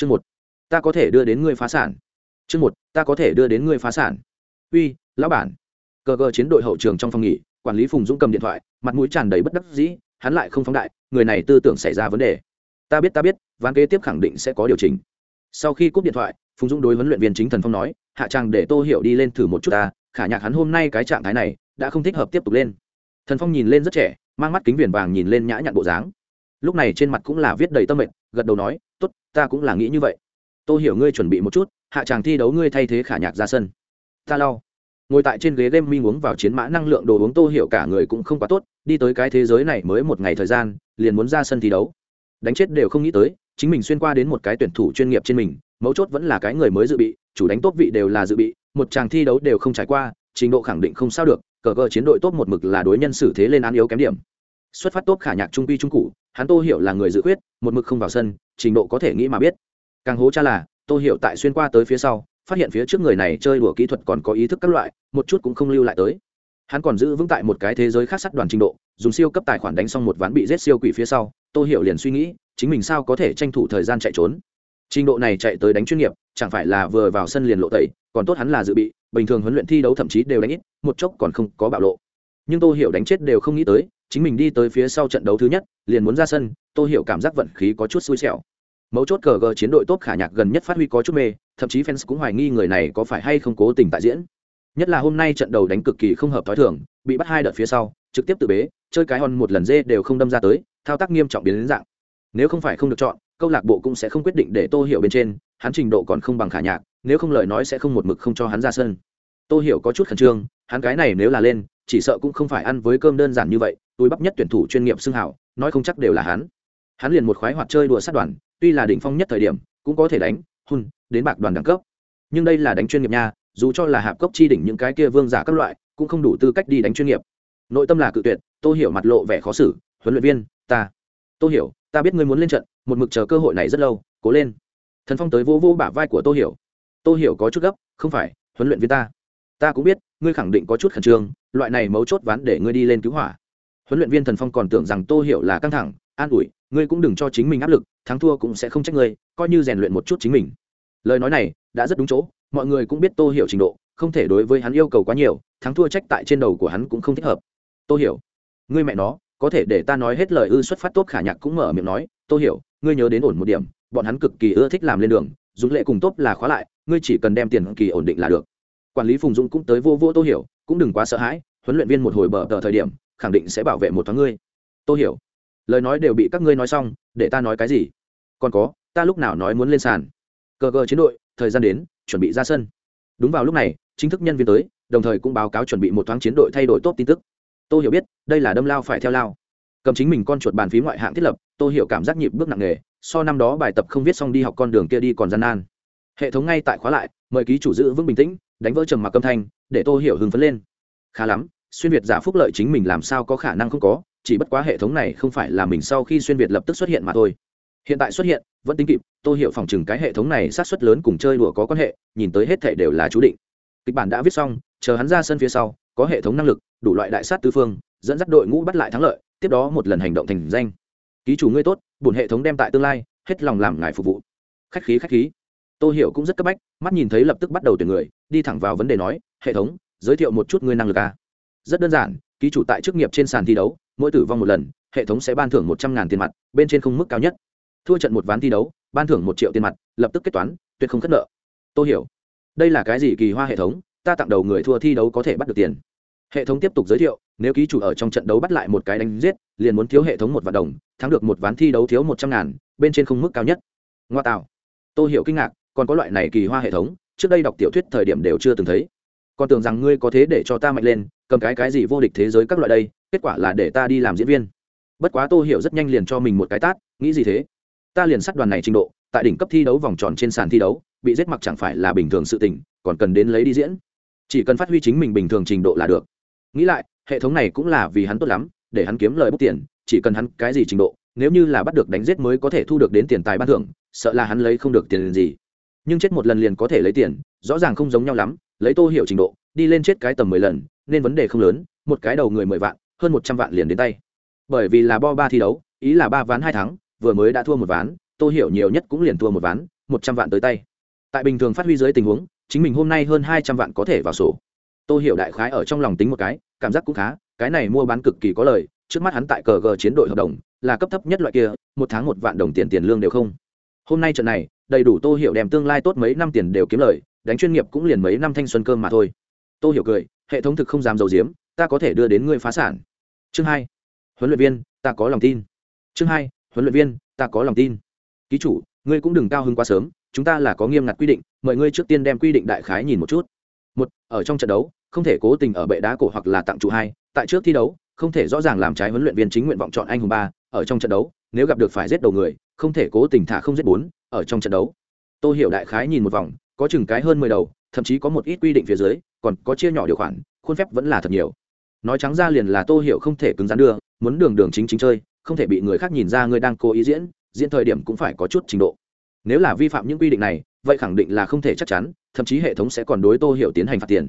chương một, ta có thể đưa đến ngươi phá sản. Chương một, ta có thể đưa đến ngươi phá sản. Uy, lão bản. Cờ cờ chiến đội hậu trường trong phòng nghỉ, quản lý phùng dũng cầm điện thoại, mặt mũi tràn đầy bất đắc dĩ, hắn lại không phóng đại, người này tư tưởng xảy ra vấn đề. Ta biết ta biết, ván kế tiếp khẳng định sẽ có điều chỉnh. Sau khi cúp điện thoại, phùng dũng đối huấn luyện viên chính thần phong nói, hạ trang để tô hiểu đi lên thử một chút ta, khả nhạc hắn hôm nay cái trạng thái này, đã không thích hợp tiếp tục lên. Thần phong nhìn lên rất trẻ, mang mắt kính viền vàng nhìn lên nhã nhặn bộ dáng. Lúc này trên mặt cũng là viết đầy tâm mệnh, gật đầu nói, tốt ta cũng là nghĩ như vậy. Tô hiểu ngươi chuẩn bị một chút, hạ tràng thi đấu ngươi thay thế khả nhạc ra sân. Ta lau ngồi tại trên ghế game minh uống vào chiến mã năng lượng đồ uống tô hiểu cả người cũng không quá tốt, đi tới cái thế giới này mới một ngày thời gian, liền muốn ra sân thi đấu. Đánh chết đều không nghĩ tới, chính mình xuyên qua đến một cái tuyển thủ chuyên nghiệp trên mình, mấu chốt vẫn là cái người mới dự bị, chủ đánh tốt vị đều là dự bị, một chàng thi đấu đều không trải qua, trình độ khẳng định không sao được, cờ cờ chiến đội tốt một mực là đối nhân xử thế lên án yếu kém điểm. Xuất phát tốt khả nhạc trung quy trung cụ hắn tô hiểu là người dự quyết một mực không vào sân, trình độ có thể nghĩ mà biết. Càng hố cha là, tô hiểu tại xuyên qua tới phía sau, phát hiện phía trước người này chơi đùa kỹ thuật còn có ý thức các loại, một chút cũng không lưu lại tới. Hắn còn giữ vững tại một cái thế giới khác sắt đoàn trình độ, dùng siêu cấp tài khoản đánh xong một ván bị giết siêu quỷ phía sau, tô hiểu liền suy nghĩ, chính mình sao có thể tranh thủ thời gian chạy trốn. Trình độ này chạy tới đánh chuyên nghiệp, chẳng phải là vừa vào sân liền lộ tẩy, còn tốt hắn là dự bị, bình thường huấn luyện thi đấu thậm chí đều đánh ít, một chốc còn không có bạo lộ. Nhưng tô hiểu đánh chết đều không nghĩ tới chính mình đi tới phía sau trận đấu thứ nhất, liền muốn ra sân, tô hiểu cảm giác vận khí có chút xui xẻo. Mấu chốt cờ gờ chiến đội tốt khả nhạc gần nhất phát huy có chút mê, thậm chí fans cũng hoài nghi người này có phải hay không cố tình tại diễn. Nhất là hôm nay trận đầu đánh cực kỳ không hợp t h i thường, bị bắt hai đợt phía sau, trực tiếp tự bế, chơi cái hòn một lần dê đều không đâm ra tới, thao tác nghiêm trọng biến đến dạng. Nếu không phải không được chọn, câu lạc bộ cũng sẽ không quyết định để tô hiểu bên trên, hắn trình độ còn không bằng khả nhạc, nếu không lời nói sẽ không một mực không cho hắn ra sân. Tô hiểu có chút khẩn trương, hắn cái này nếu là lên, chỉ sợ cũng không phải ăn với cơm đơn giản như vậy túi bắp nhất tuyển thủ chuyên nghiệp xưng hảo, nói không chắc đều là hắn. Hắn liền một khoái hoạt chơi đùa sát đoàn, tuy là đỉnh phong nhất thời điểm, cũng có thể đánh hun đến bạc đoàn đẳng cấp. Nhưng đây là đánh chuyên nghiệp nha, dù cho là hạp cốc chi đỉnh những cái kia vương giả các loại, cũng không đủ tư cách đi đánh chuyên nghiệp. Nội tâm là cự tuyệt tôi hiểu mặt lộ vẻ khó xử, huấn luyện viên, ta tôi hiểu, ta biết ngươi muốn lên trận, một mực chờ cơ hội này rất lâu, cố lên. Thần phong tới vô vô bả vai của tôi hiểu. Tôi hiểu có chút gấp, không phải, huấn luyện viên ta. Ta cũng biết, ngươi khẳng định có chút khẩn trương, loại này mấu chốt ván để ngươi đi lên cứu hỏa huấn luyện viên thần phong còn tưởng rằng tô hiểu là căng thẳng, an ủi, ngươi cũng đừng cho chính mình áp lực, thắng thua cũng sẽ không trách ngươi, coi như rèn luyện một chút chính mình. Lời nói này đã rất đúng chỗ, mọi người cũng biết tô hiểu trình độ, không thể đối với hắn yêu cầu quá nhiều, thắng thua trách tại trên đầu của hắn cũng không thích hợp. Tô hiểu, ngươi mẹ nó, có thể để ta nói hết lời ư xuất phát tốt khả nhạc cũng mở miệng nói, tô hiểu, ngươi nhớ đến ổn một điểm, bọn hắn cực kỳ ưa thích làm lên đường, dùng lệ cùng tốt là khóa lại, ngươi chỉ cần đem tiền kỳ ổn định là được. Quản lý phùng dũng cũng tới vô vô tô hiểu, cũng đừng quá sợ hãi, huấn luyện viên một hồi bờ tờ thời điểm khẳng định sẽ bảo vệ một thoáng ngươi. Tôi hiểu. Lời nói đều bị các ngươi nói xong, để ta nói cái gì? Còn có, ta lúc nào nói muốn lên sàn? Cờ cờ chiến đội, thời gian đến, chuẩn bị ra sân. Đúng vào lúc này, chính thức nhân viên tới, đồng thời cũng báo cáo chuẩn bị một thoáng chiến đội thay đổi tốt tin tức. Tôi hiểu biết, đây là đâm lao phải theo lao. Cầm chính mình con chuột bàn phí ngoại hạng thiết lập tôi hiểu cảm giác nhịp bước nặng nề, so năm đó bài tập không viết xong đi học con đường kia đi còn gian nan. Hệ thống ngay tại khóa lại, mời ký chủ giữ vững bình tĩnh, đánh vỡ trầm mặc âm thanh, để tôi hiểu hưng phấn lên. Khá lắm xuyên việt giả phúc lợi chính mình làm sao có khả năng không có, chỉ bất quá hệ thống này không phải là mình sau khi xuyên việt lập tức xuất hiện mà thôi. Hiện tại xuất hiện, vẫn tính kịp tôi hiểu phòng chừng cái hệ thống này sát xuất lớn cùng chơi đùa có quan hệ, nhìn tới hết thể đều là chú định. Kịch bản đã viết xong, chờ hắn ra sân phía sau, có hệ thống năng lực, đủ loại đại sát tư phương, dẫn dắt đội ngũ bắt lại thắng lợi, tiếp đó một lần hành động thành danh. Ký chủ ngươi tốt bùn hệ thống đem tại tương lai, hết lòng làm ngài phục vụ. Khách khí khách khí. Tôi hiểu cũng rất cấp bách, mắt nhìn thấy lập tức bắt đầu tuyển người, đi thẳng vào vấn đề nói, hệ thống, giới thiệu một chút ngươi năng lực a rất đơn giản, ký chủ tại chức nghiệp trên sàn thi đấu, mỗi tử vong một lần, hệ thống sẽ ban thưởng một trăm ngàn tiền mặt, bên trên không mức cao nhất. Thua trận một ván thi đấu, ban thưởng một triệu tiền mặt, lập tức kết toán, tuyệt không khất nợ. Tôi hiểu, đây là cái gì kỳ hoa hệ thống? Ta tặng đầu người thua thi đấu có thể bắt được tiền. Hệ thống tiếp tục giới thiệu, nếu ký chủ ở trong trận đấu bắt lại một cái đánh giết, liền muốn thiếu hệ thống một vạn đồng, thắng được một ván thi đấu thiếu một trăm ngàn, bên trên không mức cao nhất. Ngoa tạo. Tôi hiểu kinh ngạc, còn có loại này kỳ hoa hệ thống, trước đây đọc tiểu thuyết thời điểm đều chưa từng thấy còn tưởng rằng ngươi có thế để cho ta mạnh lên, cầm cái cái gì vô địch thế giới các loại đây, kết quả là để ta đi làm diễn viên. Bất quá tô hiểu rất nhanh liền cho mình một cái tát, nghĩ gì thế? Ta liền sát đoàn này trình độ, tại đỉnh cấp thi đấu vòng tròn trên sàn thi đấu, bị giết mặc chẳng phải là bình thường sự tình, còn cần đến lấy đi diễn. Chỉ cần phát huy chính mình bình thường trình độ là được. Nghĩ lại, hệ thống này cũng là vì hắn tốt lắm, để hắn kiếm lời bốc tiền, chỉ cần hắn cái gì trình độ, nếu như là bắt được đánh giết mới có thể thu được đến tiền tài ban thưởng, sợ là hắn lấy không được tiền gì. Nhưng chết một lần liền có thể lấy tiền, rõ ràng không giống nhau lắm lấy tô hiểu trình độ, đi lên chết cái tầm mười lần, nên vấn đề không lớn, một cái đầu người mười vạn, hơn một trăm vạn liền đến tay. Bởi vì là bo ba thi đấu, ý là ba ván hai tháng vừa mới đã thua một ván, tô hiểu nhiều nhất cũng liền thua một ván, một trăm vạn tới tay. Tại bình thường phát huy dưới tình huống, chính mình hôm nay hơn hai trăm vạn có thể vào sổ. Tô hiểu đại khái ở trong lòng tính một cái, cảm giác cũng khá, cái này mua bán cực kỳ có lời, trước mắt hắn tại cờ gờ chiến đội hợp đồng, là cấp thấp nhất loại kia, một tháng một vạn đồng tiền tiền lương đều không. Hôm nay trận này, đầy đủ tô hiểu đem tương lai tốt mấy năm tiền đều kiếm lời đánh chuyên nghiệp cũng liền mấy năm thanh xuân cơm mà thôi. Tôi hiểu cười, hệ thống thực không dám dầu giếm, ta có thể đưa đến ngươi phá sản. Chương hai, huấn luyện viên, ta có lòng tin. Chương hai, huấn luyện viên, ta có lòng tin. Ký chủ, ngươi cũng đừng cao hứng quá sớm, chúng ta là có nghiêm ngặt quy định, mời ngươi trước tiên đem quy định đại khái nhìn một chút. Một, ở trong trận đấu, không thể cố tình ở bệ đá cổ hoặc là tặng trụ hai, tại trước thi đấu, không thể rõ ràng làm trái huấn luyện viên chính nguyện vọng chọn anh hùng ba, ở trong trận đấu, nếu gặp được phải giết đầu người, không thể cố tình thả không giết bốn, ở trong trận đấu. Tôi hiểu đại khái nhìn một vòng có chừng cái hơn mười đầu, thậm chí có một ít quy định phía dưới, còn có chia nhỏ điều khoản, khuôn phép vẫn là thật nhiều. Nói trắng ra liền là tô hiểu không thể cứng rắn đưa, muốn đường đường chính chính chơi, không thể bị người khác nhìn ra ngươi đang cố ý diễn diễn thời điểm cũng phải có chút trình độ. Nếu là vi phạm những quy định này, vậy khẳng định là không thể chắc chắn, thậm chí hệ thống sẽ còn đối tô hiểu tiến hành phạt tiền.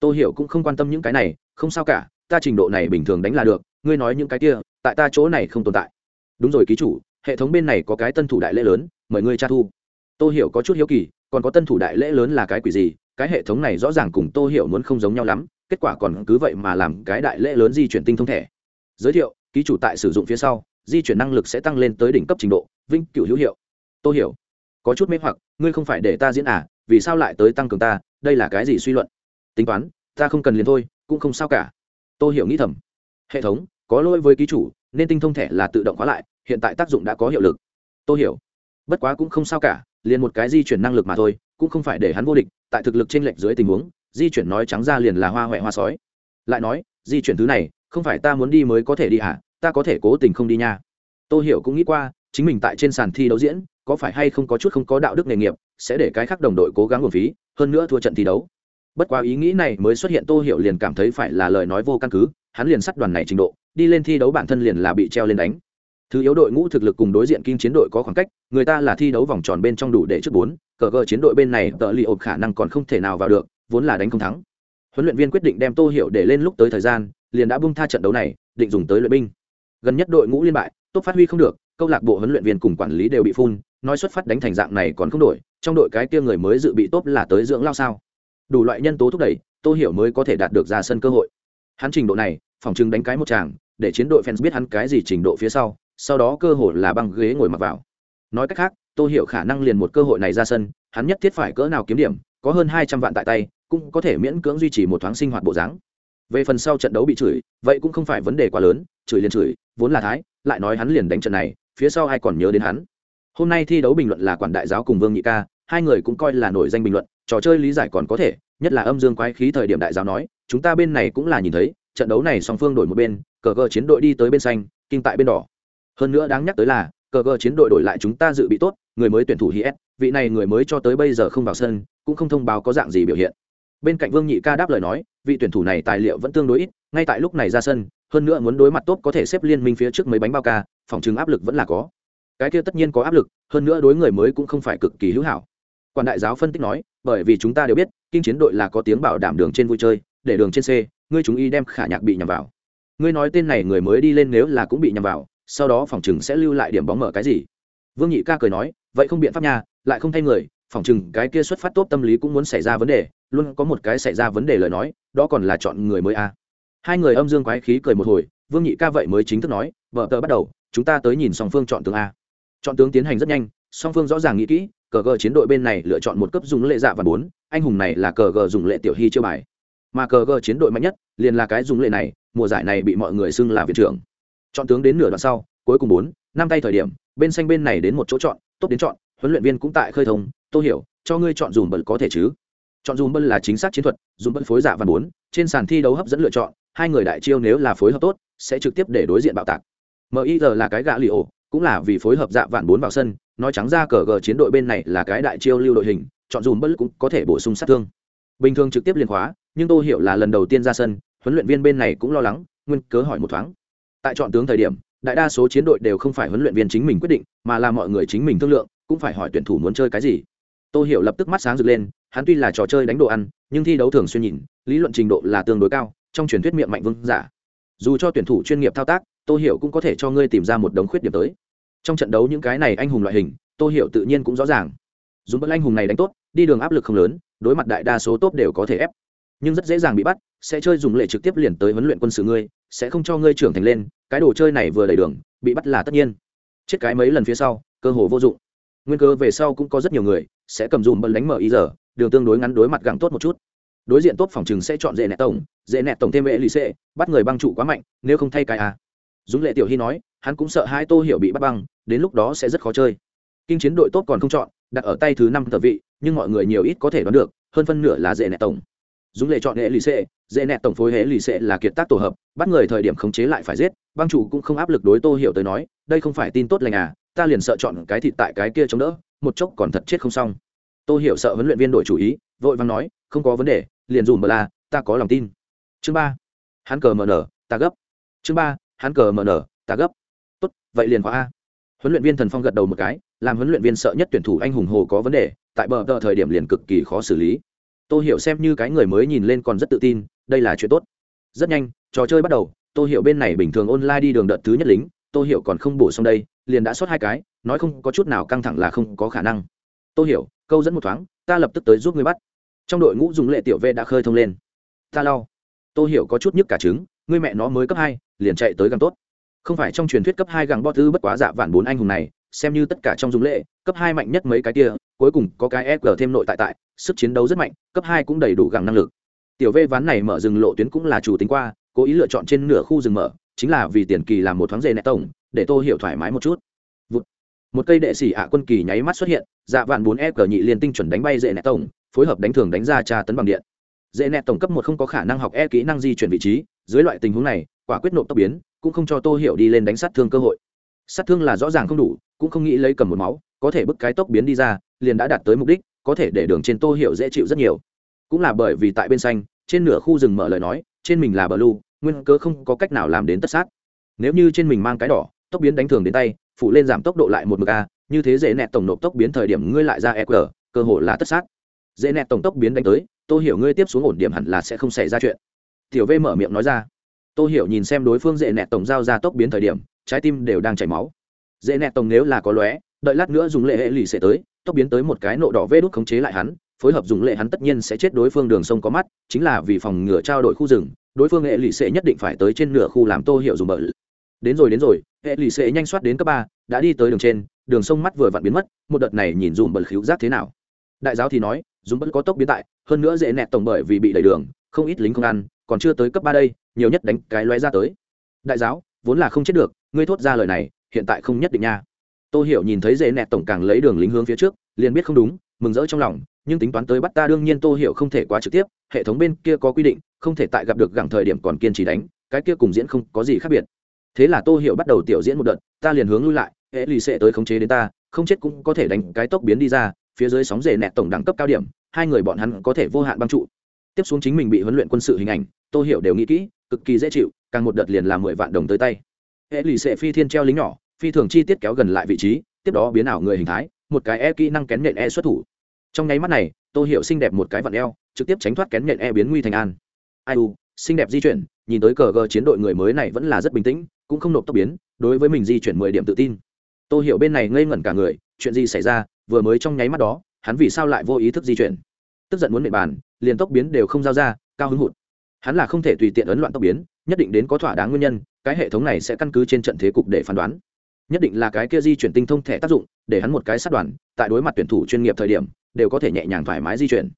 Tô hiểu cũng không quan tâm những cái này, không sao cả, ta trình độ này bình thường đánh là được, ngươi nói những cái kia, tại ta chỗ này không tồn tại. Đúng rồi ký chủ, hệ thống bên này có cái tân thủ đại lễ lớn, mời ngươi tra thu. Tô hiểu có chút hiếu kỳ còn có tân thủ đại lễ lớn là cái quỷ gì? Cái hệ thống này rõ ràng cùng tô hiểu muốn không giống nhau lắm, kết quả còn cứ vậy mà làm cái đại lễ lớn di chuyển tinh thông thẻ giới thiệu, ký chủ tại sử dụng phía sau, di chuyển năng lực sẽ tăng lên tới đỉnh cấp trình độ vinh cửu hữu hiệu. Tô hiểu, có chút mê hoặc, ngươi không phải để ta diễn à vì sao lại tới tăng cường ta, đây là cái gì suy luận? Tính toán, ta không cần liền thôi, cũng không sao cả. Tô hiểu nghĩ thầm, hệ thống, có lỗi với ký chủ, nên tinh thông thẻ là tự động khóa lại, hiện tại tác dụng đã có hiệu lực. Tô hiểu, bất quá cũng không sao cả liền một cái di chuyển năng lực mà thôi, cũng không phải để hắn vô địch, tại thực lực trên lệch dưới tình huống, di chuyển nói trắng ra liền là hoa huệ hoa sói. Lại nói, di chuyển thứ này, không phải ta muốn đi mới có thể đi hả? Ta có thể cố tình không đi nha. Tô hiểu cũng nghĩ qua, chính mình tại trên sàn thi đấu diễn, có phải hay không có chút không có đạo đức nghề nghiệp, sẽ để cái khác đồng đội cố gắng nguồn phí, hơn nữa thua trận thi đấu. Bất quá ý nghĩ này mới xuất hiện tô hiểu liền cảm thấy phải là lời nói vô căn cứ, hắn liền sắt đoàn này trình độ, đi lên thi đấu bản thân liền là bị treo lên đánh thứ yếu đội ngũ thực lực cùng đối diện kinh chiến đội có khoảng cách, người ta là thi đấu vòng tròn bên trong đủ để trước bốn, cờ gờ chiến đội bên này tợ li ộp khả năng còn không thể nào vào được, vốn là đánh không thắng. Huấn luyện viên quyết định đem tô hiểu để lên lúc tới thời gian, liền đã bung tha trận đấu này, định dùng tới luyện binh. Gần nhất đội ngũ liên bại, tốt phát huy không được, câu lạc bộ huấn luyện viên cùng quản lý đều bị phun, nói xuất phát đánh thành dạng này còn không đổi, trong đội cái kia người mới dự bị tốt là tới dưỡng lao sao. Đủ loại nhân tố thúc đẩy, tô hiểu mới có thể đạt được ra sân cơ hội. Hắn trình độ này, phòng chừng đánh cái một chàng để chiến đội fans biết hắn cái gì trình độ phía sau sau đó cơ hội là băng ghế ngồi mặc vào. Nói cách khác, tô hiểu khả năng liền một cơ hội này ra sân, hắn nhất thiết phải cỡ nào kiếm điểm, có hơn hai trăm vạn tại tay, cũng có thể miễn cưỡng duy trì một thoáng sinh hoạt bộ dáng. Về phần sau trận đấu bị chửi, vậy cũng không phải vấn đề quá lớn, chửi liền chửi, vốn là thái, lại nói hắn liền đánh trận này, phía sau ai còn nhớ đến hắn. Hôm nay thi đấu bình luận là quản đại giáo cùng vương nhị ca, hai người cũng coi là nổi danh bình luận, trò chơi lý giải còn có thể, nhất là âm dương quái khí thời điểm đại giáo nói, chúng ta bên này cũng là nhìn thấy, trận đấu này song phương đổi một bên, cờ cờ chiến đội đi tới bên xanh kinh tại bên đỏ hơn nữa đáng nhắc tới là, cờ gờ chiến đội đổi lại chúng ta dự bị tốt, người mới tuyển thủ hi s, vị này người mới cho tới bây giờ không vào sân, cũng không thông báo có dạng gì biểu hiện. Bên cạnh vương nhị ca đáp lời nói, vị tuyển thủ này tài liệu vẫn tương đối ít, ngay tại lúc này ra sân, hơn nữa muốn đối mặt tốt có thể xếp liên minh phía trước mấy bánh bao ca, phòng chứng áp lực vẫn là có. Cái kia tất nhiên có áp lực, hơn nữa đối người mới cũng không phải cực kỳ hữu hảo. Quan đại giáo phân tích nói, bởi vì chúng ta đều biết, kinh chiến đội là có tiếng bảo đảm đường trên vui chơi, để đường trên c, ngươi chúng y đem khả nhạc bị nhầm vào. Ngươi nói tên này người mới đi lên nếu là cũng bị nhầm vào sau đó phòng chừng sẽ lưu lại điểm bóng mở cái gì? Vương nhị ca cười nói, vậy không biện pháp nha, lại không thay người, phòng chừng cái kia xuất phát tốt tâm lý cũng muốn xảy ra vấn đề, luôn có một cái xảy ra vấn đề lời nói, đó còn là chọn người mới a. À. hai người âm dương quái khí cười một hồi, vương nhị ca vậy mới chính thức nói, vợ tờ bắt đầu, chúng ta tới nhìn song phương chọn tướng a. Chọn tướng tiến hành rất nhanh, song phương rõ ràng nghĩ kỹ, cờ gờ chiến đội bên này lựa chọn một cấp dùng lệ dạ và bốn, anh hùng này là cờ gờ dùng lệ tiểu hy chiêu bài. Mà cờ gờ chiến đội mạnh nhất, liền là cái dùng lệ này, mùa giải này bị mọi người xưng là viện trưởng chọn tướng đến nửa đoạn sau, cuối cùng bốn, năm tay thời điểm, bên xanh bên này đến một chỗ chọn, tốt đến chọn, huấn luyện viên cũng tại khơi thông tôi hiểu, cho ngươi chọn dùm bật có thể chứ? Chọn dùm bật là chính xác chiến thuật, dùm bật phối dạ giả và bốn, trên sàn thi đấu hấp dẫn lựa chọn, hai người đại chiêu nếu là phối hợp tốt, sẽ trực tiếp để đối diện bạo tạc. Mir là cái gạ li ổ, cũng là vì phối hợp dạ vạn bốn vào sân, nói trắng ra cờ gờ chiến đội bên này là cái đại chiêu lưu đội hình, chọn dùm bất cũng có thể bổ sung sát thương. Bình thường trực tiếp liên khóa, nhưng tôi hiểu là lần đầu tiên ra sân, huấn luyện viên bên này cũng lo lắng, nguyên cớ hỏi một thoáng tại chọn tướng thời điểm, đại đa số chiến đội đều không phải huấn luyện viên chính mình quyết định, mà là mọi người chính mình thương lượng, cũng phải hỏi tuyển thủ muốn chơi cái gì. Tôi hiểu lập tức mắt sáng rực lên, hắn tuy là trò chơi đánh đồ ăn, nhưng thi đấu thường xuyên nhìn, lý luận trình độ là tương đối cao, trong truyền thuyết miệng mạnh vương giả. Dù cho tuyển thủ chuyên nghiệp thao tác tôi hiểu cũng có thể cho ngươi tìm ra một đống khuyết điểm tới. Trong trận đấu những cái này anh hùng loại hình tôi hiểu tự nhiên cũng rõ ràng. Dùng bất anh hùng này đánh tốt, đi đường áp lực không lớn, đối mặt đại đa số tốt đều có thể ép nhưng rất dễ dàng bị bắt, sẽ chơi dùng lệ trực tiếp liền tới huấn luyện quân sự ngươi, sẽ không cho ngươi trưởng thành lên, cái đồ chơi này vừa đầy đường, bị bắt là tất nhiên. Chết cái mấy lần phía sau, cơ hồ vô dụng. Nguyên cơ về sau cũng có rất nhiều người, sẽ cầm dùm bật đánh mở ý giờ, đường tương đối ngắn đối mặt gặng tốt một chút. Đối diện tốt phòng chừng sẽ chọn dễ nẹt tổng, dễ nẹt tổng thêm vệ lì xệ, bắt người băng trụ quá mạnh, nếu không thay cái à. dũng lệ tiểu hy nói, hắn cũng sợ hai tô hiểu bị bắt băng, đến lúc đó sẽ rất khó chơi. Kinh chiến đội tốt còn không chọn, đặt ở tay thứ năm tờ vị, nhưng mọi người nhiều ít có thể đoán được, hơn phân nửa là dễ nẹt tổng dũng lệ chọn hệ lì xệ, dễ nẹt tổng phối hệ lì xệ là kiệt tác tổ hợp, bắt người thời điểm khống chế lại phải giết, băng chủ cũng không áp lực đối tô hiểu tới nói, đây không phải tin tốt lành à ta liền sợ chọn cái thịt tại cái kia chống đỡ, một chốc còn thật chết không xong. Tô hiểu sợ huấn luyện viên đổi chủ ý, vội vàng nói, không có vấn đề, liền dùm bờ la, ta có lòng tin. Chương ba, hắn cờ mờ nở, ta gấp. Chương ba, hắn cờ mờ nở, ta gấp. Tốt, vậy liền khóa a. Huấn luyện viên thần phong gật đầu một cái, làm huấn luyện viên sợ nhất tuyển thủ anh hùng hồ có vấn đề, tại bờ tờ thời điểm liền cực kỳ khó xử lý tôi hiểu xem như cái người mới nhìn lên còn rất tự tin, đây là chuyện tốt. Rất nhanh, trò chơi bắt đầu tôi hiểu bên này bình thường online đi đường đợt thứ nhất lính tôi hiểu còn không bổ xong đây, liền đã sót hai cái, nói không có chút nào căng thẳng là không có khả năng. Tôi hiểu, câu dẫn một thoáng, ta lập tức tới giúp ngươi bắt. Trong đội ngũ dùng lệ tiểu vệ đã khơi thông lên. Ta lau. Tôi hiểu có chút nhức cả trứng, ngươi mẹ nó mới cấp hai, liền chạy tới găng tốt. Không phải trong truyền thuyết cấp hai găng bot tư bất quá dạ vạn bốn anh hùng này xem như tất cả trong dung lệ, cấp hai mạnh nhất mấy cái kia, cuối cùng có cái e thêm nội tại tại, sức chiến đấu rất mạnh, cấp hai cũng đầy đủ gẳng năng lực. Tiểu v ván này mở rừng lộ tuyến cũng là chủ tính qua, cố ý lựa chọn trên nửa khu rừng mở, chính là vì tiền kỳ làm một thoáng dề nẹ tổng, để tô hiểu thoải mái một chút. Vụt. một cây đệ sĩ ạ quân kỳ nháy mắt xuất hiện dạ vạn bốn e nhị liên tinh chuẩn đánh bay dễ nẹ tổng, phối hợp đánh thường đánh ra tra tấn bằng điện. Dễ nẹ tổng cấp một không có khả năng học e kỹ năng di chuyển vị trí, dưới loại tình huống này, quả quyết nộp tốc biến, cũng không cho tô hiểu đi lên đánh sát thương cơ hội sát thương là rõ ràng không đủ, cũng không nghĩ lấy cầm một máu, có thể bức cái tốc biến đi ra, liền đã đạt tới mục đích, có thể để đường trên tô hiểu dễ chịu rất nhiều. Cũng là bởi vì tại bên xanh, trên nửa khu rừng mở lời nói, trên mình là bờ lu, nguyên cớ không có cách nào làm đến tất sát. Nếu như trên mình mang cái đỏ, tốc biến đánh thường đến tay, phụ lên giảm tốc độ lại một mực a, như thế dễ nẹt tổng nộp tốc biến thời điểm ngươi lại ra eq cơ hội là tất sát. Dễ nẹt tổng tốc biến đánh tới tôi hiểu ngươi tiếp xuống ổn điểm hẳn là sẽ không xảy ra chuyện. Tiểu v mở miệng nói ra. Tôi hiểu nhìn xem đối phương dễ nẹt tổng giao ra tốc biến thời điểm trái tim đều đang chảy máu. Dễ nẹt tổng nếu là có lóe, đợi lát nữa dùng lệ hệ lì sẽ tới, tốc biến tới một cái nộ đỏ vê đốt khống chế lại hắn, phối hợp dùng lệ hắn tất nhiên sẽ chết đối phương đường sông có mắt, chính là vì phòng ngừa trao đổi khu rừng, đối phương hệ lì sẽ nhất định phải tới trên nửa khu làm tô hiệu dùng bờ. Đến rồi đến rồi, hệ lì sẽ nhanh soát đến cấp ba, đã đi tới đường trên, đường sông mắt vừa vặn biến mất, một đợt này nhìn dùng bờ khíu giác thế nào. Đại giáo thì nói, dùng bờ có tốc biến tại, hơn nữa dễ nẹt tổng bởi vì bị đẩy đường, không ít lính không ăn, còn chưa tới cấp ba đây, nhiều nhất đánh cái loé ra tới. Đại giáo, vốn là không chết được ngươi thốt ra lời này, hiện tại không nhất định nha. Tô hiểu nhìn thấy dễ nẹt tổng càng lấy đường lính hướng phía trước, liền biết không đúng, mừng rỡ trong lòng, nhưng tính toán tới bắt ta đương nhiên tô hiểu không thể quá trực tiếp, hệ thống bên kia có quy định, không thể tại gặp được gẳng thời điểm còn kiên trì đánh, cái kia cùng diễn không có gì khác biệt. Thế là tô hiểu bắt đầu tiểu diễn một đợt, ta liền hướng lui lại, hệ lì sẽ tới khống chế đến ta, không chết cũng có thể đánh cái tốc biến đi ra, phía dưới sóng rể nẹt tổng đẳng cấp cao điểm, hai người bọn hắn có thể vô hạn băng trụ. Tiếp xuống chính mình bị huấn luyện quân sự hình ảnh, tô hiểu đều nghĩ kỹ, cực kỳ dễ chịu, càng một đợt liền làm mười vạn đồng tới tay hệ lì xệ phi thiên treo lính nhỏ, phi thường chi tiết kéo gần lại vị trí, tiếp đó biến ảo người hình thái, một cái e kỹ năng kén nhện e xuất thủ. Trong nháy mắt này, tô hiểu xinh đẹp một cái vặn eo, trực tiếp tránh thoát kén nhện e biến nguy thành an. Ai u, xinh đẹp di chuyển, nhìn tới cờ gờ chiến đội người mới này vẫn là rất bình tĩnh, cũng không nộp tốc biến, đối với mình di chuyển mười điểm tự tin. Tô hiểu bên này ngây ngẩn cả người, chuyện gì xảy ra, vừa mới trong nháy mắt đó, hắn vì sao lại vô ý thức di chuyển? Tức giận muốn mệt bàn, liền tốc biến đều không giao ra, cao hứng hụt. Hắn là không thể tùy tiện ấn loạn tốc biến nhất định đến có thỏa đáng nguyên nhân, cái hệ thống này sẽ căn cứ trên trận thế cục để phán đoán. Nhất định là cái kia di chuyển tinh thông thẻ tác dụng, để hắn một cái sát đoàn, tại đối mặt tuyển thủ chuyên nghiệp thời điểm, đều có thể nhẹ nhàng thoải mái di chuyển.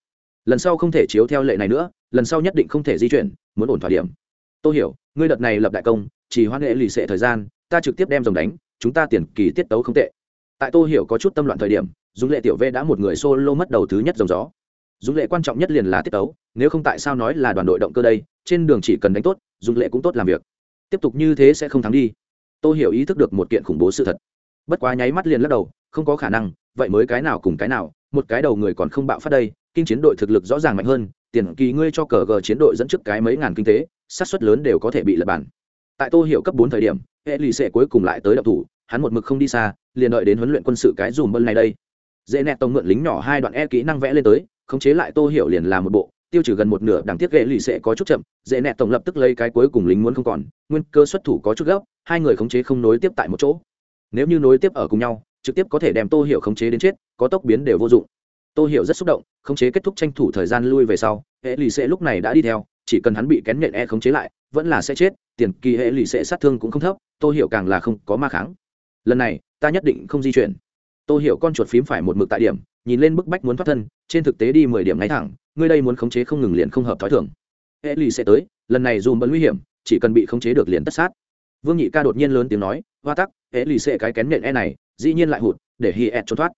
Lần sau không thể chiếu theo lệ này nữa, lần sau nhất định không thể di chuyển, muốn ổn thỏa điểm. Tôi hiểu, ngươi đợt này lập đại công, chỉ hoan nghệ lì xệ thời gian, ta trực tiếp đem dòng đánh, chúng ta tiền kỳ tiết tấu không tệ. Tại tôi hiểu có chút tâm loạn thời điểm dùng lệ tiểu v đã một người solo mất đầu thứ nhất dòng gió dùng lệ quan trọng nhất liền là tiết tấu, nếu không tại sao nói là đoàn đội động cơ đây, trên đường chỉ cần đánh tốt dùng lệ cũng tốt làm việc. Tiếp tục như thế sẽ không thắng đi. Tôi hiểu ý thức được một kiện khủng bố sự thật. Bất quá nháy mắt liền lắc đầu, không có khả năng, vậy mới cái nào cùng cái nào, một cái đầu người còn không bạo phát đây, kinh chiến đội thực lực rõ ràng mạnh hơn, tiền kỳ ngươi cho cờ gờ chiến đội dẫn trước cái mấy ngàn kinh tế sát suất lớn đều có thể bị lật bản. Tại tô hiểu cấp bốn thời điểm hệ lì xệ cuối cùng lại tới đậu thủ, hắn một mực không đi xa, liền đợi đến huấn luyện quân sự cái dùm bân này đây dễ nẹt tông mượn lính nhỏ hai đoạn e kỹ năng vẽ lên tới, khống chế lại tô hiểu liền làm một bộ, tiêu trừ gần một nửa đằng tiếc ghệ lì sẽ có chút chậm, dễ nẹt tổng lập tức lấy cái cuối cùng lính muốn không còn, nguyên cơ xuất thủ có chút gấp, hai người khống chế không nối tiếp tại một chỗ. Nếu như nối tiếp ở cùng nhau, trực tiếp có thể đem tô hiểu khống chế đến chết, có tốc biến đều vô dụng. Tô hiểu rất xúc động, khống chế kết thúc tranh thủ thời gian lui về sau, hệ lì xệ lúc này đã đi theo, chỉ cần hắn bị kén nhện e khống chế lại, vẫn là sẽ chết, tiền kỳ hệ lì xệ sát thương cũng không thấp, tô hiểu càng là không có ma kháng. Lần này, ta nhất định không di chuyển tôi hiểu con chuột phím phải một mực tại điểm, nhìn lên bức bách muốn thoát thân, trên thực tế đi mười điểm ngay thẳng, ngươi đây muốn khống chế không ngừng liền không hợp thói thường. Hệ lì sẽ tới, lần này dùm bận nguy hiểm, chỉ cần bị khống chế được liền tất sát. Vương nhị ca đột nhiên lớn tiếng nói, hoa tắc, hệ lì sẽ cái kén nện e này, dĩ nhiên lại hụt, để hi ed trốn thoát.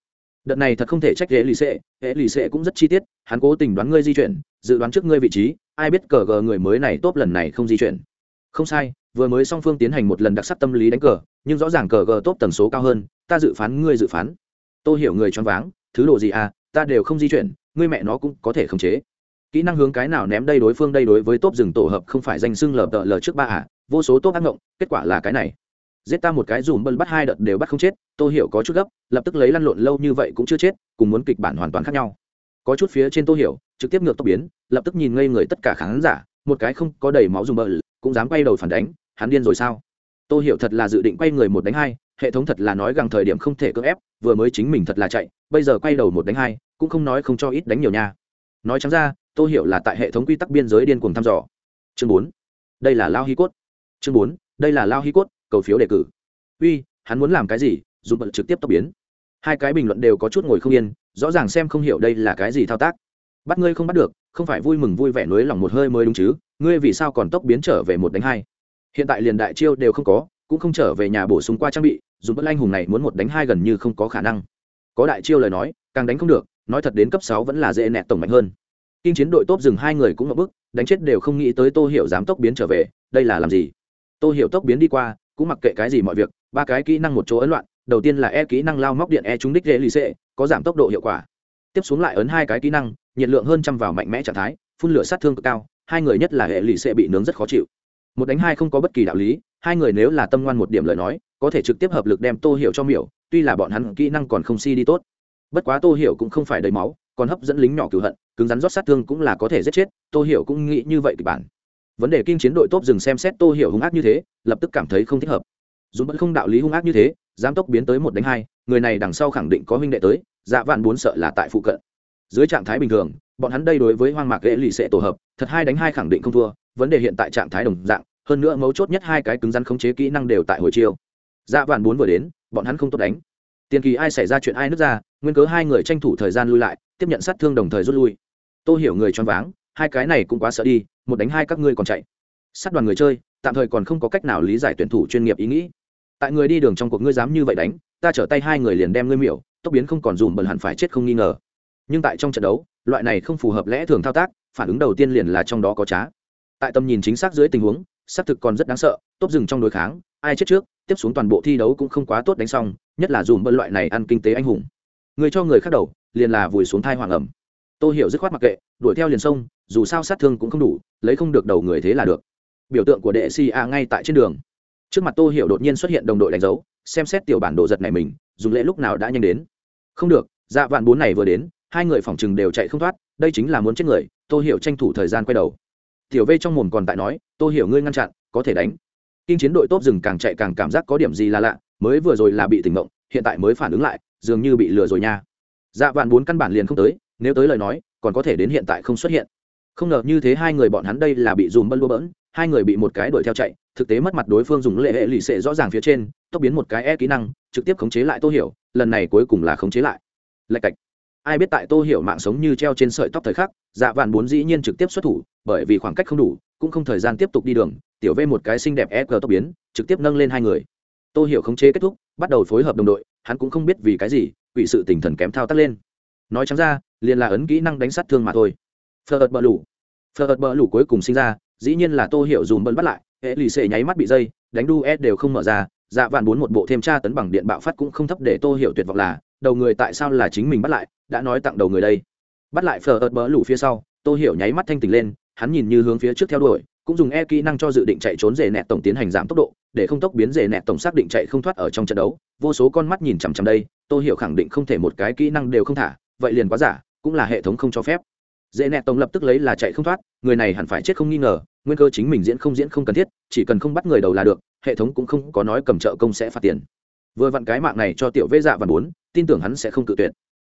Đợt này thật không thể trách hệ lì xệ hệ lì sẽ cũng rất chi tiết, hắn cố tình đoán ngươi di chuyển, dự đoán trước ngươi vị trí, ai biết cờ gờ người mới này tốt lần này không di chuyển. Không sai, vừa mới song phương tiến hành một lần đặc sắc tâm lý đánh cờ, nhưng rõ ràng cờ gờ tốt tần số cao hơn ta dự phán, ngươi dự phán. Tôi hiểu người choáng váng, thứ đồ gì à ta đều không di chuyển, ngươi mẹ nó cũng có thể khống chế. Kỹ năng hướng cái nào ném đây đối phương, đây đối với top rừng tổ hợp không phải danh xưng lờ tợ lờ trước ba à vô số top ác ngộng, kết quả là cái này. Giết ta một cái dùm bân bắt hai đợt đều bắt không chết, tôi hiểu có chút gấp, lập tức lấy lăn lộn lâu như vậy cũng chưa chết, cùng muốn kịch bản hoàn toàn khác nhau. Có chút phía trên tôi hiểu, trực tiếp ngược tốc biến, lập tức nhìn ngây người tất cả khán giả, một cái không có đầy máu dùng bờ cũng dám quay đầu phản đánh, hắn điên rồi sao? Tôi hiểu thật là dự định quay người một đánh hai hệ thống thật là nói găng thời điểm không thể cưỡng ép, vừa mới chính mình thật là chạy, bây giờ quay đầu một đánh hai, cũng không nói không cho ít đánh nhiều nha. Nói trắng ra, tô hiểu là tại hệ thống quy tắc biên giới điên cuồng thăm dò. Chương bốn, đây là lao hi cốt. Chương bốn, đây là lao hi cốt, cầu phiếu đề cử. Uy, hắn muốn làm cái gì? Dùng bận trực tiếp tốc biến. Hai cái bình luận đều có chút ngồi không yên, rõ ràng xem không hiểu đây là cái gì thao tác. Bắt ngươi không bắt được, không phải vui mừng vui vẻ nối lòng một hơi mới đúng chứ, ngươi vì sao còn tốc biến trở về một đánh hai? Hiện tại liền đại chiêu đều không có, cũng không trở về nhà bổ sung qua trang bị dùng bất anh hùng này muốn một đánh hai gần như không có khả năng. Có đại chiêu lời nói, càng đánh không được, nói thật đến cấp sáu vẫn là dễ nẹt tổng mạnh hơn. Kinh chiến đội tốt dừng hai người cũng ngập bức, đánh chết đều không nghĩ tới tô hiểu dám tốc biến trở về, đây là làm gì? Tô hiểu tốc biến đi qua, cũng mặc kệ cái gì mọi việc, ba cái kỹ năng một chỗ ấn loạn, đầu tiên là e kỹ năng lao móc điện e trúng đích dễ lì xệ, có giảm tốc độ hiệu quả. Tiếp xuống lại ấn hai cái kỹ năng, nhiệt lượng hơn trăm vào mạnh mẽ trạng thái, phun lửa sát thương cực cao, hai người nhất là hệ lì xệ bị nướng rất khó chịu. Một đánh hai không có bất kỳ đạo lý hai người nếu là tâm ngoan một điểm lời nói, có thể trực tiếp hợp lực đem tô hiểu cho miểu, tuy là bọn hắn kỹ năng còn không si đi tốt. Bất quá tô hiểu cũng không phải đầy máu, còn hấp dẫn lính nhỏ cửu hận, cứng rắn rót sát thương cũng là có thể giết chết, tô hiểu cũng nghĩ như vậy kịch bản. Vấn đề kinh chiến đội tốt dừng xem xét tô hiểu hung ác như thế, lập tức cảm thấy không thích hợp. Dù vẫn không đạo lý hung ác như thế, giám tốc biến tới một đánh hai, người này đằng sau khẳng định có huynh đệ tới dạ vạn bốn sợ là tại phụ cận. Dưới trạng thái bình thường, bọn hắn đây đối với hoang mạc ghệ lì sẽ tổ hợp, thật hai đánh hai khẳng định không thua, vấn đề hiện tại trạng thái đồng dạng hơn nữa mấu chốt nhất hai cái cứng rắn khống chế kỹ năng đều tại hồi chiêu. Dạ vạn bốn vừa đến, bọn hắn không tốt đánh. Tiền kỳ ai xảy ra chuyện ai nứt ra, nguyên cớ hai người tranh thủ thời gian lui lại, tiếp nhận sát thương đồng thời rút lui. Tôi hiểu người choáng váng, hai cái này cũng quá sợ đi, một đánh hai các ngươi còn chạy. Sát đoàn người chơi, tạm thời còn không có cách nào lý giải tuyển thủ chuyên nghiệp ý nghĩ. Tại người đi đường trong cuộc ngươi dám như vậy đánh, ta trở tay hai người liền đem ngươi miểu, tốc biến không còn dùm bẩn hẳn phải chết không nghi ngờ. Nhưng tại trong trận đấu, loại này không phù hợp lẽ thường thao tác, phản ứng đầu tiên liền là trong đó có trá. Tại tầm nhìn chính xác dưới tình huống xác thực còn rất đáng sợ tốt dừng trong đối kháng, ai chết trước, tiếp xuống toàn bộ thi đấu cũng không quá tốt đánh xong, nhất là dùm bân loại này ăn kinh tế anh hùng. Người cho người khác đầu, liền là vùi xuống thai hoàng ẩm. Tôi hiểu dứt khoát mặc kệ, đuổi theo liền sông dù sao sát thương cũng không đủ, lấy không được đầu người thế là được. Biểu tượng của đệ si a ngay tại trên đường. Trước mặt tôi hiểu đột nhiên xuất hiện đồng đội đánh dấu, xem xét tiểu bản đồ giật này mình, dùng lễ lúc nào đã nhanh đến. Không được dạ vạn bốn này vừa đến, hai người phòng chừng đều chạy không thoát, đây chính là muốn chết người tôi hiểu tranh thủ thời gian quay đầu tiểu Vê trong mồm còn tại nói tôi hiểu ngươi ngăn chặn, có thể đánh. Kinh chiến đội tốt rừng càng chạy càng cảm giác có điểm gì là lạ, mới vừa rồi là bị tỉnh mộng hiện tại mới phản ứng lại, dường như bị lừa rồi nha. Dạ vạn bốn căn bản liền không tới, nếu tới lời nói, còn có thể đến hiện tại không xuất hiện. Không ngờ như thế hai người bọn hắn đây là bị dùm bân lua bỡn hai người bị một cái đuổi theo chạy, thực tế mất mặt đối phương dùng lệ hệ lì xệ rõ ràng phía trên, tốc biến một cái e kỹ năng, trực tiếp khống chế lại tô hiểu, lần này cuối cùng là khống chế lại. Lạch cạch. Ai biết tại tô hiểu mạng sống như treo trên sợi tóc thời khắc dạ vạn bốn dĩ nhiên trực tiếp xuất thủ bởi vì khoảng cách không đủ, cũng không thời gian tiếp tục đi đường, tiểu v một cái xinh đẹp e tốc biến, trực tiếp nâng lên hai người. Tô hiểu khống chế kết thúc, bắt đầu phối hợp đồng đội, hắn cũng không biết vì cái gì, quỷ sự tỉnh thần kém thao tác lên. Nói trắng ra, liền là ấn kỹ năng đánh sát thương mà thôi. Phờ ợt bờ lủ phờ ợt bờ lủ cuối cùng sinh ra, dĩ nhiên là tô hiểu dùm bận bắt lại, hệ lì xệ nháy mắt bị dây, đánh đu s đều không mở ra dạ vạn bốn một bộ thêm tra tấn bằng điện bạo phát cũng không thấp để tô hiểu tuyệt vọng là, đầu người tại sao là chính mình bắt lại, đã nói tặng đầu người đây. Bắt lại phờ ợt bờ lủ phía sau, tô hiểu nháy mắt thanh tỉnh lên hắn nhìn như hướng phía trước theo đuổi, cũng dùng e kỹ năng cho dự định chạy trốn rể nẹt tổng tiến hành giảm tốc độ, để không tốc biến rể nẹt tổng xác định chạy không thoát ở trong trận đấu. Vô số con mắt nhìn chằm chằm đây tôi hiểu khẳng định không thể một cái kỹ năng đều không thả, vậy liền quá giả, cũng là hệ thống không cho phép. Dễ nẹt tổng lập tức lấy là chạy không thoát, người này hẳn phải chết không nghi ngờ, nguyên cơ chính mình diễn không diễn không cần thiết, chỉ cần không bắt người đầu là được, hệ thống cũng không có nói cầm trợ công sẽ phạt tiền. Vừa vặn cái mạng này cho tiểu vê dạ và bốn, tin tưởng hắn sẽ không cự tuyệt.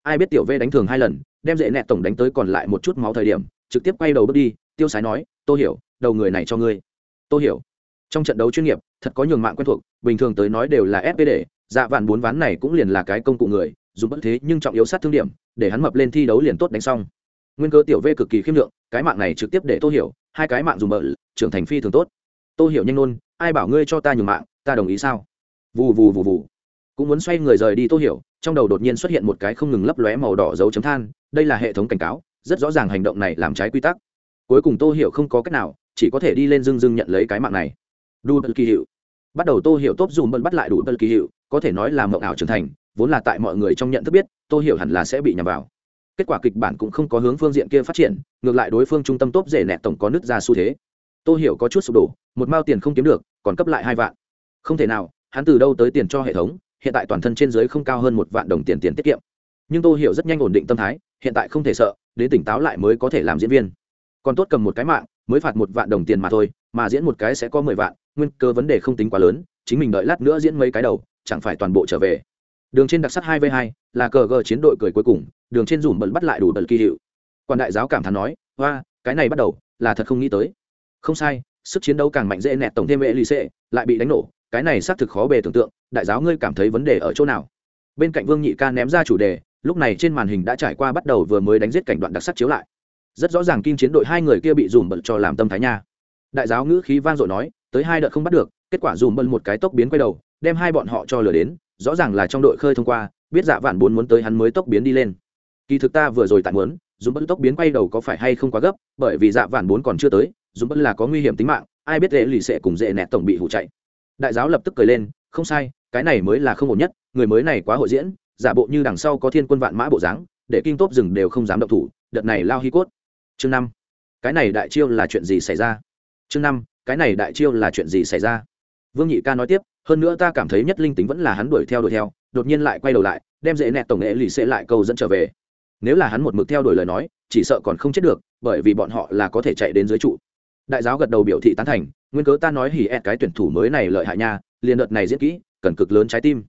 Ai biết tiểu v đánh thường hai lần, đem dễ nẹt tổng đánh tới còn lại một chút máu thời điểm, trực tiếp quay đầu bước đi tiêu sái nói tôi hiểu, đầu người này cho ngươi. Tôi hiểu? Trong trận đấu chuyên nghiệp, thật có nhường mạng quen thuộc, bình thường tới nói đều là fp để dạ vạn bốn ván này cũng liền là cái công cụ người, dù bất thế nhưng trọng yếu sát thương điểm, để hắn mập lên thi đấu liền tốt đánh xong. Nguyên cơ tiểu v cực kỳ khiêm lượng cái mạng này trực tiếp để tôi hiểu, hai cái mạng dùng bợ, trưởng thành phi thường tốt. Tôi hiểu nhanh nôn ai bảo ngươi cho ta nhường mạng, ta đồng ý sao? Vù vù vù vù. Cũng muốn xoay người rời đi tôi hiểu, trong đầu đột nhiên xuất hiện một cái không ngừng lấp lóe màu đỏ dấu chấm than, đây là hệ thống cảnh cáo, rất rõ ràng hành động này làm trái quy tắc cuối cùng tô hiểu không có cách nào, chỉ có thể đi lên dưng dưng nhận lấy cái mạng này. Đủ bật kỳ hiệu. Bắt đầu tô hiểu tốt dùm bận bắt lại đủ bật kỳ hiệu, có thể nói là mộng ảo trưởng thành, vốn là tại mọi người trong nhận thức biết, tô hiểu hẳn là sẽ bị nhầm vào. Kết quả kịch bản cũng không có hướng phương diện kia phát triển, ngược lại đối phương trung tâm tốt rể nẹt tổng có nứt ra xu thế. Tô hiểu có chút sụp đổ, một mao tiền không kiếm được, còn cấp lại hai vạn. Không thể nào, hắn từ đâu tới tiền cho hệ thống, hiện tại toàn thân trên giới không cao hơn một vạn đồng tiền tiền tiết kiệm. Nhưng tô hiểu rất nhanh ổn định tâm thái, hiện tại không thể sợ, đến tỉnh táo lại mới có thể làm diễn viên còn tốt cầm một cái mạng, mới phạt một vạn đồng tiền mà thôi, mà diễn một cái sẽ có mười vạn, nguyên cơ vấn đề không tính quá lớn, chính mình đợi lát nữa diễn mấy cái đầu, chẳng phải toàn bộ trở về. Đường trên đặc sắc hai v hai, là cờ gờ chiến đội cười cuối cùng, đường trên dùm bận bắt lại đủ bận kỳ hiệu. Quan đại giáo cảm thán nói hoa cái này bắt đầu, là thật không nghĩ tới. Không sai, sức chiến đấu càng mạnh dễ nẹt tổng thêm vệ lì xệ lại bị đánh nổ, cái này xác thực khó bề tưởng tượng, đại giáo ngươi cảm thấy vấn đề ở chỗ nào? Bên cạnh vương nhị ca ném ra chủ đề, lúc này trên màn hình đã trải qua bắt đầu vừa mới đánh giết cảnh đoạn đặc sắc chiếu lại rất rõ ràng kim chiến đội hai người kia bị dùm bận cho làm tâm thái nha. Đại giáo ngữ khí vang dội nói, tới hai đợt không bắt được, kết quả dùm bận một cái tốc biến quay đầu, đem hai bọn họ cho lừa đến, rõ ràng là trong đội khơi thông qua, biết dạ vạn bốn muốn tới hắn mới tốc biến đi lên. Kỳ thực ta vừa rồi tại muốn, dùm bận tốc biến quay đầu có phải hay không quá gấp, bởi vì dạ vạn bốn còn chưa tới, dùm bận là có nguy hiểm tính mạng, ai biết dễ lì sẽ cùng dễ nẹt tổng bị hụ chạy. Đại giáo lập tức cười lên, không sai, cái này mới là không ổn nhất, người mới này quá hội diễn, giả bộ như đằng sau có thiên quân vạn mã bộ dáng, để kinh tốt rừng đều không dám động thủ, đợt này lao hi cốt chương năm. Cái này đại chiêu là chuyện gì xảy ra? Chương năm, cái này đại chiêu là chuyện gì xảy ra? Vương nhị ca nói tiếp, hơn nữa ta cảm thấy nhất linh tính vẫn là hắn đuổi theo đuổi theo, đột nhiên lại quay đầu lại, đem dễ nẹt tổng nghệ lì xệ lại câu dẫn trở về. Nếu là hắn một mực theo đuổi lời nói, chỉ sợ còn không chết được, bởi vì bọn họ là có thể chạy đến dưới trụ. Đại giáo gật đầu biểu thị tán thành, nguyên cớ ta nói hỉ ẹt cái tuyển thủ mới này lợi hại nha, liền đợt này diễn kỹ, cần cực lớn trái tim.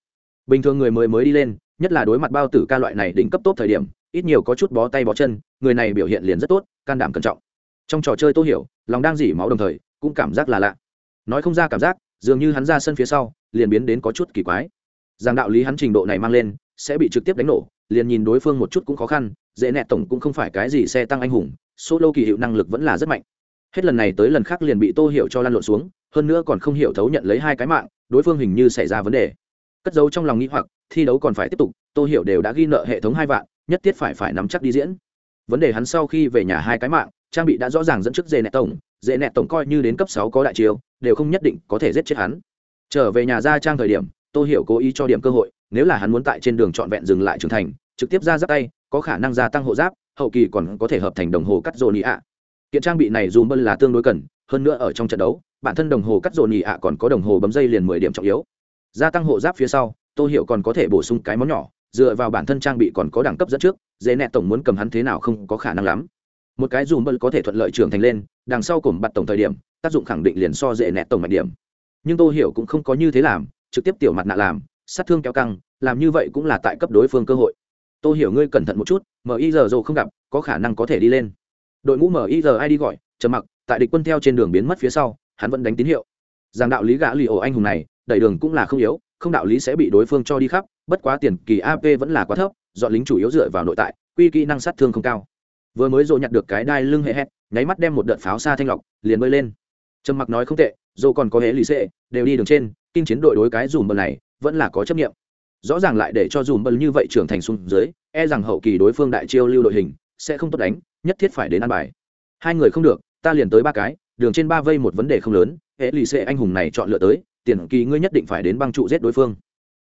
Bình thường người mới mới đi lên, nhất là đối mặt bao tử ca loại này đỉnh cấp tốt thời điểm, ít nhiều có chút bó tay bó chân, người này biểu hiện liền rất tốt can đảm cẩn trọng. Trong trò chơi tô hiểu, lòng đang dỉ máu đồng thời, cũng cảm giác là lạ. Nói không ra cảm giác, dường như hắn ra sân phía sau, liền biến đến có chút kỳ quái. Rằng đạo lý hắn trình độ này mang lên, sẽ bị trực tiếp đánh nổ, liền nhìn đối phương một chút cũng khó khăn, dễ nẹt tổng cũng không phải cái gì xe tăng anh hùng, số lô kỳ hiệu năng lực vẫn là rất mạnh. Hết lần này tới lần khác liền bị tô hiểu cho lan lộn xuống, hơn nữa còn không hiểu thấu nhận lấy hai cái mạng, đối phương hình như xảy ra vấn đề. Cất giấu trong lòng nghĩ hoặc, thi đấu còn phải tiếp tục, tô hiểu đều đã ghi nợ hệ thống hai vạn, nhất thiết phải phải nắm chắc đi diễn vấn đề hắn sau khi về nhà hai cái mạng, trang bị đã rõ ràng dẫn trước dê nẹt tổng. Dê nẹt tổng coi như đến cấp sáu có đại chiêu, đều không nhất định có thể giết chết hắn. Trở về nhà ra trang thời điểm, tô hiểu cố ý cho điểm cơ hội, nếu là hắn muốn tại trên đường trọn vẹn dừng lại trưởng thành, trực tiếp ra giáp tay, có khả năng gia tăng hộ giáp, hậu kỳ còn có thể hợp thành đồng hồ cắt dồn ý ạ. Kiện trang bị này dù mân là tương đối cần, hơn nữa ở trong trận đấu, bản thân đồng hồ cắt dồn ý ạ còn có đồng hồ bấm dây liền mười điểm trọng yếu. Gia tăng hộ giáp phía sau, tô hiểu còn có thể bổ sung cái món nhỏ dựa vào bản thân trang bị còn có đẳng cấp dẫn trước, dễ nẹ tổng muốn cầm hắn thế nào không có khả năng lắm. Một cái dùm bật có thể thuận lợi trưởng thành lên, đằng sau cổm bặt tổng thời điểm, tác dụng khẳng định liền so dễ nẹ tổng mạnh điểm. Nhưng tô hiểu cũng không có như thế làm, trực tiếp tiểu mặt nạ làm, sát thương kéo căng, làm như vậy cũng là tại cấp đối phương cơ hội. Tôi hiểu ngươi cẩn thận một chút mi giờ dồ không gặp, có khả năng có thể đi lên. Đội ngũ mi giờ ai đi gọi, trầm mặc, tại địch quân theo trên đường biến mất phía sau, hắn vẫn đánh tín hiệu. Giảng đạo lý gã lì ổ anh hùng này, đẩy đường cũng là không yếu không đạo lý sẽ bị đối phương cho đi khắp, bất quá tiền kỳ ap vẫn là quá thấp, dọn lính chủ yếu dựa vào nội tại, quy kỹ năng sát thương không cao. Vừa mới dỗ nhặt được cái đai lưng hệ hét, nháy mắt đem một đợt pháo xa thanh lọc, liền bơi lên. Trầm mặc nói không tệ dỗ còn có hệ lì xệ, đều đi đường trên, kinh chiến đội đối cái dùm bờ này, vẫn là có chấp nghiệm rõ ràng lại để cho dùm bần như vậy trưởng thành xuống dưới e rằng hậu kỳ đối phương đại chiêu lưu đội hình, sẽ không tốt đánh, nhất thiết phải đến ăn bài. Hai người không được, ta liền tới ba cái, đường trên ba vây một vấn đề không lớn, hệ lì xệ anh hùng này chọn lựa tới tiền kỳ ngươi nhất định phải đến băng trụ giết đối phương.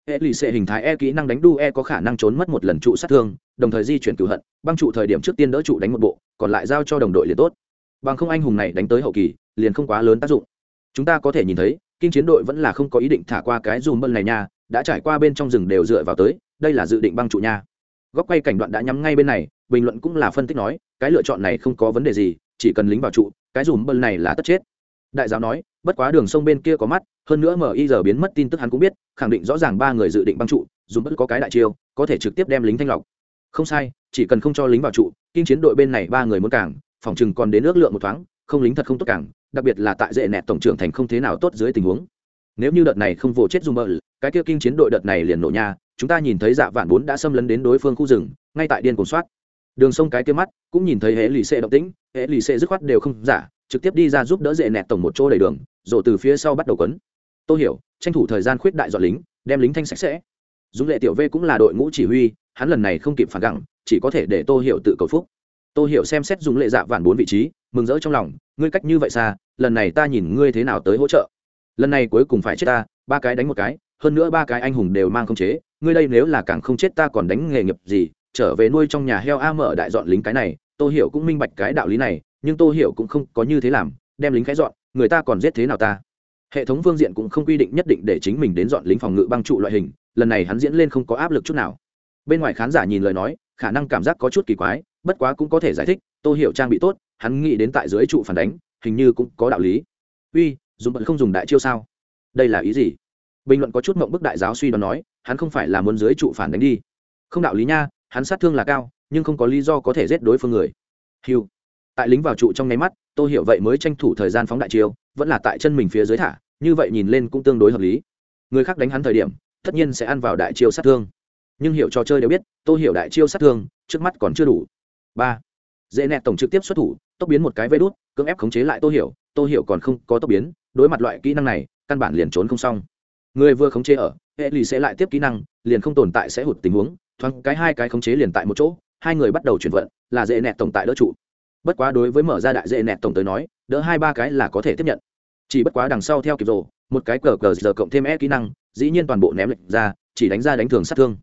Hệ lì xệ hình thái e kỹ năng đánh đu e có khả năng trốn mất một lần trụ sát thương, đồng thời di chuyển cửu hận, băng trụ thời điểm trước tiên đỡ trụ đánh một bộ, còn lại giao cho đồng đội liền tốt. Bằng không anh hùng này đánh tới hậu kỳ, liền không quá lớn tác dụng. Chúng ta có thể nhìn thấy, kinh chiến đội vẫn là không có ý định thả qua cái dùm bân này nha, đã trải qua bên trong rừng đều dựa vào tới, đây là dự định băng trụ nha. Góc quay cảnh đoạn đã nhắm ngay bên này, bình luận cũng là phân tích nói, cái lựa chọn này không có vấn đề gì, chỉ cần lính vào trụ, cái dùm bân này là tất chết đại giáo nói, bất quá đường sông bên kia có mắt, hơn nữa mi giờ biến mất tin tức hắn cũng biết, khẳng định rõ ràng ba người dự định băng trụ dùng bất có cái đại chiêu, có thể trực tiếp đem lính thanh lọc. Không sai, chỉ cần không cho lính vào trụ, kinh chiến đội bên này ba người muốn cảng, phòng chừng còn đến ước lượng một thoáng, không lính thật không tốt cảng, đặc biệt là tại dễ nẹt tổng trưởng thành không thế nào tốt dưới tình huống. Nếu như đợt này không vồ chết dùng bờ cái kia kinh chiến đội đợt này liền nổ nha, chúng ta nhìn thấy dạ vạn bốn đã xâm lấn đến đối phương khu rừng, ngay tại điên cồn soát. Đường sông cái kia mắt, cũng nhìn thấy hệ lì xệ động tĩnh, hệ lì xệ dứt khoát đều không giả trực tiếp đi ra giúp đỡ dễ nẹt tổng một chỗ đầy đường, rồi từ phía sau bắt đầu quấn. Tôi hiểu, tranh thủ thời gian khuyết đại dọn lính, đem lính thanh sạch sẽ. Dũng lệ tiểu v cũng là đội ngũ chỉ huy, hắn lần này không kịp phản gặng, chỉ có thể để tô hiểu tự cầu phúc. Tô hiểu xem xét dũng lệ dạ vạn bốn vị trí, mừng rỡ trong lòng, ngươi cách như vậy xa, lần này ta nhìn ngươi thế nào tới hỗ trợ. Lần này cuối cùng phải chết ta, ba cái đánh một cái, hơn nữa ba cái anh hùng đều mang không chế, ngươi đây nếu là càng không chết ta còn đánh nghề nghiệp gì, trở về nuôi trong nhà heo a mở đại dọn lính cái này. Tô hiểu cũng minh bạch cái đạo lý này nhưng tô hiểu cũng không có như thế làm, đem lính khái dọn, người ta còn giết thế nào ta? Hệ thống phương diện cũng không quy định nhất định để chính mình đến dọn lính phòng ngự băng trụ loại hình, lần này hắn diễn lên không có áp lực chút nào. Bên ngoài khán giả nhìn lời nói, khả năng cảm giác có chút kỳ quái, bất quá cũng có thể giải thích, tô hiểu trang bị tốt, hắn nghĩ đến tại dưới trụ phản đánh, hình như cũng có đạo lý. Uy, dùng bận không dùng đại chiêu sao? Đây là ý gì? Bình luận có chút mộng bức đại giáo suy đoán nói, hắn không phải là muốn dưới trụ phản đánh đi. Không đạo lý nha, hắn sát thương là cao, nhưng không có lý do có thể giết đối phương người. Hiu tại lính vào trụ trong nháy mắt, tôi hiểu vậy mới tranh thủ thời gian phóng đại chiêu, vẫn là tại chân mình phía dưới thả, như vậy nhìn lên cũng tương đối hợp lý. Người khác đánh hắn thời điểm, tất nhiên sẽ ăn vào đại chiêu sát thương. Nhưng hiểu trò chơi đều biết, tôi hiểu đại chiêu sát thương, trước mắt còn chưa đủ. Ba. Dễ nẹt tổng trực tiếp xuất thủ, tốc biến một cái vây đút, cưỡng ép khống chế lại tôi hiểu tôi hiểu còn không có tốc biến, đối mặt loại kỹ năng này, căn bản liền trốn không xong. Người vừa khống chế ở, hệ lì sẽ lại tiếp kỹ năng, liền không tồn tại sẽ hụt tình huống, thoáng cái hai cái khống chế liền tại một chỗ, hai người bắt đầu chuyển vận, là dễ nẹt tổng tại đỡ trụ bất quá đối với mở ra đại dễ nẹt tổng tới nói, đỡ hai ba cái là có thể tiếp nhận. Chỉ bất quá đằng sau theo kịp rồ một cái cờ cờ giờ cộng thêm e kỹ năng, dĩ nhiên toàn bộ ném lệch ra, chỉ đánh ra đánh thường sát thương.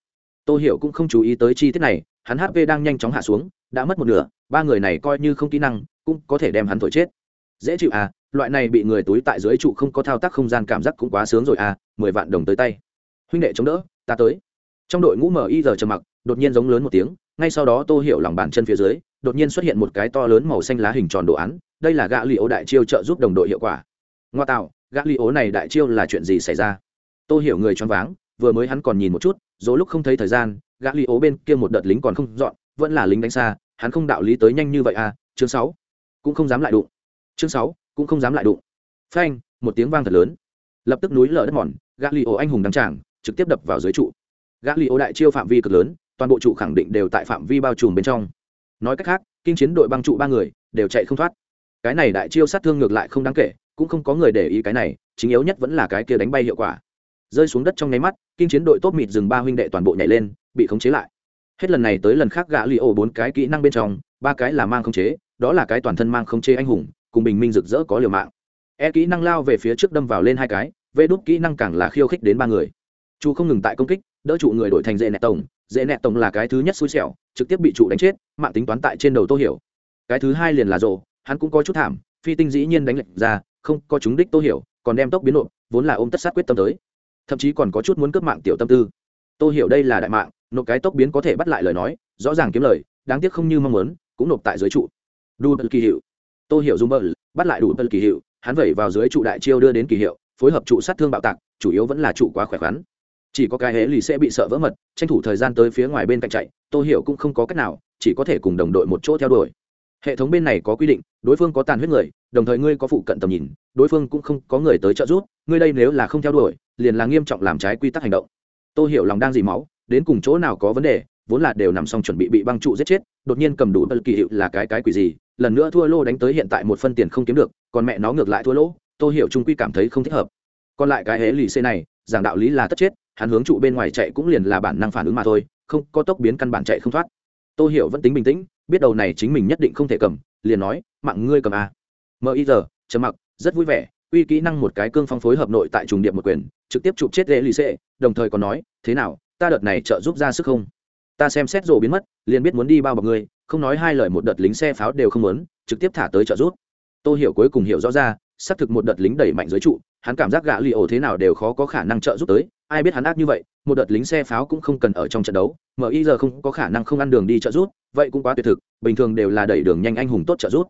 Tô hiểu cũng không chú ý tới chi tiết này, hắn hp đang nhanh chóng hạ xuống, đã mất một nửa, ba người này coi như không kỹ năng, cũng có thể đem hắn thổi chết. Dễ chịu à loại này bị người túi tại dưới trụ không có thao tác không gian cảm giác cũng quá sướng rồi à mười vạn đồng tới tay. Huynh đệ chống đỡ, ta tới. Trong đội ngũ mi giờ trầm mặc, đột nhiên giống lớn một tiếng, ngay sau đó tô hiểu lòng bàn chân phía dưới đột nhiên xuất hiện một cái to lớn màu xanh lá hình tròn đồ án, đây là gã li ố đại chiêu trợ giúp đồng đội hiệu quả. Ngoa tạo gã li ố này đại chiêu là chuyện gì xảy ra? Tô hiểu người choáng váng, vừa mới hắn còn nhìn một chút, dỗ lúc không thấy thời gian gã li ố bên kia một đợt lính còn không dọn, vẫn là lính đánh xa, hắn không đạo lý tới nhanh như vậy à? Chương sáu, cũng không dám lại đụng. Chương sáu, cũng không dám lại đụng. Phanh, một tiếng vang thật lớn. Lập tức núi lở đất mòn gã li ố anh hùng đăng tràng, trực tiếp đập vào dưới trụ. Gã li ố đại chiêu phạm vi cực lớn, toàn bộ trụ khẳng định đều tại phạm vi bao trùm bên trong nói cách khác, kinh chiến đội băng trụ ba người đều chạy không thoát. Cái này đại chiêu sát thương ngược lại không đáng kể, cũng không có người để ý cái này, chính yếu nhất vẫn là cái kia đánh bay hiệu quả. Rơi xuống đất trong nháy mắt, kinh chiến đội tốt mịt dừng ba huynh đệ toàn bộ nhảy lên, bị khống chế lại. Hết lần này tới lần khác gã li ổ bốn cái kỹ năng bên trong, ba cái là mang khống chế, đó là cái toàn thân mang khống chế anh hùng, cùng bình minh rực rỡ có liều mạng. E kỹ năng lao về phía trước đâm vào lên hai cái, vê đốt kỹ năng càng là khiêu khích đến ba người. Chu không ngừng tại công kích đỡ trụ người đổi thành dễ nẹt tổng. Dễ nẹt tổng là cái thứ nhất xui xẻo, trực tiếp bị trụ đánh chết, mạng tính toán tại trên đầu tô hiểu. Cái thứ hai liền là rộ hắn cũng có chút thảm, phi tinh dĩ nhiên đánh lệnh ra, không có chúng đích tô hiểu, còn đem tốc biến nộp, vốn là ôm tất sát quyết tâm tới. Thậm chí còn có chút muốn cướp mạng tiểu tâm tư. Tô hiểu đây là đại mạng, nộp cái tốc biến có thể bắt lại lời nói, rõ ràng kiếm lời, đáng tiếc không như mong muốn, cũng nộp tại dưới trụ. Đu bật kỳ hiệu. Tô hiểu dùng bật bắt lại đủ bật kỳ hiệu, hắn vẩy vào dưới trụ đại chiêu đưa đến kỳ hiệu, phối hợp trụ sát thương bạo tạc, chủ yếu vẫn là trụ quá khỏe khoắn chỉ có cái hễ lì sẽ bị sợ vỡ mật, tranh thủ thời gian tới phía ngoài bên cạnh chạy, tô hiểu cũng không có cách nào, chỉ có thể cùng đồng đội một chỗ theo đuổi. Hệ thống bên này có quy định, đối phương có tàn huyết người, đồng thời ngươi có phụ cận tầm nhìn, đối phương cũng không có người tới trợ giúp, ngươi đây nếu là không theo đuổi, liền là nghiêm trọng làm trái quy tắc hành động. Tô hiểu lòng đang dì máu, đến cùng chỗ nào có vấn đề, vốn là đều nằm xong chuẩn bị bị băng trụ giết chết, đột nhiên cầm đủ bất kỳ hiệu là cái cái quỷ gì, lần nữa thua lô đánh tới hiện tại một phân tiền không kiếm được, còn mẹ nó ngược lại thua lỗ tô hiểu trung quy cảm thấy không thích hợp. Còn lại cái hễ lì xê này, giảng đạo lý là tất chết hắn hướng trụ bên ngoài chạy cũng liền là bản năng phản ứng mà thôi, không, có tốc biến căn bản chạy không thoát. Tô hiểu vẫn tính bình tĩnh, biết đầu này chính mình nhất định không thể cầm, liền nói, mạng ngươi cầm a ý giờ trầm mặc, rất vui vẻ, uy kỹ năng một cái cương phong phối hợp nội tại trùng điệp một quyền, trực tiếp chụp chết lễ lì xệ đồng thời còn nói, thế nào, ta đợt này trợ giúp ra sức không? Ta xem xét rồ biến mất, liền biết muốn đi bao bọc ngươi, không nói hai lời một đợt lính xe pháo đều không muốn, trực tiếp thả tới trợ giúp. Tôi hiểu cuối cùng hiểu rõ ra, xác thực một đợt lính đẩy mạnh dưới trụ, hắn cảm giác gã lì ổ thế nào đều khó có khả năng trợ giúp tới ai biết hắn ác như vậy một đợt lính xe pháo cũng không cần ở trong trận đấu mi giờ không có khả năng không ăn đường đi trợ rút, vậy cũng quá tuyệt thực bình thường đều là đẩy đường nhanh anh hùng tốt trợ rút,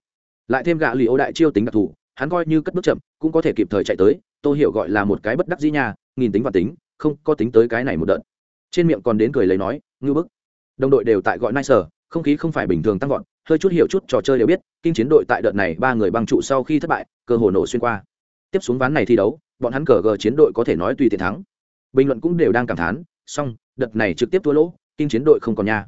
lại thêm gạ lì ô đại chiêu tính đặc thù hắn coi như cất bước chậm cũng có thể kịp thời chạy tới tôi hiểu gọi là một cái bất đắc dĩ nhà, nghìn tính và tính không có tính tới cái này một đợt. Trên miệng còn đến cười lấy nói ngư bức. Đồng đội đều tại gọi nice không khí không phải bình thường tăng vọt hơi chút hiểu chút trò chơi đều biết kinh chiến đội tại đợt này ba người băng trụ sau khi thất bại cơ hồ nổ xuyên qua. Tiếp xuống ván này thi đấu bọn hắn cờ gờ chiến đội có thể nói tùy tiện thắng bình luận cũng đều đang cảm thán song đợt này trực tiếp thua lỗ, kinh chiến đội không còn nha.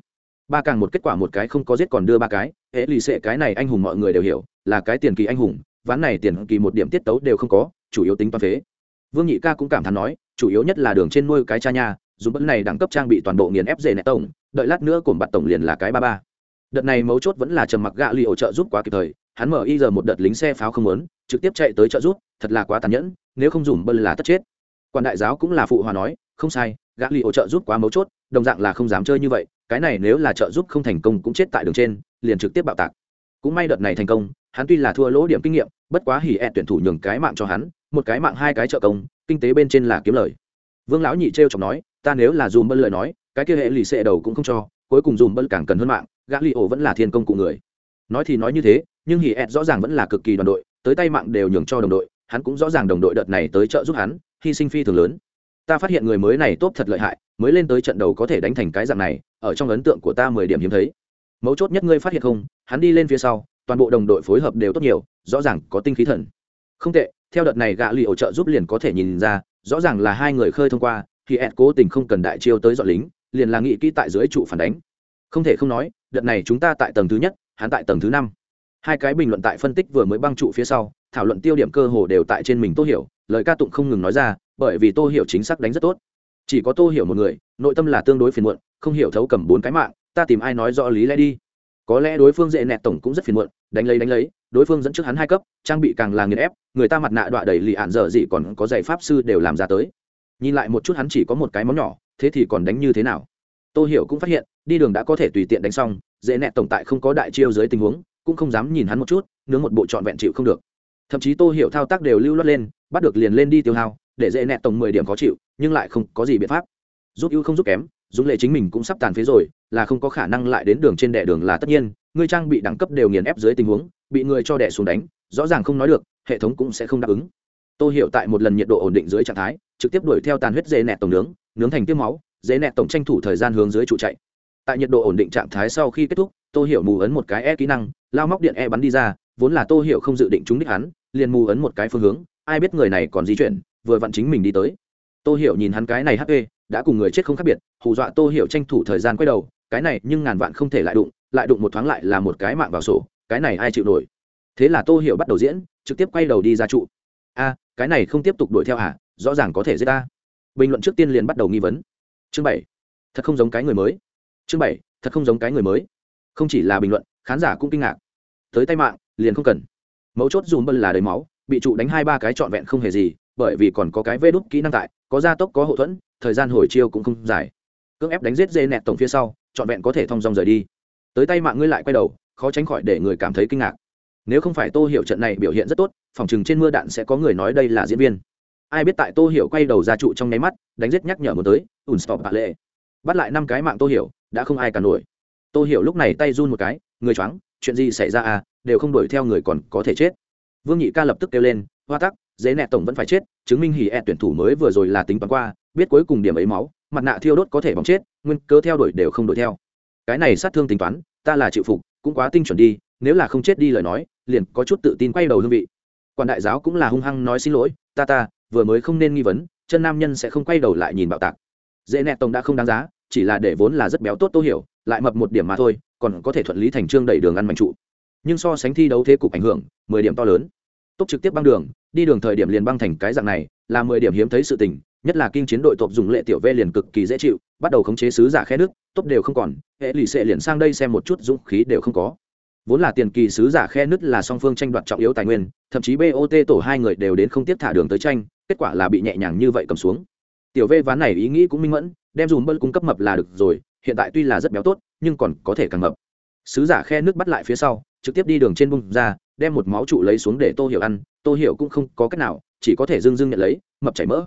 Ba càng một kết quả một cái không có giết còn đưa ba cái hễ lì xệ cái này anh hùng mọi người đều hiểu, là cái tiền kỳ anh hùng, ván này tiền kỳ một điểm tiết tấu đều không có, chủ yếu tính toán phế. Vương nhị ca cũng cảm thán nói, chủ yếu nhất là đường trên nuôi cái cha nha dùng bẫn này đẳng cấp trang bị toàn bộ nghiền ép dề nẹ tổng, đợi lát nữa cổm bạt tổng liền là cái ba ba. Đợt này mấu chốt vẫn là trầm mặc gạ lì ổ trợ giúp quá kịp thời, hắn mở y giờ một đợt lính xe pháo không lớn trực tiếp chạy tới trợ giúp, thật là quá tàn nhẫn, nếu không dùng bân là tất chết quan đại giáo cũng là phụ hòa nói, không sai, gã li ổ trợ giúp quá mấu chốt, đồng dạng là không dám chơi như vậy, cái này nếu là trợ giúp không thành công cũng chết tại đường trên, liền trực tiếp bạo tạc. Cũng may đợt này thành công, hắn tuy là thua lỗ điểm kinh nghiệm, bất quá hỉ ẹn tuyển thủ nhường cái mạng cho hắn, một cái mạng hai cái trợ công, kinh tế bên trên là kiếm lời. Vương lão nhị t r chọc nói, ta nếu là dùm bân lời nói, cái kia hệ lì xệ đầu cũng không cho, cuối cùng dùm bân càng cần hơn mạng, gã li ổ vẫn là thiên công cụ người. Nói thì nói như thế, nhưng hỉ ẹn rõ ràng vẫn là cực kỳ đoàn đội, tới tay mạng đều nhường cho đồng đội, hắn cũng rõ ràng đồng đội đợt này tới trợ giúp hắn hy sinh phi thường lớn. Ta phát hiện người mới này tốt thật lợi hại, mới lên tới trận đầu có thể đánh thành cái dạng này, ở trong ấn tượng của ta mười điểm hiếm thấy. Mấu chốt nhất ngươi phát hiện không, hắn đi lên phía sau, toàn bộ đồng đội phối hợp đều tốt nhiều, rõ ràng có tinh khí thần. Không tệ, theo đợt này gạ lì ổ trợ giúp liền có thể nhìn ra, rõ ràng là hai người khơi thông qua, thì ed cố tình không cần đại chiêu tới dọn lính, liền là nghị kỹ tại dưới trụ phản đánh. Không thể không nói, đợt này chúng ta tại tầng thứ nhất, hắn tại tầng thứ năm. Hai cái bình luận tại phân tích vừa mới băng trụ phía sau, thảo luận tiêu điểm cơ hồ đều tại trên mình tốt hiểu lời ca tụng không ngừng nói ra, bởi vì tô hiểu chính xác đánh rất tốt. Chỉ có tô hiểu một người, nội tâm là tương đối phiền muộn, không hiểu thấu cầm bốn cái mạng, ta tìm ai nói rõ lý lẽ đi. Có lẽ đối phương dễ nẹt tổng cũng rất phiền muộn, đánh lấy đánh lấy, đối phương dẫn trước hắn hai cấp, trang bị càng là nghiền ép, người ta mặt nạ đọa đầy lì ạn dở gì còn có giày pháp sư đều làm ra tới. Nhìn lại một chút hắn chỉ có một cái móng nhỏ, thế thì còn đánh như thế nào? Tô hiểu cũng phát hiện, đi đường đã có thể tùy tiện đánh xong, dễ nẹt tổng tại không có đại chiêu dưới tình huống, cũng không dám nhìn hắn một chút, nướng một bộ trọn vẹn chịu không được thậm chí tô hiểu thao tác đều lưu loát lên, bắt được liền lên đi tiêu hao, để dễ nẹt tổng mười điểm khó chịu, nhưng lại không có gì biện pháp. Giúp ưu không giúp kém, dũng lệ chính mình cũng sắp tàn phế rồi, là không có khả năng lại đến đường trên đẻ đường là tất nhiên ngươi trang bị đẳng cấp đều nghiền ép dưới tình huống, bị người cho đẻ xuống đánh, rõ ràng không nói được, hệ thống cũng sẽ không đáp ứng. Tô hiểu tại một lần nhiệt độ ổn định dưới trạng thái, trực tiếp đuổi theo tàn huyết dễ nẹt tổng nướng nướng thành tiêm máu, dễ nẹt tổng tranh thủ thời gian hướng dưới trụ chạy. Tại nhiệt độ ổn định trạng thái sau khi kết thúc, tô hiểu mù ấn một cái e kỹ năng, lao móc điện e bắn đi ra, vốn là tô hiểu không dự định trúng đích hắn liền mù ấn một cái phương hướng, ai biết người này còn di chuyển, vừa vặn chính mình đi tới. Tô hiểu nhìn hắn cái này hp đã cùng người chết không khác biệt, hù dọa tô hiểu tranh thủ thời gian quay đầu, cái này nhưng ngàn vạn không thể lại đụng lại đụng một thoáng lại là một cái mạng vào sổ, cái này ai chịu nổi? Thế là tô hiểu bắt đầu diễn, trực tiếp quay đầu đi ra trụ. A, cái này không tiếp tục đuổi theo à rõ ràng có thể giết ta. Bình luận trước tiên liền bắt đầu nghi vấn. Chương bảy, thật không giống cái người mới. Chương bảy, thật không giống cái người mới. Không chỉ là bình luận, khán giả cũng kinh ngạc. Tới tay mạng, liền không cần mấu chốt dùm bân là đầy máu, bị trụ đánh hai ba cái trọn vẹn không hề gì, bởi vì còn có cái vê đúc kỹ năng tại, có gia tốc, có hậu thuẫn, thời gian hồi chiêu cũng không dài. Cưỡng ép đánh giết dê nẹt tổng phía sau, trọn vẹn có thể thong dong rời đi. Tới tay mạng ngươi lại quay đầu, khó tránh khỏi để người cảm thấy kinh ngạc. Nếu không phải tô hiểu trận này biểu hiện rất tốt, phòng chừng trên mưa đạn sẽ có người nói đây là diễn viên. Ai biết tại tô hiểu quay đầu ra trụ trong nháy mắt, đánh giết nhắc nhở một tới ùn stop bạ lệ. Bắt lại năm cái mạng tô hiểu, đã không ai cả nổi. Tô hiểu lúc này tay run một cái, người choáng, chuyện gì xảy ra à đều không đuổi theo người còn có thể chết. Vương nhị ca lập tức kêu lên, hoa tắc dễ nẹ tổng vẫn phải chết, chứng minh hỉ ẹt tuyển thủ mới vừa rồi là tính toán qua, biết cuối cùng điểm ấy máu, mặt nạ thiêu đốt có thể bóng chết, nguyên cớ theo đuổi đều không đuổi theo. Cái này sát thương tính toán, ta là chịu phục, cũng quá tinh chuẩn đi, nếu là không chết đi lời nói, liền có chút tự tin quay đầu hương vị. Quan đại giáo cũng là hung hăng nói xin lỗi, ta ta, vừa mới không nên nghi vấn, chân nam nhân sẽ không quay đầu lại nhìn bạo tạc. Dễ nẹ tổng đã không đáng giá, chỉ là để vốn là rất béo tốt tô hiểu, lại mập một điểm mà thôi, còn có thể thuận lý thành trương đẩy đường ăn mạnh trụ nhưng so sánh thi đấu thế cục ảnh hưởng, mười điểm to lớn. Tốc trực tiếp băng đường, đi đường thời điểm liền băng thành cái dạng này, là mười điểm hiếm thấy sự tình, nhất là kinh chiến đội tộc dùng lệ tiểu v liền cực kỳ dễ chịu, bắt đầu khống chế sứ giả khe nước, tốc đều không còn, hệ lì xệ liền sang đây xem một chút dũng khí đều không có. Vốn là tiền kỳ sứ giả khe nứt là song phương tranh đoạt trọng yếu tài nguyên, thậm chí bot tổ hai người đều đến không tiếp thả đường tới tranh, kết quả là bị nhẹ nhàng như vậy cầm xuống. Tiểu v ván này ý nghĩ cũng minh mẫn, đem dùm bân cung cấp mập là được rồi, hiện tại tuy là rất béo tốt, nhưng còn có thể càng mập sứ giả khe nước bắt lại phía sau, trực tiếp đi đường trên bung ra, đem một máu trụ lấy xuống để tô hiểu ăn, tô hiểu cũng không có cách nào, chỉ có thể dưng dưng nhận lấy, mập chảy mỡ.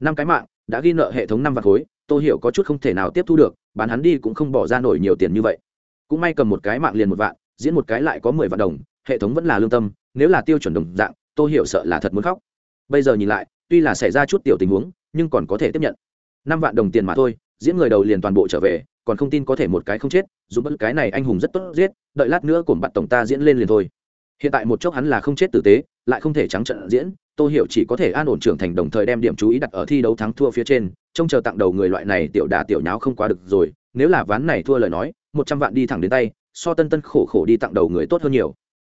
Năm cái mạng, đã ghi nợ hệ thống năm vạn khối, tô hiểu có chút không thể nào tiếp thu được, bán hắn đi cũng không bỏ ra nổi nhiều tiền như vậy. Cũng may cầm một cái mạng liền một vạn, diễn một cái lại có mười vạn đồng, hệ thống vẫn là lương tâm, nếu là tiêu chuẩn đồng dạng, tô hiểu sợ là thật muốn khóc. Bây giờ nhìn lại, tuy là xảy ra chút tiểu tình huống, nhưng còn có thể tiếp nhận. Năm vạn đồng tiền mà thôi diễn người đầu liền toàn bộ trở về, còn không tin có thể một cái không chết, dù bất cái này anh hùng rất tốt giết, đợi lát nữa cổm bạn tổng ta diễn lên liền thôi. Hiện tại một chốc hắn là không chết tử tế, lại không thể trắng trận diễn tôi hiểu chỉ có thể an ổn trưởng thành đồng thời đem điểm chú ý đặt ở thi đấu thắng thua phía trên, trông chờ tặng đầu người loại này tiểu đà tiểu nháo không quá được rồi, nếu là ván này thua lời nói, một trăm vạn đi thẳng đến tay, so tân tân khổ khổ đi tặng đầu người tốt hơn nhiều.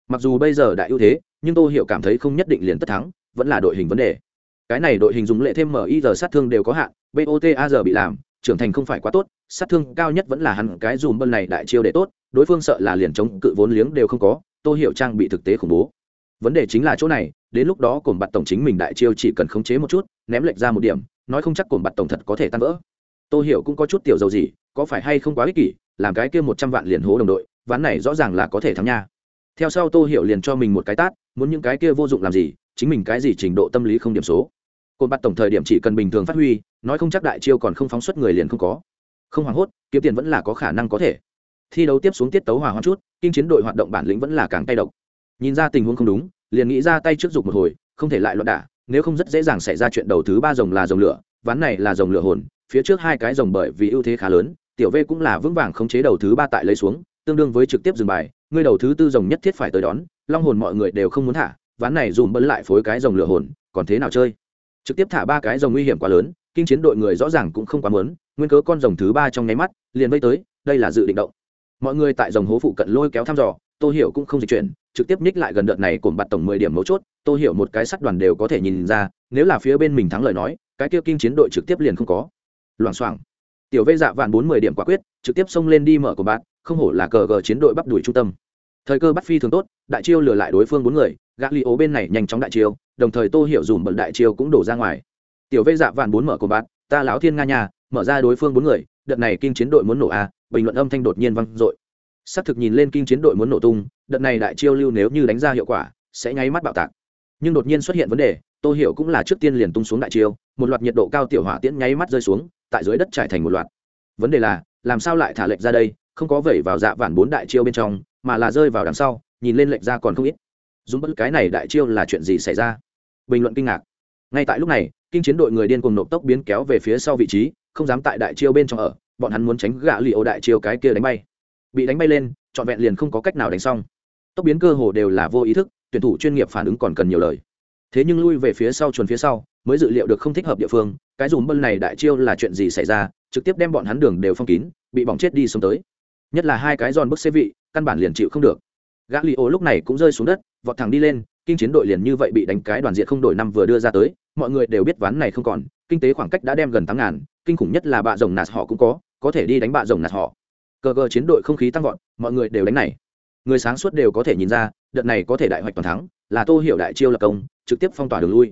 Mặc dù bây giờ đã ưu thế, nhưng tôi hiểu cảm thấy không nhất định liền tất thắng, vẫn là đội hình vấn đề. Cái này đội hình dùng lệ thêm mi giờ sát thương đều có hạn bota giờ bị làm trưởng thành không phải quá tốt, sát thương cao nhất vẫn là hắn, cái dùm bân này đại chiêu để tốt, đối phương sợ là liền chống cự vốn liếng đều không có, tô hiểu trang bị thực tế khủng bố. Vấn đề chính là chỗ này, đến lúc đó cổm bạt tổng chính mình đại chiêu chỉ cần khống chế một chút, ném lệch ra một điểm, nói không chắc cổm bạt tổng thật có thể tan vỡ. Tô hiểu cũng có chút tiểu dầu gì, có phải hay không quá ích kỷ, làm cái kia một trăm vạn liền hố đồng đội, ván này rõ ràng là có thể thắng nha. Theo sau tô hiểu liền cho mình một cái tát, muốn những cái kia vô dụng làm gì, chính mình cái gì trình độ tâm lý không điểm số. Cồn bắt tổng thời điểm chỉ cần bình thường phát huy nói không chắc đại chiêu còn không phóng xuất người liền không có. Không hoảng hốt, kiếm tiền vẫn là có khả năng có thể. Thi đấu tiếp xuống tiết tấu hòa hoãn chút, kinh chiến đội hoạt động bản lĩnh vẫn là càng tay độc. Nhìn ra tình huống không đúng, liền nghĩ ra tay trước dục một hồi, không thể lại loạn đả, nếu không rất dễ dàng xảy ra chuyện đầu thứ ba rồng là rồng lửa, ván này là rồng lửa hồn, phía trước hai cái rồng bởi vì ưu thế khá lớn, tiểu v cũng là vững vàng khống chế đầu thứ ba tại lấy xuống, tương đương với trực tiếp dừng bài ngươi đầu thứ tư rồng nhất thiết phải tới đón, long hồn mọi người đều không muốn thả, ván này dùm bấn lại phối cái rồng lửa hồn, còn thế nào chơi? Trực tiếp thả ba cái rồng nguy hiểm quá lớn kinh chiến đội người rõ ràng cũng không quá muốn, nguyên cớ con rồng thứ ba trong nháy mắt liền vây tới, đây là dự định động. Mọi người tại rồng hố phụ cận lôi kéo thăm dò, tô hiểu cũng không dịch chuyển, trực tiếp ních lại gần đợt này cùng bạt tổng mười điểm mấu chốt, tô hiểu một cái sắt đoàn đều có thể nhìn ra, nếu là phía bên mình thắng lời nói, cái kia kinh chiến đội trực tiếp liền không có. Loảng xoảng. Tiểu vây dạ vạn bốn mười điểm quả quyết, trực tiếp xông lên đi mở của bạn không hổ là cờ gờ chiến đội bắt đuổi trung tâm. Thời cơ bắt phi thường tốt, đại chiêu lừa lại đối phương bốn người gã li ố bên này nhanh chóng đại chiêu, đồng thời tô hiểu dùm bận đại chiêu cũng đổ ra ngoài tiểu vây dạ vạn bốn mở của bạn ta lão thiên nga nhà, mở ra đối phương bốn người, đợt này kinh chiến đội muốn nổ a, bình luận âm thanh đột nhiên vang dội. Xác thực nhìn lên kinh chiến đội muốn nổ tung, đợt này đại chiêu lưu nếu như đánh ra hiệu quả, sẽ nháy mắt bạo tạc. Nhưng đột nhiên xuất hiện vấn đề, tô hiểu cũng là trước tiên liền tung xuống đại chiêu, một loạt nhiệt độ cao tiểu hỏa tiễn nháy mắt rơi xuống, tại dưới đất trải thành một loạt. Vấn đề là, làm sao lại thả lệnh ra đây, không có vẩy vào dạ vạn bốn đại chiêu bên trong, mà là rơi vào đằng sau, nhìn lên lệnh ra còn không ít. Dùng bất cái này đại chiêu là chuyện gì xảy ra? Bình luận kinh ngạc. Ngay tại lúc này kinh chiến đội người điên cùng nộp tốc biến kéo về phía sau vị trí, không dám tại đại chiêu bên trong ở, bọn hắn muốn tránh gạ lì ô đại chiêu cái kia đánh bay. Bị đánh bay lên, trọn vẹn liền không có cách nào đánh xong. Tốc biến cơ hồ đều là vô ý thức, tuyển thủ chuyên nghiệp phản ứng còn cần nhiều lời. Thế nhưng lui về phía sau chuồn phía sau, mới dự liệu được không thích hợp địa phương, cái dùm bân này đại chiêu là chuyện gì xảy ra, trực tiếp đem bọn hắn đường đều phong kín, bị bỏng chết đi sống tới. Nhất là hai cái giòn bức xế vị, căn bản liền chịu không được. Gã li ô lúc này cũng rơi xuống đất, vọt thẳng đi lên kinh chiến đội liền như vậy bị đánh cái đoàn diện không đổi năm vừa đưa ra tới, mọi người đều biết ván này không còn, kinh tế khoảng cách đã đem gần tám ngàn, kinh khủng nhất là bạ rồng nạt họ cũng có có thể đi đánh bạ rồng nạt họ. Cờ cờ chiến đội không khí tăng vọt, mọi người đều đánh này. Người sáng suốt đều có thể nhìn ra, đợt này có thể đại hoạch toàn thắng, là tô hiểu đại chiêu lập công, trực tiếp phong tỏa đường lui.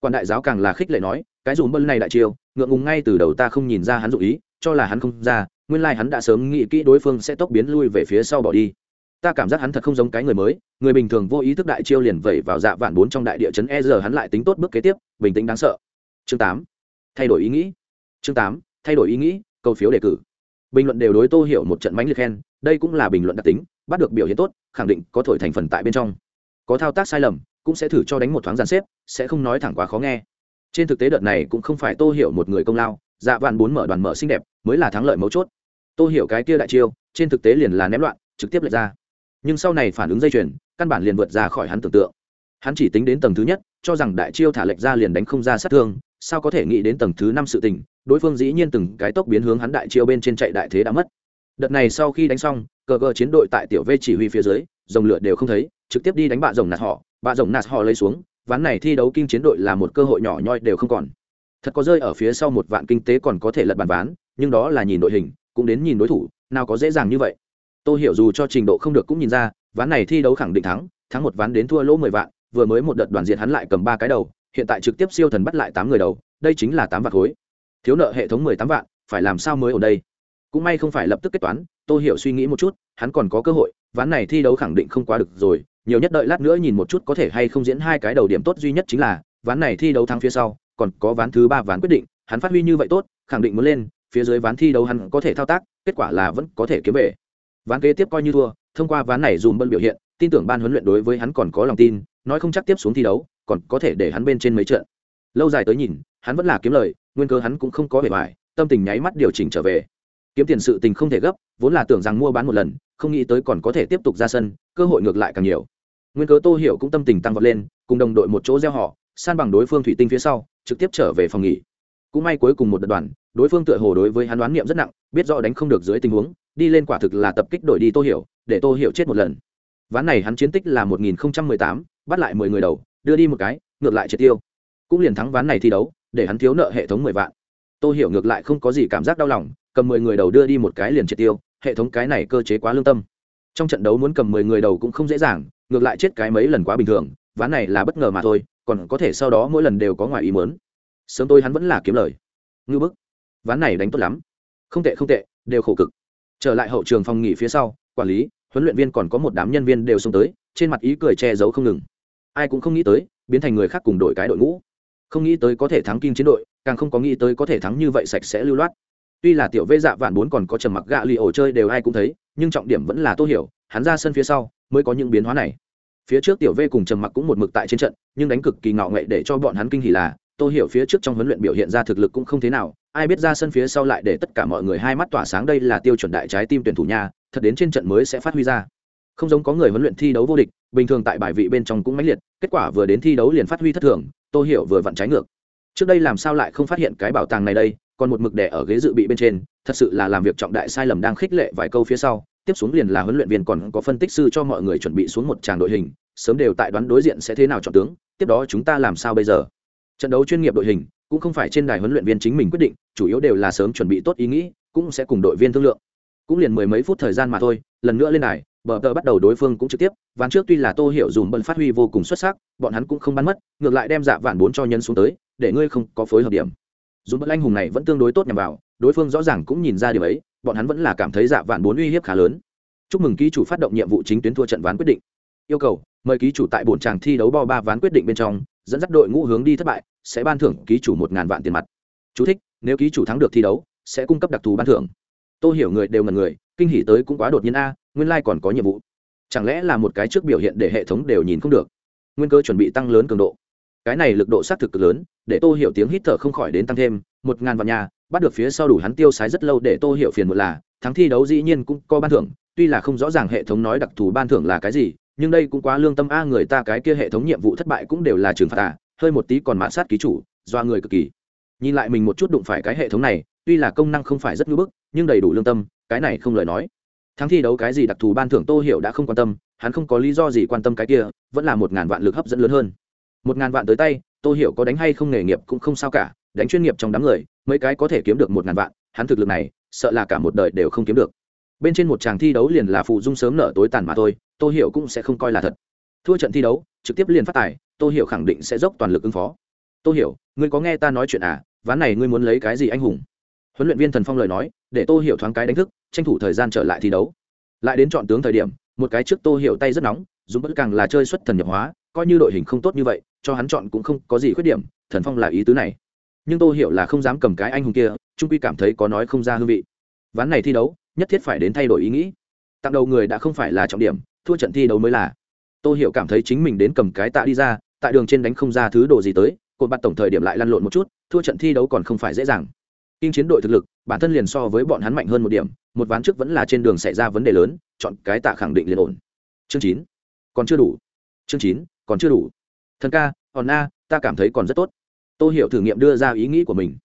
Quan đại giáo càng là khích lệ nói, cái dùm bân này đại chiêu, ngượng ngùng ngay từ đầu ta không nhìn ra hắn dụ ý, cho là hắn không ra, nguyên lai hắn đã sớm nghĩ kỹ đối phương sẽ tốc biến lui về phía sau bỏ đi ta cảm giác hắn thật không giống cái người mới, người bình thường vô ý thức đại chiêu liền vẩy vào dạ vạn bốn trong đại địa chấn e giờ hắn lại tính tốt bước kế tiếp, bình tĩnh đáng sợ. Chương tám, thay đổi ý nghĩ. Chương tám, thay đổi ý nghĩ, câu phiếu đề cử. Bình luận đều đối tô hiểu một trận mánh liệt khen, đây cũng là bình luận đặc tính, bắt được biểu hiện tốt, khẳng định có thổi thành phần tại bên trong. Có thao tác sai lầm, cũng sẽ thử cho đánh một thoáng giàn xếp, sẽ không nói thẳng quá khó nghe. Trên thực tế đợt này cũng không phải tô hiểu một người công lao dạ vạn bốn mở đoàn mở xinh đẹp, mới là thắng lợi mấu chốt. Tô hiểu cái kia đại chiêu, trên thực tế liền là ném loạn, trực tiếp lệch ra nhưng sau này phản ứng dây chuyền, căn bản liền vượt ra khỏi hắn tưởng tượng. Hắn chỉ tính đến tầng thứ nhất, cho rằng đại chiêu thả lệch ra liền đánh không ra sát thương, sao có thể nghĩ đến tầng thứ năm sự tình, đối phương dĩ nhiên từng cái tốc biến hướng hắn đại chiêu bên trên chạy đại thế đã mất. Đợt này sau khi đánh xong, cờ cờ chiến đội tại tiểu v chỉ huy phía dưới dòng lửa đều không thấy, trực tiếp đi đánh bạ rồng nạt họ, bạ rồng nạt họ lấy xuống, ván này thi đấu kinh chiến đội là một cơ hội nhỏ nhoi đều không còn. Thật có rơi ở phía sau một vạn kinh tế còn có thể lật bàn ván, nhưng đó là nhìn đội hình, cũng đến nhìn đối thủ, nào có dễ dàng như vậy tôi hiểu dù cho trình độ không được cũng nhìn ra, ván này thi đấu khẳng định thắng thắng một ván đến thua lỗ mười vạn, vừa mới một đợt đoàn diện hắn lại cầm ba cái đầu, hiện tại trực tiếp siêu thần bắt lại tám người đầu, đây chính là tám vạn khối. Thiếu nợ hệ thống mười tám vạn, phải làm sao mới ở đây? Cũng may không phải lập tức kết toán tôi hiểu suy nghĩ một chút, hắn còn có cơ hội, ván này thi đấu khẳng định không quá được rồi, nhiều nhất đợi lát nữa nhìn một chút có thể hay không diễn hai cái đầu điểm tốt duy nhất chính là, ván này thi đấu thắng phía sau, còn có ván thứ ba ván quyết định, hắn phát huy như vậy tốt, khẳng định muốn lên, phía dưới ván thi đấu hắn có thể thao tác, kết quả là vẫn có thể kiếm về ván kế tiếp coi như thua, thông qua ván này dùm bân biểu hiện, tin tưởng ban huấn luyện đối với hắn còn có lòng tin, nói không chắc tiếp xuống thi đấu, còn có thể để hắn bên trên mấy trận. Lâu dài tới nhìn, hắn vẫn là kiếm lời, nguyên cơ hắn cũng không có bề bài tâm tình nháy mắt điều chỉnh trở về. Kiếm tiền sự tình không thể gấp, vốn là tưởng rằng mua bán một lần, không nghĩ tới còn có thể tiếp tục ra sân, cơ hội ngược lại càng nhiều. Nguyên cớ tô hiểu cũng tâm tình tăng vọt lên, cùng đồng đội một chỗ gieo họ, san bằng đối phương thủy tinh phía sau, trực tiếp trở về phòng nghỉ. Cũng may cuối cùng một đợt đoàn, đối phương tựa hồ đối với hắn đoán niệm rất nặng, biết rõ đánh không được dưới tình huống đi lên quả thực là tập kích đổi đi tô hiểu, để tô hiểu chết một lần. Ván này hắn chiến tích là một nghìn tám, bắt lại mười người đầu, đưa đi một cái, ngược lại triệt tiêu. Cũng liền thắng ván này thi đấu, để hắn thiếu nợ hệ thống mười vạn. Tô hiểu ngược lại không có gì cảm giác đau lòng, cầm mười người đầu đưa đi một cái liền triệt tiêu, hệ thống cái này cơ chế quá lương tâm. Trong trận đấu muốn cầm mười người đầu cũng không dễ dàng, ngược lại chết cái mấy lần quá bình thường, ván này là bất ngờ mà thôi, còn có thể sau đó mỗi lần đều có ngoài ý muốn. Sớm tôi hắn vẫn là kiếm lời. Ngư bức. Ván này đánh tốt lắm. Không tệ không tệ, đều khổ cực trở lại hậu trường phòng nghỉ phía sau, quản lý, huấn luyện viên còn có một đám nhân viên đều xông tới, trên mặt ý cười che giấu không ngừng. Ai cũng không nghĩ tới, biến thành người khác cùng đội cái đội ngũ. Không nghĩ tới có thể thắng kim chiến đội, càng không có nghĩ tới có thể thắng như vậy sạch sẽ lưu loát. Tuy là tiểu vê dạ vạn bốn còn có trầm mặc gạ lì ổ chơi đều ai cũng thấy, nhưng trọng điểm vẫn là tô hiểu, hắn ra sân phía sau mới có những biến hóa này. Phía trước tiểu vê cùng trầm mặc cũng một mực tại trên trận, nhưng đánh cực kỳ ngạo nghệ để cho bọn hắn kinh hỉ là Tôi hiểu phía trước trong huấn luyện biểu hiện ra thực lực cũng không thế nào, ai biết ra sân phía sau lại để tất cả mọi người hai mắt tỏa sáng đây là tiêu chuẩn đại trái tim tuyển thủ nha, thật đến trên trận mới sẽ phát huy ra. Không giống có người huấn luyện thi đấu vô địch, bình thường tại bài vị bên trong cũng mãnh liệt, kết quả vừa đến thi đấu liền phát huy thất thường Tôi hiểu vừa vặn trái ngược. Trước đây làm sao lại không phát hiện cái bảo tàng này đây, còn một mực đẻ ở ghế dự bị bên trên, thật sự là làm việc trọng đại sai lầm đang khích lệ vài câu phía sau, tiếp xuống liền là huấn luyện viên còn có phân tích sư cho mọi người chuẩn bị xuống một tràng đội hình, sớm đều tại đoán đối diện sẽ thế nào chọn tướng, tiếp đó chúng ta làm sao bây giờ? Trận đấu chuyên nghiệp đội hình, cũng không phải trên đài huấn luyện viên chính mình quyết định, chủ yếu đều là sớm chuẩn bị tốt ý nghĩ, cũng sẽ cùng đội viên thương lượng. Cũng liền mười mấy phút thời gian mà thôi, lần nữa lên đài, bờ tờ bắt đầu đối phương cũng trực tiếp, ván trước tuy là tô hiểu dùng bận phát huy vô cùng xuất sắc, bọn hắn cũng không bắn mất, ngược lại đem dạ vạn bốn cho nhân xuống tới, để ngươi không có phối hợp điểm. Dùm bận anh hùng này vẫn tương đối tốt nhằm vào, đối phương rõ ràng cũng nhìn ra điều ấy, bọn hắn vẫn là cảm thấy dạ vạn bốn uy hiếp khá lớn. Chúc mừng ký chủ phát động nhiệm vụ chính tuyến thua trận ván quyết định. Yêu cầu mời ký chủ tại bổn tràng thi đấu bo ba ván quyết định bên trong dẫn dắt đội ngũ hướng đi thất bại sẽ ban thưởng ký chủ một ngàn vạn tiền mặt. Chú thích, nếu ký chủ thắng được thi đấu sẽ cung cấp đặc thù ban thưởng. Tôi hiểu người đều ngần người kinh hỉ tới cũng quá đột nhiên a nguyên lai、like、còn có nhiệm vụ. Chẳng lẽ là một cái trước biểu hiện để hệ thống đều nhìn không được? Nguyên cơ chuẩn bị tăng lớn cường độ. Cái này lực độ xác thực cực lớn để tô hiểu tiếng hít thở không khỏi đến tăng thêm một ngàn vạn nhà bắt được phía sau đủ hắn tiêu sái rất lâu để tô hiểu phiền một là thắng thi đấu dĩ nhiên cũng có ban thưởng tuy là không rõ ràng hệ thống nói đặc thù ban thưởng là cái gì nhưng đây cũng quá lương tâm a, người ta cái kia hệ thống nhiệm vụ thất bại cũng đều là trừng phạt à hơi một tí còn mã sát ký chủ do người cực kỳ. Nhìn lại mình một chút đụng phải cái hệ thống này, tuy là công năng không phải rất ngưỡng bức, nhưng đầy đủ lương tâm, cái này không lời nói. Thắng thi đấu cái gì đặc thù ban thưởng tô hiểu đã không quan tâm, hắn không có lý do gì quan tâm cái kia, vẫn là một ngàn vạn lực hấp dẫn lớn hơn. Một ngàn vạn tới tay, tô hiểu có đánh hay không nghề nghiệp cũng không sao cả, đánh chuyên nghiệp trong đám người, mấy cái có thể kiếm được một ngàn vạn, hắn thực lực này, sợ là cả một đời đều không kiếm được bên trên một tràng thi đấu liền là phụ dung sớm nở tối tàn mà thôi, tô hiểu cũng sẽ không coi là thật. Thua trận thi đấu, trực tiếp liền phát tài, tô hiểu khẳng định sẽ dốc toàn lực ứng phó. Tô hiểu, ngươi có nghe ta nói chuyện à? Ván này ngươi muốn lấy cái gì anh hùng? Huấn luyện viên thần phong lời nói, để tô hiểu thoáng cái đánh thức, tranh thủ thời gian trở lại thi đấu. Lại đến chọn tướng thời điểm, một cái trước tô hiểu tay rất nóng dùng bất càng là chơi xuất thần nhập hóa, coi như đội hình không tốt như vậy, cho hắn chọn cũng không có gì khuyết điểm, thần phong là ý tứ này. Nhưng tô hiểu là không dám cầm cái anh hùng kia trung quy cảm thấy có nói không ra hương vị. Ván này thi đấu nhất thiết phải đến thay đổi ý nghĩ. Tặng đầu người đã không phải là trọng điểm, thua trận thi đấu mới là. Tô hiểu cảm thấy chính mình đến cầm cái tạ đi ra, tại đường trên đánh không ra thứ đồ gì tới, cột bạt tổng thời điểm lại lăn lộn một chút, thua trận thi đấu còn không phải dễ dàng. Kinh chiến đội thực lực, bản thân liền so với bọn hắn mạnh hơn một điểm, một ván trước vẫn là trên đường xảy ra vấn đề lớn, chọn cái tạ khẳng định liền ổn. Chương chín, còn chưa đủ. Chương chín, còn chưa đủ. Thần ca, hòn a, ta cảm thấy còn rất tốt. Tô hiểu thử nghiệm đưa ra ý nghĩ của mình.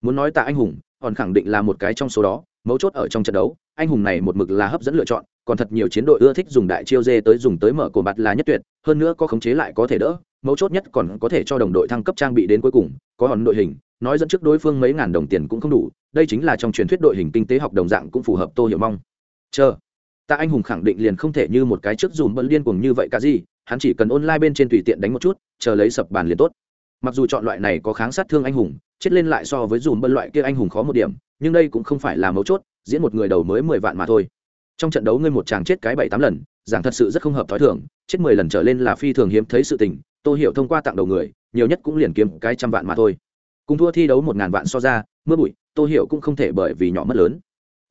Muốn nói tạ anh hùng, hòn khẳng định là một cái trong số đó mấu chốt ở trong trận đấu, anh hùng này một mực là hấp dẫn lựa chọn, còn thật nhiều chiến đội ưa thích dùng đại chiêu dê tới dùng tới mở cổ mặt là nhất tuyệt, hơn nữa có khống chế lại có thể đỡ, mấu chốt nhất còn có thể cho đồng đội thăng cấp trang bị đến cuối cùng, có hòn đội hình, nói dẫn trước đối phương mấy ngàn đồng tiền cũng không đủ, đây chính là trong truyền thuyết đội hình kinh tế học đồng dạng cũng phù hợp tô hiểu mong. Chờ, ta anh hùng khẳng định liền không thể như một cái trước dùm bận liên cuồng như vậy cả gì, hắn chỉ cần online bên trên tùy tiện đánh một chút, chờ lấy sập bàn liền tốt. Mặc dù chọn loại này có kháng sát thương anh hùng chết lên lại so với dùm bân loại kia anh hùng khó một điểm, nhưng đây cũng không phải là mấu chốt, diễn một người đầu mới mười vạn mà thôi. Trong trận đấu ngươi một chàng chết cái bảy tám lần, giảng thật sự rất không hợp t h ó i thường, chết mười lần trở lên là phi thường hiếm thấy sự tình, tôi hiểu thông qua tặng đầu người, nhiều nhất cũng liền kiếm cái trăm vạn mà thôi. Cùng thua thi đấu một ngàn vạn so ra, mưa bụi, tôi hiểu cũng không thể bởi vì nhỏ mất lớn.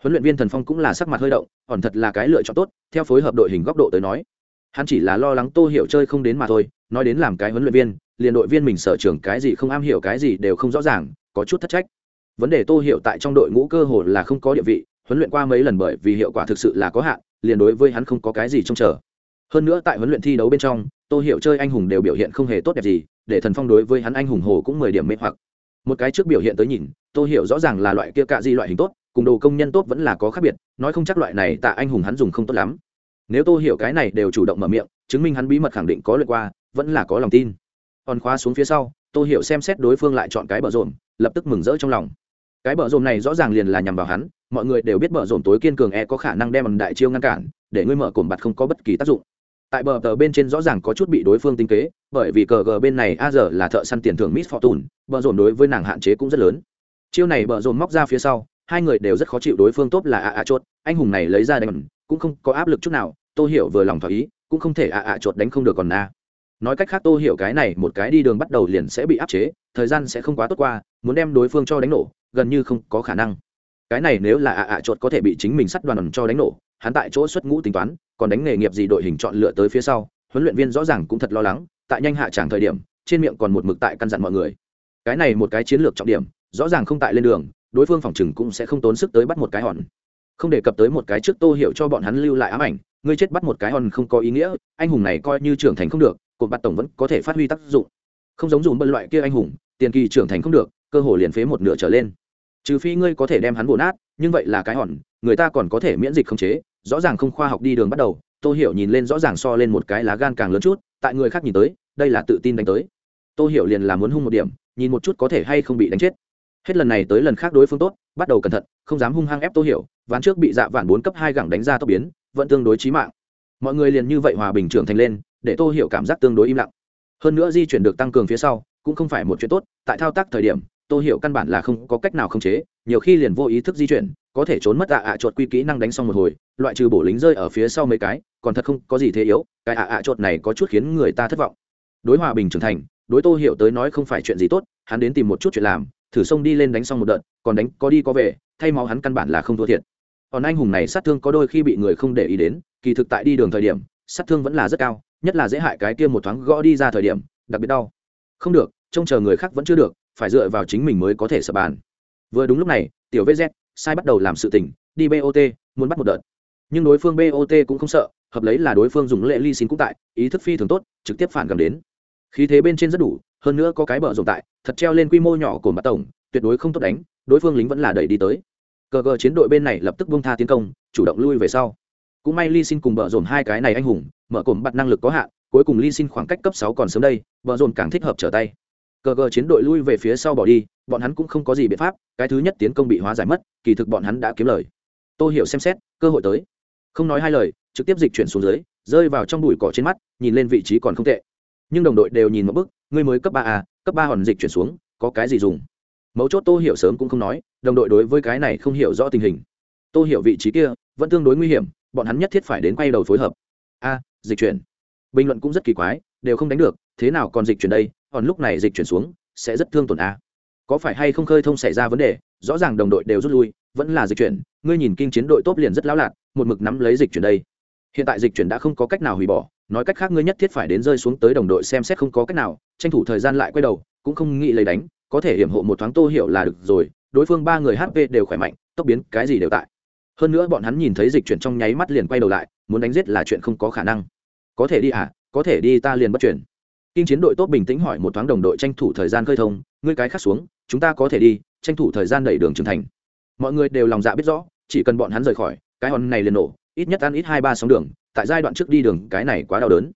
Huấn luyện viên thần phong cũng là sắc mặt hơi động còn thật là cái lựa chọn tốt, theo phối hợp đội hình góc độ tới nói hắn chỉ là lo lắng tô hiểu chơi không đến mà thôi, nói đến làm cái huấn luyện viên, liền đội viên mình sở trường cái gì không am hiểu cái gì đều không rõ ràng, có chút thất trách. Vấn đề tô hiểu tại trong đội ngũ cơ hồ là không có địa vị, huấn luyện qua mấy lần bởi vì hiệu quả thực sự là có hạn, liền đối với hắn không có cái gì trông chờ. Hơn nữa tại huấn luyện thi đấu bên trong, tô hiểu chơi anh hùng đều biểu hiện không hề tốt đẹp gì, để thần phong đối với hắn anh hùng hồ cũng mười điểm mê hoặc. Một cái trước biểu hiện tới nhìn, tô hiểu rõ ràng là loại kia cạ di loại hình tốt, cùng đồ công nhân tốt vẫn là có khác biệt, nói không chắc loại này tạ anh hùng hắn dùng không tốt lắm nếu tôi hiểu cái này đều chủ động mở miệng, chứng minh hắn bí mật khẳng định có lượt qua, vẫn là có lòng tin. Còn khóa xuống phía sau tôi hiểu xem xét đối phương lại chọn cái bờ rộn lập tức mừng rỡ trong lòng. Cái bờ rộn này rõ ràng liền là nhằm vào hắn, mọi người đều biết bờ rộn tối kiên cường e có khả năng đem bằng đại chiêu ngăn cản, để ngươi mở cổm bặt không có bất kỳ tác dụng. Tại bờ tờ bên trên rõ ràng có chút bị đối phương tinh kế, bởi vì cờ gờ bên này a giờ là thợ săn tiền thưởng miss fortune, bờ rộn đối với nàng hạn chế cũng rất lớn. Chiêu này bờ rộn móc ra phía sau, hai người đều rất khó chịu đối phương tốt là a a chốt, anh hùng này lấy ra đánh cũng không có áp lực chút nào, tô hiểu vừa lòng thỏa ý, cũng không thể ạ ạ chuột đánh không được còn na. Nói cách khác tô hiểu cái này một cái đi đường bắt đầu liền sẽ bị áp chế, thời gian sẽ không quá tốt qua, muốn đem đối phương cho đánh nổ, gần như không có khả năng. Cái này nếu là ạ ạ chuột có thể bị chính mình sắt đoàn cho đánh nổ, hắn tại chỗ xuất ngũ tính toán, còn đánh nghề nghiệp gì đội hình chọn lựa tới phía sau, huấn luyện viên rõ ràng cũng thật lo lắng, tại nhanh hạ tràng thời điểm, trên miệng còn một mực tại căn dặn mọi người. Cái này một cái chiến lược trọng điểm, rõ ràng không tại lên đường, đối phương phòng chừng cũng sẽ không tốn sức tới bắt một cái hòn không đề cập tới một cái trước tô hiểu cho bọn hắn lưu lại ám ảnh, ngươi chết bắt một cái hòn không có ý nghĩa, anh hùng này coi như trưởng thành không được, cột bạt tổng vẫn có thể phát huy tác dụng. Không giống dùng bân loại kia anh hùng, tiền kỳ trưởng thành không được, cơ hồ liền phế một nửa trở lên. Trừ phi ngươi có thể đem hắn bổ nát, nhưng vậy là cái hòn, người ta còn có thể miễn dịch không chế, rõ ràng không khoa học đi đường bắt đầu, tô hiểu nhìn lên rõ ràng so lên một cái lá gan càng lớn chút, tại người khác nhìn tới, đây là tự tin đánh tới. Tô hiểu liền là muốn hung một điểm, nhìn một chút có thể hay không bị đánh chết. Hết lần này tới lần khác đối phương tốt, bắt đầu cẩn thận, không dám hung hăng ép tô hiểu ván trước bị dạ vạn bốn cấp hai gẳng đánh ra tốc biến, vẫn tương đối chí mạng. Mọi người liền như vậy hòa bình trưởng thành lên, để tô hiểu cảm giác tương đối im lặng. Hơn nữa di chuyển được tăng cường phía sau, cũng không phải một chuyện tốt, tại thao tác thời điểm, tô hiểu căn bản là không có cách nào khống chế, nhiều khi liền vô ý thức di chuyển, có thể trốn mất ạ ạ chuột quy kỹ năng đánh xong một hồi, loại trừ bổ lính rơi ở phía sau mấy cái, còn thật không có gì thế yếu, cái ạ ạ chuột này có chút khiến người ta thất vọng. Đối hòa bình trưởng thành, đối tô hiểu tới nói không phải chuyện gì tốt, hắn đến tìm một chút chuyện làm, thử xông đi lên đánh xong một đợt, còn đánh có đi có về, thay máu hắn căn bản là không thua thiệt còn anh hùng này sát thương có đôi khi bị người không để ý đến, kỳ thực tại đi đường thời điểm, sát thương vẫn là rất cao, nhất là dễ hại cái kia một thoáng gõ đi ra thời điểm, đặc biệt đau. Không được, trông chờ người khác vẫn chưa được, phải dựa vào chính mình mới có thể sập bàn. Vừa đúng lúc này, tiểu vz sai bắt đầu làm sự tình, đi bot muốn bắt một đợt. Nhưng đối phương bot cũng không sợ, hợp lấy là đối phương dùng lệ ly xin cũng tại, ý thức phi thường tốt, trực tiếp phản cảm đến. Khí thế bên trên rất đủ, hơn nữa có cái bờ rộng tại, thật treo lên quy mô nhỏ của mặt tổng, tuyệt đối không tốt đánh, đối phương lính vẫn là đẩy đi tới cờ cờ chiến đội bên này lập tức bông tha tiến công, chủ động lui về sau. Cũng may ly xin cùng bờ dồn hai cái này anh hùng, mở cồn bắt năng lực có hạn, cuối cùng ly xin khoảng cách cấp sáu còn sớm đây, bờ dồn càng thích hợp trở tay. Cờ cờ chiến đội lui về phía sau bỏ đi, bọn hắn cũng không có gì biện pháp, cái thứ nhất tiến công bị hóa giải mất, kỳ thực bọn hắn đã kiếm lời. Tôi hiểu xem xét, cơ hội tới. Không nói hai lời, trực tiếp dịch chuyển xuống dưới, rơi vào trong bụi cỏ trên mắt, nhìn lên vị trí còn không tệ. Nhưng đồng đội đều nhìn một bức, ngươi mới cấp ba a cấp ba hòn dịch chuyển xuống, có cái gì dùng? Mấu chốt tô hiểu sớm cũng không nói, đồng đội đối với cái này không hiểu rõ tình hình. Tô hiểu vị trí kia, vẫn tương đối nguy hiểm, bọn hắn nhất thiết phải đến quay đầu phối hợp. A, dịch chuyển. Bình luận cũng rất kỳ quái, đều không đánh được, thế nào còn dịch chuyển đây? Còn lúc này dịch chuyển xuống, sẽ rất thương tổn a. Có phải hay không khơi thông xảy ra vấn đề, rõ ràng đồng đội đều rút lui, vẫn là dịch chuyển. Ngươi nhìn kinh chiến đội tốt liền rất lão lạc một mực nắm lấy dịch chuyển đây. Hiện tại dịch chuyển đã không có cách nào hủy bỏ, nói cách khác ngươi nhất thiết phải đến rơi xuống tới đồng đội xem xét không có cách nào, tranh thủ thời gian lại quay đầu, cũng không nghĩ lấy đánh có thể hiểm hộ một thoáng tô hiểu là được rồi, đối phương ba người hp đều khỏe mạnh, tốc biến cái gì đều tại. Hơn nữa bọn hắn nhìn thấy dịch chuyển trong nháy mắt liền quay đầu lại, muốn đánh giết là chuyện không có khả năng. Có thể đi à có thể đi ta liền bất chuyển. Kinh chiến đội tốt bình tĩnh hỏi một thoáng đồng đội tranh thủ thời gian khơi thông, ngươi cái khác xuống, chúng ta có thể đi, tranh thủ thời gian đẩy đường trưởng thành. Mọi người đều lòng dạ biết rõ, chỉ cần bọn hắn rời khỏi, cái hòn này liền nổ, ít nhất ăn ít hai ba sóng đường, tại giai đoạn trước đi đường, cái này quá đau đớn.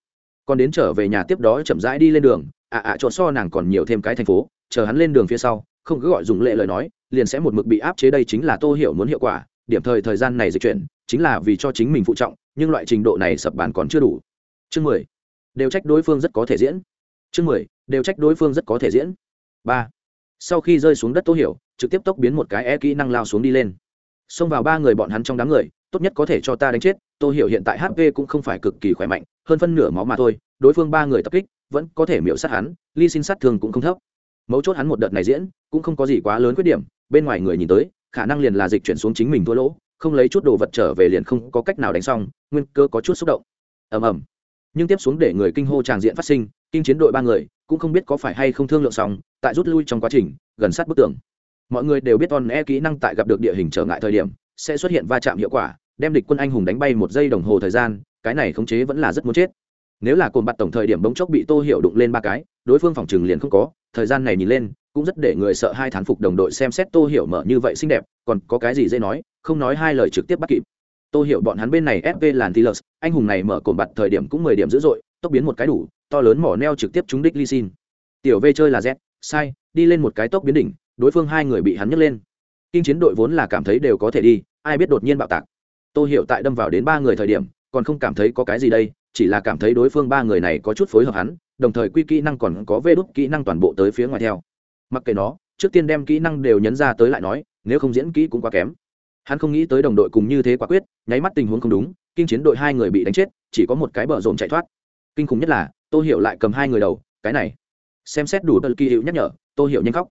Còn đến trở về nhà tiếp đó chậm rãi đi lên đường ạ ạ chỗ so nàng còn nhiều thêm cái thành phố chờ hắn lên đường phía sau, không cứ gọi dùng lệ lời nói, liền sẽ một mực bị áp chế đây chính là tô hiểu muốn hiệu quả, điểm thời thời gian này dịch chuyển, chính là vì cho chính mình phụ trọng, nhưng loại trình độ này sập bàn còn chưa đủ. Chương mười, đều trách đối phương rất có thể diễn. Chương mười, đều trách đối phương rất có thể diễn. Ba, sau khi rơi xuống đất tô hiểu, trực tiếp tốc biến một cái e kỹ năng lao xuống đi lên. Xông vào ba người bọn hắn trong đám người, tốt nhất có thể cho ta đánh chết, tô hiểu hiện tại hp cũng không phải cực kỳ khỏe mạnh, hơn phân nửa máu mà thôi, đối phương ba người tập kích, vẫn có thể miễu sát hắn, ly xin sát thường cũng không thấp mấu chốt hắn một đợt này diễn, cũng không có gì quá lớn khuyết điểm, bên ngoài người nhìn tới, khả năng liền là dịch chuyển xuống chính mình thua lỗ, không lấy chút đồ vật trở về liền không có cách nào đánh xong, nguyên cơ có chút xúc động. Ầm ầm. Nhưng tiếp xuống để người kinh hô tràng diện phát sinh, kinh chiến đội ba người, cũng không biết có phải hay không thương lượng xong, tại rút lui trong quá trình, gần sát bức tường. Mọi người đều biết on e kỹ năng tại gặp được địa hình trở ngại thời điểm, sẽ xuất hiện va chạm hiệu quả, đem địch quân anh hùng đánh bay một giây đồng hồ thời gian, cái này khống chế vẫn là rất muốn chết. Nếu là cồn bạt tổng thời điểm bỗng chốc bị tô hiểu đụng lên ba cái, đối phương phòng trừng liền không có thời gian này nhìn lên cũng rất để người sợ hai thán phục đồng đội xem xét tô hiểu mở như vậy xinh đẹp còn có cái gì dễ nói không nói hai lời trực tiếp bắt kịp. Tô hiểu bọn hắn bên này fp làn Tilus, anh hùng này mở cồn bặt thời điểm cũng mười điểm dữ dội tốc biến một cái đủ to lớn mỏ neo trực tiếp trúng đích ly xin tiểu v chơi là z sai đi lên một cái tốc biến đỉnh đối phương hai người bị hắn nhấc lên. Kinh chiến đội vốn là cảm thấy đều có thể đi ai biết đột nhiên bạo tạc. Tô hiểu tại đâm vào đến ba người thời điểm còn không cảm thấy có cái gì đây chỉ là cảm thấy đối phương ba người này có chút phối hợp hắn, đồng thời quy kỹ năng còn có vê đúc kỹ năng toàn bộ tới phía ngoài theo. Mặc kệ nó, trước tiên đem kỹ năng đều nhấn ra tới lại nói, nếu không diễn kỹ cũng quá kém. Hắn không nghĩ tới đồng đội cùng như thế quả quyết, nháy mắt tình huống không đúng, kinh chiến đội hai người bị đánh chết, chỉ có một cái bờ rộn chạy thoát. Kinh khủng nhất là, tô hiểu lại cầm hai người đầu, cái này. Xem xét đủ đơn kỳ hiệu nhắc nhở, tô hiểu nhanh khóc.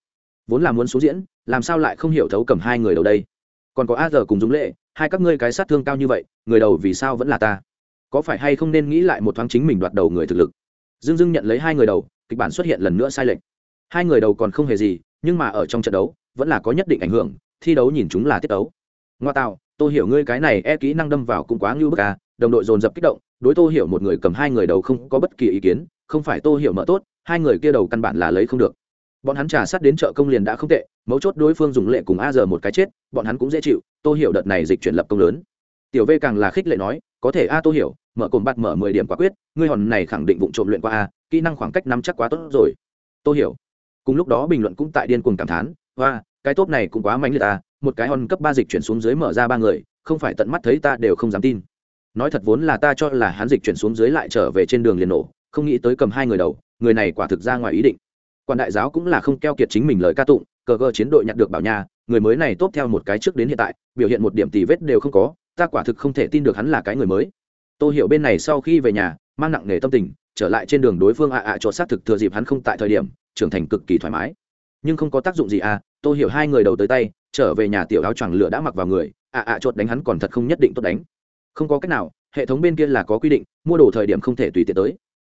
Vốn là muốn xuống diễn, làm sao lại không hiểu thấu cầm hai người đầu đây? Còn có a giờ cùng dũng lệ, hai các ngươi cái sát thương cao như vậy, người đầu vì sao vẫn là ta? Có phải hay không nên nghĩ lại một thoáng chính mình đoạt đầu người thực lực? Dương dưng nhận lấy hai người đầu, kịch bản xuất hiện lần nữa sai lệch. Hai người đầu còn không hề gì, nhưng mà ở trong trận đấu, vẫn là có nhất định ảnh hưởng, thi đấu nhìn chúng là tiết đấu ngoa tạo tôi hiểu ngươi cái này e kỹ năng đâm vào cũng quá ngưu bức à đồng đội dồn dập kích động, đối tô hiểu một người cầm hai người đầu không có bất kỳ ý kiến, không phải tô hiểu mở tốt, hai người kia đầu căn bản là lấy không được. Bọn hắn trả sát đến chợ công liền đã không tệ, mấu chốt đối phương dùng lệ cùng a giờ một cái chết, bọn hắn cũng dễ chịu, tô hiểu đợt này dịch chuyển lập công lớn tiểu v càng là khích lệ nói, có thể a, tô hiểu, mở cồn bạt mở mười điểm quả quyết, ngươi hòn này khẳng định vụ trộm luyện qua a, kỹ năng khoảng cách nắm chắc quá tốt rồi. Tô hiểu, cùng lúc đó bình luận cũng tại điên cuồng cảm thán hoa cái tốt này cũng quá mạnh liệt ta một cái hòn cấp ba dịch chuyển xuống dưới mở ra ba người, không phải tận mắt thấy ta đều không dám tin. Nói thật vốn là ta cho là hắn dịch chuyển xuống dưới lại trở về trên đường liền nổ, không nghĩ tới cầm hai người đầu, người này quả thực ra ngoài ý định. Quan đại giáo cũng là không keo kiệt chính mình lời ca tụng, cờ gờ chiến đội nhặt được bảo nhà, người mới này tốt theo một cái trước đến hiện tại, biểu hiện một điểm tì vết đều không có ta quả thực không thể tin được hắn là cái người mới. Tôi hiểu bên này sau khi về nhà, mang nặng nề tâm tình, trở lại trên đường đối phương ạ ạ cho xác thực thừa dịp hắn không tại thời điểm, trưởng thành cực kỳ thoải mái. Nhưng không có tác dụng gì à tôi hiểu hai người đầu tới tay, trở về nhà tiểu áo choàng lửa đã mặc vào người, ạ ạ chốt đánh hắn còn thật không nhất định tốt đánh. Không có cách nào, hệ thống bên kia là có quy định, mua đồ thời điểm không thể tùy tiện tới.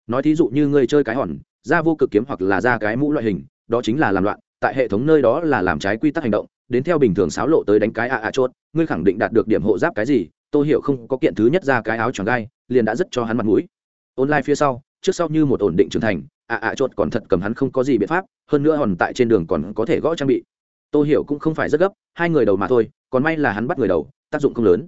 Nói thí dụ như ngươi chơi cái hòn ra vô cực kiếm hoặc là ra cái mũ loại hình, đó chính là làm loạn, tại hệ thống nơi đó là làm trái quy tắc hành động đến theo bình thường xáo lộ tới đánh cái ạ ạ chốt, ngươi khẳng định đạt được điểm hộ giáp cái gì tôi hiểu không có kiện thứ nhất ra cái áo choàng gai, liền đã rất cho hắn mặt mũi. Online phía sau, trước sau như một ổn định trưởng thành ạ ạ chốt còn thật cầm hắn không có gì biện pháp, hơn nữa hòn tại trên đường còn có thể gõ trang bị. Tôi hiểu cũng không phải rất gấp, hai người đầu mà thôi, còn may là hắn bắt người đầu, tác dụng không lớn.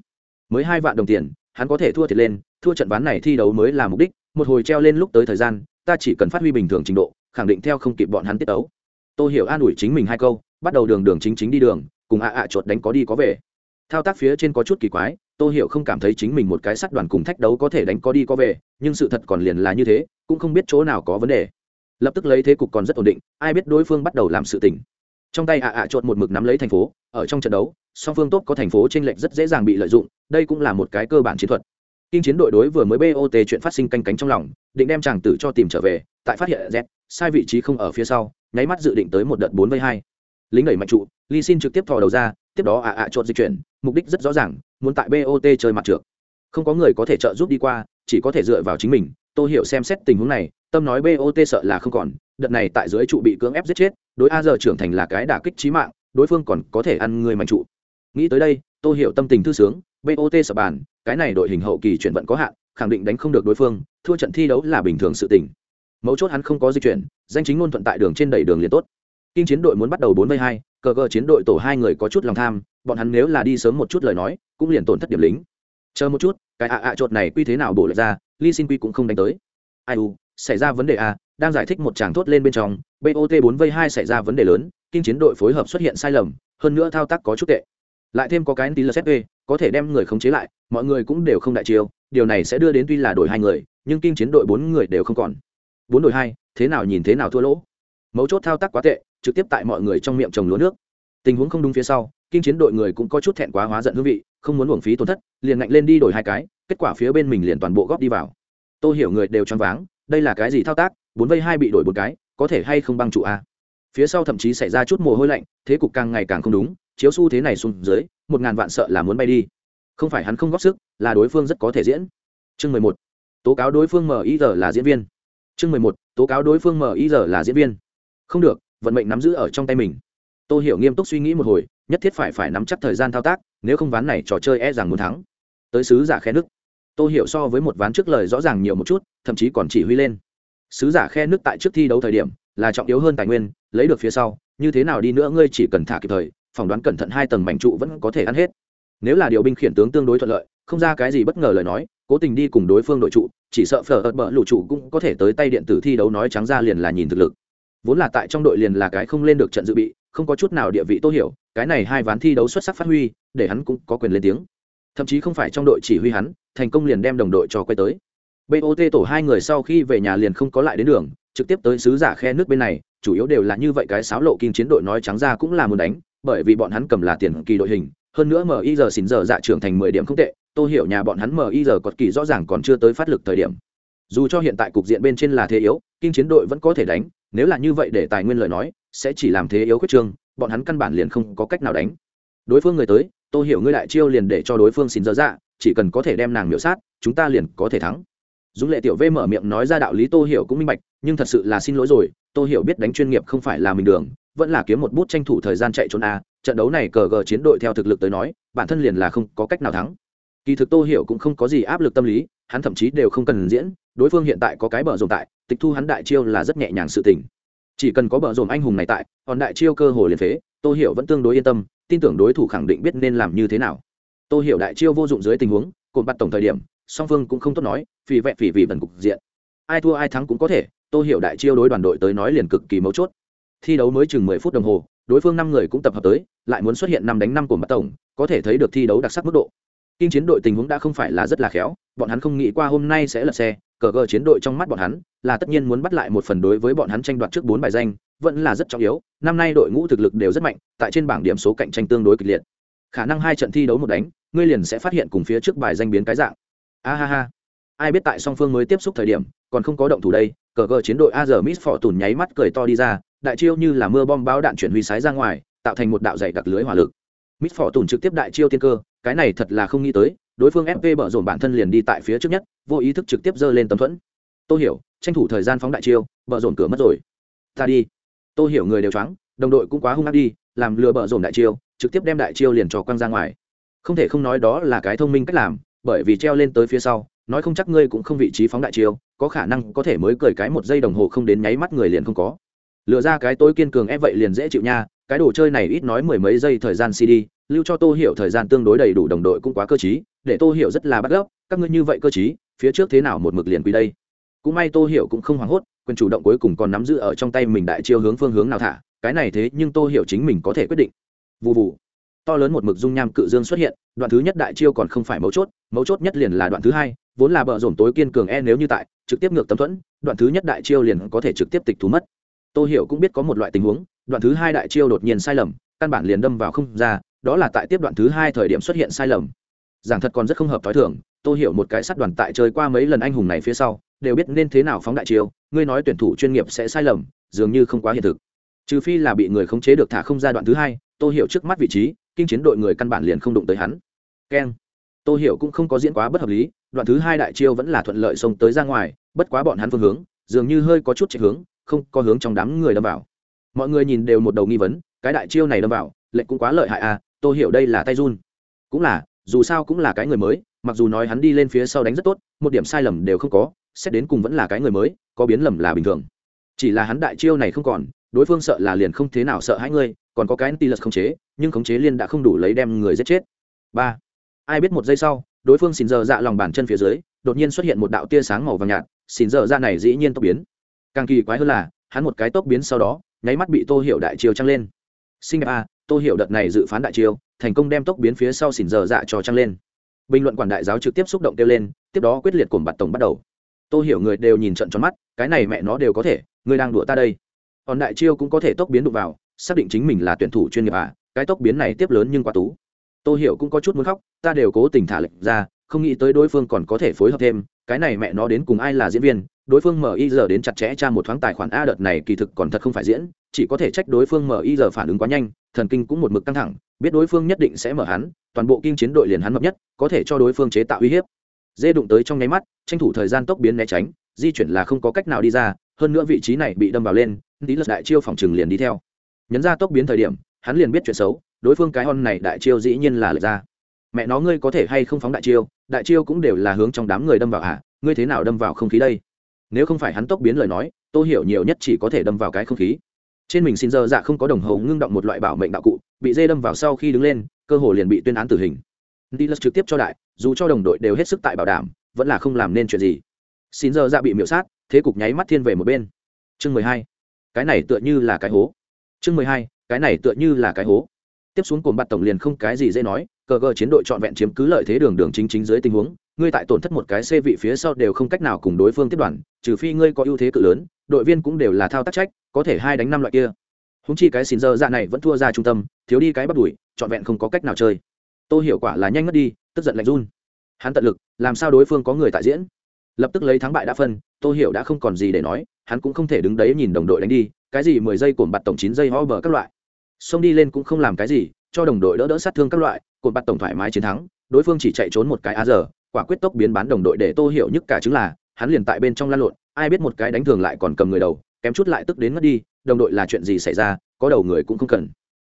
Mới hai vạn đồng tiền, hắn có thể thua thiệt lên, thua trận ván này thi đấu mới là mục đích, một hồi treo lên lúc tới thời gian, ta chỉ cần phát huy bình thường trình độ, khẳng định theo không kịp bọn hắn tiết đấu tôi hiểu an ủi chính mình hai câu bắt đầu đường đường chính chính đi đường, cùng ạ ạ chuột đánh có đi có về. Thao tác phía trên có chút kỳ quái tôi hiểu không cảm thấy chính mình một cái sắt đoàn cùng thách đấu có thể đánh có đi có về, nhưng sự thật còn liền là như thế, cũng không biết chỗ nào có vấn đề. Lập tức lấy thế cục còn rất ổn định, ai biết đối phương bắt đầu làm sự tình. Trong tay ạ ạ chuột một mực nắm lấy thành phố, ở trong trận đấu, song phương tốt có thành phố tranh lệch rất dễ dàng bị lợi dụng, đây cũng là một cái cơ bản chiến thuật. Kinh chiến đội đối vừa mới bot chuyện phát sinh canh cánh trong lòng, định đem chàng tử cho tìm trở về, tại phát hiện z, sai vị trí không ở phía sau, nháy mắt dự định tới một đợt bốn với hai lính đẩy mạnh trụ ly xin trực tiếp thò đầu ra, tiếp đó ạ ạ chốt di chuyển, mục đích rất rõ ràng, muốn tại bot chơi mặt trượt không có người có thể trợ giúp đi qua, chỉ có thể dựa vào chính mình. Tôi hiểu xem xét tình huống này, tâm nói bot sợ là không còn, đợt này tại dưới trụ bị cưỡng ép giết chết, đối a giờ trưởng thành là cái đả kích trí mạng, đối phương còn có thể ăn người mạnh trụ. Nghĩ tới đây tôi hiểu tâm tình thư sướng bot sợ bàn, cái này đội hình hậu kỳ chuyển vận có hạn, khẳng định đánh không được đối phương, thua trận thi đấu là bình thường sự tình. Mấu chốt hắn không có di chuyển, danh chính ngôn thuận tại đường trên đầy đường liền tốt kinh chiến đội muốn bắt đầu bốn vây hai, cờ cờ chiến đội tổ hai người có chút lòng tham, bọn hắn nếu là đi sớm một chút lời nói, cũng liền tổn thất điểm lính. Chờ một chút, cái ạ ạ chột này quy thế nào bổ lại ra ly xin quy cũng không đánh tới. Ai u, xảy ra vấn đề a đang giải thích một tràng thốt lên bên trong bot bốn vây hai xảy ra vấn đề lớn, kinh chiến đội phối hợp xuất hiện sai lầm, hơn nữa thao tác có chút tệ. Lại thêm có cái tí lsp có thể đem người khống chế lại, mọi người cũng đều không đại chiêu, điều này sẽ đưa đến tuy là đổi hai người, nhưng kinh chiến đội bốn người đều không còn. Bốn đội hai, thế nào nhìn thế nào thua lỗ. Mấu chốt thao tác quá tệ trực tiếp tại mọi người trong miệng trồng lúa nước. Tình huống không đúng phía sau, kinh chiến đội người cũng có chút thẹn quá hóa giận hương vị, không muốn uổng phí tổn thất, liền ngạnh lên đi đổi hai cái, kết quả phía bên mình liền toàn bộ góp đi vào. Tôi hiểu người đều choáng váng, đây là cái gì thao tác, bốn vây hai bị đổi một cái, có thể hay không băng trụ a? Phía sau thậm chí xảy ra chút mồ hôi lạnh, thế cục càng ngày càng không đúng, chiếu xu thế này xuống dưới, một ngàn vạn sợ là muốn bay đi. Không phải hắn không góp sức, là đối phương rất có thể diễn. Chương mười một, tố cáo đối phương mid là diễn viên. Chương mười một, tố cáo đối phương mid là diễn viên. Không được vận mệnh nắm giữ ở trong tay mình. Tôi hiểu nghiêm túc suy nghĩ một hồi, nhất thiết phải phải nắm chắc thời gian thao tác, nếu không ván này trò chơi e rằng muốn thắng. Tới sứ giả khe nước. Tôi hiểu so với một ván trước lời rõ ràng nhiều một chút, thậm chí còn chỉ huy lên. Sứ giả khe nước tại trước thi đấu thời điểm, là trọng yếu hơn tài nguyên, lấy được phía sau, như thế nào đi nữa ngươi chỉ cần thả kịp thời, phỏng đoán cẩn thận hai tầng mảnh trụ vẫn có thể ăn hết. Nếu là điều binh khiển tướng tương đối thuận lợi, không ra cái gì bất ngờ lời nói, cố tình đi cùng đối phương đội trụ, chỉ sợ phở ợt bỡ lụ trụ cũng có thể tới tay điện tử thi đấu nói trắng ra liền là nhìn thực lực vốn là tại trong đội liền là cái không lên được trận dự bị, không có chút nào địa vị tô hiểu, cái này hai ván thi đấu xuất sắc phát huy, để hắn cũng có quyền lên tiếng. Thậm chí không phải trong đội chỉ huy hắn, thành công liền đem đồng đội cho quay tới. Bot tổ hai người sau khi về nhà liền không có lại đến đường, trực tiếp tới sứ giả khe nước bên này, chủ yếu đều là như vậy cái sáo lộ kinh chiến đội nói trắng ra cũng là muốn đánh, bởi vì bọn hắn cầm là tiền kỳ đội hình, hơn nữa mi giờ xin giờ dạ trưởng thành mười điểm không tệ tôi hiểu nhà bọn hắn mi giờ cọt kỳ rõ ràng còn chưa tới phát lực thời điểm dù cho hiện tại cục diện bên trên là thế yếu kinh chiến đội vẫn có thể đánh, nếu là như vậy để tài nguyên lời nói, sẽ chỉ làm thế yếu khuyết trương bọn hắn căn bản liền không có cách nào đánh. Đối phương người tới tôi hiểu ngươi đại chiêu liền để cho đối phương xin dở dạ chỉ cần có thể đem nàng miễu sát, chúng ta liền có thể thắng. Dũng lệ tiểu v mở miệng nói ra đạo lý tô hiểu cũng minh bạch, nhưng thật sự là xin lỗi rồi, tô hiểu biết đánh chuyên nghiệp không phải là mình đường, vẫn là kiếm một bút tranh thủ thời gian chạy trốn a, trận đấu này cờ gờ chiến đội theo thực lực tới nói, bản thân liền là không có cách nào thắng kỳ thực tô hiểu cũng không có gì áp lực tâm lý, hắn thậm chí đều không cần diễn, đối phương hiện tại có cái bờ rồng tại, tịch thu hắn đại chiêu là rất nhẹ nhàng sự tình. Chỉ cần có bờ rồng anh hùng này tại, còn đại chiêu cơ hồ liền phế, tô hiểu vẫn tương đối yên tâm, tin tưởng đối thủ khẳng định biết nên làm như thế nào. Tô hiểu đại chiêu vô dụng dưới tình huống cột bắt tổng thời điểm, song phương cũng không tốt nói vì vẹn phỉ vì vần cục diện. Ai thua ai thắng cũng có thể, tô hiểu đại chiêu đối đoàn đội tới nói liền cực kỳ mấu chốt. Thi đấu mới chừng mười phút đồng hồ, đối phương năm người cũng tập hợp tới, lại muốn xuất hiện năm đánh năm của mặt tổng, có thể thấy được thi đấu đặc sắc mức độ kinh chiến đội tình huống đã không phải là rất là khéo, bọn hắn không nghĩ qua hôm nay sẽ lật xe, cờ cờ chiến đội trong mắt bọn hắn là tất nhiên muốn bắt lại một phần đối với bọn hắn tranh đoạt trước bốn bài danh, vẫn là rất trọng yếu, năm nay đội ngũ thực lực đều rất mạnh, tại trên bảng điểm số cạnh tranh tương đối kịch liệt. Khả năng hai trận thi đấu một đánh, ngươi liền sẽ phát hiện cùng phía trước bài danh biến cái dạng. A ha ha. Ai biết tại song phương mới tiếp xúc thời điểm, còn không có động thủ đây, cờ cờ chiến đội a giờ miss phỏ tùn nháy mắt cười to đi ra, đại chiêu như là mưa bom báo đạn chuyển huy sái ra ngoài, tạo thành một đạo dày đặc lưới hỏa lực. Mít phỏ tùn trực tiếp đại chiêu tiên cơ, cái này thật là không nghĩ tới, đối phương fp bở rộn bản thân liền đi tại phía trước nhất, vô ý thức trực tiếp giơ lên tấm thuẫn. Tôi hiểu, tranh thủ thời gian phóng đại chiêu, bở rộn cửa mất rồi. Ta đi. Tôi hiểu người đều choáng, đồng đội cũng quá hung ác đi, làm lừa bở rộn đại chiêu, trực tiếp đem đại chiêu liền cho quăng ra ngoài. Không thể không nói đó là cái thông minh cách làm, bởi vì treo lên tới phía sau, nói không chắc ngươi cũng không vị trí phóng đại chiêu, có khả năng có thể mới cười cái một giây đồng hồ không đến nháy mắt người liền không có lựa ra cái tôi kiên cường ép vậy liền dễ chịu nha, cái đồ chơi này ít nói mười mấy giây thời gian cd lưu cho tô hiểu thời gian tương đối đầy đủ đồng đội cũng quá cơ chí để tô hiểu rất là bắt gốc các ngươi như vậy cơ chí phía trước thế nào một mực liền quý đây. Cũng may tô hiểu cũng không hoảng hốt, quyền chủ động cuối cùng còn nắm giữ ở trong tay mình đại chiêu hướng phương hướng nào thả, cái này thế nhưng tô hiểu chính mình có thể quyết định. Vụ vụ to lớn một mực dung nham cự dương xuất hiện, đoạn thứ nhất đại chiêu còn không phải mấu chốt mấu chốt nhất liền là đoạn thứ hai, vốn là bờ rổm tối kiên cường e nếu như tại, trực tiếp ngược tấm thuẫn, đoạn thứ nhất đại chiêu liền có thể trực tiếp tịch thú mất tô hiểu cũng biết có một loại tình huống, đoạn thứ hai đại chiêu đột nhiên sai lầm, căn bản liền đâm vào không ra, đó là tại tiếp đoạn thứ hai thời điểm xuất hiện sai lầm. Giảng thật còn rất không hợp t h Tô i thưởng tôi hiểu một cái sắt đoàn tại chơi qua mấy lần anh hùng này phía sau, đều biết nên thế nào phóng đại chiêu, ngươi nói tuyển thủ chuyên nghiệp sẽ sai lầm, dường như không quá hiện thực. Trừ phi là bị người khống chế được thả không ra đoạn thứ hai tôi hiểu trước mắt vị trí, kinh chiến đội người căn bản liền không đụng tới hắn. Keng. Tôi hiểu cũng không có diễn quá bất hợp lý, đoạn thứ hai đại chiêu vẫn là thuận lợi xông tới ra ngoài, bất quá bọn hắn phương hướng, dường như hơi có chút chạy hướng không có hướng trong đám người đâm vào. Mọi người nhìn đều một đầu nghi vấn, cái đại chiêu này đâm vào, lệnh cũng quá lợi hại à tôi hiểu đây là tay run. Cũng là, dù sao cũng là cái người mới, mặc dù nói hắn đi lên phía sau đánh rất tốt, một điểm sai lầm đều không có, xét đến cùng vẫn là cái người mới, có biến lầm là bình thường. Chỉ là hắn đại chiêu này không còn, đối phương sợ là liền không thế nào sợ hãi ngươi, còn có cái anti lật khống chế, nhưng khống chế liên đã không đủ lấy đem người giết chết. Ba. Ai biết một giây sau, đối phương xin giờ dạ lòng bàn chân phía dưới, đột nhiên xuất hiện một đạo tia sáng màu vàng nhạt, xin giờ dạ này dĩ nhiên tốc biến càng kỳ quái hơn là, hắn một cái tốc biến sau đó, nháy mắt bị tô hiểu đại chiêu trăng lên. Sinh đẹp a tô hiểu đợt này dự phán đại chiêu thành công đem tốc biến phía sau xỉn giờ dạ cho trăng lên. Bình luận quản đại giáo trực tiếp xúc động kêu lên, tiếp đó quyết liệt cùng bạt tổng bắt đầu. Tô hiểu người đều nhìn trận tròn mắt, cái này mẹ nó đều có thể, người đang đùa ta đây. Còn đại chiêu cũng có thể tốc biến đụng vào, xác định chính mình là tuyển thủ chuyên nghiệp à cái tốc biến này tiếp lớn nhưng quá tú. Tô hiểu cũng có chút muốn khóc, ta đều cố tình thả lệnh ra, không nghĩ tới đối phương còn có thể phối hợp thêm cái này mẹ nó đến cùng ai là diễn viên? Đối phương mở y giờ đến chặt chẽ tra một thoáng tài khoản a đợt này kỳ thực còn thật không phải diễn, chỉ có thể trách đối phương mở y giờ phản ứng quá nhanh, thần kinh cũng một mực căng thẳng, biết đối phương nhất định sẽ mở hắn, toàn bộ kinh chiến đội liền hắn mập nhất, có thể cho đối phương chế tạo uy hiếp. Dê đụng tới trong nháy mắt, tranh thủ thời gian tốc biến né tránh, di chuyển là không có cách nào đi ra, hơn nữa vị trí này bị đâm vào lên, tí lật đại chiêu phòng trừng liền đi theo. Nhấn ra tốc biến thời điểm, hắn liền biết chuyện xấu, đối phương cái hon này đại chiêu dĩ nhiên là lật ra mẹ nó ngươi có thể hay không phóng đại chiêu đại chiêu cũng đều là hướng trong đám người đâm vào hả? Ngươi thế nào đâm vào không khí đây? Nếu không phải hắn tốc biến lời nói tôi hiểu nhiều nhất chỉ có thể đâm vào cái không khí. Trên mình xin dơ dạ không có đồng hồ ngưng động một loại bảo mệnh đạo cụ, bị dê đâm vào sau khi đứng lên, cơ hồ liền bị tuyên án tử hình. Dilas trực tiếp cho đại, dù cho đồng đội đều hết sức tại bảo đảm, vẫn là không làm nên chuyện gì. Xin dơ dạ bị miễu sát, thế cục nháy mắt thiên về một bên. Chương mười hai. Cái này tựa như là cái hố. Chương mười hai, cái này tựa như là cái hố. Tiếp xuống cồn bạt tổng liền không cái gì dễ nói cờ gờ chiến đội trọn vẹn chiếm cứ lợi thế đường đường chính chính dưới tình huống, ngươi tại tổn thất một cái xe vị phía sau đều không cách nào cùng đối phương tiếp đoàn, trừ phi ngươi có ưu thế cự lớn, đội viên cũng đều là thao tác trách, có thể hai đánh năm loại kia. Húng chi cái xin giờ dạ này vẫn thua ra trung tâm, thiếu đi cái bắt đuổi, trọn vẹn không có cách nào chơi. Tôi hiểu quả là nhanh mất đi, tức giận lạnh run. Hắn tận lực, làm sao đối phương có người tại diễn? Lập tức lấy thắng bại đã phân tôi hiểu đã không còn gì để nói, hắn cũng không thể đứng đấy nhìn đồng đội đánh đi, cái gì mười giây cồn bạt tổng chín giây ho bờ các loại. Xông đi lên cũng không làm cái gì, cho đồng đội đỡ đỡ sát thương các loại cột bạt tổng thoải mái chiến thắng, đối phương chỉ chạy trốn một cái a giờ, quả quyết tốc biến bán đồng đội để tô hiểu nhất cả chứng là, hắn liền tại bên trong lan lộn, ai biết một cái đánh thường lại còn cầm người đầu, kém chút lại tức đến mất đi, đồng đội là chuyện gì xảy ra, có đầu người cũng không cần.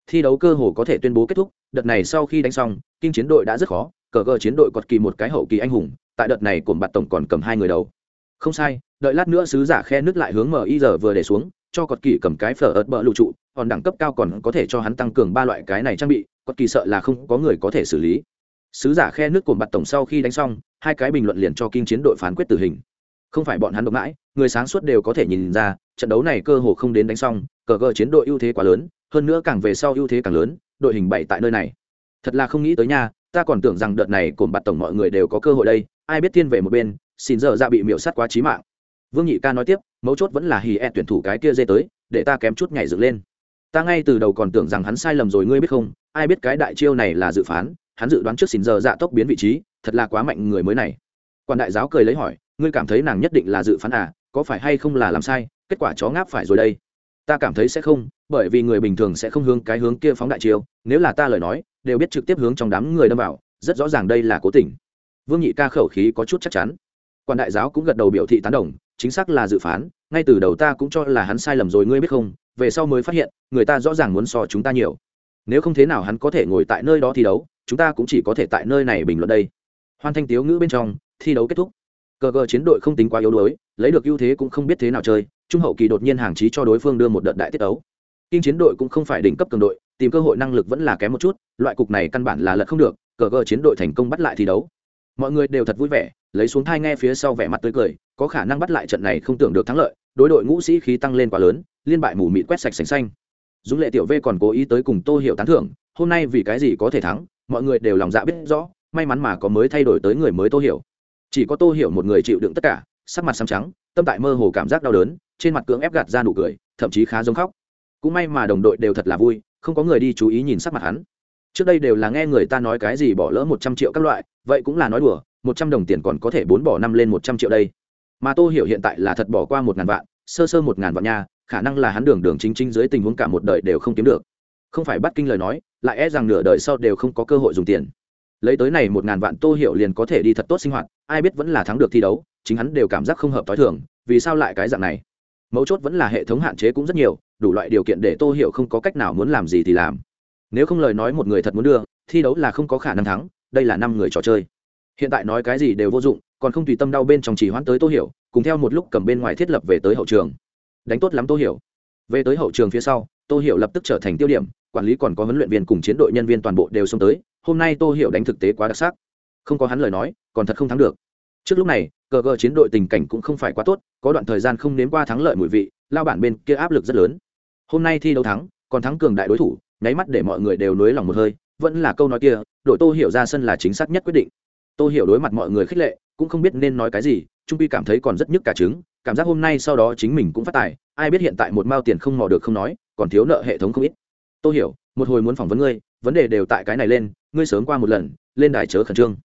Thi đấu cơ hồ có thể tuyên bố kết thúc, đợt này sau khi đánh xong, kinh chiến đội đã rất khó, cờ cờ chiến đội cọt kỳ một cái hậu kỳ anh hùng, tại đợt này cồn bạt tổng còn cầm hai người đầu. Không sai, đợi lát nữa sứ giả khe nước lại hướng mở y giờ vừa để xuống, cho cọt kỳ cầm cái phở ớt bỡ lụ trụ hòn đẳng cấp cao còn có thể cho hắn tăng cường ba loại cái này trang bị cọt kỳ sợ là không có người có thể xử lý. Sứ giả khe nước cồn bạt tổng sau khi đánh xong, hai cái bình luận liền cho kinh chiến đội phán quyết tử hình. Không phải bọn hắn độc mãi, người sáng suốt đều có thể nhìn ra, trận đấu này cơ hồ không đến đánh xong, cờ cờ chiến đội ưu thế quá lớn, hơn nữa càng về sau ưu thế càng lớn, đội hình bảy tại nơi này. Thật là không nghĩ tới nha, ta còn tưởng rằng đợt này cồn bạt tổng mọi người đều có cơ hội đây, ai biết thiên về một bên, xin giờ ra bị miễu sát quá trí mạng. Vương nhị ca nói tiếp, mấu chốt vẫn là hì e tuyển thủ cái kia dê tới, để ta kém chút nhảy dựng lên ta ngay từ đầu còn tưởng rằng hắn sai lầm rồi, ngươi biết không? Ai biết cái đại chiêu này là dự phán? Hắn dự đoán trước xin giờ dạ tốc biến vị trí, thật là quá mạnh người mới này. Quan đại giáo cười lấy hỏi, ngươi cảm thấy nàng nhất định là dự phán à? Có phải hay không là làm sai? Kết quả chó ngáp phải rồi đây. Ta cảm thấy sẽ không, bởi vì người bình thường sẽ không hướng cái hướng kia phóng đại chiêu. Nếu là ta lời nói, đều biết trực tiếp hướng trong đám người đâm vào. Rất rõ ràng đây là cố tình. Vương nhị ca khẩu khí có chút chắc chắn. Quan đại giáo cũng gật đầu biểu thị tán đồng, chính xác là dự phán ngay từ đầu ta cũng cho là hắn sai lầm rồi, ngươi biết không? Về sau mới phát hiện, người ta rõ ràng muốn so chúng ta nhiều. Nếu không thế nào hắn có thể ngồi tại nơi đó thi đấu, chúng ta cũng chỉ có thể tại nơi này bình luận đây. Hoan thanh tiếu ngữ bên trong, thi đấu kết thúc. Cờ cờ chiến đội không tính quá yếu đuối, lấy được ưu thế cũng không biết thế nào chơi. Trung hậu kỳ đột nhiên hàng trí cho đối phương đưa một đợt đại tiết ấu kinh chiến đội cũng không phải đỉnh cấp cường đội, tìm cơ hội năng lực vẫn là kém một chút, loại cục này căn bản là lật không được. Cờ cờ chiến đội thành công bắt lại thi đấu mọi người đều thật vui vẻ, lấy xuống thai nghe phía sau vẻ mặt tươi cười, có khả năng bắt lại trận này không tưởng được thắng lợi, đối đội ngũ sĩ khí tăng lên quá lớn, liên bại mù mịt quét sạch sành xanh. Dũng lệ tiểu v còn cố ý tới cùng tô hiểu tán thưởng, hôm nay vì cái gì có thể thắng, mọi người đều lòng dạ biết rõ, may mắn mà có mới thay đổi tới người mới tô hiểu. Chỉ có tô hiểu một người chịu đựng tất cả, sắc mặt xám trắng, tâm tại mơ hồ cảm giác đau đớn, trên mặt cưỡng ép gạt ra nụ cười, thậm chí khá giống khóc. Cũng may mà đồng đội đều thật là vui, không có người đi chú ý nhìn sắc mặt hắn. Trước đây đều là nghe người ta nói cái gì bỏ lỡ một trăm triệu các loại vậy cũng là nói đùa, một trăm đồng tiền còn có thể bốn bỏ năm lên một trăm triệu đây. Mà tô hiểu hiện tại là thật bỏ qua một ngàn vạn, sơ sơ một ngàn vạn nha, khả năng là hắn đường đường chính chính dưới tình huống cả một đời đều không kiếm được. Không phải bắt kinh lời nói, lại e rằng nửa đời sau đều không có cơ hội dùng tiền. Lấy tới này một ngàn vạn tô hiểu liền có thể đi thật tốt sinh hoạt, ai biết vẫn là thắng được thi đấu, chính hắn đều cảm giác không hợp t h o i thường, vì sao lại cái dạng này? Mấu chốt vẫn là hệ thống hạn chế cũng rất nhiều, đủ loại điều kiện để tô hiểu không có cách nào muốn làm gì thì làm. Nếu không lời nói một người thật muốn đưa, thi đấu là không có khả năng thắng đây là năm người trò chơi. Hiện tại nói cái gì đều vô dụng, còn không tùy tâm đau bên trong chỉ hoãn tới tô hiểu, cùng theo một lúc cầm bên ngoài thiết lập về tới hậu trường. Đánh tốt lắm tô hiểu. Về tới hậu trường phía sau, tô hiểu lập tức trở thành tiêu điểm, quản lý còn có huấn luyện viên cùng chiến đội nhân viên toàn bộ đều xông tới, hôm nay tô hiểu đánh thực tế quá đặc sắc. Không có hắn lời nói, còn thật không thắng được. Trước lúc này, cờ cờ chiến đội tình cảnh cũng không phải quá tốt, có đoạn thời gian không nếm qua thắng lợi mùi vị, lao bản bên kia áp lực rất lớn. Hôm nay thi đấu thắng, còn thắng cường đại đối thủ, nháy mắt để mọi người đều nới lòng một hơi, vẫn là câu nói kia đội tô hiểu ra sân là chính xác nhất quyết định. Tô hiểu đối mặt mọi người khích lệ, cũng không biết nên nói cái gì, trung pi cảm thấy còn rất nhức cả trứng, cảm giác hôm nay sau đó chính mình cũng phát tài, ai biết hiện tại một mao tiền không mò được không nói, còn thiếu nợ hệ thống không ít. Tô hiểu, một hồi muốn phỏng vấn ngươi, vấn đề đều tại cái này lên, ngươi sớm qua một lần, lên đài chớ khẩn trương.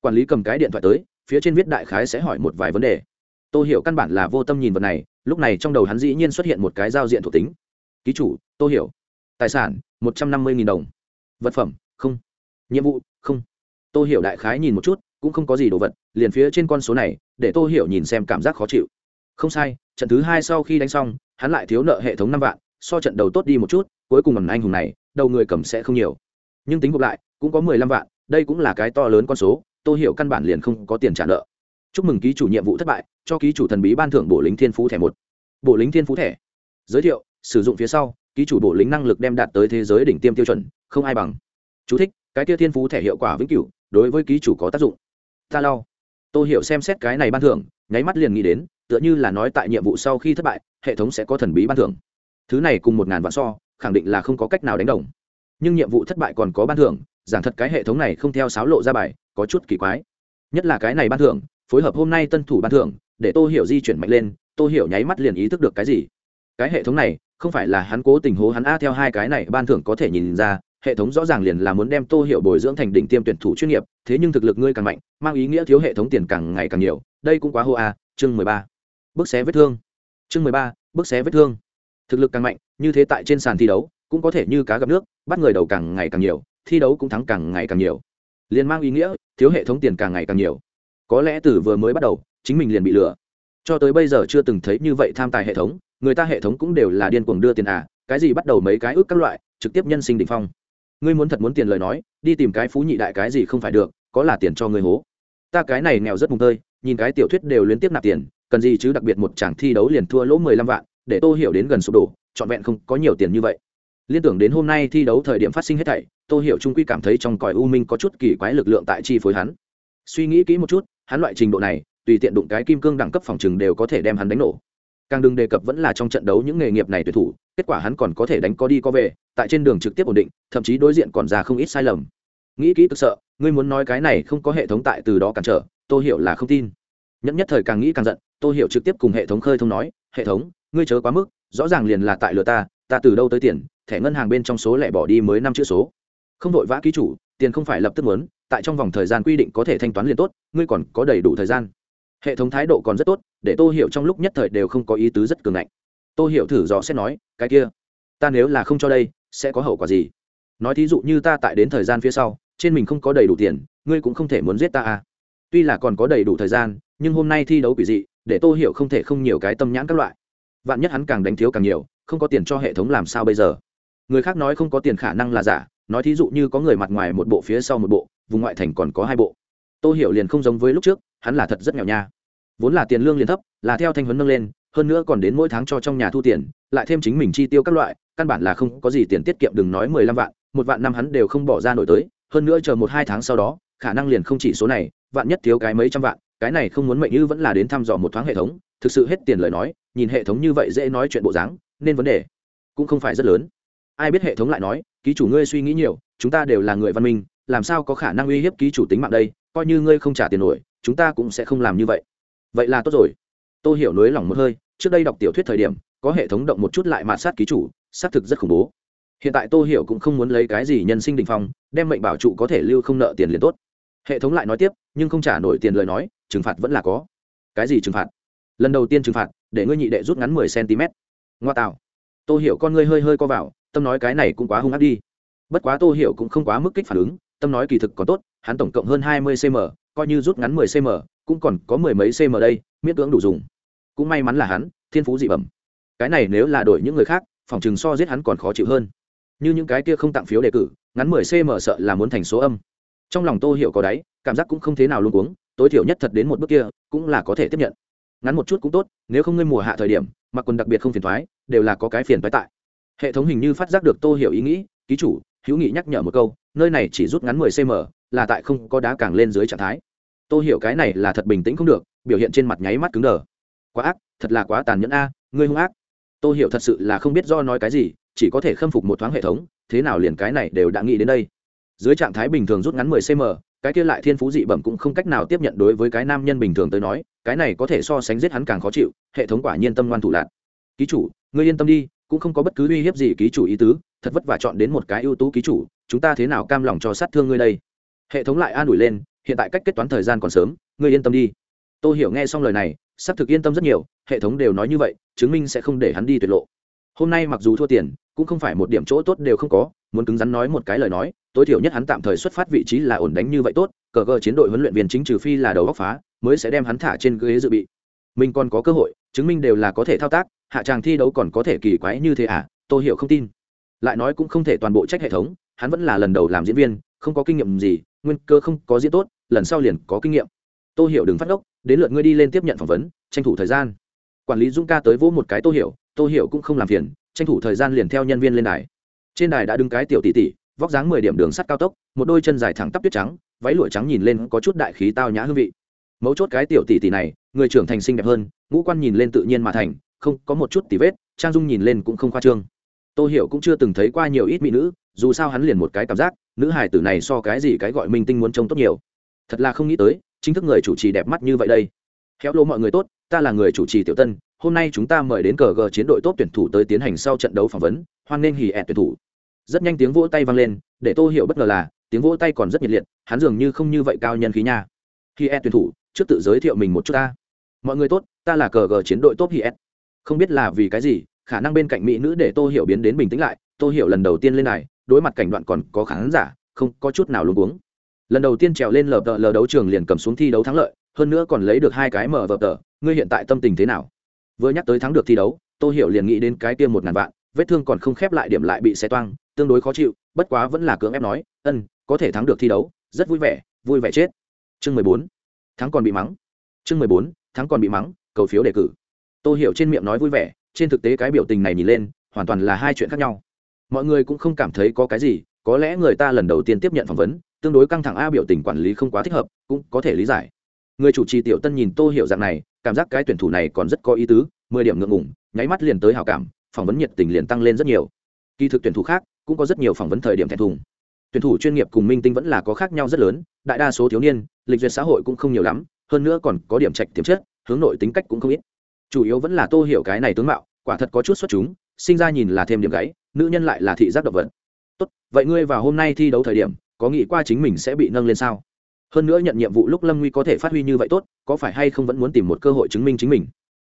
Quản lý cầm cái điện thoại tới, phía trên viết đại khái sẽ hỏi một vài vấn đề. Tô hiểu căn bản là vô tâm nhìn vật này, lúc này trong đầu hắn dĩ nhiên xuất hiện một cái giao diện thuộc tính. Ký chủ, tô hiểu. Tài sản, một trăm năm mươi đồng. Vật phẩm, không nhiệm vụ không. Tôi hiểu đại khái nhìn một chút cũng không có gì đồ vật liền phía trên con số này để tôi hiểu nhìn xem cảm giác khó chịu. Không sai trận thứ hai sau khi đánh xong hắn lại thiếu nợ hệ thống năm vạn so trận đầu tốt đi một chút cuối cùng ẩn anh hùng này đầu người cầm sẽ không nhiều. Nhưng tính gộp lại cũng có mười lăm vạn đây cũng là cái to lớn con số tôi hiểu căn bản liền không có tiền trả nợ. Chúc mừng ký chủ nhiệm vụ thất bại cho ký chủ thần bí ban thưởng bộ lính thiên phú thẻ một. Bộ lính thiên phú thẻ. Giới thiệu sử dụng phía sau ký chủ bộ lính năng lực đem đạt tới thế giới đỉnh tiêm tiêu chuẩn không ai bằng. Chú thích, cái kia thiên phú thẻ hiệu quả vĩnh cửu, đối với ký chủ có tác dụng. Ta lau tôi hiểu xem xét cái này ban thưởng, nháy mắt liền nghĩ đến, tựa như là nói tại nhiệm vụ sau khi thất bại, hệ thống sẽ có thần bí ban thưởng. Thứ này cùng một ngàn vạn so, khẳng định là không có cách nào đánh đồng. Nhưng nhiệm vụ thất bại còn có ban thưởng, giảng thật cái hệ thống này không theo sáo lộ ra bài, có chút kỳ quái. Nhất là cái này ban thưởng, phối hợp hôm nay tân thủ ban thưởng, để tô hiểu di chuyển mạnh lên, tô hiểu nháy mắt liền ý thức được cái gì. Cái hệ thống này, không phải là hắn cố tình hố hắn a theo hai cái này ban thưởng có thể nhìn ra hệ thống rõ ràng liền là muốn đem tô hiểu bồi dưỡng thành đỉnh tiêm tuyển thủ chuyên nghiệp, thế nhưng thực lực ngươi càng mạnh, mang ý nghĩa thiếu hệ thống tiền càng ngày càng nhiều. Đây cũng quá hô a, chương mười ba. Bước xé vết thương. Chương mười ba bước xé vết thương. Thực lực càng mạnh, như thế tại trên sàn thi đấu, cũng có thể như cá gặp nước, bắt người đầu càng ngày càng nhiều, thi đấu cũng thắng càng ngày càng nhiều. Liền mang ý nghĩa, thiếu hệ thống tiền càng ngày càng nhiều. Có lẽ từ vừa mới bắt đầu, chính mình liền bị lừa. Cho tới bây giờ chưa từng thấy như vậy tham tài hệ thống, người ta hệ thống cũng đều là điên cuồng đưa tiền à cái gì bắt đầu mấy cái ước các loại, trực tiếp nhân sinh đ ỉ n h phong ngươi muốn thật muốn tiền lời nói, đi tìm cái phú nhị đại cái gì không phải được, có là tiền cho ngươi hố. Ta cái này nghèo rất mùng tơi, nhìn cái tiểu thuyết đều liên tiếp nạp tiền, cần gì chứ đặc biệt một chàng thi đấu liền thua lỗ mười lăm vạn, để tô hiểu đến gần sụp đổ, trọn vẹn không có nhiều tiền như vậy. Liên tưởng đến hôm nay thi đấu thời điểm phát sinh hết thảy, tô hiểu trung quy cảm thấy trong còi u minh có chút kỳ quái lực lượng tại chi phối hắn. Suy nghĩ kỹ một chút, hắn loại trình độ này, tùy tiện đụng cái kim cương đẳng cấp phòng trừng đều có thể đem hắn đánh nổ càng đừng đề cập vẫn là trong trận đấu những nghề nghiệp này tuyệt thủ, kết quả hắn còn có thể đánh có đi có về, tại trên đường trực tiếp ổn định, thậm chí đối diện còn ra không ít sai lầm. Nghĩ kỹ cực sợ, ngươi muốn nói cái này không có hệ thống tại từ đó cản trở, tôi hiểu là không tin. Nhất nhất thời càng nghĩ càng giận, tôi hiểu trực tiếp cùng hệ thống khơi thông nói, hệ thống, ngươi chớ quá mức, rõ ràng liền là tại lừa ta ta từ đâu tới tiền, thẻ ngân hàng bên trong số lẻ bỏ đi mới năm chữ số. Không vội vã ký chủ, tiền không phải lập tức muốn, tại trong vòng thời gian quy định có thể thanh toán liền tốt, ngươi còn có đầy đủ thời gian hệ thống thái độ còn rất tốt, để tô hiểu trong lúc nhất thời đều không có ý tứ rất cường ngạnh. Tô hiểu thử dò xét nói, cái kia, ta nếu là không cho đây, sẽ có hậu quả gì? Nói thí dụ như ta tại đến thời gian phía sau, trên mình không có đầy đủ tiền, ngươi cũng không thể muốn giết ta à? Tuy là còn có đầy đủ thời gian, nhưng hôm nay thi đấu quỷ dị, để tô hiểu không thể không nhiều cái tâm nhãn các loại. Vạn nhất hắn càng đánh thiếu càng nhiều, không có tiền cho hệ thống làm sao bây giờ? Người khác nói không có tiền khả năng là giả, nói thí dụ như có người mặt ngoài một bộ phía sau một bộ, vùng ngoại thành còn có hai bộ. Tô hiểu liền không giống với lúc trước hắn là thật rất nghèo nha. Vốn là tiền lương liền thấp, là theo thanh huấn nâng lên, hơn nữa còn đến mỗi tháng cho trong nhà thu tiền, lại thêm chính mình chi tiêu các loại, căn bản là không có gì tiền tiết kiệm đừng nói mười lăm vạn, một vạn năm hắn đều không bỏ ra nổi tới, hơn nữa chờ một hai tháng sau đó, khả năng liền không chỉ số này, vạn nhất thiếu cái mấy trăm vạn, cái này không muốn mệnh như vẫn là đến thăm dò một thoáng hệ thống, thực sự hết tiền lời nói, nhìn hệ thống như vậy dễ nói chuyện bộ dáng, nên vấn đề cũng không phải rất lớn. Ai biết hệ thống lại nói, ký chủ ngươi suy nghĩ nhiều, chúng ta đều là người văn minh, làm sao có khả năng uy hiếp ký chủ tính mạng đây, coi như ngươi không trả tiền nổi chúng ta cũng sẽ không làm như vậy. Vậy là tốt rồi. Tôi hiểu nới lòng một hơi, trước đây đọc tiểu thuyết thời điểm, có hệ thống động một chút lại mạt sát ký chủ, xác thực rất khủng bố. Hiện tại tôi hiểu cũng không muốn lấy cái gì nhân sinh đình phong, đem mệnh bảo trụ có thể lưu không nợ tiền liền tốt. Hệ thống lại nói tiếp, nhưng không trả nổi tiền lời nói, trừng phạt vẫn là có. Cái gì trừng phạt? Lần đầu tiên trừng phạt, để ngươi nhị đệ rút ngắn mười cm ngoa tạo. Tôi hiểu con ngươi hơi hơi co vào, tâm nói cái này cũng quá hung ác đi. Bất quá tô hiểu cũng không quá mức kích phản ứng, tâm nói kỳ thực còn tốt hắn tổng cộng hơn hai mươi cm coi như rút ngắn mười cm cũng còn có mười mấy cm đây, miễn cưỡng đủ dùng. Cũng may mắn là hắn, thiên phú dị bẩm. Cái này nếu là đổi những người khác, phòng chừng so giết hắn còn khó chịu hơn. Như những cái kia không tặng phiếu đề cử, ngắn mười cm sợ là muốn thành số âm. Trong lòng tô hiểu có đáy, cảm giác cũng không thế nào luôn cuống, tối thiểu nhất thật đến một bước kia, cũng là có thể tiếp nhận. Ngắn một chút cũng tốt, nếu không ngươi mùa hạ thời điểm, mặc quần đặc biệt không phiền thoái đều là có cái phiền thoái tại. Hệ thống hình như phát giác được tô hiểu ý nghĩ, ký chủ, hữu nghị nhắc nhở một câu nơi này chỉ rút ngắn 10 cm là tại không có đá càng lên dưới trạng thái. Tôi hiểu cái này là thật bình tĩnh không được, biểu hiện trên mặt nháy mắt cứng đờ. Quá ác, thật là quá tàn nhẫn a, ngươi hung ác. Tôi hiểu thật sự là không biết do nói cái gì, chỉ có thể khâm phục một thoáng hệ thống, thế nào liền cái này đều đã nghĩ đến đây. Dưới trạng thái bình thường rút ngắn 10 cm cái kia lại thiên phú dị bẩm cũng không cách nào tiếp nhận đối với cái nam nhân bình thường tới nói, cái này có thể so sánh giết hắn càng khó chịu, hệ thống quả nhiên tâm ngoan thủ lạc ký chủ, ngươi yên tâm đi, cũng không có bất cứ uy hiếp gì ký chủ ý tứ thật vất vả chọn đến một cái ưu tú ký chủ, chúng ta thế nào cam lòng cho sát thương ngươi đây? Hệ thống lại an ủi lên, hiện tại cách kết toán thời gian còn sớm, ngươi yên tâm đi. Tôi hiểu nghe xong lời này, xác thực yên tâm rất nhiều, hệ thống đều nói như vậy, chứng minh sẽ không để hắn đi tuyệt lộ. Hôm nay mặc dù thua tiền, cũng không phải một điểm chỗ tốt đều không có, muốn cứng rắn nói một cái lời nói, tối thiểu nhất hắn tạm thời xuất phát vị trí là ổn đánh như vậy tốt, cờ cờ chiến đội huấn luyện viên chính trừ phi là đầu góc phá, mới sẽ đem hắn thả trên ghế dự bị. Mình còn có cơ hội, chứng minh đều là có thể thao tác, hạ tràng thi đấu còn có thể kỳ quái như thế à? Tôi hiểu không tin lại nói cũng không thể toàn bộ trách hệ thống, hắn vẫn là lần đầu làm diễn viên, không có kinh nghiệm gì, nguyên cơ không có diễn tốt, lần sau liền có kinh nghiệm. Tô hiểu đừng phát ốc đến lượt ngươi đi lên tiếp nhận phỏng vấn, tranh thủ thời gian. Quản lý dung ca tới vỗ một cái tô hiểu tô hiểu cũng không làm phiền, tranh thủ thời gian liền theo nhân viên lên đài. Trên đài đã đứng cái tiểu tỷ tỷ, vóc dáng mười điểm đường sắt cao tốc, một đôi chân dài thẳng tắp tuyết trắng, váy lụa trắng nhìn lên có chút đại khí tao nhã hương vị. Mấu chốt cái tiểu tỷ tỷ này, người trưởng thành xinh đẹp hơn, ngũ quan nhìn lên tự nhiên mà thành, không có một chút tỷ vết, trang dung nhìn lên cũng không khoa trương tô hiểu cũng chưa từng thấy qua nhiều ít mỹ nữ dù sao hắn liền một cái cảm giác nữ hài tử này so cái gì cái gọi minh tinh muốn trông tốt nhiều. Thật là không nghĩ tới chính thức người chủ trì đẹp mắt như vậy đây. Khéo lô mọi người tốt ta là người chủ trì tiểu tân hôm nay chúng ta mời đến cờ gờ chiến đội tốt tuyển thủ tới tiến hành sau trận đấu phỏng vấn hoan nghênh hỉ ẹn tuyển thủ. Rất nhanh tiếng vỗ tay vang lên để tô hiểu bất ngờ là tiếng vỗ tay còn rất nhiệt liệt hắn dường như không như vậy cao nhân khí nha. Hỉ ẹn tuyển thủ trước tự giới thiệu mình một chút ta. Mọi người tốt ta là cờ gờ chiến đội tốt hỉ ẹn, không biết là vì cái gì khả năng bên cạnh mỹ nữ để tô hiểu biến đến bình tĩnh lại, tô hiểu lần đầu tiên lên này đối mặt cảnh đoạn còn có khán giả, không có chút nào luôn uống lần đầu tiên trèo lên lờ vợ lờ đấu trường liền cầm xuống thi đấu thắng lợi, hơn nữa còn lấy được hai cái mở vợ tờ, ngươi hiện tại tâm tình thế nào? Vừa nhắc tới thắng được thi đấu, tô hiểu liền nghĩ đến cái tiêm một ngàn vạn, vết thương còn không khép lại điểm lại bị xe toang, tương đối khó chịu, bất quá vẫn là cưỡng ép nói, ân, có thể thắng được thi đấu, rất vui vẻ vui vẻ chết. Chương mười bốn, thắng còn bị mắng. Chương mười bốn, thắng còn bị mắng, cầu phiếu đề cử. Tô hiểu trên miệng nói vui vẻ trên thực tế cái biểu tình này nhìn lên, hoàn toàn là hai chuyện khác nhau. Mọi người cũng không cảm thấy có cái gì, có lẽ người ta lần đầu tiên tiếp nhận phỏng vấn, tương đối căng thẳng a biểu tình quản lý không quá thích hợp, cũng có thể lý giải. Người chủ trì tiểu tân nhìn tô hiểu dạng này, cảm giác cái tuyển thủ này còn rất có ý tứ, mười điểm ngượng ngủng nháy mắt liền tới hào cảm, phỏng vấn nhiệt tình liền tăng lên rất nhiều. Kỳ thực tuyển thủ khác, cũng có rất nhiều phỏng vấn thời điểm thẹn thùng. Tuyển thủ chuyên nghiệp cùng minh tinh vẫn là có khác nhau rất lớn, đại đa số thiếu niên, lịch duyệt xã hội cũng không nhiều lắm, hơn nữa còn có điểm trạch tiềm chất, hướng nội tính cách cũng không ít. Chủ yếu vẫn là tô hiểu cái này tướng mạo quả thật có chút xuất chúng, sinh ra nhìn là thêm điểm gáy, nữ nhân lại là thị giác động vật. Tốt, vậy ngươi vào hôm nay thi đấu thời điểm, có nghĩ qua chính mình sẽ bị nâng lên sao? Hơn nữa nhận nhiệm vụ lúc lâm nguy có thể phát huy như vậy tốt, có phải hay không vẫn muốn tìm một cơ hội chứng minh chính mình?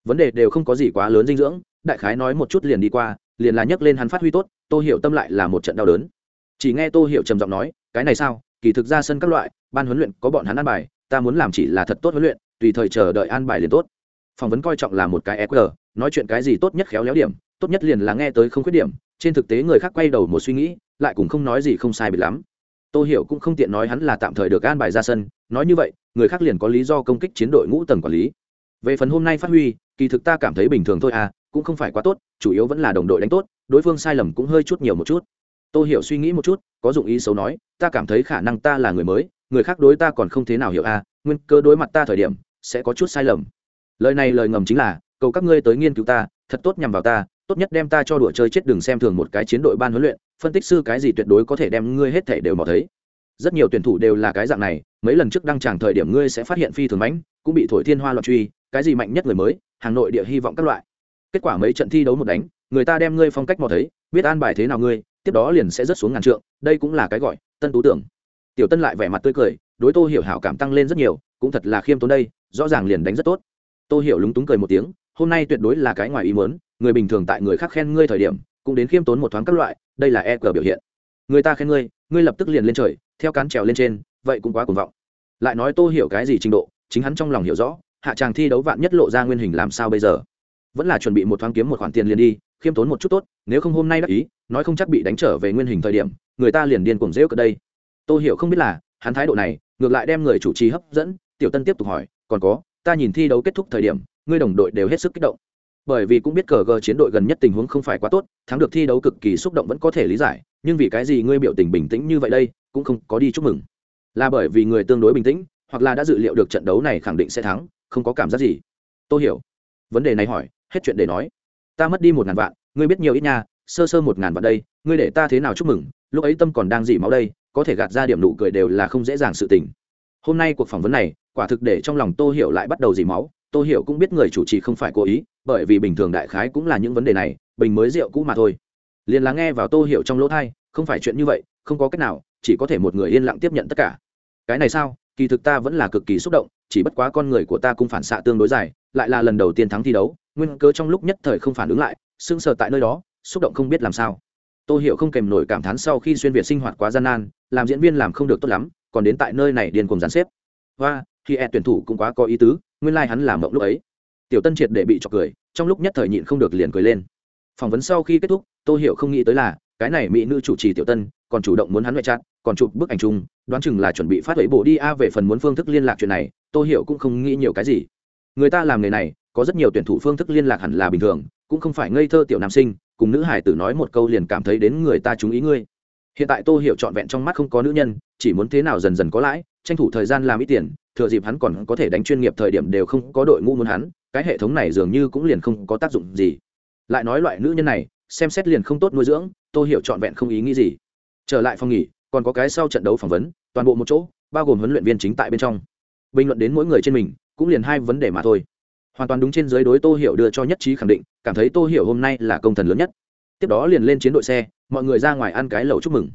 Vấn đề đều không có gì quá lớn dinh dưỡng, đại khái nói một chút liền đi qua, liền là nhấc lên hắn phát huy tốt, tô hiểu tâm lại là một trận đau đớn. Chỉ nghe tô hiểu trầm giọng nói, cái này sao? Kỳ thực ra sân các loại, ban huấn luyện có bọn hắn ăn bài, ta muốn làm chỉ là thật tốt huấn luyện, tùy thời chờ đợi an bài liền tốt phỏng vấn coi trọng là một cái eq nói chuyện cái gì tốt nhất khéo léo điểm tốt nhất liền là nghe tới không khuyết điểm trên thực tế người khác quay đầu một suy nghĩ lại cũng không nói gì không sai bị lắm. Tô hiểu cũng không tiện nói hắn là tạm thời được an bài ra sân nói như vậy người khác liền có lý do công kích chiến đội ngũ tầng quản lý. Về phần hôm nay phát huy kỳ thực ta cảm thấy bình thường thôi à cũng không phải quá tốt chủ yếu vẫn là đồng đội đánh tốt đối phương sai lầm cũng hơi chút nhiều một chút. Tôi hiểu suy nghĩ một chút có dụng ý xấu nói ta cảm thấy khả năng ta là người mới người khác đối ta còn không thế nào hiểu à, nguyên cơ đối mặt ta thời điểm sẽ có chút sai lầm lời này lời ngầm chính là, cầu các ngươi tới nghiên cứu ta, thật tốt nhằm vào ta, tốt nhất đem ta cho đùa chơi chết đừng xem thường một cái chiến đội ban huấn luyện, phân tích sư cái gì tuyệt đối có thể đem ngươi hết thể đều mò thấy. Rất nhiều tuyển thủ đều là cái dạng này, mấy lần trước đăng tràng thời điểm ngươi sẽ phát hiện phi thường mãnh, cũng bị thổi thiên hoa loạn truy, cái gì mạnh nhất người mới hà nội địa hy vọng các loại. Kết quả mấy trận thi đấu một đánh, người ta đem ngươi phong cách mò thấy, biết an bài thế nào ngươi, tiếp đó liền sẽ rớt xuống ngàn trượng, đây cũng là cái gọi, tân tú tưởng. Tiểu tân lại vẻ mặt tươi cười, đối tô hiểu hảo cảm tăng lên rất nhiều, cũng thật là khiêm tốn đây, rõ ràng liền đánh rất tốt tô hiểu lúng túng cười một tiếng, hôm nay tuyệt đối là cái ngoài ý muốn, người bình thường tại người khác khen ngươi thời điểm, cũng đến khiêm tốn một thoáng các loại, đây là e cờ biểu hiện. Người ta khen ngươi ngươi lập tức liền lên trời, theo cán trèo lên trên, vậy cũng quá cuồng vọng. Lại nói tô hiểu cái gì trình độ, chính hắn trong lòng hiểu rõ, hạ tràng thi đấu vạn nhất lộ ra nguyên hình làm sao bây giờ. Vẫn là chuẩn bị một thoáng kiếm một khoản tiền liền đi, khiêm tốn một chút tốt, nếu không hôm nay đắc ý, nói không chắc bị đánh trở về nguyên hình thời điểm, người ta liền điên cuồng rêu cờ đây. Tôi hiểu không biết là, hắn thái độ này, ngược lại đem người chủ trì hấp dẫn, tiểu tân tiếp tục hỏi, còn có ta nhìn thi đấu kết thúc thời điểm, ngươi đồng đội đều hết sức kích động. Bởi vì cũng biết cờ gờ chiến đội gần nhất tình huống không phải quá tốt, thắng được thi đấu cực kỳ xúc động vẫn có thể lý giải, nhưng vì cái gì ngươi biểu tình bình tĩnh như vậy đây, cũng không có đi chúc mừng. Là bởi vì người tương đối bình tĩnh, hoặc là đã dự liệu được trận đấu này khẳng định sẽ thắng, không có cảm giác gì. Tôi hiểu, vấn đề này hỏi, hết chuyện để nói. Ta mất đi một ngàn vạn, ngươi biết nhiều ít nha, sơ sơ một ngàn vạn đây, ngươi để ta thế nào chúc mừng? Lúc ấy tâm còn đang dỉ máu đây, có thể gạt ra điểm nụ cười đều là không dễ dàng sự tình. Hôm nay cuộc phỏng vấn này quả thực để trong lòng tô hiểu lại bắt đầu dì máu. Tô hiểu cũng biết người chủ trì không phải cố ý, bởi vì bình thường đại khái cũng là những vấn đề này, bình mới rượu cũ mà thôi. Liền lắng nghe vào tô hiểu trong lỗ thai không phải chuyện như vậy, không có cách nào, chỉ có thể một người yên lặng tiếp nhận tất cả. Cái này sao? Kỳ thực ta vẫn là cực kỳ xúc động, chỉ bất quá con người của ta cũng phản xạ tương đối dài, lại là lần đầu tiên thắng thi đấu, nguyên cớ trong lúc nhất thời không phản ứng lại, sững sờ tại nơi đó, xúc động không biết làm sao. Tôi hiểu không kèm nổi cảm thán sau khi xuyên việt sinh hoạt quá gian nan, làm diễn viên làm không được tốt lắm, còn đến tại nơi này điên cùng dàn xếp. Và khi e tuyển thủ cũng quá có ý tứ, nguyên lai、like、hắn làm mộng lúc ấy. Tiểu tân triệt để bị trọc cười, trong lúc nhất thời nhịn không được liền cười lên. Phỏng vấn sau khi kết thúc tôi hiểu không nghĩ tới là, cái này mỹ nữ chủ trì tiểu tân, còn chủ động muốn hắn ngoại chặt còn chụp bức ảnh chung, đoán chừng là chuẩn bị phát huệ bộ đi a về phần muốn phương thức liên lạc chuyện này tôi hiểu cũng không nghĩ nhiều cái gì. Người ta làm nghề này, có rất nhiều tuyển thủ phương thức liên lạc hẳn là bình thường, cũng không phải ngây thơ tiểu nam sinh, cùng nữ hải tử nói một câu liền cảm thấy đến người ta chú ý ngươi hiện tại tô hiểu trọn vẹn trong mắt không có nữ nhân, chỉ muốn thế nào dần dần có lãi, tranh thủ thời gian làm ít tiền, thừa dịp hắn còn có thể đánh chuyên nghiệp thời điểm đều không có đội ngũ muốn hắn, cái hệ thống này dường như cũng liền không có tác dụng gì. Lại nói loại nữ nhân này, xem xét liền không tốt nuôi dưỡng, tô hiểu trọn vẹn không ý nghĩ gì. Trở lại phòng nghỉ, còn có cái sau trận đấu phỏng vấn, toàn bộ một chỗ, bao gồm huấn luyện viên chính tại bên trong. Bình luận đến mỗi người trên mình, cũng liền hai vấn đề mà thôi. Hoàn toàn đúng trên dưới đối tô hiểu đưa cho nhất trí khẳng định, cảm thấy tô hiểu hôm nay là công thần lớn nhất tiếp đó liền lên chiến đội xe, mọi người ra ngoài ăn cái lẩu chúc mừng.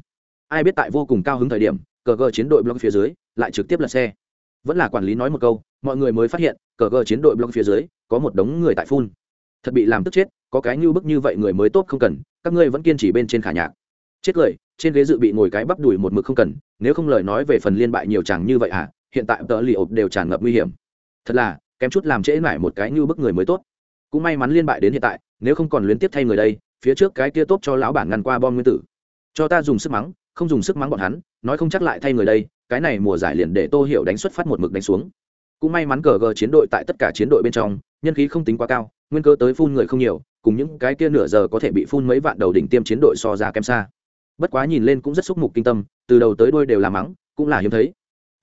Ai biết tại vô cùng cao hứng thời điểm cờ gờ chiến đội block phía dưới lại trực tiếp lật xe. Vẫn là quản lý nói một câu, mọi người mới phát hiện cờ gờ chiến đội block phía dưới có một đống người tại phun. Thật bị làm tức chết, có cái như bức như vậy người mới tốt không cần, các ngươi vẫn kiên trì bên trên khả nhạc. Chết cười, trên ghế dự bị ngồi cái bắp đùi một mực không cần, nếu không lời nói về phần liên bại nhiều chàng như vậy à hiện tại tờ lì ộp đều tràn ngập nguy hiểm. Thật là, kém chút làm trễ mải một cái như bức người mới tốt. Cũng may mắn liên bại đến hiện tại, nếu không còn luyến tiếp thay người đây phía trước cái kia tốt cho lão bản ngăn qua bom nguyên tử. Cho ta dùng sức mắng, không dùng sức mắng bọn hắn, nói không chắc lại thay người đây, cái này mùa giải liền để tô hiểu đánh xuất phát một mực đánh xuống. Cũng may mắn cờ gờ chiến đội tại tất cả chiến đội bên trong, nhân khí không tính quá cao, nguyên cơ tới phun người không nhiều, cùng những cái kia nửa giờ có thể bị phun mấy vạn đầu đỉnh tiêm chiến đội so ra kém xa. Bất quá nhìn lên cũng rất xúc mục kinh tâm, từ đầu tới đôi đều là mắng, cũng là hiếm thấy.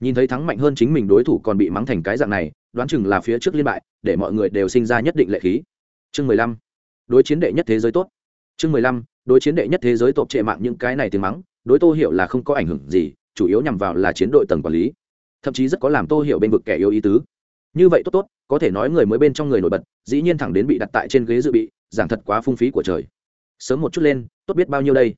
Nhìn thấy thắng mạnh hơn chính mình đối thủ còn bị mắng thành cái dạng này, đoán chừng là phía trước liên bại, để mọi người đều sinh ra nhất định lệ khí. Chương mười lăm. Đối chiến đệ nhất thế giới tốt chương mười lăm, đối chiến đệ nhất thế giới tộp trệ mạng những cái này tiếng mắng, đối tô hiểu là không có ảnh hưởng gì, chủ yếu nhằm vào là chiến đội tầng quản lý. Thậm chí rất có làm tô hiểu bên vực kẻ yêu ý tứ. Như vậy tốt tốt, có thể nói người mới bên trong người nổi bật, dĩ nhiên thẳng đến bị đặt tại trên ghế dự bị, giảng thật quá phung phí của trời. Sớm một chút lên, tốt biết bao nhiêu đây.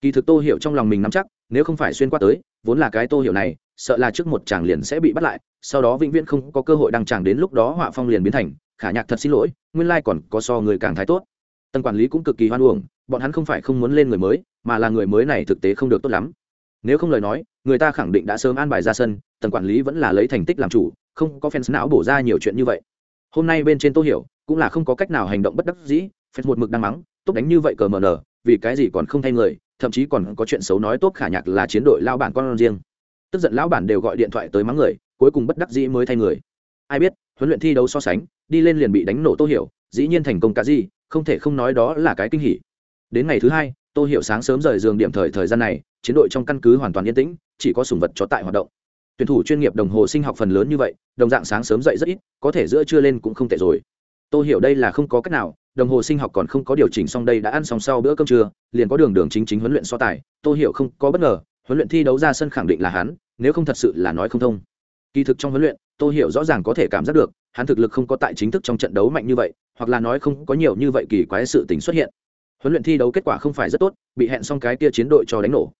Kỳ thực tô hiểu trong lòng mình nắm chắc, nếu không phải xuyên qua tới, vốn là cái tô hiểu này, sợ là trước một chàng liền sẽ bị bắt lại, sau đó vĩnh viễn không có cơ hội đăng tràng đến lúc đó họa phong liền biến thành, khả nhạc thật xin lỗi, nguyên lai còn có so người càng thái tốt tần quản lý cũng cực kỳ hoan uổng, bọn hắn không phải không muốn lên người mới, mà là người mới này thực tế không được tốt lắm. Nếu không lời nói, người ta khẳng định đã sớm an bài ra sân tần quản lý vẫn là lấy thành tích làm chủ, không có fans não bổ ra nhiều chuyện như vậy. Hôm nay bên trên tô hiểu cũng là không có cách nào hành động bất đắc dĩ, fans một mực đang mắng tốt đánh như vậy cờ mờ nở vì cái gì còn không thay người, thậm chí còn có chuyện xấu nói tốt khả nhạc là chiến đội lao bản con riêng. Tức giận lão bản đều gọi điện thoại tới mắng người, cuối cùng bất đắc dĩ mới thay người. Ai biết, huấn luyện thi đấu so sánh, đi lên liền bị đánh nổ tô hiểu, dĩ nhiên thành công cả gì không thể không nói đó là cái kinh hỉ. Đến ngày thứ hai, tô hiểu sáng sớm rời giường điểm thời thời gian này, chiến đội trong căn cứ hoàn toàn yên tĩnh, chỉ có sùng vật chó tại hoạt động. Tuyển thủ chuyên nghiệp đồng hồ sinh học phần lớn như vậy, đồng dạng sáng sớm dậy rất ít, có thể giữa trưa lên cũng không tệ rồi. Tô hiểu đây là không có cách nào, đồng hồ sinh học còn không có điều chỉnh xong đây đã ăn xong sau bữa cơm trưa, liền có đường đường chính chính huấn luyện so tài, tô hiểu không có bất ngờ, huấn luyện thi đấu ra sân khẳng định là hắn, nếu không thật sự là nói không thông. Kỳ thực trong huấn luyện, tô hiểu rõ ràng có thể cảm giác được, hắn thực lực không có tại chính thức trong trận đấu mạnh như vậy hoặc là nói không có nhiều như vậy kỳ quái sự tình xuất hiện. Huấn luyện thi đấu kết quả không phải rất tốt, bị hẹn xong cái kia chiến đội cho đánh nổ.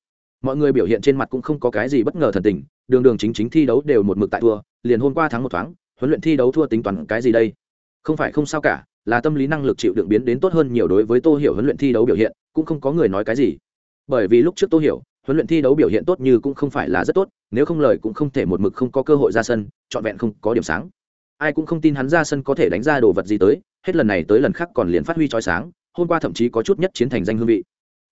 Mọi người biểu hiện trên mặt cũng không có cái gì bất ngờ thần tình, đường đường chính chính thi đấu đều một mực tại thua, liền hôm qua thắng một thoáng, huấn luyện thi đấu thua tính toán cái gì đây? Không phải không sao cả, là tâm lý năng lực chịu đựng biến đến tốt hơn nhiều đối với tô hiểu huấn luyện thi đấu biểu hiện, cũng không có người nói cái gì. Bởi vì lúc trước tô hiểu, huấn luyện thi đấu biểu hiện tốt như cũng không phải là rất tốt, nếu không lời cũng không thể một mực không có cơ hội ra sân, trọn vẹn không có điểm sáng ai cũng không tin hắn ra sân có thể đánh ra đồ vật gì tới, hết lần này tới lần khác còn liền phát huy trói sáng, hôm qua thậm chí có chút nhất chiến thành danh hương vị.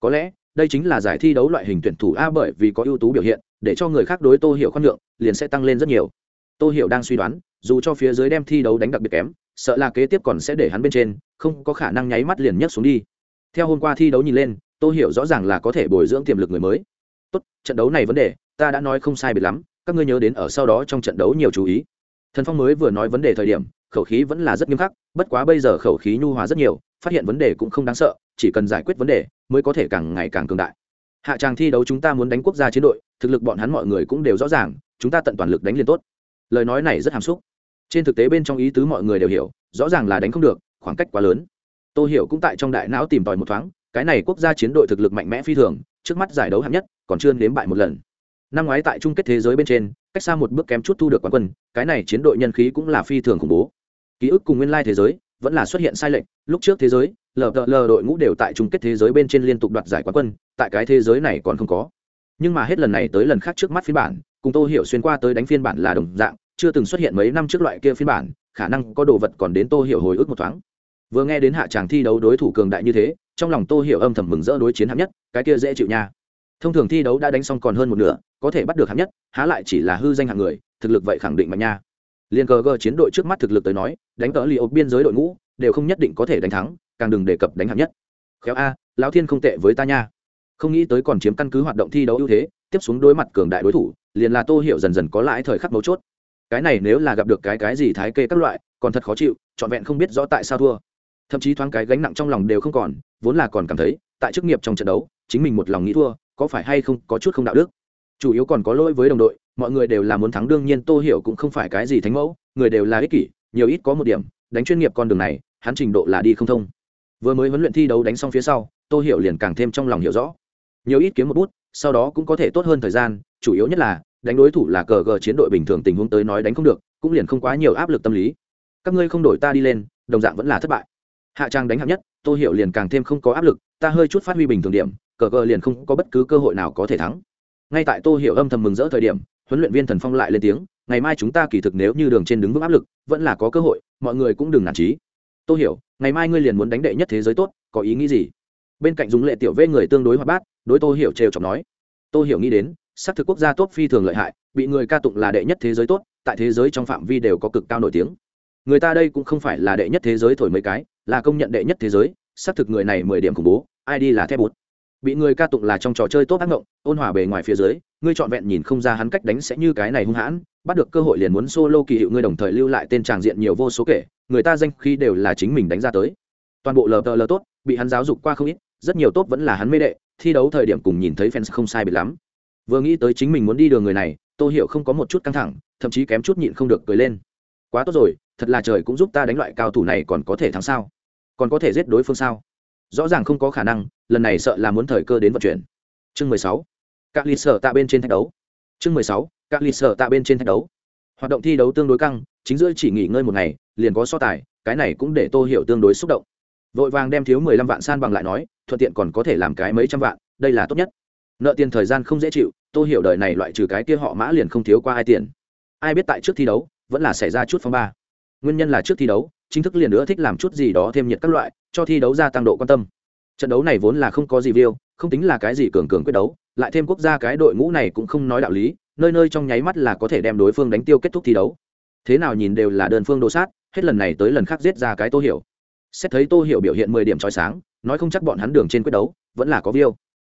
Có lẽ, đây chính là giải thi đấu loại hình tuyển thủ a bởi vì có ưu tú biểu hiện, để cho người khác đối tô hiểu khoan lượng liền sẽ tăng lên rất nhiều. Tô hiểu đang suy đoán, dù cho phía dưới đem thi đấu đánh đặc biệt kém, sợ là kế tiếp còn sẽ để hắn bên trên, không có khả năng nháy mắt liền nhấc xuống đi. Theo hôm qua thi đấu nhìn lên, tô hiểu rõ ràng là có thể bồi dưỡng tiềm lực người mới. Tốt, trận đấu này vấn đề, ta đã nói không sai biệt lắm, các ngươi nhớ đến ở sau đó trong trận đấu nhiều chú ý thần phong mới vừa nói vấn đề thời điểm, khẩu khí vẫn là rất nghiêm khắc, bất quá bây giờ khẩu khí nhu hòa rất nhiều, phát hiện vấn đề cũng không đáng sợ, chỉ cần giải quyết vấn đề, mới có thể càng ngày càng cường đại. Hạ tràng thi đấu chúng ta muốn đánh quốc gia chiến đội, thực lực bọn hắn mọi người cũng đều rõ ràng, chúng ta tận toàn lực đánh liền tốt. Lời nói này rất hàm xúc. Trên thực tế bên trong ý tứ mọi người đều hiểu, rõ ràng là đánh không được, khoảng cách quá lớn. Tôi hiểu cũng tại trong đại não tìm tòi một thoáng, cái này quốc gia chiến đội thực lực mạnh mẽ phi thường, trước mắt giải đấu hạng nhất, còn chưa nếm bại một lần năm ngoái tại chung kết thế giới bên trên, cách xa một bước kém chút thu được quán quân, cái này chiến đội nhân khí cũng là phi thường khủng bố. Ký ức cùng nguyên lai thế giới, vẫn là xuất hiện sai lệch. Lúc trước thế giới, lờ lờ đội ngũ đều tại chung kết thế giới bên trên liên tục đoạt giải quán quân, tại cái thế giới này còn không có. Nhưng mà hết lần này tới lần khác trước mắt phiên bản, cùng tô hiểu xuyên qua tới đánh phiên bản là đồng dạng, chưa từng xuất hiện mấy năm trước loại kia phiên bản, khả năng có đồ vật còn đến tô hiểu hồi ức một thoáng. Vừa nghe đến hạ tràng thi đấu đối thủ cường đại như thế, trong lòng tô hiểu âm thầm mừng rỡ đối chiến hạng nhất, cái kia dễ chịu nha thông thường thi đấu đã đánh xong còn hơn một nửa, có thể bắt được hạng nhất, há lại chỉ là hư danh hạng người, thực lực vậy khẳng định mạnh nha. Liên cờ gờ chiến đội trước mắt thực lực tới nói, đánh cỡ li ộp biên giới đội ngũ, đều không nhất định có thể đánh thắng, càng đừng đề cập đánh hạng nhất. Khéo a, lão thiên không tệ với ta nha. Không nghĩ tới còn chiếm căn cứ hoạt động thi đấu ưu thế, tiếp xuống đối mặt cường đại đối thủ, liền là tô hiểu dần dần có lãi thời khắc mấu chốt. Cái này nếu là gặp được cái cái gì thái kê các loại, còn thật khó chịu, trọn vẹn không biết rõ tại sao thua. Thậm chí thoáng cái gánh nặng trong lòng đều không còn, vốn là còn cảm thấy, tại chức nghiệp trong trận đấu, chính mình một lòng nghĩ thua có phải hay không có chút không đạo đức? Chủ yếu còn có lỗi với đồng đội, mọi người đều là muốn thắng, đương nhiên tô hiểu cũng không phải cái gì thánh mẫu, người đều là ích kỷ, nhiều ít có một điểm, đánh chuyên nghiệp con đường này, hắn trình độ là đi không thông. Vừa mới huấn luyện thi đấu đánh xong phía sau, tô hiểu liền càng thêm trong lòng hiểu rõ. Nhiều ít kiếm một bút, sau đó cũng có thể tốt hơn thời gian, chủ yếu nhất là, đánh đối thủ là cờ gờ chiến đội bình thường tình huống tới nói đánh không được, cũng liền không quá nhiều áp lực tâm lý. Các ngươi không đổi ta đi lên, đồng dạng vẫn là thất bại. Hạ trang đánh hạng nhất, tô hiểu liền càng thêm không có áp lực, ta hơi chút phát huy bình thường điểm cờ gờ liền không có bất cứ cơ hội nào có thể thắng. Ngay tại tô hiểu âm thầm mừng rỡ thời điểm, huấn luyện viên thần phong lại lên tiếng, ngày mai chúng ta kỳ thực nếu như đường trên đứng vững áp lực, vẫn là có cơ hội, mọi người cũng đừng nản trí tô hiểu, ngày mai ngươi liền muốn đánh đệ nhất thế giới tốt, có ý nghĩ gì? Bên cạnh dùng lệ tiểu vê người tương đối hoạt bát, đối tô hiểu trêu chọc nói, tô hiểu nghĩ đến, xác thực quốc gia tốt phi thường lợi hại, bị người ca tụng là đệ nhất thế giới tốt, tại thế giới trong phạm vi đều có cực cao nổi tiếng. Người ta đây cũng không phải là đệ nhất thế giới thổi mấy cái, là công nhận đệ nhất thế giới, xác thực người này mười điểm khủng bố, ai đi là thép bút bị người ca tụng là trong trò chơi tốt ác ngộng, ôn hòa bề ngoài phía dưới, ngươi trọn vẹn nhìn không ra hắn cách đánh sẽ như cái này hung hãn, bắt được cơ hội liền muốn solo kỳ hiệu ngươi đồng thời lưu lại tên tràng diện nhiều vô số kể, người ta danh khi đều là chính mình đánh ra tới. Toàn bộ lờ lờ tốt, bị hắn giáo dục qua không ít, rất nhiều tốt vẫn là hắn mê đệ, thi đấu thời điểm cùng nhìn thấy fans không sai biệt lắm. Vừa nghĩ tới chính mình muốn đi đường người này, tô hiểu không có một chút căng thẳng, thậm chí kém chút nhịn không được cười lên. Quá tốt rồi, thật là trời cũng giúp ta đánh loại cao thủ này còn có thể thắng sao? Còn có thể giết đối phương sao? Rõ ràng không có khả năng, lần này sợ là muốn thời cơ đến vận chuyển. Chương mười sáu. Các lịch sở tạ bên trên thách đấu. Chương mười sáu. Các lịch sở tạ bên trên thách đấu. Hoạt động thi đấu tương đối căng, chính giữa chỉ nghỉ ngơi một ngày, liền có so tài, cái này cũng để tô hiểu tương đối xúc động. Vội vàng đem thiếu mười lăm vạn san bằng lại nói, thuận tiện còn có thể làm cái mấy trăm vạn, đây là tốt nhất. Nợ tiền thời gian không dễ chịu, tô hiểu đời này loại trừ cái kia họ mã liền không thiếu qua hai tiền. Ai biết tại trước thi đấu, vẫn là xảy ra chút phong ba. Nguyên nhân là trước thi đấu chính thức liền nữa thích làm chút gì đó thêm nhiệt các loại, cho thi đấu gia tăng độ quan tâm. Trận đấu này vốn là không có gì view, không tính là cái gì cường cường quyết đấu, lại thêm quốc gia cái đội ngũ này cũng không nói đạo lý, nơi nơi trong nháy mắt là có thể đem đối phương đánh tiêu kết thúc thi đấu. Thế nào nhìn đều là đơn phương đồ sát, hết lần này tới lần khác giết ra cái tô hiểu. Xét thấy tô hiểu biểu hiện mười điểm trói sáng, nói không chắc bọn hắn đường trên quyết đấu, vẫn là có view.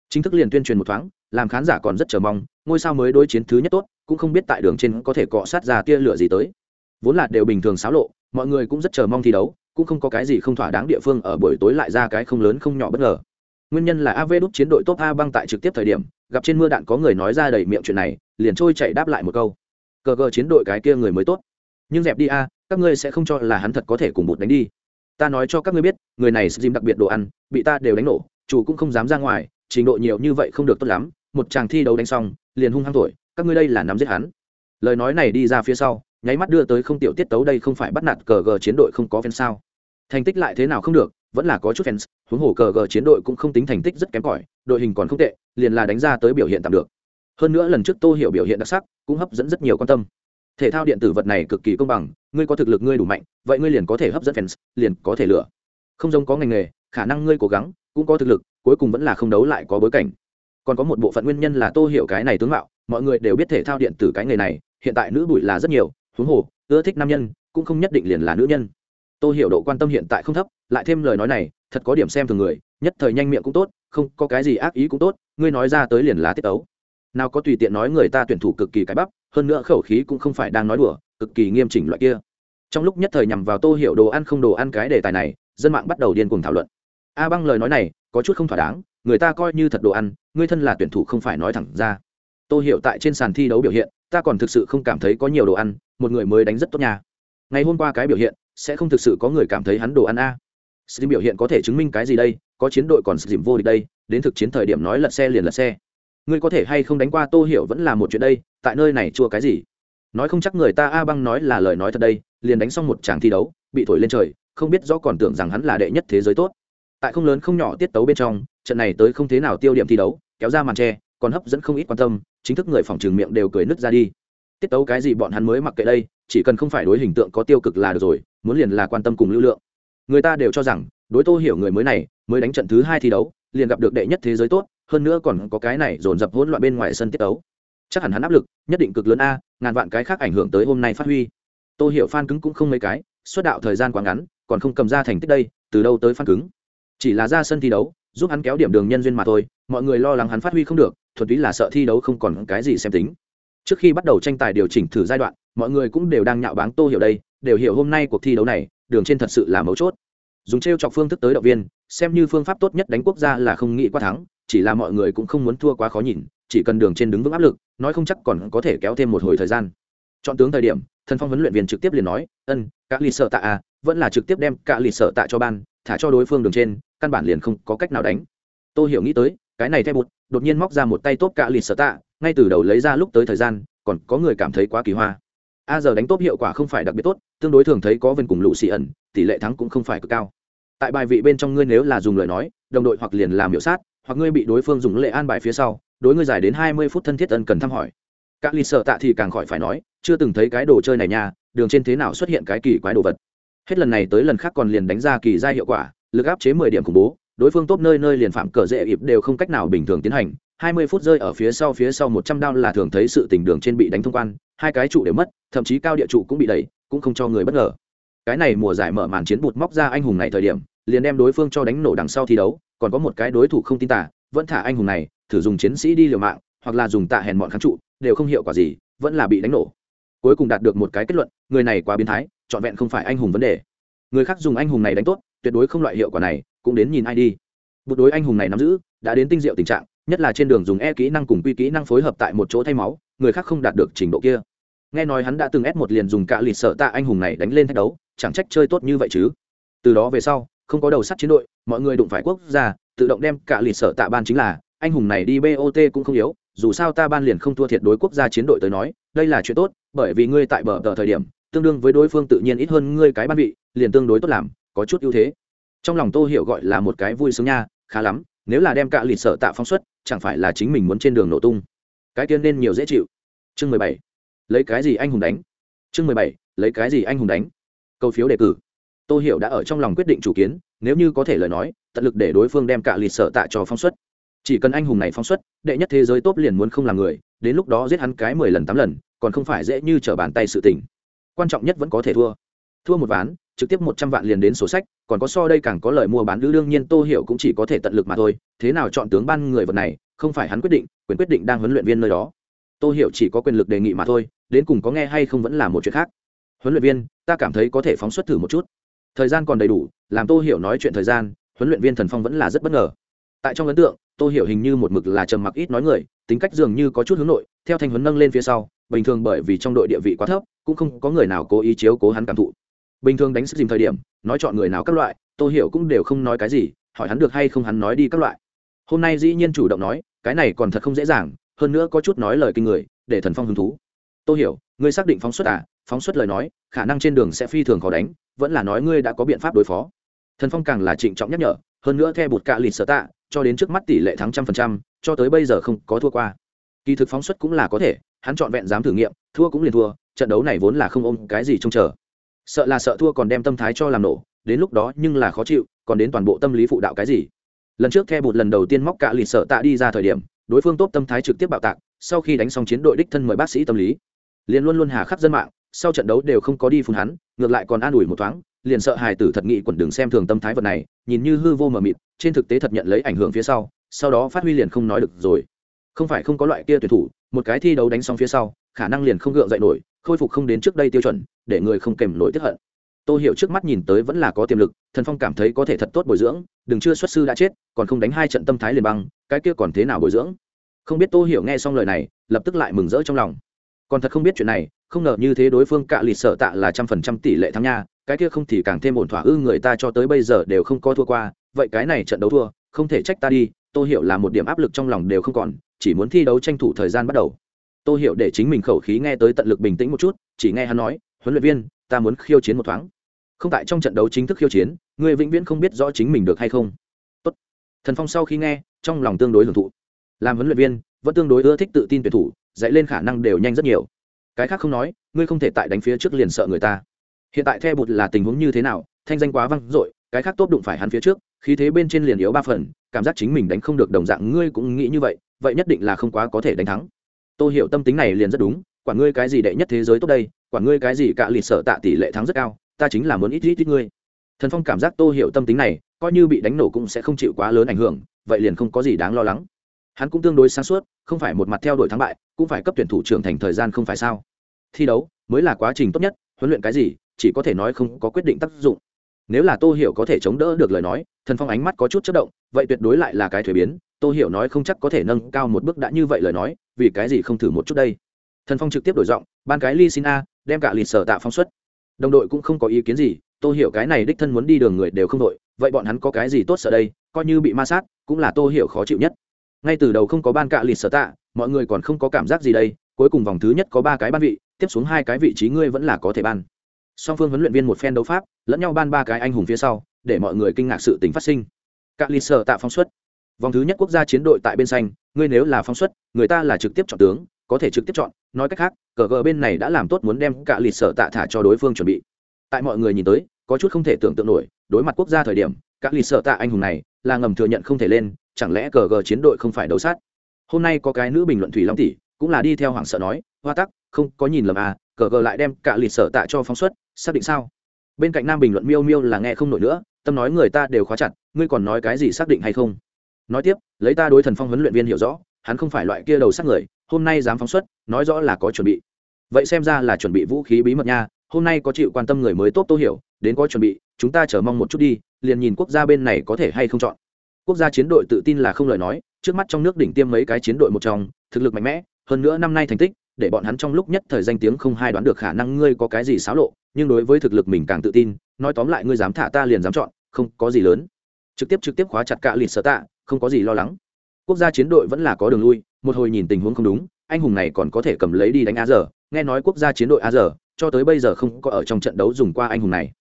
Chính thức liền tuyên truyền một thoáng, làm khán giả còn rất chờ mong, ngôi sao mới đối chiến thứ nhất tốt, cũng không biết tại đường trên có thể cọ sát ra tia lửa gì tới. Vốn là đều bình thường xáo lộ mọi người cũng rất chờ mong thi đấu, cũng không có cái gì không thỏa đáng địa phương ở buổi tối lại ra cái không lớn không nhỏ bất ngờ. Nguyên nhân là av đúc chiến đội top a băng tại trực tiếp thời điểm, gặp trên mưa đạn có người nói ra đầy miệng chuyện này, liền trôi chạy đáp lại một câu. Cờ cờ chiến đội cái kia người mới tốt. Nhưng dẹp đi a, các ngươi sẽ không cho là hắn thật có thể cùng một đánh đi. Ta nói cho các ngươi biết, người này dìm đặc biệt đồ ăn, bị ta đều đánh nổ, chủ cũng không dám ra ngoài, trình độ nhiều như vậy không được tốt lắm, một chàng thi đấu đánh xong, liền hung hăng tuổi. các ngươi đây là nắm giết hắn. Lời nói này đi ra phía sau nháy mắt đưa tới không tiểu tiết tấu đây không phải bắt nạt cờ gờ chiến đội không có fan sao. Thành tích lại thế nào không được, vẫn là có chút fans, huống hồ cờ gờ chiến đội cũng không tính thành tích rất kém cỏi, đội hình còn không tệ, liền là đánh ra tới biểu hiện tạm được. Hơn nữa lần trước tô hiểu biểu hiện đặc sắc, cũng hấp dẫn rất nhiều quan tâm. Thể thao điện tử vật này cực kỳ công bằng, ngươi có thực lực ngươi đủ mạnh, vậy ngươi liền có thể hấp dẫn fans, liền có thể lựa không giống có ngành nghề, khả năng ngươi cố gắng, cũng có thực lực, cuối cùng vẫn là không đấu lại có bối cảnh. Còn có một bộ phận nguyên nhân là tô hiểu cái này tướng mạo, mọi người đều biết thể thao điện tử cái nghề này, hiện tại nữ bụi là rất nhiều huống hồ, ưa thích nam nhân cũng không nhất định liền là nữ nhân. Tôi hiểu độ quan tâm hiện tại không thấp, lại thêm lời nói này, thật có điểm xem thường người, nhất thời nhanh miệng cũng tốt, không có cái gì ác ý cũng tốt, ngươi nói ra tới liền là tiết ấu. Nào có tùy tiện nói người ta tuyển thủ cực kỳ cái bắp, hơn nữa khẩu khí cũng không phải đang nói đùa, cực kỳ nghiêm chỉnh loại kia. Trong lúc nhất thời nhằm vào tô hiểu đồ ăn không đồ ăn cái đề tài này, dân mạng bắt đầu điên cuồng thảo luận. A băng lời nói này, có chút không thỏa đáng, người ta coi như thật đồ ăn, ngươi thân là tuyển thủ không phải nói thẳng ra. Tô hiểu tại trên sàn thi đấu biểu hiện, ta còn thực sự không cảm thấy có nhiều đồ ăn một người mới đánh rất tốt nha. Ngày hôm qua cái biểu hiện, sẽ không thực sự có người cảm thấy hắn đồ ăn a. Sự biểu hiện có thể chứng minh cái gì đây? Có chiến đội còn dìm vô địch đây, đến thực chiến thời điểm nói lật xe liền lật xe. Ngươi có thể hay không đánh qua tô hiểu vẫn là một chuyện đây, tại nơi này chua cái gì? Nói không chắc người ta a băng nói là lời nói thật đây, liền đánh xong một tràng thi đấu, bị thổi lên trời, không biết rõ còn tưởng rằng hắn là đệ nhất thế giới tốt. Tại không lớn không nhỏ tiết tấu bên trong, trận này tới không thế nào tiêu điểm thi đấu, kéo ra màn tre, còn hấp dẫn không ít quan tâm, chính thức người phòng trường miệng đều cười nứt ra đi tiết tấu cái gì bọn hắn mới mặc kệ đây, chỉ cần không phải đối hình tượng có tiêu cực là được rồi, muốn liền là quan tâm cùng lưu lượng. Người ta đều cho rằng, đối tô hiểu người mới này, mới đánh trận thứ hai thi đấu, liền gặp được đệ nhất thế giới tốt, hơn nữa còn có cái này dồn dập hỗn loạn bên ngoài sân tiết đấu chắc hẳn hắn áp lực, nhất định cực lớn a, ngàn vạn cái khác ảnh hưởng tới hôm nay phát huy. Tôi hiểu phan cứng cũng không mấy cái xuất đạo thời gian quá ngắn, còn không cầm ra thành tích đây, từ đâu tới phan cứng. Chỉ là ra sân thi đấu, giúp hắn kéo điểm đường nhân duyên mà thôi, mọi người lo lắng hắn phát huy không được, thuần túy là sợ thi đấu không còn cái gì xem tính trước khi bắt đầu tranh tài điều chỉnh thử giai đoạn, mọi người cũng đều đang nhạo báng tô hiểu đây, đều hiểu hôm nay cuộc thi đấu này, đường trên thật sự là mấu chốt. Dùng t r e o chọc phương thức tới động viên, xem như phương pháp tốt nhất đánh quốc gia là không nghĩ qua thắng, chỉ là mọi người cũng không muốn thua quá khó nhìn, chỉ cần đường trên đứng vững áp lực, nói không chắc còn có thể kéo thêm một hồi thời gian. Chọn tướng thời điểm, thần phong huấn luyện viên trực tiếp liền nói, ân các lì sợ tạ à vẫn là trực tiếp đem cả lì sợ tạ cho ban, thả cho đối phương đường trên, căn bản liền không có cách nào đánh. Tôi hiểu nghĩ tới, cái này thay bụt đột nhiên móc ra một tay tốt cả lì sợ tạ ngay từ đầu lấy ra lúc tới thời gian, còn có người cảm thấy quá kỳ hoa. A giờ đánh tốt hiệu quả không phải đặc biệt tốt, tương đối thường thấy có vần cùng lũ xì ẩn, tỷ lệ thắng cũng không phải cực cao. Tại bài vị bên trong ngươi nếu là dùng lời nói, đồng đội hoặc liền làm hiệu sát, hoặc ngươi bị đối phương dùng lệ an bài phía sau, đối ngươi dài đến hai mươi phút thân thiết ân cần thăm hỏi. Các ly sợ tạ thì càng khỏi phải nói, chưa từng thấy cái đồ chơi này nha, đường trên thế nào xuất hiện cái kỳ quái đồ vật. Hết lần này tới lần khác còn liền đánh ra kỳ gia hiệu quả, lực áp chế mười điểm khủng bố, đối phương tốt nơi nơi liền phạm cờ dễ ịp đều không cách nào bình thường tiến hành hai mươi phút rơi ở phía sau phía sau một trăm đao là thường thấy sự tình đường trên bị đánh thông quan, hai cái trụ đều mất, thậm chí cao địa trụ cũng bị đẩy, cũng không cho người bất ngờ. Cái này mùa giải mở màn chiến bụt móc ra anh hùng này thời điểm, liền đem đối phương cho đánh nổ đằng sau thi đấu, còn có một cái đối thủ không tin tả, vẫn thả anh hùng này, thử dùng chiến sĩ đi liều mạng, hoặc là dùng tạ hèn mọn kháng trụ, đều không hiệu quả gì, vẫn là bị đánh nổ. Cuối cùng đạt được một cái kết luận, người này quá biến thái, trọn vẹn không phải anh hùng vấn đề. Người khác dùng anh hùng này đánh tốt, tuyệt đối không loại hiệu quả này, cũng đến nhìn ai đi. Bột đối anh hùng này nắm giữ, đã đến tinh diệu tình trạng nhất là trên đường dùng e kỹ năng cùng quy kỹ năng phối hợp tại một chỗ thay máu, người khác không đạt được trình độ kia. Nghe nói hắn đã từng ép một liền dùng cả lịch sợ tạ anh hùng này đánh lên thách đấu, chẳng trách chơi tốt như vậy chứ. Từ đó về sau, không có đầu sắt chiến đội, mọi người đụng phải quốc gia, tự động đem cả lịch sợ tạ ban chính là, anh hùng này đi bot cũng không yếu, dù sao ta ban liền không thua thiệt đối quốc gia chiến đội tới nói, đây là chuyện tốt, bởi vì ngươi tại bờ tờ thời điểm, tương đương với đối phương tự nhiên ít hơn ngươi cái ban vị, liền tương đối tốt làm, có chút ưu thế. Trong lòng tô hiểu gọi là một cái vui sướng nha, khá lắm nếu là đem cạ lịt sợ tạ phóng xuất, chẳng phải là chính mình muốn trên đường nổ tung. Cái tiên nên nhiều dễ chịu. Chương mười bảy. Lấy cái gì anh hùng đánh? Chương mười bảy. Lấy cái gì anh hùng đánh? Câu phiếu đề cử. Tô hiểu đã ở trong lòng quyết định chủ kiến, nếu như có thể lời nói, tận lực để đối phương đem cạ lịt sợ tạ cho phóng xuất. Chỉ cần anh hùng này phóng xuất, đệ nhất thế giới tốt liền muốn không làm người, đến lúc đó giết hắn cái mười lần tám lần, còn không phải dễ như trở bàn tay sự tình. Quan trọng nhất vẫn có thể thua. Thua một ván, trực tiếp một trăm vạn liền đến sổ sách còn có so đây càng có lời mua bán lữ đương nhiên tô hiểu cũng chỉ có thể tận lực mà thôi, thế nào chọn tướng ban người vật này, không phải hắn quyết định, quyền quyết định đang huấn luyện viên nơi đó. Tô hiểu chỉ có quyền lực đề nghị mà thôi, đến cùng có nghe hay không vẫn là một chuyện khác. Huấn luyện viên, ta cảm thấy có thể phóng xuất thử một chút. Thời gian còn đầy đủ, làm tô hiểu nói chuyện thời gian, huấn luyện viên thần phong vẫn là rất bất ngờ. Tại trong ấn tượng, tô hiểu hình như một mực là trầm mặc ít nói người, tính cách dường như có chút hướng nội, theo thanh huấn nâng lên phía sau, bình thường bởi vì trong đội địa vị quá thấp, cũng không có người nào cố ý chiếu cố hắn cảm thụ bình thường đánh sức dìm thời điểm, nói chọn người nào các loại, tô hiểu cũng đều không nói cái gì, hỏi hắn được hay không hắn nói đi các loại. Hôm nay dĩ nhiên chủ động nói, cái này còn thật không dễ dàng, hơn nữa có chút nói lời kinh người, để thần phong hứng thú. Tô hiểu, ngươi xác định phóng xuất à? Phóng xuất lời nói, khả năng trên đường sẽ phi thường khó đánh, vẫn là nói ngươi đã có biện pháp đối phó. Thần phong càng là trịnh trọng nhắc nhở, hơn nữa theo bột cạ lịt sở tạ, cho đến trước mắt tỷ lệ thắng trăm phần trăm, cho tới bây giờ không có thua qua. Kỳ thực phóng xuất cũng là có thể, hắn chọn vẹn dám thử nghiệm, thua cũng liền thua, trận đấu này vốn là không ôm cái gì trông chờ sợ là sợ thua còn đem tâm thái cho làm nổ, đến lúc đó nhưng là khó chịu, còn đến toàn bộ tâm lý phụ đạo cái gì. Lần trước the bột lần đầu tiên móc cạ lịt sợ tạ đi ra thời điểm, đối phương tốt tâm thái trực tiếp bạo tạc, sau khi đánh xong chiến đội đích thân mời bác sĩ tâm lý. Liền luôn luôn hà khắc dân mạng, sau trận đấu đều không có đi phun hắn, ngược lại còn an ủi một thoáng, liền sợ hài tử thật nghị quẩn đường xem thường tâm thái vật này, nhìn như hư vô mờ mịt, trên thực tế thật nhận lấy ảnh hưởng phía sau sau đó phát huy liền không nói được rồi. Không phải không có loại kia tuyển thủ, một cái thi đấu đánh xong phía sau khả năng liền không gượng dậy nổi, khôi phục không đến trước đây tiêu chuẩn, để người không kèm nổi tiếp hận. Tôi hiểu trước mắt nhìn tới vẫn là có tiềm lực, thần phong cảm thấy có thể thật tốt bồi dưỡng, đừng chưa xuất sư đã chết, còn không đánh hai trận tâm thái liền băng, cái kia còn thế nào bồi dưỡng? Không biết tô hiểu nghe xong lời này, lập tức lại mừng rỡ trong lòng. Còn thật không biết chuyện này, không ngờ như thế đối phương cạ lịt sở tạ là trăm phần trăm tỷ lệ thắng nha, cái kia không thì càng thêm ổn thỏa ư người ta cho tới bây giờ đều không có thua qua, vậy cái này trận đấu thua, không thể trách ta đi, tô hiểu là một điểm áp lực trong lòng đều không còn, chỉ muốn thi đấu tranh thủ thời gian bắt đầu tô hiểu để chính mình khẩu khí nghe tới tận lực bình tĩnh một chút, chỉ nghe hắn nói, huấn luyện viên, ta muốn khiêu chiến một thoáng. Không tại trong trận đấu chính thức khiêu chiến, người vĩnh viễn không biết rõ chính mình được hay không. Tốt. thần phong sau khi nghe, trong lòng tương đối hưởng thụ. Làm huấn luyện viên, vẫn tương đối ưa thích tự tin tuyển thủ, dạy lên khả năng đều nhanh rất nhiều. Cái khác không nói, ngươi không thể tại đánh phía trước liền sợ người ta. Hiện tại theo bụt là tình huống như thế nào, thanh danh quá văng dội, cái khác tốt đụng phải hắn phía trước, khí thế bên trên liền yếu ba phần, cảm giác chính mình đánh không được đồng dạng, ngươi cũng nghĩ như vậy vậy nhất định là không quá có thể đánh thắng tôi hiểu tâm tính này liền rất đúng quản ngươi cái gì đệ nhất thế giới tốt đây quản ngươi cái gì cả lịch sở tạ tỷ lệ thắng rất cao, ta chính là muốn ít ít ít ngươi. Thần phong cảm giác tôi hiểu tâm tính này, coi như bị đánh nổ cũng sẽ không chịu quá lớn ảnh hưởng, vậy liền không có gì đáng lo lắng. Hắn cũng tương đối sáng suốt, không phải một mặt theo đuổi thắng bại, cũng phải cấp tuyển thủ trưởng thành thời gian không phải sao? Thi đấu mới là quá trình tốt nhất, huấn luyện cái gì, chỉ có thể nói không có quyết định tác dụng. Nếu là tô hiểu có thể chống đỡ được lời nói, thần phong ánh mắt có chút chất động, vậy tuyệt đối lại là cái thuế biến, tô hiểu nói không chắc có thể nâng cao một bước đã như vậy lời nói vì cái gì không thử một chút đây? Thần phong trực tiếp đổi giọng, ban cái ly xin a, đem cả lịch sở tạ phong xuất. Đồng đội cũng không có ý kiến gì, tô hiểu cái này đích thân muốn đi đường người đều không đội, vậy bọn hắn có cái gì tốt sợ đây? Coi như bị ma sát, cũng là tô hiểu khó chịu nhất. Ngay từ đầu không có ban cạ lịch sở tạ, mọi người còn không có cảm giác gì đây, cuối cùng vòng thứ nhất có ba cái ban vị, tiếp xuống hai cái vị trí ngươi vẫn là có thể ban. Song phương huấn luyện viên một phen đấu pháp, lẫn nhau ban ba cái anh hùng phía sau, để mọi người kinh ngạc sự tình phát sinh. Cạ lịch sở tạ phóng xuất vòng thứ nhất quốc gia chiến đội tại bên xanh, ngươi nếu là phóng xuất, người ta là trực tiếp chọn tướng, có thể trực tiếp chọn. Nói cách khác, cờ gờ bên này đã làm tốt muốn đem cả lịch sở tạ thả cho đối phương chuẩn bị. Tại mọi người nhìn tới, có chút không thể tưởng tượng nổi, đối mặt quốc gia thời điểm các lì sở tạ anh hùng này là ngầm thừa nhận không thể lên, chẳng lẽ cờ gờ chiến đội không phải đấu sát? Hôm nay có cái nữ bình luận thủy long tỷ, cũng là đi theo hoàng sợ nói, hoa tắc, không, có nhìn lầm à cờ gờ lại đem cả lì sở tạ cho phóng xuất, xác định sao? Bên cạnh nam bình luận miêu miêu là nghe không nổi nữa, tâm nói người ta đều khóa chặt, ngươi còn nói cái gì xác định hay không? Nói tiếp, lấy ta đối thần phong huấn luyện viên hiểu rõ, hắn không phải loại kia đầu sát người, hôm nay dám phóng xuất, nói rõ là có chuẩn bị. Vậy xem ra là chuẩn bị vũ khí bí mật nha, hôm nay có chịu quan tâm người mới tốt tô hiểu, đến có chuẩn bị, chúng ta chờ mong một chút đi, liền nhìn quốc gia bên này có thể hay không chọn. Quốc gia chiến đội tự tin là không lời nói, trước mắt trong nước đỉnh tiêm mấy cái chiến đội một trong, thực lực mạnh mẽ, hơn nữa năm nay thành tích, để bọn hắn trong lúc nhất thời danh tiếng không hai đoán được khả năng ngươi có cái gì xáo lộ, nhưng đối với thực lực mình càng tự tin, nói tóm lại ngươi dám thả ta liền dám chọn, không có gì lớn. Trực tiếp trực tiếp khóa chặt cả lịt sở tạ không có gì lo lắng. Quốc gia chiến đội vẫn là có đường lui, một hồi nhìn tình huống không đúng, anh hùng này còn có thể cầm lấy đi đánh a giờ nghe nói quốc gia chiến đội a giờ cho tới bây giờ không có ở trong trận đấu dùng qua anh hùng này.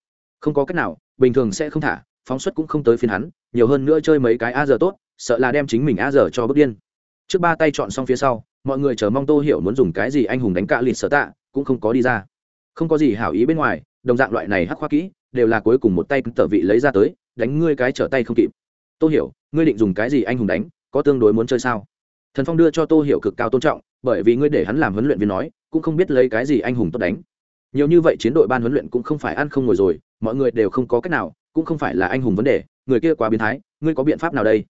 Không có cách nào, bình thường sẽ không thả, phóng xuất cũng không tới phiên hắn, nhiều hơn nữa chơi mấy cái a giờ tốt, sợ là đem chính mình a giờ cho bước điên. Trước ba tay chọn xong phía sau, mọi người chờ mong tô hiểu muốn dùng cái gì anh hùng đánh cạ lịt sở tạ, cũng không có đi ra. Không có gì hảo ý bên ngoài, đồng dạng loại này hắc khoa kỹ, đều là cuối cùng một tay tở vị lấy ra tới, đánh ngươi cái trở tay không kịp. Tôi hiểu, ngươi định dùng cái gì anh hùng đánh, có tương đối muốn chơi sao? Thần phong đưa cho tô hiểu cực cao tôn trọng, bởi vì ngươi để hắn làm huấn luyện viên nói, cũng không biết lấy cái gì anh hùng tốt đánh. Nhiều như vậy chiến đội ban huấn luyện cũng không phải ăn không ngồi rồi, mọi người đều không có cách nào, cũng không phải là anh hùng vấn đề, người kia quá biến thái, ngươi có biện pháp nào đây?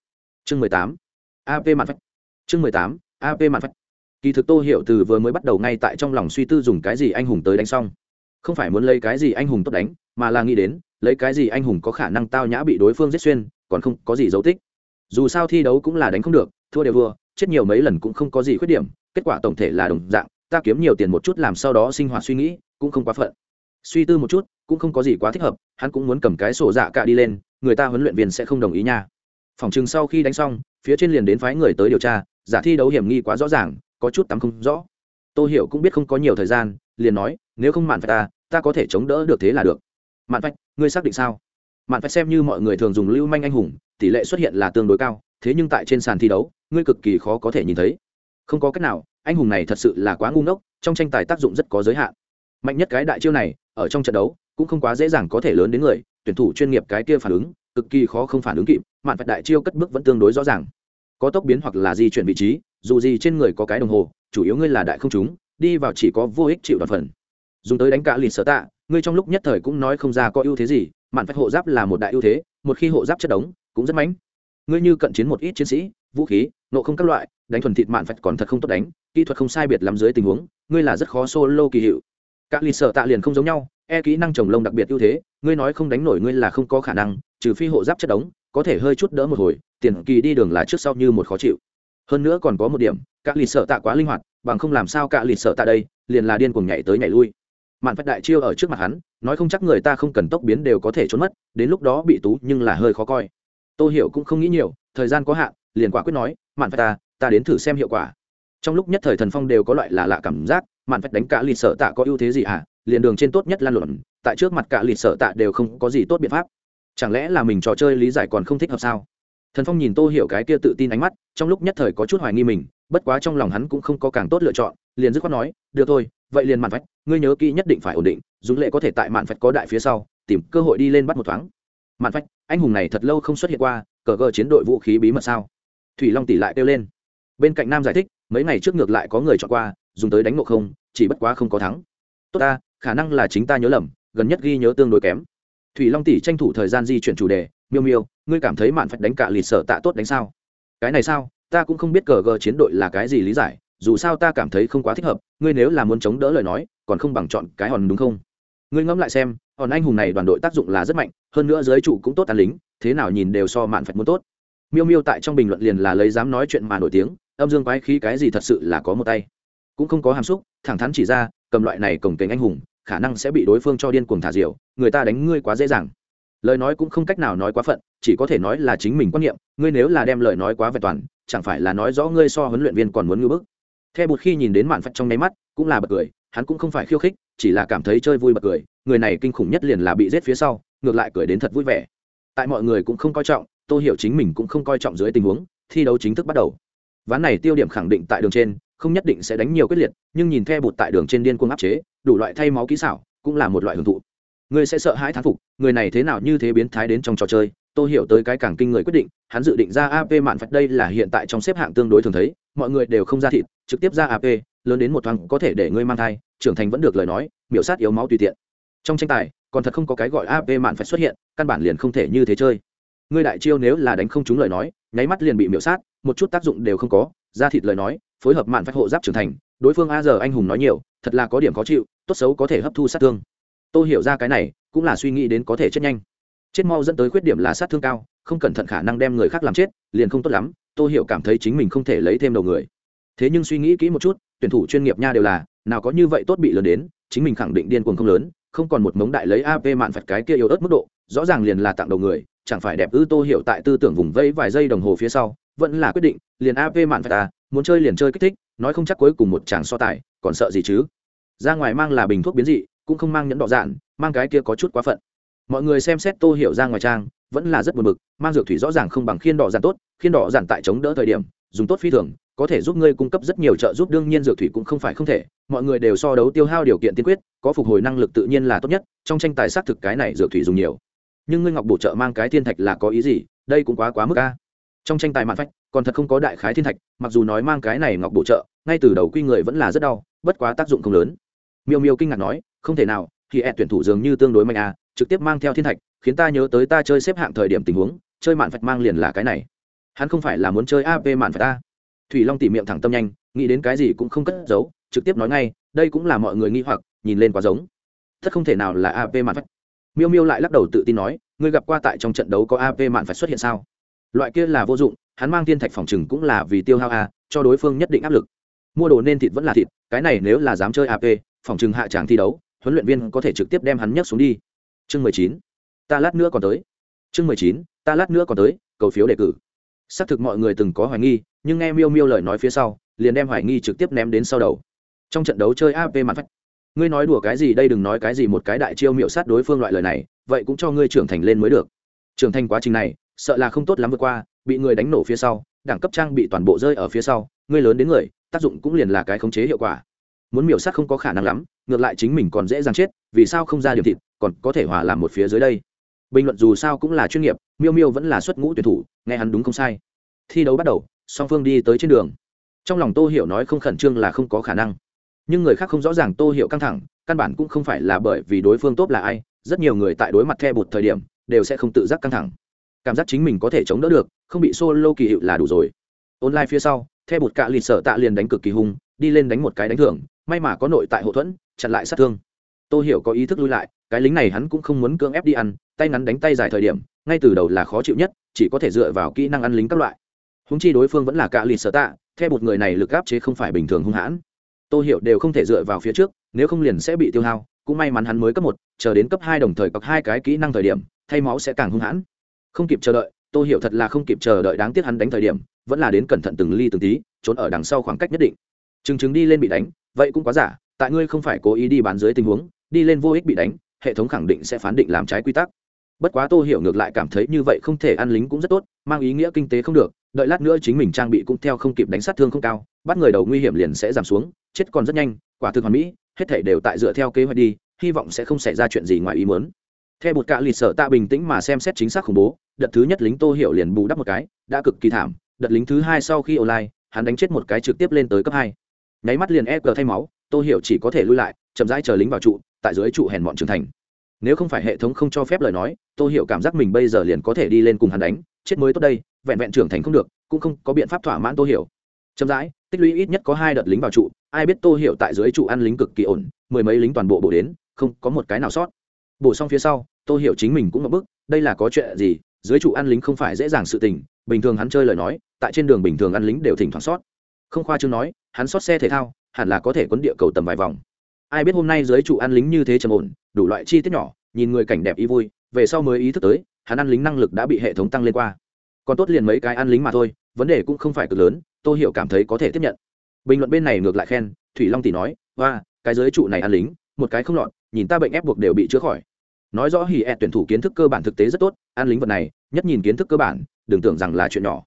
Chương mười tám ap mặt phách. Chương mười tám ap mặt phách. Kỳ thực tô hiểu từ vừa mới bắt đầu ngay tại trong lòng suy tư dùng cái gì anh hùng tới đánh xong. Không phải muốn lấy cái gì anh hùng tốt đánh, mà là nghĩ đến, lấy cái gì anh hùng có khả năng tao nhã bị đối phương giết xuyên còn không có gì dấu tích. Dù sao thi đấu cũng là đánh không được, thua đều vừa chết nhiều mấy lần cũng không có gì khuyết điểm, kết quả tổng thể là đồng dạng, ta kiếm nhiều tiền một chút làm sau đó sinh hoạt suy nghĩ cũng không quá phận. Suy tư một chút, cũng không có gì quá thích hợp, hắn cũng muốn cầm cái sổ dạ cả đi lên, người ta huấn luyện viên sẽ không đồng ý nha. Phòng chừng sau khi đánh xong, phía trên liền đến phái người tới điều tra, giả thi đấu hiểm nghi quá rõ ràng, có chút tắm không rõ. Tôi hiểu cũng biết không có nhiều thời gian, liền nói, nếu không mạn phải ta ta có thể chống đỡ được thế là được. Mạn phách, ngươi xác định sao? Mạn phải xem như mọi người thường dùng lưu manh anh hùng, tỷ lệ xuất hiện là tương đối cao, thế nhưng tại trên sàn thi đấu, ngươi cực kỳ khó có thể nhìn thấy. Không có cách nào, anh hùng này thật sự là quá ngu ngốc, trong tranh tài tác dụng rất có giới hạn. Mạnh nhất cái đại chiêu này, ở trong trận đấu, cũng không quá dễ dàng có thể lớn đến người, tuyển thủ chuyên nghiệp cái kia phản ứng, cực kỳ khó không phản ứng kịp, mạn phải đại chiêu cất bước vẫn tương đối rõ ràng. Có tốc biến hoặc là di chuyển vị trí, dù gì trên người có cái đồng hồ, chủ yếu ngươi là đại không chúng, đi vào chỉ có vô ích chịu đoạt phần. Dùng tới đánh cả lịt sở tạ, ngươi trong lúc nhất thời cũng nói không ra có ưu thế gì mạn phạch hộ giáp là một đại ưu thế, một khi hộ giáp chất đống, cũng rất mánh ngươi như cận chiến một ít chiến sĩ, vũ khí, nộ không các loại, đánh thuần thịt mạn vạch còn thật không tốt đánh, kỹ thuật không sai biệt lắm dưới tình huống, ngươi là rất khó solo kỳ hiệu. Các lì sợ tạ liền không giống nhau e kỹ năng trồng lông đặc biệt ưu thế, ngươi nói không đánh nổi ngươi là không có khả năng, trừ phi hộ giáp chất đống, có thể hơi chút đỡ một hồi, tiền kỳ đi đường là trước sau như một khó chịu. Hơn nữa còn có một điểm, các lì sợ tạ quá linh hoạt, bằng không làm sao cả lì sợ tạ đây, liền là điên cuồng nhảy tới nhảy lui mạn phách đại chiêu ở trước mặt hắn, nói không chắc người ta không cần tốc biến đều có thể trốn mất, đến lúc đó bị tú nhưng là hơi khó coi. Tôi hiểu cũng không nghĩ nhiều, thời gian có hạn, liền quả quyết nói, mạn phách ta ta đến thử xem hiệu quả. Trong lúc nhất thời thần phong đều có loại là lạ cảm giác, mạn phách đánh cả lịt sợ tạ có ưu thế gì hả? À? liền đường trên tốt nhất lan luận, tại trước mặt cả lịt sợ tạ đều không có gì tốt biện pháp. Chẳng lẽ là mình trò chơi lý giải còn không thích hợp sao? Thần phong nhìn tô hiểu cái kia tự tin ánh mắt, trong lúc nhất thời có chút hoài nghi mình, bất quá trong lòng hắn cũng không có càng tốt lựa chọn, liền dứt khoát nói, được thôi vậy liền mạn phách, ngươi nhớ kỹ nhất định phải ổn định dùng lệ có thể tại mạn phách có đại phía sau, tìm cơ hội đi lên bắt một thoáng. Mạn phách, anh hùng này thật lâu không xuất hiện qua, cờ cờ chiến đội vũ khí bí mật sao? Thủy long tỷ lại kêu lên. Bên cạnh nam giải thích, mấy ngày trước ngược lại có người chọn qua, dùng tới đánh ngộ không, chỉ bất quá không có thắng. Tốt ta, khả năng là chính ta nhớ lầm, gần nhất ghi nhớ tương đối kém. Thủy long tỷ tranh thủ thời gian di chuyển chủ đề, miêu miêu, ngươi cảm thấy mạn phạch đánh cả lịt sở tạ tốt đánh sao? Cái này sao? Ta cũng không biết cờ gờ chiến đội là cái gì lý giải dù sao ta cảm thấy không quá thích hợp, ngươi nếu là muốn chống đỡ lời nói, còn không bằng chọn cái hòn đúng không? Ngươi ngẫm lại xem, hòn anh hùng này đoàn đội tác dụng là rất mạnh, hơn nữa giới trụ cũng tốt tàn lính, thế nào nhìn đều so mạn phạch muốn tốt. Miêu miêu tại trong bình luận liền là lấy dám nói chuyện mà nổi tiếng, âm dương quái khí cái gì thật sự là có một tay. Cũng không có hàm xúc, thẳng thắn chỉ ra, cầm loại này cổng kềnh anh hùng, khả năng sẽ bị đối phương cho điên cuồng thả diều, người ta đánh ngươi quá dễ dàng. Lời nói cũng không cách nào nói quá phận, chỉ có thể nói là chính mình quan niệm, ngươi nếu là đem lời nói quá vẹn toàn, chẳng phải là nói rõ ngươi so huấn luyện viên còn muốn ngưỡng bức theo bụt khi nhìn đến mạn phật trong nháy mắt, cũng là bật cười, hắn cũng không phải khiêu khích, chỉ là cảm thấy chơi vui bật cười, người này kinh khủng nhất liền là bị giết phía sau, ngược lại cười đến thật vui vẻ. Tại mọi người cũng không coi trọng tôi hiểu chính mình cũng không coi trọng dưới tình huống, thi đấu chính thức bắt đầu. Ván này tiêu điểm khẳng định tại đường trên, không nhất định sẽ đánh nhiều quyết liệt, nhưng nhìn theo bụt tại đường trên điên cuồng áp chế, đủ loại thay máu kỹ xảo, cũng là một loại hưởng thụ. Người sẽ sợ hãi thán phục, người này thế nào như thế biến thái đến trong trò chơi tôi hiểu tới cái càng kinh người quyết định, hắn dự định ra ap mạn phạch đây là hiện tại trong xếp hạng tương đối thường thấy, mọi người đều không ra thịt, trực tiếp ra ap lớn đến một thoáng có thể để ngươi mang thai, trưởng thành vẫn được lời nói, miểu sát yếu máu tùy tiện. Trong tranh tài, còn thật không có cái gọi ap mạn phạch xuất hiện, căn bản liền không thể như thế chơi. Ngươi đại chiêu nếu là đánh không trúng lời nói, nháy mắt liền bị miểu sát, một chút tác dụng đều không có, ra thịt lời nói, phối hợp mạn phách hộ giáp trưởng thành, đối phương a giờ anh hùng nói nhiều, thật là có điểm khó chịu, tốt xấu có thể hấp thu sát thương. Tôi hiểu ra cái này, cũng là suy nghĩ đến có thể chết nhanh chết mau dẫn tới khuyết điểm là sát thương cao, không cẩn thận khả năng đem người khác làm chết, liền không tốt lắm tôi hiểu cảm thấy chính mình không thể lấy thêm đầu người. Thế nhưng suy nghĩ kỹ một chút, tuyển thủ chuyên nghiệp nha đều là, nào có như vậy tốt bị lớn đến, chính mình khẳng định điên cuồng không lớn, không còn một mống đại lấy ap mạn phạt cái kia yếu ớt mức độ, rõ ràng liền là tặng đầu người, chẳng phải đẹp ư tô hiểu tại tư tưởng vùng vẫy vài giây đồng hồ phía sau, vẫn là quyết định, liền ap mạn phạt ta, muốn chơi liền chơi kích thích, nói không chắc cuối cùng một chàng so tài, còn sợ gì chứ? Ra ngoài mang là bình thuốc biến dị, cũng không mang nhẫn đỏ dạn, mang cái kia có chút quá phận mọi người xem xét tô hiểu ra ngoài trang, vẫn là rất buồn bực, mang dược thủy rõ ràng không bằng khiên đỏ giản tốt, khiên đỏ giản tại chống đỡ thời điểm, dùng tốt phi thường, có thể giúp ngươi cung cấp rất nhiều trợ giúp, đương nhiên dược thủy cũng không phải không thể, mọi người đều so đấu tiêu hao điều kiện tiên quyết, có phục hồi năng lực tự nhiên là tốt nhất, trong tranh tài xác thực cái này dược thủy dùng nhiều. Nhưng ngươi ngọc bổ trợ mang cái thiên thạch là có ý gì? Đây cũng quá quá mức a. Trong tranh tài mạn phách, còn thật không có đại khái thiên thạch, mặc dù nói mang cái này ngọc bổ trợ, ngay từ đầu quy người vẫn là rất đau, bất quá tác dụng không lớn. Miêu miêu kinh ngạc nói, không thể nào, thì ẹ tuyển thủ dường như tương đối mạnh à trực tiếp mang theo thiên thạch, khiến ta nhớ tới ta chơi xếp hạng thời điểm tình huống, chơi mạn phạch mang liền là cái này. Hắn không phải là muốn chơi ap mạn phạch ta thủy long tỉ miệng thẳng tâm nhanh, nghĩ đến cái gì cũng không cất giấu, trực tiếp nói ngay, đây cũng là mọi người nghi hoặc, nhìn lên quá giống. Thật không thể nào là ap mạn phạch. Miêu miêu lại lắc đầu tự tin nói, ngươi gặp qua tại trong trận đấu có ap mạn phạch xuất hiện sao? Loại kia là vô dụng, hắn mang thiên thạch phòng trừng cũng là vì tiêu hao a, cho đối phương nhất định áp lực. Mua đồ nên thịt vẫn là thịt, cái này nếu là dám chơi ap phòng trừng hạ tràng thi đấu, huấn luyện viên có thể trực tiếp đem hắn nhấc xuống đi chương mười chín, ta lát nữa còn tới. Chương mười chín, ta lát nữa còn tới, cầu phiếu đề cử. Xác thực mọi người từng có hoài nghi, nhưng nghe miêu miêu lời nói phía sau, liền đem hoài nghi trực tiếp ném đến sau đầu. Trong trận đấu chơi ap mặt phách. Ngươi nói đùa cái gì đây đừng nói cái gì một cái đại chiêu miệu sát đối phương loại lời này, vậy cũng cho ngươi trưởng thành lên mới được. Trưởng thành quá trình này, sợ là không tốt lắm vượt qua, bị người đánh nổ phía sau, đẳng cấp trang bị toàn bộ rơi ở phía sau, ngươi lớn đến người, tác dụng cũng liền là cái khống chế hiệu quả. Muốn miểu sát không có khả năng lắm, ngược lại chính mình còn dễ dàng chết, vì sao không ra điểm thịt còn có thể hòa làm một phía dưới đây. Bình luận dù sao cũng là chuyên nghiệp, miêu miêu vẫn là xuất ngũ tuyển thủ, nghe hắn đúng không sai. Thi đấu bắt đầu, song phương đi tới trên đường. Trong lòng tô hiểu nói không khẩn trương là không có khả năng. Nhưng người khác không rõ ràng tô hiểu căng thẳng, căn bản cũng không phải là bởi vì đối phương tốt là ai, rất nhiều người tại đối mặt the bụt thời điểm, đều sẽ không tự giác căng thẳng. Cảm giác chính mình có thể chống đỡ được, không bị solo kỳ hiệu là đủ rồi. Online phía sau, the bụt cạ lịt sợ tạ liền đánh cực kỳ hung, đi lên đánh một cái đánh thưởng, may mà có nội tại hậu thuẫn, chặn lại sát thương tôi hiểu có ý thức lui lại, cái lính này hắn cũng không muốn cưỡng ép đi ăn, tay ngắn đánh tay dài thời điểm, ngay từ đầu là khó chịu nhất, chỉ có thể dựa vào kỹ năng ăn lính các loại. Húng chi đối phương vẫn là cạ lì sở tạ, theo một người này lực áp chế không phải bình thường hung hãn. Tôi hiểu đều không thể dựa vào phía trước, nếu không liền sẽ bị tiêu hao, cũng may mắn hắn mới cấp một, chờ đến cấp hai đồng thời cọc hai cái kỹ năng thời điểm, thay máu sẽ càng hung hãn. Không kịp chờ đợi tôi hiểu thật là không kịp chờ đợi đáng tiếc hắn đánh thời điểm, vẫn là đến cẩn thận từng ly từng tí, trốn ở đằng sau khoảng cách nhất định. Chừng chừng đi lên bị đánh, vậy cũng quá giả, tại ngươi không phải cố ý đi bán dưới tình huống đi lên vô ích bị đánh, hệ thống khẳng định sẽ phán định làm trái quy tắc. Bất quá tô hiểu ngược lại cảm thấy như vậy không thể ăn lính cũng rất tốt, mang ý nghĩa kinh tế không được, đợi lát nữa chính mình trang bị cũng theo không kịp đánh sát thương không cao, bắt người đầu nguy hiểm liền sẽ giảm xuống, chết còn rất nhanh, quả thực hoàn mỹ, hết thể đều tại dựa theo kế hoạch đi, hy vọng sẽ không xảy ra chuyện gì ngoài ý muốn. Theo một cạ lịch sở tạ bình tĩnh mà xem xét chính xác khủng bố, đợt thứ nhất lính tô hiểu liền bù đắp một cái, đã cực kỳ thảm, đợt lính thứ hai sau khi online, hắn đánh chết một cái trực tiếp lên tới cấp hai. Nháy mắt liền e cờ thay máu, tô hiểu chỉ có thể lui lại, chậm rãi chờ lính vào trụ tại dưới trụ hèn mọn trưởng thành. Nếu không phải hệ thống không cho phép lời nói, tô hiểu cảm giác mình bây giờ liền có thể đi lên cùng hắn đánh, chết mới tốt đây, vẹn vẹn trưởng thành không được, cũng không có biện pháp thỏa mãn tô hiểu. Chậm rãi, tích lũy ít nhất có hai đợt lính vào trụ, ai biết tô hiểu tại dưới trụ ăn lính cực kỳ ổn, mười mấy lính toàn bộ bổ đến, không có một cái nào sót. Bổ xong phía sau, tô hiểu chính mình cũng ngập bức, đây là có chuyện gì, dưới trụ ăn lính không phải dễ dàng sự tình, bình thường hắn chơi lời nói, tại trên đường bình thường ăn lính đều thỉnh thoảng sót. Không khoa chương nói, hắn sót xe thể thao, hẳn là có thể quấn địa cầu tầm vài vòng ai biết hôm nay dưới trụ ăn lính như thế trầm ổn, đủ loại chi tiết nhỏ, nhìn người cảnh đẹp y vui, về sau mới ý thức tới, hắn ăn lính năng lực đã bị hệ thống tăng lên qua. Còn tốt liền mấy cái ăn lính mà thôi, vấn đề cũng không phải cực lớn tôi hiểu cảm thấy có thể tiếp nhận. Bình luận bên này ngược lại khen, thủy long tỷ nói và cái giới trụ này ăn lính, một cái không lọt, nhìn ta bệnh ép buộc đều bị chữa khỏi. Nói rõ hì ẹ tuyển thủ kiến thức cơ bản thực tế rất tốt, ăn lính vật này, nhất nhìn kiến thức cơ bản, đừng tưởng rằng là chuyện nhỏ.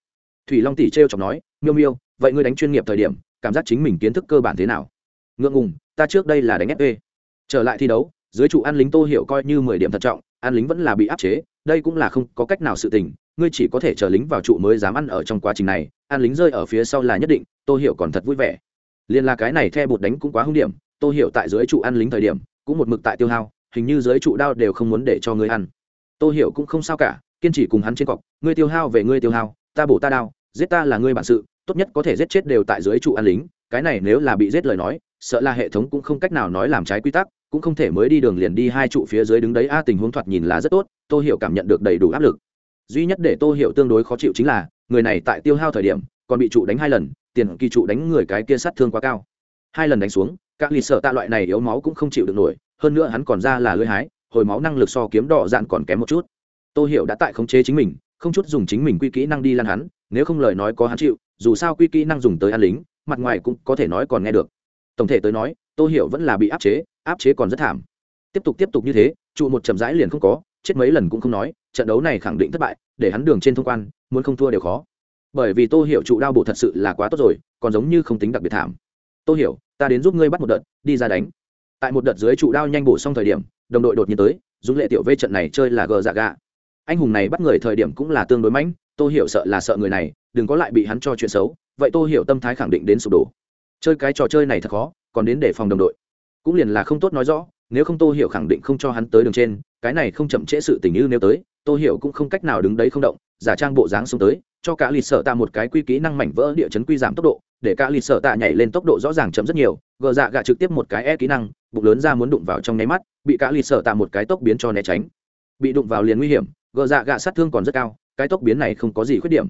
Thủy long tỷ t r chọc nói, miêu miêu, vậy ngươi đánh chuyên nghiệp thời điểm, cảm giác chính mình kiến thức cơ bản thế nào? Ngượng ngùng ta trước đây là đánh FE. trở lại thi đấu, dưới trụ ăn lính tô hiểu coi như mười điểm thận trọng ăn lính vẫn là bị áp chế, đây cũng là không có cách nào sự tình, ngươi chỉ có thể chờ lính vào trụ mới dám ăn ở trong quá trình này ăn lính rơi ở phía sau là nhất định, tô hiểu còn thật vui vẻ liên là cái này the bột đánh cũng quá hung điểm, tô hiểu tại dưới trụ ăn lính thời điểm, cũng một mực tại tiêu hao, hình như dưới trụ đao đều không muốn để cho ngươi ăn tô hiểu cũng không sao cả, kiên trì cùng hắn trên cọc, ngươi tiêu hao về ngươi tiêu hao, ta bổ ta đao, giết ta là ngươi bản sự, tốt nhất có thể giết chết đều tại dưới trụ ăn lính, cái này nếu là bị giết lời nói sợ là hệ thống cũng không cách nào nói làm trái quy tắc, cũng không thể mới đi đường liền đi hai trụ phía dưới đứng đấy. A à, tình huống thoạt nhìn là rất tốt, tô hiểu cảm nhận được đầy đủ áp lực. Duy nhất để tô hiểu tương đối khó chịu chính là, người này tại tiêu hao thời điểm, còn bị trụ đánh hai lần, tiền kỳ trụ đánh người cái kia sát thương quá cao. Hai lần đánh xuống, các lì sợ tạ loại này yếu máu cũng không chịu được nổi, hơn nữa hắn còn ra là lưỡi hái, hồi máu năng lực so kiếm đỏ dạn còn kém một chút. Tô hiểu đã tại khống chế chính mình, không chút dùng chính mình quy kỹ năng đi lăn hắn, nếu không lời nói có hắn chịu, dù sao quy kỹ năng dùng tới ăn lính, mặt ngoài cũng có thể nói còn nghe được tổng thể tới nói, tô hiểu vẫn là bị áp chế áp chế còn rất thảm. Tiếp tục tiếp tục như thế, trụ một chậm rãi liền không có, chết mấy lần cũng không nói, trận đấu này khẳng định thất bại, để hắn đường trên thông quan, muốn không thua đều khó. Bởi vì tô hiểu trụ đao bổ thật sự là quá tốt rồi, còn giống như không tính đặc biệt thảm. Tô hiểu, ta đến giúp ngươi bắt một đợt, đi ra đánh. Tại một đợt dưới trụ đao nhanh bổ xong thời điểm, đồng đội đột nhiên tới, dũng lệ tiểu vê trận này chơi là gờ dạ gạ anh hùng này bắt người thời điểm cũng là tương đối mãnh, tô hiểu sợ là sợ người này, đừng có lại bị hắn cho chuyện xấu, vậy tô hiểu tâm thái khẳng định đến sụp đổ chơi cái trò chơi này thật khó, còn đến để phòng đồng đội. Cũng liền là không tốt nói rõ, nếu không tô hiểu khẳng định không cho hắn tới đường trên, cái này không chậm trễ sự tình như nếu tới, tô hiểu cũng không cách nào đứng đấy không động, giả trang bộ dáng xuống tới, cho cả lịch sở tạ một cái quy kỹ năng mảnh vỡ địa chấn quy giảm tốc độ, để cả lịch sở tạ nhảy lên tốc độ rõ ràng chậm rất nhiều, gờ dạ gạ trực tiếp một cái e kỹ năng, bụng lớn ra muốn đụng vào trong nháy mắt, bị cả lịch sở tạ một cái tốc biến cho né tránh. Bị đụng vào liền nguy hiểm, gờ dạ gạ sát thương còn rất cao, cái tốc biến này không có gì khuyết điểm.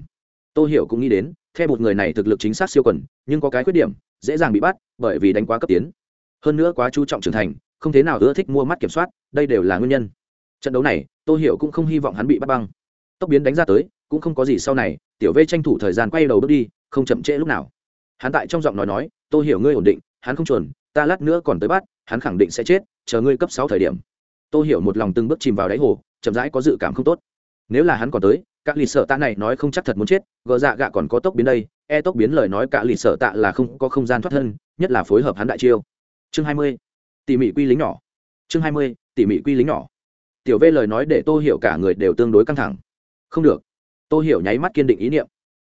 Tô hiểu cũng nghĩ đến, theo một người này thực lực chính xác siêu quần, nhưng có cái khuyết điểm dễ dàng bị bắt, bởi vì đánh quá cấp tiến. Hơn nữa quá chú trọng trưởng thành, không thế nào ưa thích mua mắt kiểm soát, đây đều là nguyên nhân. Trận đấu này tôi hiểu cũng không hy vọng hắn bị bắt băng. Tốc biến đánh ra tới, cũng không có gì sau này, tiểu v tranh thủ thời gian quay đầu bước đi, không chậm trễ lúc nào. Hắn tại trong giọng nói nói tôi hiểu ngươi ổn định, hắn không chuẩn ta lát nữa còn tới bắt, hắn khẳng định sẽ chết, chờ ngươi cấp sáu thời điểm. Tôi hiểu một lòng từng bước chìm vào đáy hồ, chậm rãi có dự cảm không tốt. Nếu là hắn còn tới các lì sợ tạ này nói không chắc thật muốn chết gỡ dạ gạ còn có tốc biến đây e tốc biến lời nói cả lì sợ tạ là không có không gian thoát thân, nhất là phối hợp hắn đại chiêu. Chương hai mươi, tỉ mỉ quy lính nhỏ. Chương hai mươi, tỉ mỉ quy lính nhỏ. Tiểu v lời nói để tô hiểu cả người đều tương đối căng thẳng. Không được. Tô hiểu nháy mắt kiên định ý niệm.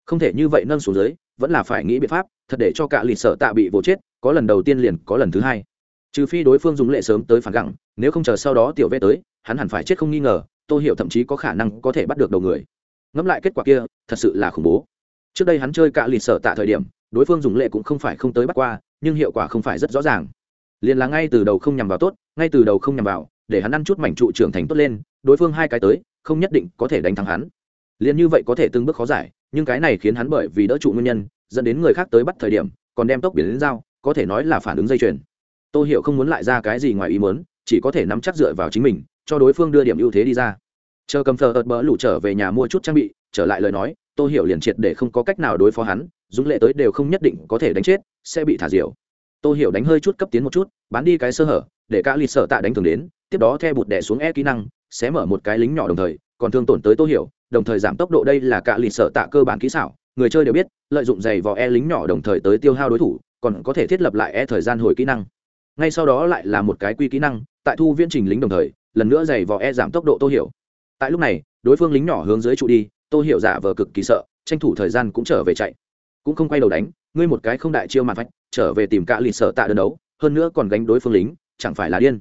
Không thể như vậy nâng xuống dưới, vẫn là phải nghĩ biện pháp, thật để cho cả lì sợ tạ bị vỗ chết, có lần đầu tiên liền có lần thứ hai. Trừ phi đối phương dùng lệ sớm tới phản gặng, nếu không chờ sau đó tiểu v tới, hắn hẳn phải chết không nghi ngờ, tô hiểu thậm chí có khả năng có thể bắt được đầu người ngẫm lại kết quả kia, thật sự là khủng bố. Trước đây hắn chơi cạ lì sợ tạ thời điểm, đối phương dùng lệ cũng không phải không tới bắt qua, nhưng hiệu quả không phải rất rõ ràng. Liền là ngay từ đầu không nhằm vào tốt, ngay từ đầu không nhằm vào, để hắn ăn chút mảnh trụ trưởng thành tốt lên, đối phương hai cái tới, không nhất định có thể đánh thắng hắn. Liền như vậy có thể từng bước khó giải, nhưng cái này khiến hắn bởi vì đỡ trụ nguyên nhân, dẫn đến người khác tới bắt thời điểm, còn đem tốc biển đến dao có thể nói là phản ứng dây chuyền. Tôi hiểu không muốn lại ra cái gì ngoài ý muốn, chỉ có thể nắm chắc dựa vào chính mình, cho đối phương đưa điểm ưu thế đi ra chờ cầm thờ ợt bỡ lủ trở về nhà mua chút trang bị, trở lại lời nói tôi hiểu liền triệt để không có cách nào đối phó hắn, dũng lệ tới đều không nhất định có thể đánh chết, sẽ bị thả diều. Tôi hiểu đánh hơi chút cấp tiến một chút, bán đi cái sơ hở, để cả lịch sợ tạ đánh thường đến, tiếp đó theo bụt đẻ xuống e kỹ năng, sẽ mở một cái lính nhỏ đồng thời, còn thương tổn tới tôi hiểu, đồng thời giảm tốc độ đây là cả lịch sợ tạ cơ bản kỹ xảo, người chơi đều biết, lợi dụng giày vò e lính nhỏ đồng thời tới tiêu hao đối thủ, còn có thể thiết lập lại e thời gian hồi kỹ năng. Ngay sau đó lại là một cái quy kỹ năng, tại thu viễn trình lính đồng thời, lần nữa giày vò e giảm tốc độ tô hiểu tại lúc này, đối phương lính nhỏ hướng dưới trụ đi, tô hiểu giả vờ cực kỳ sợ, tranh thủ thời gian cũng trở về chạy. Cũng không quay đầu đánh, ngươi một cái không đại chiêu mặt vạch trở về tìm cả lì sợ tạ đơn đấu, hơn nữa còn gánh đối phương lính, chẳng phải là điên.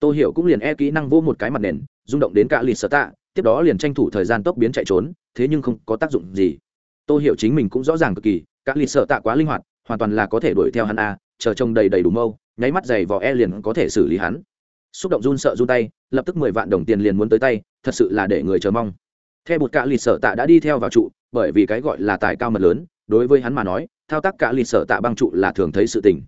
Tô hiểu cũng liền e kỹ năng vô một cái mặt nền, rung động đến cả lì sợ tạ, tiếp đó liền tranh thủ thời gian tốc biến chạy trốn, thế nhưng không có tác dụng gì. Tô hiểu chính mình cũng rõ ràng cực kỳ, cả lì sợ tạ quá linh hoạt, hoàn toàn là có thể đuổi theo hắn a, chờ trông đầy đầy đủ mâu, nháy mắt giày vò e liền có thể xử lý hắn xúc động run sợ run tay, lập tức mười vạn đồng tiền liền muốn tới tay, thật sự là để người chờ mong. Theo bột cả lịch sợ tạ đã đi theo vào trụ, bởi vì cái gọi là tài cao mật lớn, đối với hắn mà nói, thao tác cả lịch sợ tạ băng trụ là thường thấy sự tình.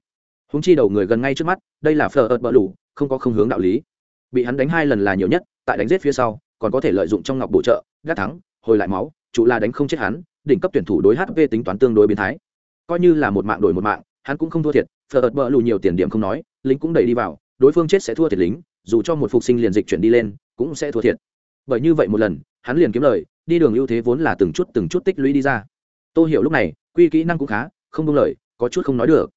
Húng chi đầu người gần ngay trước mắt, đây là phờ ợt bỡ lủ không có không hướng đạo lý. Bị hắn đánh hai lần là nhiều nhất, tại đánh giết phía sau, còn có thể lợi dụng trong ngọc bổ trợ, gác thắng, hồi lại máu, trụ là đánh không chết hắn, đỉnh cấp tuyển thủ đối hp tính toán tương đối biến thái. Coi như là một mạng đổi một mạng, hắn cũng không thua thiệt phờ ợt bỡ lù nhiều tiền điểm không nói, lính cũng đẩy đi vào đối phương chết sẽ thua thiệt lính, dù cho một phục sinh liền dịch chuyển đi lên, cũng sẽ thua thiệt. Bởi như vậy một lần, hắn liền kiếm lời, đi đường ưu thế vốn là từng chút từng chút tích lũy đi ra. Tôi hiểu lúc này, quy kỹ năng cũng khá, không đúng lời, có chút không nói được.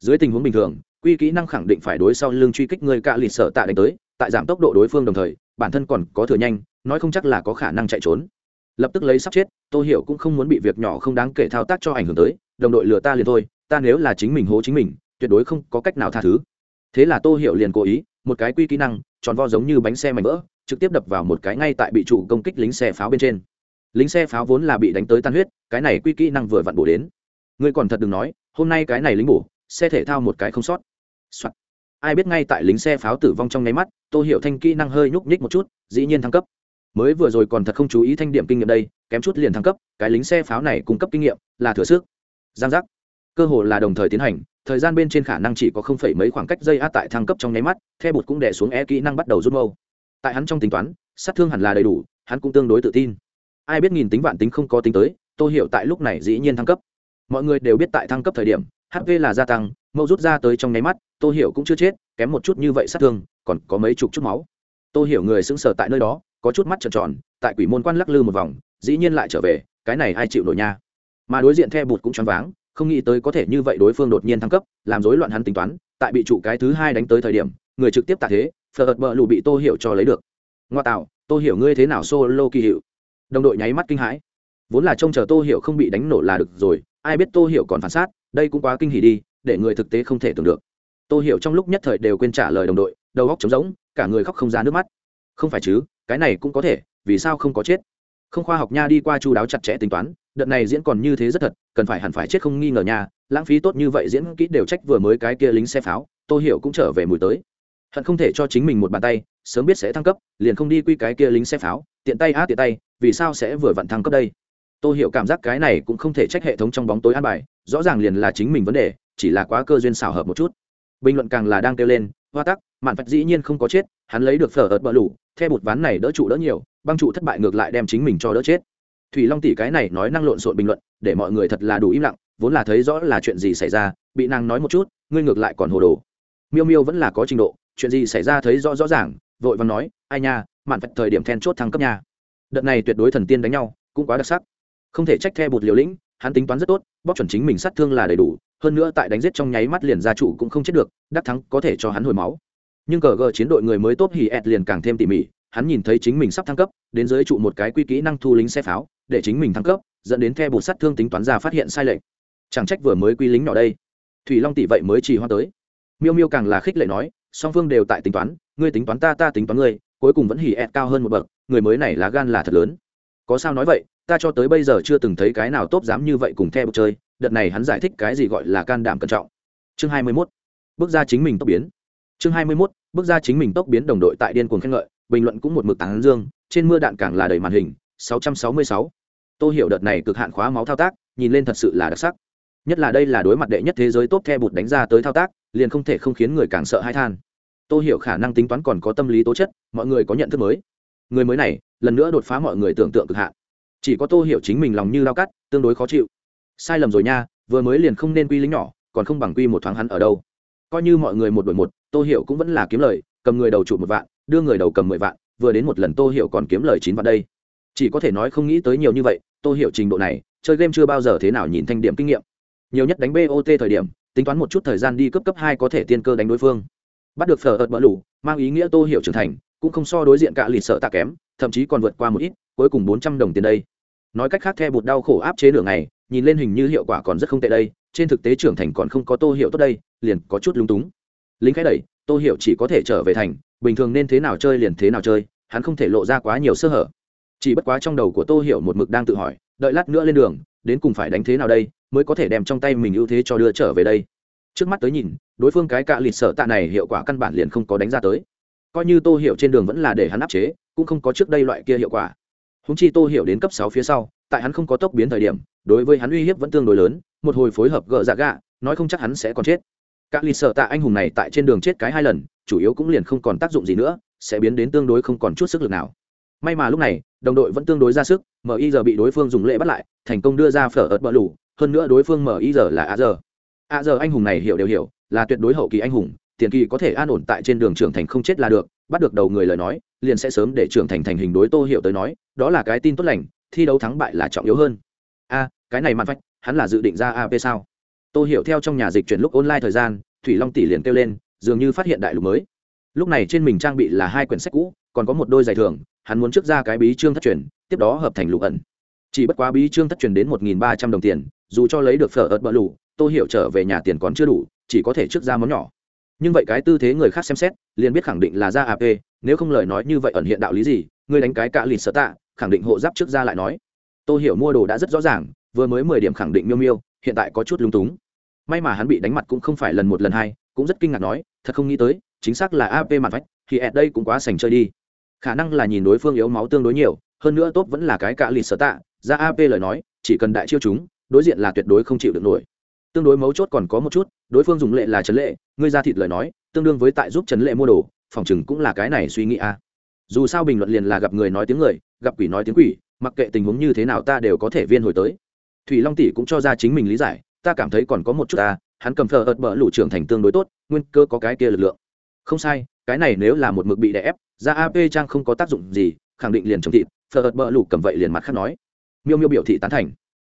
Dưới tình huống bình thường, quy kỹ năng khẳng định phải đối sau lưng truy kích người cạ lịt sợ tạ đánh tới, tại giảm tốc độ đối phương đồng thời, bản thân còn có thừa nhanh, nói không chắc là có khả năng chạy trốn. Lập tức lấy sắp chết tôi hiểu cũng không muốn bị việc nhỏ không đáng kể thao tác cho ảnh hưởng tới, đồng đội lừa ta liền thôi, ta nếu là chính mình hố chính mình, tuyệt đối không có cách nào tha thứ thế là tô hiểu liền cố ý, một cái quy kỹ năng, tròn vo giống như bánh xe mảnh vỡ, trực tiếp đập vào một cái ngay tại bị trụ công kích lính xe pháo bên trên. Lính xe pháo vốn là bị đánh tới tan huyết, cái này quy kỹ năng vừa vặn bổ đến. Ngươi còn thật đừng nói, hôm nay cái này lính bổ, xe thể thao một cái không sót、Soạn. ai biết ngay tại lính xe pháo tử vong trong nháy mắt, tô hiểu thanh kỹ năng hơi nhúc nhích một chút, dĩ nhiên thăng cấp. Mới vừa rồi còn thật không chú ý thanh điểm kinh nghiệm đây, kém chút liền thăng cấp, cái lính xe pháo này cung cấp kinh nghiệm là thừa sức. Giang giác cơ hồ là đồng thời tiến hành, thời gian bên trên khả năng chỉ có không phẩy mấy khoảng cách dây a tại thăng cấp trong nháy mắt, the bột cũng đẻ xuống e kỹ năng bắt đầu rút mâu. Tại hắn trong tính toán, sát thương hẳn là đầy đủ, hắn cũng tương đối tự tin. Ai biết nghìn tính vạn tính không có tính tới tôi hiểu tại lúc này dĩ nhiên thăng cấp. Mọi người đều biết tại thăng cấp thời điểm hp là gia tăng, mâu rút ra tới trong nháy mắt tôi hiểu cũng chưa chết, kém một chút như vậy sát thương, còn có mấy chục chút máu. Tôi hiểu người sững sờ tại nơi đó, có chút mắt trợn tròn, tại quỷ môn quan lắc lư một vòng, dĩ nhiên lại trở về, cái này ai chịu nổi nha. Mà đối diện the bụt cũng choáng váng không nghĩ tới có thể như vậy đối phương đột nhiên thăng cấp, làm rối loạn hắn tính toán, tại bị trụ cái thứ hai đánh tới thời điểm, người trực tiếp tạ thế phờ ợt bờ lù bị tô hiểu cho lấy được. Ngoa tạo, tô hiểu ngươi thế nào solo kỳ hiệu? Đồng đội nháy mắt kinh hãi. Vốn là trông chờ tô hiểu không bị đánh nổ là được rồi, ai biết tô hiểu còn phản sát đây cũng quá kinh hỉ đi, để người thực tế không thể tưởng được. Tô hiểu trong lúc nhất thời đều quên trả lời đồng đội, đầu góc trống rỗng, cả người khóc không ra nước mắt. Không phải chứ, cái này cũng có thể, vì sao không có chết? Không khoa học nha đi qua chu đáo chặt chẽ tính toán đợt này diễn còn như thế rất thật, cần phải hẳn phải chết không nghi ngờ nha, lãng phí tốt như vậy diễn kỹ đều trách vừa mới cái kia lính xe pháo, tô hiểu cũng trở về mùi tới. Hận không thể cho chính mình một bàn tay, sớm biết sẽ thăng cấp, liền không đi quy cái kia lính xe pháo, tiện tay á tiện tay, vì sao sẽ vừa vặn thăng cấp đây? Tôi hiểu cảm giác cái này cũng không thể trách hệ thống trong bóng tối an bài, rõ ràng liền là chính mình vấn đề, chỉ là quá cơ duyên xảo hợp một chút. Bình luận càng là đang kêu lên, hoa tắc, mạn phật dĩ nhiên không có chết, hắn lấy được phở ợt bờ lủ theo bột ván này đỡ trụ đỡ nhiều, băng trụ thất bại ngược lại đem chính mình cho đỡ chết thủy long tỷ cái này nói năng lộn xộn bình luận, để mọi người thật là đủ im lặng, vốn là thấy rõ là chuyện gì xảy ra, bị nàng nói một chút, ngươi ngược lại còn hồ đồ. Miêu miêu vẫn là có trình độ, chuyện gì xảy ra thấy rõ rõ ràng, vội và nói, ai nha, mạn phật thời điểm then chốt thăng cấp nha. Đợt này tuyệt đối thần tiên đánh nhau, cũng quá đặc sắc. Không thể trách the bụt liều lĩnh, hắn tính toán rất tốt bóc chuẩn chính mình sát thương là đầy đủ, hơn nữa tại đánh giết trong nháy mắt liền gia chủ cũng không chết được, đắc thắng có thể cho hắn hồi máu. Nhưng cờ gờ chiến đội người mới tốt thì ẹt liền càng thêm tỉ mỉ, hắn nhìn thấy chính mình sắp thăng cấp, đến dưới trụ một cái quy kỹ năng thu lính xe pháo để chính mình thăng cấp, dẫn đến theo bột sát thương tính toán ra phát hiện sai lệch chẳng trách vừa mới quy lính nhỏ đây thủy long tỷ vậy mới chỉ hoa tới miêu miêu càng là khích lệ nói, song phương đều tại tính toán, ngươi tính toán ta ta tính toán ngươi, cuối cùng vẫn hỉ ẹt cao hơn một bậc, người mới này lá gan là thật lớn có sao nói vậy, ta cho tới bây giờ chưa từng thấy cái nào tốt dám như vậy cùng theo bột chơi, đợt này hắn giải thích cái gì gọi là can đảm cẩn trọng chương hai mươi 21. bước ra chính mình tốc biến chương hai mươi 21. bước ra chính mình tốc biến đồng đội tại điên cuồng khen ngợi, bình luận cũng một mực tán dương, trên mưa đạn càng là đầy màn hình 666 tôi hiểu đợt này cực hạn khóa máu thao tác, nhìn lên thật sự là đặc sắc. Nhất là đây là đối mặt đệ nhất thế giới tốt the bụt đánh ra tới thao tác, liền không thể không khiến người càng sợ hãi than. Tôi hiểu khả năng tính toán còn có tâm lý tố chất, mọi người có nhận thức mới. Người mới này, lần nữa đột phá mọi người tưởng tượng cực hạn. Chỉ có tô hiểu chính mình lòng như lao cắt, tương đối khó chịu. Sai lầm rồi nha, vừa mới liền không nên quy lính nhỏ, còn không bằng quy một thoáng hắn ở đâu. Coi như mọi người một đội một, tô hiểu cũng vẫn là kiếm lời, cầm người đầu trụ một vạn, đưa người đầu cầm mười vạn, vừa đến một lần tô hiểu còn kiếm lời chín vạn đây. Chỉ có thể nói không nghĩ tới nhiều như vậy tôi hiểu trình độ này, chơi game chưa bao giờ thế nào nhìn thanh điểm kinh nghiệm. Nhiều nhất đánh bot thời điểm, tính toán một chút thời gian đi cấp cấp hai có thể tiên cơ đánh đối phương. Bắt được phở ợt mỡ lủ, mang ý nghĩa tôi hiểu trưởng thành, cũng không so đối diện cả lịt sợ tạ kém, thậm chí còn vượt qua một ít, cuối cùng bốn trăm đồng tiền đây. Nói cách khác theo bột đau khổ áp chế nửa ngày, nhìn lên hình như hiệu quả còn rất không tệ đây, trên thực tế trưởng thành còn không có tô hiệu tốt đây, liền có chút lúng túng. Lính khai đẩy, tô hiệu chỉ có thể trở về thành, bình thường nên thế nào chơi liền thế nào chơi, hắn không thể lộ ra quá nhiều sơ hở chỉ bất quá trong đầu của tô hiểu một mực đang tự hỏi, đợi lát nữa lên đường, đến cùng phải đánh thế nào đây, mới có thể đem trong tay mình ưu thế cho đưa trở về đây. Trước mắt tới nhìn, đối phương cái cạ lịt sợ tạ này hiệu quả căn bản liền không có đánh ra tới. Coi như tô hiểu trên đường vẫn là để hắn áp chế, cũng không có trước đây loại kia hiệu quả. Húng chi tô hiểu đến cấp sáu phía sau, tại hắn không có tốc biến thời điểm, đối với hắn uy hiếp vẫn tương đối lớn, một hồi phối hợp gỡ dạ gạ, nói không chắc hắn sẽ còn chết. Các lì sợ tạ anh hùng này tại trên đường chết cái hai lần, chủ yếu cũng liền không còn tác dụng gì nữa, sẽ biến đến tương đối không còn chút sức lực nào. May mà lúc này đồng đội vẫn tương đối ra sức mi giờ bị đối phương dùng lệ bắt lại, thành công đưa ra phở ớt bờ lủ hơn nữa đối phương mi giờ là a giờ a giờ anh hùng này hiểu đều hiểu, là tuyệt đối hậu kỳ anh hùng, tiền kỳ có thể an ổn tại trên đường trưởng thành không chết là được, bắt được đầu người lời nói, liền sẽ sớm để trưởng thành thành hình đối tô hiểu tới nói, đó là cái tin tốt lành, thi đấu thắng bại là trọng yếu hơn. A, cái này mặn vách hắn là dự định ra ap sao? Tô hiểu theo trong nhà dịch chuyển lúc online thời gian, thủy long tỷ liền kêu lên, dường như phát hiện đại lục mới. Lúc này trên mình trang bị là hai quyển sách cũ, còn có một đôi giày thường hắn muốn trước ra cái bí trương thất truyền, tiếp đó hợp thành lục ẩn. Chỉ bất quá bí trương thất truyền đến một nghìn ba trăm đồng tiền, dù cho lấy được phở ớt bờ lù, tô hiểu trở về nhà tiền còn chưa đủ, chỉ có thể trước ra món nhỏ. Nhưng vậy cái tư thế người khác xem xét, liền biết khẳng định là ra ap nếu không lời nói như vậy ẩn hiện đạo lý gì ngươi đánh cái cạ lịt sợ tạ, khẳng định hộ giáp trước ra lại nói. Tô hiểu mua đồ đã rất rõ ràng, vừa mới mười điểm khẳng định miêu miêu, hiện tại có chút lung túng. May mà hắn bị đánh mặt cũng không phải lần một lần hai, cũng rất kinh ngạc nói, thật không nghĩ tới, chính xác là ap mặt vách thì ẹt đây cũng quá sành chơi đi khả năng là nhìn đối phương yếu máu tương đối nhiều, hơn nữa tốt vẫn là cái cạ lì sở tạ, ra ap lời nói, chỉ cần đại chiêu chúng, đối diện là tuyệt đối không chịu được nổi. Tương đối mấu chốt còn có một chút, đối phương dùng lệ là trấn lệ, ngươi ra thịt lời nói, tương đương với tại giúp trấn lệ mua đồ, phòng chừng cũng là cái này suy nghĩ a. Dù sao bình luận liền là gặp người nói tiếng người, gặp quỷ nói tiếng quỷ, mặc kệ tình huống như thế nào ta đều có thể viên hồi tới. Thủy long tỷ cũng cho ra chính mình lý giải, ta cảm thấy còn có một chút ta hắn cầm thờ ợt bỡ lũ trưởng thành tương đối tốt, nguyên cơ có cái kia lực lượng. Không sai, cái này nếu là một mực bị đè ép ra ap trang không có tác dụng gì, khẳng định liền chống thịt, phở ợt bờ lũ cầm vậy liền mặt khác nói. Miêu miêu biểu thị tán thành.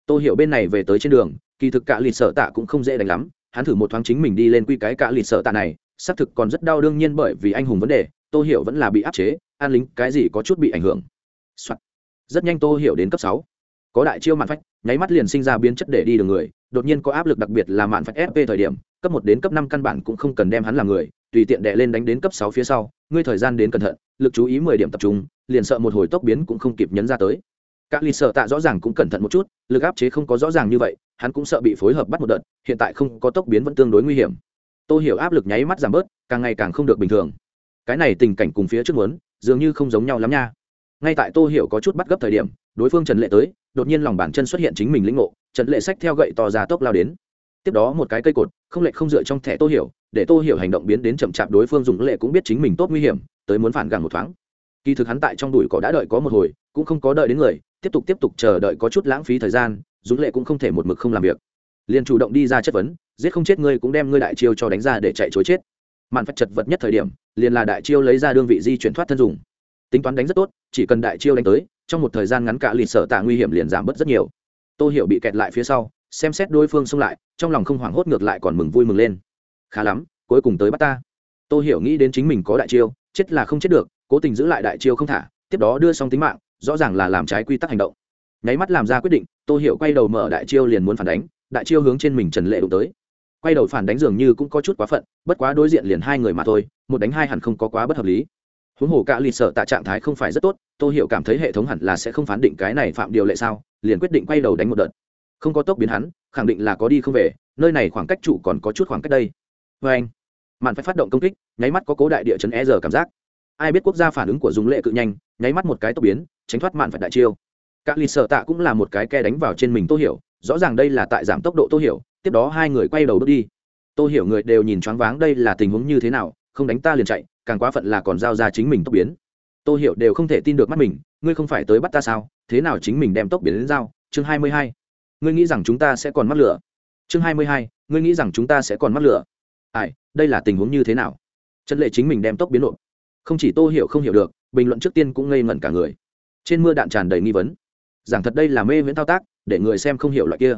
Tôi hiểu bên này về tới trên đường, kỳ thực cả lịch sợ tạ cũng không dễ đánh lắm, hắn thử một thoáng chính mình đi lên quy cái cả lịch sợ tạ này, xác thực còn rất đau đương nhiên bởi vì anh hùng vấn đề tôi hiểu vẫn là bị áp chế, an lính cái gì có chút bị ảnh hưởng、Soạn. rất nhanh tôi hiểu đến cấp sáu. Có đại chiêu mạn phách, nháy mắt liền sinh ra biến chất để đi đường người, đột nhiên có áp lực đặc biệt là mạn phách fp thời điểm, cấp một đến cấp năm căn bản cũng không cần đem hắn làm người tùy tiện đệ lên đánh đến cấp sáu phía sau, ngươi thời gian đến cẩn thận, lực chú ý mười điểm tập trung, liền sợ một hồi tốc biến cũng không kịp nhấn ra tới. Các lì sợ tạ rõ ràng cũng cẩn thận một chút, lực áp chế không có rõ ràng như vậy, hắn cũng sợ bị phối hợp bắt một đợt, hiện tại không có tốc biến vẫn tương đối nguy hiểm. Tôi hiểu áp lực nháy mắt giảm bớt, càng ngày càng không được bình thường. Cái này tình cảnh cùng phía trước muốn, dường như không giống nhau lắm nha. Ngay tại tô hiểu có chút bắt gấp thời điểm, đối phương trần lệ tới, đột nhiên lòng bàn chân xuất hiện chính mình lĩnh ngộ, trần lệ sách theo gậy to ra tốc lao đến. Tiếp đó một cái cây cột, không lệ không dựa trong thẻ tô hiểu để tô hiểu hành động biến đến chậm chạp, đối phương dùng lệ cũng biết chính mình tốt nguy hiểm, tới muốn phản gàng một thoáng. Kỳ thực hắn tại trong đùi cỏ đã đợi có một hồi, cũng không có đợi đến người, tiếp tục tiếp tục chờ đợi có chút lãng phí thời gian dũng lệ cũng không thể một mực không làm việc. Liền chủ động đi ra chất vấn, giết không chết ngươi cũng đem ngươi đại chiêu cho đánh ra để chạy chối chết. Mạn phách chật vật nhất thời điểm, liền là đại chiêu lấy ra đương vị di chuyển thoát thân dùng. Tính toán đánh rất tốt, chỉ cần đại chiêu đánh tới, trong một thời gian ngắn cả lịt sợ tạ nguy hiểm liền giảm bớt rất nhiều. Tô hiểu bị kẹt lại phía sau, xem xét đối phương xông lại, trong lòng không hoảng hốt ngược lại còn mừng vui mừng lên khá lắm, cuối cùng tới bắt ta. Tô hiểu nghĩ đến chính mình có đại chiêu, chết là không chết được, cố tình giữ lại đại chiêu không thả, tiếp đó đưa xong tính mạng, rõ ràng là làm trái quy tắc hành động. Nháy mắt làm ra quyết định, tô hiểu quay đầu mở đại chiêu liền muốn phản đánh, đại chiêu hướng trên mình trần lệ đụng tới. Quay đầu phản đánh dường như cũng có chút quá phận, bất quá đối diện liền hai người mà thôi, một đánh hai hẳn không có quá bất hợp lý. Huống hồ cả lì sợ tạ trạng thái không phải rất tốt, tô hiểu cảm thấy hệ thống hẳn là sẽ không phán định cái này phạm điều lệ sao, liền quyết định quay đầu đánh một đợt. Không có tốc biến hắn, khẳng định là có đi không về, nơi này khoảng cách trụ còn có chút khoảng cách đây vê anh. Mạn phải phát động công kích, nháy mắt có cố đại địa chấn e giờ cảm giác. Ai biết quốc gia phản ứng của dùng lệ cự nhanh, nháy mắt một cái tốc biến, tránh thoát mạn phải đại chiêu. Các lì sợ tạ cũng là một cái ke đánh vào trên mình tô hiểu, rõ ràng đây là tại giảm tốc độ tô hiểu, tiếp đó hai người quay đầu bước đi. Tô hiểu người đều nhìn choáng váng đây là tình huống như thế nào, không đánh ta liền chạy, càng quá phận là còn giao ra chính mình tốc biến. Tô hiểu đều không thể tin được mắt mình, ngươi không phải tới bắt ta sao, thế nào chính mình đem tốc biến đến giao? Chương hai mươi hai. Ngươi nghĩ rằng chúng ta sẽ còn mắc lửa. Chương hai mươi hai. Ngươi nghĩ rằng chúng ta sẽ còn mắc lửa ai, đây là tình huống như thế nào? Trần lệ chính mình đem tốc biến nộp không chỉ tô hiểu không hiểu được, bình luận trước tiên cũng ngây ngẩn cả người. Trên mưa đạn tràn đầy nghi vấn. Giảng thật đây là mê viễn thao tác, để người xem không hiểu loại kia.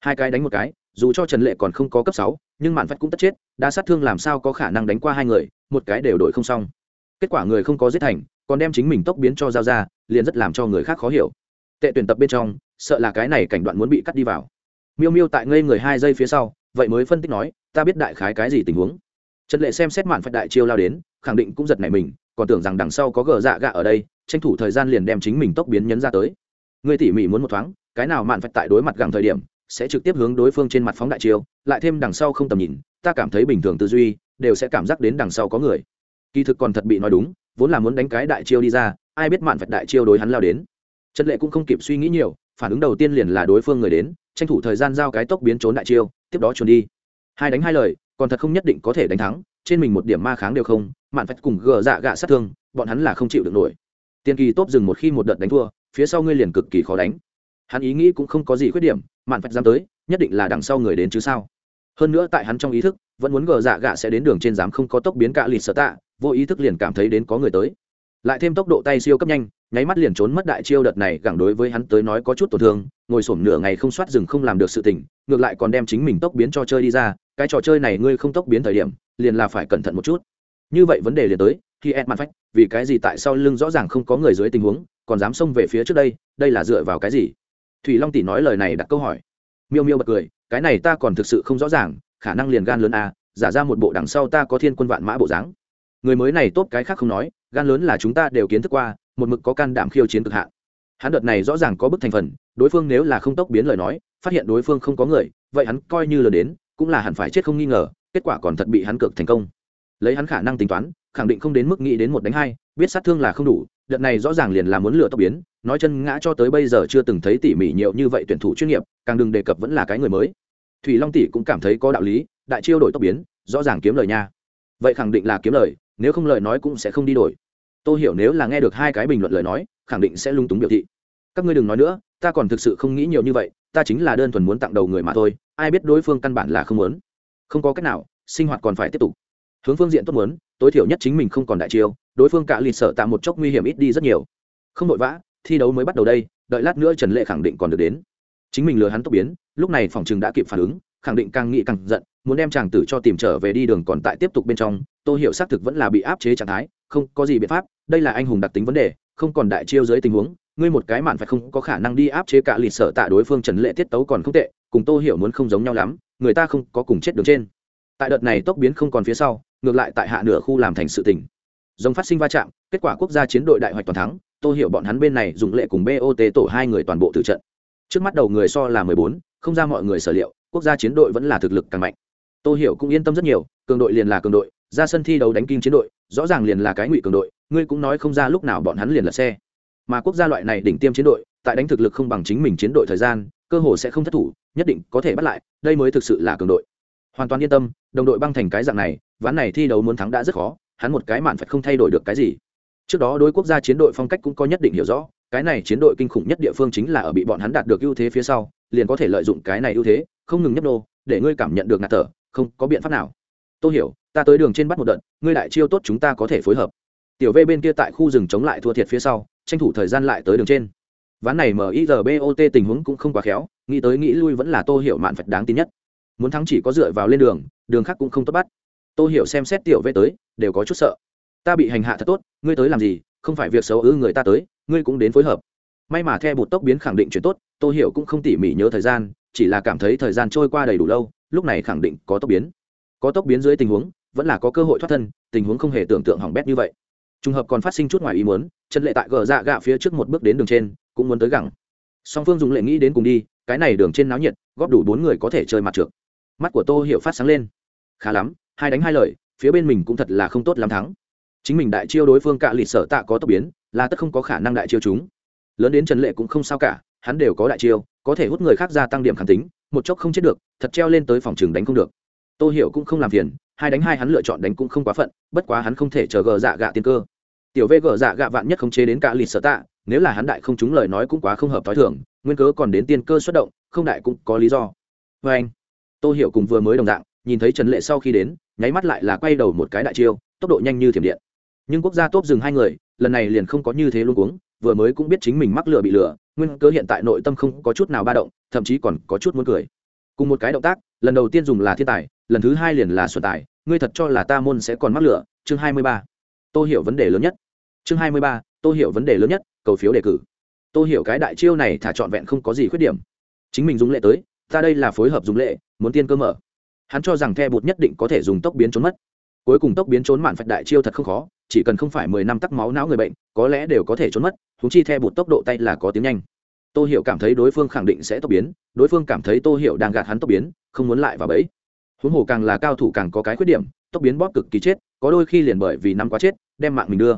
Hai cái đánh một cái, dù cho trần lệ còn không có cấp sáu, nhưng mạn phách cũng tất chết đã sát thương làm sao có khả năng đánh qua hai người, một cái đều đổi không xong. Kết quả người không có giết thành, còn đem chính mình tốc biến cho giao ra, liền rất làm cho người khác khó hiểu. Tệ tuyển tập bên trong, sợ là cái này cảnh đoạn muốn bị cắt đi vào. Miêu miêu tại ngây người hai giây phía sau, vậy mới phân tích nói ta biết đại khái cái gì tình huống. Trần lệ xem xét mạn phách đại chiêu lao đến, khẳng định cũng giật nảy mình, còn tưởng rằng đằng sau có gờ dạ gạ ở đây, tranh thủ thời gian liền đem chính mình tốc biến nhấn ra tới. Người tỉ mỉ muốn một thoáng, cái nào mạn phách tại đối mặt gẳng thời điểm, sẽ trực tiếp hướng đối phương trên mặt phóng đại chiêu, lại thêm đằng sau không tầm nhìn, ta cảm thấy bình thường tư duy, đều sẽ cảm giác đến đằng sau có người. Kỳ thực còn thật bị nói đúng, vốn là muốn đánh cái đại chiêu đi ra, ai biết mạn phách đại chiêu đối hắn lao đến. Trần lệ cũng không kịp suy nghĩ nhiều, phản ứng đầu tiên liền là đối phương người đến, tranh thủ thời gian giao cái tốc biến trốn đại chiêu, tiếp đó trốn đi hai đánh hai lời, còn thật không nhất định có thể đánh thắng, trên mình một điểm ma kháng đều không, mạn phách cùng gờ dạ gạ sát thương, bọn hắn là không chịu được nổi. Tiên kỳ tốt dừng một khi một đợt đánh thua, phía sau ngươi liền cực kỳ khó đánh. Hắn ý nghĩ cũng không có gì khuyết điểm, mạn phách dám tới, nhất định là đằng sau người đến chứ sao. Hơn nữa tại hắn trong ý thức, vẫn muốn gờ dạ gạ sẽ đến đường trên dám không có tốc biến cạ lịt sợ tạ, vô ý thức liền cảm thấy đến có người tới. Lại thêm tốc độ tay siêu cấp nhanh nháy mắt liền trốn mất đại chiêu đợt này, gẳng đối với hắn tới nói có chút tổn thương, ngồi sổm nửa ngày không soát rừng không làm được sự tỉnh ngược lại còn đem chính mình tốc biến cho chơi đi ra, cái trò chơi này ngươi không tốc biến thời điểm, liền là phải cẩn thận một chút. Như vậy vấn đề liền tới, khi ed mặt phách, vì cái gì tại sau lưng rõ ràng không có người dưới tình huống, còn dám xông về phía trước đây đây là dựa vào cái gì? Thủy long tỷ nói lời này đặt câu hỏi. Miêu miêu bật cười, cái này ta còn thực sự không rõ ràng, khả năng liền gan lớn à giả ra một bộ đằng sau ta có thiên quân vạn mã bộ dáng. Người mới này tốt cái khác không nói, gan lớn là chúng ta đều kiến thức qua một mực có can đảm khiêu chiến cực hạn. Hắn đợt này rõ ràng có bức thành phần, đối phương nếu là không tốc biến lời nói, phát hiện đối phương không có người, vậy hắn coi như lớn đến, cũng là hẳn phải chết không nghi ngờ, kết quả còn thật bị hắn cược thành công. Lấy hắn khả năng tính toán, khẳng định không đến mức nghĩ đến một đánh hai, biết sát thương là không đủ, đợt này rõ ràng liền là muốn lừa tốc biến, nói chân ngã cho tới bây giờ chưa từng thấy tỉ mỉ nhiều như vậy tuyển thủ chuyên nghiệp, càng đừng đề cập vẫn là cái người mới. Thủy long tỷ cũng cảm thấy có đạo lý, đại chiêu đổi tốc biến, rõ ràng kiếm lời nha. Vậy khẳng định là kiếm lời, nếu không lời nói cũng sẽ không đi đổi tôi hiểu nếu là nghe được hai cái bình luận lời nói, khẳng định sẽ lung túng biểu thị. Các ngươi đừng nói nữa, ta còn thực sự không nghĩ nhiều như vậy, ta chính là đơn thuần muốn tặng đầu người mà thôi, ai biết đối phương căn bản là không muốn. Không có cách nào, sinh hoạt còn phải tiếp tục. Hướng phương diện tốt muốn, tối thiểu nhất chính mình không còn đại chiêu, đối phương cả lịch sợ tạo một chốc nguy hiểm ít đi rất nhiều. Không vội vã, thi đấu mới bắt đầu đây, đợi lát nữa trần lệ khẳng định còn được đến. Chính mình lừa hắn tốc biến, lúc này phòng chừng đã kịp phản ứng, khẳng định càng nghĩ càng giận, muốn đem chàng tử cho tìm trở về đi đường còn tại tiếp tục bên trong tôi hiểu xác thực vẫn là bị áp chế trạng thái, không có gì biện pháp đây là anh hùng đặc tính vấn đề, không còn đại chiêu dưới tình huống, ngươi một cái mạn phải không có khả năng đi áp chế cả lịch sở tạ đối phương trần lệ tiết tấu còn không tệ, cùng tô hiểu muốn không giống nhau lắm, người ta không có cùng chết đường trên. Tại đợt này tốc biến không còn phía sau, ngược lại tại hạ nửa khu làm thành sự tình. Giống phát sinh va chạm, kết quả quốc gia chiến đội đại hoạch toàn thắng, tô hiểu bọn hắn bên này dùng lệ cùng bot tổ hai người toàn bộ tự trận. Trước mắt đầu người so là mười bốn, không ra mọi người sở liệu, quốc gia chiến đội vẫn là thực lực càng mạnh. Tô hiểu cũng yên tâm rất nhiều, cường đội liền là cường đội, ra sân thi đấu đánh kim chiến đội, rõ ràng liền là cái ngụy cường đội ngươi cũng nói không ra lúc nào bọn hắn liền là xe. Mà quốc gia loại này đỉnh tiêm chiến đội, tại đánh thực lực không bằng chính mình chiến đội thời gian, cơ hồ sẽ không thất thủ, nhất định có thể bắt lại, đây mới thực sự là cường đội. Hoàn toàn yên tâm, đồng đội băng thành cái dạng này, ván này thi đấu muốn thắng đã rất khó, hắn một cái mạn phải không thay đổi được cái gì. Trước đó đối quốc gia chiến đội phong cách cũng có nhất định hiểu rõ, cái này chiến đội kinh khủng nhất địa phương chính là ở bị bọn hắn đạt được ưu thế phía sau, liền có thể lợi dụng cái này ưu thế, không ngừng nhấp nô, để ngươi cảm nhận được ngạt thở, không có biện pháp nào. Tôi hiểu, ta tới đường trên bắt một đợt, ngươi đại chiêu tốt chúng ta có thể phối hợp tiểu v bên kia tại khu rừng chống lại thua thiệt phía sau, tranh thủ thời gian lại tới đường trên. Ván này mirbot tình huống cũng không quá khéo, nghĩ tới nghĩ lui vẫn là tô hiểu mạn phật đáng tin nhất. Muốn thắng chỉ có dựa vào lên đường đường khác cũng không tốt bắt. Tô hiểu xem xét tiểu v tới, đều có chút sợ. Ta bị hành hạ thật tốt, ngươi tới làm gì, không phải việc xấu ư người ta tới, ngươi cũng đến phối hợp. May mà theo bột tốc biến khẳng định chuyện tốt, tô hiểu cũng không tỉ mỉ nhớ thời gian, chỉ là cảm thấy thời gian trôi qua đầy đủ lâu, lúc này khẳng định có tốc biến. Có tốc biến dưới tình huống, vẫn là có cơ hội thoát thân, tình huống không hề tưởng tượng hỏng bét như vậy trùng hợp còn phát sinh chút ngoài ý muốn chân lệ tại gờ dạ gạ phía trước một bước đến đường trên, cũng muốn tới gẳng. Song phương dùng lệ nghĩ đến cùng đi, cái này đường trên náo nhiệt, góp đủ bốn người có thể chơi mặt trượt. Mắt của tô hiểu phát sáng lên. Khá lắm, hai đánh hai lời, phía bên mình cũng thật là không tốt lắm thắng. Chính mình đại chiêu đối phương cạ lịch sở tạ có tốc biến, là tất không có khả năng đại chiêu chúng. Lớn đến trần lệ cũng không sao cả, hắn đều có đại chiêu, có thể hút người khác ra tăng điểm khẳng tính, một chốc không chết được, thật treo lên tới phòng trường đánh không được. Tô hiểu cũng không làm phiền, hai đánh hai hắn lựa chọn đánh cũng không quá phận, bất quá hắn không thể chờ gờ dạ gạ tiên cơ tiểu vê gở dạ gạ vạn nhất không chế đến cả lịt sở tạ, nếu là hắn đại không chúng lời nói cũng quá không hợp t h o i thưởng nguyên cớ còn đến tiên cơ xuất động, không đại cũng có lý do. Vê anh, tô hiểu cùng vừa mới đồng dạng, nhìn thấy trần lệ sau khi đến, nháy mắt lại là quay đầu một cái đại chiêu, tốc độ nhanh như thiểm điện. Nhưng quốc gia tốt dừng hai người, lần này liền không có như thế luôn cuống, vừa mới cũng biết chính mình mắc lừa bị lừa, nguyên cớ hiện tại nội tâm không có chút nào ba động, thậm chí còn có chút muốn cười. Cùng một cái động tác, lần đầu tiên dùng là thiên tài, lần thứ hai liền là xuân tài, ngươi thật cho là ta môn sẽ còn mắc lửa chương hai mươi ba. Tôi hiểu vấn đề lớn nhất chương hai mươi ba tôi hiểu vấn đề lớn nhất, cầu phiếu đề cử. Tôi hiểu cái đại chiêu này thả trọn vẹn không có gì khuyết điểm. Chính mình dùng lệ tới, ta đây là phối hợp dùng lệ, muốn tiên cơ mở. Hắn cho rằng the bột nhất định có thể dùng tốc biến trốn mất. Cuối cùng tốc biến trốn mạn phạch đại chiêu thật không khó, chỉ cần không phải mười năm tắc máu não người bệnh, có lẽ đều có thể trốn mất húng chi the bột tốc độ tay là có tiếng nhanh. Tô hiểu cảm thấy đối phương khẳng định sẽ tốc biến, đối phương cảm thấy tô hiểu đang gạt hắn tốc biến, không muốn lại vào bẫy. Huống hồ càng là cao thủ càng có cái khuyết điểm, tốc biến bóp cực kỳ chết, có đôi khi liền bởi vì năm quá chết, đem mạng mình đưa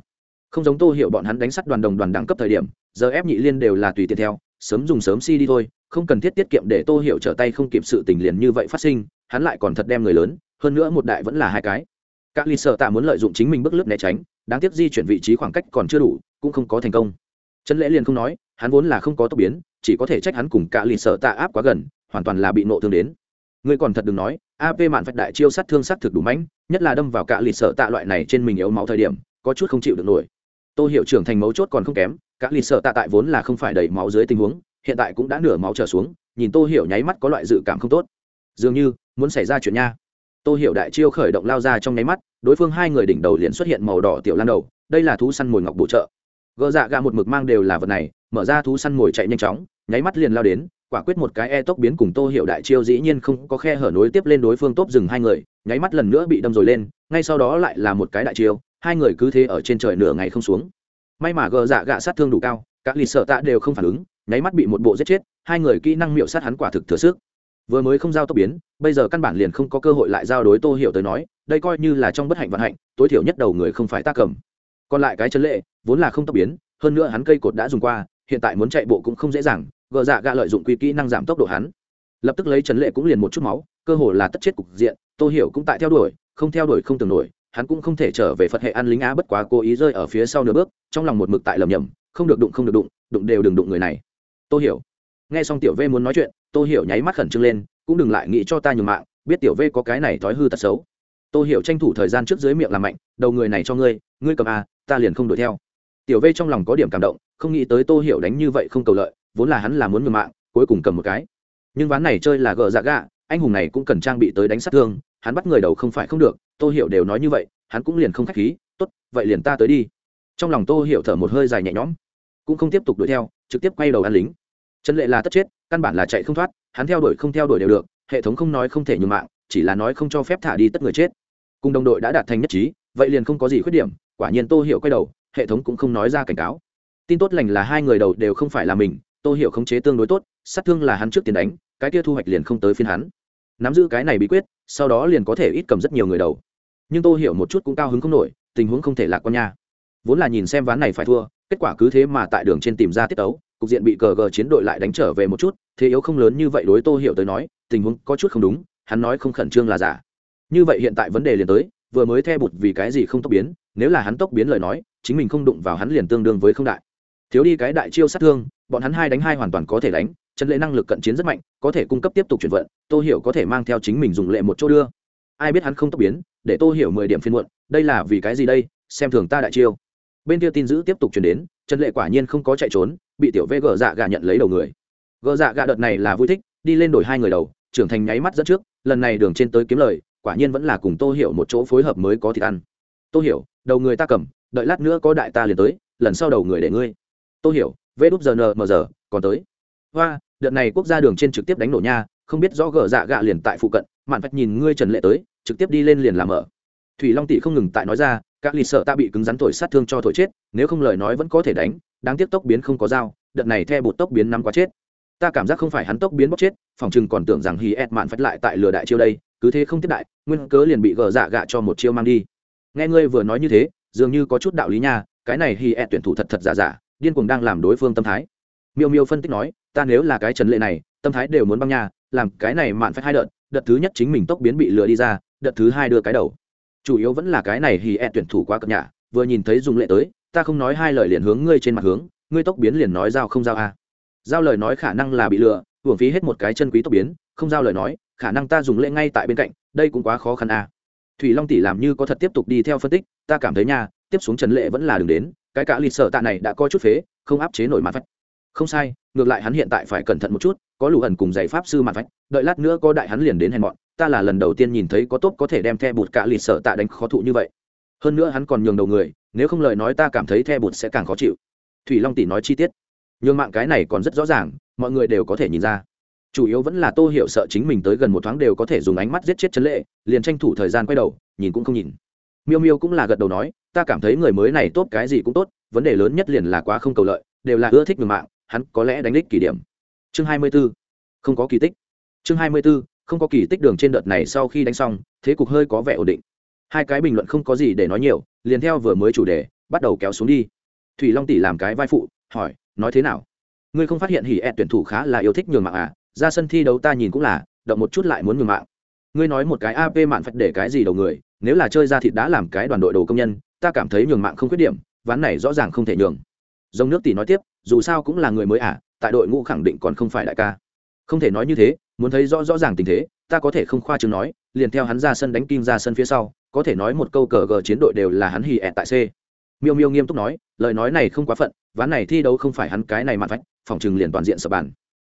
không giống tô hiểu bọn hắn đánh sắt đoàn đồng đoàn đẳng cấp thời điểm, giờ ép nhị liên đều là tùy tiện theo, sớm dùng sớm si đi thôi, không cần thiết tiết kiệm để tô hiểu trở tay không kịp sự tình liền như vậy phát sinh, hắn lại còn thật đem người lớn, hơn nữa một đại vẫn là hai cái. Các ly sợ tạ muốn lợi dụng chính mình bước lướt né tránh, đáng tiếc di chuyển vị trí khoảng cách còn chưa đủ, cũng không có thành công. Chân lễ liền không nói, hắn vốn là không có tốc biến, chỉ có thể trách hắn cùng cả lì sợ tạ áp quá gần, hoàn toàn là bị nộ thương đến. Ngươi còn thật đừng nói ap mạn vạch đại chiêu sát thương sát thực đủ mãnh, nhất là đâm vào cả lì sợ tạ loại này trên mình yếu máu thời điểm, có chút không chịu được nổi tô hiệu trưởng thành mấu chốt còn không kém các lì sợ tạ tại vốn là không phải đầy máu dưới tình huống, hiện tại cũng đã nửa máu trở xuống, nhìn tô hiểu nháy mắt có loại dự cảm không tốt. Dường như, muốn xảy ra chuyện nha. Tô hiểu đại chiêu khởi động lao ra trong nháy mắt, đối phương hai người đỉnh đầu liền xuất hiện màu đỏ tiểu lan đầu, đây là thú săn mồi ngọc bổ trợ. Gỡ dạ gà một mực mang đều là vật này, mở ra thú săn mồi chạy nhanh chóng, nháy mắt liền lao đến, quả quyết một cái e tốc biến cùng tô hiểu đại chiêu dĩ nhiên không có khe hở nối tiếp lên đối phương tốt dừng hai người, nháy mắt lần nữa bị đâm rồi lên, ngay sau đó lại là một cái đại chiêu hai người cứ thế ở trên trời nửa ngày không xuống. May mà gờ dạ gạ sát thương đủ cao các lì sợ tạ đều không phản ứng, nháy mắt bị một bộ giết chết, hai người kỹ năng miệu sát hắn quả thực thừa sức. Vừa mới không giao tốc biến, bây giờ căn bản liền không có cơ hội lại giao đối tô hiểu tới nói, đây coi như là trong bất hạnh vận hạnh, tối thiểu nhất đầu người không phải ta cầm. Còn lại cái chân lệ, vốn là không tốc biến, hơn nữa hắn cây cột đã dùng qua, hiện tại muốn chạy bộ cũng không dễ dàng, gờ dạ gạ lợi dụng quy kỹ năng giảm tốc độ hắn. Lập tức lấy trần lệ cũng liền một chút máu, cơ hồ là tất chết cục diện, tô hiểu cũng tại theo đuổi, không theo đuổi không tưởng nổi hắn cũng không thể trở về phật hệ ăn lính á bất quá cố ý rơi ở phía sau nửa bước, trong lòng một mực tại lầm nhầm không được đụng, không được đụng đụng đều đừng đụng người này. Tô hiểu. Nghe xong tiểu v muốn nói chuyện, tô hiểu nháy mắt khẩn trương lên, cũng đừng lại nghĩ cho ta nhường mạng, biết tiểu v có cái này thói hư tật xấu. Tô hiểu tranh thủ thời gian trước dưới miệng làm mạnh, đầu người này cho ngươi ngươi cầm a ta liền không đuổi theo. Tiểu v trong lòng có điểm cảm động, không nghĩ tới tô hiểu đánh như vậy không cầu lợi, vốn là hắn là muốn nhường mạng, cuối cùng cầm một cái. Nhưng ván này chơi là gờ dạ gạ, anh hùng này cũng cần trang bị tới đánh sát thương hắn bắt người đầu không phải không được, tô hiểu đều nói như vậy, hắn cũng liền không khách khí, tốt, vậy liền ta tới đi. Trong lòng tô hiểu thở một hơi dài nhẹ nhõm, cũng không tiếp tục đuổi theo, trực tiếp quay đầu ăn lính. Trần lệ là tất chết, căn bản là chạy không thoát, hắn theo đuổi không theo đuổi đều được, hệ thống không nói không thể nhường mạng, chỉ là nói không cho phép thả đi tất người chết. Cùng đồng đội đã đạt thành nhất trí, vậy liền không có gì khuyết điểm, quả nhiên tô hiểu quay đầu, hệ thống cũng không nói ra cảnh cáo. Tin tốt lành là hai người đầu đều không phải là mình, tô hiểu khống chế tương đối tốt, sát thương là hắn trước tiền đánh, cái kia thu hoạch liền không tới phiên hắn nắm giữ cái này bí quyết, sau đó liền có thể ít cầm rất nhiều người đầu. Nhưng tô hiểu một chút cũng cao hứng không nổi, tình huống không thể lạc con nha. Vốn là nhìn xem ván này phải thua, kết quả cứ thế mà tại đường trên tìm ra tiết tấu, cục diện bị cờ gờ chiến đội lại đánh trở về một chút, thế yếu không lớn như vậy đối tô hiểu tới nói, tình huống có chút không đúng, hắn nói không khẩn trương là giả. Như vậy hiện tại vấn đề liền tới, vừa mới the bụt vì cái gì không tốc biến, nếu là hắn tốc biến lời nói, chính mình không đụng vào hắn liền tương đương với không đại. Thiếu đi cái đại chiêu sát thương, bọn hắn hai đánh hai hoàn toàn có thể đánh chân lệ năng lực cận chiến rất mạnh, có thể cung cấp tiếp tục chuyển vận, tô hiểu có thể mang theo chính mình dùng lệ một chỗ đưa. Ai biết hắn không tốc biến, để tô hiểu mười điểm phiên muộn, đây là vì cái gì đây, xem thường ta đại chiêu. Bên kia tin dữ tiếp tục chuyển đến, trần lệ quả nhiên không có chạy trốn, bị tiểu vê gờ dạ gà nhận lấy đầu người. Gờ dạ gà đợt này là vui thích, đi lên đổi hai người đầu, trưởng thành nháy mắt dẫn trước, lần này đường trên tới kiếm lời, quả nhiên vẫn là cùng tô hiểu một chỗ phối hợp mới có thịt ăn. Tô hiểu, đầu người ta cầm, đợi lát nữa có đại ta liền tới, lần sau đầu người để ngươi. Tô hiểu vê đúp giờ nờ mờ giờ còn tới hoa, đợt này quốc gia đường trên trực tiếp đánh nổ nha, không biết rõ gờ dạ gạ liền tại phụ cận, mạn phách nhìn ngươi trần lệ tới, trực tiếp đi lên liền làm ở. Thủy long tỷ không ngừng tại nói ra, các lì sợ ta bị cứng rắn thổi sát thương cho thổi chết, nếu không lời nói vẫn có thể đánh, đáng tiếc tốc biến không có dao, đợt này the bột tốc biến năm quá chết. Ta cảm giác không phải hắn tốc biến bóc chết, phòng chừng còn tưởng rằng hì ed mạn phách lại tại lừa đại chiêu đây, cứ thế không tiếp đại, nguyên cớ liền bị gờ dạ gạ cho một chiêu mang đi. Nghe ngươi vừa nói như thế, dường như có chút đạo lý nha, cái này hì ed tuyển thủ thật thật giả giả, điên cuồng đang làm đối phương tâm thái. Miêu miêu phân tích nói ta nếu là cái trần lệ này, tâm thái đều muốn băng nha, làm cái này mạn phải hai đợt đợt thứ nhất chính mình tốc biến bị lừa đi ra, đợt thứ hai đưa cái đầu chủ yếu vẫn là cái này hì e tuyển thủ quá cập nhà vừa nhìn thấy dùng lệ tới, ta không nói hai lời liền hướng ngươi trên mặt hướng, ngươi tốc biến liền nói giao không giao a à. giao lời nói khả năng là bị lừa, hưởng phí hết một cái chân quý tốc biến, không giao lời nói, khả năng ta dùng lệ ngay tại bên cạnh, đây cũng quá khó khăn a à. thủy long tỷ làm như có thật tiếp tục đi theo phân tích, ta cảm thấy nha, tiếp xuống trần lệ vẫn là đường đến, cái cả lịch sở tạ này đã có chút phế, không áp chế nổi mặt vạch không sai, ngược lại hắn hiện tại phải cẩn thận một chút, có lù ẩn cùng giày pháp sư mặt vách, đợi lát nữa có đại hắn liền đến hèn bọn ta là lần đầu tiên nhìn thấy có tốt có thể đem the bụt cả lịch sở tạ đánh khó thụ như vậy. Hơn nữa hắn còn nhường đầu người, nếu không lời nói ta cảm thấy the bụt sẽ càng khó chịu. Thủy long tỷ nói chi tiết. Nhường mạng cái này còn rất rõ ràng, mọi người đều có thể nhìn ra. Chủ yếu vẫn là tô hiểu sợ chính mình tới gần một thoáng đều có thể dùng ánh mắt giết chết chấn lệ, liền tranh thủ thời gian quay đầu, nhìn cũng không nhìn. Miêu miêu cũng là gật đầu nói, ta cảm thấy người mới này tốt cái gì cũng tốt, vấn đề lớn nhất liền là quá không cầu lợi, đều là ưa thích người mạng hắn có lẽ đánh đích kỷ điểm. Chương hai mươi 24. không có kỳ tích. Chương hai mươi 24. không có kỳ tích đường trên đợt này sau khi đánh xong, thế cục hơi có vẻ ổn định. Hai cái bình luận không có gì để nói nhiều, liền theo vừa mới chủ đề, bắt đầu kéo xuống đi. Thủy long tỷ làm cái vai phụ, hỏi, nói thế nào? Ngươi không phát hiện hỉ ẹt tuyển thủ khá là yêu thích nhường mạng à? Ra sân thi đấu ta nhìn cũng là, động một chút lại muốn nhường mạng. Ngươi nói một cái ap mạn phật để cái gì đầu người, nếu là chơi ra thịt đã làm cái đoàn đội đồ công nhân, ta cảm thấy nhường mạng không khuyết điểm, ván này rõ ràng không thể nhường. Dòng nước tỷ nói tiếp dù sao cũng là người mới à tại đội ngũ khẳng định còn không phải đại ca. Không thể nói như thế, muốn thấy rõ rõ ràng tình thế, ta có thể không khoa chứng nói, liền theo hắn ra sân đánh kim ra sân phía sau, có thể nói một câu cờ gờ chiến đội đều là hắn hì ẹt tại c. Miêu miêu nghiêm túc nói, lời nói này không quá phận, ván này thi đấu không phải hắn cái này mà vách phòng trường liền toàn diện sập bàn.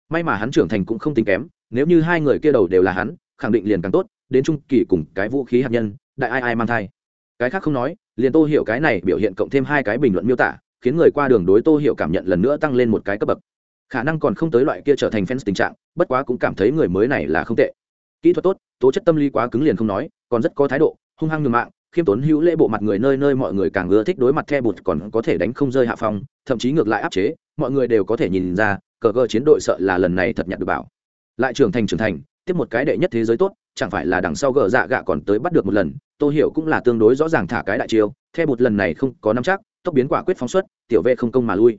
May mà hắn trưởng thành cũng không tính kém, nếu như hai người kia đầu đều là hắn, khẳng định liền càng tốt, đến trung kỳ cùng cái vũ khí hạt nhân, đại ai ai mang thai. Cái khác không nói, liền tô hiểu cái này biểu hiện cộng thêm hai cái bình luận miêu tả khiến người qua đường đối tô hiểu cảm nhận lần nữa tăng lên một cái cấp bậc. Khả năng còn không tới loại kia trở thành fans tình trạng, bất quá cũng cảm thấy người mới này là không tệ. Kỹ thuật tốt, tố chất tâm lý quá cứng liền không nói, còn rất có thái độ, hung hăng ngừng mạng, khiêm tốn hữu lễ bộ mặt người nơi nơi mọi người càng ưa thích đối mặt the bụt còn có thể đánh không rơi hạ phong, thậm chí ngược lại áp chế, mọi người đều có thể nhìn ra, cờ cờ chiến đội sợ là lần này thật nhặt được bảo. Lại trưởng thành trưởng thành, tiếp một cái đệ nhất thế giới tốt, chẳng phải là đằng sau gờ dạ gạ còn tới bắt được một lần, tô hiểu cũng là tương đối rõ ràng thả cái đại chiêu, the bụt lần này không có nắm chắc tốc biến quả quyết phóng xuất, tiểu vệ không công mà lui.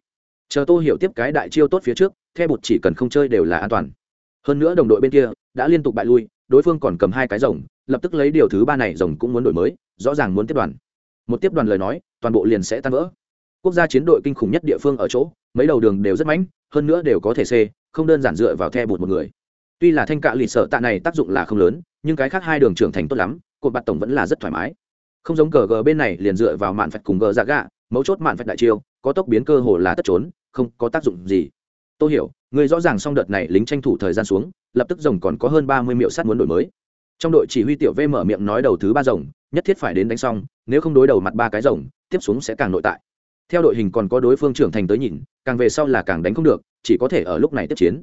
Chờ tô hiểu tiếp cái đại chiêu tốt phía trước theo bột chỉ cần không chơi đều là an toàn. Hơn nữa đồng đội bên kia đã liên tục bại lui, đối phương còn cầm hai cái rồng, lập tức lấy điều thứ ba này rồng cũng muốn đổi mới, rõ ràng muốn tiếp đoàn. Một tiếp đoàn lời nói, toàn bộ liền sẽ tan vỡ. Quốc gia chiến đội kinh khủng nhất địa phương ở chỗ, mấy đầu đường đều rất mãnh, hơn nữa đều có thể xê, không đơn giản dựa vào the bột một người. Tuy là thanh cạ lì sợ tạ này tác dụng là không lớn, nhưng cái khác hai đường trưởng thành tốt lắm, cột bạt tổng vẫn là rất thoải mái. Không giống cờ gờ bên này liền dựa vào mạn phạch cùng gờ dạ gạ mấu chốt mạn phạch đại chiêu, có tốc biến cơ hồ là tất trốn, không có tác dụng gì. Tôi hiểu người rõ ràng xong đợt này lính tranh thủ thời gian xuống, lập tức rồng còn có hơn ba mươi miệu sát muốn đổi mới. Trong đội chỉ huy tiểu v mở miệng nói đầu thứ ba rồng, nhất thiết phải đến đánh xong, nếu không đối đầu mặt ba cái rồng, tiếp xuống sẽ càng nội tại. Theo đội hình còn có đối phương trưởng thành tới nhìn, càng về sau là càng đánh không được, chỉ có thể ở lúc này tiếp chiến.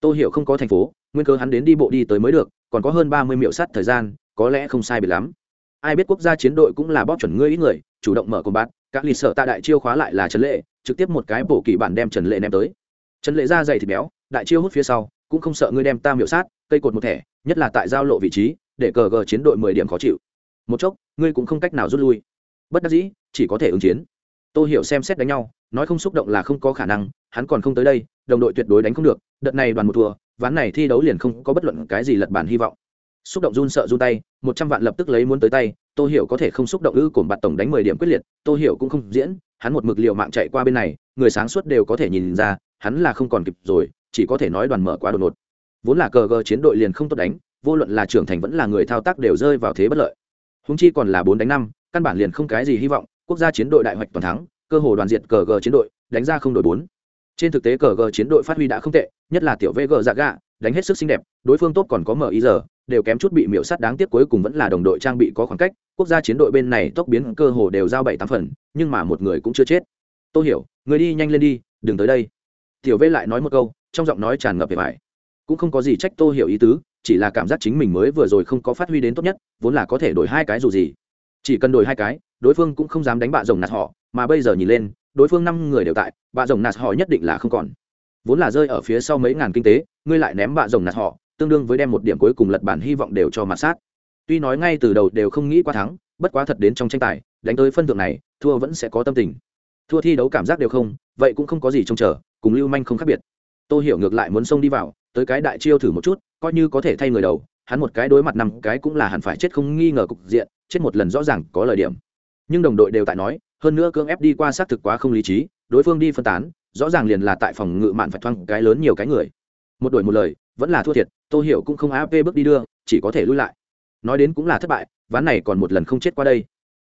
Tôi hiểu không có thành phố, nguyên cơ hắn đến đi bộ đi tới mới được, còn có hơn ba mươi miệu sát thời gian, có lẽ không sai biệt lắm ai biết quốc gia chiến đội cũng là bóp chuẩn ngươi ít người, chủ động mở công bát các lì sợ tạ đại chiêu khóa lại là trần lệ, trực tiếp một cái bổ kỳ bản đem trần lệ ném tới. Trần lệ ra dày thịt béo, đại chiêu hút phía sau, cũng không sợ ngươi đem ta miểu sát, cây cột một thẻ, nhất là tại giao lộ vị trí, để cờ gờ chiến đội mười điểm khó chịu. Một chốc, ngươi cũng không cách nào rút lui. Bất đắc dĩ, chỉ có thể ứng chiến. Tôi hiểu xem xét đánh nhau, nói không xúc động là không có khả năng, hắn còn không tới đây, đồng đội tuyệt đối đánh không được, đợt này đoàn một thua, ván này thi đấu liền không có bất luận cái gì lật bản hy vọng xúc động run sợ run tay, một trăm vạn lập tức lấy muốn tới tay tôi hiểu có thể không xúc động ư cổm bạt tổng đánh mười điểm quyết liệt tôi hiểu cũng không diễn, hắn một mực liệu mạng chạy qua bên này, người sáng suốt đều có thể nhìn ra, hắn là không còn kịp rồi, chỉ có thể nói đoàn mở quá đột ngột. Vốn là cờ gờ chiến đội liền không tốt đánh, vô luận là trưởng thành vẫn là người thao tác đều rơi vào thế bất lợi. Húng chi còn là bốn đánh năm, căn bản liền không cái gì hy vọng, quốc gia chiến đội đại hoạch toàn thắng, cơ hồ đoàn diện cờ gờ chiến đội, đánh ra không đổi bốn. Trên thực tế cờ gờ chiến đội phát huy đã không tệ, nhất là tiểu vg dạ gạ, đánh hết sức xinh đẹp, đối phương tốt còn có mở ý giờ đều kém chút bị miễu sát đáng tiếc cuối cùng vẫn là đồng đội trang bị có khoảng cách, quốc gia chiến đội bên này tốc biến cơ hồ đều giao bảy tám phần, nhưng mà một người cũng chưa chết. Tôi hiểu, người đi nhanh lên đi, đừng tới đây. Tiểu v lại nói một câu, trong giọng nói tràn ngập về vải. Cũng không có gì trách tôi hiểu ý tứ, chỉ là cảm giác chính mình mới vừa rồi không có phát huy đến tốt nhất, vốn là có thể đổi hai cái dù gì. Chỉ cần đổi hai cái, đối phương cũng không dám đánh bạ rồng nạt họ, mà bây giờ nhìn lên, đối phương năm người đều tại, bạ rồng nạt họ nhất định là không còn. Vốn là rơi ở phía sau mấy ngàn kinh tế, ngươi lại ném bạ rồng nạt họ tương đương với đem một điểm cuối cùng lật bản hy vọng đều cho mặt sát. Tuy nói ngay từ đầu đều không nghĩ qua thắng, bất quá thật đến trong tranh tài, đánh tới phân thượng này, thua vẫn sẽ có tâm tình. Thua thi đấu cảm giác đều không, vậy cũng không có gì trông chờ, cùng lưu manh không khác biệt. Tôi hiểu ngược lại muốn xông đi vào, tới cái đại chiêu thử một chút, coi như có thể thay người đầu, hắn một cái đối mặt năm cái cũng là hẳn phải chết không nghi ngờ cục diện, chết một lần rõ ràng có lời điểm. Nhưng đồng đội đều tại nói, hơn nữa cưỡng ép đi qua xác thực quá không lý trí, đối phương đi phân tán, rõ ràng liền là tại phòng ngự mạn phải thoang cái lớn nhiều cái người. Một đổi một lời, vẫn là thua thiệt tô hiểu cũng không áp bước đi đưa, chỉ có thể lui lại. Nói đến cũng là thất bại, ván này còn một lần không chết qua đây.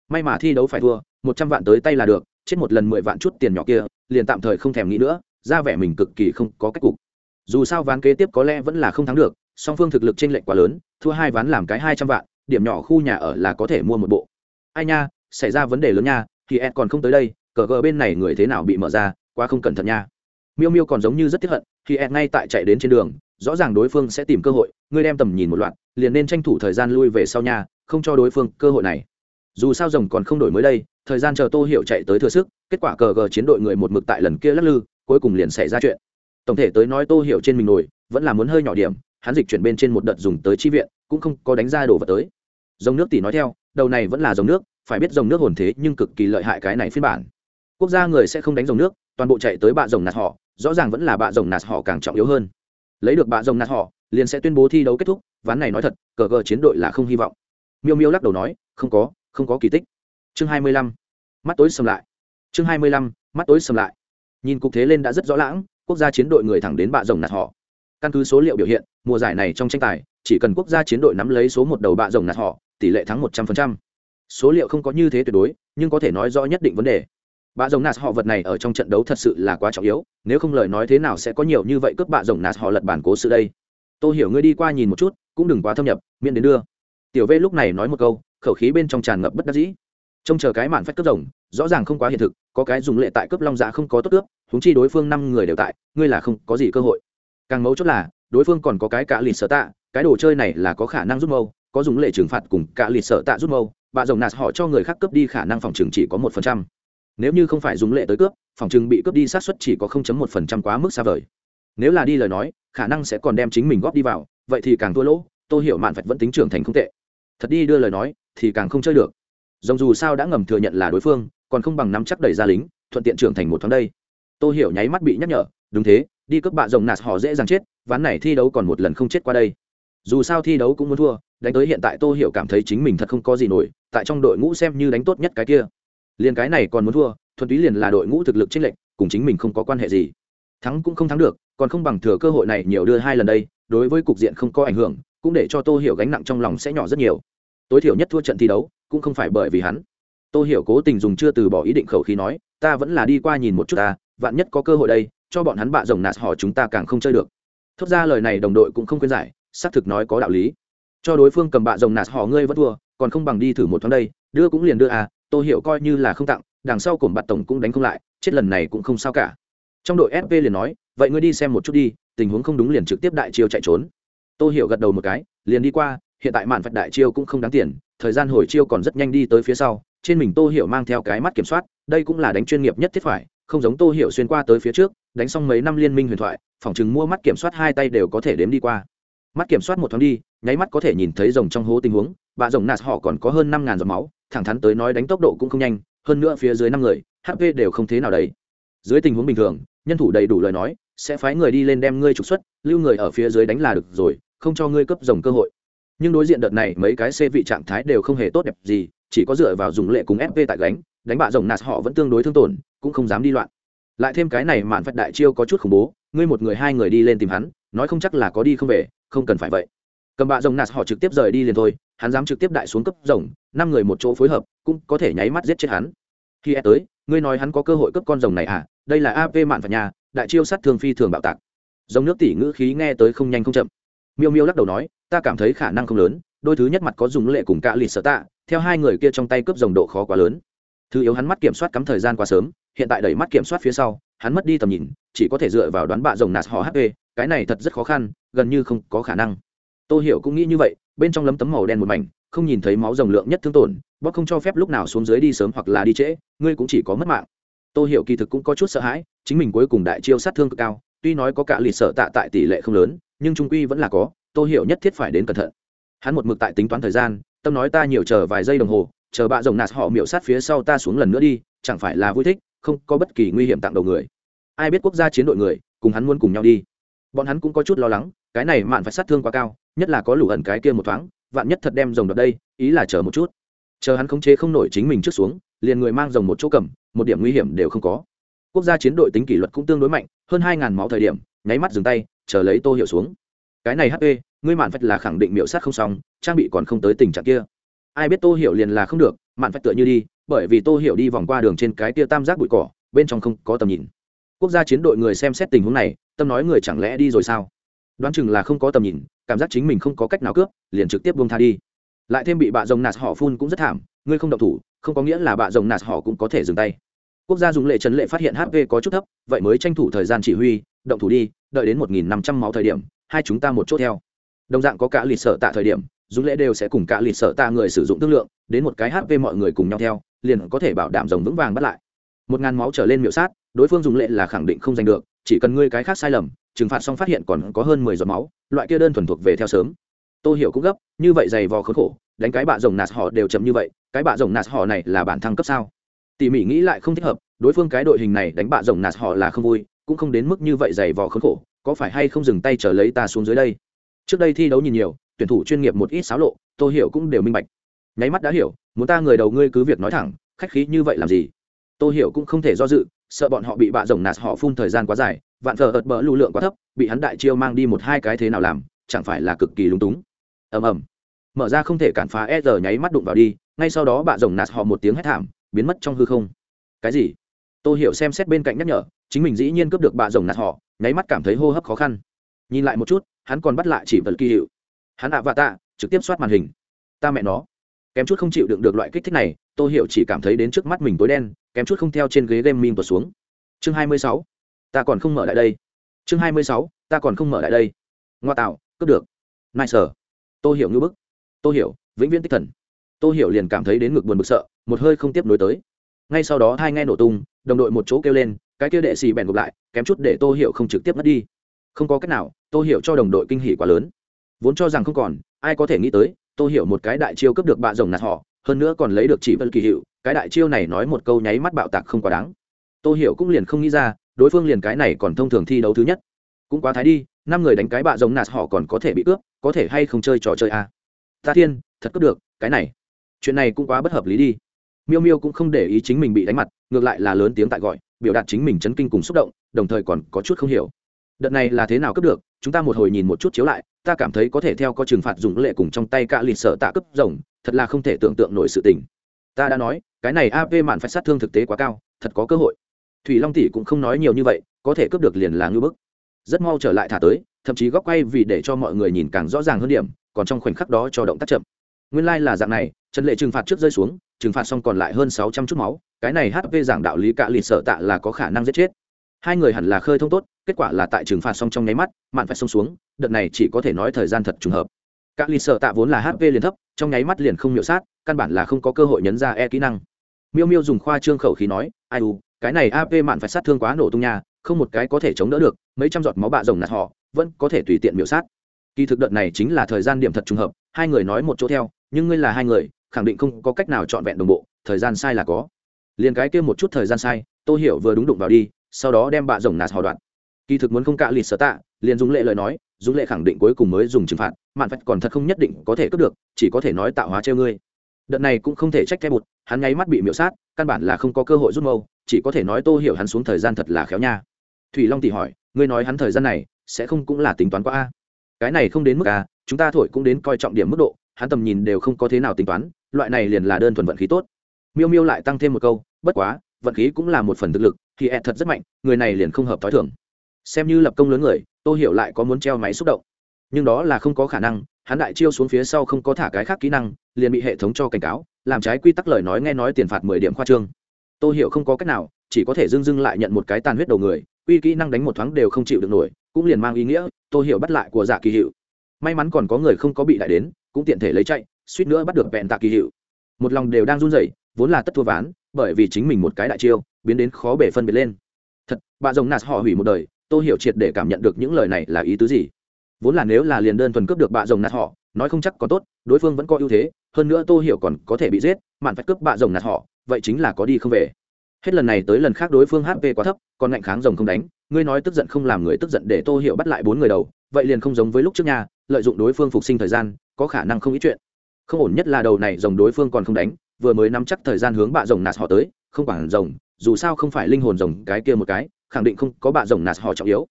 May mà thi đấu phải thua, một trăm vạn tới tay là được, chết một lần mười vạn chút tiền nhỏ kia, liền tạm thời không thèm nghĩ nữa, ra vẻ mình cực kỳ không có cách cục. Dù sao ván kế tiếp có lẽ vẫn là không thắng được, song phương thực lực trinh lệch quá lớn, thua hai ván làm cái hai trăm vạn, điểm nhỏ khu nhà ở là có thể mua một bộ. Ai nha, xảy ra vấn đề lớn nha, thì ed còn không tới đây, cờ gờ bên này người thế nào bị mở ra, quá không cẩn thận nha. Miêu miêu còn giống như rất tiếc hận khi ed ngay tại chạy đến trên đường rõ ràng đối phương sẽ tìm cơ hội, ngươi đem tầm nhìn một loạt, liền nên tranh thủ thời gian lui về sau nhà không cho đối phương cơ hội này. Dù sao rồng còn không đổi mới đây, thời gian chờ tô hiểu chạy tới thừa sức, kết quả cờ gờ chiến đội người một mực tại lần kia lắc lư, cuối cùng liền xảy ra chuyện. Tổng thể tới nói tô hiểu trên mình nổi, vẫn là muốn hơi nhỏ điểm, hắn dịch chuyển bên trên một đợt dùng tới chi viện, cũng không có đánh ra đồ vật tới. Dòng nước tỷ nói theo, đầu này vẫn là dòng nước, phải biết dòng nước hồn thế nhưng cực kỳ lợi hại cái này phiên bản. Quốc gia người sẽ không đánh dòng nước, toàn bộ chạy tới bạ rồng nạt họ, rõ ràng vẫn là bạ rồng nạt họ càng trọng yếu hơn lấy được bạ rồng nạt họ, liền sẽ tuyên bố thi đấu kết thúc, ván này nói thật, cờ cờ chiến đội là không hy vọng. Miêu miêu lắc đầu nói, không có không có kỳ tích. Chương hai mươi lăm, mắt tối sầm lại. Chương hai mươi lăm, mắt tối sầm lại. Nhìn cục thế lên đã rất rõ lãng, quốc gia chiến đội người thẳng đến bạ rồng nạt họ. Căn cứ số liệu biểu hiện, mùa giải này trong tranh tài, chỉ cần quốc gia chiến đội nắm lấy số một đầu bạ rồng nạt họ, tỷ lệ thắng một trăm phần trăm. Số liệu không có như thế tuyệt đối, nhưng có thể nói rõ nhất định vấn đề bạ rồng nạt họ vật này ở trong trận đấu thật sự là quá trọng yếu, nếu không lời nói thế nào sẽ có nhiều như vậy cướp bạ rồng nạt họ lật bản cố sự đây? Tôi hiểu ngươi đi qua nhìn một chút, cũng đừng quá thâm nhập, miễn đến đưa. Tiểu v lúc này nói một câu, khẩu khí bên trong tràn ngập bất đắc dĩ. Trông chờ cái mạn phách cướp rồng, rõ ràng không quá hiện thực, có cái dùng lệ tại cướp long giá không có tốt cướp húng chi đối phương năm người đều tại, ngươi là không có gì cơ hội. Càng mấu chốt là, đối phương còn có cái cả lịt sở tạ, cái đồ chơi này là có khả năng rút mâu, có dùng lệ trừng phạt cùng cả lịt sở tạ rút mâu, bạ rồng nạt họ cho người khác cướp đi khả năng phòng trừng chỉ có một phần trăm nếu như không phải dùng lệ tới cướp, phòng chừng bị cướp đi sát xuất chỉ có không chấm một phần trăm quá mức xa vời. Nếu là đi lời nói, khả năng sẽ còn đem chính mình góp đi vào, vậy thì càng thua lỗ tôi hiểu mạn vạch vẫn tính trưởng thành không tệ. Thật đi đưa lời nói, thì càng không chơi được. Dòng dù sao đã ngầm thừa nhận là đối phương, còn không bằng nắm chắc đẩy ra lính, thuận tiện trưởng thành một tháng đây. Tôi hiểu nháy mắt bị nhắc nhở, đúng thế, đi cướp bạ rồng nạt họ dễ dàng chết, ván này thi đấu còn một lần không chết qua đây. Dù sao thi đấu cũng muốn thua, đánh tới hiện tại tô hiểu cảm thấy chính mình thật không có gì nổi, tại trong đội ngũ xem như đánh tốt nhất cái kia liền cái này còn muốn thua, thuần túy liền là đội ngũ thực lực chênh lệch, cùng chính mình không có quan hệ gì. Thắng cũng không thắng được, còn không bằng thừa cơ hội này nhiều đưa hai lần đây, đối với cục diện không có ảnh hưởng, cũng để cho tô hiểu gánh nặng trong lòng sẽ nhỏ rất nhiều. Tối thiểu nhất thua trận thi đấu, cũng không phải bởi vì hắn. Tô hiểu cố tình dùng chưa từ bỏ ý định khẩu khí nói, ta vẫn là đi qua nhìn một chút ta, vạn nhất có cơ hội đây, cho bọn hắn bạ rồng nạt họ chúng ta càng không chơi được. Thốt ra lời này đồng đội cũng không khuyên giải, xác thực nói có đạo lý. Cho đối phương cầm bạ rồng nạt họ ngươi vẫn thua, còn không bằng đi thử một thoáng đây, đưa cũng liền đưa à tô hiểu coi như là không tặng, đằng sau cổm bạt tổng cũng đánh không lại, chết lần này cũng không sao cả. Trong đội fp liền nói, vậy ngươi đi xem một chút đi, tình huống không đúng liền trực tiếp đại chiêu chạy trốn. Tô hiểu gật đầu một cái, liền đi qua, hiện tại mạn phật đại chiêu cũng không đáng tiền, thời gian hồi chiêu còn rất nhanh đi tới phía sau, trên mình tô hiểu mang theo cái mắt kiểm soát, đây cũng là đánh chuyên nghiệp nhất thiết phải, không giống tô hiểu xuyên qua tới phía trước, đánh xong mấy năm liên minh huyền thoại, phòng chừng mua mắt kiểm soát hai tay đều có thể đếm đi qua. Mắt kiểm soát một thoáng đi, nháy mắt có thể nhìn thấy rồng trong hố tình huống, và rồng nạt họ còn có hơn năm ngàn giọt máu thẳng thắn tới nói đánh tốc độ cũng không nhanh, hơn nữa phía dưới năm người hp đều không thế nào đấy dưới tình huống bình thường, nhân thủ đầy đủ lời nói, sẽ phái người đi lên đem ngươi trục xuất, lưu người ở phía dưới đánh là được rồi, không cho ngươi cấp dòng cơ hội. Nhưng đối diện đợt này, mấy cái xe vị trạng thái đều không hề tốt đẹp gì, chỉ có dựa vào dùng lệ cùng fp tại gánh, đánh bạ rồng nạt họ vẫn tương đối thương tổn, cũng không dám đi loạn. Lại thêm cái này mạn phật đại chiêu có chút khủng bố, ngươi một người hai người đi lên tìm hắn, nói không chắc là có đi không về, không cần phải vậy cầm bạ rồng nạt họ trực tiếp rời đi liền thôi, hắn dám trực tiếp đại xuống cấp rồng, năm người một chỗ phối hợp, cũng có thể nháy mắt giết chết hắn. Khi e tới, ngươi nói hắn có cơ hội cấp con rồng này à? Đây là ap mạn và nhà, đại chiêu sát thương phi thường bạo tạc. Giống nước tỷ ngữ khí nghe tới không nhanh không chậm. Miêu miêu lắc đầu nói, ta cảm thấy khả năng không lớn, đôi thứ nhất mặt có dùng lệ cùng cạ lì sợ tạ, theo hai người kia trong tay cướp rồng độ khó quá lớn. Thứ yếu hắn mắt kiểm soát cắm thời gian quá sớm, hiện tại đẩy mắt kiểm soát phía sau, hắn mất đi tầm nhìn, chỉ có thể dựa vào đoán bạ rồng nạt họ hp cái này thật rất khó khăn, gần như không có khả năng tôi hiểu cũng nghĩ như vậy, bên trong lấm tấm màu đen một mảnh, không nhìn thấy máu rồng lượng nhất thương tổn bóc không cho phép lúc nào xuống dưới đi sớm hoặc là đi trễ, ngươi cũng chỉ có mất mạng. Tôi hiểu kỳ thực cũng có chút sợ hãi, chính mình cuối cùng đại chiêu sát thương cực cao, tuy nói có cả lịt sợ tạ tại tỷ lệ không lớn, nhưng trung quy vẫn là có tôi hiểu nhất thiết phải đến cẩn thận. Hắn một mực tại tính toán thời gian, tâm nói ta nhiều chờ vài giây đồng hồ, chờ bạ rồng nạt họ miệu sát phía sau ta xuống lần nữa đi, chẳng phải là vui thích, không có bất kỳ nguy hiểm tặng đầu người. Ai biết quốc gia chiến đội người, cùng hắn muốn cùng nhau đi. Bọn hắn cũng có chút lo lắng, cái này mạn phải sát thương quá cao nhất là có lũ ẩn cái kia một thoáng, vạn nhất thật đem rồng đập đây, ý là chờ một chút. Chờ hắn khống chế không nổi chính mình trước xuống, liền người mang rồng một chỗ cầm, một điểm nguy hiểm đều không có. Quốc gia chiến đội tính kỷ luật cũng tương đối mạnh, hơn hai ngàn máu thời điểm, nháy mắt dừng tay, chờ lấy tô hiểu xuống. Cái này hp ngươi mạn phách là khẳng định miệu sát không xong, trang bị còn không tới tình trạng kia. Ai biết tô hiểu liền là không được, mạn phách tựa như đi, bởi vì tô hiểu đi vòng qua đường trên cái tia tam giác bụi cỏ, bên trong không có tầm nhìn. Quốc gia chiến đội người xem xét tình huống này, tâm nói người chẳng lẽ đi rồi sao? Đoán chừng là không có tầm nhìn, cảm giác chính mình không có cách nào cướp, liền trực tiếp buông tha đi. Lại thêm bị bạ rồng nạt họ phun cũng rất thảm, ngươi không động thủ, không có nghĩa là bạ rồng nạt họ cũng có thể dừng tay. Quốc gia dùng lệ trấn lệ phát hiện hp có chút thấp, vậy mới tranh thủ thời gian chỉ huy, động thủ đi, đợi đến một nghìn năm trăm máu thời điểm, hai chúng ta một chốt theo. Đồng dạng có cả lịch sợ tạ thời điểm, dùng lễ đều sẽ cùng cả lịch sợ tạ người sử dụng thương lượng, đến một cái hp mọi người cùng nhau theo, liền có thể bảo đảm rồng vững vàng bắt lại. Một ngàn máu trở lên miệu sát, đối phương dùng lệ là khẳng định không giành được, chỉ cần ngươi cái khác sai lầm trừng phạt xong phát hiện còn có hơn mười giọt máu, loại kia đơn thuần thuộc về theo sớm. Tôi hiểu cũng gấp, như vậy dày vò khốn khổ, đánh cái bạ rồng nạt họ đều chậm như vậy, cái bạ rồng nạt họ này là bản thăng cấp sao? Tỉ mỉ nghĩ lại không thích hợp, đối phương cái đội hình này đánh bạ rồng nạt họ là không vui, cũng không đến mức như vậy dày vò khốn khổ, có phải hay không dừng tay trở lấy ta xuống dưới đây? Trước đây thi đấu nhìn nhiều, tuyển thủ chuyên nghiệp một ít xáo lộ tôi hiểu cũng đều minh bạch. Nháy mắt đã hiểu, muốn ta người đầu ngươi cứ việc nói thẳng, khách khí như vậy làm gì? Tôi hiểu cũng không thể do dự, sợ bọn họ bị bạ rồng nạt họ phun thời gian quá dài vạn thờ ợt bỡ lưu lượng quá thấp, bị hắn đại chiêu mang đi một hai cái thế nào làm, chẳng phải là cực kỳ lúng túng. Ầm ầm. Mở ra không thể cản phá e rờ nháy mắt đụng vào đi, ngay sau đó bà rồng nạt họ một tiếng hét thảm, biến mất trong hư không. Cái gì? Tôi hiểu xem xét bên cạnh nhắc nhở, chính mình dĩ nhiên cướp được bà rồng nạt họ, nháy mắt cảm thấy hô hấp khó khăn. Nhìn lại một chút, hắn còn bắt lại chỉ vật kỳ hiệu. Hắn ạ và tạ, trực tiếp soát màn hình. Ta mẹ nó. Kém chút không chịu đựng được loại kích thích này tôi hiểu chỉ cảm thấy đến trước mắt mình tối đen, kém chút không theo trên ghế game min tuột xuống. Chương 26 ta còn không mở lại đây. Chương 26. ta còn không mở lại đây. Ngoa tạo, cướp được. Nice tôi hiểu như bức. Tôi hiểu, vĩnh viễn tích thần. Tôi hiểu liền cảm thấy đến ngực buồn bực sợ, một hơi không tiếp nối tới. Ngay sau đó hai nghe nổ tung, đồng đội một chỗ kêu lên, cái kia đệ xì bèn gục lại, kém chút để tôi hiểu không trực tiếp mất đi. Không có cách nào tôi hiểu cho đồng đội kinh hỉ quá lớn. Vốn cho rằng không còn, ai có thể nghĩ tới tôi hiểu một cái đại chiêu cướp được bạ rồng nạt họ, hơn nữa còn lấy được chỉ vân kỳ hiệu, cái đại chiêu này nói một câu nháy mắt bạo tạc không quá đáng. Tôi hiểu cũng liền không nghĩ ra đối phương liền cái này còn thông thường thi đấu thứ nhất. Cũng quá thái đi, năm người đánh cái bạ giống nạt họ còn có thể bị cướp, có thể hay không chơi trò chơi à. ta thiên, thật cướp được, cái này. Chuyện này cũng quá bất hợp lý đi. Miêu miêu cũng không để ý chính mình bị đánh mặt, ngược lại là lớn tiếng tại gọi, biểu đạt chính mình chấn kinh cùng xúc động, đồng thời còn có chút không hiểu. Đợt này là thế nào cướp được, chúng ta một hồi nhìn một chút chiếu lại, ta cảm thấy có thể theo có trừng phạt dùng lệ cùng trong tay cả lịt sợ tạ cướp rồng, thật là không thể tưởng tượng nổi sự tình. Ta đã nói, cái này ap mạn phải sát thương thực tế quá cao, thật có cơ hội thủy long tỷ cũng không nói nhiều như vậy, có thể cướp được liền là ngư bức. Rất mau trở lại thả tới, thậm chí góc quay vì để cho mọi người nhìn càng rõ ràng hơn điểm, còn trong khoảnh khắc đó cho động tác chậm. Nguyên lai、like、là dạng này, trần lệ trừng phạt trước rơi xuống, trừng phạt xong còn lại hơn sáu trăm chút máu, cái này hp giảng đạo lý cạ lịt sợ tạ là có khả năng giết chết. Hai người hẳn là khơi thông tốt, kết quả là tại trừng phạt xong trong nháy mắt, mạn phải xông xuống, đợt này chỉ có thể nói thời gian thật trùng hợp. Các lì sợ tạ vốn là hp liền thấp, trong nháy mắt liền không miễu sát, căn bản là không có cơ hội nhấn ra e kỹ năng. Miêu miêu dùng khoa trương khẩu khí nói, ai u cái này ap mạn phải sát thương quá nổ tung nha, không một cái có thể chống đỡ được, mấy trăm giọt máu bạ rồng nạt họ, vẫn có thể tùy tiện miểu sát. Kỳ thực đợt này chính là thời gian điểm thật trùng hợp, hai người nói một chỗ theo, nhưng ngươi là hai người, khẳng định không có cách nào trọn vẹn đồng bộ, thời gian sai là có. Liền cái kia một chút thời gian sai tôi hiểu vừa đúng đụng vào đi, sau đó đem bạ rồng nạt họ đoạn. Kỳ thực muốn không cạ lịt sở tạ, liền dùng lệ lời nói dùng lệ khẳng định cuối cùng mới dùng trừng phạt, mạn phách còn thật không nhất định có thể cướp được, chỉ có thể nói tạo hóa treo ngươi đợt này cũng không thể trách cái bụt, hắn nháy mắt bị miễu sát, căn bản là không có cơ hội rút mâu, chỉ có thể nói tô hiểu hắn xuống thời gian thật là khéo nha. Thủy long tỷ hỏi, ngươi nói hắn thời gian này sẽ không cũng là tính toán quá a? Cái này không đến mức a, chúng ta thổi cũng đến coi trọng điểm mức độ, hắn tầm nhìn đều không có thế nào tính toán, loại này liền là đơn thuần vận khí tốt. Miêu miêu lại tăng thêm một câu, bất quá, vận khí cũng là một phần thực lực, thì ed thật rất mạnh, người này liền không hợp t h ó i thưởng xem như lập công lớn người tôi hiểu lại có muốn treo máy xúc động. Nhưng đó là không có khả năng, hắn đại chiêu xuống phía sau không có thả cái khác kỹ năng liền bị hệ thống cho cảnh cáo, làm trái quy tắc lời nói nghe nói tiền phạt mười điểm khoa trương. Tôi hiểu không có cách nào, chỉ có thể dưng dưng lại nhận một cái tàn huyết đầu người quy kỹ năng đánh một thoáng đều không chịu được nổi, cũng liền mang ý nghĩa tôi hiểu bắt lại của giả kỳ hiệu may mắn còn có người không có bị đại đến, cũng tiện thể lấy chạy, suýt nữa bắt được vẹn tạ kỳ hiệu một lòng đều đang run rẩy, vốn là tất thua ván, bởi vì chính mình một cái đại chiêu, biến đến khó bể phân biệt lên. Thật, bà rồng nạt họ hủy một đời tôi hiểu triệt để cảm nhận được những lời này là ý tứ gì. Vốn là nếu là liền đơn thuần cướp được bạ rồng nạt họ, nói không chắc có tốt, đối phương vẫn có ưu thế hơn nữa tô hiểu còn có thể bị giết, mạn phải cướp bạ rồng nạt họ, vậy chính là có đi không về. Hết lần này tới lần khác đối phương hp quá thấp, còn ngạnh kháng rồng không đánh, ngươi nói tức giận không làm người tức giận để tô hiểu bắt lại bốn người đầu, vậy liền không giống với lúc trước nhà lợi dụng đối phương phục sinh thời gian, có khả năng không ít chuyện. Không ổn nhất là đầu này rồng đối phương còn không đánh, vừa mới nắm chắc thời gian hướng bạ rồng nạt họ tới, không quản rồng, dù sao không phải linh hồn rồng cái kia một cái, khẳng định không có bạ rồng nạt họ trọng yếu.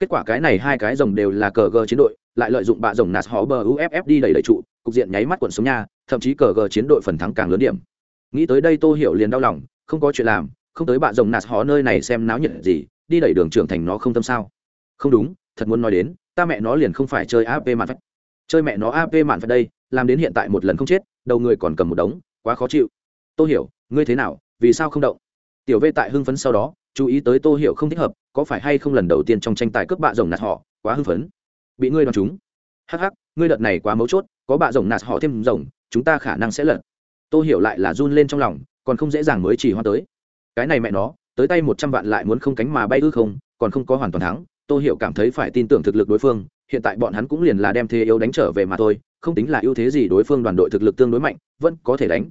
Kết quả cái này hai cái rồng đều là cờ gờ chiến đội, lại lợi dụng bạ rồng nạt họ bờ uff đi đầy đầy trụ, cục diện nháy mắt quận sống nha thậm chí cờ gờ chiến đội phần thắng càng lớn điểm. Nghĩ tới đây tô hiểu liền đau lòng, không có chuyện làm, không tới bạ rồng nạt họ nơi này xem náo nhiệt gì, đi đẩy đường trưởng thành nó không tâm sao. Không đúng, thật muốn nói đến, ta mẹ nó liền không phải chơi ap mạn phách. Chơi mẹ nó ap mạn phách đây, làm đến hiện tại một lần không chết, đầu người còn cầm một đống, quá khó chịu. Tôi hiểu, ngươi thế nào, vì sao không động? Tiểu v tại hưng phấn sau đó, chú ý tới tô hiểu không thích hợp, có phải hay không lần đầu tiên trong tranh tài cướp bạ rồng nạt họ, quá hưng phấn. Bị ngươi đoán chúng hắc hắc, ngươi đợt này quá mấu chốt, có bạ rồng nạt họ thêm rồng chúng ta khả năng sẽ lật. Tô hiểu lại là run lên trong lòng, còn không dễ dàng mới chỉ hoa tới. Cái này mẹ nó, tới tay một trăm vạn lại muốn không cánh mà bay ư không, còn không có hoàn toàn thắng. Tô hiểu cảm thấy phải tin tưởng thực lực đối phương, hiện tại bọn hắn cũng liền là đem thế yếu đánh trở về mà thôi, không tính là ưu thế gì đối phương đoàn đội thực lực tương đối mạnh, vẫn có thể đánh.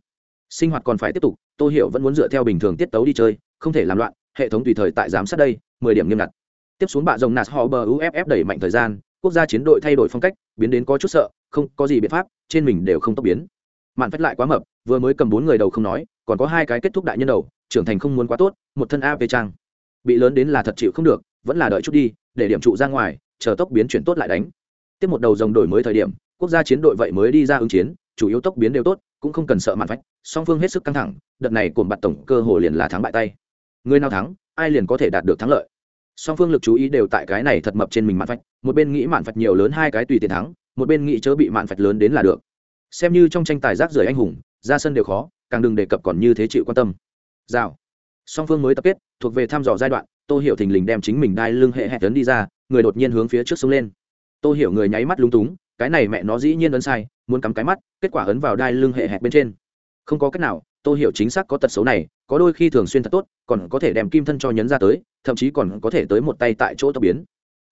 Sinh hoạt còn phải tiếp tục, tô hiểu vẫn muốn dựa theo bình thường tiết tấu đi chơi, không thể làm loạn, hệ thống tùy thời tại giám sát đây, mười điểm nghiêm ngặt. Tiếp xuống bạ rồng nạt họ bờ uff đẩy mạnh thời gian, quốc gia chiến đội thay đổi phong cách, biến đến có chút sợ không có gì biện pháp, trên mình đều không tốc biến. Mạn phách lại quá mập, vừa mới cầm bốn người đầu không nói, còn có hai cái kết thúc đại nhân đầu, trưởng thành không muốn quá tốt, một thân ap trang. Bị lớn đến là thật chịu không được, vẫn là đợi chút đi, để điểm trụ ra ngoài, chờ tốc biến chuyển tốt lại đánh. Tiếp một đầu dòng đổi mới thời điểm, quốc gia chiến đội vậy mới đi ra ứng chiến, chủ yếu tốc biến đều tốt, cũng không cần sợ mạn phách, song phương hết sức căng thẳng, đợt này cồn bạt tổng cơ hồ liền là thắng bại tay. Người nào thắng, ai liền có thể đạt được thắng lợi. Song phương lực chú ý đều tại cái này thật mập trên mình mạn phách, một bên nghĩ mạn phách nhiều lớn hai cái tùy tiền thắng một bên nghĩ chớ bị mạn phạch lớn đến là được. Xem như trong tranh tài rác rưởi anh hùng, ra sân đều khó, càng đừng đề cập còn như thế chịu quan tâm. Rào. Song phương mới tập kết, thuộc về thăm dò giai đoạn, tô hiểu thình lình đem chính mình đai lưng hệ hẹn tấn đi ra, người đột nhiên hướng phía trước sông lên. Tô hiểu người nháy mắt lúng túng, cái này mẹ nó dĩ nhiên ấn sai, muốn cắm cái mắt, kết quả ấn vào đai lưng hệ hẹn bên trên. Không có cách nào, tô hiểu chính xác có tật xấu này, có đôi khi thường xuyên thật tốt, còn có thể đem kim thân cho nhấn ra tới, thậm chí còn có thể tới một tay tại chỗ tập biến.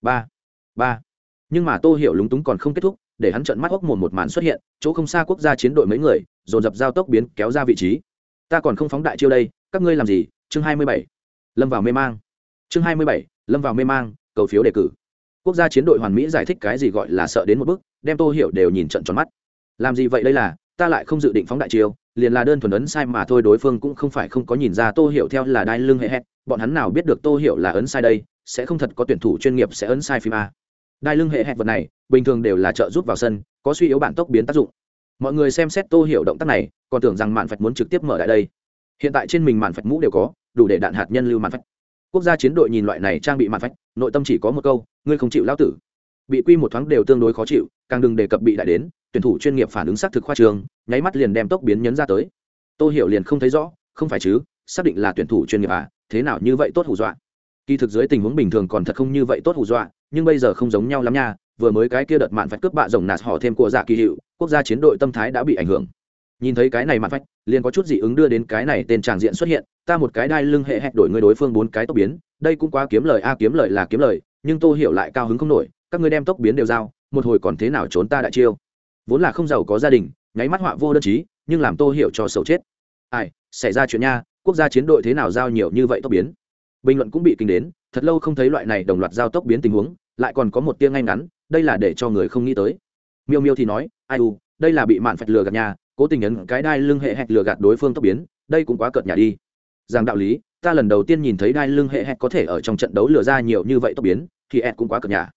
Ba. Ba nhưng mà tô hiểu lúng túng còn không kết thúc, để hắn trợn mắt hốc mồm một màn xuất hiện, chỗ không xa quốc gia chiến đội mấy người, dồn dập giao tốc biến kéo ra vị trí. Ta còn không phóng đại chiêu đây, các ngươi làm gì? Chương hai mươi bảy. Lâm vào mê mang. Chương hai mươi bảy, lâm vào mê mang, cầu phiếu đề cử. Quốc gia chiến đội hoàn mỹ giải thích cái gì gọi là sợ đến một bước, đem tô hiểu đều nhìn trận tròn mắt. Làm gì vậy đây là, ta lại không dự định phóng đại chiêu, liền là đơn thuần ấn sai mà thôi, đối phương cũng không phải không có nhìn ra tô hiểu theo là đai lưng hệ hẹn bọn hắn nào biết được tô hiểu là ấn sai đây, sẽ không thật có tuyển thủ chuyên nghiệp sẽ ấn sai phim a đai lưng hệ hẹn vật này, bình thường đều là trợ giúp vào sân, có suy yếu bản tốc biến tác dụng. Mọi người xem xét tô hiểu động tác này, còn tưởng rằng mạn phạch muốn trực tiếp mở lại đây. Hiện tại trên mình mạn phạch mũ đều có, đủ để đạn hạt nhân lưu mạn phạch. Quốc gia chiến đội nhìn loại này trang bị mạn phách nội tâm chỉ có một câu, ngươi không chịu lao tử. Bị quy một thoáng đều tương đối khó chịu, càng đừng đề cập bị đại đến, tuyển thủ chuyên nghiệp phản ứng xác thực khoa trường, nháy mắt liền đem tốc biến nhấn ra tới. Tôi hiểu liền không thấy rõ, không phải chứ, xác định là tuyển thủ chuyên nghiệp à thế nào như vậy tốt hù dọa kỳ thực dưới tình huống bình thường còn thật không như vậy tốt hù dọa, nhưng bây giờ không giống nhau lắm nha, vừa mới cái kia đợt mạn phách cướp bạ rồng nạt họ thêm của dạ kỳ hiệu, quốc gia chiến đội tâm thái đã bị ảnh hưởng. Nhìn thấy cái này mạn phách, liền có chút dị ứng đưa đến cái này tên tràng diện xuất hiện, ta một cái đai lưng hệ hẹn đổi người đối phương bốn cái tốc biến, đây cũng quá kiếm lời, a à, kiếm lời là kiếm lời, nhưng tô hiểu lại cao hứng không nổi, các ngươi đem tốc biến đều giao, một hồi còn thế nào trốn ta đại chiêu. Vốn là không giàu có gia đình, nháy mắt họa vô đơn chí, nhưng làm tô hiểu cho xấu chết. Ai, xảy ra chuyện nha, quốc gia chiến đội thế nào giao nhiều như vậy tốc biến? Bình luận cũng bị kinh đến, thật lâu không thấy loại này đồng loạt giao tốc biến tình huống, lại còn có một tiếng ngay ngắn, đây là để cho người không nghĩ tới. Miêu miêu thì nói, ai u, đây là bị mạn phạch lừa gạt nhà, cố tình nhấn cái đai lưng hệ hẹt lừa gạt đối phương tốc biến, đây cũng quá cợt nhà đi. Rằng đạo lý, ta lần đầu tiên nhìn thấy đai lưng hệ hẹt có thể ở trong trận đấu lừa ra nhiều như vậy tốc biến, thì ed cũng quá cợt nhà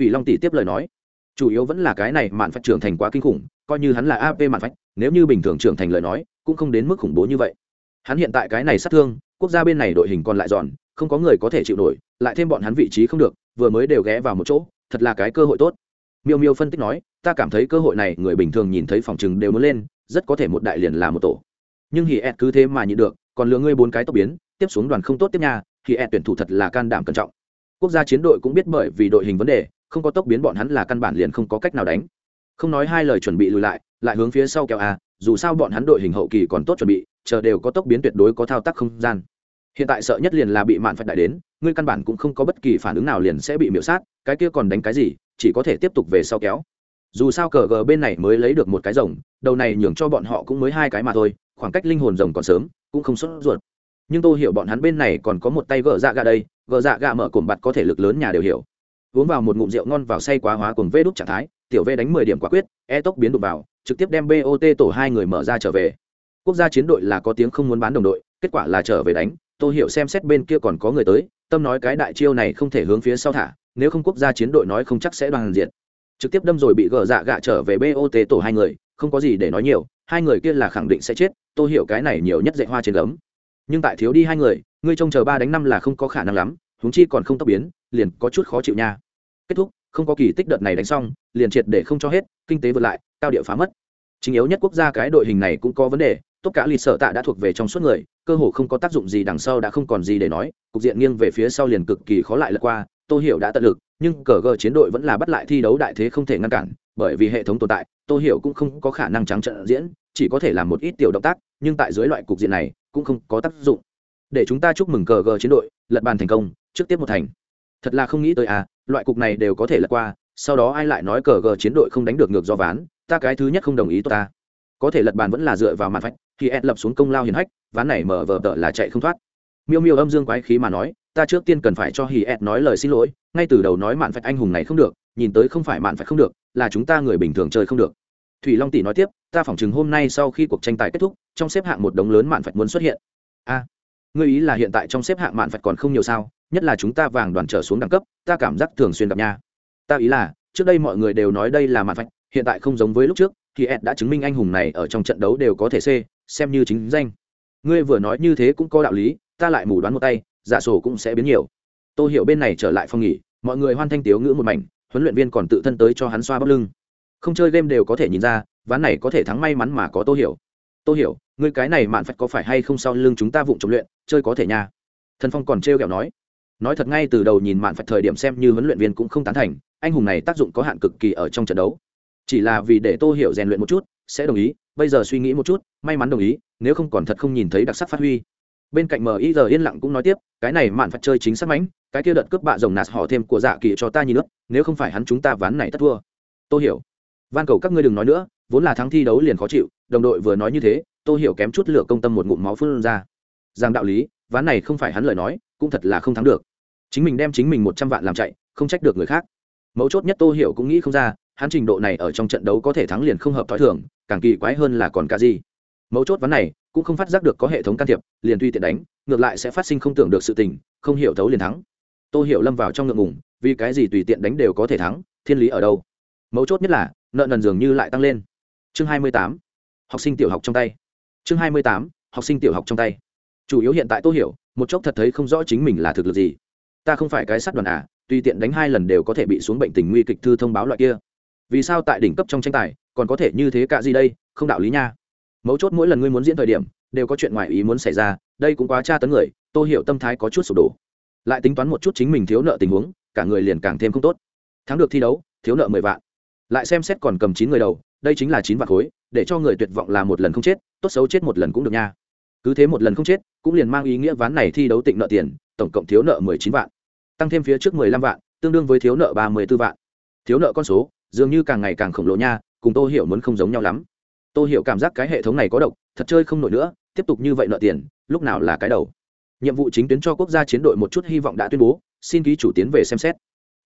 thủy long tỷ tiếp lời nói, chủ yếu vẫn là cái này mạn phách trưởng thành quá kinh khủng, coi như hắn là ap mạn phách nếu như bình thường trưởng thành lời nói, cũng không đến mức khủng bố như vậy. Hắn hiện tại cái này sát thương, quốc gia bên này đội hình còn lại giòn không có người có thể chịu nổi, lại thêm bọn hắn vị trí không được, vừa mới đều ghé vào một chỗ, thật là cái cơ hội tốt. Miêu miêu phân tích nói, ta cảm thấy cơ hội này người bình thường nhìn thấy phòng chừng đều muốn lên, rất có thể một đại liền là một tổ. Nhưng hì ẹt cứ thế mà nhịn được, còn lừa ngươi bốn cái tốc biến, tiếp xuống đoàn không tốt tiếp nha hì ẹt tuyển thủ thật là can đảm cẩn trọng. Quốc gia chiến đội cũng biết bởi vì đội hình vấn đề, không có tốc biến bọn hắn là căn bản liền không có cách nào đánh. Không nói hai lời chuẩn bị lùi lại lại hướng phía sau kéo a, dù sao bọn hắn đội hình hậu kỳ còn tốt chuẩn bị, chờ đều có tốc biến tuyệt đối có thao tác không gian hiện tại sợ nhất liền là bị mạn phật đại đến, ngươi căn bản cũng không có bất kỳ phản ứng nào liền sẽ bị miễu sát, cái kia còn đánh cái gì, chỉ có thể tiếp tục về sau kéo. Dù sao cờ gờ bên này mới lấy được một cái rồng, đầu này nhường cho bọn họ cũng mới hai cái mà thôi, khoảng cách linh hồn rồng còn sớm, cũng không sốt ruột. Nhưng tôi hiểu bọn hắn bên này còn có một tay gờ dạ gà đây, gờ dạ gà mở cồn bặt có thể lực lớn nhà đều hiểu. Uống vào một ngụm rượu ngon vào say quá hóa cùng vê đúc trạng thái, tiểu vê đánh mười điểm quả quyết e tốc biến đục vào, trực tiếp đem bot tổ hai người mở ra trở về. Quốc gia chiến đội là có tiếng không muốn bán đồng đội, kết quả là trở về đánh tôi hiểu xem xét bên kia còn có người tới, tâm nói cái đại chiêu này không thể hướng phía sau thả, nếu không quốc gia chiến đội nói không chắc sẽ đoàn diện. Trực tiếp đâm rồi bị gờ dạ gạ trở về bot tổ hai người, không có gì để nói nhiều, hai người kia là khẳng định sẽ chết tôi hiểu cái này nhiều nhất dạy hoa trên gấm. Nhưng tại thiếu đi hai người, ngươi trông chờ ba đánh năm là không có khả năng lắm, huống chi còn không tốc biến, liền có chút khó chịu nha. Kết thúc, không có kỳ tích đợt này đánh xong, liền triệt để không cho hết, kinh tế vượt lại, cao địa phá mất. Chính yếu nhất quốc gia cái đội hình này cũng có vấn đề tốt cả lịch sở tạ đã thuộc về trong suốt người, cơ hồ không có tác dụng gì đằng sau đã không còn gì để nói, cục diện nghiêng về phía sau liền cực kỳ khó lại lật qua, tô hiểu đã tận lực, nhưng cờ gờ chiến đội vẫn là bắt lại thi đấu đại thế không thể ngăn cản, bởi vì hệ thống tồn tại, tô hiểu cũng không có khả năng trắng trận diễn, chỉ có thể làm một ít tiểu động tác, nhưng tại dưới loại cục diện này, cũng không có tác dụng. Để chúng ta chúc mừng cờ gờ chiến đội, lật bàn thành công, trước tiếp một thành. Thật là không nghĩ tới à loại cục này đều có thể lật qua, sau đó ai lại nói cờ gờ chiến đội không đánh được ngược do ván, ta cái thứ nhất không đồng ý tôi ta có thể lật bàn vẫn là dựa vào mặt vạch khi ed lập xuống công lao hiền hách ván này mở vờ tợ là chạy không thoát. Miêu miêu âm dương quái khí mà nói ta trước tiên cần phải cho hì ed nói lời xin lỗi ngay từ đầu nói mạn phạch anh hùng này không được nhìn tới không phải mạn phạch không được là chúng ta người bình thường chơi không được. Thủy long tỷ nói tiếp ta phỏng chừng hôm nay sau khi cuộc tranh tài kết thúc trong xếp hạng một đống lớn mạn phạch muốn xuất hiện. A à, ngươi ý là hiện tại trong xếp hạng mạn phạch còn không nhiều sao? Nhất là chúng ta vàng đoàn trở xuống đẳng cấp ta cảm giác thường xuyên gặp nha. Ta ý là trước đây mọi người đều nói đây là mạn phạch hiện tại không giống với lúc trước thì ed đã chứng minh anh hùng này ở trong trận đấu đều có thể c, xem như chính danh. Ngươi vừa nói như thế cũng có đạo lý, ta lại mù đoán một tay, giả sổ cũng sẽ biến nhiều. Tôi hiểu bên này trở lại phòng nghỉ, mọi người hoan thanh tiếu ngữ một mảnh, huấn luyện viên còn tự thân tới cho hắn xoa bắp lưng. Không chơi game đều có thể nhìn ra, ván này có thể thắng may mắn mà có tô hiểu. Tô hiểu, ngươi cái này mạn phách có phải hay không sau lưng chúng ta vụng trồng luyện, chơi có thể nha. Thần phong còn trêu ghẹo nói. Nói thật ngay từ đầu nhìn mạn phách thời điểm xem như huấn luyện viên cũng không tán thành, anh hùng này tác dụng có hạn cực kỳ ở trong trận đấu chỉ là vì để tô hiểu rèn luyện một chút, sẽ đồng ý. Bây giờ suy nghĩ một chút, may mắn đồng ý, nếu không còn thật không nhìn thấy đặc sắc phát huy. Bên cạnh mi giờ yên lặng cũng nói tiếp, cái này mạn phạt chơi chính xác mãnh, cái kia đợt cướp bạ rồng nạt họ thêm của dạ kỳ cho ta nhìn nước nếu không phải hắn chúng ta ván này tất thua. Tôi hiểu, van cầu các ngươi đừng nói nữa, vốn là thắng thi đấu liền khó chịu, đồng đội vừa nói như thế tôi hiểu kém chút lửa công tâm một ngụm máu phun ra. Rằng đạo lý, ván này không phải hắn lời nói, cũng thật là không thắng được. Chính mình đem chính mình một trăm vạn làm chạy, không trách được người khác. Mấu chốt nhất tô hiểu cũng nghĩ không ra hắn trình độ này ở trong trận đấu có thể thắng liền không hợp t h i thường, càng kỳ quái hơn là còn cả gì. Mấu chốt ván này, cũng không phát giác được có hệ thống can thiệp, liền tùy tiện đánh, ngược lại sẽ phát sinh không tưởng được sự tình, không hiểu thấu liền thắng. Tô hiểu lâm vào trong ngượng ngùng, vì cái gì tùy tiện đánh đều có thể thắng, thiên lý ở đâu? Mấu chốt nhất là, nợ nần dường như lại tăng lên. Chương hai mươi tám, học sinh tiểu học trong tay. Chương hai mươi tám, học sinh tiểu học trong tay. Chủ yếu hiện tại tô hiểu, một chốc thật thấy không rõ chính mình là thực lực gì. Ta không phải cái sắt đoàn à tùy tiện đánh hai lần đều có thể bị xuống bệnh tình nguy kịch thư thông báo loại kia vì sao tại đỉnh cấp trong tranh tài, còn có thể như thế cả gì đây? Không đạo lý nha. Mấu chốt mỗi lần ngươi muốn diễn thời điểm, đều có chuyện ngoài ý muốn xảy ra, đây cũng quá tra tấn người tôi hiểu tâm thái có chút sụp đổ. Lại tính toán một chút chính mình thiếu nợ tình huống, cả người liền càng thêm không tốt. Thắng được thi đấu, thiếu nợ mười vạn. Lại xem xét còn cầm chín người đầu, đây chính là chín vạn khối, để cho người tuyệt vọng là một lần không chết, tốt xấu chết một lần cũng được nha. Cứ thế một lần không chết, cũng liền mang ý nghĩa ván này thi đấu tịnh nợ tiền, tổng cộng thiếu nợ mười chín vạn. Tăng thêm phía trước mười lăm vạn, tương đương với thiếu nợ ba mươi b ố vạn. Thiếu nợ con số dường như càng ngày càng khổng lồ nha cùng tô hiểu muốn không giống nhau lắm. Tô hiểu cảm giác cái hệ thống này có độc thật chơi không nổi nữa tiếp tục như vậy nợ tiền lúc nào là cái đầu. Nhiệm vụ chính tuyến cho quốc gia chiến đội một chút hy vọng đã tuyên bố xin ký chủ tiến về xem xét.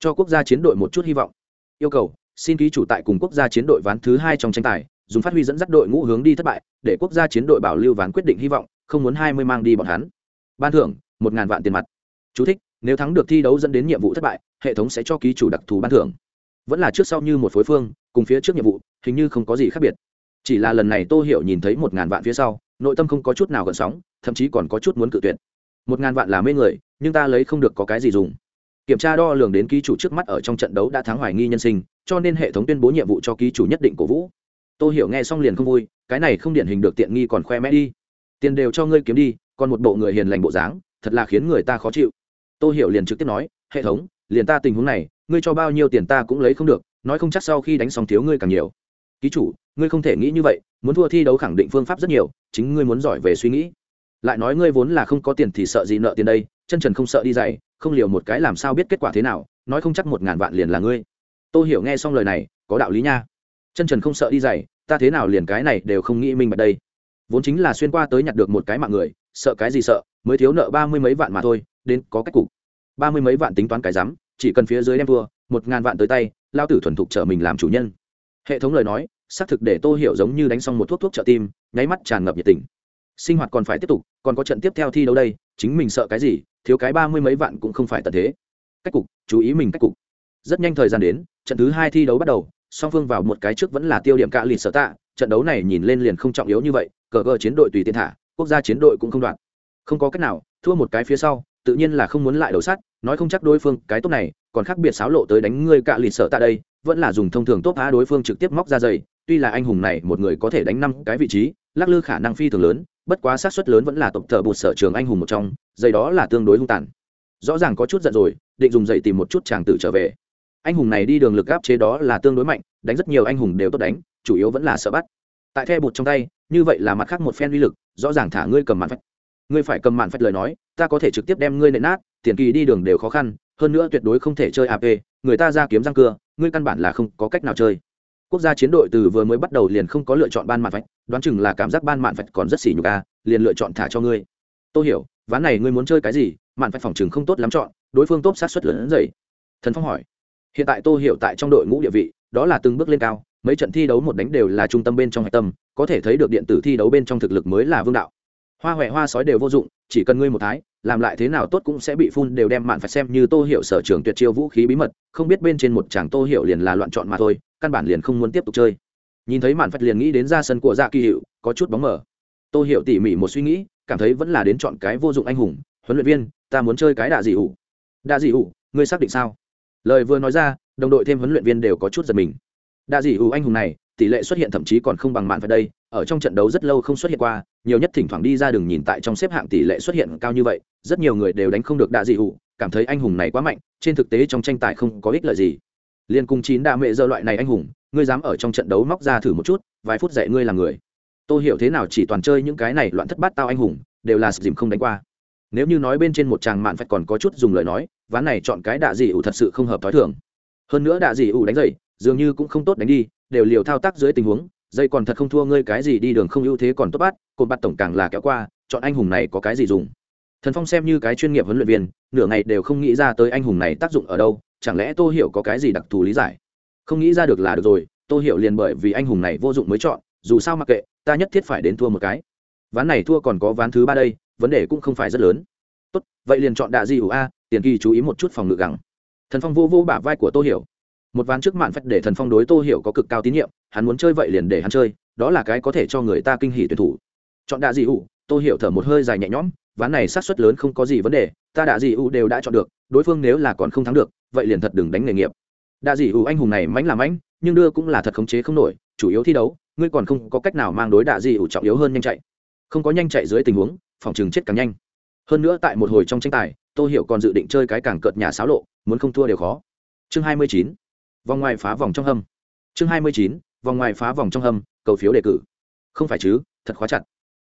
Cho quốc gia chiến đội một chút hy vọng. Yêu cầu xin ký chủ tại cùng quốc gia chiến đội ván thứ hai trong tranh tài dùng phát huy dẫn dắt đội ngũ hướng đi thất bại để quốc gia chiến đội bảo lưu ván quyết định hy vọng không muốn hai mươi mang đi bọn hắn. Ban thưởng một ngàn vạn tiền mặt. Chú thích, nếu thắng được thi đấu dẫn đến nhiệm vụ thất bại hệ thống sẽ cho ký chủ đặc thù ban thưởng vẫn là trước sau như một phối phương, cùng phía trước nhiệm vụ, hình như không có gì khác biệt. Chỉ là lần này tô hiểu nhìn thấy một ngàn vạn phía sau, nội tâm không có chút nào gần sóng, thậm chí còn có chút muốn cự tuyệt. Một ngàn vạn là mê người, nhưng ta lấy không được có cái gì dùng. Kiểm tra đo lường đến ký chủ trước mắt ở trong trận đấu đã thắng hoài nghi nhân sinh, cho nên hệ thống tuyên bố nhiệm vụ cho ký chủ nhất định cổ vũ. Tô hiểu nghe xong liền không vui, cái này không điển hình được tiện nghi còn khoe mẽ đi. Tiền đều cho ngươi kiếm đi, còn một bộ người hiền lành bộ dáng, thật là khiến người ta khó chịu. Tô hiểu liền trực tiếp nói, hệ thống, liền ta tình huống này ngươi cho bao nhiêu tiền ta cũng lấy không được, nói không chắc sau khi đánh xong thiếu ngươi càng nhiều. Ký chủ, ngươi không thể nghĩ như vậy, muốn thua thi đấu khẳng định phương pháp rất nhiều, chính ngươi muốn giỏi về suy nghĩ. Lại nói ngươi vốn là không có tiền thì sợ gì nợ tiền đây, chân trần không sợ đi dày không liều một cái làm sao biết kết quả thế nào, nói không chắc một ngàn vạn liền là ngươi. Tô hiểu nghe xong lời này, có đạo lý nha. Chân trần không sợ đi dày ta thế nào liền cái này đều không nghĩ minh bạch đây. Vốn chính là xuyên qua tới nhặt được một cái mạng người, sợ cái gì sợ, mới thiếu nợ ba mươi mấy vạn mà thôi, đến có cách cục. Ba mươi mấy vạn tính toán cái rắm chỉ cần phía dưới đem thua, một ngàn vạn tới tay, lao tử thuần thục trở mình làm chủ nhân. Hệ thống lời nói, xác thực để tô hiểu giống như đánh xong một thuốc thuốc trợ tim, nháy mắt tràn ngập nhiệt tình. Sinh hoạt còn phải tiếp tục, còn có trận tiếp theo thi đấu đây, chính mình sợ cái gì, thiếu cái ba mươi mấy vạn cũng không phải tận thế. Cách cục, chú ý mình cách cục. Rất nhanh thời gian đến, trận thứ hai thi đấu bắt đầu, song phương vào một cái trước vẫn là tiêu điểm cạ lịt sở tạ, trận đấu này nhìn lên liền không trọng yếu như vậy, cờ cờ chiến đội tùy tiên thả, quốc gia chiến đội cũng không đoạn. Không có cách nào, thua một cái phía sau, tự nhiên là không muốn lại đầu sắt nói không chắc đối phương cái tốt này, còn khác biệt xáo lộ tới đánh ngươi cạ lì sợ tại đây, vẫn là dùng thông thường tốt phá đối phương trực tiếp móc ra dày tuy là anh hùng này một người có thể đánh năm cái vị trí, lắc lư khả năng phi thường lớn, bất quá xác suất lớn vẫn là tộc thợ bột sở trường anh hùng một trong dây đó là tương đối hung tàn. Rõ ràng có chút giận rồi, định dùng dậy tìm một chút chàng tử trở về. Anh hùng này đi đường lực áp chế đó là tương đối mạnh, đánh rất nhiều anh hùng đều tốt đánh, chủ yếu vẫn là sợ bắt. Tại the bụt trong tay, như vậy là mặt khác một phen uy lực, rõ ràng thả ngươi cầm mặt phách ngươi phải cầm mạn phách lời nói, ta có thể trực tiếp đem ngươi nện nát, tiền kỳ đi đường đều khó khăn, hơn nữa tuyệt đối không thể chơi ap người ta ra kiếm răng cưa, ngươi căn bản là không có cách nào chơi. Quốc gia chiến đội từ vừa mới bắt đầu liền không có lựa chọn ban mạn phách, đoán chừng là cảm giác ban mạn phách còn rất xỉ nhục a, liền lựa chọn thả cho ngươi. Tôi hiểu, ván này ngươi muốn chơi cái gì, mạn phách phòng chừng không tốt lắm chọn, đối phương tốt sát xuất lớn dày thần phong hỏi. Hiện tại tôi hiểu tại trong đội ngũ địa vị, đó là từng bước lên cao, mấy trận thi đấu một đánh đều là trung tâm bên trong hạch tâm, có thể thấy được điện tử thi đấu bên trong thực lực mới là vương đạo hoa huệ hoa sói đều vô dụng, chỉ cần ngươi một thái, làm lại thế nào tốt cũng sẽ bị phun đều đem mạn phải xem như tô hiểu sở trường tuyệt chiêu vũ khí bí mật, không biết bên trên một chàng tô hiểu liền là loạn chọn mà thôi, căn bản liền không muốn tiếp tục chơi. Nhìn thấy mạn phật liền nghĩ đến ra sân của dạ kỳ hiệu có chút bóng mở tô hiểu tỉ mỉ một suy nghĩ, cảm thấy vẫn là đến chọn cái vô dụng anh hùng, huấn luyện viên, ta muốn chơi cái đạ dị ủ đạ dị ủ ngươi xác định sao? Lời vừa nói ra, đồng đội thêm huấn luyện viên đều có chút giật mình. Đạ dị ủ anh hùng này tỷ lệ xuất hiện thậm chí còn không bằng mạn phải đây, ở trong trận đấu rất lâu không xuất hiện qua, nhiều nhất thỉnh thoảng đi ra đường nhìn tại trong xếp hạng tỷ lệ xuất hiện cao như vậy, rất nhiều người đều đánh không được đạ dị hụ cảm thấy anh hùng này quá mạnh, trên thực tế trong tranh tài không có ích lợi gì. Liên cùng chín đa mệ dơ loại này anh hùng, ngươi dám ở trong trận đấu móc ra thử một chút, vài phút dạy ngươi là người. Tôi hiểu thế nào chỉ toàn chơi những cái này loạn thất bát tao anh hùng, đều là dìm không đánh qua. Nếu như nói bên trên một chàng mạn phải còn có chút dùng lời nói, ván này chọn cái đạ dị ủ thật sự không hợp thói thường. Hơn nữa đạ dị ủ đánh dậy, dường như cũng không tốt đánh đi đều liều thao tác dưới tình huống, dây còn thật không thua ngươi cái gì đi đường không ưu thế còn tốt bát cột bắt tổng càng là kéo qua, chọn anh hùng này có cái gì dùng? Thần phong xem như cái chuyên nghiệp huấn luyện viên, nửa ngày đều không nghĩ ra tới anh hùng này tác dụng ở đâu, chẳng lẽ tô hiểu có cái gì đặc thù lý giải? Không nghĩ ra được là được rồi, tô hiểu liền bởi vì anh hùng này vô dụng mới chọn, dù sao mặc kệ, ta nhất thiết phải đến thua một cái. Ván này thua còn có ván thứ ba đây, vấn đề cũng không phải rất lớn. Tốt, vậy liền chọn đạ di ủ a, tiền kỳ chú ý một chút phòng ngự gẳng. Thần phong vô vô bả vai của tô hiểu một ván trước mạn phách để thần phong đối tô hiểu có cực cao tín nhiệm, hắn muốn chơi vậy liền để hắn chơi, đó là cái có thể cho người ta kinh hỉ tuyển thủ. Chọn đạ dị ủ tô hiểu thở một hơi dài nhẹ nhõm, ván này sát suất lớn không có gì vấn đề, ta đạ dị ủ đều đã chọn được, đối phương nếu là còn không thắng được, vậy liền thật đừng đánh nghề nghiệp. Đạ dị ủ anh hùng này mánh làm mánh nhưng đưa cũng là thật khống chế không nổi, chủ yếu thi đấu, ngươi còn không có cách nào mang đối đạ dị ủ trọng yếu hơn nhanh chạy. Không có nhanh chạy dưới tình huống, phòng chừng chết càng nhanh. Hơn nữa tại một hồi trong tranh tài, tô hiểu còn dự định chơi cái càng cợt nhà xáo lộ, muốn không thua đều khó. Chương 29 vòng ngoài phá vòng trong hầm chương 29. vòng ngoài phá vòng trong hầm cầu phiếu đề cử. Không phải chứ, thật khóa chặt.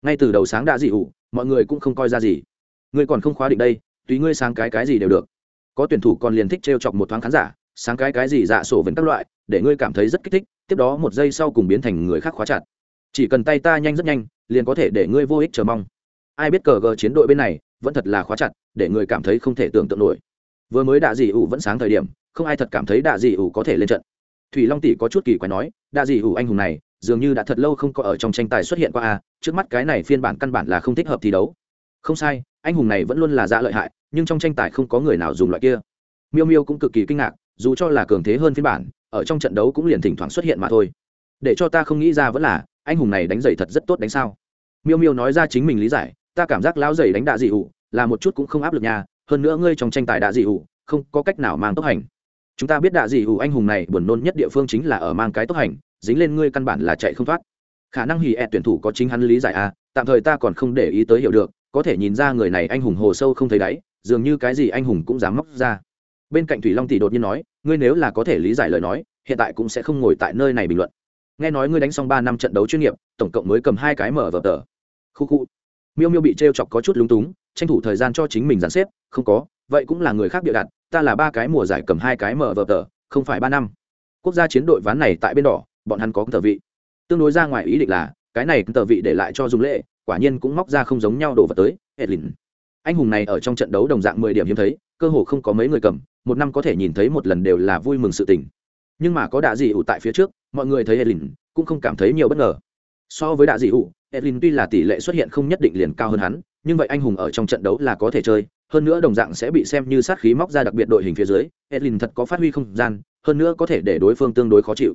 Ngay từ đầu sáng đã dị ủ mọi người cũng không coi ra gì. Ngươi còn không khóa định đây, tùy ngươi sáng cái cái gì đều được. Có tuyển thủ còn liền thích trêu chọc một thoáng khán giả, sáng cái cái gì dạ sổ vẫn các loại, để ngươi cảm thấy rất kích thích, tiếp đó một giây sau cùng biến thành người khác khóa chặt. Chỉ cần tay ta nhanh rất nhanh, liền có thể để ngươi vô ích chờ mong. Ai biết cờ gờ chiến đội bên này, vẫn thật là khóa chặt, để người cảm thấy không thể tưởng tượng nổi. Vừa mới đạ dị ủ vẫn sáng thời điểm không ai thật cảm thấy đạ dị ủ có thể lên trận. Thủy long tỷ có chút kỳ quái nói, đạ dị ủ anh hùng này, dường như đã thật lâu không có ở trong tranh tài xuất hiện qua a trước mắt cái này phiên bản căn bản là không thích hợp thi đấu. Không sai, anh hùng này vẫn luôn là dạ lợi hại, nhưng trong tranh tài không có người nào dùng loại kia. Miêu miêu cũng cực kỳ kinh ngạc, dù cho là cường thế hơn phiên bản, ở trong trận đấu cũng liền thỉnh thoảng xuất hiện mà thôi. Để cho ta không nghĩ ra vẫn là, anh hùng này đánh giày thật rất tốt đánh sao? Miêu miêu nói ra chính mình lý giải, ta cảm giác lão giày đánh đạ dị ủ là một chút cũng không áp lực nha, hơn nữa ngươi trong tranh tài đạ dị ủ, không có cách nào mang tốc hành chúng ta biết đạ dị ủ anh hùng này buồn nôn nhất địa phương chính là ở mang cái tốc hành dính lên ngươi căn bản là chạy không thoát. Khả năng hì ẹt tuyển thủ có chính hắn lý giải a à, tạm thời ta còn không để ý tới hiểu được có thể nhìn ra người này anh hùng hồ sâu không thấy đáy dường như cái gì anh hùng cũng dám móc ra. Bên cạnh thủy long tỷ đột nhiên nói ngươi nếu là có thể lý giải lời nói hiện tại cũng sẽ không ngồi tại nơi này bình luận. Nghe nói ngươi đánh xong ba năm trận đấu chuyên nghiệp tổng cộng mới cầm hai cái mở vở tờ. Khu khu. Miêu miêu bị t r e o chọc có chút lúng túng tranh thủ thời gian cho chính mình dàn xếp không có vậy cũng là người khác bịa đặt, ta là ba cái mùa giải cầm hai cái mở vở tờ, không phải ba năm. Quốc gia chiến đội ván này tại bên đỏ, bọn hắn có tờ vị. Tương đối ra ngoài ý định là, cái này tờ vị để lại cho dùng lệ, quả nhiên cũng móc ra không giống nhau đồ vật tới, edlin. Anh hùng này ở trong trận đấu đồng dạng mười điểm hiếm thấy, cơ hồ không có mấy người cầm, một năm có thể nhìn thấy một lần đều là vui mừng sự tình. Nhưng mà có đạ dị ủ tại phía trước, mọi người thấy edlin cũng không cảm thấy nhiều bất ngờ. So với đạ dị ủ, edlin tuy là tỷ lệ xuất hiện không nhất định liền cao hơn hắn, nhưng vậy anh hùng ở trong trận đấu là có thể chơi hơn nữa đồng dạng sẽ bị xem như sát khí móc ra đặc biệt đội hình phía dưới, edlin thật có phát huy không gian, hơn nữa có thể để đối phương tương đối khó chịu.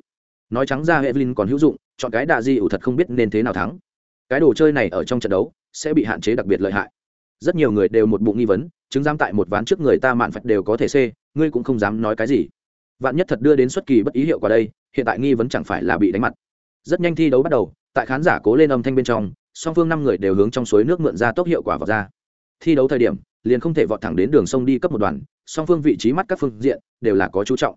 Nói trắng ra edlin còn hữu dụng, chọn cái đạ di ủ thật không biết nên thế nào thắng. Cái đồ chơi này ở trong trận đấu, sẽ bị hạn chế đặc biệt lợi hại. Rất nhiều người đều một bụng nghi vấn, chứng giam tại một ván trước người ta mạn phạch đều có thể xê, ngươi cũng không dám nói cái gì. Vạn nhất thật đưa đến xuất kỳ bất ý hiệu quả đây, hiện tại nghi vấn chẳng phải là bị đánh mặt. Rất nhanh thi đấu bắt đầu, tại khán giả cố lên âm thanh bên trong, song phương năm người đều hướng trong suối nước mượn ra tốc hiệu quả vào ra. Thi đấu thời điểm liền không thể vọt thẳng đến đường sông đi cấp một đoàn, song phương vị trí mắt các phương diện đều là có chú trọng.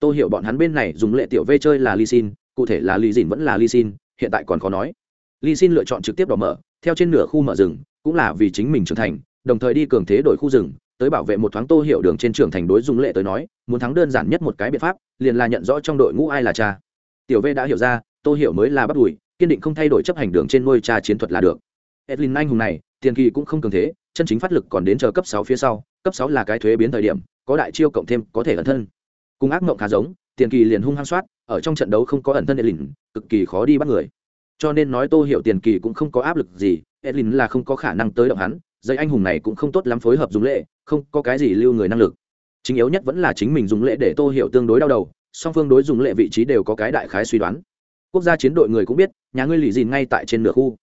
Tôi hiểu bọn hắn bên này dùng lệ tiểu v chơi là ly xin cụ thể là ly dìn vẫn là ly xin hiện tại còn khó nói. Ly xin lựa chọn trực tiếp đỏ mở, theo trên nửa khu mở rừng, cũng là vì chính mình trưởng thành, đồng thời đi cường thế đổi khu rừng, tới bảo vệ một thoáng tô hiểu đường trên trưởng thành đối dung lệ tới nói, muốn thắng đơn giản nhất một cái biện pháp, liền là nhận rõ trong đội ngũ ai là cha. Tiểu v đã hiểu ra, tô hiểu mới là bắt đùi, kiên định không thay đổi chấp hành đường trên nuôi cha chiến thuật là được. Edlin anh hùng này, tiền kỳ cũng không cường thế chân chính phát lực còn đến chờ cấp sáu phía sau, cấp sáu là cái thuế biến thời điểm, có đại chiêu cộng thêm có thể ẩn thân. Cùng ác mộng khá giống, tiền kỳ liền hung hăng soát, ở trong trận đấu không có ẩn thân edlin, cực kỳ khó đi bắt người. Cho nên nói tô hiểu tiền kỳ cũng không có áp lực gì, edlin là không có khả năng tới động hắn, dây anh hùng này cũng không tốt lắm phối hợp dùng lệ, không có cái gì lưu người năng lực. Chính yếu nhất vẫn là chính mình dùng lệ để tô hiểu tương đối đau đầu, song phương đối dùng lệ vị trí đều có cái đại khái suy đoán. Quốc gia chiến đội người cũng biết, nhà ngươi lì dìn ngay tại trên nửa khu.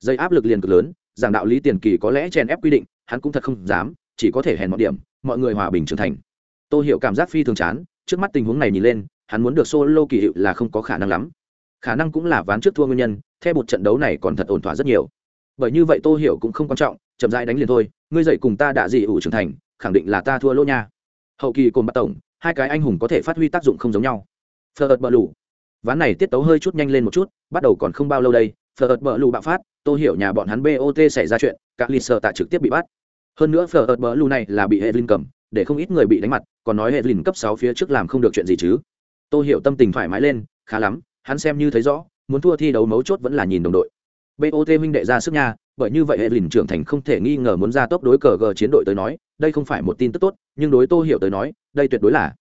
Dây áp lực liền cực lớn giảng đạo lý tiền kỳ có lẽ chèn ép quy định, hắn cũng thật không dám, chỉ có thể hèn mọi điểm, mọi người hòa bình trưởng thành. Tô hiểu cảm giác phi thường chán, trước mắt tình huống này nhìn lên, hắn muốn được solo kỳ hiệu là không có khả năng lắm. Khả năng cũng là ván trước thua nguyên nhân, theo một trận đấu này còn thật ổn thỏa rất nhiều. Bởi như vậy tô hiểu cũng không quan trọng, chậm rãi đánh liền thôi, ngươi dậy cùng ta đã dị ủ trưởng thành, khẳng định là ta thua lỗ nha. Hậu kỳ cùng bắt tổng, hai cái anh hùng có thể phát huy tác dụng không giống nhau. Phờ ợt bờ lù. Ván này tiết tấu hơi chút nhanh lên một chút, bắt đầu còn không bao lâu đây Phở ợt bờ lù bạo phát, tôi hiểu nhà bọn hắn bot xảy ra chuyện các lịch sợ tạ trực tiếp bị bắt. Hơn nữa phở ợt bờ lù này là bị hệ linh cầm, để không ít người bị đánh mặt, còn nói hệ linh cấp sáu phía trước làm không được chuyện gì chứ. Tôi hiểu tâm tình thoải mái lên, khá lắm, hắn xem như thấy rõ, muốn thua thi đấu mấu chốt vẫn là nhìn đồng đội. Bot huynh đệ ra sức nha, bởi như vậy hệ lìn trưởng thành không thể nghi ngờ muốn ra tốc đối cờ g chiến đội tới nói, đây không phải một tin tức tốt, nhưng đối tô hiểu tới nói, đây tuyệt đối là.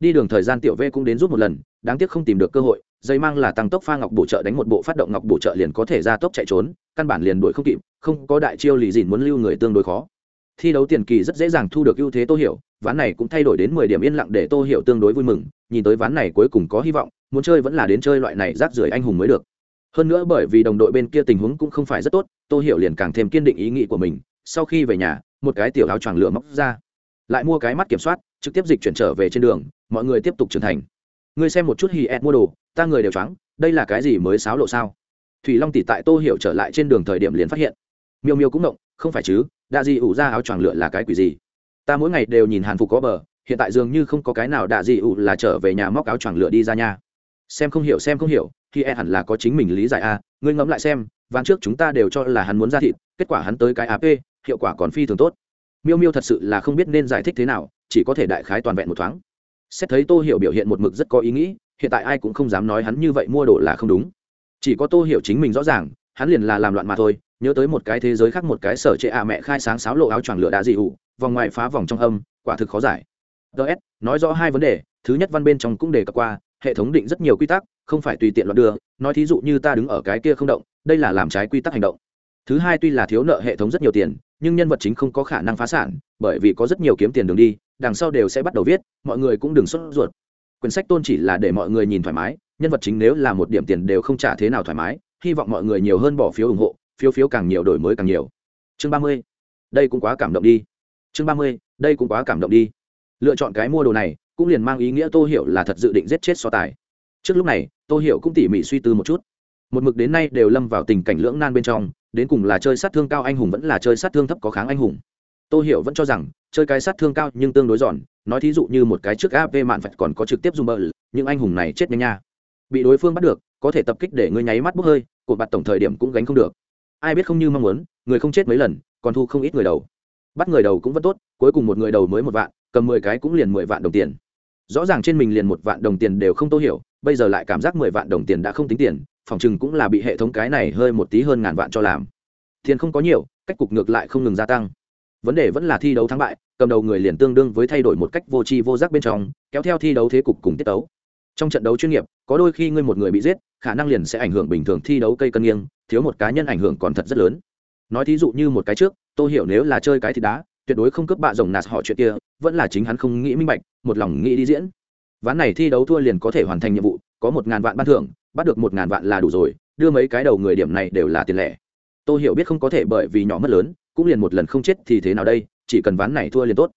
Đi đường thời gian tiểu v cũng đến rút một lần, đáng tiếc không tìm được cơ hội dây mang là tăng tốc pha ngọc bổ trợ đánh một bộ phát động ngọc bổ trợ liền có thể ra tốc chạy trốn, căn bản liền đuổi không kịp, không có đại chiêu lì dìn muốn lưu người tương đối khó. Thi đấu tiền kỳ rất dễ dàng thu được ưu thế tô hiểu, ván này cũng thay đổi đến mười điểm yên lặng để tô hiểu tương đối vui mừng, nhìn tới ván này cuối cùng có hy vọng, muốn chơi vẫn là đến chơi loại này rác rưởi anh hùng mới được. Hơn nữa bởi vì đồng đội bên kia tình huống cũng không phải rất tốt, tô hiểu liền càng thêm kiên định ý nghĩ của mình, sau khi về nhà, một cái tiểu áo choàng lửa móc ra, lại mua cái mắt kiểm soát, trực tiếp dịch chuyển trở về trên đường, mọi người tiếp tục trưởng thành. Ngươi xem một chút hì ed mua đồ ta người đều trắng đây là cái gì mới xáo lộ sao? Thủy long tỷ tại tô hiểu trở lại trên đường thời điểm liền phát hiện. Miêu miêu cũng động không phải chứ, đạ gì ủ ra áo choàng lựa là cái quỷ gì? Ta mỗi ngày đều nhìn hàn phục có bờ, hiện tại dường như không có cái nào đạ gì ủ là trở về nhà móc áo choàng lựa đi ra nha. Xem không hiểu, xem không hiểu, thì e hẳn là có chính mình lý giải a ngươi ngẫm lại xem, ván trước chúng ta đều cho là hắn muốn ra thịt, kết quả hắn tới cái ap hiệu quả còn phi thường tốt. Miêu miêu thật sự là không biết nên giải thích thế nào, chỉ có thể đại khái toàn vẹn một thoáng xét thấy tô hiểu biểu hiện một mực rất có ý nghĩ, hiện tại ai cũng không dám nói hắn như vậy mua đồ là không đúng. Chỉ có tô hiểu chính mình rõ ràng, hắn liền là làm loạn mà thôi, nhớ tới một cái thế giới khác một cái sở trệ ạ mẹ khai sáng sáo lộ áo choàng lửa đã dị ủ, vòng ngoài phá vòng trong âm, quả thực khó giải. Ts nói rõ hai vấn đề, thứ nhất văn bên trong cũng đề cập qua, hệ thống định rất nhiều quy tắc, không phải tùy tiện loạn đưa, nói thí dụ như ta đứng ở cái kia không động, đây là làm trái quy tắc hành động. Thứ hai tuy là thiếu nợ hệ thống rất nhiều tiền, nhưng nhân vật chính không có khả năng phá sản, bởi vì có rất nhiều kiếm tiền đường đi đằng sau đều sẽ bắt đầu viết, mọi người cũng đừng sốt ruột. Quyển sách tôn chỉ là để mọi người nhìn thoải mái, nhân vật chính nếu là một điểm tiền đều không trả thế nào thoải mái, hy vọng mọi người nhiều hơn bỏ phiếu ủng hộ, phiếu phiếu càng nhiều đổi mới càng nhiều. Chương ba mươi, đây cũng quá cảm động đi. Chương ba mươi, đây cũng quá cảm động đi. Lựa chọn cái mua đồ này cũng liền mang ý nghĩa tô hiểu là thật dự định giết chết so tài. Trước lúc này, tô hiểu cũng tỉ mỉ suy tư một chút. Một mực đến nay đều lâm vào tình cảnh lưỡng nan bên trong, đến cùng là chơi sát thương cao anh hùng vẫn là chơi sát thương thấp có kháng anh hùng. Tô hiểu vẫn cho rằng chơi cái sát thương cao nhưng tương đối giòn, nói thí dụ như một cái trước ap mạn phật còn có trực tiếp dùng bờ, Những anh hùng này chết nhanh nha. Bị đối phương bắt được, có thể tập kích để ngươi nháy mắt bốc hơi cột bạt tổng thời điểm cũng gánh không được. Ai biết không như mong muốn, người không chết mấy lần, còn thu không ít người đầu. Bắt người đầu cũng vẫn tốt, cuối cùng một người đầu mới một vạn, cầm mười cái cũng liền mười vạn đồng tiền. Rõ ràng trên mình liền một vạn đồng tiền đều không tô hiểu, bây giờ lại cảm giác mười vạn đồng tiền đã không tính tiền, phòng chừng cũng là bị hệ thống cái này hơi một tí hơn ngàn vạn cho làm. Tiền không có nhiều, cách cục ngược lại không ngừng gia tăng vấn đề vẫn là thi đấu thắng bại, cầm đầu người liền tương đương với thay đổi một cách vô tri vô giác bên trong, kéo theo thi đấu thế cục cùng tiết tấu. trong trận đấu chuyên nghiệp, có đôi khi ngươi một người bị giết, khả năng liền sẽ ảnh hưởng bình thường thi đấu cây cân nghiêng, thiếu một cá nhân ảnh hưởng còn thật rất lớn. Nói thí dụ như một cái trước tôi hiểu nếu là chơi cái thịt đá, tuyệt đối không cướp bạ rồng nạt họ chuyện kia, vẫn là chính hắn không nghĩ minh bạch, một lòng nghĩ đi diễn. Ván này thi đấu thua liền có thể hoàn thành nhiệm vụ, có một ngàn vạn ban thưởng, bắt được một ngàn vạn là đủ rồi, đưa mấy cái đầu người điểm này đều là tiền lẻ. Tôi hiểu biết không có thể bởi vì nhỏ mất lớn cũng liền một lần không chết thì thế nào đây, chỉ cần ván này thua liền tốt.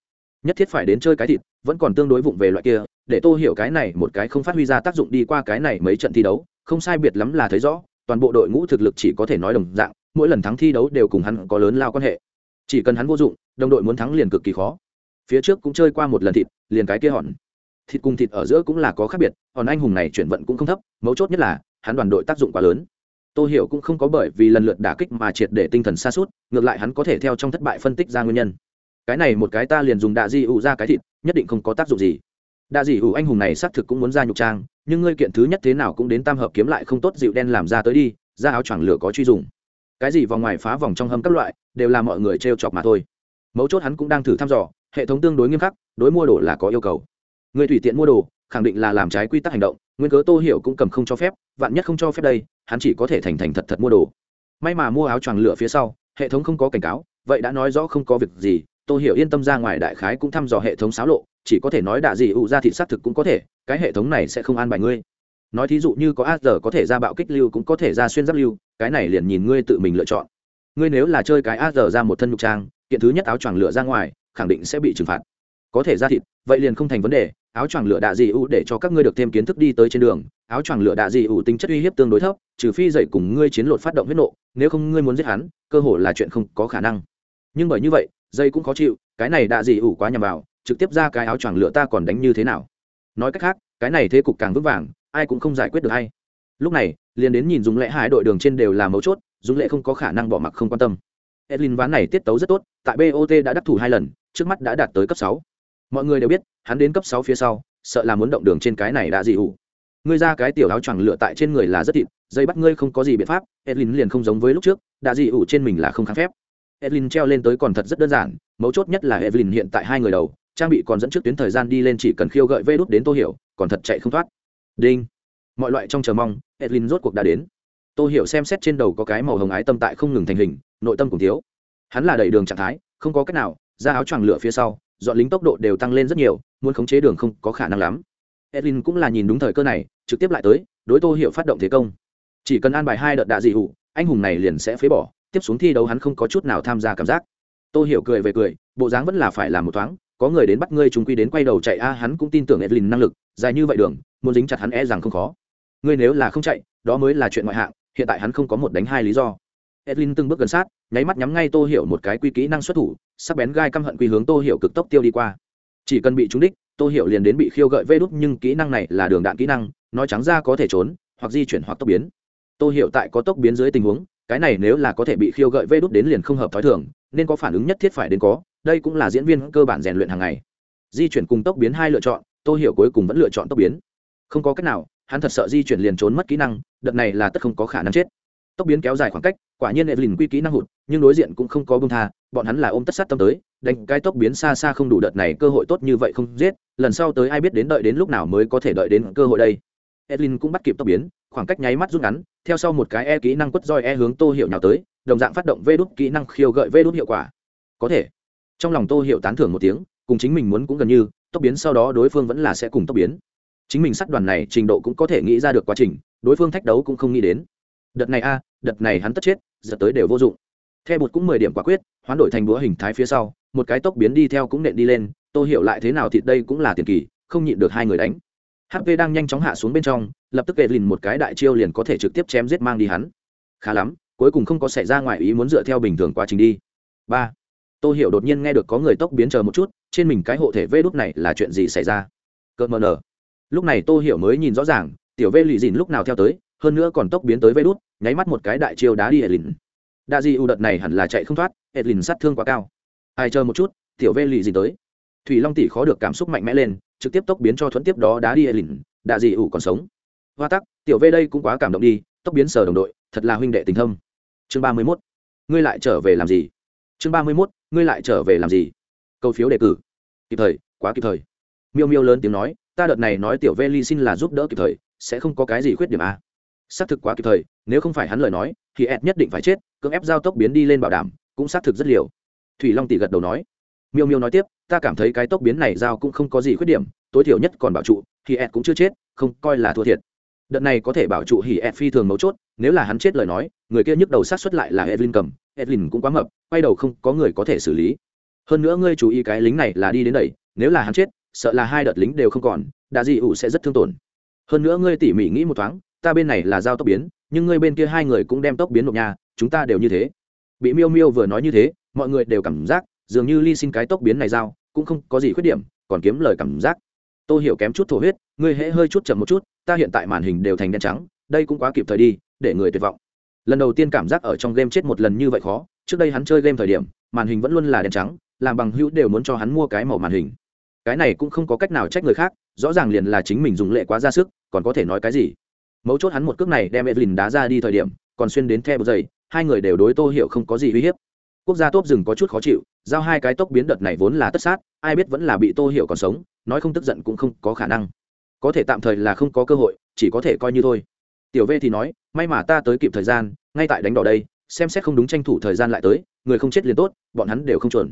Nhất thiết phải đến chơi cái thịt, vẫn còn tương đối vụng về loại kia, để tô hiểu cái này một cái không phát huy ra tác dụng đi qua cái này mấy trận thi đấu, không sai biệt lắm là thấy rõ, toàn bộ đội ngũ thực lực chỉ có thể nói đồng dạng, mỗi lần thắng thi đấu đều cùng hắn có lớn lao quan hệ. Chỉ cần hắn vô dụng, đồng đội muốn thắng liền cực kỳ khó. Phía trước cũng chơi qua một lần thịt, liền cái kia hòn. Thịt cùng thịt ở giữa cũng là có khác biệt, hòn anh hùng này chuyển vận cũng không thấp, mấu chốt nhất là, hắn đoàn đội tác dụng quá lớn tôi hiểu cũng không có bởi vì lần lượt đả kích mà triệt để tinh thần xa suốt ngược lại hắn có thể theo trong thất bại phân tích ra nguyên nhân. Cái này một cái ta liền dùng đạ di ủ ra cái thịt, nhất định không có tác dụng gì. Đạ di ủ anh hùng này xác thực cũng muốn ra nhục trang, nhưng ngươi kiện thứ nhất thế nào cũng đến tam hợp kiếm lại không tốt dịu đen làm ra tới đi ra áo choàng lửa có truy dùng. Cái gì vòng ngoài phá vòng trong hâm các loại, đều là mọi người t r e o chọc mà thôi. Mấu chốt hắn cũng đang thử thăm dò, hệ thống tương đối nghiêm khắc, đối mua đồ là có yêu cầu. Người tùy tiện mua đồ khẳng định là làm trái quy tắc hành động, nguyên cớ tô hiểu cũng cầm không cho phép, vạn nhất không cho phép đây, hắn chỉ có thể thành thành thật thật mua đồ. May mà mua áo choàng lửa phía sau, hệ thống không có cảnh cáo, vậy đã nói rõ không có việc gì, tô hiểu yên tâm ra ngoài đại khái cũng thăm dò hệ thống xáo lộ, chỉ có thể nói đạ gì ụ ra thị xác thực cũng có thể, cái hệ thống này sẽ không an bài ngươi. Nói thí dụ như có a giờ có thể ra bạo kích lưu cũng có thể ra xuyên giáp lưu, cái này liền nhìn ngươi tự mình lựa chọn. Ngươi nếu là chơi cái a giờ ra một thân nhục trang, kiện thứ nhất áo choàng lửa ra ngoài, khẳng định sẽ bị trừng phạt. Có thể ra thịt, vậy liền không thành vấn đề áo choàng lửa đạ dị ủ để cho các ngươi được thêm kiến thức đi tới trên đường. Áo choàng lửa đạ dị ủ tính chất uy hiếp tương đối thấp, trừ phi dậy cùng ngươi chiến lột phát động huyết nộ, nếu không ngươi muốn giết hắn, cơ hội là chuyện không có khả năng. Nhưng bởi như vậy dây cũng khó chịu, cái này đạ dị ủ quá nhằm vào, trực tiếp ra cái áo choàng lửa ta còn đánh như thế nào? Nói cách khác, cái này thế cục càng vững vàng, ai cũng không giải quyết được hay lúc này, liền đến nhìn dùng lệ hai đội đường trên đều là mấu chốt dùng lệ không có khả năng bỏ mặc không quan tâm. Edlin ván này tiết tấu rất tốt, tại bot đã đắc thủ hai lần, trước mắt đã đạt tới cấp sáu mọi người đều biết, hắn đến cấp sáu phía sau, sợ là muốn động đường trên cái này đã dị ủ ngươi ra cái tiểu áo choàng lựa tại trên người là rất thịt, dây bắt ngươi không có gì biện pháp, edlin liền không giống với lúc trước, đã dị ủ trên mình là không kháng phép. Edlin treo lên tới còn thật rất đơn giản, mấu chốt nhất là edlin hiện tại hai người đầu, trang bị còn dẫn trước tuyến thời gian đi lên chỉ cần khiêu gợi vê đốt đến tô hiểu, còn thật chạy không thoát. Đinh. Mọi loại trong chờ mong, edlin rốt cuộc đã đến. Tô hiểu xem xét trên đầu có cái màu hồng ái tâm tại không ngừng thành hình, nội tâm cùng thiếu. Hắn là đẩy đường trạng thái, không có cách nào, ra áo choàng lửa phía sau dọn lính tốc độ đều tăng lên rất nhiều, muốn khống chế đường không có khả năng lắm. Edlin cũng là nhìn đúng thời cơ này, trực tiếp lại tới, đối tô hiểu phát động thế công. Chỉ cần an bài hai đợt đạ dị hụ, anh hùng này liền sẽ phế bỏ, tiếp xuống thi đấu hắn không có chút nào tham gia cảm giác. Tô hiểu cười về cười, bộ dáng vẫn là phải làm một thoáng, có người đến bắt ngươi chúng quy đến quay đầu chạy, a, hắn cũng tin tưởng edlin năng lực, dài như vậy đường, muốn dính chặt hắn e rằng không khó. Ngươi nếu là không chạy, đó mới là chuyện ngoại hạng, hiện tại hắn không có một đánh hai lý do edlin từng bước gần sát, nháy mắt nhắm ngay tô hiểu một cái quy kỹ năng xuất thủ, sắc bén gai căm hận quy hướng tô hiểu cực tốc tiêu đi qua. Chỉ cần bị trúng đích, tô hiểu liền đến bị khiêu gợi vê đút, nhưng kỹ năng này là đường đạn kỹ năng, nói trắng ra có thể trốn, hoặc di chuyển hoặc tốc biến. Tô hiểu tại có tốc biến dưới tình huống, cái này nếu là có thể bị khiêu gợi vê đút đến liền không hợp thói thường, nên có phản ứng nhất thiết phải đến có, đây cũng là diễn viên cơ bản rèn luyện hàng ngày. Di chuyển cùng tốc biến hai lựa chọn, tô hiểu cuối cùng vẫn lựa chọn tốc biến. Không có cách nào, hắn thật sợ di chuyển liền trốn mất kỹ năng, đợt này là tất không có khả năng chết. Tốc biến kéo dài khoảng cách quả nhiên evelyn quy kỹ năng hụt, nhưng đối diện cũng không có bông tha, bọn hắn là ôm tất sát tâm tới, đánh cái tốc biến xa xa không đủ đợt này cơ hội tốt như vậy không giết, lần sau tới ai biết đến đợi đến lúc nào mới có thể đợi đến cơ hội đây. Edlin cũng bắt kịp tốc biến, khoảng cách nháy mắt rút ngắn, theo sau một cái e kỹ năng quất roi e hướng tô hiệu nhào tới, đồng dạng phát động vê đốt kỹ năng khiêu gợi vê đốt hiệu quả. Có thể. Trong lòng tô hiệu tán thưởng một tiếng, cùng chính mình muốn cũng gần như, tốc biến sau đó đối phương vẫn là sẽ cùng tốc biến. Chính mình sát đoàn này trình độ cũng có thể nghĩ ra được quá trình, đối phương thách đấu cũng không nghĩ đến. Đợt này a, đợt này hắn tất chết giật tới đều vô dụng. Theo bột cũng mười điểm quả quyết, hoán đổi thành búa hình thái phía sau, một cái tốc biến đi theo cũng nện đi lên, tôi hiểu lại thế nào thì đây cũng là tiền kỳ, không nhịn được hai người đánh. Hp đang nhanh chóng hạ xuống bên trong, lập tức kệ lìn một cái đại chiêu liền có thể trực tiếp chém giết mang đi hắn. Khá lắm, cuối cùng không có xảy ra ngoài ý muốn dựa theo bình thường quá trình đi. Ba. Tôi hiểu đột nhiên nghe được có người tốc biến chờ một chút, trên mình cái hộ thể vê đúc này là chuyện gì xảy ra? Cợt mờ nở. Lúc này tôi hiểu mới nhìn rõ ràng, tiểu vê lì dìn lúc nào theo tới, hơn nữa còn tốc biến tới vê đút nháy mắt một cái đại chiêu đá đi edlin. Đa di ưu đợt này hẳn là chạy không thoát, edlin sát thương quá cao. Ai chờ một chút, tiểu vê lì gì tới. Thủy long tỷ khó được cảm xúc mạnh mẽ lên, trực tiếp tốc biến cho thuẫn tiếp đó đá đi edlin, đa di ưu còn sống. Hoa tắc, tiểu vê đây cũng quá cảm động đi, tốc biến sở đồng đội, thật là huynh đệ tình thâm. Chương ba mươi mốt, ngươi lại trở về làm gì? Chương ba mươi mốt, ngươi lại trở về làm gì? Câu phiếu đề cử. Kịp thời, quá kịp thời. Miêu miêu lớn tiếng nói, ta đợt này nói tiểu vê ly xin là giúp đỡ kịp thời, sẽ không có cái gì khuyết điểm a xác thực quá kịp thời, nếu không phải hắn lời nói, thì ed nhất định phải chết, cưỡng ép giao tốc biến đi lên bảo đảm, cũng xác thực rất liều. Thủy long tỷ gật đầu nói. Miêu miêu nói tiếp, ta cảm thấy cái tốc biến này giao cũng không có gì khuyết điểm, tối thiểu nhất còn bảo trụ, thì ed cũng chưa chết, không coi là thua thiệt. Đợt này có thể bảo trụ hỉ ed phi thường mấu chốt, nếu là hắn chết lời nói, người kia nhức đầu sát xuất lại là edlin cầm edlin cũng quá mập, quay đầu không có người có thể xử lý. Hơn nữa ngươi chú ý cái lính này là đi đến đầy nếu là hắn chết, sợ là hai đợt lính đều không còn, đa dị ủ sẽ rất thương tổn. Hơn nữa ngươi tỉ mỉ nghĩ một thoáng ta bên này là giao tốc biến, nhưng ngươi bên kia hai người cũng đem tốc biến nộp nhà, chúng ta đều như thế. Bị miêu miêu vừa nói như thế, mọi người đều cảm giác, dường như ly xin cái tốc biến này giao, cũng không có gì khuyết điểm, còn kiếm lời cảm giác. Tôi hiểu kém chút thổ huyết, ngươi hễ hơi chút chậm một chút, ta hiện tại màn hình đều thành đen trắng, đây cũng quá kịp thời đi, để người tuyệt vọng. Lần đầu tiên cảm giác ở trong game chết một lần như vậy khó, trước đây hắn chơi game thời điểm, màn hình vẫn luôn là đen trắng, làm bằng hữu đều muốn cho hắn mua cái màu màn hình. Cái này cũng không có cách nào trách người khác, rõ ràng liền là chính mình dùng lệ quá ra sức, còn có thể nói cái gì? Mấu chốt hắn một cước này đem evelyn đá ra đi thời điểm, còn xuyên đến the bờ dày hai người đều đối tô hiểu không có gì uy hiếp. Quốc gia tốt rừng có chút khó chịu, giao hai cái tốc biến đợt này vốn là tất sát, ai biết vẫn là bị tô hiểu còn sống, nói không tức giận cũng không có khả năng. Có thể tạm thời là không có cơ hội, chỉ có thể coi như thôi. Tiểu v thì nói, may mà ta tới kịp thời gian, ngay tại đánh đỏ đây, xem xét không đúng tranh thủ thời gian lại tới, người không chết liền tốt, bọn hắn đều không chuẩn.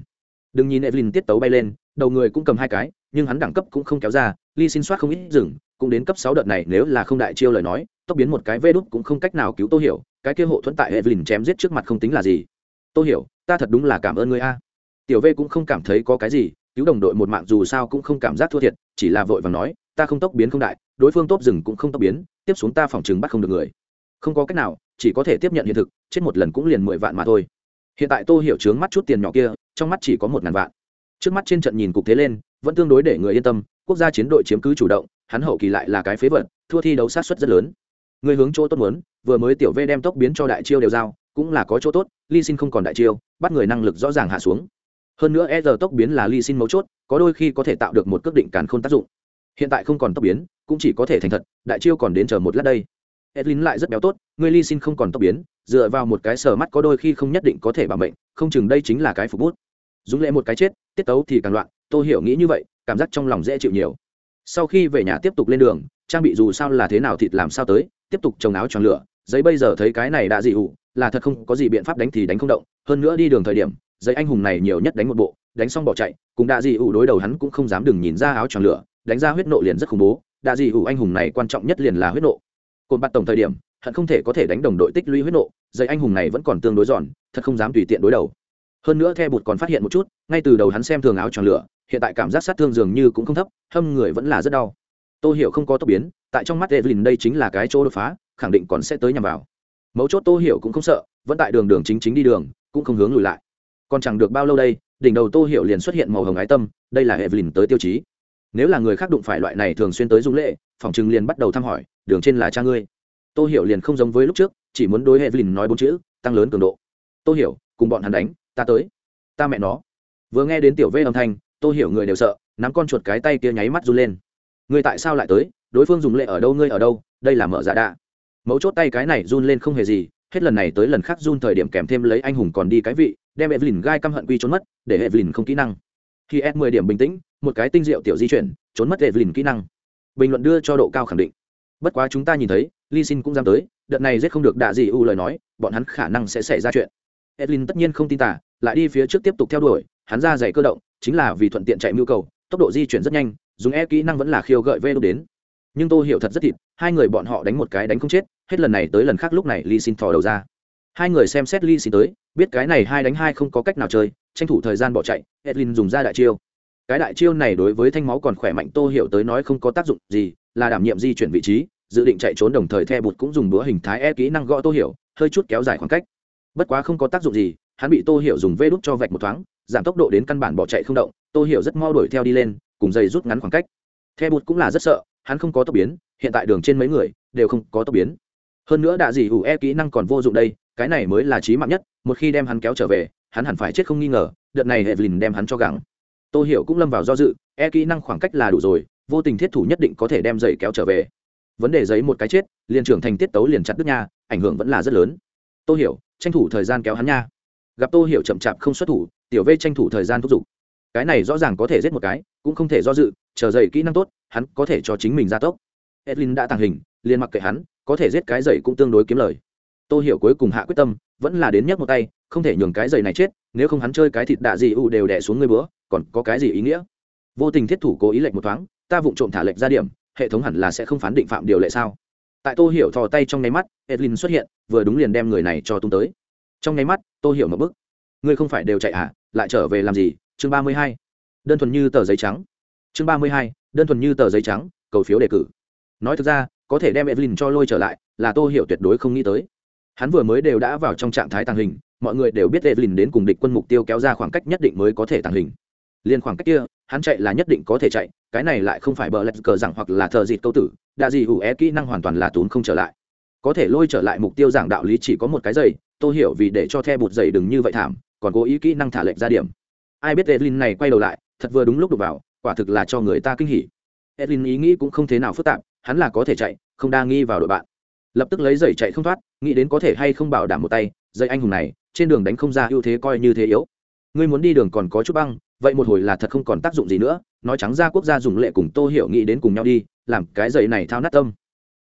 Đừng nhìn evelyn tiết tấu bay lên, đầu người cũng cầm hai cái, nhưng hắn đẳng cấp cũng không kéo ra, ly xin soát không ít rừng cũng đến cấp sáu đợt này nếu là không đại chiêu lời nói, tốc biến một cái vê đút cũng không cách nào cứu tô hiểu, cái kia hộ thuẫn tại evelyn chém giết trước mặt không tính là gì. Tô hiểu, ta thật đúng là cảm ơn ngươi a. Tiểu v cũng không cảm thấy có cái gì, cứu đồng đội một mạng dù sao cũng không cảm giác thua thiệt, chỉ là vội vàng nói, ta không tốc biến không đại, đối phương tốt rừng cũng không tốc biến, tiếp xuống ta phòng chừng bắt không được người. Không có cách nào, chỉ có thể tiếp nhận hiện thực, chết một lần cũng liền mười vạn mà thôi. Hiện tại tô hiểu trướng mắt chút tiền nhỏ kia, trong mắt chỉ có một ngàn vạn. Trước mắt trên trận nhìn cục thế lên, vẫn tương đối để người yên tâm, quốc gia chiến đội chiếm cứ chủ động hắn hậu kỳ lại là cái phế vật, thua thi đấu sát xuất rất lớn. Người hướng chỗ tốt muốn, vừa mới tiểu v đem tốc biến cho đại chiêu đều giao, cũng là có chỗ tốt ly xin không còn đại chiêu, bắt người năng lực rõ ràng hạ xuống. Hơn nữa e giờ tốc biến là ly xin mấu chốt, có đôi khi có thể tạo được một cước định càn k h ô n tác dụng. Hiện tại không còn tốc biến, cũng chỉ có thể thành thật, đại chiêu còn đến chờ một lát đây. Edlin lại rất béo tốt, người ly xin không còn tốc biến, dựa vào một cái sờ mắt có đôi khi không nhất định có thể bảo mệnh, không chừng đây chính là cái phục bút. Dũng lệ một cái chết, tiết tấu thì càng loạn tôi hiểu nghĩ như vậy, cảm giác trong lòng dễ chịu nhiều sau khi về nhà tiếp tục lên đường, trang bị dù sao là thế nào thịt làm sao tới, tiếp tục trồng áo tròn lửa. Giấy bây giờ thấy cái này đã dị ủ là thật không có gì biện pháp đánh thì đánh không động. Hơn nữa đi đường thời điểm, giấy anh hùng này nhiều nhất đánh một bộ, đánh xong bỏ chạy, cùng đạ dị ủ đối đầu hắn cũng không dám đừng nhìn ra áo tròn lửa, đánh ra huyết nộ liền rất khủng bố. Đạ dị ủ anh hùng này quan trọng nhất liền là huyết nộ. Cồn bắt tổng thời điểm, hận không thể có thể đánh đồng đội tích lũy huyết nộ, giấy anh hùng này vẫn còn tương đối giòn, thật không dám tùy tiện đối đầu. Hơn nữa the bụt còn phát hiện một chút, ngay từ đầu hắn xem thường áo tròn lửa hiện tại cảm giác sát thương dường như cũng không thấp, hâm người vẫn là rất đau. Tôi hiểu không có tốc biến, tại trong mắt evelyn đây chính là cái chỗ đột phá, khẳng định còn sẽ tới nhằm vào. Mấu chốt tô hiểu cũng không sợ, vẫn tại đường đường chính chính đi đường, cũng không hướng lùi lại. Còn chẳng được bao lâu đây, đỉnh đầu tô hiểu liền xuất hiện màu hồng ái tâm, đây là evelyn tới tiêu chí. Nếu là người khác đụng phải loại này thường xuyên tới dung lệ, phòng chừng liền bắt đầu thăm hỏi, đường trên là cha ngươi. Tô hiểu liền không giống với lúc trước, chỉ muốn đối evelyn nói bốn chữ, tăng lớn cường độ. Tô hiểu, cùng bọn hắn đánh, ta tới. Ta mẹ nó. Vừa nghe đến tiểu vê âm thanh tôi hiểu người đều sợ, nắm con chuột cái tay kia nháy mắt run lên. Người tại sao lại tới? Đối phương dùng lệ ở đâu, ngươi ở đâu? Đây là mở giả đạ. Mấu chốt tay cái này run lên không hề gì, hết lần này tới lần khác run thời điểm kèm thêm lấy anh hùng còn đi cái vị, đem evelyn gai căm hận quy trốn mất, để evelyn không kỹ năng. Khi s mười điểm bình tĩnh, một cái tinh diệu tiểu di chuyển, trốn mất evelyn kỹ năng. Bình luận đưa cho độ cao khẳng định. Bất quá chúng ta nhìn thấy, Lee xin cũng dám tới, đợt này giết không được đạ gì u lời nói, bọn hắn khả năng sẽ xảy ra chuyện. Evelyn tất nhiên không tin tả lại đi phía trước tiếp tục theo đuổi, hắn ra giày cơ động chính là vì thuận tiện chạy mưu cầu, tốc độ di chuyển rất nhanh, dùng e kỹ năng vẫn là khiêu gợi vê đúc đến. Nhưng tôi hiểu thật rất thịt, hai người bọn họ đánh một cái đánh không chết, hết lần này tới lần khác lúc này ly xin thò đầu ra. Hai người xem xét ly xin tới, biết cái này hai đánh hai không có cách nào chơi, tranh thủ thời gian bỏ chạy, edlin dùng ra đại chiêu. Cái đại chiêu này đối với thanh máu còn khỏe mạnh tô hiểu tới nói không có tác dụng gì, là đảm nhiệm di chuyển vị trí, dự định chạy trốn đồng thời the bụt cũng dùng đũa hình thái e kỹ năng gõ tô hiểu, hơi chút kéo dài khoảng cách. Bất quá không có tác dụng gì, hắn bị tô hiểu dùng vê đút cho vạch một thoáng giảm tốc độ đến căn bản bỏ chạy không động tô hiểu rất mau đuổi theo đi lên cùng dây rút ngắn khoảng cách. The bụt cũng là rất sợ hắn không có tốc biến hiện tại đường trên mấy người đều không có tốc biến. Hơn nữa đạ dị ủ e kỹ năng còn vô dụng đây cái này mới là trí mạng nhất một khi đem hắn kéo trở về hắn hẳn phải chết không nghi ngờ đợt này hệ vlin đem hắn cho gẳng, tô hiểu cũng lâm vào do dự e kỹ năng khoảng cách là đủ rồi vô tình thiết thủ nhất định có thể đem dậy kéo trở về. Vấn đề giấy một cái chết liền trưởng thành tiết tấu liền chặt đứt nha ảnh hưởng vẫn là rất lớn. Tô hiểu tranh thủ thời gian kéo hắn nha gặp tô hiểu chậm chạp không xuất thủ, tiểu v tranh thủ thời gian thúc giục. Cái này rõ ràng có thể giết một cái, cũng không thể do dự, chờ dậy kỹ năng tốt, hắn có thể cho chính mình gia tốc. Edlin đã tàng hình, liền mặc kệ hắn, có thể giết cái dậy cũng tương đối kiếm lời. Tô hiểu cuối cùng hạ quyết tâm, vẫn là đến nhấc một tay, không thể nhường cái dậy này chết, nếu không hắn chơi cái thịt đạ gì u đều đẻ xuống người bữa, còn có cái gì ý nghĩa? Vô tình thiết thủ cố ý lệnh một thoáng, ta vụng trộm thả lệnh ra điểm, hệ thống hẳn là sẽ không phán định phạm điều lệ sao? Tại tô hiểu thò tay trong nháy mắt edlin xuất hiện, vừa đúng liền đem người này cho tung tới trong nháy mắt tôi hiểu một bức. Ngươi không phải đều chạy à? Lại trở về làm gì? Chương ba mươi hai. Đơn thuần như tờ giấy trắng. Chương ba mươi hai. Đơn thuần như tờ giấy trắng, cầu phiếu đề cử. Nói thực ra, có thể đem evelyn cho lôi trở lại là tôi hiểu tuyệt đối không nghĩ tới. Hắn vừa mới đều đã vào trong trạng thái tàng hình, mọi người đều biết evelyn đến cùng địch quân mục tiêu kéo ra khoảng cách nhất định mới có thể tàng hình. Liên khoảng cách kia, hắn chạy là nhất định có thể chạy, cái này lại không phải bờ lạch cờ rằng hoặc là thợ dịt câu tử đa gì hữu é kỹ năng hoàn toàn là tốn không trở lại. Có thể lôi trở lại mục tiêu giảng đạo lý chỉ có một cái giây tôi hiểu vì để cho the bụt dày đừng như vậy thảm, còn cố ý kỹ năng thả lệnh ra điểm. Ai biết edlin này quay đầu lại, thật vừa đúng lúc đục vào, quả thực là cho người ta kinh hỉ. Edlin ý nghĩ cũng không thế nào phức tạp, hắn là có thể chạy, không đa nghi vào đội bạn. Lập tức lấy giày chạy không thoát, nghĩ đến có thể hay không bảo đảm một tay dây anh hùng này, trên đường đánh không ra ưu thế coi như thế yếu. Ngươi muốn đi đường còn có chút băng, vậy một hồi là thật không còn tác dụng gì nữa, nói trắng ra quốc gia dùng lệ cùng tô hiểu nghĩ đến cùng nhau đi, làm cái giày này thao nát tâm.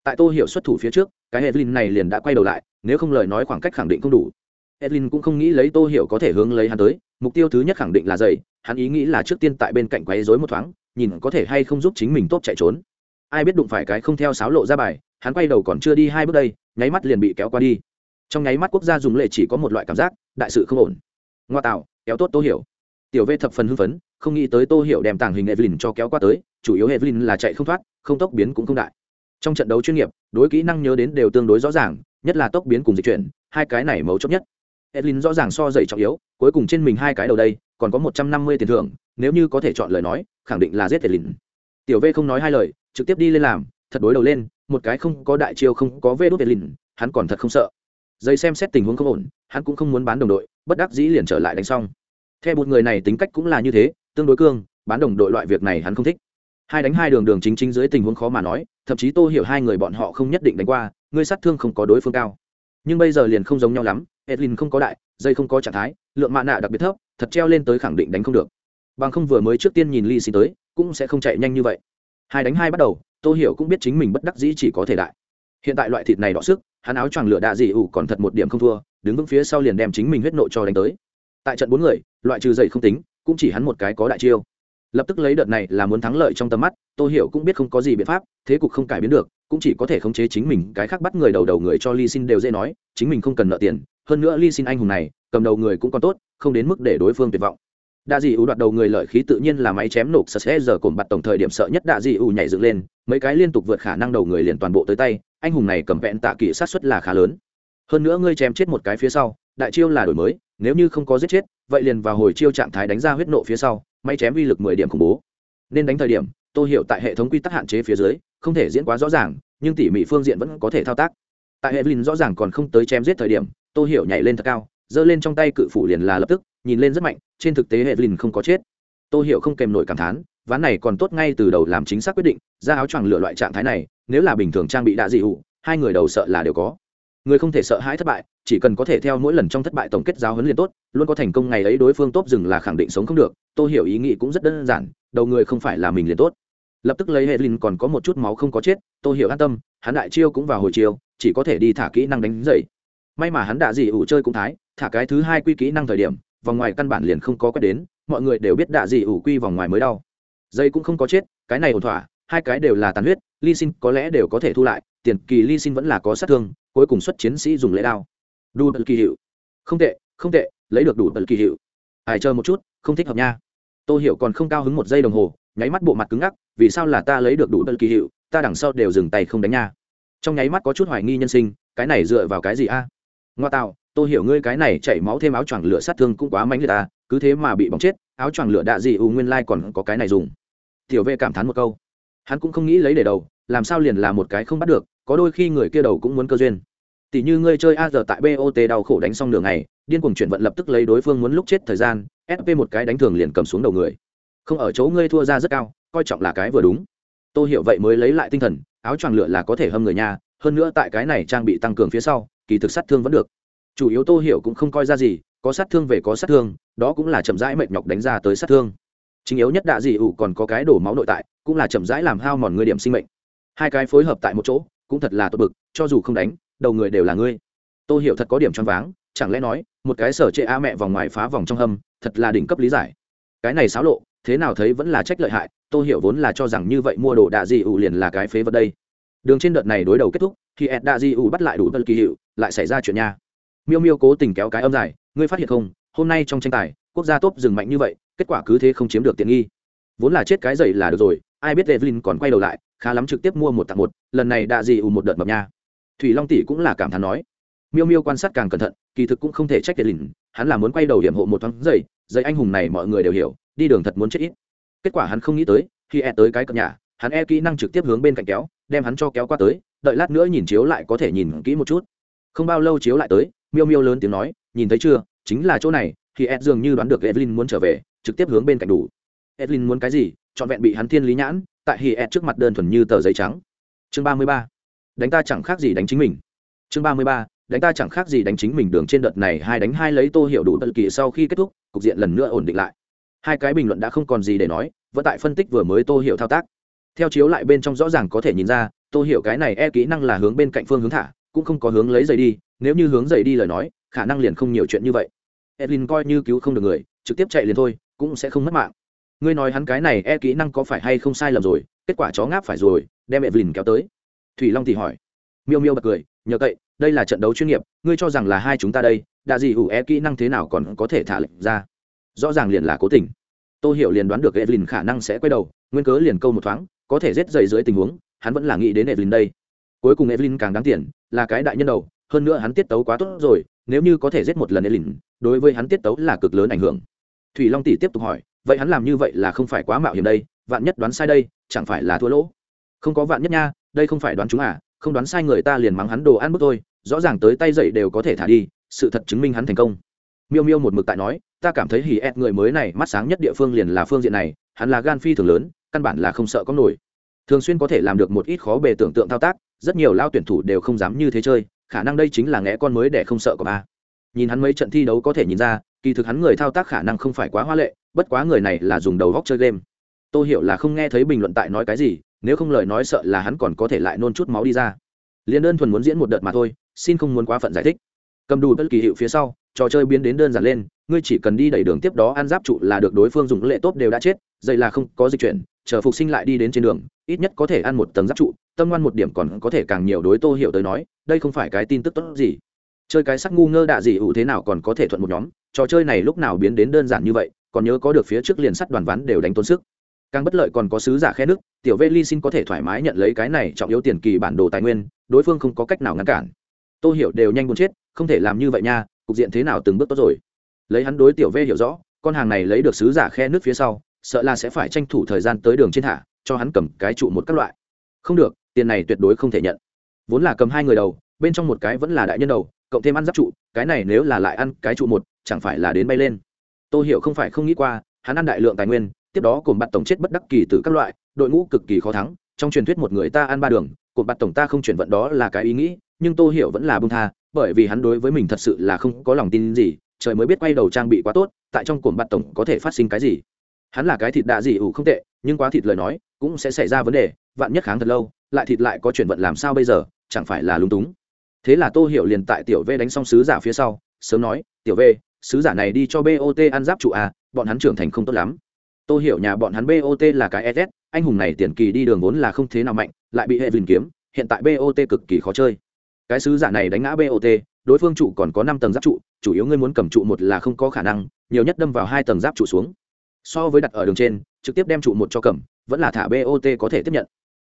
Tại tô hiểu xuất thủ phía trước, cái edlin này liền đã quay đầu lại nếu không lời nói khoảng cách khẳng định không đủ. Edlin cũng không nghĩ lấy tô hiểu có thể hướng lấy hắn tới, mục tiêu thứ nhất khẳng định là giày, hắn ý nghĩ là trước tiên tại bên cạnh quấy rối một thoáng, nhìn có thể hay không giúp chính mình tốt chạy trốn. Ai biết đụng phải cái không theo sáo lộ ra bài, hắn quay đầu còn chưa đi hai bước đây, nháy mắt liền bị kéo qua đi. Trong nháy mắt quốc gia dùng lệ chỉ có một loại cảm giác, đại sự không ổn. Ngoa tạo, kéo tốt tô hiểu. Tiểu v thập phần hưng phấn, không nghĩ tới tô hiểu đem tàng hình evelyn cho kéo qua tới, chủ yếu evelyn là chạy không thoát, không tốc biến cũng không đại. Trong trận đấu chuyên nghiệp, đối kỹ năng nhớ đến đều tương đối rõ ràng nhất là tốc biến cùng dịch chuyển, hai cái này mấu chốt nhất. Edlin rõ ràng so dậy trọng yếu, cuối cùng trên mình hai cái đầu đây, còn có một trăm năm mươi tiền thưởng, nếu như có thể chọn lời nói, khẳng định là giết Edlin. Tiểu v không nói hai lời, trực tiếp đi lên làm, thật đối đầu lên, một cái không có đại chiêu không có vê đốt Edlin, hắn còn thật không sợ. Dây xem xét tình huống không ổn, hắn cũng không muốn bán đồng đội, bất đắc dĩ liền trở lại đánh xong. Theo một người này tính cách cũng là như thế, tương đối cương, bán đồng đội loại việc này hắn không thích hai đánh hai đường đường chính chính dưới tình huống khó mà nói, thậm chí tô hiểu hai người bọn họ không nhất định đánh qua, ngươi sát thương không có đối phương cao. Nhưng bây giờ liền không giống nhau lắm, edlin không có đại, dây không có trạng thái, lượng mạ nạ đặc biệt thấp, thật treo lên tới khẳng định đánh không được. Bằng không vừa mới trước tiên nhìn ly xin tới, cũng sẽ không chạy nhanh như vậy. Hai đánh hai bắt đầu, tô hiểu cũng biết chính mình bất đắc dĩ chỉ có thể đại. Hiện tại loại thịt này đọ sức, hắn áo choàng lửa đạ dị ủ còn thật một điểm không thua, đứng vững phía sau liền đem chính mình huyết nộ cho đánh tới. Tại trận bốn người, loại trừ dậy không tính, cũng chỉ hắn một cái có đại chiêu lập tức lấy đợt này là muốn thắng lợi trong tầm mắt, tô hiểu cũng biết không có gì biện pháp, thế cục không cải biến được, cũng chỉ có thể khống chế chính mình, cái khác bắt người đầu đầu người cho ly xin đều dễ nói, chính mình không cần nợ tiền, hơn nữa ly xin anh hùng này, cầm đầu người cũng còn tốt, không đến mức để đối phương tuyệt vọng. Đạ dị ủ đoạt đầu người lợi khí tự nhiên là máy chém nộp sờ sẽ giờ cồn bặt tổng thời điểm sợ nhất đạ dị ủ nhảy dựng lên, mấy cái liên tục vượt khả năng đầu người liền toàn bộ tới tay, anh hùng này cầm vẹn tạ kỹ sát xuất là khá lớn. Hơn nữa ngươi chém chết một cái phía sau, đại chiêu là đổi mới, nếu như không có giết chết, vậy liền vào hồi chiêu trạng thái đánh ra huyết nộ phía sau máy chém uy lực mười điểm khủng bố. Nên đánh thời điểm tôi hiểu tại hệ thống quy tắc hạn chế phía dưới, không thể diễn quá rõ ràng, nhưng tỉ mỉ phương diện vẫn có thể thao tác. Tại hệ lin rõ ràng còn không tới chém giết thời điểm tôi hiểu nhảy lên thật cao, giơ lên trong tay cự phủ liền là lập tức, nhìn lên rất mạnh, trên thực tế hệ lin không có chết. Tôi hiểu không kèm nổi cảm thán, ván này còn tốt ngay từ đầu làm chính xác quyết định, ra áo choàng lửa loại trạng thái này, nếu là bình thường trang bị đạ dị hụ, hai người đầu sợ là đều có người không thể sợ hãi thất bại, chỉ cần có thể theo mỗi lần trong thất bại tổng kết giáo huấn liền tốt, luôn có thành công ngày ấy đối phương tốt dừng là khẳng định sống không được tôi hiểu ý nghĩ cũng rất đơn giản, đầu người không phải là mình liền tốt. Lập tức lấy hệ linh còn có một chút máu không có chết tôi hiểu an tâm, hắn đại chiêu cũng vào hồi chiêu, chỉ có thể đi thả kỹ năng đánh dậy. May mà hắn đã dị ủ chơi cũng thái, thả cái thứ hai quy kỹ năng thời điểm, vòng ngoài căn bản liền không có quét đến, mọi người đều biết đạ dị ủ quy vòng ngoài mới đau. Dây cũng không có chết, cái này ổn thỏa, hai cái đều là tàn huyết ly xin có lẽ đều có thể thu lại, tiền kỳ ly xin vẫn là có sát thương cuối cùng xuất chiến sĩ dùng lễ đao. Đủ bật kỳ hiệu. Không tệ không tệ, lấy được đủ bật kỳ hiệu. Ai chờ một chút, không thích hợp nha. Tôi hiểu còn không cao hứng một giây đồng hồ, nháy mắt bộ mặt cứng ngắc, vì sao là ta lấy được đủ bật kỳ hiệu, ta đằng sau đều dừng tay không đánh nha. Trong nháy mắt có chút hoài nghi nhân sinh, cái này dựa vào cái gì a? Ngoa tạo tôi hiểu ngươi cái này chảy máu thêm áo choàng lửa sát thương cũng quá mánh liệt ta cứ thế mà bị bỏng chết, áo choàng lửa đạ gì u nguyên lai còn có cái này dùng. Tiểu vệ cảm thán một câu. Hắn cũng không nghĩ lấy để đầu, làm sao liền là một cái không bắt được có đôi khi người kia đầu cũng muốn cơ duyên. Tỷ như ngươi chơi a giờ tại bot đau khổ đánh xong nửa ngày, điên cuồng chuyển vận lập tức lấy đối phương muốn lúc chết thời gian sp một cái đánh thường liền cầm xuống đầu người. Không ở chỗ ngươi thua ra rất cao coi trọng là cái vừa đúng. Tôi hiểu vậy mới lấy lại tinh thần áo choàng lửa là có thể hâm người nhà hơn nữa tại cái này trang bị tăng cường phía sau kỳ thực sát thương vẫn được. Chủ yếu tô hiểu cũng không coi ra gì có sát thương về có sát thương đó cũng là chậm rãi mệt nhọc đánh ra tới sát thương. Chính yếu nhất đạ dị ủ còn có cái đổ máu nội tại cũng là chậm rãi làm hao mòn ngươi điểm sinh mệnh. Hai cái phối hợp tại một chỗ cũng thật là tốt bực, cho dù không đánh, đầu người đều là ngươi. Tôi hiểu thật có điểm choáng váng, chẳng lẽ nói, một cái sở chệ a mẹ vòng ngoài phá vòng trong hầm, thật là đỉnh cấp lý giải. Cái này xáo lộ, thế nào thấy vẫn là trách lợi hại tôi hiểu vốn là cho rằng như vậy mua đồ đạ dị ủ liền là cái phế vật đây. Đường trên đợt này đối đầu kết thúc khi ed đạ dị ủ bắt lại đủ tân kỳ hiệu, lại xảy ra chuyện nha. Miêu miêu cố tình kéo cái âm dài, ngươi phát hiện không, hôm nay trong tranh tài, quốc gia tốt dừng mạnh như vậy, kết quả cứ thế không chiếm được tiện nghi. Vốn là chết cái dậy là được rồi, ai biết evelyn còn quay đầu lại khá lắm trực tiếp mua một tặng một, lần này đạ gì ủ một đợt mập nha. Thủy long tỷ cũng là cảm thán nói. Miêu miêu quan sát càng cẩn thận, kỳ thực cũng không thể trách kiệt lìn hắn là muốn quay đầu điểm hộ một thoáng giây giày anh hùng này mọi người đều hiểu, đi đường thật muốn chết ít. Kết quả hắn không nghĩ tới, khi e tới cái cận nhà, hắn e kỹ năng trực tiếp hướng bên cạnh kéo, đem hắn cho kéo qua tới, đợi lát nữa nhìn chiếu lại có thể nhìn kỹ một chút. Không bao lâu chiếu lại tới, miêu miêu lớn tiếng nói, nhìn thấy chưa, chính là chỗ này. Thì ed dường như đoán được evelyn muốn trở về, trực tiếp hướng bên cạnh đủ. Evelyn muốn cái gì, trọn vẹn bị hắn thiên lý nhãn tại hi ed trước mặt đơn thuần như tờ giấy trắng. Chương ba mươi ba. Đánh ta chẳng khác gì đánh chính mình. Chương ba mươi ba. Đánh ta chẳng khác gì đánh chính mình đường trên đợt này hai đánh hai lấy tô hiểu đủ bất kỳ sau khi kết thúc, cục diện lần nữa ổn định lại. Hai cái bình luận đã không còn gì để nói, vẫn tại phân tích vừa mới tô hiểu thao tác. Theo chiếu lại bên trong rõ ràng có thể nhìn ra, tô hiểu cái này e kỹ năng là hướng bên cạnh phương hướng thả, cũng không có hướng lấy giày đi, nếu như hướng giày đi lời nói, khả năng liền không nhiều chuyện như vậy. Edlin coi như cứu không được người, trực tiếp chạy liền thôi, cũng sẽ không mất mạng ngươi nói hắn cái này e kỹ năng có phải hay không sai lầm rồi, kết quả chó ngáp phải rồi, đem edlin kéo tới. Thủy long thì hỏi. Miêu miêu bật cười, nhờ cậy, đây là trận đấu chuyên nghiệp, ngươi cho rằng là hai chúng ta đây đã gì ủ e kỹ năng thế nào còn có thể thả lệnh ra? Rõ ràng liền là cố tình. Tôi hiểu liền đoán được evelyn khả năng sẽ quay đầu, nguyên cớ liền câu một thoáng, có thể rết dày dưới tình huống, hắn vẫn là nghĩ đến evelyn đây. Cuối cùng evelyn càng đáng tiền, là cái đại nhân đầu, hơn nữa hắn tiết tấu quá tốt rồi, nếu như có thể giết một lần evelyn đối với hắn tiết tấu là cực lớn ảnh hưởng. Thủy long tỷ tiếp tục hỏi vậy hắn làm như vậy là không phải quá mạo hiểm đây, vạn nhất đoán sai đây, chẳng phải là thua lỗ. Không có vạn nhất nha, đây không phải đoán chúng à không đoán sai người ta liền mắng hắn đồ ăn bức tôi rõ ràng tới tay dậy đều có thể thả đi, sự thật chứng minh hắn thành công. Miêu miêu một mực tại nói, ta cảm thấy hỉ ed người mới này mắt sáng nhất địa phương liền là phương diện này, hắn là gan phi thường lớn, căn bản là không sợ có nổi. Thường xuyên có thể làm được một ít khó bề tưởng tượng thao tác, rất nhiều lao tuyển thủ đều không dám như thế chơi, khả năng đây chính là ngẽ con mới để không sợ của ba nhìn hắn mấy trận thi đấu có thể nhìn ra, kỳ thực hắn người thao tác khả năng không phải quá hoa lệ, bất quá người này là dùng đầu góc chơi game. Tôi hiểu là không nghe thấy bình luận tại nói cái gì, nếu không lời nói sợ là hắn còn có thể lại nôn chút máu đi ra. Liền đơn thuần muốn diễn một đợt mà thôi, xin không muốn quá phận giải thích. Cầm đủ bất kỳ hiệu phía sau, trò chơi biến đến đơn giản lên, ngươi chỉ cần đi đẩy đường tiếp đó ăn giáp trụ là được đối phương dùng lệ tốt đều đã chết, dậy là không có dịch chuyển, chờ phục sinh lại đi đến trên đường, ít nhất có thể ăn một tầng giáp trụ, tâm ngoan một điểm còn có thể càng nhiều đối tô hiểu tới nói, đây không phải cái tin tức tốt gì chơi cái sắc ngu ngơ đạ gì ủ thế nào còn có thể thuận một nhóm, trò chơi này lúc nào biến đến đơn giản như vậy, còn nhớ có được phía trước liền sắt đoàn ván đều đánh tốn sức. Càng bất lợi còn có sứ giả khe nước, tiểu vê ly xin có thể thoải mái nhận lấy cái này trọng yếu tiền kỳ bản đồ tài nguyên, đối phương không có cách nào ngăn cản. Tôi hiểu đều nhanh muốn chết, không thể làm như vậy nha, cục diện thế nào từng bước tốt rồi. Lấy hắn đối tiểu vê hiểu rõ, con hàng này lấy được sứ giả khe nước phía sau, sợ là sẽ phải tranh thủ thời gian tới đường trên thả cho hắn cầm cái trụ một các loại. Không được, tiền này tuyệt đối không thể nhận. Vốn là cầm hai người đầu, bên trong một cái vẫn là đại nhân đầu cộng thêm ăn giáp trụ, cái này nếu là lại ăn cái trụ một, chẳng phải là đến bay lên. Tôi hiểu không phải không nghĩ qua, hắn ăn đại lượng tài nguyên, tiếp đó cồn bạt tổng chết bất đắc kỳ từ các loại, đội ngũ cực kỳ khó thắng, trong truyền thuyết một người ta ăn ba đường, cồn bạt tổng ta không chuyển vận đó là cái ý nghĩ, nhưng tô hiểu vẫn là bông tha, bởi vì hắn đối với mình thật sự là không có lòng tin gì, trời mới biết quay đầu trang bị quá tốt, tại trong cồn bạt tổng có thể phát sinh cái gì. Hắn là cái thịt đạ gì ủ không tệ, nhưng quá thịt lời nói, cũng sẽ xảy ra vấn đề, vạn nhất kháng thật lâu, lại thịt lại có chuyển vận làm sao bây giờ, chẳng phải là lúng túng thế là tô hiểu liền tại tiểu v đánh xong sứ giả phía sau, sớm nói, tiểu v, sứ giả này đi cho bot ăn giáp trụ à bọn hắn trưởng thành không tốt lắm. Tô hiểu nhà bọn hắn bot là cái ss anh hùng này tiền kỳ đi đường vốn là không thế nào mạnh, lại bị hệ vìn kiếm, hiện tại bot cực kỳ khó chơi. Cái sứ giả này đánh ngã bot đối phương trụ còn có năm tầng giáp trụ, chủ yếu ngươi muốn cầm trụ một là không có khả năng, nhiều nhất đâm vào hai tầng giáp trụ xuống. So với đặt ở đường trên, trực tiếp đem trụ một cho cầm, vẫn là thả bot có thể tiếp nhận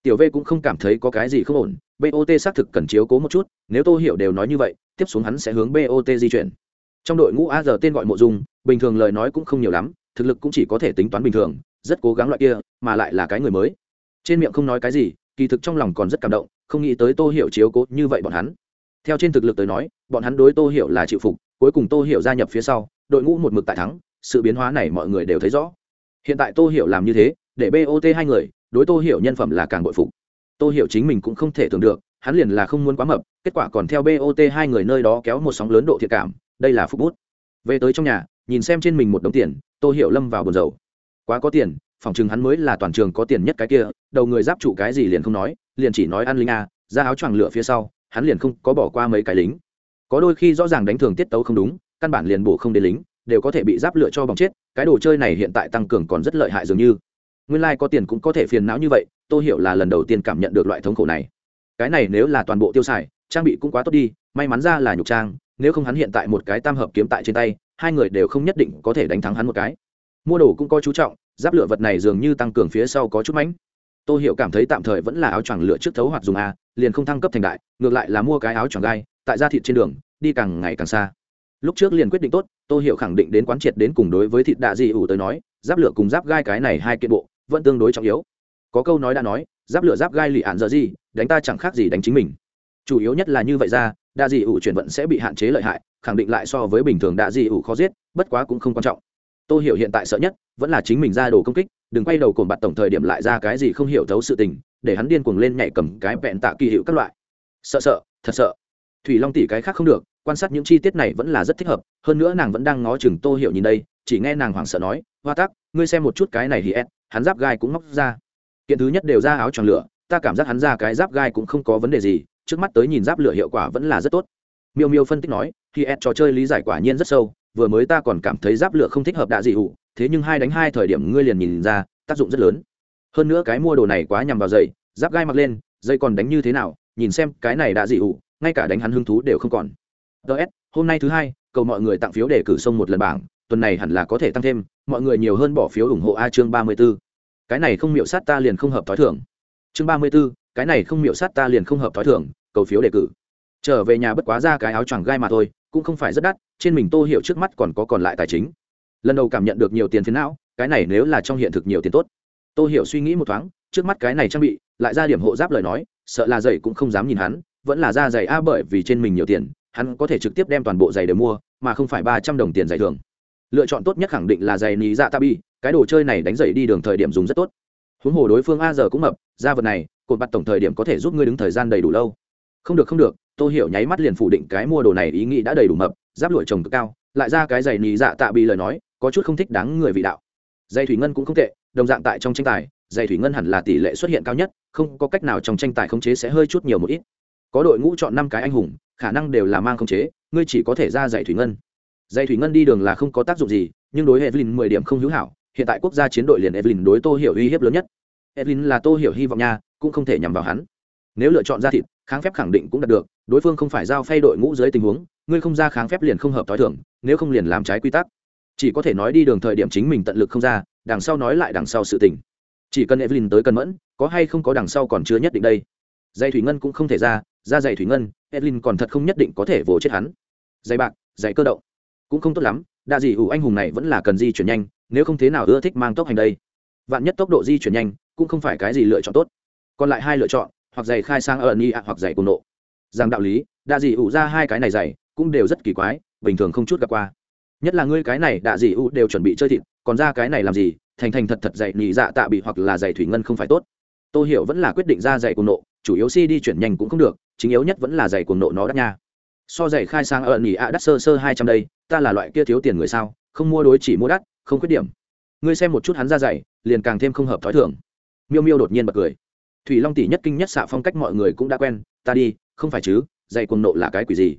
tiểu v cũng không cảm thấy có cái gì không ổn bot xác thực cần chiếu cố một chút, nếu tô hiểu đều nói như vậy, tiếp xuống hắn sẽ hướng bot di chuyển. Trong đội ngũ a giờ tên gọi mộ dung, bình thường lời nói cũng không nhiều lắm, thực lực cũng chỉ có thể tính toán bình thường, rất cố gắng loại kia, mà lại là cái người mới. Trên miệng không nói cái gì, kỳ thực trong lòng còn rất cảm động, không nghĩ tới tô hiểu chiếu cố như vậy bọn hắn. Theo trên thực lực tới nói, bọn hắn đối tô hiểu là chịu phục, cuối cùng tô hiểu gia nhập phía sau, đội ngũ một mực tại thắng, sự biến hóa này mọi người đều thấy rõ. Hiện tại tô hiểu làm như thế, để bot hai người đối tô hiểu nhân phẩm là càng bội phục. Tô hiểu chính mình cũng không thể tưởng được, hắn liền là không muốn quá mập, kết quả còn theo bot hai người nơi đó kéo một sóng lớn độ thiệt cảm, đây là phúc bút. Về tới trong nhà, nhìn xem trên mình một đống tiền, tô hiểu lâm vào buồn dầu quá có tiền, phòng chừng hắn mới là toàn trường có tiền nhất cái kia, đầu người giáp trụ cái gì liền không nói, liền chỉ nói ăn linh a, ra áo choàng lửa phía sau, hắn liền không có bỏ qua mấy cái lính. Có đôi khi rõ ràng đánh thường tiết tấu không đúng, căn bản liền bổ không đến lính, đều có thể bị giáp lửa cho bỏng chết, cái đồ chơi này hiện tại tăng cường còn rất lợi hại dường như nguyên lai、like、có tiền cũng có thể phiền não như vậy, tôi hiểu là lần đầu tiên cảm nhận được loại thống khổ này. Cái này nếu là toàn bộ tiêu xài, trang bị cũng quá tốt đi, may mắn ra là nhục trang, nếu không hắn hiện tại một cái tam hợp kiếm tại trên tay, hai người đều không nhất định có thể đánh thắng hắn một cái. Mua đồ cũng có chú trọng, giáp lựa vật này dường như tăng cường phía sau có chút mánh. Tôi hiểu cảm thấy tạm thời vẫn là áo choàng lựa trước thấu hoặc dùng a, liền không thăng cấp thành đại, ngược lại là mua cái áo choàng gai, tại ra thịt trên đường, đi càng ngày càng xa. Lúc trước liền quyết định tốt, tôi hiểu khẳng định đến quán triệt đến cùng đối với thịt đạ dị ủ tới nói, giáp lửa cùng giáp gai cái này hai kiện bộ vẫn tương đối trọng yếu. Có câu nói đã nói, giáp lửa giáp gai lì ạn giờ gì, đánh ta chẳng khác gì đánh chính mình. Chủ yếu nhất là như vậy ra, đa dị ủ chuyển vận sẽ bị hạn chế lợi hại, khẳng định lại so với bình thường đa dị ủ khó giết, bất quá cũng không quan trọng. Tôi hiểu hiện tại sợ nhất, vẫn là chính mình ra đồ công kích, đừng quay đầu cồn bạt tổng thời điểm lại ra cái gì không hiểu thấu sự tình, để hắn điên cuồng lên nhảy cầm cái vẹn tạ kỳ hiệu các loại. Sợ sợ, thật sợ. Thủy long tỷ cái khác không được, quan sát những chi tiết này vẫn là rất thích hợp, hơn nữa nàng vẫn đang ngó chừng tô hiểu nhìn đây, chỉ nghe nàng hoảng sợ nói, hoa tắc, ngươi xem một chút cái này thì ép hắn giáp gai cũng móc ra. Kiện thứ nhất đều ra áo tròn lửa, ta cảm giác hắn ra cái giáp gai cũng không có vấn đề gì, trước mắt tới nhìn giáp lửa hiệu quả vẫn là rất tốt. Miêu miêu phân tích nói, khi ed trò chơi lý giải quả nhiên rất sâu, vừa mới ta còn cảm thấy giáp lửa không thích hợp đạ dị hụ thế nhưng hai đánh hai thời điểm ngươi liền nhìn ra, tác dụng rất lớn. Hơn nữa cái mua đồ này quá nhằm vào dây giáp gai mặc lên dây còn đánh như thế nào, nhìn xem cái này đã dị ủ ngay cả đánh hắn hứng thú đều không còn. Ts hôm nay thứ hai, cầu mọi người tặng phiếu để cử sông một lần bảng, tuần này hẳn là có thể tăng thêm, mọi người nhiều hơn bỏ phiếu ủng hộ a chương ba mươi 34 cái này không miệu sát ta liền không hợp t h o i thưởng chương ba mươi 34, cái này không miệu sát ta liền không hợp t h o i thưởng cầu phiếu đề cử. Trở về nhà bất quá ra cái áo choàng gai mà thôi cũng không phải rất đắt trên mình tô hiểu trước mắt còn có còn lại tài chính. Lần đầu cảm nhận được nhiều tiền phiến não cái này nếu là trong hiện thực nhiều tiền tốt. Tô hiểu suy nghĩ một thoáng trước mắt cái này trang bị lại ra điểm hộ giáp lời nói sợ là dậy cũng không dám nhìn hắn vẫn là ra giày a bởi vì trên mình nhiều tiền hắn có thể trực tiếp đem toàn bộ giày đều mua mà không phải ba trăm đồng tiền giày thường. Lựa chọn tốt nhất khẳng định là giày ní dạ tabi cái đồ chơi này đánh giày đi đường thời điểm dùng rất tốt. Huống hồ đối phương a giờ cũng mập ra vật này cột bắt tổng thời điểm có thể giúp ngươi đứng thời gian đầy đủ lâu. Không được không được tôi hiểu nháy mắt liền phủ định cái mua đồ này ý nghĩ đã đầy đủ mập, giáp lụa trồng cực cao, lại ra cái giày nì dạ tạ bị lời nói, có chút không thích đáng người vị đạo. Giày thủy ngân cũng không tệ, đồng dạng tại trong tranh tài, giày thủy ngân hẳn là tỷ lệ xuất hiện cao nhất, không có cách nào trong tranh tài khống chế sẽ hơi chút nhiều một ít. Có đội ngũ chọn năm cái anh hùng, khả năng đều là mang khống chế, ngươi chỉ có thể ra giày thủy ngân. Giày thủy ngân đi đường là không có tác dụng gì, nhưng đối hệ vlin mười điểm không hữu hảo hiện tại quốc gia chiến đội liền evelyn đối tô hiểu uy hiếp lớn nhất. Evelyn là tô hiểu hy vọng nha cũng không thể nhằm vào hắn. Nếu lựa chọn ra thịt kháng phép khẳng định cũng đạt được đối phương không phải giao phay đội ngũ dưới tình huống ngươi không ra kháng phép liền không hợp tối thượng, thưởng nếu không liền làm trái quy tắc. Chỉ có thể nói đi đường thời điểm chính mình tận lực không ra đằng sau nói lại đằng sau sự tình. Chỉ cần evelyn tới cân mẫn có hay không có đằng sau còn chưa nhất định đây. Dây thủy ngân cũng không thể ra ra dây thủy ngân Evelyn còn thật không nhất định có thể vồ chết hắn. Dây bạc dây cơ động cũng không tốt lắm đa dị ủ anh hùng này vẫn là cần di chuyển nhanh, nếu không thế nào ưa thích mang tốc hành đây. Vạn nhất tốc độ di chuyển nhanh, cũng không phải cái gì lựa chọn tốt. Còn lại hai lựa chọn, hoặc giày khai sang ở ni ạ hoặc giày cùng nộ. Rằng đạo lý, đa dị ủ ra hai cái này giày, cũng đều rất kỳ quái, bình thường không chút gặp qua. Nhất là ngươi cái này, đa dị ủ đều chuẩn bị chơi thịt, còn ra cái này làm gì? Thành thành thật thật dạy nhị dạ tạ bị hoặc là giày thủy ngân không phải tốt. Tôi hiểu vẫn là quyết định ra giày cùng nộ, chủ yếu si đi chuyển nhanh cũng không được, chính yếu nhất vẫn là giày cùng nộ nó đắt nha. So giày khai sang ở nhị ạ đắt sơ sơ hai trăm đây ta là loại kia thiếu tiền người sao, không mua đối chỉ mua đắt, không khuyết điểm. Ngươi xem một chút hắn ra giày liền càng thêm không hợp thói thường. Miêu miêu đột nhiên bật cười. Thủy long tỷ nhất kinh nhất xạ phong cách mọi người cũng đã quen, ta đi, không phải chứ giày cuồng nộ là cái quỷ gì?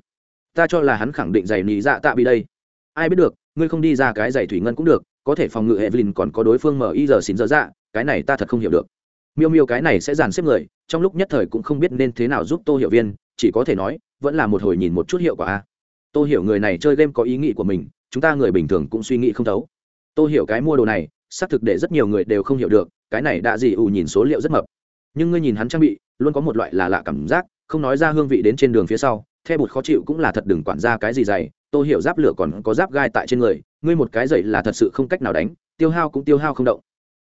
Ta cho là hắn khẳng định giày nỉ dạ tạ bị đây. Ai biết được, ngươi không đi ra cái giày thủy ngân cũng được, có thể phòng ngự evelyn còn có đối phương mở y giờ xín giờ dạ cái này ta thật không hiểu được. Miêu miêu cái này sẽ dàn xếp người, trong lúc nhất thời cũng không biết nên thế nào giúp tô hiểu viên, chỉ có thể nói, vẫn là một hồi nhìn một chút hiệu quả a. Tôi hiểu người này chơi game có ý nghĩ của mình, chúng ta người bình thường cũng suy nghĩ không thấu. Tôi hiểu cái mua đồ này, xác thực để rất nhiều người đều không hiểu được, cái này đã gì ủ nhìn số liệu rất mập. Nhưng ngươi nhìn hắn trang bị, luôn có một loại là lạ cảm giác, không nói ra hương vị đến trên đường phía sau theo bụt khó chịu cũng là thật đừng quản ra cái gì dày Tôi hiểu giáp lửa còn có giáp gai tại trên người, ngươi một cái dậy là thật sự không cách nào đánh, tiêu hao cũng tiêu hao không động.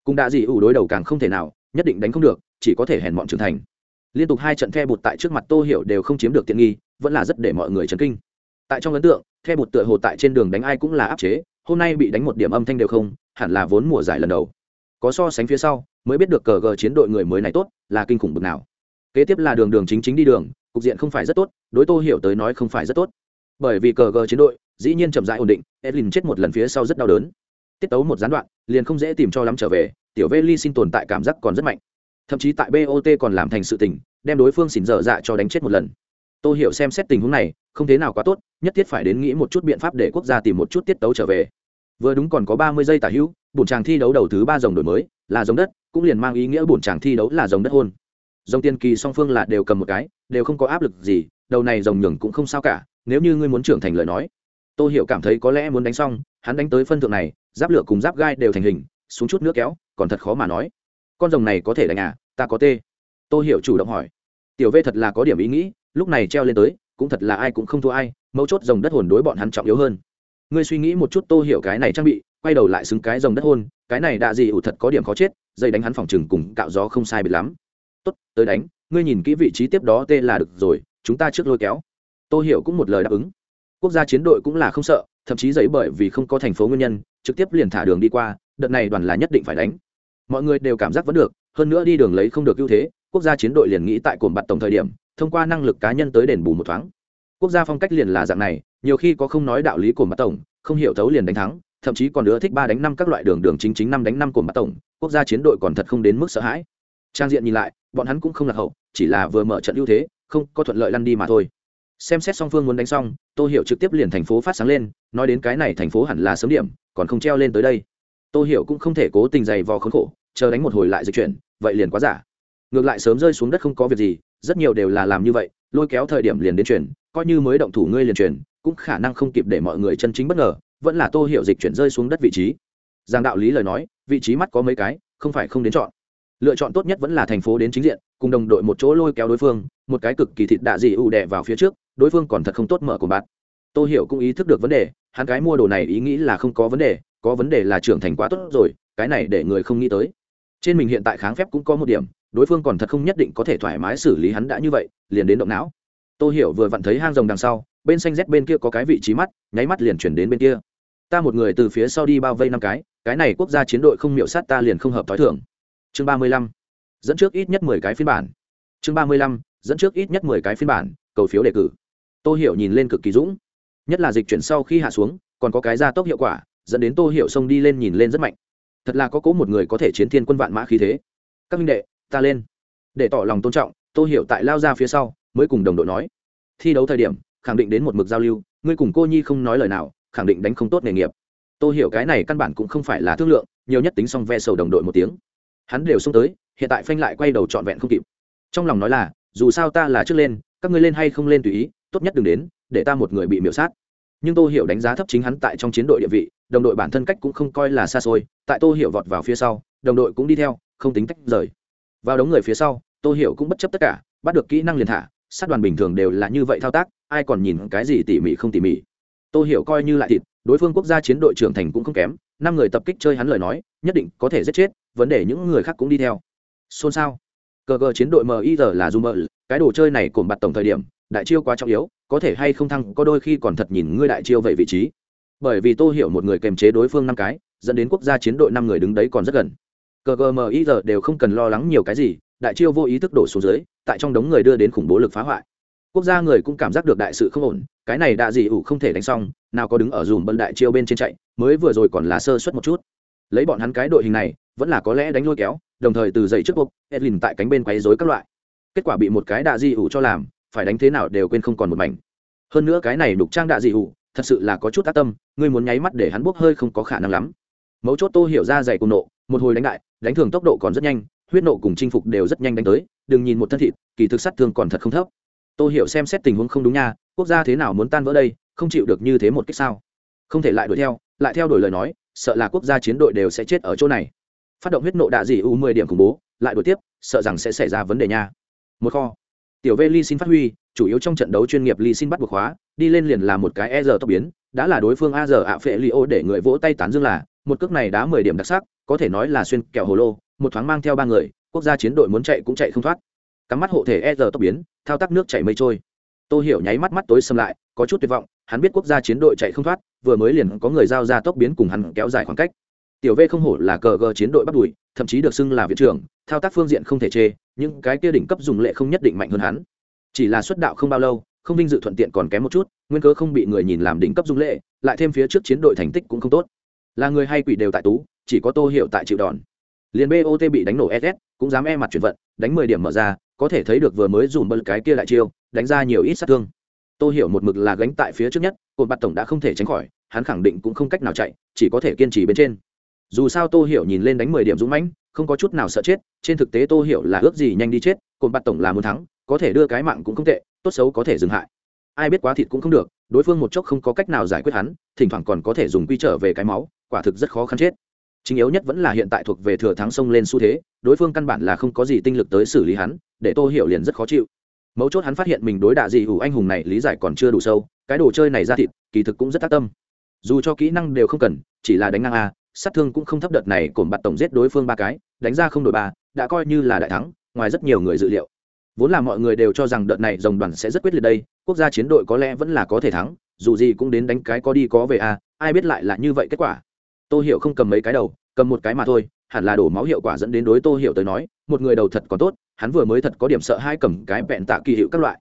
Cũng đã gì ủ đối đầu càng không thể nào, nhất định đánh không được, chỉ có thể hèn mọn trưởng thành. Liên tục hai trận the bụt tại trước mặt tô hiểu đều không chiếm được tiện nghi, vẫn là rất để mọi người chấn kinh tại trong ấn tượng theo một tựa hồ tại trên đường đánh ai cũng là áp chế, hôm nay bị đánh một điểm âm thanh đều không, hẳn là vốn mùa giải lần đầu. Có so sánh phía sau, mới biết được cờ gờ chiến đội người mới này tốt, là kinh khủng bực nào. Kế tiếp là đường đường chính chính đi đường, cục diện không phải rất tốt, đối tô hiểu tới nói không phải rất tốt. Bởi vì cờ gờ chiến đội, dĩ nhiên chậm rãi ổn định, edlin chết một lần phía sau rất đau đớn. Tiết tấu một gián đoạn, liền không dễ tìm cho lắm trở về, tiểu vê ly xin tồn tại cảm giác còn rất mạnh. Thậm chí tại bot còn làm thành sự tình, đem đối phương xỉn dở dạ cho đánh chết một lần tôi hiểu xem xét tình huống này, không thế nào quá tốt, nhất thiết phải đến nghĩ một chút biện pháp để quốc gia tìm một chút tiết tấu trở về. Vừa đúng còn có ba mươi giây tả hữu, bổn tràng thi đấu đầu thứ ba dòng đổi mới, là giống đất, cũng liền mang ý nghĩa bổn tràng thi đấu là giống đất hôn. Dòng tiên kỳ song phương là đều cầm một cái, đều không có áp lực gì, đầu này dòng nhường cũng không sao cả, nếu như ngươi muốn trưởng thành lời nói. Tôi hiểu cảm thấy có lẽ muốn đánh xong, hắn đánh tới phân thượng này, giáp lửa cùng giáp gai đều thành hình, xuống chút nước kéo, còn thật khó mà nói. Con rồng này có thể đánh à ta có tê. Tôi hiểu chủ động hỏi. Tiểu v thật là có điểm ý nghĩ lúc này treo lên tới, cũng thật là ai cũng không thua ai, mấu chốt rồng đất hồn đối bọn hắn trọng yếu hơn. Ngươi suy nghĩ một chút tô hiểu cái này trang bị, quay đầu lại xứng cái rồng đất hôn cái này đạ gì ủ thật có điểm khó chết, dây đánh hắn phòng chừng cùng cạo gió không sai biệt lắm. Tốt, tới đánh, ngươi nhìn kỹ vị trí tiếp đó tê là được rồi, chúng ta trước lôi kéo. Tô hiểu cũng một lời đáp ứng. Quốc gia chiến đội cũng là không sợ, thậm chí giấy bởi vì không có thành phố nguyên nhân, trực tiếp liền thả đường đi qua, đợt này đoàn là nhất định phải đánh. Mọi người đều cảm giác vẫn được, hơn nữa đi đường lấy không được ưu thế, quốc gia chiến đội liền nghĩ tại cồn bạt tổng thời điểm thông qua năng lực cá nhân tới đền bù một thoáng. Quốc gia phong cách liền là dạng này, nhiều khi có không nói đạo lý của mặt tổng, không hiểu thấu liền đánh thắng, thậm chí còn nữa thích ba đánh năm các loại đường đường chính chính năm đánh năm của mặt tổng, quốc gia chiến đội còn thật không đến mức sợ hãi. Trang diện nhìn lại, bọn hắn cũng không lạc hậu, chỉ là vừa mở trận ưu thế, không có thuận lợi lăn đi mà thôi. Xem xét song phương muốn đánh xong, tô hiểu trực tiếp liền thành phố phát sáng lên, nói đến cái này thành phố hẳn là sớm điểm, còn không treo lên tới đây. Tô hiểu cũng không thể cố tình dày vò khốn khổ, chờ đánh một hồi lại dịch chuyển, vậy liền quá giả. Ngược lại sớm rơi xuống đất không có việc gì rất nhiều đều là làm như vậy, lôi kéo thời điểm liền đến chuyển, coi như mới động thủ ngươi liền chuyển, cũng khả năng không kịp để mọi người chân chính bất ngờ, vẫn là tô hiểu dịch chuyển rơi xuống đất vị trí. Giang đạo lý lời nói, vị trí mắt có mấy cái, không phải không đến chọn. Lựa chọn tốt nhất vẫn là thành phố đến chính diện, cùng đồng đội một chỗ lôi kéo đối phương, một cái cực kỳ thịt đạ dị ưu đè vào phía trước, đối phương còn thật không tốt mở của bạn. Tô hiểu cũng ý thức được vấn đề, hắn cái mua đồ này ý nghĩ là không có vấn đề, có vấn đề là trưởng thành quá tốt rồi, cái này để người không nghĩ tới. Trên mình hiện tại kháng phép cũng có một điểm đối phương còn thật không nhất định có thể thoải mái xử lý hắn đã như vậy, liền đến động não. Tôi hiểu vừa vặn thấy hang rồng đằng sau, bên xanh rét bên kia có cái vị trí mắt, nháy mắt liền chuyển đến bên kia. Ta một người từ phía sau đi bao vây năm cái cái này quốc gia chiến đội không miệu sát ta liền không hợp t h ó i thưởng chương ba mươi lăm, dẫn trước ít nhất mười cái phiên bản. Chương ba mươi lăm, dẫn trước ít nhất mười cái phiên bản, cầu phiếu đề cử. Tôi hiểu nhìn lên cực kỳ dũng. Nhất là dịch chuyển sau khi hạ xuống, còn có cái gia tốc hiệu quả, dẫn đến tô hiểu xông đi lên nhìn lên rất mạnh. Thật là có cố một người có thể chiến thiên quân vạn mã khí thế. Các minh đệ ta lên. Để tỏ lòng tôn trọng, tô hiểu tại lao ra phía sau, mới cùng đồng đội nói. Thi đấu thời điểm, khẳng định đến một mực giao lưu, ngươi cùng cô nhi không nói lời nào, khẳng định đánh không tốt nghề nghiệp. Tô hiểu cái này căn bản cũng không phải là thương lượng, nhiều nhất tính xong ve sầu đồng đội một tiếng. Hắn đều xông tới, hiện tại phanh lại quay đầu trọn vẹn không kịp. Trong lòng nói là, dù sao ta là trước lên, các ngươi lên hay không lên tùy ý, tốt nhất đừng đến, để ta một người bị miễu sát. Nhưng tô hiểu đánh giá thấp chính hắn tại trong chiến đội địa vị, đồng đội bản thân cách cũng không coi là xa xôi, tại tô hiểu vọt vào phía sau, đồng đội cũng đi theo, không tính tách rời vào đống người phía sau, tô hiểu cũng bất chấp tất cả, bắt được kỹ năng liền thả, sát đoàn bình thường đều là như vậy thao tác, ai còn nhìn cái gì tỉ mỉ không tỉ mỉ. Tô hiểu coi như lại thịt, đối phương quốc gia chiến đội trưởng thành cũng không kém, năm người tập kích chơi hắn lời nói, nhất định có thể giết chết, vấn đề những người khác cũng đi theo. Xôn xao. Cờ cờ chiến đội mir là zoomer cái đồ chơi này cồn bặt tổng thời điểm, đại chiêu quá trọng yếu, có thể hay không thăng, có đôi khi còn thật nhìn ngươi đại chiêu vậy vị trí. Bởi vì tô hiểu một người kềm chế đối phương năm cái, dẫn đến quốc gia chiến đội năm người đứng đấy còn rất gần cờ cờ đều không cần lo lắng nhiều cái gì, đại chiêu vô ý thức đổ xuống dưới, tại trong đống người đưa đến khủng bố lực phá hoại. Quốc gia người cũng cảm giác được đại sự không ổn, cái này đã gì ủ không thể đánh xong, nào có đứng ở dùm bận đại chiêu bên trên chạy, mới vừa rồi còn là sơ suất một chút. Lấy bọn hắn cái đội hình này, vẫn là có lẽ đánh lôi kéo, đồng thời từ dậy trước bục edlin tại cánh bên quấy rối các loại. Kết quả bị một cái đạ di ủ cho làm, phải đánh thế nào đều quên không còn một mảnh. Hơn nữa cái này đục trang đạ di ủ, thật sự là có chút tác tâm, ngươi muốn nháy mắt để hắn bốc hơi không có khả năng lắm mấu chốt tô hiểu ra dày cùng nộ, một hồi đánh đại, đánh thường tốc độ còn rất nhanh, huyết nộ cùng chinh phục đều rất nhanh đánh tới, đừng nhìn một thân thịt, kỳ thực sát thương còn thật không thấp. Tô hiểu xem xét tình huống không đúng nha, quốc gia thế nào muốn tan vỡ đây, không chịu được như thế một cách sao? Không thể lại đuổi theo, lại theo đuổi lời nói, sợ là quốc gia chiến đội đều sẽ chết ở chỗ này. Phát động huyết nộ đạ dị u mười điểm khủng bố, lại đuổi tiếp, sợ rằng sẽ xảy ra vấn đề nha. Một kho. Tiểu v ly xin phát huy, chủ yếu trong trận đấu chuyên nghiệp ly xin bắt buộc hóa đi lên liền là một cái e giờ tốc biến, đã là đối phương a giờ ạ phệ li ô để người vỗ tay tán dương là một cước này đá mười điểm đặc sắc, có thể nói là xuyên kẹo hồ lô, một thoáng mang theo ba người, quốc gia chiến đội muốn chạy cũng chạy không thoát. Cắm mắt hộ thể e giờ tốc biến, thao tác nước chảy mây trôi. Tô hiểu nháy mắt mắt tối xâm lại, có chút tuyệt vọng, hắn biết quốc gia chiến đội chạy không thoát, vừa mới liền có người giao ra tốc biến cùng hắn kéo dài khoảng cách. Tiểu v không hổ là cờ gờ chiến đội bắt đùi, thậm chí được xưng là viện trưởng, thao tác phương diện không thể chê nhưng cái kia đỉnh cấp dùng lệ không nhất định mạnh hơn hắn. Chỉ là xuất đạo không bao lâu, không vinh dự thuận tiện còn kém một chút, nguyên cớ không bị người nhìn làm đỉnh cấp dung lệ, lại thêm phía trước chiến đội thành tích cũng không tốt là người hay quỷ đều tại tú, chỉ có tô hiệu tại chịu đòn. Liền bot bị đánh nổ ss cũng dám e mặt chuyển vận, đánh mười điểm mở ra, có thể thấy được vừa mới dùm bật cái kia lại chiêu, đánh ra nhiều ít sát thương. Tô hiểu một mực là gánh tại phía trước nhất, cột bạt tổng đã không thể tránh khỏi, hắn khẳng định cũng không cách nào chạy, chỉ có thể kiên trì bên trên. Dù sao tô hiểu nhìn lên đánh mười điểm dũng mãnh, không có chút nào sợ chết, trên thực tế tô hiểu là ước gì nhanh đi chết, cột bạt tổng là muốn thắng, có thể đưa cái mạng cũng không tệ, tốt xấu có thể dừng hại. Ai biết quá thịt cũng không được, đối phương một chốc không có cách nào giải quyết hắn, thỉnh thoảng còn có thể dùng quy trở về cái máu quả thực rất khó khăn chết. Chính yếu nhất vẫn là hiện tại thuộc về thừa thắng sông lên xu thế, đối phương căn bản là không có gì tinh lực tới xử lý hắn, để tô hiểu liền rất khó chịu. Mấu chốt hắn phát hiện mình đối đạ dị hủ anh hùng này lý giải còn chưa đủ sâu, cái đồ chơi này ra thịt, kỳ thực cũng rất tác tâm. Dù cho kỹ năng đều không cần, chỉ là đánh ngang a, sát thương cũng không thấp đợt này cổm bạt tổng giết đối phương ba cái, đánh ra không đội ba, đã coi như là đại thắng, ngoài rất nhiều người dự liệu. Vốn là mọi người đều cho rằng đợt này dòng đoàn sẽ rất quyết liệt đây, quốc gia chiến đội có lẽ vẫn là có thể thắng, dù gì cũng đến đánh cái có đi có về a, ai biết lại là như vậy kết quả tô hiểu không cầm mấy cái đầu cầm một cái mà thôi hẳn là đổ máu hiệu quả dẫn đến đối tô hiểu tới nói một người đầu thật còn tốt hắn vừa mới thật có điểm sợ hai cầm cái vẹn tạ kỳ hiệu các loại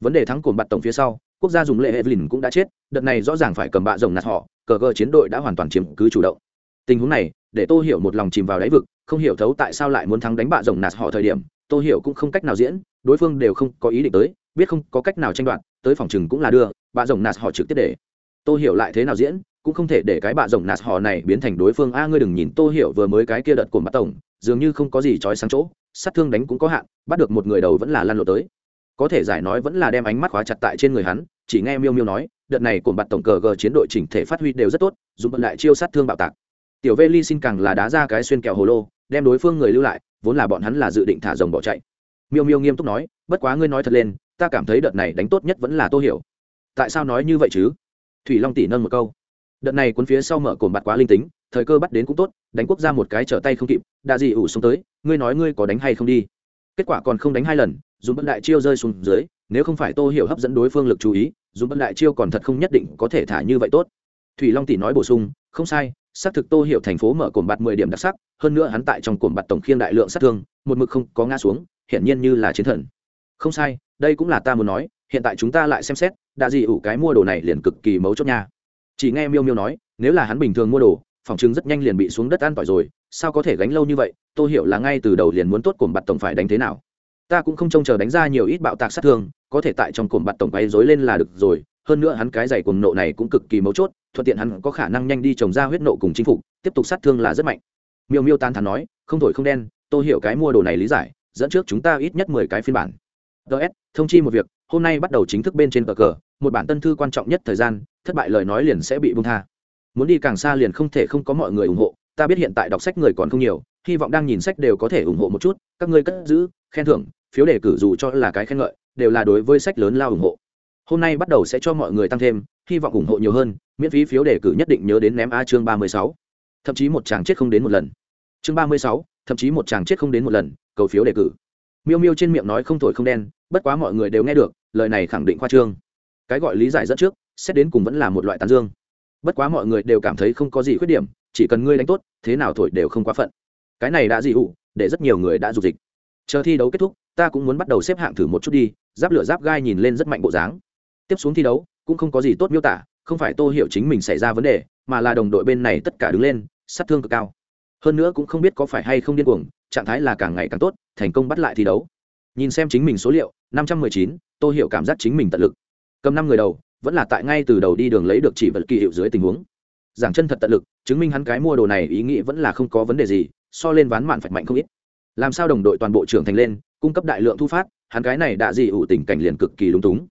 vấn đề thắng cồn bạt tổng phía sau quốc gia dùng lệ Evelyn cũng đã chết, đợt này rõ ràng phải cầm bạ rồng nạt họ, cờ cờ chiến đội đã hoàn toàn chiếm cứ chủ động. Tình huống này, để Tô Hiểu một lòng chìm vào đáy vực, không hiểu thấu tại sao lại muốn thắng đánh bạ rồng nạt họ thời điểm, Tô Hiểu cũng không cách nào diễn, đối phương đều không có ý định tới, biết không có cách nào tranh đoạt, tới phòng chừng cũng là đưa, bạ rồng nạt họ trực tiếp để. Tô Hiểu lại thế nào diễn, cũng không thể để cái bạ rồng nạt họ này biến thành đối phương. A ngươi đừng nhìn Tô Hiểu vừa mới cái kia đợt của mặt tổng, dường như không có gì chói sáng chỗ, sát thương đánh cũng có hạn, bắt được một người đầu vẫn là lăn lộ tới. Có thể giải nói vẫn là đem ánh mắt khóa chặt tại trên người hắn chỉ nghe miêu miêu nói đợt này của mặt tổng cờ g chiến đội chỉnh thể phát huy đều rất tốt dùng bận lại chiêu sát thương bạo tạc. Tiểu vê ly xin càng là đá ra cái xuyên kẹo hồ lô đem đối phương người lưu lại vốn là bọn hắn là dự định thả rồng bỏ chạy. Miêu miêu nghiêm túc nói bất quá ngươi nói thật lên ta cảm thấy đợt này đánh tốt nhất vẫn là tô hiểu. Tại sao nói như vậy chứ? Thủy long tỷ nâng một câu đợt này cuốn phía sau mở cồn bạt quá linh tính, thời cơ bắt đến cũng tốt, đánh quốc gia một cái trở tay không kịp, đa gì ủ xuống tới, ngươi nói ngươi có đánh hay không đi. Kết quả còn không đánh hai lần dùng bất đại chiêu rơi xuống dưới, nếu không phải tô hiểu hấp dẫn đối phương lực chú ý dùng bất đại chiêu còn thật không nhất định có thể thả như vậy tốt. Thủy long tỷ nói bổ sung, không sai, xác thực tô hiểu thành phố mở cồn bạt mười điểm đặc sắc, hơn nữa hắn tại trong cồn bạt tổng khiên đại lượng sát thương, một mực không có ngã xuống, hiển nhiên như là chiến thần. Không sai, đây cũng là ta muốn nói, hiện tại chúng ta lại xem xét đã gì ủ cái mua đồ này liền cực kỳ mấu chốt nha chỉ nghe miêu miêu nói, nếu là hắn bình thường mua đồ, phòng chứng rất nhanh liền bị xuống đất an tỏi rồi, sao có thể gánh lâu như vậy? Tôi hiểu là ngay từ đầu liền muốn tốt cổm bạt tổng phải đánh thế nào. Ta cũng không trông chờ đánh ra nhiều ít bạo tạc sát thương, có thể tại trong cổm bạt tổng bay dối lên là được rồi, hơn nữa hắn cái giày cuồng nộ này cũng cực kỳ mấu chốt, thuận tiện hắn có khả năng nhanh đi trồng ra huyết nộ cùng chính phủ tiếp tục sát thương là rất mạnh. Miêu miêu tan thắn nói, không thổi không đen tôi hiểu cái mua đồ này lý giải, dẫn trước chúng ta ít nhất mười cái phiên bản. Ts thông chi một việc, hôm nay bắt đầu chính thức bên trên cờ cờ, một bản tân thư quan trọng nhất thời gian thất bại lời nói liền sẽ bị bung tha. Muốn đi càng xa liền không thể không có mọi người ủng hộ, ta biết hiện tại đọc sách người còn không nhiều, hy vọng đang nhìn sách đều có thể ủng hộ một chút, các ngươi cất giữ, khen thưởng, phiếu đề cử dù cho là cái khen ngợi, đều là đối với sách lớn lao ủng hộ. Hôm nay bắt đầu sẽ cho mọi người tăng thêm, hy vọng ủng hộ nhiều hơn, miễn phí phiếu đề cử nhất định nhớ đến ném a chương ba mươi sáu. Thậm chí một chàng chết không đến một lần. Chương ba mươi sáu, thậm chí một chàng chết không đến một lần, cầu phiếu đề cử. Miêu miêu trên miệng nói không thổi không đen, bất quá mọi người đều nghe được, lời này khẳng định khoa trương. Cái gọi lý giải dẫn trước xét đến cùng vẫn là một loại tán dương. Bất quá mọi người đều cảm thấy không có gì khuyết điểm, chỉ cần ngươi đánh tốt, thế nào thổi đều không quá phận. Cái này đã dị hụ để rất nhiều người đã dục dịch. Chờ thi đấu kết thúc, ta cũng muốn bắt đầu xếp hạng thử một chút đi, giáp lửa giáp gai nhìn lên rất mạnh bộ dáng. Tiếp xuống thi đấu, cũng không có gì tốt miêu tả, không phải tô hiểu chính mình xảy ra vấn đề, mà là đồng đội bên này tất cả đứng lên, sát thương cực cao. Hơn nữa cũng không biết có phải hay không điên cuồng, trạng thái là càng ngày càng tốt, thành công bắt lại thi đấu. Nhìn xem chính mình số liệu, năm trăm mười chín, tô hiểu cảm giác chính mình tận lực. Cầm năm người đầu vẫn là tại ngay từ đầu đi đường lấy được chỉ vật kỳ hiệu dưới tình huống. Giảng chân thật tận lực, chứng minh hắn cái mua đồ này ý nghĩ vẫn là không có vấn đề gì, so lên ván mạn phạch mạnh không ít. Làm sao đồng đội toàn bộ trưởng thành lên, cung cấp đại lượng thu phát, hắn cái này đã dị ủ tình cảnh liền cực kỳ lúng túng.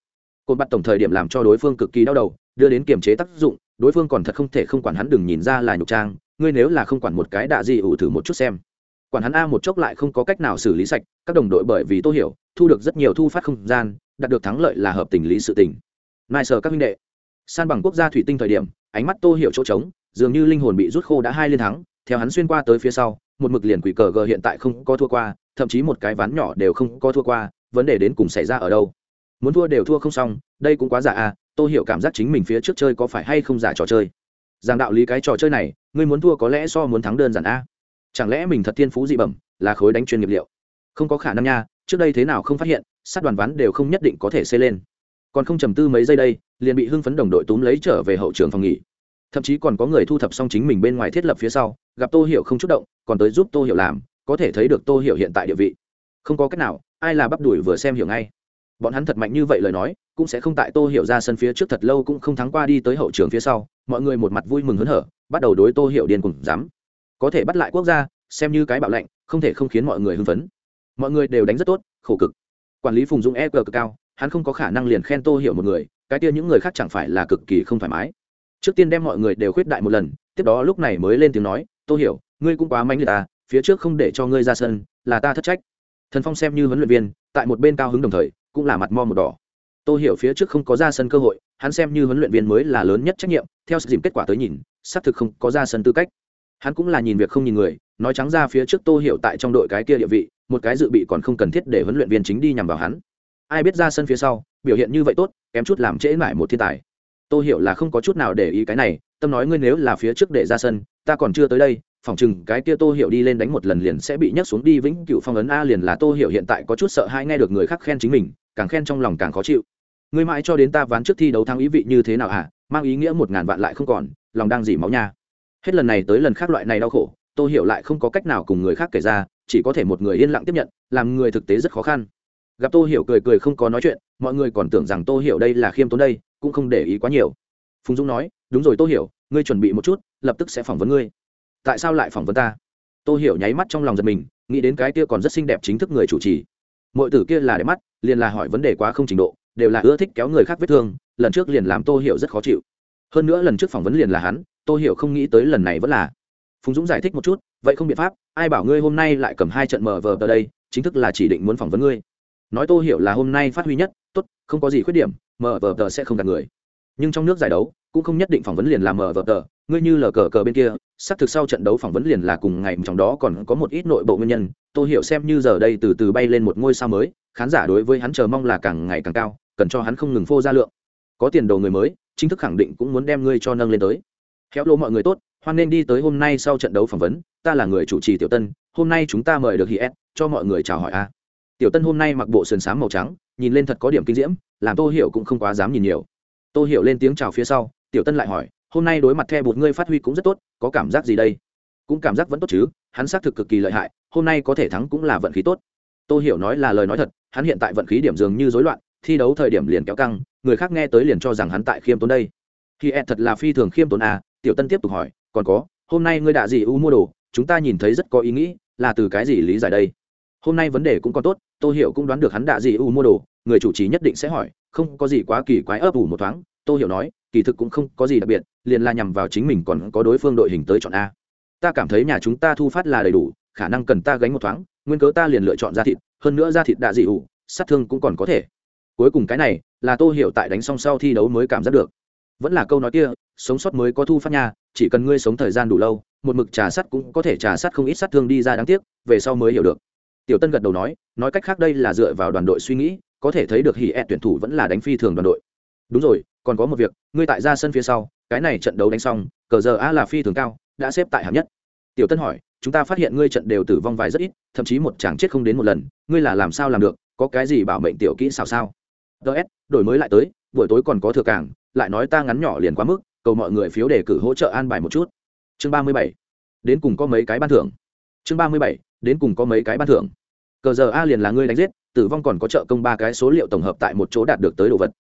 Cột bắt tổng thời điểm làm cho đối phương cực kỳ đau đầu, đưa đến kiềm chế tác dụng, đối phương còn thật không thể không quản hắn đừng nhìn ra là nhục trang, ngươi nếu là không quản một cái đạ dị ủ thử một chút xem. Quản hắn a một chốc lại không có cách nào xử lý sạch, các đồng đội bởi vì tô hiểu, thu được rất nhiều thu phát không gian, đạt được thắng lợi là hợp tình lý sự tình nai sở các minh đệ. San bằng quốc gia thủy tinh thời điểm, ánh mắt tô hiểu chỗ trống, dường như linh hồn bị rút khô đã hai liên thắng, theo hắn xuyên qua tới phía sau, một mực liền quỷ cờ g hiện tại không có thua qua, thậm chí một cái ván nhỏ đều không có thua qua, vấn đề đến cùng xảy ra ở đâu? Muốn thua đều thua không xong, đây cũng quá giả à tôi hiểu cảm giác chính mình phía trước chơi có phải hay không giả trò chơi? Rằng đạo lý cái trò chơi này, ngươi muốn thua có lẽ so muốn thắng đơn giản a chẳng lẽ mình thật thiên phú dị bẩm, là khối đánh chuyên nghiệp liệu? Không có khả năng nha, trước đây thế nào không phát hiện, sát đoàn ván đều không nhất định có thể xây lên còn không trầm tư mấy giây đây, liền bị hưng phấn đồng đội túm lấy trở về hậu trường phòng nghỉ. Thậm chí còn có người thu thập xong chính mình bên ngoài thiết lập phía sau, gặp tô hiểu không chút động, còn tới giúp tô hiểu làm, có thể thấy được tô hiểu hiện tại địa vị. Không có cách nào, ai là bắp đuổi vừa xem hiểu ngay. Bọn hắn thật mạnh như vậy lời nói, cũng sẽ không tại tô hiểu ra sân phía trước thật lâu cũng không thắng qua đi tới hậu trường phía sau, mọi người một mặt vui mừng hớn hở, bắt đầu đối tô hiểu điên cùng dám có thể bắt lại quốc gia, xem như cái bạo lệnh, không thể không khiến mọi người hưng phấn. Mọi người đều đánh rất tốt, khổ cực. Quản lý phùng dũng e cực cao hắn không có khả năng liền khen tô hiểu một người, cái kia những người khác chẳng phải là cực kỳ không thoải mái. Trước tiên đem mọi người đều khuyết đại một lần, tiếp đó lúc này mới lên tiếng nói, tô hiểu, ngươi cũng quá mánh liệt ta, phía trước không để cho ngươi ra sân, là ta thất trách. Thần phong xem như huấn luyện viên, tại một bên cao hứng đồng thời, cũng là mặt mo một đỏ. Tôi hiểu phía trước không có ra sân cơ hội, hắn xem như huấn luyện viên mới là lớn nhất trách nhiệm, theo sự dìm kết quả tới nhìn, xác thực không có ra sân tư cách. Hắn cũng là nhìn việc không nhìn người, nói trắng ra phía trước tô hiểu tại trong đội cái kia địa vị, một cái dự bị còn không cần thiết để huấn luyện viên chính đi nhằm vào hắn ai biết ra sân phía sau, biểu hiện như vậy tốt, kém chút làm trễ mãi một thiên tài. Tôi hiểu là không có chút nào để ý cái này, tâm nói ngươi nếu là phía trước để ra sân, ta còn chưa tới đây phỏng chừng cái kia tô hiểu đi lên đánh một lần liền sẽ bị nhấc xuống đi vĩnh cựu phong ấn a liền là tô hiểu hiện tại có chút sợ hãi nghe được người khác khen chính mình, càng khen trong lòng càng khó chịu. Ngươi mãi cho đến ta ván trước thi đấu thắng ý vị như thế nào hả? Mang ý nghĩa một ngàn vạn lại không còn, lòng đang dỉ máu nha. Hết lần này tới lần khác loại này đau khổ, tô hiểu lại không có cách nào cùng người khác kể ra, chỉ có thể một người yên lặng tiếp nhận, làm người thực tế rất khó khăn gặp tô hiểu cười cười không có nói chuyện, mọi người còn tưởng rằng tô hiểu đây là khiêm tốn đây, cũng không để ý quá nhiều. Phùng dũng nói, đúng rồi tô hiểu, ngươi chuẩn bị một chút, lập tức sẽ phỏng vấn ngươi. Tại sao lại phỏng vấn ta? Tô hiểu nháy mắt trong lòng giật mình, nghĩ đến cái kia còn rất xinh đẹp chính thức người chủ trì. Mọi tử kia là đẹp mắt, liền là hỏi vấn đề quá không trình độ, đều là ưa thích kéo người khác vết thương, lần trước liền làm tô hiểu rất khó chịu. Hơn nữa lần trước phỏng vấn liền là hắn, tô hiểu không nghĩ tới lần này vẫn là. Phùng dũng giải thích một chút, vậy không biện pháp, ai bảo ngươi hôm nay lại cầm hai trận mở vờ tới đây, chính thức là chỉ định muốn phỏng vấn ngươi nói tô hiểu là hôm nay phát huy nhất, tốt, không có gì khuyết điểm mở vờ tờ sẽ không gạt người. Nhưng trong nước giải đấu, cũng không nhất định phỏng vấn liền làm mở vờ tờ. Ngươi như lờ cờ cờ bên kia, xác thực sau trận đấu phỏng vấn liền là cùng ngày trong đó còn có một ít nội bộ nguyên nhân. Tô hiểu xem như giờ đây từ từ bay lên một ngôi sao mới, khán giả đối với hắn chờ mong là càng ngày càng cao, cần cho hắn không ngừng phô ra lượng. Có tiền đồ người mới, chính thức khẳng định cũng muốn đem ngươi cho nâng lên tới. Khéo lỗ mọi người tốt, hoan nên đi tới hôm nay sau trận đấu phỏng vấn, ta là người chủ trì tiểu tân, hôm nay chúng ta mời được hi s cho mọi người chào hỏi a tiểu tân hôm nay mặc bộ sườn xám màu trắng, nhìn lên thật có điểm kinh diễm, làm tô hiểu cũng không quá dám nhìn nhiều. Tô hiểu lên tiếng chào phía sau, tiểu tân lại hỏi, hôm nay đối mặt the bột ngươi phát huy cũng rất tốt, có cảm giác gì đây? Cũng cảm giác vẫn tốt chứ, hắn xác thực cực kỳ lợi hại, hôm nay có thể thắng cũng là vận khí tốt. Tô hiểu nói là lời nói thật, hắn hiện tại vận khí điểm dường như rối loạn, thi đấu thời điểm liền kéo căng, người khác nghe tới liền cho rằng hắn tại khiêm tốn đây. Khi e thật là phi thường khiêm tốn à? Tiểu tân tiếp tục hỏi, còn có, hôm nay ngươi đã gì u mua đồ, chúng ta nhìn thấy rất có ý nghĩ, là từ cái gì lý giải đây? Hôm nay vấn đề cũng còn tốt, tô hiểu cũng đoán được hắn đạ gì u mua đồ, người chủ trì nhất định sẽ hỏi, không có gì quá kỳ quái ấp ủ một thoáng, tô hiểu nói, kỳ thực cũng không có gì đặc biệt, liền là nhằm vào chính mình còn có đối phương đội hình tới chọn a. Ta cảm thấy nhà chúng ta thu phát là đầy đủ, khả năng cần ta gánh một thoáng, nguyên cớ ta liền lựa chọn ra thịt, hơn nữa ra thịt đạ dị ủ sát thương cũng còn có thể. Cuối cùng cái này, là tô hiểu tại đánh xong sau thi đấu mới cảm giác được. Vẫn là câu nói kia, sống sót mới có thu phát nha, chỉ cần ngươi sống thời gian đủ lâu, một mực trà sắt cũng có thể trà sắt không ít sát thương đi ra đáng tiếc, về sau mới hiểu được tiểu tân gật đầu nói nói cách khác đây là dựa vào đoàn đội suy nghĩ, có thể thấy được hỉ ẹ tuyển thủ vẫn là đánh phi thường đoàn đội. Đúng rồi, còn có một việc, ngươi tại ra sân phía sau, cái này trận đấu đánh xong, cờ giờ a là phi thường cao, đã xếp tại hạng nhất. Tiểu tân hỏi, chúng ta phát hiện ngươi trận đều tử vong vài rất ít, thậm chí một chàng chết không đến một lần, ngươi là làm sao làm được, có cái gì bảo mệnh tiểu kỹ xào sao? Ts đổi mới lại tới, buổi tối còn có thừa cảng lại nói ta ngắn nhỏ liền quá mức, cầu mọi người phiếu đề cử hỗ trợ an bài một chút. Chương ba mươi bảy, đến cùng có mấy cái ban thưởng? Chương ba mươi bảy đến cùng có mấy cái ban thưởng. Cờ giờ a liền là ngươi đánh giết, tử vong còn có trợ công ba cái số liệu tổng hợp tại một chỗ đạt được tới đồ vật.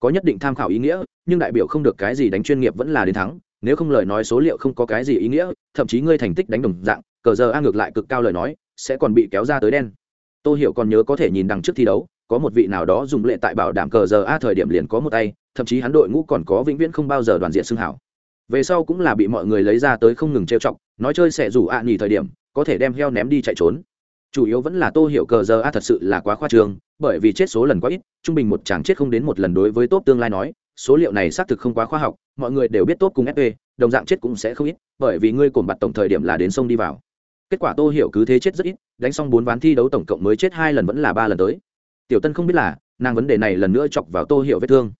Có nhất định tham khảo ý nghĩa, nhưng đại biểu không được cái gì đánh chuyên nghiệp vẫn là đến thắng, nếu không lời nói số liệu không có cái gì ý nghĩa, thậm chí ngươi thành tích đánh đồng dạng, cờ giờ a ngược lại cực cao lời nói, sẽ còn bị kéo ra tới đen. Tôi hiểu còn nhớ có thể nhìn đằng trước thi đấu, có một vị nào đó dùng lệ tại bảo đảm cờ giờ a thời điểm liền có một tay, thậm chí hắn đội ngũ còn có vĩnh viễn không bao giờ đoàn diện xưng hảo. Về sau cũng là bị mọi người lấy ra tới không ngừng trêu chọc, nói chơi sẽ rủ ạ à nghỉ thời điểm có thể đem heo ném đi chạy trốn. Chủ yếu vẫn là tô hiểu cờ giờ a thật sự là quá khoa trương, bởi vì chết số lần quá ít, trung bình một chàng chết không đến một lần đối với tốt tương lai nói, số liệu này xác thực không quá khoa học, mọi người đều biết tốt cùng fp đồng dạng chết cũng sẽ không ít, bởi vì ngươi cồn bặt tổng thời điểm là đến sông đi vào. Kết quả tô hiểu cứ thế chết rất ít, đánh xong bốn ván thi đấu tổng cộng mới chết hai lần vẫn là ba lần tới. Tiểu tân không biết là, nàng vấn đề này lần nữa chọc vào tô hiểu vết thương.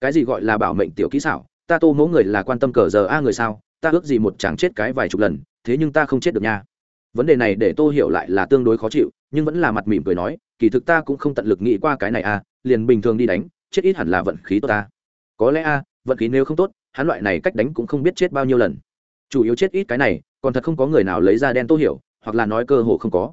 Cái gì gọi là bảo mệnh tiểu kỹ xảo, ta tô mẫu người là quan tâm cờ giờ a người sao, ta ước gì một chàng chết cái vài chục lần, thế nhưng ta không chết được nha vấn đề này để tô hiểu lại là tương đối khó chịu, nhưng vẫn là mặt mỉm cười nói, kỳ thực ta cũng không tận lực nghĩ qua cái này a liền bình thường đi đánh, chết ít hẳn là vận khí tốt ta. Có lẽ a, vận khí nếu không tốt, hắn loại này cách đánh cũng không biết chết bao nhiêu lần. Chủ yếu chết ít cái này, còn thật không có người nào lấy ra đen tô hiểu, hoặc là nói cơ hồ không có.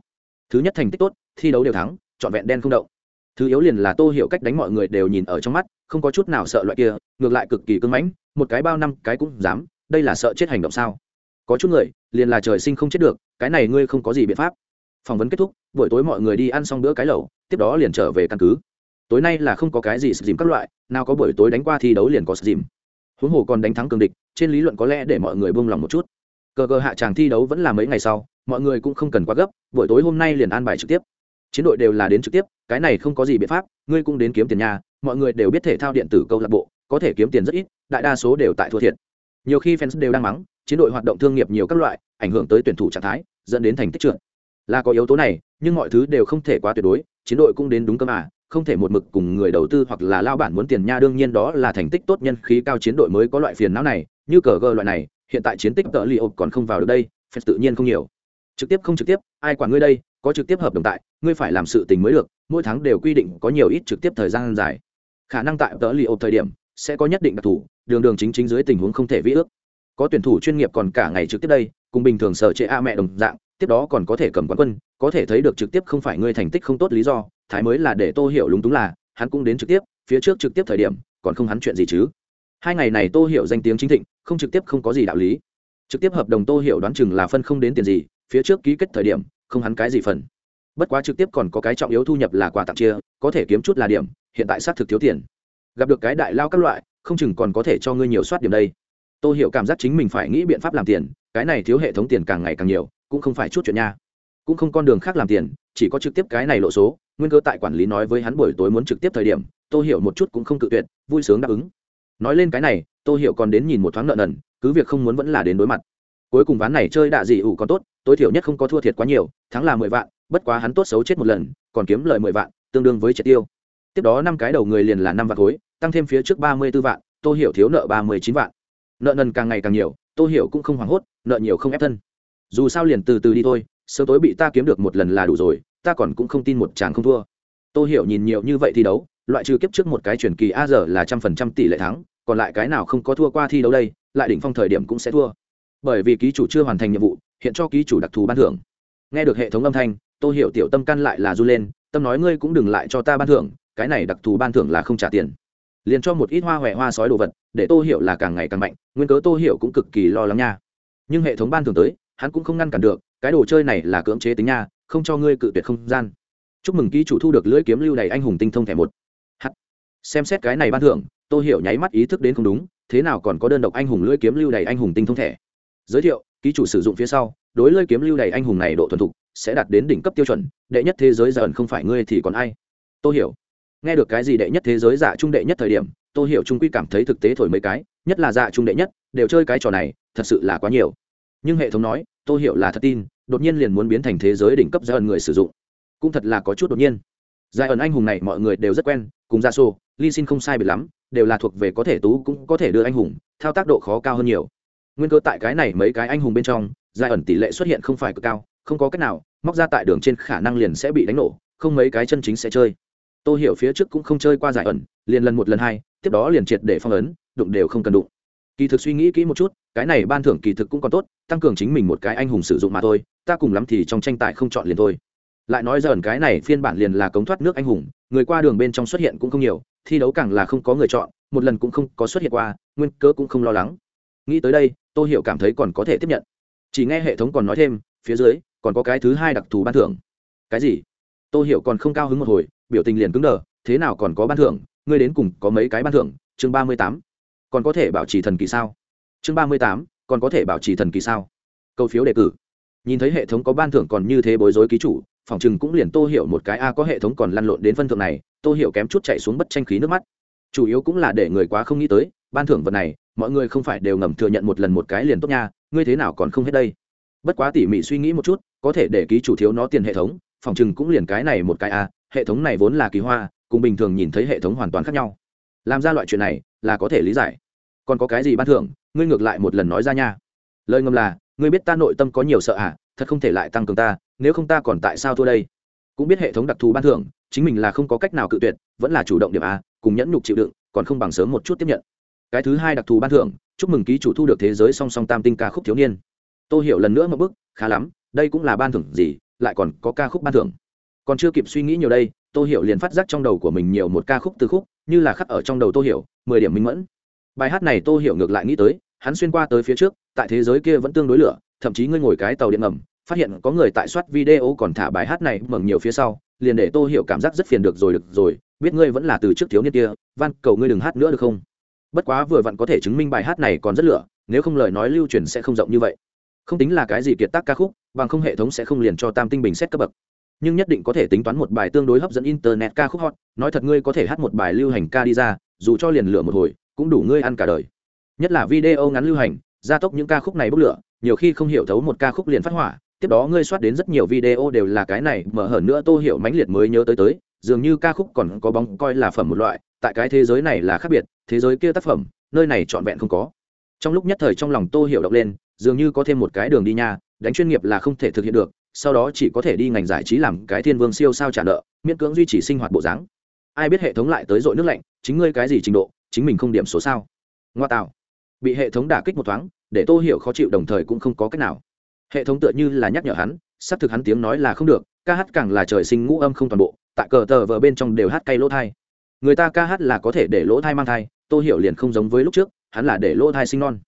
Thứ nhất thành tích tốt, thi đấu đều thắng, trọn vẹn đen không động. Thứ yếu liền là tô hiểu cách đánh mọi người đều nhìn ở trong mắt, không có chút nào sợ loại kia, ngược lại cực kỳ cưng mãnh, một cái bao năm cái cũng dám, đây là sợ chết hành động sao? Có chút người, liền là trời sinh không chết được cái này ngươi không có gì biện pháp. Phỏng vấn kết thúc, buổi tối mọi người đi ăn xong bữa cái lẩu, tiếp đó liền trở về căn cứ. Tối nay là không có cái gì dìm các loại, nào có buổi tối đánh qua thi đấu liền có dìm huống hồ còn đánh thắng cường địch, trên lý luận có lẽ để mọi người buông lòng một chút. Cờ cờ hạ tràng thi đấu vẫn là mấy ngày sau, mọi người cũng không cần quá gấp, buổi tối hôm nay liền an bài trực tiếp. Chiến đội đều là đến trực tiếp, cái này không có gì biện pháp, ngươi cũng đến kiếm tiền nhà, mọi người đều biết thể thao điện tử câu lạc bộ, có thể kiếm tiền rất ít, đại đa số đều tại thua thiệt. Nhiều khi fans đều đang mắng, chiến đội hoạt động thương nghiệp nhiều các loại ảnh hưởng tới tuyển thủ trạng thái, dẫn đến thành tích trượt. Là có yếu tố này, nhưng mọi thứ đều không thể quá tuyệt đối, chiến đội cũng đến đúng cơ mà không thể một mực cùng người đầu tư hoặc là lao bản muốn tiền nha, đương nhiên đó là thành tích tốt nhân khí cao chiến đội mới có loại phiền não này, như cờ gờ loại này, hiện tại chiến tích tợ li ộp còn không vào được đây phải tự nhiên không nhiều. Trực tiếp không trực tiếp, ai quản ngươi đây, có trực tiếp hợp đồng tại, ngươi phải làm sự tình mới được, mỗi tháng đều quy định có nhiều ít trực tiếp thời gian dài. Khả năng tại tợ li ộp thời điểm, sẽ có nhất định đặc thù, đường đường chính chính dưới tình huống không thể vĩ ước. Có tuyển thủ chuyên nghiệp còn cả ngày trực tiếp đây cùng bình thường sở trệ a mẹ đồng dạng, tiếp đó còn có thể cầm quán quân, có thể thấy được trực tiếp không phải ngươi thành tích không tốt lý do, thái mới là để tô hiểu lúng túng là, hắn cũng đến trực tiếp, phía trước trực tiếp thời điểm, còn không hắn chuyện gì chứ. Hai ngày này tô hiểu danh tiếng chính thịnh, không trực tiếp không có gì đạo lý. Trực tiếp hợp đồng tô hiểu đoán chừng là phân không đến tiền gì, phía trước ký kết thời điểm, không hắn cái gì phần. Bất quá trực tiếp còn có cái trọng yếu thu nhập là quà tặng chia, có thể kiếm chút là điểm, hiện tại xác thực thiếu tiền. Gặp được cái đại lao các loại, không chừng còn có thể cho ngươi nhiều soát điểm đây. Tôi hiểu cảm giác chính mình phải nghĩ biện pháp làm tiền cái này thiếu hệ thống tiền càng ngày càng nhiều, cũng không phải chút chuyện nha. Cũng không con đường khác làm tiền, chỉ có trực tiếp cái này lộ số, nguyên cơ tại quản lý nói với hắn buổi tối muốn trực tiếp thời điểm tôi hiểu một chút cũng không cự tuyệt, vui sướng đáp ứng. Nói lên cái này tôi hiểu còn đến nhìn một thoáng nợ nần, cứ việc không muốn vẫn là đến đối mặt. Cuối cùng ván này chơi đạ dị ủ còn tốt, tối thiểu nhất không có thua thiệt quá nhiều, thắng là mười vạn, bất quá hắn tốt xấu chết một lần, còn kiếm lời mười vạn, tương đương với triệt tiêu. Tiếp đó năm cái đầu người liền là năm vạn khối, tăng thêm phía trước ba mươi b ố vạn tôi hiểu thiếu nợ ba mươi chín vạn nợ nần càng ngày càng nhiều, tô hiểu cũng không hoảng hốt, nợ nhiều không ép thân. Dù sao liền từ từ đi thôi, sớm tối bị ta kiếm được một lần là đủ rồi, ta còn cũng không tin một chàng không thua. Tô hiểu nhìn nhiều như vậy thi đấu, loại trừ kiếp trước một cái truyền kỳ a giờ là trăm phần trăm tỷ lệ thắng, còn lại cái nào không có thua qua thi đấu đây, lại đỉnh phong thời điểm cũng sẽ thua. Bởi vì ký chủ chưa hoàn thành nhiệm vụ, hiện cho ký chủ đặc thù ban thưởng. Nghe được hệ thống âm thanh tôi hiểu tiểu tâm căn lại là du lên, tâm nói ngươi cũng đừng lại cho ta ban thưởng, cái này đặc thù ban thưởng là không trả tiền liền cho một ít hoa huệ hoa sói đồ vật, để tô hiểu là càng ngày càng mạnh, nguyên cớ tô hiểu cũng cực kỳ lo lắng nha. Nhưng hệ thống ban thưởng tới, hắn cũng không ngăn cản được, cái đồ chơi này là cưỡng chế tính nha, không cho ngươi cự tuyệt không gian. Chúc mừng ký chủ thu được lưỡi kiếm lưu đầy anh hùng tinh thông thẻ một. Hắt. Xem xét cái này ban thưởng, tô hiểu nháy mắt ý thức đến không đúng, thế nào còn có đơn độc anh hùng lưỡi kiếm lưu đầy anh hùng tinh thông thẻ. Giới thiệu, ký chủ sử dụng phía sau, đối lưỡi kiếm lưu đầy anh hùng này độ thuần thục, sẽ đạt đến đỉnh cấp tiêu chuẩn, đệ nhất thế giới giờ không phải ngươi thì còn ai. Tô hiểu nghe được cái gì đệ nhất thế giới dạ trung đệ nhất thời điểm, tô hiểu trung quy cảm thấy thực tế thổi mấy cái, nhất là dạ trung đệ nhất, đều chơi cái trò này, thật sự là quá nhiều. Nhưng hệ thống nói, tô hiểu là thật tin, đột nhiên liền muốn biến thành thế giới đỉnh cấp giai ẩn người sử dụng. Cũng thật là có chút đột nhiên. Giai ẩn anh hùng này mọi người đều rất quen, cùng gia sô ly xin không sai biệt lắm, đều là thuộc về có thể tú cũng có thể đưa anh hùng, thao tác độ khó cao hơn nhiều. Nguyên cơ tại cái này mấy cái anh hùng bên trong, giai ẩn tỷ lệ xuất hiện không phải cực cao, không có cách nào, móc ra tại đường trên khả năng liền sẽ bị đánh nổ, không mấy cái chân chính sẽ chơi tô hiểu phía trước cũng không chơi qua giải ẩn, liền lần một lần hai, tiếp đó liền triệt để phong ấn, đụng đều không cần đụng. Kỳ thực suy nghĩ kỹ một chút, cái này ban thưởng kỳ thực cũng còn tốt, tăng cường chính mình một cái anh hùng sử dụng mà thôi, ta cùng lắm thì trong tranh tài không chọn liền thôi. Lại nói dần cái này phiên bản liền là cống thoát nước anh hùng, người qua đường bên trong xuất hiện cũng không nhiều, thi đấu càng là không có người chọn, một lần cũng không có xuất hiện qua, nguyên cớ cũng không lo lắng. Nghĩ tới đây, tô hiểu cảm thấy còn có thể tiếp nhận. Chỉ nghe hệ thống còn nói thêm, phía dưới, còn có cái thứ hai đặc thù ban thưởng. Cái gì? Tô hiểu còn không cao hứng một hồi biểu tình liền cứng đờ, thế nào còn có ban thưởng, ngươi đến cùng có mấy cái ban thưởng, chương ba mươi tám, còn có thể bảo trì thần kỳ sao? Chương ba mươi tám, còn có thể bảo trì thần kỳ sao? Câu phiếu đề cử. Nhìn thấy hệ thống có ban thưởng còn như thế bối rối ký chủ, phòng chừng cũng liền tô hiểu một cái, a, có hệ thống còn lăn lộn đến phân thượng này, tô hiểu kém chút chạy xuống bất tranh khí nước mắt. Chủ yếu cũng là để người quá không nghĩ tới, ban thưởng vật này, mọi người không phải đều ngầm thừa nhận một lần một cái liền tốt nha, ngươi thế nào còn không hết đây? Bất quá tỉ mỉ suy nghĩ một chút, có thể để ký chủ thiếu nó tiền hệ thống, phòng chừng cũng liền cái này một cái, a hệ thống này vốn là kỳ hoa, cùng bình thường nhìn thấy hệ thống hoàn toàn khác nhau. Làm ra loại chuyện này là có thể lý giải. Còn có cái gì ban thưởng, ngươi ngược lại một lần nói ra nha. Lời ngầm là, ngươi biết ta nội tâm có nhiều sợ à thật không thể lại tăng cường ta, nếu không ta còn tại sao thua đây? Cũng biết hệ thống đặc thù ban thưởng, chính mình là không có cách nào cự tuyệt, vẫn là chủ động điểm a, cùng nhẫn nhục chịu đựng, còn không bằng sớm một chút tiếp nhận. Cái thứ hai đặc thù ban thưởng, chúc mừng ký chủ thu được thế giới song song tam tinh ca khúc thiếu niên. Tôi hiểu lần nữa một bức, khá lắm, đây cũng là ban thưởng gì, lại còn có ca khúc ban thưởng còn chưa kịp suy nghĩ nhiều đây, tô hiểu liền phát giác trong đầu của mình nhiều một ca khúc từ khúc, như là khắc ở trong đầu tô hiểu, mười điểm minh mẫn. Bài hát này tô hiểu ngược lại nghĩ tới, hắn xuyên qua tới phía trước, tại thế giới kia vẫn tương đối lửa, thậm chí ngươi ngồi cái tàu điện ngầm, phát hiện có người tại soát video còn thả bài hát này mừng nhiều phía sau, liền để tô hiểu cảm giác rất phiền được rồi được rồi, biết ngươi vẫn là từ trước thiếu niên kia van cầu ngươi đừng hát nữa được không? Bất quá vừa vặn có thể chứng minh bài hát này còn rất lửa, nếu không lời nói lưu truyền sẽ không rộng như vậy. Không tính là cái gì kiệt tác ca khúc, bằng không hệ thống sẽ không liền cho tam tinh bình xét cấp bậc nhưng nhất định có thể tính toán một bài tương đối hấp dẫn internet ca khúc hot. Nói thật ngươi có thể hát một bài lưu hành ca đi ra, dù cho liền lửa một hồi, cũng đủ ngươi ăn cả đời. Nhất là video ngắn lưu hành, gia tốc những ca khúc này bốc lửa, nhiều khi không hiểu thấu một ca khúc liền phát hỏa. Tiếp đó ngươi soát đến rất nhiều video đều là cái này, mở hở nữa tô hiểu mãnh liệt mới nhớ tới tới, dường như ca khúc còn có bóng coi là phẩm một loại, tại cái thế giới này là khác biệt, thế giới kia tác phẩm, nơi này trọn vẹn không có. Trong lúc nhất thời trong lòng tô hiểu đọc lên, dường như có thêm một cái đường đi nha, đánh chuyên nghiệp là không thể thực hiện được sau đó chỉ có thể đi ngành giải trí làm cái thiên vương siêu sao trả nợ, miễn cưỡng duy trì sinh hoạt bộ dáng. Ai biết hệ thống lại tới dội nước lạnh, chính ngươi cái gì trình độ, chính mình không điểm số sao? Ngoa tạo. Bị hệ thống đả kích một thoáng, để tô hiểu khó chịu đồng thời cũng không có cách nào. Hệ thống tựa như là nhắc nhở hắn, xác thực hắn tiếng nói là không được, ca hát càng là trời sinh ngũ âm không toàn bộ, tại cờ tờ vờ bên trong đều hát cay lỗ thai. Người ta ca hát là có thể để lỗ thai mang thai, tô hiểu liền không giống với lúc trước, hắn là để lỗ thai sinh non.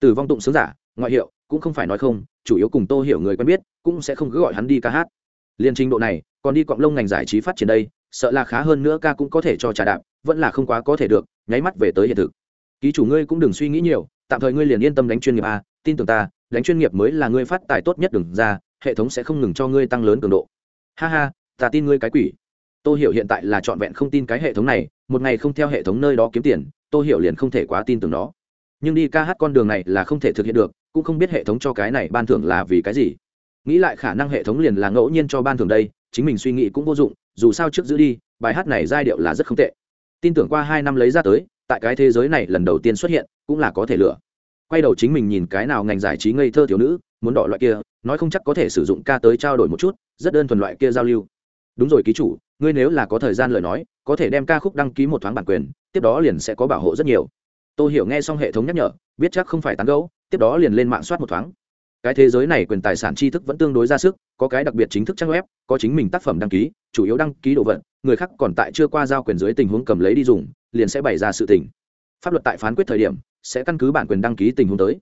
Từ vong tụng sướng giả, ngoại hiệu cũng không phải nói không, chủ yếu cùng tô hiểu người quen biết, cũng sẽ không cứ gọi hắn đi ca hát. Liên trình độ này, còn đi cọng lông ngành giải trí phát triển đây, sợ là khá hơn nữa ca cũng có thể cho trà đạp, vẫn là không quá có thể được, nháy mắt về tới hiện thực. Ký chủ ngươi cũng đừng suy nghĩ nhiều, tạm thời ngươi liền yên tâm đánh chuyên nghiệp a, tin tưởng ta, đánh chuyên nghiệp mới là ngươi phát tài tốt nhất đừng ra, hệ thống sẽ không ngừng cho ngươi tăng lớn cường độ. Ha ha, ta tin ngươi cái quỷ. Tôi hiểu hiện tại là trọn vẹn không tin cái hệ thống này, một ngày không theo hệ thống nơi đó kiếm tiền tôi hiểu liền không thể quá tin tưởng nó. Nhưng đi ca hát con đường này là không thể thực hiện được cũng không biết hệ thống cho cái này ban thưởng là vì cái gì. Nghĩ lại khả năng hệ thống liền là ngẫu nhiên cho ban thưởng đây, chính mình suy nghĩ cũng vô dụng, dù sao trước giữ đi, bài hát này giai điệu là rất không tệ. Tin tưởng qua hai năm lấy ra tới, tại cái thế giới này lần đầu tiên xuất hiện, cũng là có thể lựa. Quay đầu chính mình nhìn cái nào ngành giải trí ngây thơ thiếu nữ, muốn đỏ loại kia, nói không chắc có thể sử dụng ca tới trao đổi một chút, rất đơn thuần loại kia giao lưu. Đúng rồi ký chủ, ngươi nếu là có thời gian lời nói, có thể đem ca khúc đăng ký một thoáng bản quyền, tiếp đó liền sẽ có bảo hộ rất nhiều. Tôi hiểu nghe xong hệ thống nhắc nhở, biết chắc không phải tán gấu tiếp đó liền lên mạng soát một thoáng. Cái thế giới này quyền tài sản tri thức vẫn tương đối ra sức, có cái đặc biệt chính thức trang web, có chính mình tác phẩm đăng ký, chủ yếu đăng ký đồ vật, người khác còn tại chưa qua giao quyền dưới tình huống cầm lấy đi dùng, liền sẽ bày ra sự tình. Pháp luật tại phán quyết thời điểm, sẽ căn cứ bản quyền đăng ký tình huống tới.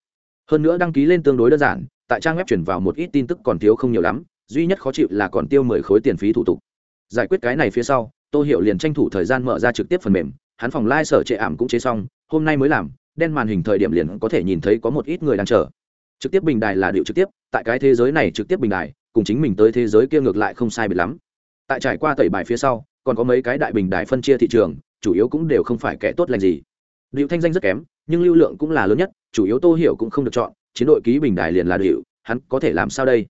Hơn nữa đăng ký lên tương đối đơn giản, tại trang web chuyển vào một ít tin tức còn thiếu không nhiều lắm, duy nhất khó chịu là còn tiêu mười khối tiền phí thủ tục. Giải quyết cái này phía sau, tô hiệu liền tranh thủ thời gian mở ra trực tiếp phần mềm, hắn phòng lai、like、sở trệ ảm cũng chế xong, hôm nay mới làm đen màn hình thời điểm liền có thể nhìn thấy có một ít người đang chờ. Trực tiếp bình đài là điệu trực tiếp, tại cái thế giới này trực tiếp bình đài, cùng chính mình tới thế giới kia ngược lại không sai biệt lắm. Tại trải qua tẩy bài phía sau, còn có mấy cái đại bình đài phân chia thị trường, chủ yếu cũng đều không phải kẻ tốt lành gì. Điệu thanh danh rất kém, nhưng lưu lượng cũng là lớn nhất, chủ yếu tô hiểu cũng không được chọn, chiến đội ký bình đài liền là điệu, hắn có thể làm sao đây?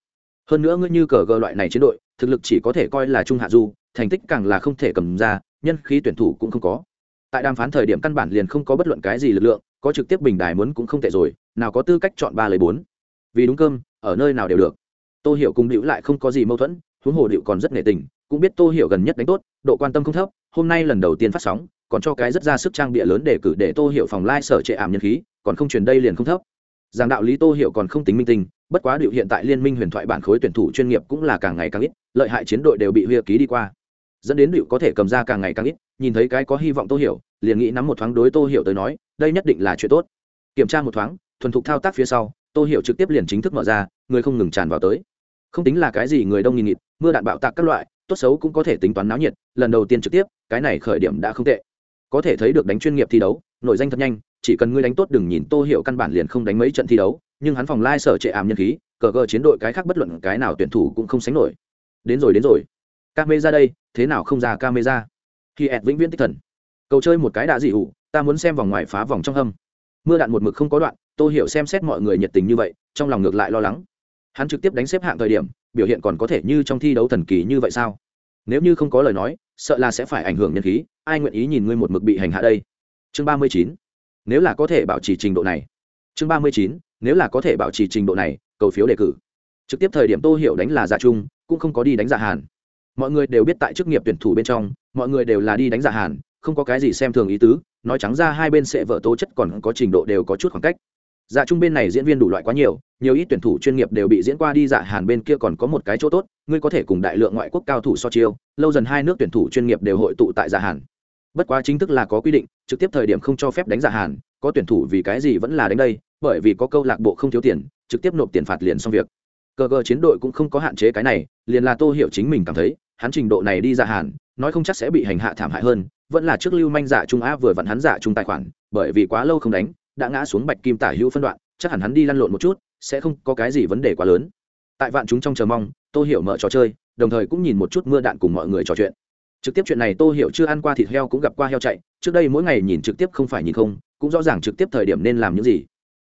Hơn nữa ngươi như cờ gờ loại này chiến đội, thực lực chỉ có thể coi là trung hạ du, thành tích càng là không thể cầm ra, nhân khí tuyển thủ cũng không có. Tại đàm phán thời điểm căn bản liền không có bất luận cái gì lực lượng có trực tiếp bình đài muốn cũng không tệ rồi, nào có tư cách chọn ba lấy bốn. Vì đúng cơm, ở nơi nào đều được. Tô hiểu cùng điệu lại không có gì mâu thuẫn, huống hồ điệu còn rất nể tình, cũng biết tô hiểu gần nhất đánh tốt, độ quan tâm không thấp, hôm nay lần đầu tiên phát sóng, còn cho cái rất ra sức trang bịa lớn để cử để tô hiểu phòng lai、like、sở trệ ảm nhân khí, còn không truyền đây liền không thấp. Giảng đạo lý tô hiểu còn không tính minh tinh, bất quá điệu hiện tại liên minh huyền thoại bản khối tuyển thủ chuyên nghiệp cũng là càng ngày càng ít, lợi hại chiến đội đều bị huy ký đi qua. Dẫn đến điệu có thể cầm ra càng ngày càng ít, nhìn thấy cái có hy vọng tô hiểu liền nghĩ nắm một thoáng đối tô hiểu tới nói, đây nhất định là chuyện tốt. Kiểm tra một thoáng, thuần thục thao tác phía sau, tô hiểu trực tiếp liền chính thức mở ra, người không ngừng tràn vào tới. Không tính là cái gì người đông nghìn nghịt, mưa đạn bạo tạc các loại, tốt xấu cũng có thể tính toán náo nhiệt, lần đầu tiên trực tiếp, cái này khởi điểm đã không tệ. Có thể thấy được đánh chuyên nghiệp thi đấu, nội danh thật nhanh, chỉ cần ngươi đánh tốt đừng nhìn tô hiểu căn bản liền không đánh mấy trận thi đấu, nhưng hắn phòng lai sở trệ ảm nhân khí, cờ gờ chiến đội cái khác bất luận cái nào tuyển thủ cũng không sánh nổi. Đến rồi đến rồi. Ca mê ra đây, thế nào không ra ca mê ra khi ẹt vĩnh viễn tích thần cầu chơi một cái đã dị ủ ta muốn xem vòng ngoài phá vòng trong hâm. Mưa đạn một mực không có đoạn tôi hiểu xem xét mọi người nhiệt tình như vậy trong lòng ngược lại lo lắng. Hắn trực tiếp đánh xếp hạng thời điểm biểu hiện còn có thể như trong thi đấu thần kỳ như vậy sao? Nếu như không có lời nói sợ là sẽ phải ảnh hưởng nhân khí ai nguyện ý nhìn ngươi một mực bị hành hạ đây? Chương ba mươi chín. Nếu là có thể bảo trì trình độ này. Chương ba mươi chín. Nếu là có thể bảo trì trình độ này cầu phiếu đề cử. Trực tiếp thời điểm tô hiểu đánh là giả trung, cũng không có đi đánh giả hàn. Mọi người đều biết tại chức nghiệp tuyển thủ bên trong mọi người đều là đi đánh giả hàn không có cái gì xem thường ý tứ, nói trắng ra hai bên sẽ vợ tố chất còn có trình độ đều có chút khoảng cách. Dạ chung bên này diễn viên đủ loại quá nhiều nhiều ít tuyển thủ chuyên nghiệp đều bị diễn qua đi dạ hàn bên kia còn có một cái chỗ tốt, ngươi có thể cùng đại lượng ngoại quốc cao thủ so chiêu, lâu dần hai nước tuyển thủ chuyên nghiệp đều hội tụ tại dạ hàn. Bất quá chính thức là có quy định, trực tiếp thời điểm không cho phép đánh dạ hàn, có tuyển thủ vì cái gì vẫn là đánh đây, bởi vì có câu lạc bộ không thiếu tiền, trực tiếp nộp tiền phạt liền xong việc. Cờ cờ chiến đội cũng không có hạn chế cái này, liền là tô hiểu chính mình cảm thấy, hắn trình độ này đi dạ hàn, nói không chắc sẽ bị hành hạ thảm hại hơn vẫn là trước lưu manh giả trung á vừa vặn hắn giả trung tài khoản, bởi vì quá lâu không đánh, đã ngã xuống bạch kim tả hữu phân đoạn, chắc hẳn hắn đi lăn lộn một chút, sẽ không có cái gì vấn đề quá lớn. Tại vạn chúng trong chờ mong, tô hiểu mở trò chơi, đồng thời cũng nhìn một chút mưa đạn cùng mọi người trò chuyện. Trực tiếp chuyện này tô hiểu chưa ăn qua thịt heo cũng gặp qua heo chạy, trước đây mỗi ngày nhìn trực tiếp không phải nhìn không, cũng rõ ràng trực tiếp thời điểm nên làm những gì.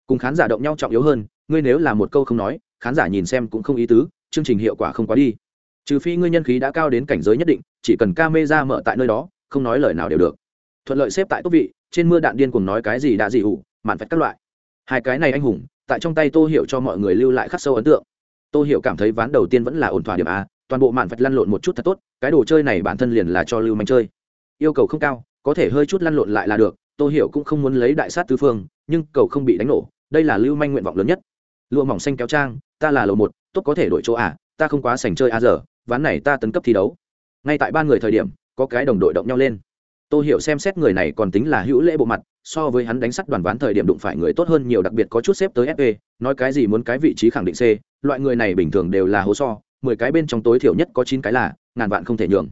Cùng khán giả động nhau trọng yếu hơn, ngươi nếu là một câu không nói, khán giả nhìn xem cũng không ý tứ, chương trình hiệu quả không quá đi. Trừ phi ngươi nhân khí đã cao đến cảnh giới nhất định, chỉ cần ca mê ra mở tại nơi đó không nói lời nào đều được. Thuận lợi xếp tại tốt vị, trên mưa đạn điên cùng nói cái gì đã gì ủ, mạn phách các loại. Hai cái này anh hùng, tại trong tay tô hiểu cho mọi người lưu lại khắc sâu ấn tượng. Tô hiểu cảm thấy ván đầu tiên vẫn là ổn thỏa điểm a, toàn bộ mạn phách lăn lộn một chút thật tốt, cái đồ chơi này bản thân liền là cho lưu manh chơi. Yêu cầu không cao, có thể hơi chút lăn lộn lại là được, tô hiểu cũng không muốn lấy đại sát tứ phương, nhưng cầu không bị đánh nổ, đây là lưu manh nguyện vọng lớn nhất. Lụa mỏng xanh kéo trang, ta là lầu một, tốt có thể đổi chỗ à ta không quá sành chơi a giờ, ván này ta tấn cấp thi đấu. Ngay tại ba người thời điểm có cái đồng đội động nhau lên. Tôi hiểu xem xét người này còn tính là hữu lễ bộ mặt, so với hắn đánh sắt đoàn ván thời điểm đụng phải người tốt hơn nhiều, đặc biệt có chút xếp tới fp nói cái gì muốn cái vị trí khẳng định c, loại người này bình thường đều là hố so, mười cái bên trong tối thiểu nhất có chín cái là, ngàn vạn không thể nhường.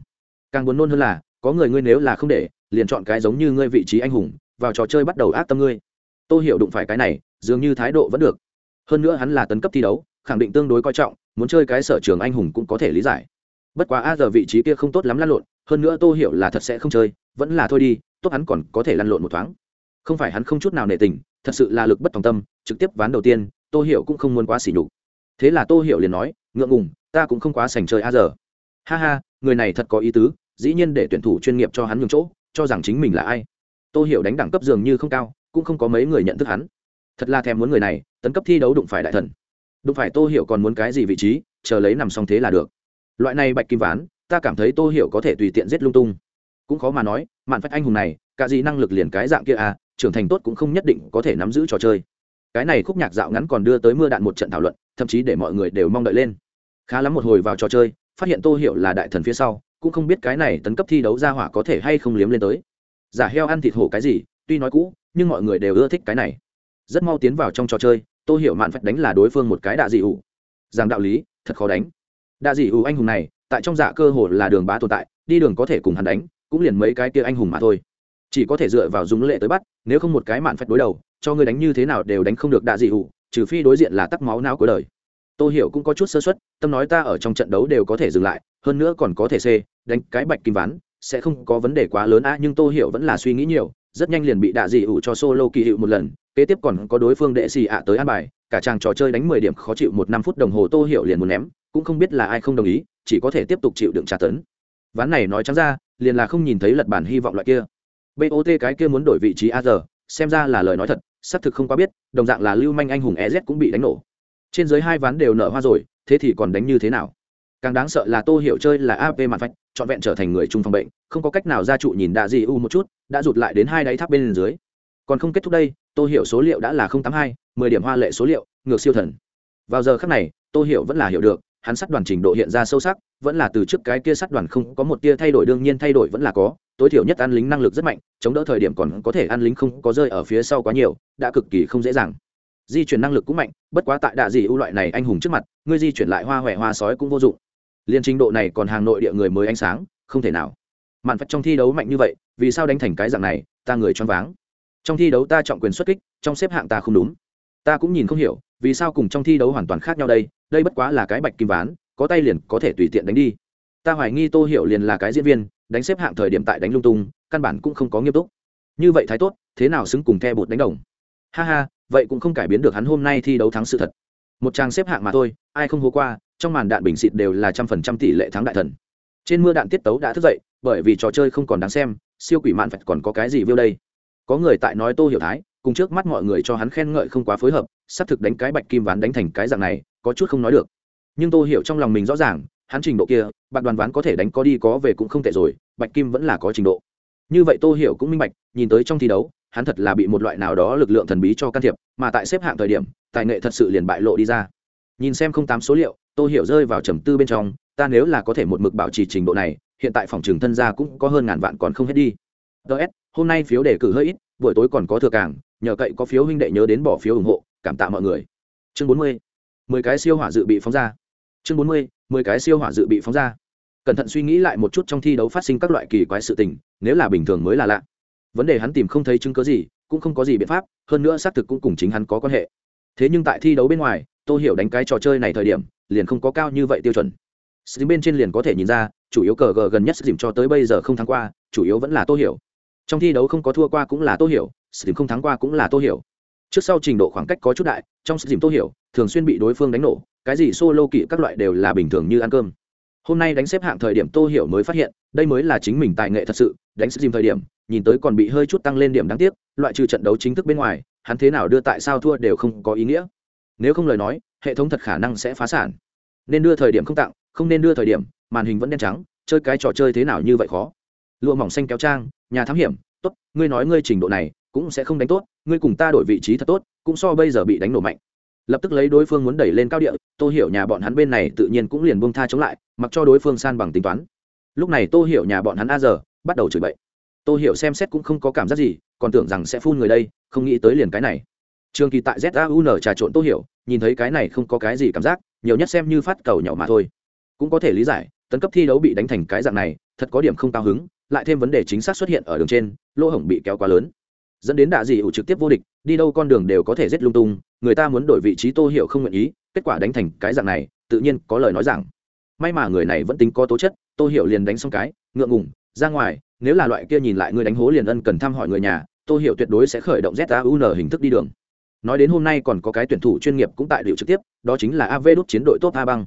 Càng muốn nôn hơn là, có người ngươi nếu là không để, liền chọn cái giống như ngươi vị trí anh hùng, vào trò chơi bắt đầu ác tâm ngươi. Tôi hiểu đụng phải cái này, dường như thái độ vẫn được. Hơn nữa hắn là tấn cấp thi đấu, khẳng định tương đối coi trọng, muốn chơi cái sở trường anh hùng cũng có thể lý giải. Bất quá a giờ vị trí kia không tốt lắm lăn lộn hơn nữa tô hiểu là thật sẽ không chơi, vẫn là thôi đi, tốt hắn còn có thể lăn lộn một thoáng. Không phải hắn không chút nào nể tình, thật sự là lực bất tòng tâm, trực tiếp ván đầu tiên, tô hiểu cũng không muốn quá xỉ nhục. Thế là tô hiểu liền nói, ngượng ngùng, ta cũng không quá sành chơi a giờ. Ha ha, người này thật có ý tứ, dĩ nhiên để tuyển thủ chuyên nghiệp cho hắn nhường chỗ, cho rằng chính mình là ai. Tô hiểu đánh đẳng cấp dường như không cao, cũng không có mấy người nhận thức hắn. Thật là thèm muốn người này, tấn cấp thi đấu đụng phải đại thần. Đụng phải tô hiểu còn muốn cái gì vị trí, chờ lấy nằm xong thế là được. Loại này bạch kim ván ta cảm thấy tô hiểu có thể tùy tiện giết lung tung. Cũng khó mà nói, mạn phách anh hùng này, cả gì năng lực liền cái dạng kia à trưởng thành tốt cũng không nhất định có thể nắm giữ trò chơi. Cái này khúc nhạc dạo ngắn còn đưa tới mưa đạn một trận thảo luận, thậm chí để mọi người đều mong đợi lên. Khá lắm một hồi vào trò chơi, phát hiện tô hiểu là đại thần phía sau, cũng không biết cái này tấn cấp thi đấu ra hỏa có thể hay không liếm lên tới. Giả heo ăn thịt hổ cái gì, tuy nói cũ, nhưng mọi người đều ưa thích cái này. Rất mau tiến vào trong trò chơi, tô hiểu mạn phách đánh là đối phương một cái đạ dị ủ. Rằng đạo lý, thật khó đánh. Đạ dị ủ anh hùng này tại trong dạ cơ hồ là đường bá tồn tại, đi đường có thể cùng hắn đánh, cũng liền mấy cái kia anh hùng mà thôi. Chỉ có thể dựa vào dùng lệ tới bắt, nếu không một cái mạn phách đối đầu, cho người đánh như thế nào đều đánh không được đạ dị ủ trừ phi đối diện là tắc máu não của đời. Tôi hiểu cũng có chút sơ xuất tâm nói ta ở trong trận đấu đều có thể dừng lại, hơn nữa còn có thể c đánh cái bạch kim ván, sẽ không có vấn đề quá lớn a nhưng tôi hiểu vẫn là suy nghĩ nhiều, rất nhanh liền bị đạ dị ủ cho solo kỳ hiệu một lần, kế tiếp còn có đối phương đệ xì ạ tới an bài, cả chàng trò chơi đánh mười điểm khó chịu một năm phút đồng hồ tô hiểu liền muốn ném, cũng không biết là ai không đồng ý chỉ có thể tiếp tục chịu đựng trả tấn. Ván này nói trắng ra, liền là không nhìn thấy lật bản hy vọng loại kia. Bot cái kia muốn đổi vị trí a giờ xem ra là lời nói thật, xác thực không quá biết, đồng dạng là lưu manh anh hùng ez cũng bị đánh nổ. Trên dưới hai ván đều nở hoa rồi, thế thì còn đánh như thế nào? Càng đáng sợ là tô hiểu chơi là ap mặt vạch trọn vẹn trở thành người chung phòng bệnh, không có cách nào ra trụ nhìn đạ gì u một chút, đã rụt lại đến hai đáy tháp bên dưới. Còn không kết thúc đây, tô hiểu số liệu đã là tám hai, mười điểm hoa lệ số liệu, ngược siêu thần. Vào giờ khắc này, tô hiểu vẫn là hiểu được hắn sắt đoàn trình độ hiện ra sâu sắc, vẫn là từ trước cái kia sắt đoàn không có một tia thay đổi, đương nhiên thay đổi vẫn là có, tối thiểu nhất ăn lính năng lực rất mạnh, chống đỡ thời điểm còn có thể ăn lính không có rơi ở phía sau quá nhiều, đã cực kỳ không dễ dàng. Di chuyển năng lực cũng mạnh, bất quá tại đạ dị ưu loại này anh hùng trước mặt, ngươi di chuyển lại hoa huệ hoa sói cũng vô dụng. Liên trình độ này còn hàng nội địa người mới ánh sáng, không thể nào. Mạn phật trong thi đấu mạnh như vậy, vì sao đánh thành cái dạng này, ta người choáng váng. Trong thi đấu ta trọng quyền xuất kích, trong xếp hạng ta không đúng. Ta cũng nhìn không hiểu vì sao cùng trong thi đấu hoàn toàn khác nhau đây? Đây bất quá là cái bạch kim ván, có tay liền có thể tùy tiện đánh đi. Ta hoài nghi tô hiểu liền là cái diễn viên, đánh xếp hạng thời điểm tại đánh lung tung, căn bản cũng không có nghiêm túc. Như vậy thái tốt, thế nào xứng cùng the bột đánh đồng? Ha ha, vậy cũng không cải biến được hắn hôm nay thi đấu thắng sự thật. Một trang xếp hạng mà thôi, ai không hố qua, trong màn đạn bình xịt đều là trăm phần trăm tỷ lệ thắng đại thần. Trên mưa đạn tiết tấu đã thức dậy, bởi vì trò chơi không còn đáng xem, siêu quỷ mạn phật còn có cái gì viêu đây? Có người tại nói tô hiểu thái cùng trước mắt mọi người cho hắn khen ngợi không quá phối hợp, xác thực đánh cái bạch kim ván đánh thành cái dạng này, có chút không nói được. Nhưng tô hiểu trong lòng mình rõ ràng, hắn trình độ kia, bạc đoàn ván có thể đánh có đi có về cũng không tệ rồi, bạch kim vẫn là có trình độ. Như vậy tô hiểu cũng minh bạch, nhìn tới trong thi đấu, hắn thật là bị một loại nào đó lực lượng thần bí cho can thiệp, mà tại xếp hạng thời điểm, tài nghệ thật sự liền bại lộ đi ra. Nhìn xem không tám số liệu, tô hiểu rơi vào trầm tư bên trong, ta nếu là có thể một mực bảo trì trình độ này, hiện tại phòng trường thân gia cũng có hơn ngàn vạn còn không hết đi. Ts hôm nay phiếu đề cử hơi ít, buổi tối còn có thừa cảng nhờ cậy có phiếu huynh đệ nhớ đến bỏ phiếu ủng hộ, cảm tạ mọi người. Chương bốn mươi, mười cái siêu hỏa dự bị phóng ra. Chương bốn mươi, mười cái siêu hỏa dự bị phóng ra. Cẩn thận suy nghĩ lại một chút trong thi đấu phát sinh các loại kỳ quái sự tình, nếu là bình thường mới là lạ. Vấn đề hắn tìm không thấy chứng cớ gì, cũng không có gì biện pháp, hơn nữa xác thực cũng cùng chính hắn có quan hệ. Thế nhưng tại thi đấu bên ngoài, tô hiểu đánh cái trò chơi này thời điểm, liền không có cao như vậy tiêu chuẩn. Stream bên trên liền có thể nhìn ra, chủ yếu cờ gờ gần nhất dìm cho tới bây giờ không thắng qua, chủ yếu vẫn là tô hiểu. Trong thi đấu không có thua qua cũng là tô hiểu stream không thắng qua cũng là tô hiểu. Trước sau trình độ khoảng cách có chút đại, trong stream tô hiểu, thường xuyên bị đối phương đánh nổ, cái gì solo kỵ các loại đều là bình thường như ăn cơm. Hôm nay đánh xếp hạng thời điểm tô hiểu mới phát hiện, đây mới là chính mình tài nghệ thật sự, đánh stream thời điểm, nhìn tới còn bị hơi chút tăng lên điểm đáng tiếc, loại trừ trận đấu chính thức bên ngoài, hắn thế nào đưa tại sao thua đều không có ý nghĩa. Nếu không lời nói, hệ thống thật khả năng sẽ phá sản. Nên đưa thời điểm không tặng, không nên đưa thời điểm, màn hình vẫn đen trắng, chơi cái trò chơi thế nào như vậy khó. Lụa mỏng xanh kéo trang, nhà thám hiểm, tốt, ngươi nói ngươi trình độ này cũng sẽ không đánh tốt, ngươi cùng ta đổi vị trí thật tốt, cũng so bây giờ bị đánh nổ mạnh. Lập tức lấy đối phương muốn đẩy lên cao địa, tô hiểu nhà bọn hắn bên này tự nhiên cũng liền buông tha chống lại, mặc cho đối phương san bằng tính toán. Lúc này tô hiểu nhà bọn hắn a giờ bắt đầu chửi bậy. Tô hiểu xem xét cũng không có cảm giác gì, còn tưởng rằng sẽ phun người đây, không nghĩ tới liền cái này. Trường kỳ tại zaun trà trộn tô hiểu, nhìn thấy cái này không có cái gì cảm giác, nhiều nhất xem như phát cầu nhỏ mà thôi. Cũng có thể lý giải, tấn cấp thi đấu bị đánh thành cái dạng này, thật có điểm không cao hứng, lại thêm vấn đề chính xác xuất hiện ở đường trên, lỗ hổng bị kéo quá lớn dẫn đến đạ dị ủ trực tiếp vô địch, đi đâu con đường đều có thể giết lung tung, người ta muốn đổi vị trí tô hiểu không nguyện ý, kết quả đánh thành cái dạng này, tự nhiên có lời nói rằng. May mà người này vẫn tính có tố chất, tô hiểu liền đánh xong cái, ngượng ngùng, ra ngoài, nếu là loại kia nhìn lại người đánh hố liền ân cần thăm hỏi người nhà, tô hiểu tuyệt đối sẽ khởi động zun hình thức đi đường. Nói đến hôm nay còn có cái tuyển thủ chuyên nghiệp cũng tại điệu trực tiếp, đó chính là av đốt chiến đội top a băng.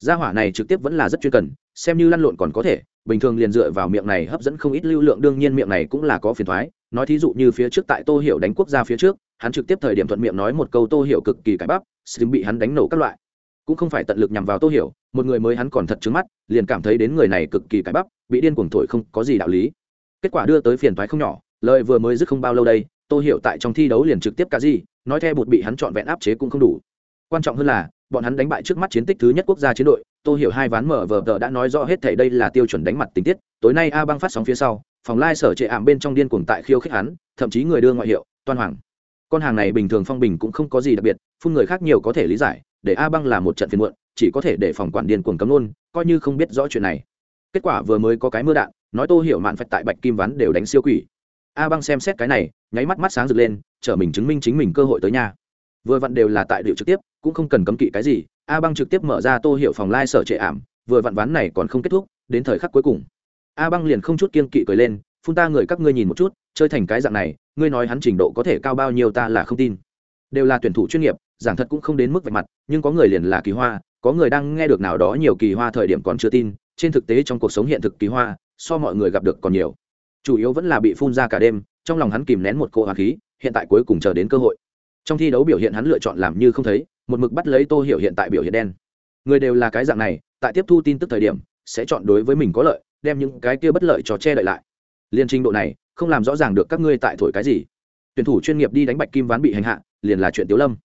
Gia hỏa này trực tiếp vẫn là rất chuyên cần, xem như lăn lộn còn có thể bình thường liền dựa vào miệng này hấp dẫn không ít lưu lượng, đương nhiên miệng này cũng là có phiền thoái. Nói thí dụ như phía trước tại tô hiểu đánh quốc gia phía trước, hắn trực tiếp thời điểm thuận miệng nói một câu tô hiểu cực kỳ cải bắp xứng bị hắn đánh nổ các loại. Cũng không phải tận lực nhằm vào tô hiểu, một người mới hắn còn thật trứng mắt, liền cảm thấy đến người này cực kỳ cải bắp, bị điên cuồng thổi không có gì đạo lý. Kết quả đưa tới phiền thoái không nhỏ lợi vừa mới dứt không bao lâu đây, tô hiểu tại trong thi đấu liền trực tiếp cả gì nói theo bụt bị hắn chọn vẹn áp chế cũng không đủ. Quan trọng hơn là bọn hắn đánh bại trước mắt chiến tích thứ nhất quốc gia chiến đội, tô hiểu hai ván mở vờ tờ đã nói rõ hết thể đây là tiêu chuẩn đánh mặt tình tiết, tối nay a băng phát sóng phía sau, phòng lai sở trệ ảm bên trong điên cuồng tại khiêu khích hắn, thậm chí người đưa ngoại hiệu, toan hoàng. Con hàng này bình thường phong bình cũng không có gì đặc biệt, phun người khác nhiều có thể lý giải, để a băng là một trận phiền muộn, chỉ có thể để phòng quản điên cuồng cấm luôn, coi như không biết rõ chuyện này. Kết quả vừa mới có cái mưa đạn, nói tô hiểu mạn phạch tại bạch kim ván đều đánh siêu quỷ. A băng xem xét cái này, nháy mắt mắt sáng rực lên chở mình chứng minh chính mình cơ hội tới nhà. Vừa vặn đều là tại điệu trực tiếp cũng không cần cấm kỵ cái gì, a băng trực tiếp mở ra tô hiệu phòng lai sở trệ ảm, vừa vặn ván này còn không kết thúc, đến thời khắc cuối cùng. A băng liền không chút kiên kỵ cười lên, phun ta người các ngươi nhìn một chút, chơi thành cái dạng này, ngươi nói hắn trình độ có thể cao bao nhiêu ta là không tin. Đều là tuyển thủ chuyên nghiệp, giảng thật cũng không đến mức vạch mặt, nhưng có người liền là kỳ hoa, có người đang nghe được nào đó nhiều kỳ hoa thời điểm còn chưa tin, trên thực tế trong cuộc sống hiện thực kỳ hoa, so mọi người gặp được còn nhiều. Chủ yếu vẫn là bị phun ra cả đêm, trong lòng hắn kìm nén một cỗ hoa khí, hiện tại cuối cùng chờ đến cơ hội trong thi đấu biểu hiện hắn lựa chọn làm như không thấy, một mực bắt lấy tô hiểu hiện tại biểu hiện đen. Người đều là cái dạng này, tại tiếp thu tin tức thời điểm, sẽ chọn đối với mình có lợi, đem những cái kia bất lợi cho che đậy lại. Liên trình độ này, không làm rõ ràng được các ngươi tại thổi cái gì. Tuyển thủ chuyên nghiệp đi đánh bạch kim ván bị hành hạ, liền là chuyện tiếu lâm.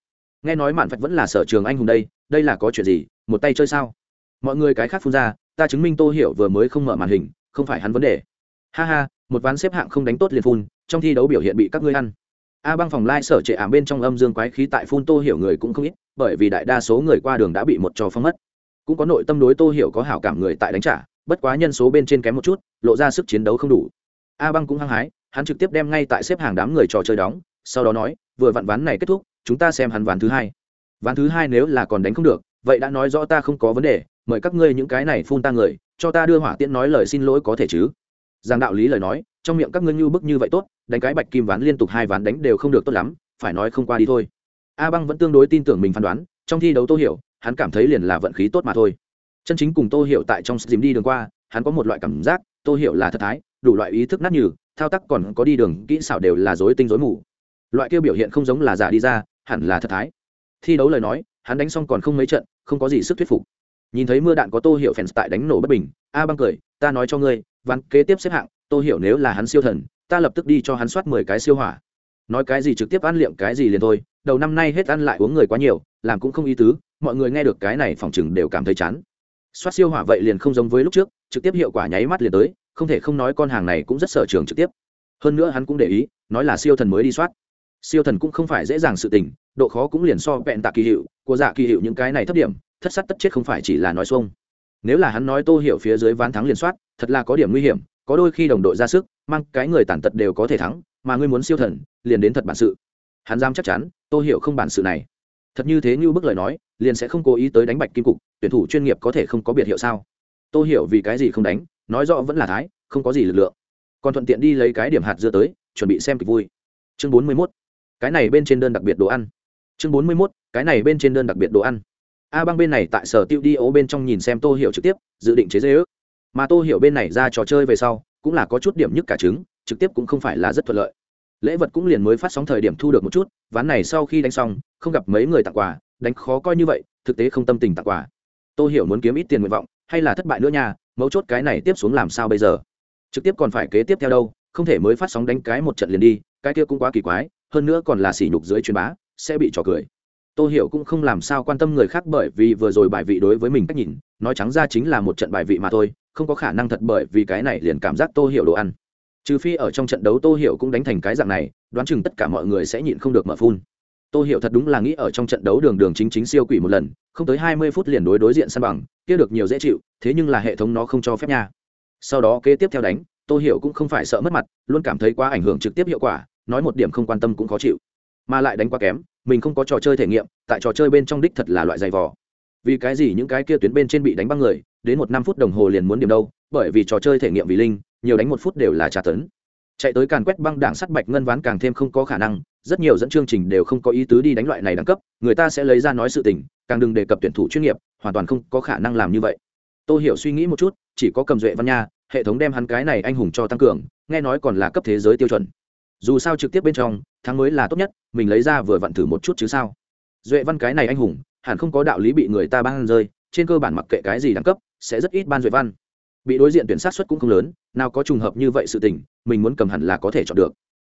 Nghe nói mạn phạch vẫn là sở trường anh hùng đây đây là có chuyện gì, một tay chơi sao? Mọi người cái khác phun ra, ta chứng minh tô hiểu vừa mới không mở màn hình, không phải hắn vấn đề. Ha ha, một ván xếp hạng không đánh tốt liền phun, trong thi đấu biểu hiện bị các ngươi ăn a băng phòng lai sở trệ ảm bên trong âm dương quái khí tại phun tô hiểu người cũng không ít, bởi vì đại đa số người qua đường đã bị một trò phong mất. Cũng có nội tâm đối tô hiểu có hảo cảm người tại đánh trả, bất quá nhân số bên trên kém một chút, lộ ra sức chiến đấu không đủ. A băng cũng hăng hái, hắn trực tiếp đem ngay tại xếp hàng đám người trò chơi đóng, sau đó nói, vừa vặn ván này kết thúc, chúng ta xem hắn ván thứ hai. Ván thứ hai nếu là còn đánh không được, vậy đã nói rõ ta không có vấn đề, mời các ngươi những cái này phun ta người, cho ta đưa hỏa tiễn nói lời xin lỗi có thể chứ? Giang đạo lý lời nói, trong miệng các ngươi như bức như vậy tốt, đánh cái bạch kim ván liên tục hai ván đánh đều không được tốt lắm, phải nói không qua đi thôi. A băng vẫn tương đối tin tưởng mình phán đoán, trong thi đấu tô hiểu, hắn cảm thấy liền là vận khí tốt mà thôi. Chân chính cùng tô hiểu tại trong dìm đi đường qua, hắn có một loại cảm giác, tô hiểu là thật thái, đủ loại ý thức nát nhừ, thao tác còn có đi đường, kỹ xảo đều là dối tinh dối mù. Loại kia biểu hiện không giống là giả đi ra, hẳn là thật thái. Thi đấu lời nói, hắn đánh xong còn không mấy trận, không có gì sức thuyết phục. Nhìn thấy mưa đạn có tô hiểu fans tại đánh nổ bất bình, a băng cười, ta nói cho ngươi ván kế tiếp xếp hạng, tô hiểu nếu là hắn siêu thần, ta lập tức đi cho hắn soát mười cái siêu hỏa. Nói cái gì trực tiếp ăn liệm cái gì liền thôi, đầu năm nay hết ăn lại uống người quá nhiều, làm cũng không ý tứ, mọi người nghe được cái này phòng chừng đều cảm thấy chán. Soát siêu hỏa vậy liền không giống với lúc trước, trực tiếp hiệu quả nháy mắt liền tới, không thể không nói con hàng này cũng rất sở trường trực tiếp. Hơn nữa hắn cũng để ý, nói là siêu thần mới đi soát. Siêu thần cũng không phải dễ dàng sự tình, độ khó cũng liền so vẹn tạ kỳ hiệu, của dạ kỳ hiệu những cái này thấp điểm, thất sát tất chết không phải chỉ là nói xuông. Nếu là hắn nói tô hiểu phía dưới ván thắng liền soát thật là có điểm nguy hiểm, có đôi khi đồng đội ra sức, mang cái người tàn tật đều có thể thắng, mà ngươi muốn siêu thần, liền đến thật bản sự. Hắn dám chắc chắn tô hiểu không bản sự này. Thật như thế như bức lời nói, liền sẽ không cố ý tới đánh bạch kim cục, tuyển thủ chuyên nghiệp có thể không có biệt hiệu sao? Tôi hiểu vì cái gì không đánh, nói rõ vẫn là thái, không có gì lực lượng. Còn thuận tiện đi lấy cái điểm hạt dưa tới, chuẩn bị xem kịch vui. Chương bốn mươi mốt. Cái này bên trên đơn đặc biệt đồ ăn. Chương bốn mươi mốt. Cái này bên trên đơn đặc biệt đồ ăn. A băng bên này tại sở tiêu đi ố bên trong nhìn xem tô hiểu trực tiếp, dự định chế dây ước mà tô hiểu bên này ra trò chơi về sau, cũng là có chút điểm nhức cả trứng, trực tiếp cũng không phải là rất thuận lợi. Lễ vật cũng liền mới phát sóng thời điểm thu được một chút, ván này sau khi đánh xong, không gặp mấy người tặng quà, đánh khó coi như vậy, thực tế không tâm tình tặng quà. Tô hiểu muốn kiếm ít tiền nguyện vọng, hay là thất bại nữa nha, mấu chốt cái này tiếp xuống làm sao bây giờ? Trực tiếp còn phải kế tiếp theo đâu, không thể mới phát sóng đánh cái một trận liền đi, cái kia cũng quá kỳ quái, hơn nữa còn là sỉ nhục dưới truyền bá, sẽ bị trò cười. Tô hiểu cũng không làm sao quan tâm người khác bởi vì vừa rồi bài vị đối với mình cách nhìn, nói trắng ra chính là một trận bài vị mà thôi không có khả năng thật bởi vì cái này liền cảm giác tô hiểu đồ ăn. Trừ phi ở trong trận đấu tô hiểu cũng đánh thành cái dạng này, đoán chừng tất cả mọi người sẽ nhịn không được mở phun. Tô hiểu thật đúng là nghĩ ở trong trận đấu đường đường chính chính siêu quỷ một lần, không tới hai mươi phút liền đối đối diện săn bằng, kia được nhiều dễ chịu, thế nhưng là hệ thống nó không cho phép nha. Sau đó kế tiếp theo đánh, tô hiểu cũng không phải sợ mất mặt, luôn cảm thấy quá ảnh hưởng trực tiếp hiệu quả, nói một điểm không quan tâm cũng khó chịu. Mà lại đánh quá kém, mình không có trò chơi thể nghiệm, tại trò chơi bên trong đích thật là loại dày vò. Vì cái gì những cái kia tuyến bên trên bị đánh băng người đến một năm phút đồng hồ liền muốn điểm đâu, bởi vì trò chơi thể nghiệm vì linh, nhiều đánh một phút đều là trả tấn. Chạy tới càn quét băng đảng sắt bạch ngân ván càng thêm không có khả năng, rất nhiều dẫn chương trình đều không có ý tứ đi đánh loại này đẳng cấp, người ta sẽ lấy ra nói sự tình, càng đừng đề cập tuyển thủ chuyên nghiệp, hoàn toàn không có khả năng làm như vậy. Tôi hiểu suy nghĩ một chút, chỉ có cầm duệ văn nha, hệ thống đem hắn cái này anh hùng cho tăng cường, nghe nói còn là cấp thế giới tiêu chuẩn. Dù sao trực tiếp bên trong tháng mới là tốt nhất, mình lấy ra vừa vặn thử một chút chứ sao. Duệ văn cái này anh hùng, hẳn không có đạo lý bị người ta ban rơi, trên cơ bản mặc kệ cái gì đẳng cấp sẽ rất ít ban duệ văn. Bị đối diện tuyển sát xuất cũng không lớn, nào có trùng hợp như vậy sự tình, mình muốn cầm hẳn là có thể chọn được.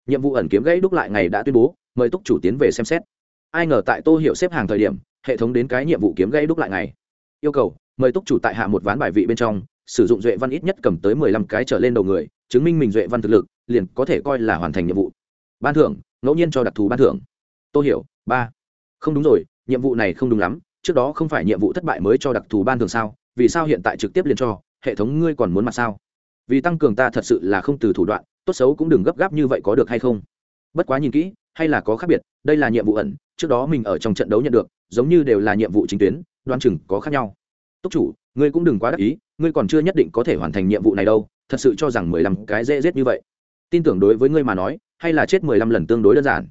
Nhiệm vụ ẩn kiếm gãy đúc lại ngày đã tuyên bố, mời túc chủ tiến về xem xét. Ai ngờ tại tô hiệu xếp hàng thời điểm, hệ thống đến cái nhiệm vụ kiếm gãy đúc lại ngày. Yêu cầu, mời túc chủ tại hạ một ván bài vị bên trong, sử dụng duệ văn ít nhất cầm tới mười lăm cái trở lên đầu người, chứng minh mình duệ văn thực lực, liền có thể coi là hoàn thành nhiệm vụ. Ban thưởng, ngẫu nhiên cho đặc thù ban thưởng. Tô hiểu ba. Không đúng rồi, nhiệm vụ này không đúng lắm, trước đó không phải nhiệm vụ thất bại mới cho đặc thù ban thưởng sao? Vì sao hiện tại trực tiếp liền cho, hệ thống ngươi còn muốn mặt sao? Vì tăng cường ta thật sự là không từ thủ đoạn, tốt xấu cũng đừng gấp gáp như vậy có được hay không? Bất quá nhìn kỹ, hay là có khác biệt, đây là nhiệm vụ ẩn, trước đó mình ở trong trận đấu nhận được, giống như đều là nhiệm vụ chính tuyến đoan chừng có khác nhau. Túc chủ, ngươi cũng đừng quá đắc ý, ngươi còn chưa nhất định có thể hoàn thành nhiệm vụ này đâu, thật sự cho rằng mười lăm cái dễ dết như vậy. Tin tưởng đối với ngươi mà nói, hay là chết mười lăm lần tương đối đơn giản.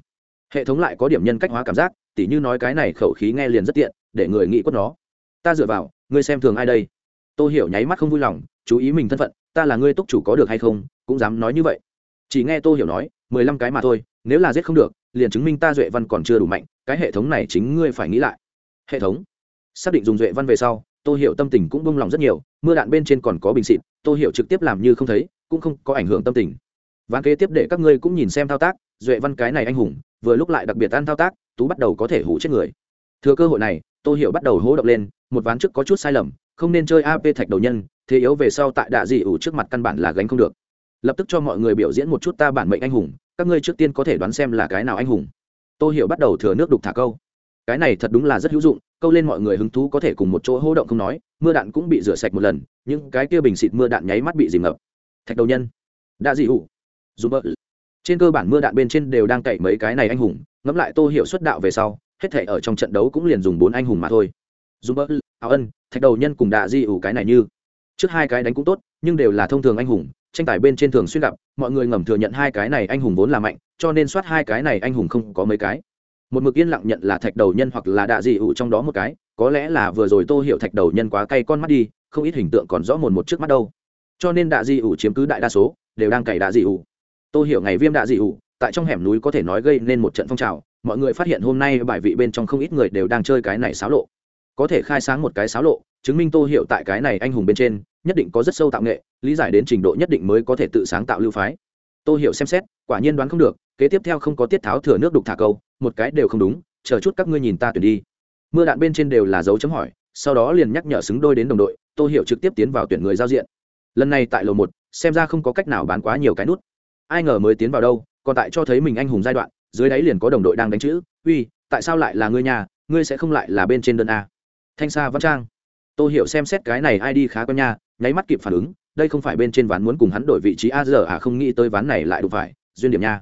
Hệ thống lại có điểm nhân cách hóa cảm giác, tỉ như nói cái này khẩu khí nghe liền rất tiện, để người nghĩ quất nó. Ta dựa vào ngươi xem thường ai đây? Tôi hiểu nháy mắt không vui lòng, chú ý mình thân phận, ta là ngươi túc chủ có được hay không, cũng dám nói như vậy. Chỉ nghe tôi hiểu nói, mười lăm cái mà thôi, nếu là giết không được, liền chứng minh ta duệ văn còn chưa đủ mạnh, cái hệ thống này chính ngươi phải nghĩ lại. Hệ thống? Xác định dùng duệ văn về sau tôi hiểu tâm tình cũng bông lòng rất nhiều, mưa đạn bên trên còn có bình xịt tôi hiểu trực tiếp làm như không thấy, cũng không có ảnh hưởng tâm tình. Ván kế tiếp để các ngươi cũng nhìn xem thao tác, duệ văn cái này anh hùng, vừa lúc lại đặc biệt ăn thao tác, tú bắt đầu có thể hủ chết người. Thừa cơ hội này Tô hiểu bắt đầu hố động lên, một ván trước có chút sai lầm, không nên chơi ap thạch đầu nhân, thế yếu về sau tại đạ dị ủ trước mặt căn bản là gánh không được. Lập tức cho mọi người biểu diễn một chút ta bản mệnh anh hùng, các ngươi trước tiên có thể đoán xem là cái nào anh hùng. Tô hiểu bắt đầu thừa nước đục thả câu. Cái này thật đúng là rất hữu dụng, câu lên mọi người hứng thú có thể cùng một chỗ hô động không nói, mưa đạn cũng bị rửa sạch một lần, những cái kia bình xịt mưa đạn nháy mắt bị dìm ngập. Thạch đầu nhân. Đạ dị ủ. Dù bợ. Trên cơ bản mưa đạn bên trên đều đang cậy mấy cái này anh hùng, ngẫm lại tô hiểu xuất đạo về sau hết thể ở trong trận đấu cũng liền dùng bốn anh hùng mà thôi. Dùng bớt áo ân, thạch đầu nhân cùng đạ di ủ cái này như. Trước hai cái đánh cũng tốt, nhưng đều là thông thường anh hùng, tranh tài bên trên thường xuyên gặp, mọi người ngầm thừa nhận hai cái này anh hùng vốn là mạnh, cho nên soát hai cái này anh hùng không có mấy cái. Một mực yên lặng nhận là thạch đầu nhân hoặc là đạ dị ủ trong đó một cái, có lẽ là vừa rồi tô hiểu thạch đầu nhân quá cay con mắt đi, không ít hình tượng còn rõ mồn một trước mắt đâu. Cho nên đạ dị ủ chiếm cứ đại đa số, đều đang cày đạ dị ủ. Tô hiểu ngày viêm đạ dị ủ, tại trong hẻm núi có thể nói gây nên một trận phong trào mọi người phát hiện hôm nay bài vị bên trong không ít người đều đang chơi cái này xáo lộ. Có thể khai sáng một cái xáo lộ, chứng minh tô hiểu tại cái này anh hùng bên trên, nhất định có rất sâu tạo nghệ, lý giải đến trình độ nhất định mới có thể tự sáng tạo lưu phái. Tô hiểu xem xét, quả nhiên đoán không được, kế tiếp theo không có tiết tháo thừa nước đục thả câu, một cái đều không đúng, chờ chút các ngươi nhìn ta tuyển đi. Mưa đạn bên trên đều là dấu chấm hỏi, sau đó liền nhắc nhở xứng đôi đến đồng đội, tô hiểu trực tiếp tiến vào tuyển người giao diện. Lần này tại lầu một, xem ra không có cách nào bán quá nhiều cái nút. Ai ngờ mới tiến vào đâu, còn tại cho thấy mình anh hùng giai đoạn dưới đáy liền có đồng đội đang đánh chữ, uy, tại sao lại là ngươi nhà? Ngươi sẽ không lại là bên trên đơn a. Thanh sa văn trang. Tôi hiểu xem xét cái này ai đi khá quen nha, nháy mắt kịp phản ứng, đây không phải bên trên ván muốn cùng hắn đổi vị trí a giờ à không nghĩ tới ván này lại đụng phải, duyên điểm nha.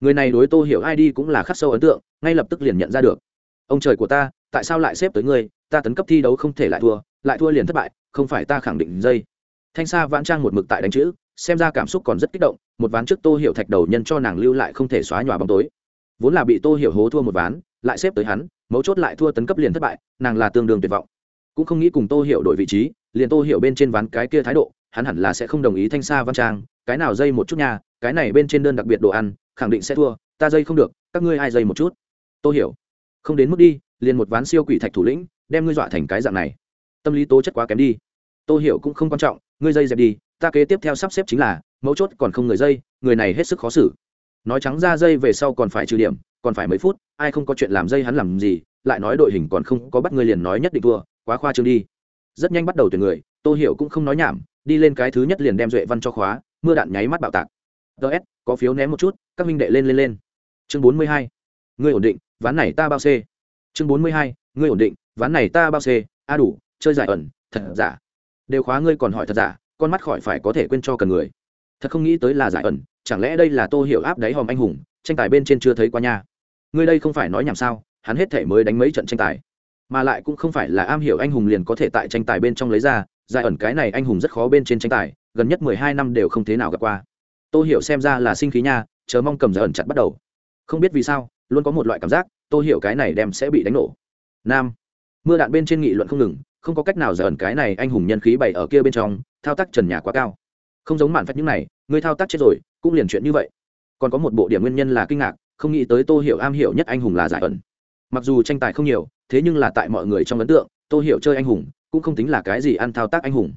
Người này đối tô hiểu ai đi cũng là khắc sâu ấn tượng, ngay lập tức liền nhận ra được. Ông trời của ta, tại sao lại xếp tới ngươi? Ta tấn cấp thi đấu không thể lại thua lại thua liền thất bại, không phải ta khẳng định dây. Thanh sa vãn trang một mực tại đánh chữ, xem ra cảm xúc còn rất kích động, một ván trước tô hiểu thạch đầu nhân cho nàng lưu lại không thể xóa nhòa bóng tối vốn là bị tô hiểu hố thua một ván, lại xếp tới hắn, mấu chốt lại thua tấn cấp liền thất bại, nàng là tương đương tuyệt vọng. Cũng không nghĩ cùng tô hiểu đổi vị trí, liền tô hiểu bên trên ván cái kia thái độ, hắn hẳn là sẽ không đồng ý thanh sa văn trang, cái nào dây một chút nha, cái này bên trên đơn đặc biệt đồ ăn, khẳng định sẽ thua, ta dây không được, các ngươi ai dây một chút? Tô hiểu, không đến mức đi, liền một ván siêu quỷ thạch thủ lĩnh, đem ngươi dọa thành cái dạng này. Tâm lý tố chất quá kém đi. Tô hiểu cũng không quan trọng, ngươi dây dẹp đi, ta kế tiếp theo sắp xếp chính là, mấu chốt còn không người dây, người này hết sức khó xử nói trắng ra dây về sau còn phải trừ điểm, còn phải mấy phút, ai không có chuyện làm dây hắn làm gì, lại nói đội hình còn không có bắt ngươi liền nói nhất định thua, quá khoa trương đi. Rất nhanh bắt đầu tuyển người, tô hiểu cũng không nói nhảm, đi lên cái thứ nhất liền đem duệ văn cho khóa, mưa đạn nháy mắt bạo tạc. Ts có phiếu ném một chút, các minh đệ lên lên lên. Chương bốn mươi hai, ngươi ổn định, ván này ta bao c chương bốn mươi hai, ngươi ổn định, ván này ta bao c a đủ, chơi giải ẩn, thật giả. Đều khóa ngươi còn hỏi thật giả, con mắt khỏi phải có thể quên cho cần người thật không nghĩ tới là giải ẩn, chẳng lẽ đây là tô hiểu áp đáy hòm anh hùng, tranh tài bên trên chưa thấy qua nha. Ngươi đây không phải nói nhảm sao, hắn hết thể mới đánh mấy trận tranh tài. Mà lại cũng không phải là am hiểu anh hùng liền có thể tại tranh tài bên trong lấy ra, giải ẩn cái này anh hùng rất khó bên trên tranh tài, gần nhất mười hai năm đều không thế nào gặp qua. Tô hiểu xem ra là sinh khí nha, chờ mong cầm giải ẩn chặt bắt đầu. Không biết vì sao, luôn có một loại cảm giác, tô hiểu cái này đem sẽ bị đánh nổ. Nam, mưa đạn bên trên nghị luận không ngừng, không có cách nào giải ẩn cái này anh hùng nhân khí bày ở kia bên trong, thao tác trần nhà quá cao không giống mạn phách những này người thao tác chết rồi, cũng liền chuyện như vậy. Còn có một bộ điểm nguyên nhân là kinh ngạc, không nghĩ tới tô hiểu am hiểu nhất anh hùng là giải ẩn. Mặc dù tranh tài không nhiều, thế nhưng là tại mọi người trong ấn tượng, tô hiểu chơi anh hùng, cũng không tính là cái gì ăn thao tác anh hùng.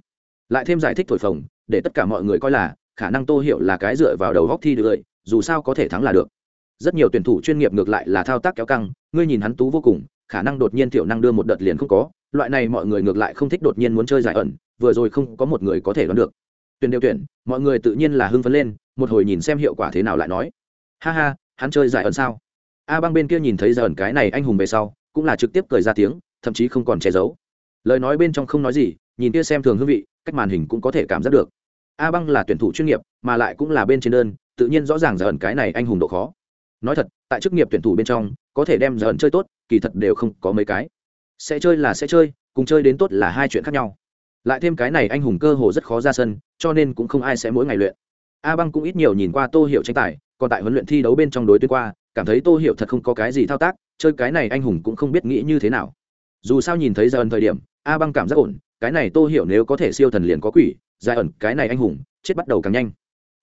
Lại thêm giải thích thổi phồng, để tất cả mọi người coi là, khả năng tô hiểu là cái dựa vào đầu góc thi được dù sao có thể thắng là được. Rất nhiều tuyển thủ chuyên nghiệp ngược lại là thao tác kéo căng, ngươi nhìn hắn tú vô cùng, khả năng đột nhiên thiểu năng đưa một đợt liền không có, loại này mọi người ngược lại không thích đột nhiên muốn chơi giải ẩn, vừa rồi không có một người có thể đoán được tuyển đều tuyển, mọi người tự nhiên là hưng phấn lên, một hồi nhìn xem hiệu quả thế nào lại nói. Ha ha, hắn chơi giải ẩn sao? A băng bên kia nhìn thấy giải ẩn cái này anh hùng về sau, cũng là trực tiếp cười ra tiếng, thậm chí không còn che giấu. Lời nói bên trong không nói gì, nhìn kia xem thường hương vị, cách màn hình cũng có thể cảm giác được. A băng là tuyển thủ chuyên nghiệp, mà lại cũng là bên trên đơn, tự nhiên rõ ràng giải ẩn cái này anh hùng độ khó. Nói thật, tại chức nghiệp tuyển thủ bên trong, có thể đem giải ẩn chơi tốt, kỳ thật đều không có mấy cái. Sẽ chơi là sẽ chơi, cùng chơi đến tốt là hai chuyện khác nhau lại thêm cái này anh hùng cơ hồ rất khó ra sân, cho nên cũng không ai sẽ mỗi ngày luyện. A băng cũng ít nhiều nhìn qua tô hiểu tranh tài, còn tại huấn luyện thi đấu bên trong đối tuyến qua, cảm thấy tô hiểu thật không có cái gì thao tác, chơi cái này anh hùng cũng không biết nghĩ như thế nào. Dù sao nhìn thấy ra ẩn thời điểm, a băng cảm giác ổn, cái này tô hiểu nếu có thể siêu thần liền có quỷ giải ẩn, cái này anh hùng, chết bắt đầu càng nhanh.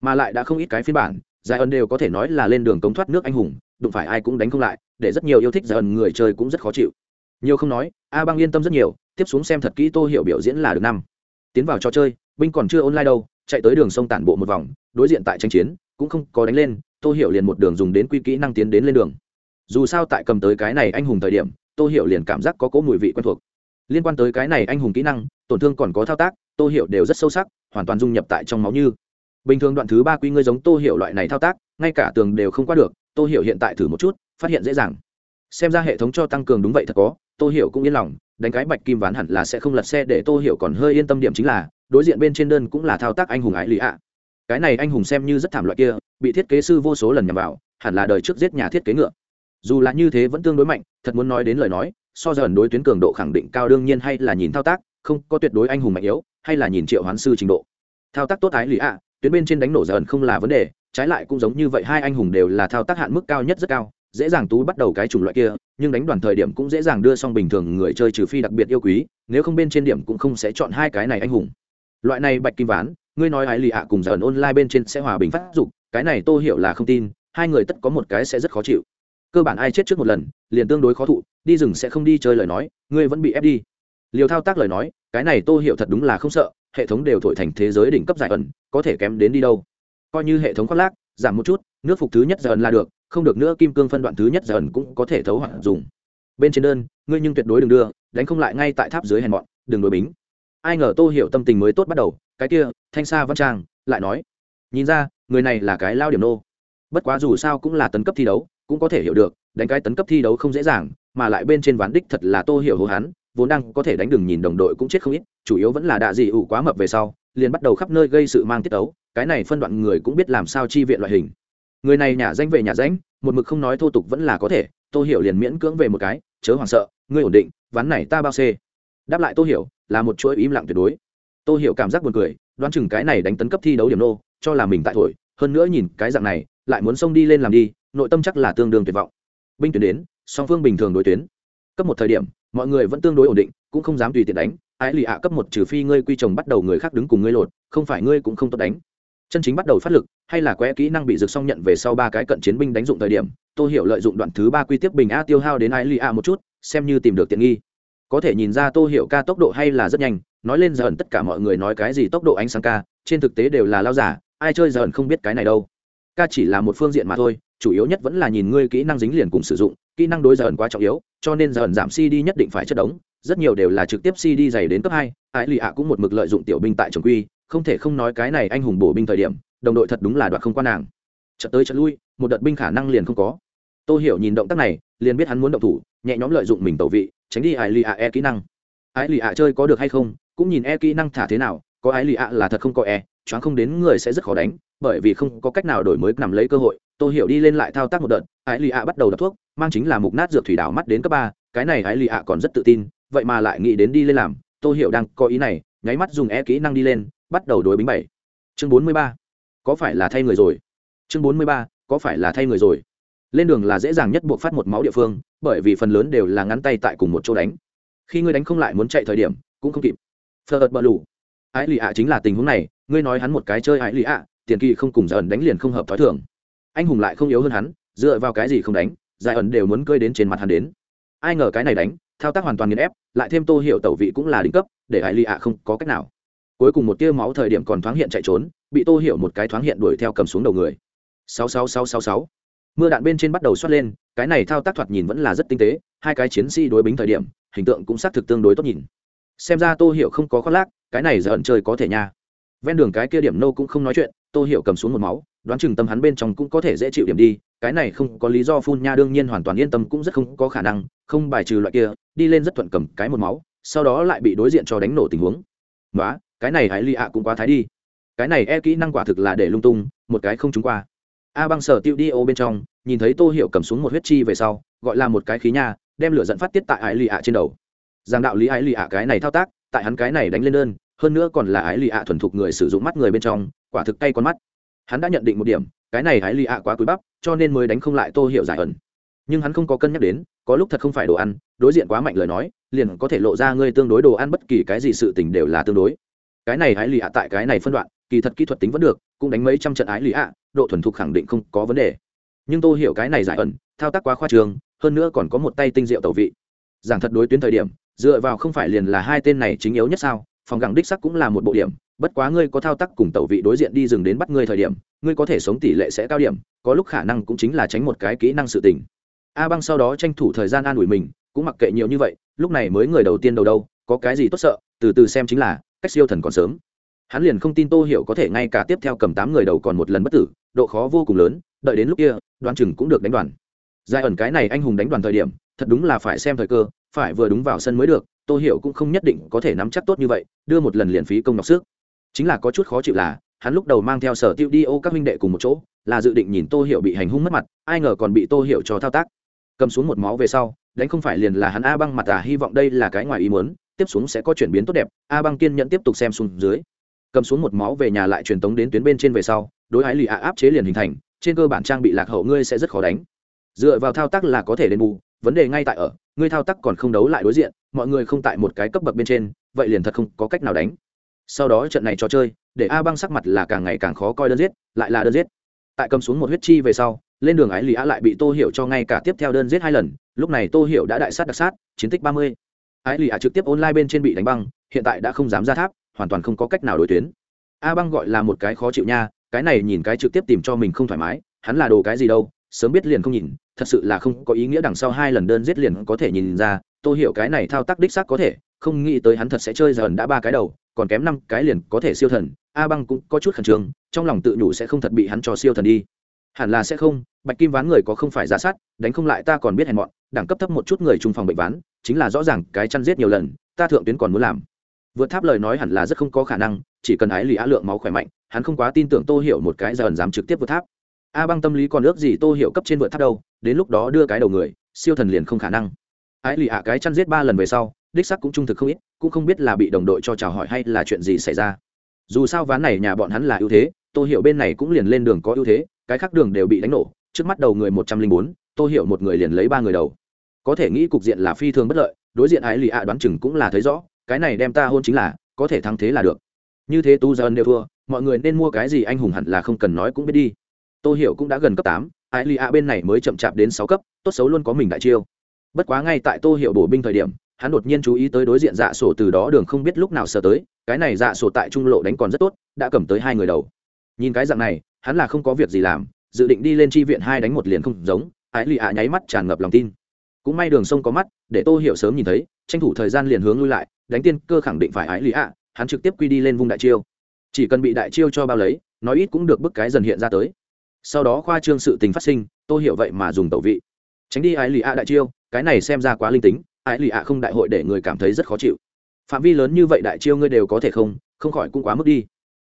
Mà lại đã không ít cái phiên bản giải ẩn đều có thể nói là lên đường cống thoát nước anh hùng, đụng phải ai cũng đánh không lại, để rất nhiều yêu thích giải ẩn người chơi cũng rất khó chịu nhiều không nói, a băng yên tâm rất nhiều, tiếp xuống xem thật kỹ tô hiểu biểu diễn là được năm. Tiến vào trò chơi, binh còn chưa online đâu, chạy tới đường sông tản bộ một vòng, đối diện tại tranh chiến, cũng không có đánh lên, tô hiểu liền một đường dùng đến quy kỹ năng tiến đến lên đường. Dù sao tại cầm tới cái này anh hùng thời điểm, tô hiểu liền cảm giác có cỗ mùi vị quen thuộc. Liên quan tới cái này anh hùng kỹ năng, tổn thương còn có thao tác, tô hiểu đều rất sâu sắc, hoàn toàn dung nhập tại trong máu như. Bình thường đoạn thứ ba quy ngươi giống tô hiểu loại này thao tác, ngay cả tường đều không qua được, tô hiểu hiện tại thử một chút, phát hiện dễ dàng. Xem ra hệ thống cho tăng cường đúng vậy thật có tô hiểu cũng yên lòng, đánh cái bạch kim ván hẳn là sẽ không lật xe để tô hiểu còn hơi yên tâm điểm chính là, đối diện bên trên đơn cũng là thao tác anh hùng ái lý ạ. Cái này anh hùng xem như rất thảm loại kia, bị thiết kế sư vô số lần nhằm vào, hẳn là đời trước giết nhà thiết kế ngựa. Dù là như thế vẫn tương đối mạnh, thật muốn nói đến lời nói, so dần đối tuyến cường độ khẳng định cao đương nhiên hay là nhìn thao tác, không có tuyệt đối anh hùng mạnh yếu, hay là nhìn triệu hoán sư trình độ. Thao tác tốt ái lý ạ, tuyến bên trên đánh nổ dần không là vấn đề, trái lại cũng giống như vậy hai anh hùng đều là thao tác hạn mức cao nhất rất cao dễ dàng tú bắt đầu cái chủng loại kia, nhưng đánh đoàn thời điểm cũng dễ dàng đưa xong bình thường người chơi trừ phi đặc biệt yêu quý, nếu không bên trên điểm cũng không sẽ chọn hai cái này anh hùng. Loại này bạch kim ván, ngươi nói ái lì ạ cùng dần online bên trên sẽ hòa bình phát dục, cái này tô hiểu là không tin, hai người tất có một cái sẽ rất khó chịu. Cơ bản ai chết trước một lần, liền tương đối khó thụ, đi rừng sẽ không đi chơi lời nói, ngươi vẫn bị ép đi. Liều thao tác lời nói, cái này tô hiểu thật đúng là không sợ, hệ thống đều thổi thành thế giới đỉnh cấp giải ẩn, có thể kém đến đi đâu. Coi như hệ thống khoác lác giảm một chút, nước phục thứ nhất giờ ẩn là được, không được nữa kim cương phân đoạn thứ nhất giờ ẩn cũng có thể thấu hoặc dùng. Bên trên đơn, ngươi nhưng tuyệt đối đừng đưa, đánh không lại ngay tại tháp dưới hèn mọn, đừng đối bính. Ai ngờ tô hiểu tâm tình mới tốt bắt đầu, cái kia, thanh sa văn trang, lại nói, nhìn ra, người này là cái lao điểm nô. Bất quá dù sao cũng là tấn cấp thi đấu, cũng có thể hiểu được, đánh cái tấn cấp thi đấu không dễ dàng, mà lại bên trên ván đích thật là tô hiểu hồ hắn, vốn đang có thể đánh đừng nhìn đồng đội cũng chết không ít, chủ yếu vẫn là đạ dị ủ quá mập về sau, liền bắt đầu khắp nơi gây sự mang tiết ấu cái này phân đoạn người cũng biết làm sao chi viện loại hình. Người này nhà danh về nhà danh, một mực không nói thô tục vẫn là có thể, tô hiểu liền miễn cưỡng về một cái, chớ hoảng sợ, ngươi ổn định, ván này ta bao xê. Đáp lại tô hiểu, là một chuỗi im lặng tuyệt đối. Tô hiểu cảm giác buồn cười, đoán chừng cái này đánh tấn cấp thi đấu điểm nô, cho là mình tại thổi, hơn nữa nhìn cái dạng này, lại muốn xông đi lên làm đi, nội tâm chắc là tương đương tuyệt vọng. Binh tuyến đến, song phương bình thường đối tuyến. Cấp một thời điểm, mọi người vẫn tương đối ổn định, cũng không dám tùy tiện đánh. Ái lì ạ cấp một trừ phi ngươi quy chồng bắt đầu người khác đứng cùng ngươi lột, không phải ngươi cũng không tốt đánh chân chính bắt đầu phát lực, hay là quẽ kỹ năng bị rực xong nhận về sau ba cái cận chiến binh đánh dụng thời điểm tôi hiểu lợi dụng đoạn thứ ba quy tiếp bình a tiêu hao đến ai li a một chút, xem như tìm được tiện nghi. Có thể nhìn ra tô hiểu ca tốc độ hay là rất nhanh, nói lên giờ ẩn tất cả mọi người nói cái gì tốc độ ánh sáng ca, trên thực tế đều là lao giả, ai chơi giờ ẩn không biết cái này đâu. Ca chỉ là một phương diện mà thôi, chủ yếu nhất vẫn là nhìn ngươi kỹ năng dính liền cùng sử dụng, kỹ năng đối giờ ẩn quá trọng yếu, cho nên giờ ẩn giảm đi nhất định phải chất đống rất nhiều đều là trực tiếp cd dày đến cấp hai. Ái lì ạ cũng một mực lợi dụng tiểu binh tại trường quy, không thể không nói cái này anh hùng bổ binh thời điểm, đồng đội thật đúng là đoạt không quan nàng. Chợt tới chợt lui, một đợt binh khả năng liền không có. Tôi hiểu nhìn động tác này, liền biết hắn muốn động thủ, nhẹ nhõm lợi dụng mình tẩu vị, tránh đi ái lì ạ e kỹ năng. Ái lì ạ chơi có được hay không, cũng nhìn e kỹ năng thả thế nào, có ái lì ạ là thật không có e choáng không đến người sẽ rất khó đánh, bởi vì không có cách nào đổi mới nằm lấy cơ hội. Tôi hiểu đi lên lại thao tác một đợt, ái lì ạ bắt đầu đập thuốc, mang chính là mục nát dược thủy đảo mắt đến cấp ba, cái này ái lì ạ còn rất tự tin vậy mà lại nghĩ đến đi lên làm tôi hiểu đang có ý này, nháy mắt dùng e kỹ năng đi lên, bắt đầu đối bính bảy chương bốn mươi ba, có phải là thay người rồi? Chương bốn mươi ba, có phải là thay người rồi? Lên đường là dễ dàng nhất buộc phát một máu địa phương, bởi vì phần lớn đều là ngắn tay tại cùng một chỗ đánh. Khi ngươi đánh không lại muốn chạy thời điểm, cũng không kịp. Phờ ợt bờ lù. Ái lì ạ chính là tình huống này, ngươi nói hắn một cái chơi ái lì ạ, tiền kỳ không cùng giải ẩn đánh liền không hợp t h ó i thường. Anh hùng lại không yếu hơn hắn, dựa vào cái gì không đánh, giải ẩn đều muốn cơi đến trên mặt hắn đến. Ai ngờ cái này đánh thao tác hoàn toàn nghiền ép, lại thêm tô hiệu tẩu vị cũng là đỉnh cấp, để hải lì ạ không có cách nào. Cuối cùng một tia máu thời điểm còn thoáng hiện chạy trốn, bị tô hiệu một cái thoáng hiện đuổi theo cầm xuống đầu người. Sáu sáu sáu sáu sáu. Mưa đạn bên trên bắt đầu xoát lên, cái này thao tác thoạt nhìn vẫn là rất tinh tế, hai cái chiến sĩ đối bính thời điểm, hình tượng cũng xác thực tương đối tốt nhìn. Xem ra tô hiệu không có khoác lác, cái này giờ ẩn chơi có thể nha. Ven đường cái kia điểm nô cũng không nói chuyện, tô hiểu cầm xuống một máu, đoán chừng tâm hắn bên trong cũng có thể dễ chịu điểm đi, cái này không có lý do phun nha, đương nhiên hoàn toàn yên tâm cũng rất không có khả năng không bài trừ loại kia, đi lên rất thuận cầm cái một máu, sau đó lại bị đối diện cho đánh nổ tình huống. Nói cái này hãy lì ạ cũng quá thái đi. Cái này e kỹ năng quả thực là để lung tung, một cái không trúng qua. A băng sở tiêu đi ô bên trong, nhìn thấy tô hiểu cầm xuống một huyết chi về sau, gọi là một cái khí nha, đem lửa dẫn phát tiết tại ái lì ạ trên đầu. Giang đạo lý ái lì ạ cái này thao tác, tại hắn cái này đánh lên đơn, hơn nữa còn là ái lì ạ thuần thục người sử dụng mắt người bên trong, quả thực tay con mắt. Hắn đã nhận định một điểm, cái này ái lì ạ quá cúi bắp, cho nên mới đánh không lại tô hiểu giải ẩn nhưng hắn không có cân nhắc đến, có lúc thật không phải đồ ăn, đối diện quá mạnh lời nói, liền có thể lộ ra ngươi tương đối đồ ăn bất kỳ cái gì sự tình đều là tương đối. Cái này ái lì ạ tại cái này phân đoạn, kỳ thật kỹ thuật tính vẫn được, cũng đánh mấy trăm trận ái lì ạ, độ thuần thục khẳng định không có vấn đề. Nhưng tôi hiểu cái này giải ẩn, thao tác quá khoa trường hơn nữa còn có một tay tinh diệu tẩu vị. Giảng thật đối tuyến thời điểm, dựa vào không phải liền là hai tên này chính yếu nhất sao, phòng gẳng đích sắc cũng là một bộ điểm, bất quá ngươi có thao tác cùng tẩu vị đối diện đi dừng đến bắt ngươi thời điểm, ngươi có thể sống tỷ lệ sẽ cao điểm, có lúc khả năng cũng chính là tránh một cái kỹ năng sự tình a băng sau đó tranh thủ thời gian an ủi mình, cũng mặc kệ nhiều như vậy, lúc này mới người đầu tiên đầu đâu, có cái gì tốt sợ, từ từ xem chính là, cách siêu thần còn sớm. Hắn liền không tin tô hiểu có thể ngay cả tiếp theo cầm tám người đầu còn một lần bất tử, độ khó vô cùng lớn, đợi đến lúc kia, đoán chừng cũng được đánh đoàn. Giai ẩn cái này anh hùng đánh đoàn thời điểm, thật đúng là phải xem thời cơ, phải vừa đúng vào sân mới được, tô hiểu cũng không nhất định có thể nắm chắc tốt như vậy, đưa một lần liền phí công nhọc sức. Chính là có chút khó chịu là, hắn lúc đầu mang theo sở tiêu đi ô các huynh đệ cùng một chỗ, là dự định nhìn tô hiểu bị hành hung mất mặt, ai ngờ còn bị tô hiểu cho thao tác cầm xuống một máu về sau, đánh không phải liền là hắn a băng mặt à hy vọng đây là cái ngoài ý muốn, tiếp xuống sẽ có chuyển biến tốt đẹp, a băng kiên nhận tiếp tục xem xuống dưới. Cầm xuống một máu về nhà lại truyền tống đến tuyến bên trên về sau, đối ái lì ạ áp chế liền hình thành, trên cơ bản trang bị lạc hậu ngươi sẽ rất khó đánh. Dựa vào thao tác là có thể đền bù, vấn đề ngay tại ở, ngươi thao tác còn không đấu lại đối diện, mọi người không tại một cái cấp bậc bên trên, vậy liền thật không có cách nào đánh. Sau đó trận này trò chơi, để a băng sắc mặt là càng ngày càng khó coi đơn giết, lại là đơn giết tại cầm xuống một huyết chi về sau, lên đường ái lì á lại bị tô hiểu cho ngay cả tiếp theo đơn giết hai lần, lúc này tô hiểu đã đại sát đặc sát, chiến tích ba mươi. Ái lì á trực tiếp online bên trên bị đánh băng, hiện tại đã không dám ra tháp, hoàn toàn không có cách nào đổi tuyến. A băng gọi là một cái khó chịu nha, cái này nhìn cái trực tiếp tìm cho mình không thoải mái, hắn là đồ cái gì đâu, sớm biết liền không nhìn, thật sự là không có ý nghĩa đằng sau hai lần đơn giết liền có thể nhìn ra tôi hiểu cái này thao tác đích xác có thể, không nghĩ tới hắn thật sẽ chơi dần đã ba cái đầu, còn kém năm cái liền có thể siêu thần. A băng cũng có chút khẩn trương, trong lòng tự nhủ sẽ không thật bị hắn cho siêu thần đi. Hẳn là sẽ không, bạch kim ván người có không phải giả sát, đánh không lại ta còn biết hèn mọn, đẳng cấp thấp một chút người trung phòng bệnh ván, chính là rõ ràng cái chăn giết nhiều lần, ta thượng tuyến còn muốn làm. Vượt tháp lời nói hẳn là rất không có khả năng, chỉ cần ái lì á lượng máu khỏe mạnh, hắn không quá tin tưởng tô hiểu một cái giờ ẩn dám trực tiếp vượt tháp. A băng tâm lý còn ước gì tô hiểu cấp trên vượt tháp đâu, đến lúc đó đưa cái đầu người, siêu thần liền không khả năng ái lì ạ cái chăn giết ba lần về sau, đích sắc cũng trung thực không ít, cũng không biết là bị đồng đội cho chào hỏi hay là chuyện gì xảy ra. Dù sao ván này nhà bọn hắn là ưu thế tôi hiểu bên này cũng liền lên đường có ưu thế, cái khác đường đều bị đánh nổ, trước mắt đầu người một trăm linh bốn tôi hiểu một người liền lấy ba người đầu. Có thể nghĩ cục diện là phi thường bất lợi, đối diện ái lì ạ đoán chừng cũng là thấy rõ, cái này đem ta hôn chính là, có thể thắng thế là được. Như thế tu dân đều thua, mọi người nên mua cái gì anh hùng hẳn là không cần nói cũng biết đi. Tôi hiểu cũng đã gần cấp tám, ái lì ạ bên này mới chậm chạp đến sáu cấp, tốt xấu luôn có mình đại chiêu bất quá ngay tại tô hiệu bổ binh thời điểm, hắn đột nhiên chú ý tới đối diện dạ sổ từ đó đường không biết lúc nào sờ tới, cái này dạ sổ tại trung lộ đánh còn rất tốt, đã cầm tới hai người đầu. Nhìn cái dạng này, hắn là không có việc gì làm, dự định đi lên tri viện hai đánh một liền không giống, ái lì ạ nháy mắt tràn ngập lòng tin. Cũng may đường sông có mắt, để tô hiểu sớm nhìn thấy, tranh thủ thời gian liền hướng lui lại, đánh tiên cơ khẳng định phải ái lì ạ, hắn trực tiếp quy đi lên vùng đại chiêu. Chỉ cần bị đại chiêu cho bao lấy, nói ít cũng được bức cái dần hiện ra tới. Sau đó khoa trương sự tình phát sinh, tô hiểu vậy mà dùng tẩu vị. Tránh đi ái lì ạ đại chiêu cái này xem ra quá linh tính ái lì ạ không đại hội để người cảm thấy rất khó chịu. Phạm vi lớn như vậy đại chiêu ngươi đều có thể không không khỏi cũng quá mức đi.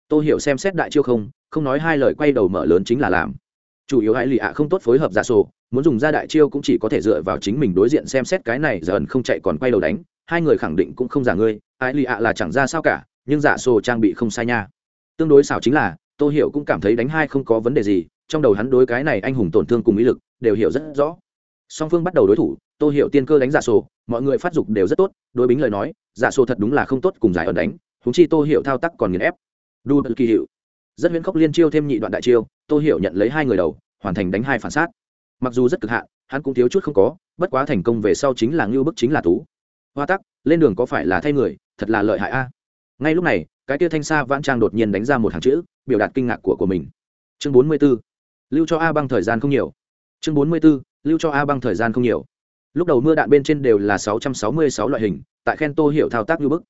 Tôi hiểu xem xét đại chiêu không không nói hai lời quay đầu mở lớn chính là làm. Chủ yếu ái lì ạ không tốt phối hợp giả sổ, muốn dùng ra đại chiêu cũng chỉ có thể dựa vào chính mình đối diện xem xét cái này dần không chạy còn quay đầu đánh, hai người khẳng định cũng không giả ngươi ái lì ạ là chẳng ra sao cả, nhưng giả sổ trang bị không sai nha. Tương đối xảo chính là tôi hiểu cũng cảm thấy đánh hai không có vấn đề gì, trong đầu hắn đối cái này anh hùng tổn thương cùng ý lực, đều hiểu rất rõ song phương bắt đầu đối thủ tôi hiểu tiên cơ đánh giả sổ, mọi người phát dục đều rất tốt, đối bính lời nói, giả sổ thật đúng là không tốt cùng giải ẩn đánh húng chi tôi hiểu thao tác còn nghiền ép đu kỳ hiệu rất huyễn khốc liên chiêu thêm nhị đoạn đại chiêu tôi hiểu nhận lấy hai người đầu, hoàn thành đánh hai phản sát mặc dù rất cực hạn, hắn cũng thiếu chút không có, bất quá thành công về sau chính là ngưu bức chính là tú hoa tắc, lên đường có phải là thay người, thật là lợi hại a ngay lúc này, cái tia thanh sa vãn trang đột nhiên đánh ra một hàng chữ, biểu đạt kinh ngạc của của mình chương bốn mươi 44. lưu cho a băng thời gian không nhiều chương bốn mươi 44 lưu cho a băng thời gian không nhiều. Lúc đầu mưa đạn bên trên đều là sáu trăm sáu mươi sáu loại hình, tại khen tô hiểu thao tác như bức.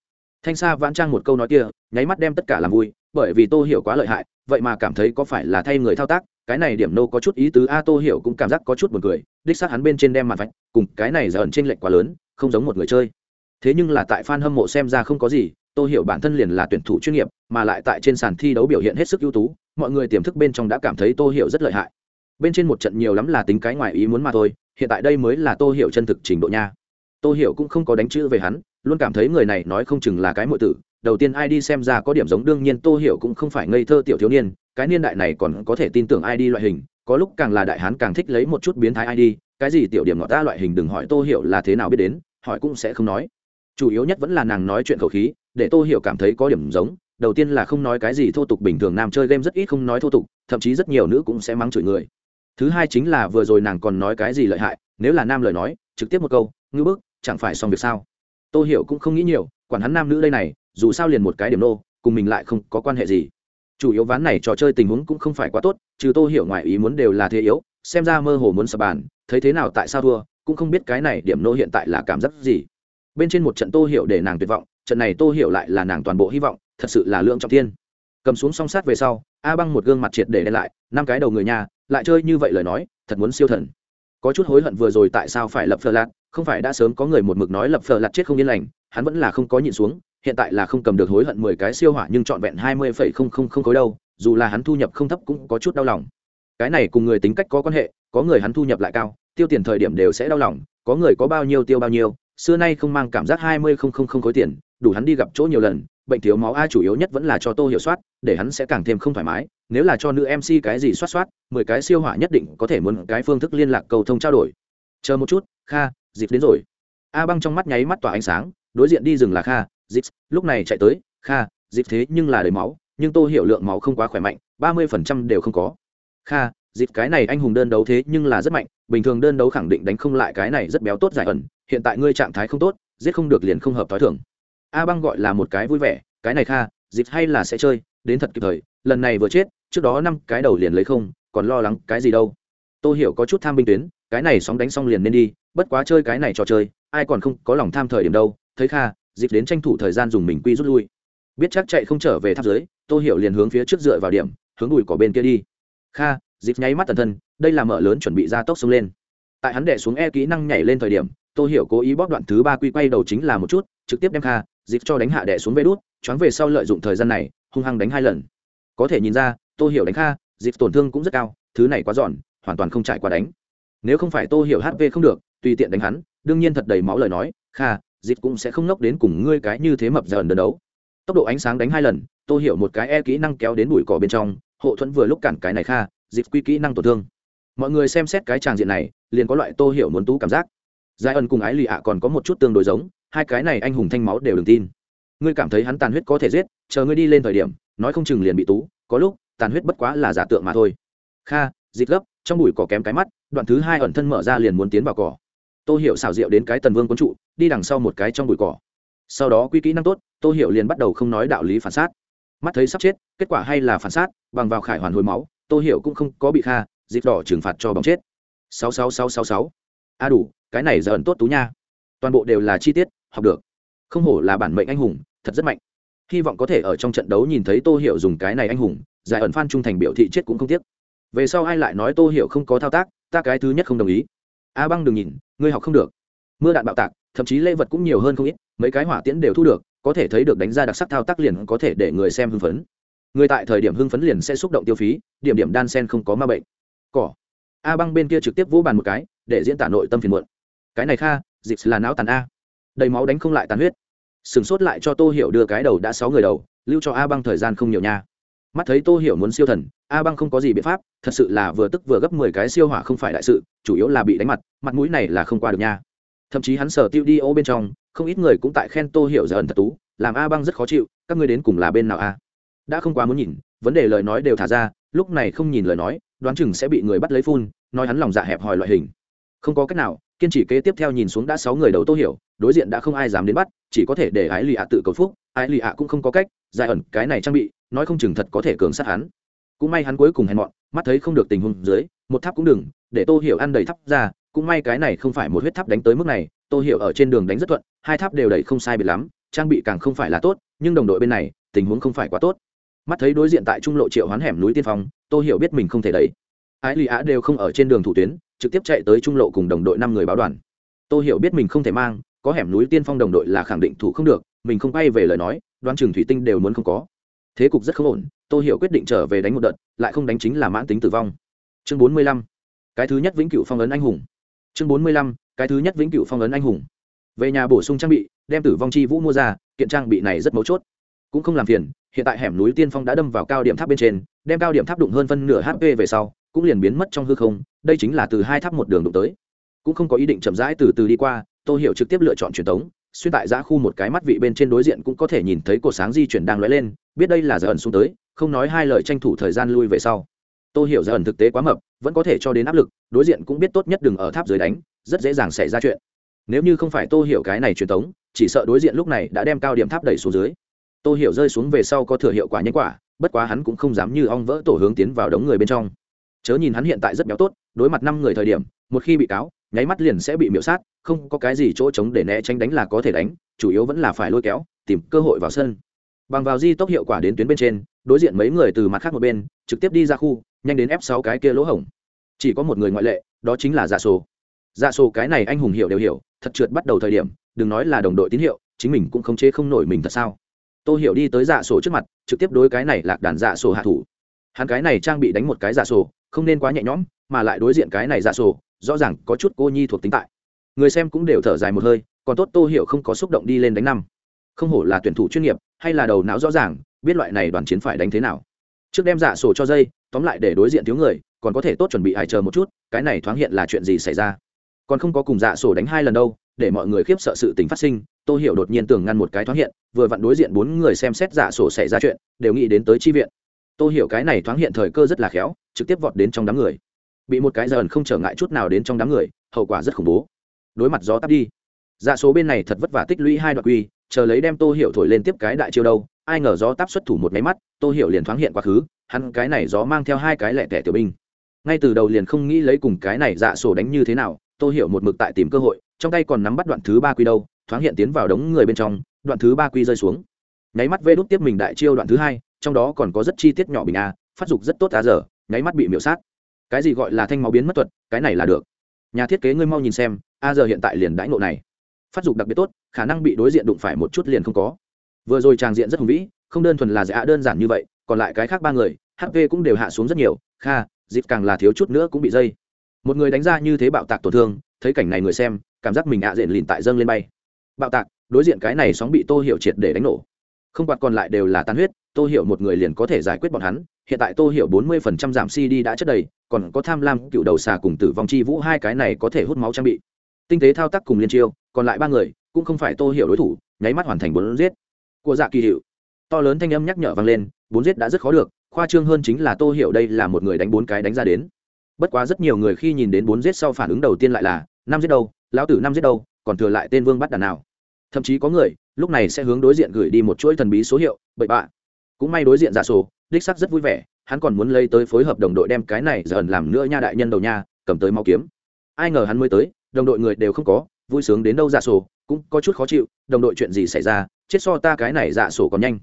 Thanh sa vãn trang một câu nói kia, nháy mắt đem tất cả làm vui, bởi vì tô hiểu quá lợi hại, vậy mà cảm thấy có phải là thay người thao tác, cái này điểm nô có chút ý tứ a, tô hiểu cũng cảm giác có chút buồn cười, đích xác hắn bên trên đem mặt vạch, cùng cái này giờ ẩn trên lệnh quá lớn, không giống một người chơi. Thế nhưng là tại fan hâm mộ xem ra không có gì, tô hiểu bản thân liền là tuyển thủ chuyên nghiệp, mà lại tại trên sàn thi đấu biểu hiện hết sức ưu tú, mọi người tiềm thức bên trong đã cảm thấy tô hiểu rất lợi hại bên trên một trận nhiều lắm là tính cái ngoài ý muốn mà thôi, hiện tại đây mới là tô hiểu chân thực trình độ nha. Tô hiểu cũng không có đánh chữ về hắn, luôn cảm thấy người này nói không chừng là cái mọi tử. Đầu tiên ai đi xem ra có điểm giống, đương nhiên tô hiểu cũng không phải ngây thơ tiểu thiếu niên, cái niên đại này còn có thể tin tưởng ai đi loại hình, có lúc càng là đại hán càng thích lấy một chút biến thái ai đi, cái gì tiểu điểm ngọt ta loại hình đừng hỏi tô hiểu là thế nào biết đến, hỏi cũng sẽ không nói. Chủ yếu nhất vẫn là nàng nói chuyện khẩu khí, để tô hiểu cảm thấy có điểm giống, đầu tiên là không nói cái gì thô tục bình thường nam chơi game rất ít không nói thô tục, thậm chí rất nhiều nữ cũng sẽ mắng chửi người thứ hai chính là vừa rồi nàng còn nói cái gì lợi hại, nếu là nam lời nói, trực tiếp một câu, ngư bức, chẳng phải xong việc sao? Tô hiểu cũng không nghĩ nhiều, quản hắn nam nữ đây này, dù sao liền một cái điểm nô, cùng mình lại không có quan hệ gì. Chủ yếu ván này trò chơi tình huống cũng không phải quá tốt, trừ tô hiểu ngoài ý muốn đều là thế yếu, xem ra mơ hồ muốn sập bàn, thấy thế nào tại sao thua, cũng không biết cái này điểm nô hiện tại là cảm giác gì. Bên trên một trận tô hiểu để nàng tuyệt vọng, trận này tô hiểu lại là nàng toàn bộ hy vọng, thật sự là lượng trọng thiên. Cầm xuống song sát về sau, a băng một gương mặt triệt để đen lại, năm cái đầu người nhà lại chơi như vậy lời nói, thật muốn siêu thần. Có chút hối hận vừa rồi tại sao phải lập phờ lạt, không phải đã sớm có người một mực nói lập phờ lạt chết không yên lành, hắn vẫn là không có nhịn xuống, hiện tại là không cầm được hối hận mười cái siêu hỏa nhưng trọn vẹn hai mươi phẩy không không không khối đâu, dù là hắn thu nhập không thấp cũng có chút đau lòng. Cái này cùng người tính cách có quan hệ, có người hắn thu nhập lại cao, tiêu tiền thời điểm đều sẽ đau lòng, có người có bao nhiêu tiêu bao nhiêu, xưa nay không mang cảm giác hai mươi không không không khối tiền, đủ hắn đi gặp chỗ nhiều lần, bệnh thiếu máu a chủ yếu nhất vẫn là cho tô hiểu soát, để hắn sẽ càng thêm không thoải mái nếu là cho nữ mc cái gì xoát xoát, mười cái siêu hỏa nhất định có thể muốn cái phương thức liên lạc cầu thông trao đổi. Chờ một chút kha dịp đến rồi. A băng trong mắt nháy mắt tỏa ánh sáng đối diện đi rừng là kha dịp lúc này chạy tới kha dịp thế nhưng là đầy máu nhưng tô hiểu lượng máu không quá khỏe mạnh ba mươi phần trăm đều không có. Kha dịp cái này anh hùng đơn đấu thế nhưng là rất mạnh bình thường đơn đấu khẳng định đánh không lại cái này rất béo tốt giải ẩn hiện tại ngươi trạng thái không tốt giết không được liền không hợp t h ó i thưởng a băng gọi là một cái vui vẻ cái này kha dịp hay là sẽ chơi đến thật kịp thời lần này vừa chết trước đó năm cái đầu liền lấy không, còn lo lắng cái gì đâu. Tôi hiểu có chút tham binh tuyến, cái này sóng đánh xong liền nên đi, bất quá chơi cái này trò chơi, ai còn không có lòng tham thời điểm đâu. Thấy kha, dịp đến tranh thủ thời gian dùng mình quy rút lui. Biết chắc chạy không trở về tháp dưới tôi hiểu liền hướng phía trước dựa vào điểm, hướng đùi cỏ bên kia đi. Kha, dịp nháy mắt tần thân, đây là mở lớn chuẩn bị ra tốc xông lên. Tại hắn đẻ xuống e kỹ năng nhảy lên thời điểm tôi hiểu cố ý bóp đoạn thứ ba quy quay đầu chính là một chút, trực tiếp đem kha, dịp cho đánh hạ đẻ xuống vê đút, choáng về sau lợi dụng thời gian này, hung hăng đánh hai lần. Có thể nhìn ra tô hiểu đánh kha dịp tổn thương cũng rất cao, thứ này quá giòn, hoàn toàn không trải qua đánh. Nếu không phải tô hiểu hp không được, tùy tiện đánh hắn, đương nhiên thật đầy máu lời nói, kha dịp cũng sẽ không ngốc đến cùng ngươi cái như thế mập dần đơn đấu. Tốc độ ánh sáng đánh hai lần, tô hiểu một cái e kỹ năng kéo đến bụi cỏ bên trong, hộ thuẫn vừa lúc cản cái này kha dịp quy kỹ năng tổn thương. Mọi người xem xét cái tràng diện này, liền có loại tô hiểu muốn tú cảm giác. Giải ân cùng ái lì ạ còn có một chút tương đối giống, hai cái này anh hùng thanh máu đều đừng tin. Ngươi cảm thấy hắn tàn huyết có thể giết, chờ ngươi đi lên thời điểm, nói không chừng liền bị tú, có lúc tàn huyết bất quá là giả tượng mà thôi. Kha dịp gấp trong bụi cỏ kém cái mắt, đoạn thứ hai ẩn thân mở ra liền muốn tiến vào cỏ. Tô hiểu xào rượu đến cái tần vương quân trụ, đi đằng sau một cái trong bụi cỏ. Sau đó quy kỹ năng tốt, tô hiểu liền bắt đầu không nói đạo lý phản sát mắt thấy sắp chết, kết quả hay là phản sát bằng vào khải hoàn hồi máu, tô hiểu cũng không có bị kha dịp đỏ trừng phạt cho bóng chết. Sáu sáu sáu sáu sáu. A đủ, cái này giờ ẩn tốt tú nha. Toàn bộ đều là chi tiết, học được. Không hổ là bản mệnh anh hùng, thật rất mạnh. Hy vọng có thể ở trong trận đấu nhìn thấy tô hiểu dùng cái này anh hùng giải ẩn phan trung thành biểu thị chết cũng không tiếc. Về sau ai lại nói tô hiểu không có thao tác, ta cái thứ nhất không đồng ý. A băng đừng nhìn, ngươi học không được. Mưa đạn bạo tạc, thậm chí lễ vật cũng nhiều hơn không ít, mấy cái hỏa tiễn đều thu được, có thể thấy được đánh ra đặc sắc thao tác liền có thể để người xem hưng phấn. Người tại thời điểm hưng phấn liền sẽ xúc động tiêu phí, điểm điểm đan sen không có ma bệnh. Cỏ. A băng bên kia trực tiếp vỗ bàn một cái, để diễn tả nội tâm phiền muộn. Cái này kha dịp là não tàn a. Đầy máu đánh không lại tàn huyết. Sửng sốt lại cho tô hiểu đưa cái đầu đã sáu người đầu, lưu cho a băng thời gian không nhiều nha mắt thấy tô hiểu muốn siêu thần, a băng không có gì biện pháp, thật sự là vừa tức vừa gấp mười cái siêu hỏa không phải đại sự, chủ yếu là bị đánh mặt mặt mũi này là không qua được nha. Thậm chí hắn sở tiêu đi ô bên trong, không ít người cũng tại khen tô hiểu giờ ẩn thật tú, làm a băng rất khó chịu, các ngươi đến cùng là bên nào a? Đã không quá muốn nhìn, vấn đề lời nói đều thả ra, lúc này không nhìn lời nói, đoán chừng sẽ bị người bắt lấy phun, nói hắn lòng dạ hẹp hòi loại hình. Không có cách nào, kiên trì kế tiếp theo nhìn xuống đã sáu người đầu tô hiểu, đối diện đã không ai dám đến bắt, chỉ có thể để ái lì ạ tự cầu phúc, ái lì ạ cũng không có cách dài ẩn, cái này trang bị nói không chừng thật có thể cường sát hắn. Cũng may hắn cuối cùng hèn mọn, mắt thấy không được tình huống dưới, một tháp cũng đừng, để tô hiểu ăn đầy tháp ra, cũng may cái này không phải một huyết tháp đánh tới mức này, tô hiểu ở trên đường đánh rất thuận, hai tháp đều đẩy không sai biệt lắm, trang bị càng không phải là tốt, nhưng đồng đội bên này, tình huống không phải quá tốt. Mắt thấy đối diện tại trung lộ triệu hoán hẻm núi tiên phong, tô hiểu biết mình không thể đẩy. Ái lì á đều không ở trên đường thủ tuyến, trực tiếp chạy tới trung lộ cùng đồng đội năm người báo đoàn. Tô hiểu biết mình không thể mang, có hẻm núi tiên phong đồng đội là khẳng định thủ không được, mình không bay về lời nói, đoán chừng thủy tinh đều muốn không có thế cục rất không ổn tôi hiểu quyết định trở về đánh một đợt, lại không đánh chính là mãn tính tử vong. Chương bốn mươi lăm, cái thứ nhất vĩnh cửu phong ấn anh hùng. Chương bốn mươi lăm, cái thứ nhất vĩnh cửu phong ấn anh hùng. Về nhà bổ sung trang bị, đem tử vong chi vũ mua ra, kiện trang bị này rất mấu chốt. Cũng không làm phiền, hiện tại hẻm núi tiên phong đã đâm vào cao điểm tháp bên trên, đem cao điểm tháp đụng hơn phân nửa hp về sau, cũng liền biến mất trong hư không, đây chính là từ hai tháp một đường đụng tới. Cũng không có ý định chậm rãi từ từ đi qua, tô hiểu trực tiếp lựa chọn truyền tống xuyên tại giã khu một cái mắt vị bên trên đối diện cũng có thể nhìn thấy cột sáng di chuyển đang lóe lên biết đây là giờ ẩn xuống tới không nói hai lời tranh thủ thời gian lui về sau. Tô hiểu giờ ẩn thực tế quá mập vẫn có thể cho đến áp lực đối diện cũng biết tốt nhất đừng ở tháp dưới đánh rất dễ dàng xảy ra chuyện. Nếu như không phải tô hiểu cái này truyền thống, chỉ sợ đối diện lúc này đã đem cao điểm tháp đẩy xuống dưới. Tô hiểu rơi xuống về sau có thừa hiệu quả nhanh quả bất quá hắn cũng không dám như ong vỡ tổ hướng tiến vào đống người bên trong. Chớ nhìn hắn hiện tại rất béo tốt đối mặt năm người thời điểm một khi bị cáo nháy mắt liền sẽ bị miễu sát, không có cái gì chỗ trống để né tránh đánh là có thể đánh, chủ yếu vẫn là phải lôi kéo, tìm cơ hội vào sân. Bằng vào di tốc hiệu quả đến tuyến bên trên, đối diện mấy người từ mặt khác một bên, trực tiếp đi ra khu, nhanh đến ép sáu cái kia lỗ hổng. Chỉ có một người ngoại lệ, đó chính là dạ sổ dạ sổ cái này anh hùng hiểu đều hiểu, thật trượt bắt đầu thời điểm, đừng nói là đồng đội tín hiệu, chính mình cũng không chế không nổi mình thật sao. Tô hiểu đi tới dạ sổ trước mặt, trực tiếp đối cái này lạc đàn dạ sổ hạ thủ. Hắn cái này trang bị đánh một cái dạ sổ không nên quá nhẹ nhõm, mà lại đối diện cái này dạ sổ rõ ràng có chút cô nhi thuộc tính tại. Người xem cũng đều thở dài một hơi, còn tốt tô hiểu không có xúc động đi lên đánh năm. Không hổ là tuyển thủ chuyên nghiệp, hay là đầu não rõ ràng, biết loại này đoàn chiến phải đánh thế nào. Trước đem giả sổ cho dây, tóm lại để đối diện thiếu người, còn có thể tốt chuẩn bị hài chờ một chút, cái này thoáng hiện là chuyện gì xảy ra. Còn không có cùng giả sổ đánh hai lần đâu, để mọi người khiếp sợ sự tình phát sinh, tô hiểu đột nhiên tưởng ngăn một cái thoáng hiện, vừa vặn đối diện bốn người xem xét giả sổ xảy ra chuyện, đều nghĩ đến tới chi viện. Tô hiểu cái này thoáng hiện thời cơ rất là khéo, trực tiếp vọt đến trong đám người bị một cái dần không trở ngại chút nào đến trong đám người, hậu quả rất khủng bố. Đối mặt gió tắt đi. Dạ số bên này thật vất vả tích lũy hai đoạn quy, chờ lấy đem tô hiểu thổi lên tiếp cái đại chiêu đâu, ai ngờ gió táp xuất thủ một máy mắt, tô hiểu liền thoáng hiện quá khứ, hắn cái này gió mang theo hai cái lẻ tẻ tiểu binh. Ngay từ đầu liền không nghĩ lấy cùng cái này dạ sổ đánh như thế nào, tô hiểu một mực tại tìm cơ hội, trong tay còn nắm bắt đoạn thứ ba quy đâu, thoáng hiện tiến vào đống người bên trong, đoạn thứ ba quy rơi xuống. Nháy mắt vê đút tiếp mình đại chiêu đoạn thứ hai, trong đó còn có rất chi tiết nhỏ bình a, phát dục rất tốt á giờ, nháy mắt bị miễu sát cái gì gọi là thanh máu biến mất thuật, cái này là được. Nhà thiết kế ngươi mau nhìn xem, a giờ hiện tại liền đãi ngộ này. Phát dục đặc biệt tốt, khả năng bị đối diện đụng phải một chút liền không có. Vừa rồi tràng diện rất hùng vĩ, không đơn thuần là dạ đơn giản như vậy, còn lại cái khác ba người hp cũng đều hạ xuống rất nhiều, kha, dịp càng là thiếu chút nữa cũng bị dây. Một người đánh ra như thế bạo tạc tổn thương, thấy cảnh này người xem, cảm giác mình ạ diện lìn tại dâng lên bay. Bạo tạc, đối diện cái này sóng bị tô hiểu triệt để đánh nổ. Không quạt còn lại đều là tan huyết, tô hiểu một người liền có thể giải quyết bọn hắn, hiện tại tô hiểu bốn mươi phần trăm giảm cd đã chất đầy còn có tham lam cựu đầu xà cùng tử vong chi vũ hai cái này có thể hút máu trang bị. Tinh tế thao tác cùng liên chiêu, còn lại ba người cũng không phải tô hiểu đối thủ, nháy mắt hoàn thành bốn giết. Của dạ kỳ hiệu. To lớn thanh âm nhắc nhở vang lên, bốn giết đã rất khó được, khoa trương hơn chính là tô hiểu đây là một người đánh bốn cái đánh ra đến. Bất quá rất nhiều người khi nhìn đến bốn giết sau phản ứng đầu tiên lại là, năm giết đâu, lão tử năm giết đâu, còn thừa lại tên vương bắt đàn nào. Thậm chí có người, lúc này sẽ hướng đối diện gửi đi một chuỗi thần bí số hiệu, bậy bạ. Cũng may đối diện giả sổ, đích sắc rất vui vẻ hắn còn muốn lấy tới phối hợp đồng đội đem cái này dần làm nữa nha đại nhân đầu nha, cầm tới mau kiếm. Ai ngờ hắn mới tới, đồng đội người đều không có, vui sướng đến đâu giả sổ, cũng có chút khó chịu, đồng đội chuyện gì xảy ra, chết so ta cái này giả sổ còn nhanh.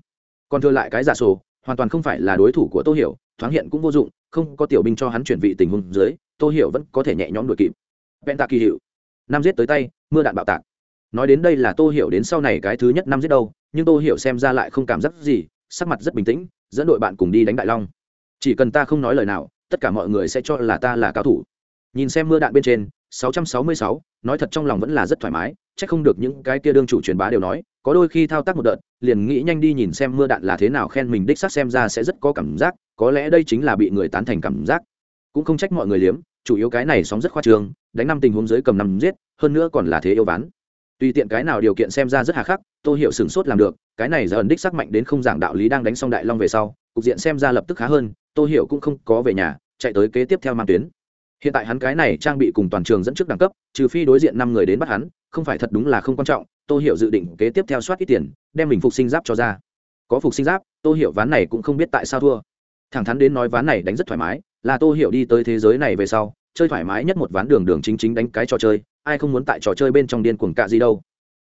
Còn thừa lại cái giả sổ, hoàn toàn không phải là đối thủ của tô hiểu, thoáng hiện cũng vô dụng, không có tiểu binh cho hắn chuyển vị tình huống dưới, tô hiểu vẫn có thể nhẹ nhõm đuổi kịp. Vẹn tạ kỳ hiệu. Năm giết tới tay, mưa đạn bạo tạc. Nói đến đây là tô hiểu đến sau này cái thứ nhất năm giết đâu, nhưng tô hiểu xem ra lại không cảm giác gì, sắc mặt rất bình tĩnh, dẫn đội bạn cùng đi đánh đại long chỉ cần ta không nói lời nào tất cả mọi người sẽ cho là ta là cao thủ. Nhìn xem mưa đạn bên trên 666, nói thật trong lòng vẫn là rất thoải mái chắc không được những cái kia đương chủ truyền bá đều nói có đôi khi thao tác một đợt liền nghĩ nhanh đi nhìn xem mưa đạn là thế nào khen mình đích xác xem ra sẽ rất có cảm giác có lẽ đây chính là bị người tán thành cảm giác. Cũng không trách mọi người liếm chủ yếu cái này sóng rất khoa trương đánh năm tình huống dưới cầm năm giết hơn nữa còn là thế yêu ván. Tùy tiện cái nào điều kiện xem ra rất hà khắc tôi hiểu sửng sốt làm được cái này giờ ẩn đích sắc mạnh đến không giảng đạo lý đang đánh xong đại long về sau cục diện xem ra lập tức khá hơn tô hiểu cũng không có về nhà, chạy tới kế tiếp theo mang tuyến. Hiện tại hắn cái này trang bị cùng toàn trường dẫn trước đẳng cấp, trừ phi đối diện năm người đến bắt hắn, không phải thật đúng là không quan trọng, tô hiểu dự định kế tiếp theo soát ít tiền, đem mình phục sinh giáp cho ra. Có phục sinh giáp, tô hiểu ván này cũng không biết tại sao thua. Thẳng thắn đến nói ván này đánh rất thoải mái, là tô hiểu đi tới thế giới này về sau, chơi thoải mái nhất một ván đường đường chính chính đánh cái trò chơi, ai không muốn tại trò chơi bên trong điên cuồng cạ gì đâu.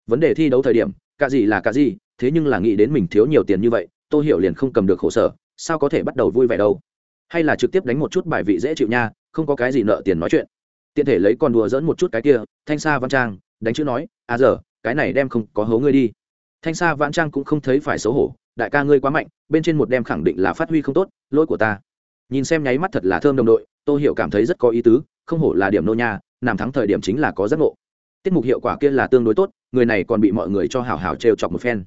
Vấn đề thi đấu thời điểm, cạ gì là cạ gì, thế nhưng là nghĩ đến mình thiếu nhiều tiền như vậy, tô hiểu liền không cầm được khổ sở sao có thể bắt đầu vui vẻ đâu? Hay là trực tiếp đánh một chút bài vị dễ chịu nha, không có cái gì nợ tiền nói chuyện. Tiện thể lấy con đùa dẫn một chút cái kia, thanh sa văn trang, đánh chữ nói à giờ, cái này đem không có hố ngươi đi. Thanh sa vãn trang cũng không thấy phải xấu hổ, đại ca ngươi quá mạnh, bên trên một đem khẳng định là phát huy không tốt, lỗi của ta. Nhìn xem nháy mắt thật là thơm đồng đội tôi hiểu cảm thấy rất có ý tứ, không hổ là điểm nô nha làm thắng thời điểm chính là có giác ngộ. Tiết mục hiệu quả kia là tương đối tốt, người này còn bị mọi người cho hào hào trêu chọc một phen.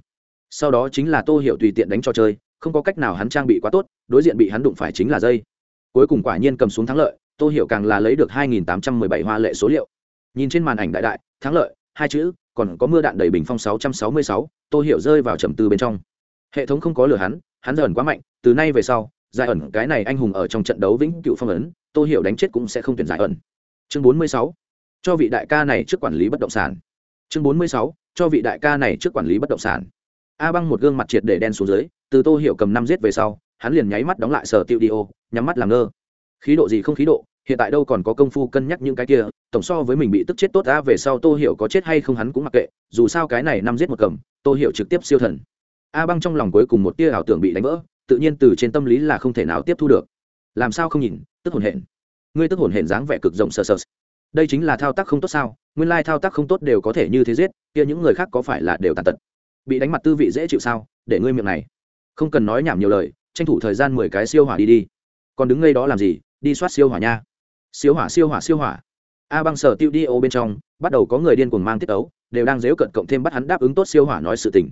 Sau đó chính là tô hiểu tùy tiện đánh cho chơi không có cách nào hắn trang bị quá tốt đối diện bị hắn đụng phải chính là dây cuối cùng quả nhiên cầm xuống thắng lợi tô hiểu càng là lấy được 2.817 hoa lệ số liệu nhìn trên màn ảnh đại đại thắng lợi hai chữ còn có mưa đạn đầy bình phong 666, tô hiểu rơi vào trầm tư bên trong hệ thống không có lừa hắn hắn ẩn quá mạnh từ nay về sau giải ẩn cái này anh hùng ở trong trận đấu vĩnh cựu phong ấn tô hiểu đánh chết cũng sẽ không tuyển giải ẩn chương 46. cho vị đại ca này trước quản lý bất động sản chương 46. cho vị đại ca này trước quản lý bất động sản a băng một gương mặt triệt để đen xuống dưới từ tô hiểu cầm năm giết về sau, hắn liền nháy mắt đóng lại sở tiêu đi ô, nhắm mắt làm ngơ. Khí độ gì không khí độ, hiện tại đâu còn có công phu cân nhắc những cái kia, tổng so với mình bị tức chết tốt ra về sau tô hiểu có chết hay không hắn cũng mặc kệ, dù sao cái này năm giết một cầm, tô hiểu trực tiếp siêu thần. A băng trong lòng cuối cùng một tia ảo tưởng bị đánh vỡ, tự nhiên từ trên tâm lý là không thể nào tiếp thu được. Làm sao không nhìn, tức hồn hển. Ngươi tức hồn hển dáng vẻ cực rộng sờ sờ. Đây chính là thao tác không tốt sao? Nguyên lai thao tác không tốt đều có thể như thế giết, kia những người khác có phải là đều tàn tật? Bị đánh mặt tư vị dễ chịu sao? Để ngươi miệng này không cần nói nhảm nhiều lời, tranh thủ thời gian mười cái siêu hỏa đi đi. Còn đứng ngay đó làm gì? Đi soát siêu hỏa nha. Siêu hỏa siêu hỏa siêu hỏa. A băng sở tiêu đi ô bên trong, bắt đầu có người điên cuồng mang tiết tấu, đều đang dếu cận cộng thêm bắt hắn đáp ứng tốt siêu hỏa nói sự tình.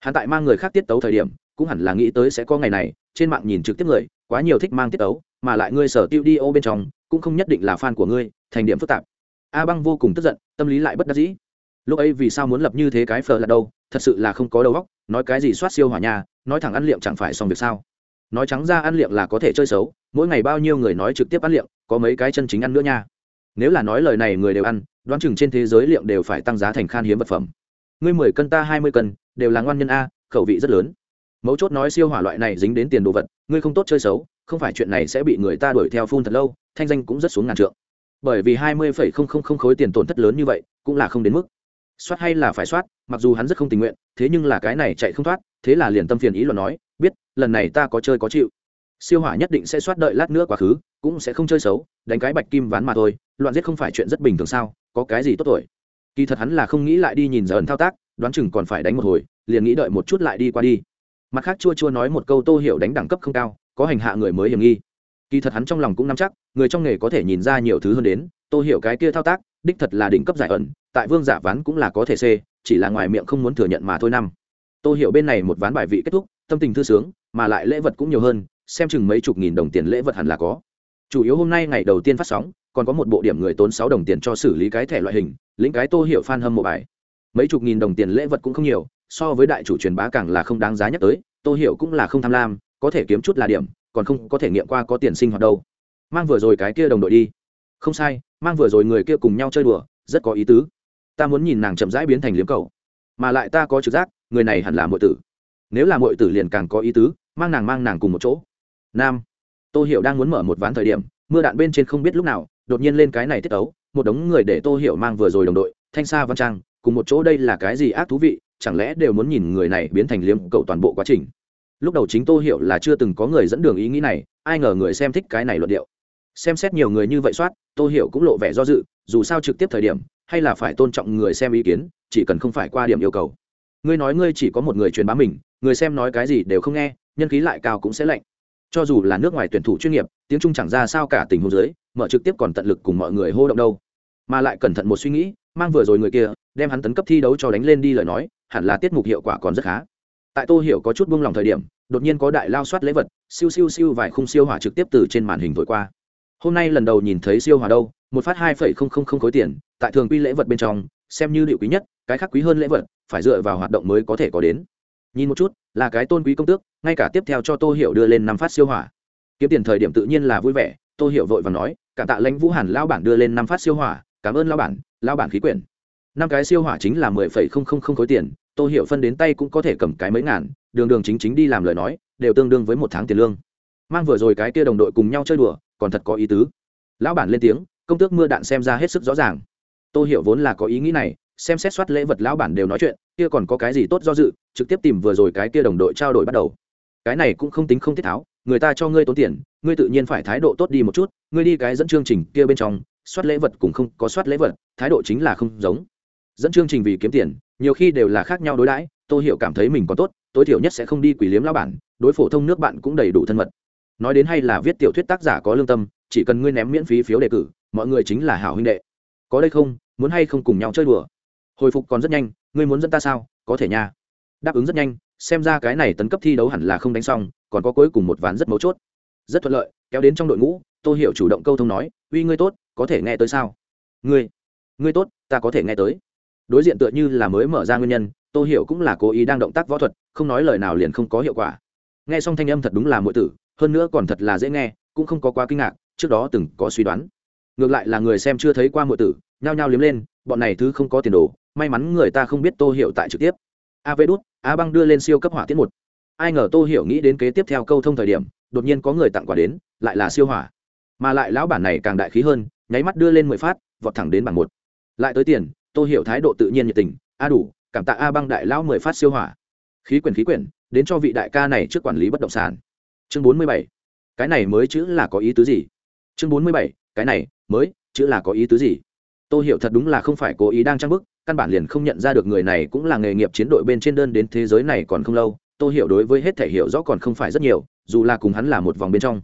Hắn tại mang người khác tiết tấu thời điểm, cũng hẳn là nghĩ tới sẽ có ngày này, trên mạng nhìn trực tiếp người, quá nhiều thích mang tiết tấu, mà lại ngươi sở tiêu đi ô bên trong, cũng không nhất định là fan của ngươi, thành điểm phức tạp. A băng vô cùng tức giận, tâm lý lại bất đắc dĩ. Lúc ấy vì sao muốn lập như thế cái phờ là đâu, thật sự là không có đầu óc nói cái gì soát siêu hỏa nha, nói thẳng ăn liệm chẳng phải xong việc sao? Nói trắng ra ăn liệm là có thể chơi xấu mỗi ngày bao nhiêu người nói trực tiếp ăn liệm có mấy cái chân chính ăn nữa nha. Nếu là nói lời này người đều ăn đoán chừng trên thế giới liệm đều phải tăng giá thành khan hiếm vật phẩm. Ngươi mười cân ta hai mươi cân đều là ngoan nhân a khẩu vị rất lớn. Mấu chốt nói siêu hỏa loại này dính đến tiền đồ vật ngươi không tốt chơi xấu không phải chuyện này sẽ bị người ta đuổi theo phun thật lâu thanh danh cũng rất xuống ngàn trượng. Bởi vì hai mươi phẩy không không không khối tiền tổn thất lớn như vậy cũng là không đến mức soát hay là phải soát, mặc dù hắn rất không tình nguyện, thế nhưng là cái này chạy không thoát, thế là liền tâm phiền ý luận nói, biết, lần này ta có chơi có chịu. Siêu hỏa nhất định sẽ soát đợi lát nữa quá khứ, cũng sẽ không chơi xấu, đánh cái bạch kim ván mà thôi, loạn giết không phải chuyện rất bình thường sao, có cái gì tốt tuổi kỳ thật hắn là không nghĩ lại đi nhìn dần thao tác, đoán chừng còn phải đánh một hồi, liền nghĩ đợi một chút lại đi qua đi. Mặt khác chua chua nói một câu tô hiểu đánh đẳng cấp không cao, có hành hạ người mới hiểm nghi. Kỳ thật hắn trong lòng cũng nắm chắc, người trong nghề có thể nhìn ra nhiều thứ hơn đến, tô hiểu cái kia thao tác, đích thật là đỉnh cấp giải ẩn tại vương giả ván cũng là có thể c chỉ là ngoài miệng không muốn thừa nhận mà thôi năm. Tôi hiểu bên này một ván bài vị kết thúc, tâm tình thư sướng, mà lại lễ vật cũng nhiều hơn, xem chừng mấy chục nghìn đồng tiền lễ vật hẳn là có. Chủ yếu hôm nay ngày đầu tiên phát sóng, còn có một bộ điểm người tốn sáu đồng tiền cho xử lý cái thẻ loại hình, lĩnh cái tô hiểu fan hâm mộ bài. Mấy chục nghìn đồng tiền lễ vật cũng không nhiều, so với đại chủ truyền bá càng là không đáng giá nhắc tới, tô hiểu cũng là không tham lam, có thể kiếm chút là điểm, còn không có thể nghiệm qua có tiền sinh hoạt đâu. Mang vừa rồi cái kia đồng đội đi. Không sai, mang vừa rồi người kia cùng nhau chơi đùa, rất có ý tứ ta muốn nhìn nàng chậm rãi biến thành liếm cầu mà lại ta có trực giác, người này hẳn là mọi tử. Nếu là mọi tử liền càng có ý tứ, mang nàng mang nàng cùng một chỗ. Nam, tô hiểu đang muốn mở một ván thời điểm, mưa đạn bên trên không biết lúc nào, đột nhiên lên cái này tiết ấu, một đống người để tô hiểu mang vừa rồi đồng đội, thanh sa văn trang, cùng một chỗ đây là cái gì ác thú vị, chẳng lẽ đều muốn nhìn người này biến thành liếm cậu toàn bộ quá trình. Lúc đầu chính tô hiểu là chưa từng có người dẫn đường ý nghĩ này, ai ngờ người xem thích cái này luận điệu xem xét nhiều người như vậy soát, tô hiểu cũng lộ vẻ do dự, dù sao trực tiếp thời điểm, hay là phải tôn trọng người xem ý kiến, chỉ cần không phải qua điểm yêu cầu. Ngươi nói ngươi chỉ có một người truyền bá mình, người xem nói cái gì đều không nghe, nhân khí lại cao cũng sẽ lạnh. Cho dù là nước ngoài tuyển thủ chuyên nghiệp, tiếng trung chẳng ra sao cả tình huống dưới, mở trực tiếp còn tận lực cùng mọi người hô động đâu. Mà lại cẩn thận một suy nghĩ, mang vừa rồi người kia, đem hắn tấn cấp thi đấu cho đánh lên đi lời nói, hẳn là tiết mục hiệu quả còn rất khá. Tại tô hiểu có chút buông lòng thời điểm, đột nhiên có đại lao soát lễ vật, siêu siêu siêu vài khung siêu hỏa trực tiếp từ trên màn hình thổi qua hôm nay lần đầu nhìn thấy siêu hỏa đâu, một phát hai phẩy không không không khối tiền, tại thường quy lễ vật bên trong, xem như điệu quý nhất, cái khác quý hơn lễ vật, phải dựa vào hoạt động mới có thể có đến. Nhìn một chút, là cái tôn quý công tước, ngay cả tiếp theo cho tô hiểu đưa lên năm phát siêu hỏa kiếm tiền thời điểm tự nhiên là vui vẻ, tô hiểu vội và nói cả tạ lãnh vũ hàn lao bản đưa lên năm phát siêu hỏa cảm ơn lao bản lao bản khí quyển. Năm cái siêu hỏa chính là mười phẩy không không không khối tiền, tô hiểu phân đến tay cũng có thể cầm cái mấy ngàn, đường đường chính chính đi làm lời nói, đều tương đương với một tháng tiền lương. Mang vừa rồi cái kia đồng đội cùng nhau chơi đùa còn thật có ý tứ. Lão bản lên tiếng, công tước mưa đạn xem ra hết sức rõ ràng. Tôi hiểu vốn là có ý nghĩ này, xem xét soát lễ vật lão bản đều nói chuyện, kia còn có cái gì tốt do dự, trực tiếp tìm vừa rồi cái kia đồng đội trao đổi bắt đầu. Cái này cũng không tính không thiết tháo, người ta cho ngươi tốn tiền, ngươi tự nhiên phải thái độ tốt đi một chút, ngươi đi cái dẫn chương trình kia bên trong, soát lễ vật cũng không có soát lễ vật, thái độ chính là không giống. Dẫn chương trình vì kiếm tiền, nhiều khi đều là khác nhau đối đãi tôi hiểu cảm thấy mình còn tốt, tối thiểu nhất sẽ không đi quỷ liếm lão bản, đối phổ thông nước bạn cũng đầy đủ thân mật nói đến hay là viết tiểu thuyết tác giả có lương tâm, chỉ cần ngươi ném miễn phí phiếu đề cử, mọi người chính là hảo huynh đệ. Có đây không? Muốn hay không cùng nhau chơi đùa? Hồi phục còn rất nhanh, ngươi muốn dẫn ta sao? Có thể nha. Đáp ứng rất nhanh, xem ra cái này tấn cấp thi đấu hẳn là không đánh xong, còn có cuối cùng một ván rất mấu chốt. Rất thuận lợi, kéo đến trong đội ngũ tôi hiểu chủ động câu thông nói, uy, ngươi tốt, có thể nghe tới sao? Ngươi ngươi tốt, ta có thể nghe tới. Đối diện tựa như là mới mở ra nguyên nhân tôi hiểu cũng là cố ý đang động tác võ thuật, không nói lời nào liền không có hiệu quả. Nghe xong thanh âm thật đúng là mọi tử hơn nữa còn thật là dễ nghe, cũng không có quá kinh ngạc, trước đó từng có suy đoán. Ngược lại là người xem chưa thấy qua mọi tử, nhao nhao liếm lên, bọn này thứ không có tiền đồ, may mắn người ta không biết tô hiểu tại trực tiếp. A vê đút, a băng đưa lên siêu cấp hỏa tiết một. Ai ngờ tô hiểu nghĩ đến kế tiếp theo câu thông thời điểm, đột nhiên có người tặng quà đến, lại là siêu hỏa. Mà lại lão bản này càng đại khí hơn, nháy mắt đưa lên mười phát, vọt thẳng đến bản một. Lại tới tiền, tô hiểu thái độ tự nhiên nhiệt tình, a đủ, cảm tạ a băng đại lão mười phát siêu hỏa. Khí quyển khí quyển, đến cho vị đại ca này trước quản lý bất động sản chương bốn mươi bảy. Cái này mới chữ là có ý tứ gì? Chương bốn mươi bảy, cái này mới chữ là có ý tứ gì? Tôi hiểu thật đúng là không phải cố ý đang trang bức, căn bản liền không nhận ra được người này cũng là nghề nghiệp chiến đội bên trên đơn đến thế giới này còn không lâu tôi hiểu đối với hết thể hiểu rõ còn không phải rất nhiều, dù là cùng hắn là một vòng bên trong.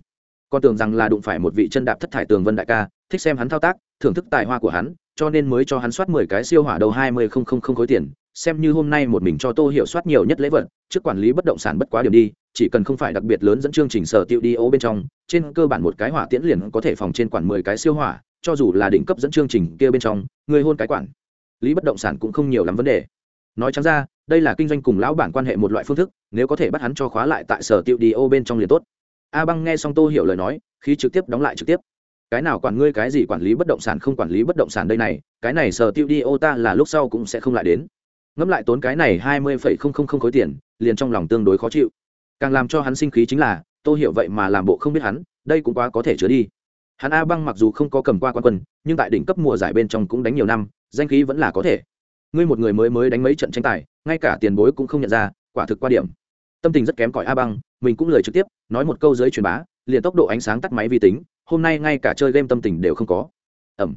Con tưởng rằng là đụng phải một vị chân đạp thất thải tường vân đại ca, thích xem hắn thao tác, thưởng thức tài hoa của hắn, cho nên mới cho hắn soát mười cái siêu hỏa đầu hai mươi không không không khối tiền, xem như hôm nay một mình cho tô hiểu soát nhiều nhất lễ vật, trước quản lý bất động sản bất quá điểm đi chỉ cần không phải đặc biệt lớn dẫn chương trình sở tiêu đi ô bên trong, trên cơ bản một cái hỏa tiễn liền có thể phòng trên quản mười cái siêu hỏa, cho dù là đỉnh cấp dẫn chương trình kia bên trong, người hôn cái quản. Lý bất động sản cũng không nhiều lắm vấn đề. Nói chẳng ra, đây là kinh doanh cùng lão bản quan hệ một loại phương thức, nếu có thể bắt hắn cho khóa lại tại sở tiêu đi ô bên trong liền tốt. A băng nghe xong tô hiểu lời nói khi trực tiếp đóng lại trực tiếp. Cái nào quản ngươi cái gì quản lý bất động sản không quản lý bất động sản đây này, cái này sở tiêu đi ô ta là lúc sau cũng sẽ không lại đến. Ngẫm lại tốn cái này hai mươi phẩy không không không khối tiền, liền trong lòng tương đối khó chịu càng làm cho hắn sinh khí chính là, tô hiểu vậy mà làm bộ không biết hắn, đây cũng quá có thể chứa đi. Hắn a băng mặc dù không có cầm qua quan quân, nhưng tại đỉnh cấp mùa giải bên trong cũng đánh nhiều năm, danh khí vẫn là có thể. Ngươi một người mới mới đánh mấy trận tranh tài, ngay cả tiền bối cũng không nhận ra, quả thực qua điểm. Tâm tình rất kém cỏi a băng, mình cũng lời trực tiếp, nói một câu giới truyền bá, liền tốc độ ánh sáng tắt máy vi tính, hôm nay ngay cả chơi game tâm tình đều không có. Ẩm.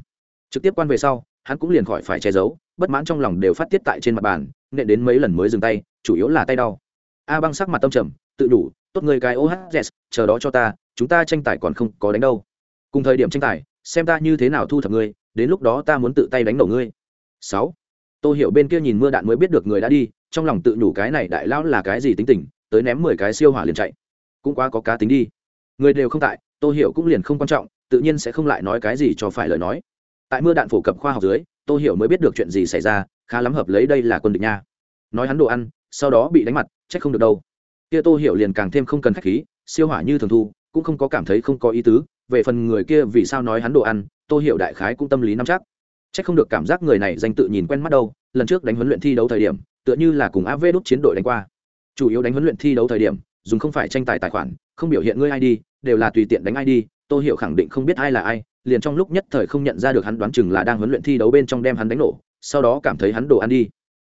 Trực tiếp quan về sau, hắn cũng liền khỏi phải che giấu, bất mãn trong lòng đều phát tiết tại trên mặt bàn nệ đến mấy lần mới dừng tay, chủ yếu là tay đau. A băng sắc mặt tâm trầm tự đủ, tốt người cái ohz chờ đó cho ta, chúng ta tranh tài còn không có đánh đâu. Cùng thời điểm tranh tài, xem ta như thế nào thu thập ngươi, đến lúc đó ta muốn tự tay đánh nổ ngươi. Sáu. Tôi hiểu bên kia nhìn mưa đạn mới biết được người đã đi, trong lòng tự nhủ cái này đại lão là cái gì tính tình, tới ném mười cái siêu hỏa liền chạy. Cũng quá có cá tính đi. Người đều không tại tôi hiểu cũng liền không quan trọng, tự nhiên sẽ không lại nói cái gì cho phải lời nói. Tại mưa đạn phổ cập khoa học dưới tôi hiểu mới biết được chuyện gì xảy ra, khá lắm hợp lấy đây là quân địch nha. Nói hắn đồ ăn, sau đó bị đánh mặt trách không được đâu kia tô hiểu liền càng thêm không cần khách khí, siêu hỏa như thường thu, cũng không có cảm thấy không có ý tứ, về phần người kia vì sao nói hắn đồ ăn, tô hiểu đại khái cũng tâm lý nắm chắc. Chắc không được cảm giác người này danh tự nhìn quen mắt đâu, lần trước đánh huấn luyện thi đấu thời điểm, tựa như là cùng av đúc chiến đội đánh qua. Chủ yếu đánh huấn luyện thi đấu thời điểm, dùng không phải tranh tài tài khoản, không biểu hiện ngươi id đều là tùy tiện đánh id tô hiểu khẳng định không biết ai là ai, liền trong lúc nhất thời không nhận ra được hắn đoán chừng là đang huấn luyện thi đấu bên trong đem hắn đánh nổ, sau đó cảm thấy hắn đồ ăn đi.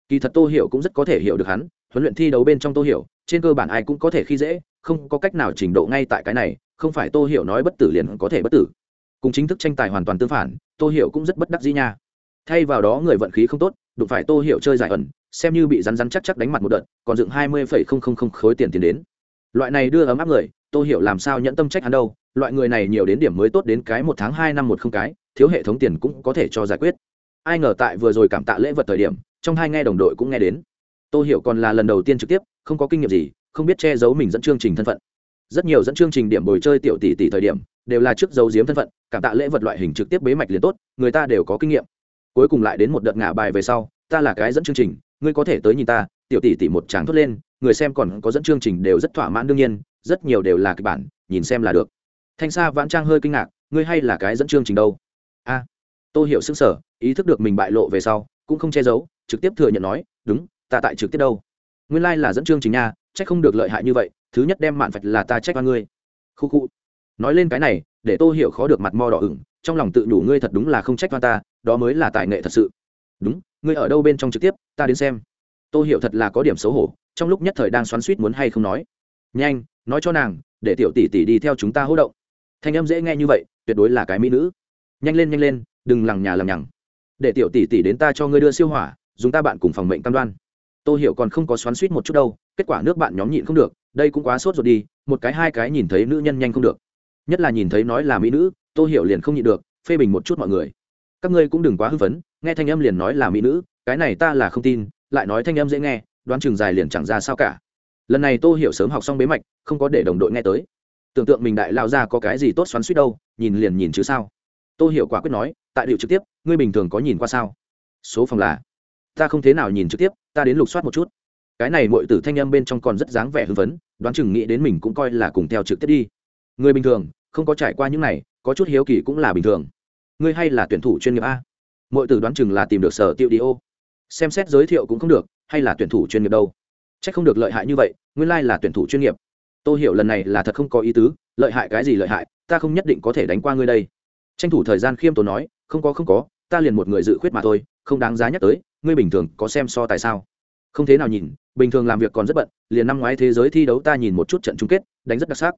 Kỳ thật tô hiểu cũng rất có thể hiểu được hắn huấn luyện thi đấu bên trong tô hiểu, trên cơ bản ai cũng có thể khi dễ, không có cách nào trình độ ngay tại cái này, không phải tô hiểu nói bất tử liền có thể bất tử. Cùng chính thức tranh tài hoàn toàn tương phản, tô hiểu cũng rất bất đắc dĩ nha. Thay vào đó người vận khí không tốt, đụng phải tô hiểu chơi giải ẩn, xem như bị rắn rắn chắc chắc đánh mặt một đợt, còn dựng hai mươi phẩy không không không khối tiền tiền đến. Loại này đưa ấm áp người, tô hiểu làm sao nhẫn tâm trách hắn đâu, loại người này nhiều đến điểm mới tốt đến cái một tháng hai năm một không cái, thiếu hệ thống tiền cũng có thể cho giải quyết. Ai ngờ tại vừa rồi cảm tạ lễ vật thời điểm, trong hai nghe đồng đội cũng nghe đến. Tôi hiểu còn là lần đầu tiên trực tiếp không có kinh nghiệm gì không biết che giấu mình dẫn chương trình thân phận. Rất nhiều dẫn chương trình điểm bồi chơi tiểu tỷ tỷ thời điểm đều là trước giấu giếm thân phận cảm tạ lễ vật loại hình trực tiếp bế mạch liền tốt người ta đều có kinh nghiệm. Cuối cùng lại đến một đợt ngả bài về sau ta là cái dẫn chương trình ngươi có thể tới nhìn ta tiểu tỷ tỷ một tràng thốt lên người xem còn có dẫn chương trình đều rất thỏa mãn đương nhiên rất nhiều đều là kịch bản nhìn xem là được. Thanh sa vãn trang hơi kinh ngạc ngươi hay là cái dẫn chương trình đâu? A. À, tôi hiểu xứng sở ý thức được mình bại lộ về sau cũng không che giấu trực tiếp thừa nhận nói đúng ta tại trực tiếp đâu? Nguyên lai、like、là dẫn chương trình nha trách không được lợi hại như vậy, thứ nhất đem mạn phạch là ta trách ba ngươi. Khu khu. Nói lên cái này, để tôi hiểu khó được mặt mo đỏ ửng, trong lòng tự nhủ ngươi thật đúng là không trách hoa ta, đó mới là tài nghệ thật sự. Đúng, ngươi ở đâu bên trong trực tiếp, ta đến xem. Tôi hiểu thật là có điểm xấu hổ, trong lúc nhất thời đang xoắn suýt muốn hay không nói. Nhanh, nói cho nàng, để tiểu tỷ tỷ đi theo chúng ta hỗ động. Thanh âm dễ nghe như vậy, tuyệt đối là cái mỹ nữ. Nhanh lên nhanh lên, đừng lằng nhà lằng nhằng. Để tiểu tỷ tỷ đến ta cho ngươi đưa siêu hỏa, dùng ta bạn cùng phòng mệnh cam đoan tôi hiểu còn không có xoắn suýt một chút đâu, kết quả nước bạn nhóm nhịn không được, đây cũng quá sốt rồi đi, một cái hai cái nhìn thấy nữ nhân nhanh không được. Nhất là nhìn thấy nói là mỹ nữ tôi hiểu liền không nhịn được, phê bình một chút mọi người. Các ngươi cũng đừng quá hư vấn nghe thanh âm liền nói là mỹ nữ, cái này ta là không tin, lại nói thanh âm dễ nghe, đoán chừng dài liền chẳng ra sao cả. Lần này tôi hiểu sớm học xong bế mạch, không có để đồng đội nghe tới. Tưởng tượng mình đại lao ra có cái gì tốt xoắn suýt đâu, nhìn liền nhìn chứ sao. Tôi hiểu quả quyết nói, tại điệu trực tiếp, ngươi bình thường có nhìn qua sao? Số phòng là ta không thế nào nhìn trực tiếp, ta đến lục soát một chút. Cái này mọi tử thanh âm bên trong còn rất dáng vẻ hưng phấn, đoán chừng nghĩ đến mình cũng coi là cùng theo trực tiếp đi. Người bình thường, không có trải qua những này, có chút hiếu kỳ cũng là bình thường. Ngươi hay là tuyển thủ chuyên nghiệp a? Mọi tử đoán chừng là tìm được sở tiêu đi ô. Xem xét giới thiệu cũng không được, hay là tuyển thủ chuyên nghiệp đâu? C h ắ c không được lợi hại như vậy, nguyên lai、like、là tuyển thủ chuyên nghiệp. Tôi hiểu lần này là thật không có ý tứ, lợi hại cái gì lợi hại, ta không nhất định có thể đánh qua ngươi đây. Tranh thủ thời gian khiêm tốn nói, không có không có, ta liền một người dự khuyết mà thôi, không đáng giá nhắc tới ngươi bình thường có xem so tại sao? Không thế nào nhìn, bình thường làm việc còn rất bận, liền năm ngoái thế giới thi đấu ta nhìn một chút trận chung kết, đánh rất đặc sắc.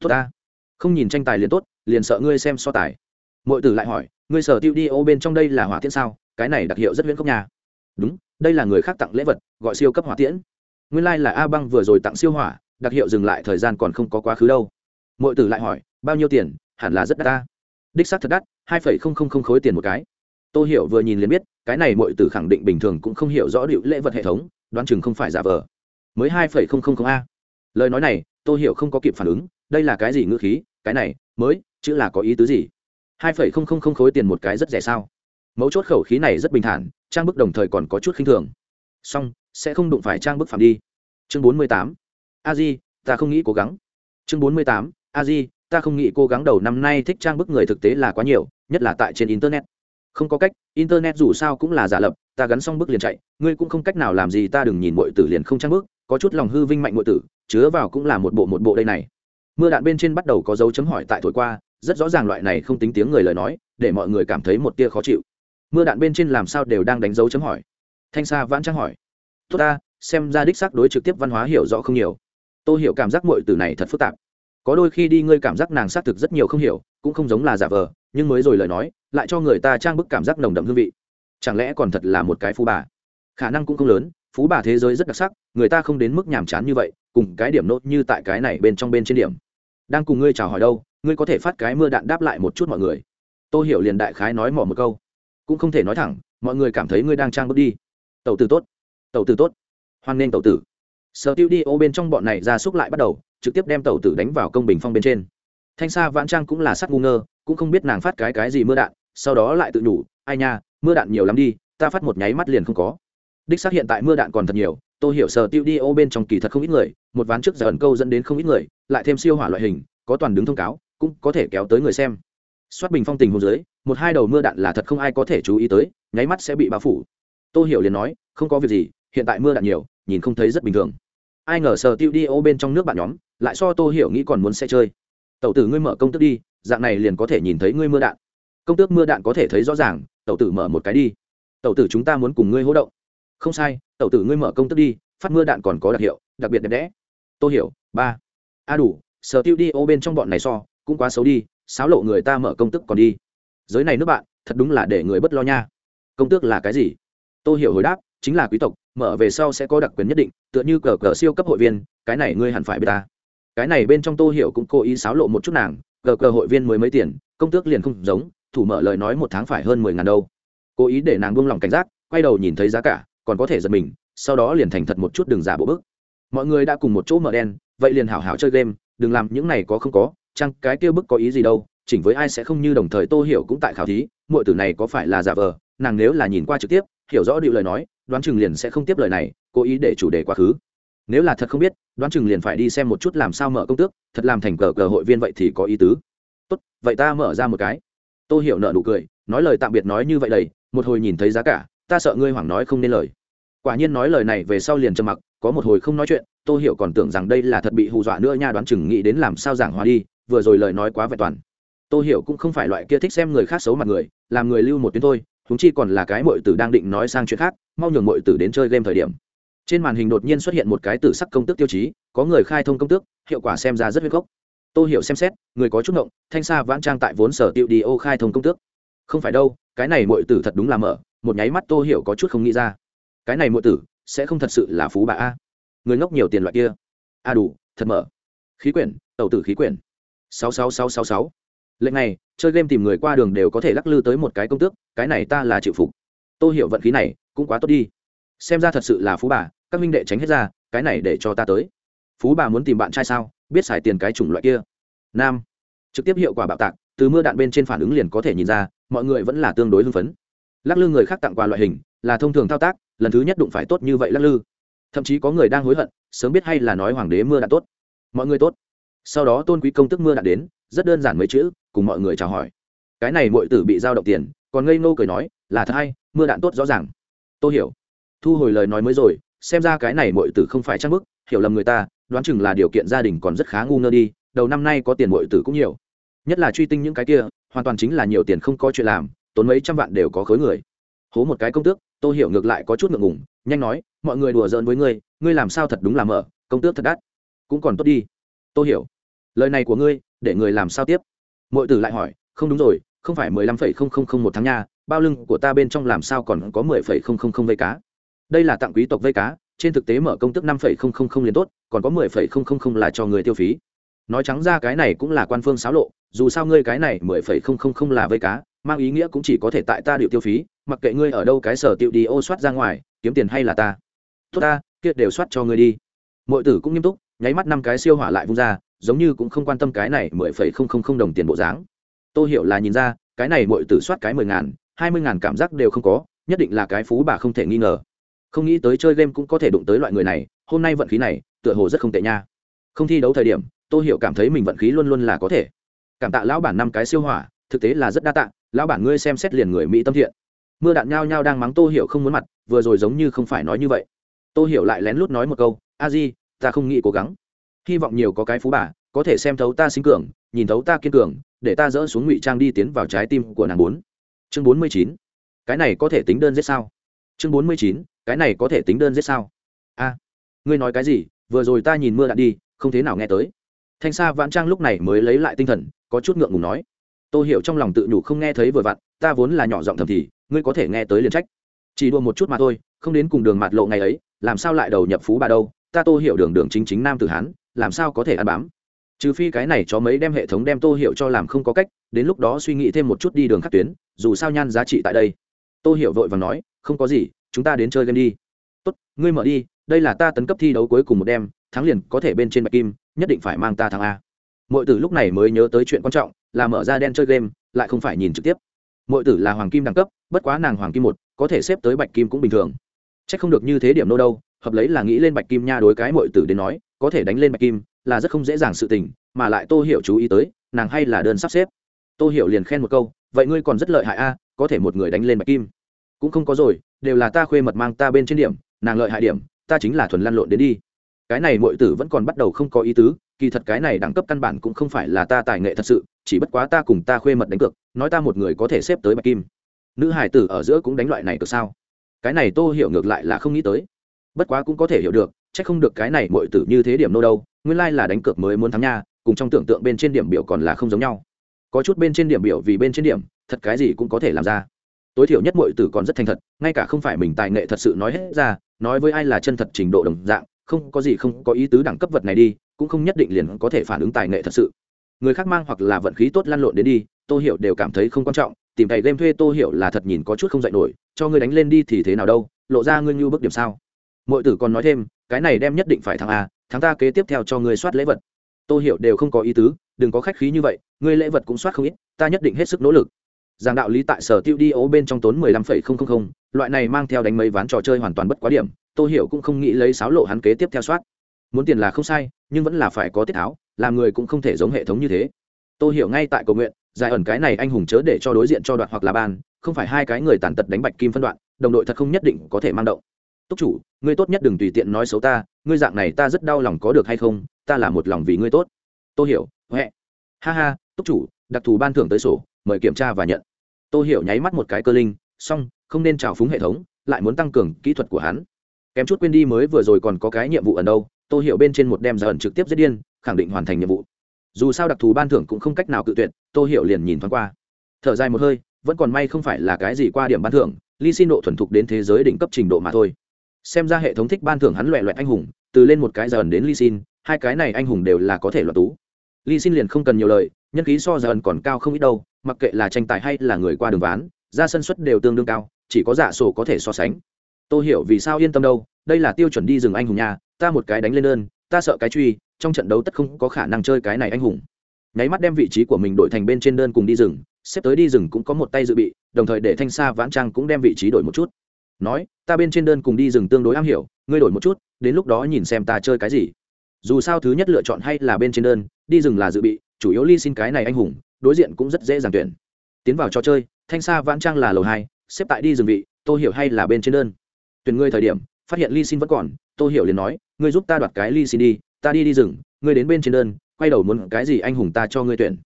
Tốt ta. Không nhìn tranh tài liền tốt, liền sợ ngươi xem so tài. Mọi tử lại hỏi, ngươi sở tiêu đi ô bên trong đây là hỏa tiễn sao? Cái này đặc hiệu rất viễn không nhà đúng, đây là người khác tặng lễ vật, gọi siêu cấp hỏa tiễn. Nguyên lai、like、là a băng vừa rồi tặng siêu hỏa, đặc hiệu dừng lại thời gian còn không có quá khứ đâu. Mọi tử lại hỏi, bao nhiêu tiền? Hẳn là rất đắt ta. Đích xác thật đắt, hai phẩy không không không khối tiền một cái. Tôi hiểu vừa nhìn liền biết cái này mọi tử khẳng định bình thường cũng không hiểu rõ điệu lễ vật hệ thống, đoán chừng không phải giả vờ. Mới hai phẩy không không không a. Lời nói này tôi hiểu không có kịp phản ứng, đây là cái gì ngữ khí, cái này, mới, chữ là có ý tứ gì? Hai phẩy không không không khối tiền một cái rất rẻ sao? Mấu chốt khẩu khí này rất bình thản, trang bức đồng thời còn có chút khinh thường. Song sẽ không đụng phải trang bức phạm đi. Chương bốn mươi tám. A di, ta không nghĩ cố gắng. Chương bốn mươi tám. A di, ta không nghĩ cố gắng đầu năm nay thích trang bức người thực tế là quá nhiều, nhất là tại trên internet không có cách internet dù sao cũng là giả lập ta gắn xong bước liền chạy ngươi cũng không cách nào làm gì ta đừng nhìn mọi tử liền không trang bước, có chút lòng hư vinh mạnh mọi tử chứa vào cũng là một bộ một bộ đây này. Mưa đạn bên trên bắt đầu có dấu chấm hỏi tại thổi qua rất rõ ràng loại này không tính tiếng người lời nói để mọi người cảm thấy một tia khó chịu. Mưa đạn bên trên làm sao đều đang đánh dấu chấm hỏi. Thanh sa vãn trang hỏi. Tốt ta xem ra đích xác đối trực tiếp văn hóa hiểu rõ không nhiều. Tôi hiểu cảm giác mọi từ này thật phức tạp. Có đôi khi đi ngươi cảm giác nàng xác thực rất nhiều không hiểu cũng không giống là giả vờ nhưng mới rồi lời nói lại cho người ta trang bức cảm giác nồng đậm hương vị. Chẳng lẽ còn thật là một cái phú bà? Khả năng cũng không lớn, phú bà thế giới rất đặc sắc, người ta không đến mức nhàm chán như vậy, cùng cái điểm nốt như tại cái này bên trong bên trên điểm. Đang cùng ngươi chào hỏi đâu, ngươi có thể phát cái mưa đạn đáp lại một chút mọi người. Tôi hiểu liền đại khái nói mỏ một câu. Cũng không thể nói thẳng, mọi người cảm thấy ngươi đang trang bước đi. Tàu tử tốt tàu tử tốt. Hoan nghênh tàu tử. Sở tiêu đi ô bên trong bọn này ra xúc lại bắt đầu, trực tiếp đem tàu tử đánh vào công bình phong bên trên thanh sa vãn trang cũng là sắc ngu ngơ, cũng không biết nàng phát cái cái gì mưa đạn, sau đó lại tự nhủ, ai nha, mưa đạn nhiều lắm đi, ta phát một nháy mắt liền không có. Đích xác hiện tại mưa đạn còn thật nhiều, tôi hiểu sở tiêu đi ô bên trong kỳ thật không ít người, một ván trước giờ ẩn câu dẫn đến không ít người, lại thêm siêu hỏa loại hình, có toàn đứng thông cáo, cũng có thể kéo tới người xem. Soát bình phong tình hồ dưới, một hai đầu mưa đạn là thật không ai có thể chú ý tới, nháy mắt sẽ bị bao phủ. Tôi hiểu liền nói, không có việc gì, hiện tại mưa đạn nhiều, nhìn không thấy rất bình thường. Ai ngờ sở tiêu đi ô bên trong nước bạn nhóm, lại so tô hiểu nghĩ còn muốn sẽ chơi tẩu tử ngươi mở công tước đi, dạng này liền có thể nhìn thấy ngươi mưa đạn. Công tước mưa đạn có thể thấy rõ ràng, tẩu tử mở một cái đi. Tẩu tử chúng ta muốn cùng ngươi hỗ động. Không sai, tẩu tử ngươi mở công tước đi, phát mưa đạn còn có đặc hiệu, đặc biệt đẹp đẽ. Tôi hiểu, ba. A đủ, sở tiêu đi ô bên trong bọn này so, cũng quá xấu đi, xáo lộ người ta mở công tức còn đi. Giới này nước bạn, thật đúng là để người bất lo nha. Công tước là cái gì? Tôi hiểu hồi đáp, chính là quý tộc, mở về sau sẽ có đặc quyền nhất định, tựa như cờ cờ siêu cấp hội viên, cái này ngươi hẳn phải biết ta cái này bên trong tô hiểu cũng cố ý xáo lộ một chút nàng, cờ cờ hội viên mới mấy tiền, công tước liền không giống, thủ mở lời nói một tháng phải hơn mười ngàn đâu. Cố ý để nàng buông lòng cảnh giác, quay đầu nhìn thấy giá cả, còn có thể giật mình, sau đó liền thành thật một chút đường giả bộ bức. Mọi người đã cùng một chỗ mở đen, vậy liền hảo hảo chơi game, đừng làm những này có không có, chăng cái kia bức có ý gì đâu, chỉnh với ai sẽ không như đồng thời tô hiểu cũng tại khảo thí mọi tử này có phải là giả vờ, nàng nếu là nhìn qua trực tiếp, hiểu rõ điệu lời nói, đoán chừng liền sẽ không tiếp lời này, cố ý để chủ đề quá khứ nếu là thật không biết, đoán chừng liền phải đi xem một chút làm sao mở công tước, thật làm thành cờ cờ hội viên vậy thì có ý tứ. Tốt, vậy ta mở ra một cái. Tôi hiểu nợ nụ cười, nói lời tạm biệt nói như vậy đầy, một hồi nhìn thấy giá cả, ta sợ ngươi hoảng nói không nên lời. Quả nhiên nói lời này về sau liền trầm mặc, có một hồi không nói chuyện tôi hiểu còn tưởng rằng đây là thật bị hù dọa nữa nha đoán chừng nghĩ đến làm sao giảng hòa đi, vừa rồi lời nói quá vẹn toàn. Tôi hiểu cũng không phải loại kia thích xem người khác xấu mặt người, làm người lưu một tiếng thôi chúng chi còn là cái mọi tử đang định nói sang chuyện khác, mau nhường mọi tử đến chơi game thời điểm trên màn hình đột nhiên xuất hiện một cái tử sắc công tước tiêu chí, có người khai thông công tước, hiệu quả xem ra rất huyết gốc tôi hiểu xem xét, người có chút ngộng, thanh xa vãn trang tại vốn sở tiệu đi ô khai thông công tước. Không phải đâu, cái này mội tử thật đúng là mở, một nháy mắt tôi hiểu có chút không nghĩ ra. Cái này mội tử, sẽ không thật sự là phú bà a. Người ngốc nhiều tiền loại kia. A đủ, thật mở. Khí quyển tàu tử khí quyển. Sáu sáu sáu sáu sáu. Lệnh này, chơi game tìm người qua đường đều có thể lắc lư tới một cái công tước, cái này ta là chịu phục. Tôi hiểu vận khí này, cũng quá tốt đi. Xem ra thật sự là phú bà các minh đệ tránh hết ra, cái này để cho ta tới. Phú bà muốn tìm bạn trai sao? Biết xài tiền cái chủng loại kia. Nam. Trực tiếp hiệu quả bạo tạc, từ mưa đạn bên trên phản ứng liền có thể nhìn ra, mọi người vẫn là tương đối hưng phấn. Lắc lư người khác tặng quà loại hình, là thông thường thao tác, lần thứ nhất đụng phải tốt như vậy lắc lư. Thậm chí có người đang hối hận, sớm biết hay là nói hoàng đế mưa đạn tốt. Mọi người tốt. Sau đó tôn quý công tức mưa đạn đến, rất đơn giản mấy chữ, cùng mọi người chào hỏi. Cái này mọi tử bị giao động tiền, còn ngây ngô cười nói, là thật hay, mưa đạn tốt rõ ràng. Tôi hiểu. Thu hồi lời nói mới rồi xem ra cái này mọi tử không phải trang bức, hiểu lầm người ta, đoán chừng là điều kiện gia đình còn rất khá ngu ngơ đi, đầu năm nay có tiền mọi tử cũng nhiều. Nhất là truy tinh những cái kia, hoàn toàn chính là nhiều tiền không có chuyện làm, tốn mấy trăm vạn đều có khối người. Hố một cái công tước tôi hiểu ngược lại có chút ngượng ngùng, nhanh nói, mọi người đùa giỡn với ngươi ngươi làm sao thật đúng là mở, công tước thật đắt. Cũng còn tốt đi. Tôi hiểu, lời này của ngươi, để người làm sao tiếp? Mọi tử lại hỏi, không đúng rồi, không phải mười lăm phẩy không không không một tháng nha, bao lưng của ta bên trong làm sao còn có mười phẩy không không không vây cá? Đây là tặng quý tộc vây cá, trên thực tế mở công tức năm phẩy không không không liền tốt, còn có mười phẩy không không không là cho người tiêu phí. Nói trắng ra cái này cũng là quan phương xáo lộ, dù sao ngươi cái này mười phẩy không không không là vây cá, mang ý nghĩa cũng chỉ có thể tại ta điệu tiêu phí, mặc kệ ngươi ở đâu cái sở tiệu đi ô soát ra ngoài, kiếm tiền hay là ta. Tốt ta, kia đều soát cho ngươi đi. Mọi tử cũng nghiêm túc, nháy mắt năm cái siêu hỏa lại vung ra, giống như cũng không quan tâm cái này mười phẩy không không không đồng tiền bộ dáng. Tôi hiểu là nhìn ra, cái này mọi tử soát cái mười ngàn, hai mươi ngàn cảm giác đều không có, nhất định là cái phú bà không thể nghi ngờ không nghĩ tới chơi game cũng có thể đụng tới loại người này, hôm nay vận khí này, tựa hồ rất không tệ nha. Không thi đấu thời điểm tôi hiểu cảm thấy mình vận khí luôn luôn là có thể. Cảm tạ lão bản năm cái siêu hỏa, thực tế là rất đa tạ, lão bản ngươi xem xét liền người mỹ tâm thiện. Mưa đạn nhao nhao đang mắng tô hiểu không muốn mặt, vừa rồi giống như không phải nói như vậy. Tô hiểu lại lén lút nói một câu, a di, ta không nghĩ cố gắng. Hy vọng nhiều có cái phú bà, có thể xem thấu ta sinh cường, nhìn thấu ta kiên cường, để ta dỡ xuống ngụy trang đi tiến vào trái tim của nàng bốn. Chương bốn mươi chín. Cái này có thể tính đơn giết sao? Chương bốn mươi chín cái này có thể tính đơn giết sao? A, ngươi nói cái gì? Vừa rồi ta nhìn mưa đạn đi, không thế nào nghe tới. Thanh sa vãn trang lúc này mới lấy lại tinh thần, có chút ngượng ngùng nói. Tôi hiểu trong lòng tự nhủ không nghe thấy vừa vặn, ta vốn là nhỏ giọng thầm thì, ngươi có thể nghe tới liền trách. Chỉ đua một chút mà thôi, không đến cùng đường mặt lộ ngày ấy, làm sao lại đầu nhập phú bà đâu? Ta tô hiểu đường đường chính chính nam tử hán, làm sao có thể ăn bám? Trừ phi cái này cho mấy đem hệ thống đem tô hiểu cho làm không có cách, đến lúc đó suy nghĩ thêm một chút đi đường khắc tuyến, dù sao nhan giá trị tại đây. Tô hiểu vội và nói, không có gì chúng ta đến chơi game đi. Tốt, ngươi mở đi, đây là ta tấn cấp thi đấu cuối cùng một đêm, thắng liền có thể bên trên bạch kim, nhất định phải mang ta thắng a. Mọi tử lúc này mới nhớ tới chuyện quan trọng, là mở ra đen chơi game, lại không phải nhìn trực tiếp. Mọi tử là hoàng kim đẳng cấp, bất quá nàng hoàng kim một, có thể xếp tới bạch kim cũng bình thường. C h ắ c không được như thế điểm nô đâu, hợp lấy là nghĩ lên bạch kim nha đối cái mọi tử đến nói, có thể đánh lên bạch kim, là rất không dễ dàng sự tình, mà lại tô hiểu chú ý tới, nàng hay là đơn sắp xếp. Tô hiểu liền khen một câu, vậy ngươi còn rất lợi hại a, có thể một người đánh lên bạch kim cũng không có rồi, đều là ta khuê mật mang ta bên trên điểm, nàng lợi hại điểm, ta chính là thuần lăn lộn đến đi. Cái này mọi tử vẫn còn bắt đầu không có ý tứ, kỳ thật cái này đẳng cấp căn bản cũng không phải là ta tài nghệ thật sự, chỉ bất quá ta cùng ta khuê mật đánh cược, nói ta một người có thể xếp tới bạch kim. Nữ hải tử ở giữa cũng đánh loại này cược sao? Cái này tô hiểu ngược lại là không nghĩ tới. Bất quá cũng có thể hiểu được c h ắ c không được cái này mọi tử như thế điểm nô đâu, nguyên lai là đánh cược mới muốn thắng nha, cùng trong tưởng tượng bên trên điểm biểu còn là không giống nhau. Có chút bên trên điểm biểu vì bên trên điểm, thật cái gì cũng có thể làm ra tối thiểu nhất mọi tử còn rất thành thật, ngay cả không phải mình tài nghệ thật sự nói hết ra, nói với ai là chân thật trình độ đồng dạng, không có gì không có ý tứ đẳng cấp vật này đi, cũng không nhất định liền có thể phản ứng tài nghệ thật sự. Người khác mang hoặc là vận khí tốt lăn lộn đến đi, tô hiểu đều cảm thấy không quan trọng, tìm thầy game thuê tô hiểu là thật nhìn có chút không dạy nổi, cho ngươi đánh lên đi thì thế nào đâu, lộ ra ngươi như bức điểm sao. Mọi tử còn nói thêm, cái này đem nhất định phải thắng a, thắng ta kế tiếp theo cho ngươi soát lễ vật. Tô hiểu đều không có ý tứ, đừng có khách khí như vậy, ngươi lễ vật cũng soát không ít, ta nhất định hết sức nỗ lực giảng đạo lý tại sở tiêu đi ố bên trong tốn mười lăm phẩy không không không, loại này mang theo đánh mấy ván trò chơi hoàn toàn bất quá điểm, tô hiểu cũng không nghĩ lấy sáo lộ hắn kế tiếp theo soát. Muốn tiền là không sai, nhưng vẫn là phải có tiết tháo, làm người cũng không thể giống hệ thống như thế. Tô hiểu ngay tại cầu nguyện, giải ẩn cái này anh hùng chớ để cho đối diện cho đoạn hoặc là ban, không phải hai cái người tàn tật đánh bạch kim phân đoạn, đồng đội thật không nhất định có thể mang động. Túc chủ, ngươi tốt nhất đừng tùy tiện nói xấu ta, ngươi dạng này ta rất đau lòng có được hay không, ta là một lòng vì ngươi tốt. Tô hiểu huệ ha ha, túc chủ, đặc thù ban thưởng tới sổ mời kiểm tra và nhận. Tôi hiểu nháy mắt một cái cơ linh, xong, không nên trào phúng hệ thống, lại muốn tăng cường kỹ thuật của hắn. Kém chút quên đi mới vừa rồi còn có cái nhiệm vụ ở đâu tôi hiểu bên trên một đem giờ ẩn trực tiếp giết điên, khẳng định hoàn thành nhiệm vụ. Dù sao đặc thù ban thưởng cũng không cách nào cự tuyệt tôi hiểu liền nhìn thoáng qua. Thở dài một hơi, vẫn còn may không phải là cái gì qua điểm ban thưởng ly xin độ thuần thục đến thế giới đỉnh cấp trình độ mà thôi. Xem ra hệ thống thích ban thưởng hắn loẹ loẹt anh hùng, từ lên một cái giờ ẩn đến ly xin hai cái này anh hùng đều là có thể loạt tú. Ly xin liền không cần nhiều lời nhân khí so giờ ẩn còn cao không ít đâu, mặc kệ là tranh tài hay là người qua đường ván, ra sân suất đều tương đương cao, chỉ có giả sổ có thể so sánh. Tôi hiểu vì sao yên tâm đâu, đây là tiêu chuẩn đi rừng anh hùng nhà ta một cái đánh lên đơn, ta sợ cái truy, trong trận đấu tất không có khả năng chơi cái này anh hùng. Nháy mắt đem vị trí của mình đổi thành bên trên đơn cùng đi rừng, xếp tới đi rừng cũng có một tay dự bị, đồng thời để thanh sa vãn trang cũng đem vị trí đổi một chút. Nói, ta bên trên đơn cùng đi rừng tương đối am hiểu, ngươi đổi một chút, đến lúc đó nhìn xem ta chơi cái gì. Dù sao thứ nhất lựa chọn hay là bên trên đơn, đi rừng là dự bị chủ yếu ly xin cái này anh hùng, đối diện cũng rất dễ dàng tuyển. Tiến vào trò chơi, thanh xa vãn trang là lầu hai, xếp tại đi rừng vị, tô hiểu hay là bên trên đơn. Tuyển ngươi thời điểm, phát hiện ly xin vẫn còn, tô hiểu liền nói, ngươi giúp ta đoạt cái ly xin đi, ta đi đi rừng, ngươi đến bên trên đơn, quay đầu muốn cái gì anh hùng ta cho ngươi tuyển.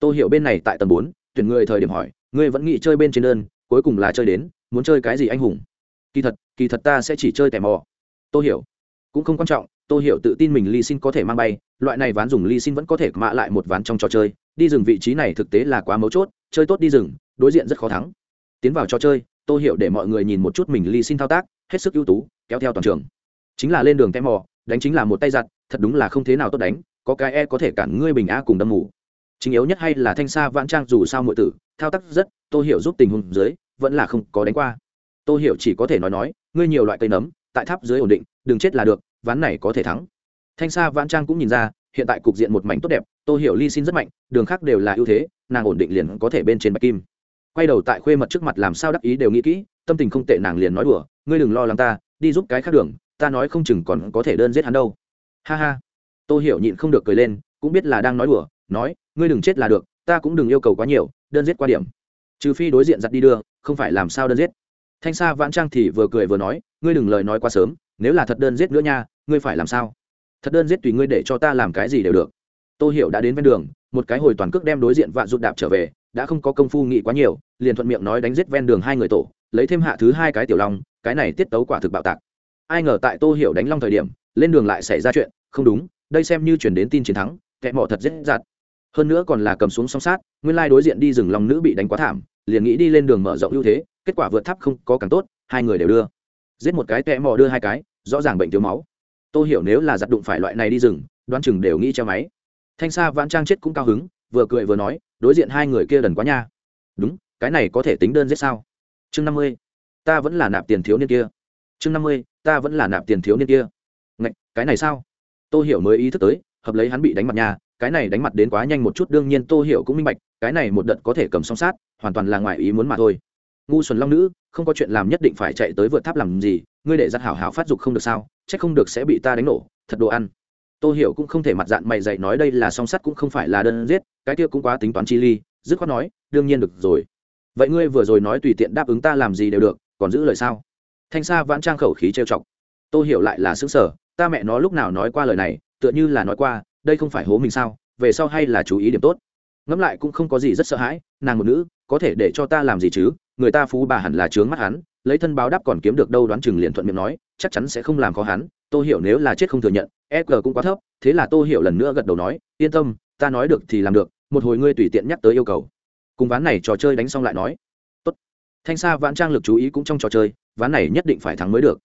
Tô hiểu bên này tại tầng bốn, tuyển ngươi thời điểm hỏi, ngươi vẫn nghĩ chơi bên trên đơn, cuối cùng là chơi đến, muốn chơi cái gì anh hùng? Kỳ thật kỳ thật ta sẽ chỉ chơi tẻ mò. Tô hiểu, cũng không quan trọng tô hiểu tự tin mình ly xin có thể mang bay, loại này ván dùng ly xin vẫn có thể mạ lại một ván trong trò chơi. Đi rừng vị trí này thực tế là quá mấu chốt, chơi tốt đi rừng, đối diện rất khó thắng. Tiến vào trò chơi, tô hiểu để mọi người nhìn một chút mình ly xin thao tác, hết sức ưu tú, kéo theo toàn trường. Chính là lên đường tem mò đánh chính là một tay giặt, thật đúng là không thế nào tốt đánh, có cái e có thể cản ngươi bình a cùng đâm mù. Chính yếu nhất hay là thanh xa vãn trang dù sao mọi tử, thao tác rất, tô hiểu giúp tình huống dưới, vẫn là không có đánh qua. Tô hiểu chỉ có thể nói nói, ngươi nhiều loại cây nấm, tại tháp dưới ổn định, đừng chết là được ván này có thể thắng. Thanh Sa vãn trang cũng nhìn ra, hiện tại cục diện một mảnh tốt đẹp, tô hiểu ly xin rất mạnh, đường khác đều là ưu thế, nàng ổn định liền có thể bên trên bạch kim. Quay đầu tại khuê mật trước mặt làm sao đắc ý đều nghĩ kỹ, tâm tình không tệ nàng liền nói đùa, ngươi đừng lo lắng ta, đi giúp cái khác đường, ta nói không chừng còn có thể đơn giết hắn đâu. Ha ha. Tô hiểu nhịn không được cười lên, cũng biết là đang nói đùa, nói, ngươi đừng chết là được, ta cũng đừng yêu cầu quá nhiều, đơn giết qua điểm. Trừ phi đối diện giặt đi đưa, không phải làm sao đơn giết. Thanh sa vãn trang thì vừa cười vừa nói, ngươi đừng lời nói quá sớm nếu là thật đơn giết nữa nha, ngươi phải làm sao? Thật đơn giết tùy ngươi để cho ta làm cái gì đều được. Tôi hiểu đã đến ven đường, một cái hồi toàn cước đem đối diện vạ rụt đạp trở về, đã không có công phu nghĩ quá nhiều, liền thuận miệng nói đánh giết ven đường hai người tổ, lấy thêm hạ thứ hai cái tiểu long, cái này tiết tấu quả thực bạo tạc. Ai ngờ tại tô hiểu đánh long thời điểm, lên đường lại xảy ra chuyện, không đúng, đây xem như chuyển đến tin chiến thắng, kẻ mỏ thật dễ dạt hơn nữa còn là cầm xuống song sát, nguyên lai đối diện đi rừng lòng nữ bị đánh quá thảm, liền nghĩ đi lên đường mở rộng ưu thế, kết quả vượt tháp không có càng tốt, hai người đều đưa giết một cái tẹ mỏ đưa hai cái rõ ràng bệnh thiếu máu. Tô hiểu nếu là giặt đụng phải loại này đi rừng đoán chừng đều nghĩ treo máy. Thanh sa vãn trang chết cũng cao hứng vừa cười vừa nói đối diện hai người kia đần quá nha. Đúng cái này có thể tính đơn giết sao? Chương năm mươi ta vẫn là nạp tiền thiếu niên kia. Chương năm mươi ta vẫn là nạp tiền thiếu niên kia. Ngạch, cái này sao? Tôi hiểu mới ý thức tới hợp lấy hắn bị đánh mặt nhà cái này đánh mặt đến quá nhanh một chút đương nhiên tôi hiểu cũng minh bạch cái này một đợt có thể cầm song sát hoàn toàn là ngoài ý muốn mà thôi ngu xuẩn long nữ, không có chuyện làm nhất định phải chạy tới vượt tháp làm gì, ngươi để giặt hảo hảo phát dục không được sao, chắc không được sẽ bị ta đánh nổ, thật đồ ăn. Tôi hiểu cũng không thể mặt dạng mày dạy nói đây là song sắt cũng không phải là đơn giết, cái kia cũng quá tính toán chi ly, dứt khoát nói, đương nhiên được rồi. Vậy ngươi vừa rồi nói tùy tiện đáp ứng ta làm gì đều được, còn giữ lời sao? Thanh sa vãn trang khẩu khí trêu chọc. Tôi hiểu lại là xứng sở ta mẹ nó lúc nào nói qua lời này, tựa như là nói qua, đây không phải hố mình sao, về sau hay là chú ý điểm tốt. Ngẫm lại cũng không có gì rất sợ hãi, nàng một nữ, có thể để cho ta làm gì chứ? Người ta phú bà hẳn là trướng mắt hắn, lấy thân báo đáp còn kiếm được đâu đoán chừng liền thuận miệng nói, chắc chắn sẽ không làm khó hắn tôi hiểu nếu là chết không thừa nhận e g cũng quá thấp, thế là tôi hiểu lần nữa gật đầu nói, yên tâm, ta nói được thì làm được, một hồi ngươi tùy tiện nhắc tới yêu cầu. Cùng ván này trò chơi đánh xong lại nói. Tốt. Thanh sa vãn trang lực chú ý cũng trong trò chơi, ván này nhất định phải thắng mới được.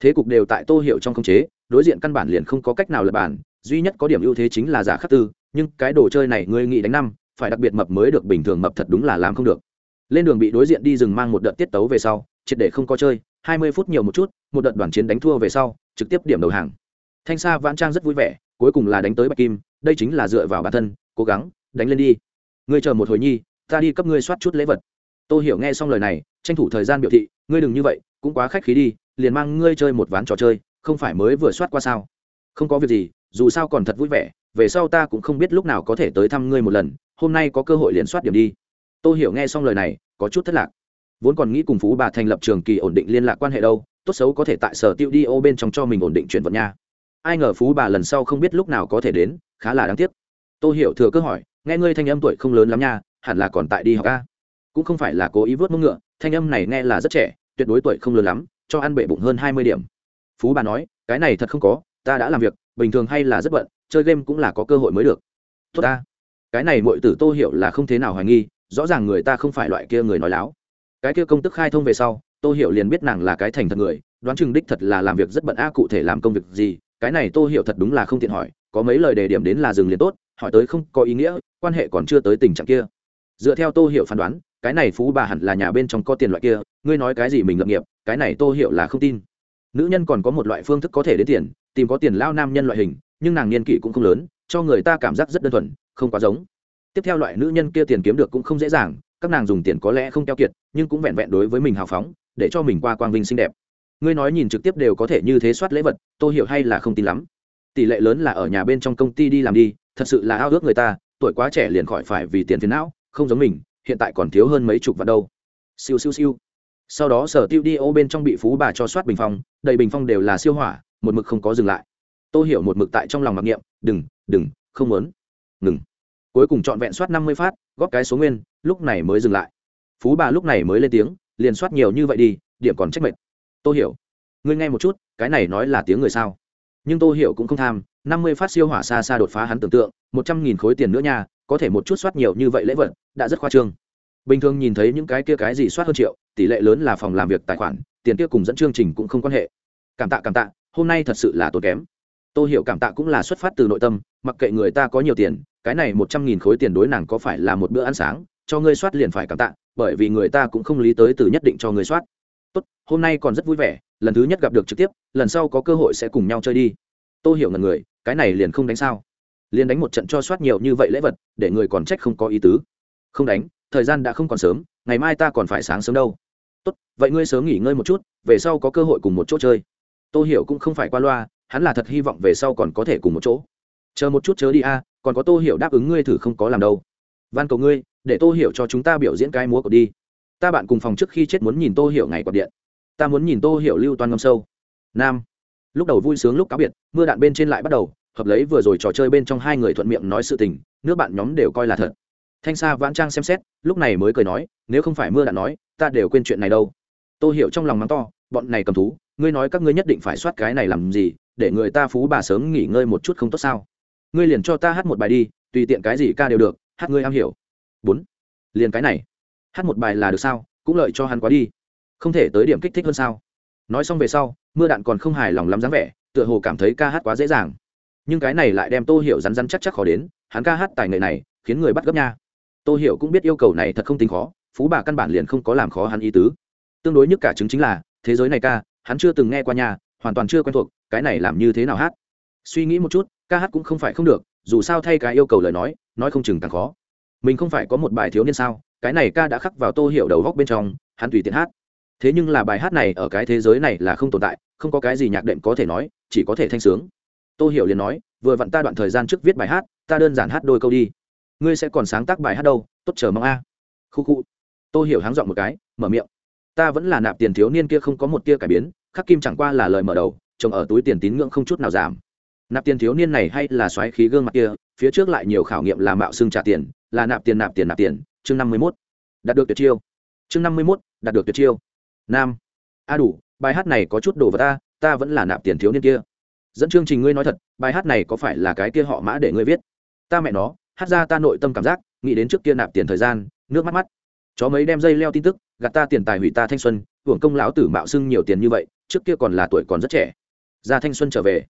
Thế cục đều tại tô hiệu trong khống chế, đối diện căn bản liền không có cách nào lập bản duy nhất có điểm ưu thế chính là giả khắc tư, nhưng cái đồ chơi này ngươi nghĩ đánh năm, phải đặc biệt mập mới được bình thường mập thật đúng là làm không được lên đường bị đối diện đi rừng mang một đợt tiết tấu về sau, triệt để không có chơi, hai mươi phút nhiều một chút, một đợt đoàn chiến đánh thua về sau, trực tiếp điểm đầu hàng. Thanh sa vãn trang rất vui vẻ, cuối cùng là đánh tới bạch kim, đây chính là dựa vào bản thân, cố gắng, đánh lên đi. Ngươi chờ một hồi nhi, ta đi cấp ngươi soát chút lễ vật. Tôi hiểu nghe xong lời này, tranh thủ thời gian biểu thị, ngươi đừng như vậy, cũng quá khách khí đi, liền mang ngươi chơi một ván trò chơi, không phải mới vừa soát qua sao? Không có việc gì, dù sao còn thật vui vẻ, về sau ta cũng không biết lúc nào có thể tới thăm ngươi một lần, hôm nay có cơ hội liền soát điểm đi tôi hiểu nghe xong lời này, có chút thất lạc. Vốn còn nghĩ cùng phú bà thành lập trường kỳ ổn định liên lạc quan hệ đâu, tốt xấu có thể tại sở tiêu đi ô bên trong cho mình ổn định chuyển vận nha. Ai ngờ phú bà lần sau không biết lúc nào có thể đến, khá là đáng tiếc. Tôi hiểu thừa cơ hỏi, nghe ngươi thanh âm tuổi không lớn lắm nha, hẳn là còn tại đi học a? Cũng không phải là cố ý vớt mông ngựa, thanh âm này nghe là rất trẻ, tuyệt đối tuổi không lớn lắm, cho ăn bệ bụng hơn hai mươi điểm. Phú bà nói, cái này thật không có, ta đã làm việc, bình thường hay là rất bận, chơi game cũng là có cơ hội mới được. Tốt ta. Cái này mọi tử tô hiểu là không thế nào hoài nghi rõ ràng người ta không phải loại kia người nói láo. Cái kia công tức khai thông về sau, tô hiểu liền biết nàng là cái thành thật người, đoán chừng đích thật là làm việc rất bận a, cụ thể làm công việc gì, cái này tô hiểu thật đúng là không tiện hỏi, có mấy lời đề điểm đến là dừng liền tốt, hỏi tới không có ý nghĩa, quan hệ còn chưa tới tình trạng kia. Dựa theo tô hiểu phán đoán, cái này phú bà hẳn là nhà bên trong có tiền loại kia, ngươi nói cái gì mình lập nghiệp, cái này tô hiểu là không tin. Nữ nhân còn có một loại phương thức có thể đến tiền, tìm có tiền lao nam nhân loại hình, nhưng nàng niên kỷ cũng không lớn, cho người ta cảm giác rất đơn thuần, không quá giống tiếp theo loại nữ nhân kia tiền kiếm được cũng không dễ dàng, các nàng dùng tiền có lẽ không keo kiệt, nhưng cũng vẹn vẹn đối với mình hào phóng, để cho mình qua quang vinh xinh đẹp. Ngươi nói nhìn trực tiếp đều có thể như thế soát lễ vật tôi hiểu hay là không tin lắm. Tỷ lệ lớn là ở nhà bên trong công ty đi làm đi, thật sự là ao ước người ta, tuổi quá trẻ liền khỏi phải vì tiền phiền não, không giống mình, hiện tại còn thiếu hơn mấy chục vạn đâu. Siêu siêu siêu. Sau đó sở tiêu đi ô bên trong bị phú bà cho soát bình phong, đầy bình phong đều là siêu hỏa, một mực không có dừng lại. Tôi hiểu một mực tại trong lòng mặc niệm, đừng đừng, không muốn. Ngừng cuối cùng trọn vẹn soát năm mươi phát, góp cái số nguyên, lúc này mới dừng lại. Phú bà lúc này mới lên tiếng, liền soát nhiều như vậy đi, điểm còn trách mệt tôi hiểu, ngươi nghe một chút, cái này nói là tiếng người sao? Nhưng tôi hiểu cũng không tham, năm mươi phát siêu hỏa xa xa đột phá hắn tưởng tượng, một trăm nghìn khối tiền nữa nha, có thể một chút soát nhiều như vậy lễ vật, đã rất khoa trương. Bình thường nhìn thấy những cái kia cái gì soát hơn triệu, tỷ lệ lớn là phòng làm việc tài khoản, tiền kia cùng dẫn chương trình cũng không quan hệ. Cảm tạ cảm tạ, hôm nay thật sự là tốn kém tôi hiểu cảm tạ cũng là xuất phát từ nội tâm, mặc kệ người ta có nhiều tiền, cái này một trăm nghìn khối tiền đối nàng có phải là một bữa ăn sáng, cho ngươi soát liền phải cảm tạ, bởi vì người ta cũng không lý tới từ nhất định cho ngươi soát. Tốt, hôm nay còn rất vui vẻ, lần thứ nhất gặp được trực tiếp, lần sau có cơ hội sẽ cùng nhau chơi đi. Tôi hiểu ngần người, cái này liền không đánh sao? Liền đánh một trận cho soát nhiều như vậy lễ vật, để người còn trách không có ý tứ. Không đánh, thời gian đã không còn sớm, ngày mai ta còn phải sáng sớm đâu. Tốt, vậy ngươi sớm nghỉ ngơi một chút, về sau có cơ hội cùng một chỗ chơi. Tôi hiểu cũng không phải qua loa hắn là thật hy vọng về sau còn có thể cùng một chỗ. Chờ một chút chớ đi a, còn có tô hiểu đáp ứng ngươi thử không có làm đâu. Van cầu ngươi, để tô hiểu cho chúng ta biểu diễn cái múa của đi. Ta bạn cùng phòng trước khi chết muốn nhìn tô hiểu ngày quạt điện. Ta muốn nhìn tô hiểu lưu toàn ngâm sâu. Nam. Lúc đầu vui sướng lúc cáo biệt, mưa đạn bên trên lại bắt đầu, hợp lấy vừa rồi trò chơi bên trong hai người thuận miệng nói sự tình, nước bạn nhóm đều coi là thật. Thanh sa vãn trang xem xét, lúc này mới cười nói, nếu không phải mưa đạn nói, ta đều quên chuyện này đâu. Tôi hiểu trong lòng mắng to, bọn này cầm thú, ngươi nói các ngươi nhất định phải soát cái này làm gì để người ta phú bà sớm nghỉ ngơi một chút không tốt sao? Ngươi liền cho ta hát một bài đi, tùy tiện cái gì ca đều được, hát ngươi am hiểu. Bốn. Liền cái này. Hát một bài là được sao? Cũng lợi cho hắn quá đi. Không thể tới điểm kích thích hơn sao? Nói xong về sau, mưa đạn còn không hài lòng lắm dáng vẻ, tựa hồ cảm thấy ca hát quá dễ dàng. Nhưng cái này lại đem tô hiểu rắn rắn chắc chắc khó đến, hắn ca hát tài nghệ này, khiến người bắt gấp nha. Tô hiểu cũng biết yêu cầu này thật không tính khó, phú bà căn bản liền không có làm khó hắn ý tứ. Tương đối nhất cả chứng chính là, thế giới này ca, hắn chưa từng nghe qua nhà hoàn toàn chưa quen thuộc cái này làm như thế nào hát? Suy nghĩ một chút, ca hát cũng không phải không được, dù sao thay cái yêu cầu lời nói nói không chừng càng khó. Mình không phải có một bài thiếu niên sao? Cái này ca đã khắc vào tô hiểu đầu góc bên trong, hắn tùy tiện hát. Thế nhưng là bài hát này ở cái thế giới này là không tồn tại, không có cái gì nhạc đệm có thể nói, chỉ có thể thanh sướng. Tô hiểu liền nói, vừa vặn ta đoạn thời gian trước viết bài hát, ta đơn giản hát đôi câu đi. Ngươi sẽ còn sáng tác bài hát đâu, tốt chờ mong a. Khu khu. Tô hiểu háng dọn một cái, mở miệng. Ta vẫn là nạp tiền thiếu niên kia không có một tia cải biến, khắc kim chẳng qua là lời mở đầu trồng ở túi tiền tín ngưỡng không chút nào giảm. Nạp tiền thiếu niên này hay là xoáy khí gương mặt kia, phía trước lại nhiều khảo nghiệm là mạo xưng trả tiền, là nạp tiền nạp tiền nạp tiền. Chương năm mươi mốt. Đạt được tuyệt chiêu. Chương năm mươi mốt, đạt được tuyệt chiêu. Nam. A đủ, bài hát này có chút đồ vật ta ta vẫn là nạp tiền thiếu niên kia. Dẫn chương trình ngươi nói thật, bài hát này có phải là cái kia họ mã để ngươi viết? Ta mẹ nó, hát ra ta nội tâm cảm giác, nghĩ đến trước kia nạp tiền thời gian, nước mắt mắt. Chó mấy đem dây leo tin tức, gạt ta tiền tài hủy ta thanh xuân, hưởng công lão tử mạo xưng nhiều tiền như vậy, trước kia còn là tuổi còn rất trẻ ra thanh xuân trở về.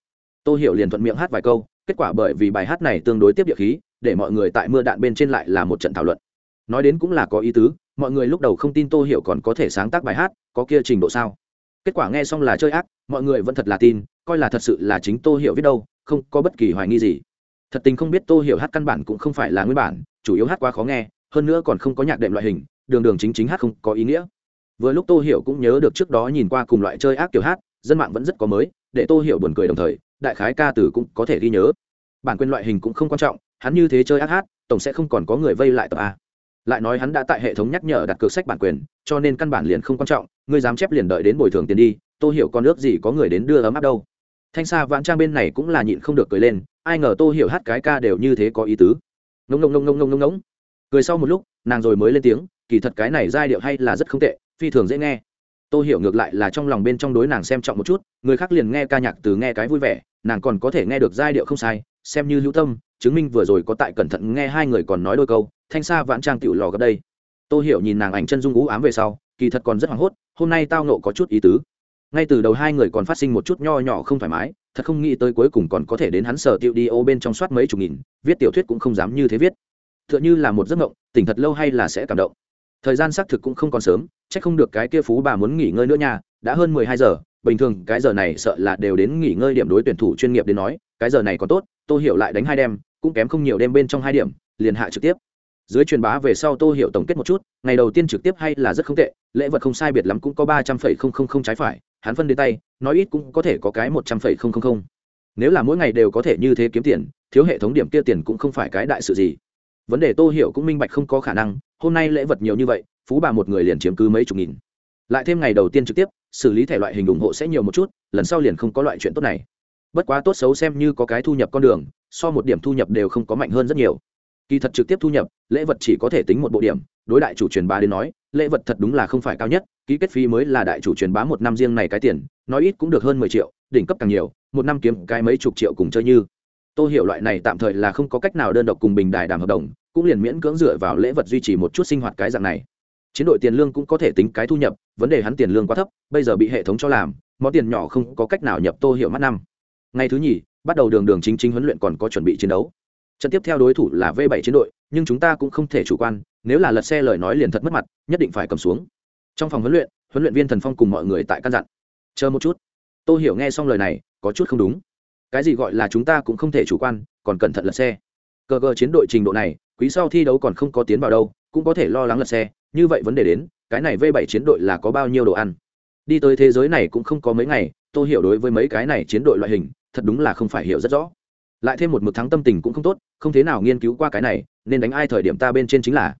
Tôi hiểu liền thuận miệng hát vài câu, kết quả bởi vì bài hát này tương đối tiếp địa khí, để mọi người tại mưa đạn bên trên lại là một trận thảo luận. Nói đến cũng là có ý tứ, mọi người lúc đầu không tin tô hiểu còn có thể sáng tác bài hát, có kia trình độ sao? Kết quả nghe xong là chơi ác, mọi người vẫn thật là tin, coi là thật sự là chính tô hiểu viết đâu, không có bất kỳ hoài nghi gì. Thật tình không biết tô hiểu hát căn bản cũng không phải là nguyên bản, chủ yếu hát quá khó nghe, hơn nữa còn không có nhạc đệm loại hình, đường đường chính chính hát không có ý nghĩa. Vừa lúc tô hiểu cũng nhớ được trước đó nhìn qua cùng loại chơi ác kiểu hát, dân mạng vẫn rất có mới để tô hiểu buồn cười đồng thời, đại khái ca từ cũng có thể ghi nhớ. Bản quyền loại hình cũng không quan trọng, hắn như thế chơi ác hát, tổng sẽ không còn có người vây lại tập a. Lại nói hắn đã tại hệ thống nhắc nhở đặt cược sách bản quyền, cho nên căn bản liền không quan trọng, ngươi dám chép liền đợi đến bồi thường tiền đi, tô hiểu con nước gì có người đến đưa ấm áp đâu. Thanh xa vãn trang bên này cũng là nhịn không được cười lên, ai ngờ tô hiểu hát cái ca đều như thế có ý tứ. Ngông ngông ngông ngông ngông ngông ngông. Cười sau một lúc, nàng rồi mới lên tiếng, kỳ thật cái này giai điệu hay là rất không tệ, phi thường dễ nghe. Tôi hiểu ngược lại là trong lòng bên trong đối nàng xem trọng một chút, người khác liền nghe ca nhạc từ nghe cái vui vẻ, nàng còn có thể nghe được giai điệu không sai, xem như hữu tâm, chứng minh vừa rồi có tại cẩn thận nghe hai người còn nói đôi câu, thanh xa vãn trang tiểu lò gấp đây. Tôi hiểu nhìn nàng ảnh chân dung ú ám về sau, kỳ thật còn rất hoảng hốt, hôm nay tao nộ có chút ý tứ. Ngay từ đầu hai người còn phát sinh một chút nho nhỏ không thoải mái, thật không nghĩ tới cuối cùng còn có thể đến hắn sở tiệu đi ô bên trong soát mấy chục nghìn, viết tiểu thuyết cũng không dám như thế viết. T h ư ợ n h ư là một giấc mộng, tỉnh thật lâu hay là sẽ cảm động. Thời gian xác thực cũng không còn sớm Chắc không được cái kia phú bà muốn nghỉ ngơi nữa nha, đã hơn mười hai giờ, bình thường cái giờ này sợ là đều đến nghỉ ngơi điểm đối tuyển thủ chuyên nghiệp đến nói, cái giờ này còn tốt, tô hiểu lại đánh hai đêm, cũng kém không nhiều đêm bên trong hai điểm, liền hạ trực tiếp. Dưới truyền bá về sau tô hiểu tổng kết một chút, ngày đầu tiên trực tiếp hay là rất không tệ, lễ vật không sai biệt lắm cũng có ba trăm phẩy không không không trái phải, hắn phân đến tay, nói ít cũng có thể có cái một trăm phẩy không không không. Nếu là mỗi ngày đều có thể như thế kiếm tiền, thiếu hệ thống điểm kia tiền cũng không phải cái đại sự gì. Vấn đề tô hiểu cũng minh bạch không có khả năng, hôm nay lễ vật nhiều như vậy phú bà một người liền chiếm cứ mấy chục nghìn. Lại thêm ngày đầu tiên trực tiếp, xử lý thể loại hình ủng hộ sẽ nhiều một chút, lần sau liền không có loại chuyện tốt này. Bất quá tốt xấu xem như có cái thu nhập con đường, so một điểm thu nhập đều không có mạnh hơn rất nhiều. Kỳ thật trực tiếp thu nhập, lễ vật chỉ có thể tính một bộ điểm, đối đại chủ truyền bá đến nói, lễ vật thật đúng là không phải cao nhất, ký kết phí mới là đại chủ truyền bá một năm riêng này cái tiền, nói ít cũng được hơn mười triệu, đỉnh cấp càng nhiều, một năm kiếm cái mấy chục triệu cùng chơi như. Tôi hiểu loại này tạm thời là không có cách nào đơn độc cùng bình đài đàm hợp đồng, cũng liền miễn cưỡng dựa vào lễ vật duy trì một chút sinh hoạt cái dạng này chiến đội tiền lương cũng có thể tính cái thu nhập, vấn đề hắn tiền lương quá thấp, bây giờ bị hệ thống cho làm, món tiền nhỏ không có cách nào nhập tô hiểu mắt năm. Ngày thứ nhì, bắt đầu đường đường chính chính huấn luyện còn có chuẩn bị chiến đấu. Trận tiếp theo đối thủ là v 7 chiến đội, nhưng chúng ta cũng không thể chủ quan, nếu là lật xe lời nói liền thật mất mặt, nhất định phải cầm xuống. Trong phòng huấn luyện huấn luyện viên thần phong cùng mọi người tại căn dặn. Chờ một chút. Tô hiểu nghe xong lời này, có chút không đúng. Cái gì gọi là chúng ta cũng không thể chủ quan, còn cẩn thận lật xe. Cờ cờ chiến đội trình độ này, quý sau thi đấu còn không có tiến vào đâu, cũng có thể lo lắng lật xe như vậy vấn đề đến, cái này v 7 chiến đội là có bao nhiêu đồ ăn? Đi tới thế giới này cũng không có mấy ngày, tôi hiểu đối với mấy cái này chiến đội loại hình, thật đúng là không phải hiểu rất rõ. Lại thêm một mực thắng tâm tình cũng không tốt, không thế nào nghiên cứu qua cái này, nên đánh ai thời điểm ta bên trên chính là.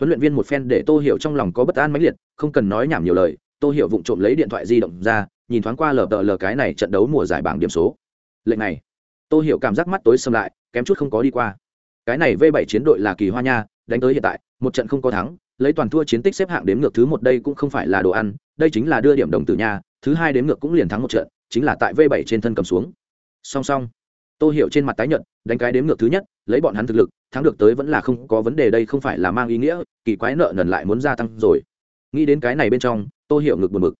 Huấn luyện viên một phen để tô hiểu trong lòng có bất an mãnh liệt, không cần nói nhảm nhiều lời tô hiểu vụng trộm lấy điện thoại di động ra, nhìn thoáng qua lờ tờ lờ cái này trận đấu mùa giải bảng điểm số. Lệnh này tô hiểu cảm giác mắt tối xâm lại, kém chút không có đi qua. Cái này v 7 chiến đội là kỳ hoa nha, đánh tới hiện tại, một trận không có thắng lấy toàn thua chiến tích xếp hạng đếm ngược thứ một đây cũng không phải là đồ ăn, đây chính là đưa điểm đồng từ nhà thứ hai đếm ngược cũng liền thắng một trận, chính là tại v 7 trên thân cầm xuống. Song song. Tô hiểu trên mặt tái nhận đánh cái đếm ngược thứ nhất, lấy bọn hắn thực lực, thắng được tới vẫn là không có vấn đề đây không phải là mang ý nghĩa, kỳ quái nợ nần lại muốn gia tăng rồi. Nghĩ đến cái này bên trong, tô hiểu ngực buồn bực.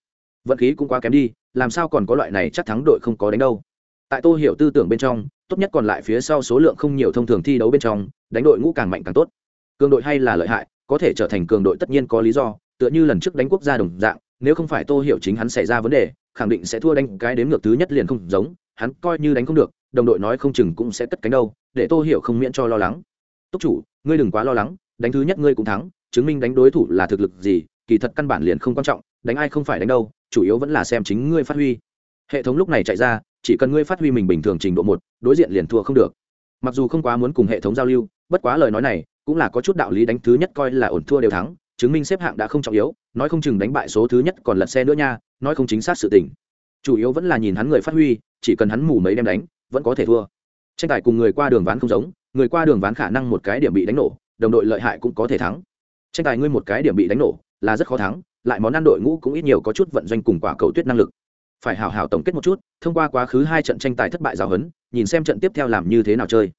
Vận khí cũng quá kém đi, làm sao còn có loại này chắc thắng đội không có đánh đâu. Tại tô hiểu tư tưởng bên trong, tốt nhất còn lại phía sau số lượng không nhiều thông thường thi đấu bên trong, đánh đội ngũ càng mạnh càng tốt. Cường đội hay là lợi hại có thể trở thành cường đội tất nhiên có lý do, tựa như lần trước đánh quốc gia đồng dạng, nếu không phải tô hiểu chính hắn xảy ra vấn đề, khẳng định sẽ thua đánh cái đếm ngược thứ nhất liền không giống, hắn coi như đánh không được, đồng đội nói không chừng cũng sẽ cất cánh đâu, để tô hiểu không miễn cho lo lắng. Túc chủ, ngươi đừng quá lo lắng, đánh thứ nhất ngươi cũng thắng, chứng minh đánh đối thủ là thực lực gì, kỳ thật căn bản liền không quan trọng, đánh ai không phải đánh đâu, chủ yếu vẫn là xem chính ngươi phát huy. Hệ thống lúc này chạy ra, chỉ cần ngươi phát huy mình bình thường trình độ một, đối diện liền thua không được. Mặc dù không quá muốn cùng hệ thống giao lưu, bất quá lời nói này cũng là có chút đạo lý đánh thứ nhất coi là ổn thua đều thắng, chứng minh xếp hạng đã không trọng yếu, nói không chừng đánh bại số thứ nhất còn lật xe nữa nha, nói không chính xác sự tình. Chủ yếu vẫn là nhìn hắn người phát huy, chỉ cần hắn mù mấy đem đánh, vẫn có thể thua. Tranh tài cùng người qua đường ván không giống, người qua đường ván khả năng một cái điểm bị đánh nổ, đồng đội lợi hại cũng có thể thắng. Tranh tài ngươi một cái điểm bị đánh nổ, là rất khó thắng, lại món ăn đội ngũ cũng ít nhiều có chút vận doanh cùng quả cầu tuyết năng lực. Phải hào hào tổng kết một chút, thông qua quá khứ hai trận tranh tài thất bại giáo huấn, nhìn xem trận tiếp theo làm như thế nào chơi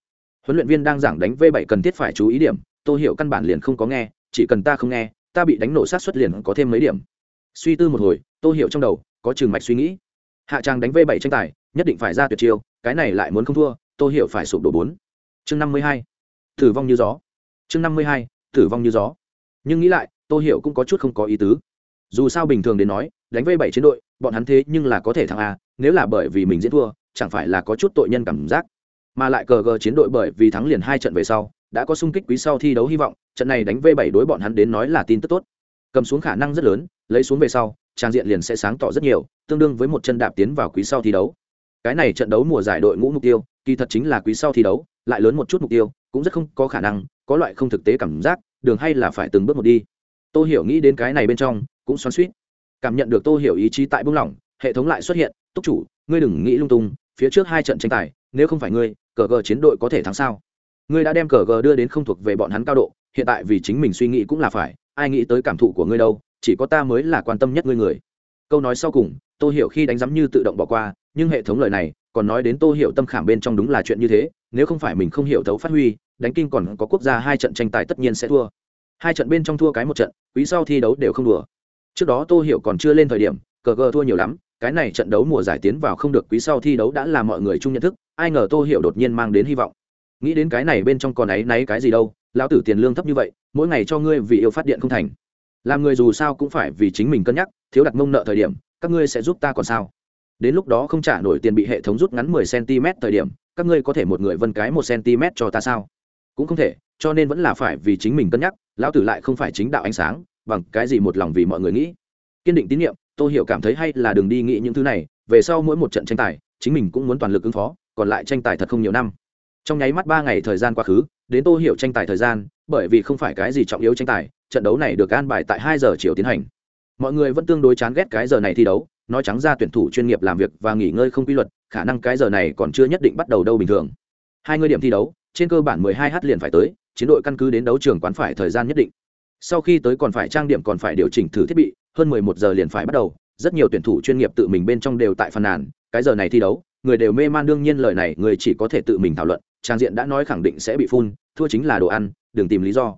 huấn luyện viên đang giảng đánh v 7 cần thiết phải chú ý điểm tôi hiểu căn bản liền không có nghe, chỉ cần ta không nghe, ta bị đánh nổ sát xuất liền có thêm mấy điểm. Suy tư một hồi tôi hiểu trong đầu, có trường mạch suy nghĩ. Hạ trang đánh v 7 tranh tài, nhất định phải ra tuyệt chiêu, cái này lại muốn không thua tôi hiểu phải sụp đổ bốn. Chương năm mươi hai, tử vong như gió. Chương năm mươi hai, tử vong như gió. Nhưng nghĩ lại tôi hiểu cũng có chút không có ý tứ. Dù sao bình thường đến nói, đánh v 7 chiến đội, bọn hắn thế nhưng là có thể thắng a, nếu là bởi vì mình diễn thua, chẳng phải là có chút tội nhân cảm giác mà lại cờ gờ chiến đội bởi vì thắng liền hai trận về sau, đã có sung kích quý sau thi đấu hy vọng, trận này đánh v 7 đối bọn hắn đến nói là tin tức tốt. Cầm xuống khả năng rất lớn, lấy xuống về sau, trang diện liền sẽ sáng tỏ rất nhiều, tương đương với một chân đạp tiến vào quý sau thi đấu. Cái này trận đấu mùa giải đội ngũ mục tiêu, kỳ thật chính là quý sau thi đấu, lại lớn một chút mục tiêu, cũng rất không có khả năng, có loại không thực tế cảm giác, đường hay là phải từng bước một đi. Tôi hiểu nghĩ đến cái này bên trong, cũng xoắn suýt cảm nhận được tôi hiểu ý chí tại buông lỏng, hệ thống lại xuất hiện, túc chủ, ngươi đừng nghĩ lung tung, phía trước hai trận tranh tài nếu không phải ngươi, cờ gờ chiến đội có thể thắng sao? Ngươi đã đem cờ gờ đưa đến không thuộc về bọn hắn cao độ, hiện tại vì chính mình suy nghĩ cũng là phải, ai nghĩ tới cảm thụ của ngươi đâu, chỉ có ta mới là quan tâm nhất ngươi người. Câu nói sau cùng tôi hiểu khi đánh giám như tự động bỏ qua, nhưng hệ thống lời này còn nói đến tôi hiểu tâm khảm bên trong đúng là chuyện như thế, nếu không phải mình không hiểu thấu phát huy, đánh kinh còn có quốc gia hai trận tranh tài tất nhiên sẽ thua. Hai trận bên trong thua cái một trận, quý sau thi đấu đều không đùa. Trước đó tô hiểu còn chưa lên thời điểm, cờ gờ thua nhiều lắm cái này trận đấu mùa giải tiến vào không được quý sau thi đấu đã là mọi người chung nhận thức, ai ngờ tô hiểu đột nhiên mang đến hy vọng. Nghĩ đến cái này bên trong còn ấy náy cái gì đâu, lão tử tiền lương thấp như vậy, mỗi ngày cho ngươi vì yêu phát điện không thành. Làm người dù sao cũng phải vì chính mình cân nhắc, thiếu đặt mông nợ thời điểm, các ngươi sẽ giúp ta còn sao? Đến lúc đó không trả nổi tiền bị hệ thống rút ngắn mười cm thời điểm, các ngươi có thể một người vân cái một cm cho ta sao? Cũng không thể, cho nên vẫn là phải vì chính mình cân nhắc, lão tử lại không phải chính đạo ánh sáng, bằng cái gì một lòng vì mọi người nghĩ. Kiên định tín nhiệm tôi hiểu cảm thấy hay là đừng đi nghĩ những thứ này, về sau mỗi một trận tranh tài, chính mình cũng muốn toàn lực ứng phó, còn lại tranh tài thật không nhiều năm. Trong nháy mắt ba ngày thời gian quá khứ, đến tô hiểu tranh tài thời gian, bởi vì không phải cái gì trọng yếu tranh tài, trận đấu này được an bài tại hai giờ chiều tiến hành. Mọi người vẫn tương đối chán ghét cái giờ này thi đấu, nói trắng ra tuyển thủ chuyên nghiệp làm việc và nghỉ ngơi không quy luật, khả năng cái giờ này còn chưa nhất định bắt đầu đâu bình thường. Hai người điểm thi đấu, trên cơ bản 12 h liền phải tới, chiến đội căn cứ đến đấu trường quán phải thời gian nhất định. Sau khi tới còn phải trang điểm còn phải điều chỉnh thử thiết bị hơn 11 giờ liền phải bắt đầu, rất nhiều tuyển thủ chuyên nghiệp tự mình bên trong đều tại phần nàn, cái giờ này thi đấu, người đều mê man đương nhiên lời này, người chỉ có thể tự mình thảo luận, trang diện đã nói khẳng định sẽ bị phun, thua chính là đồ ăn, đừng tìm lý do.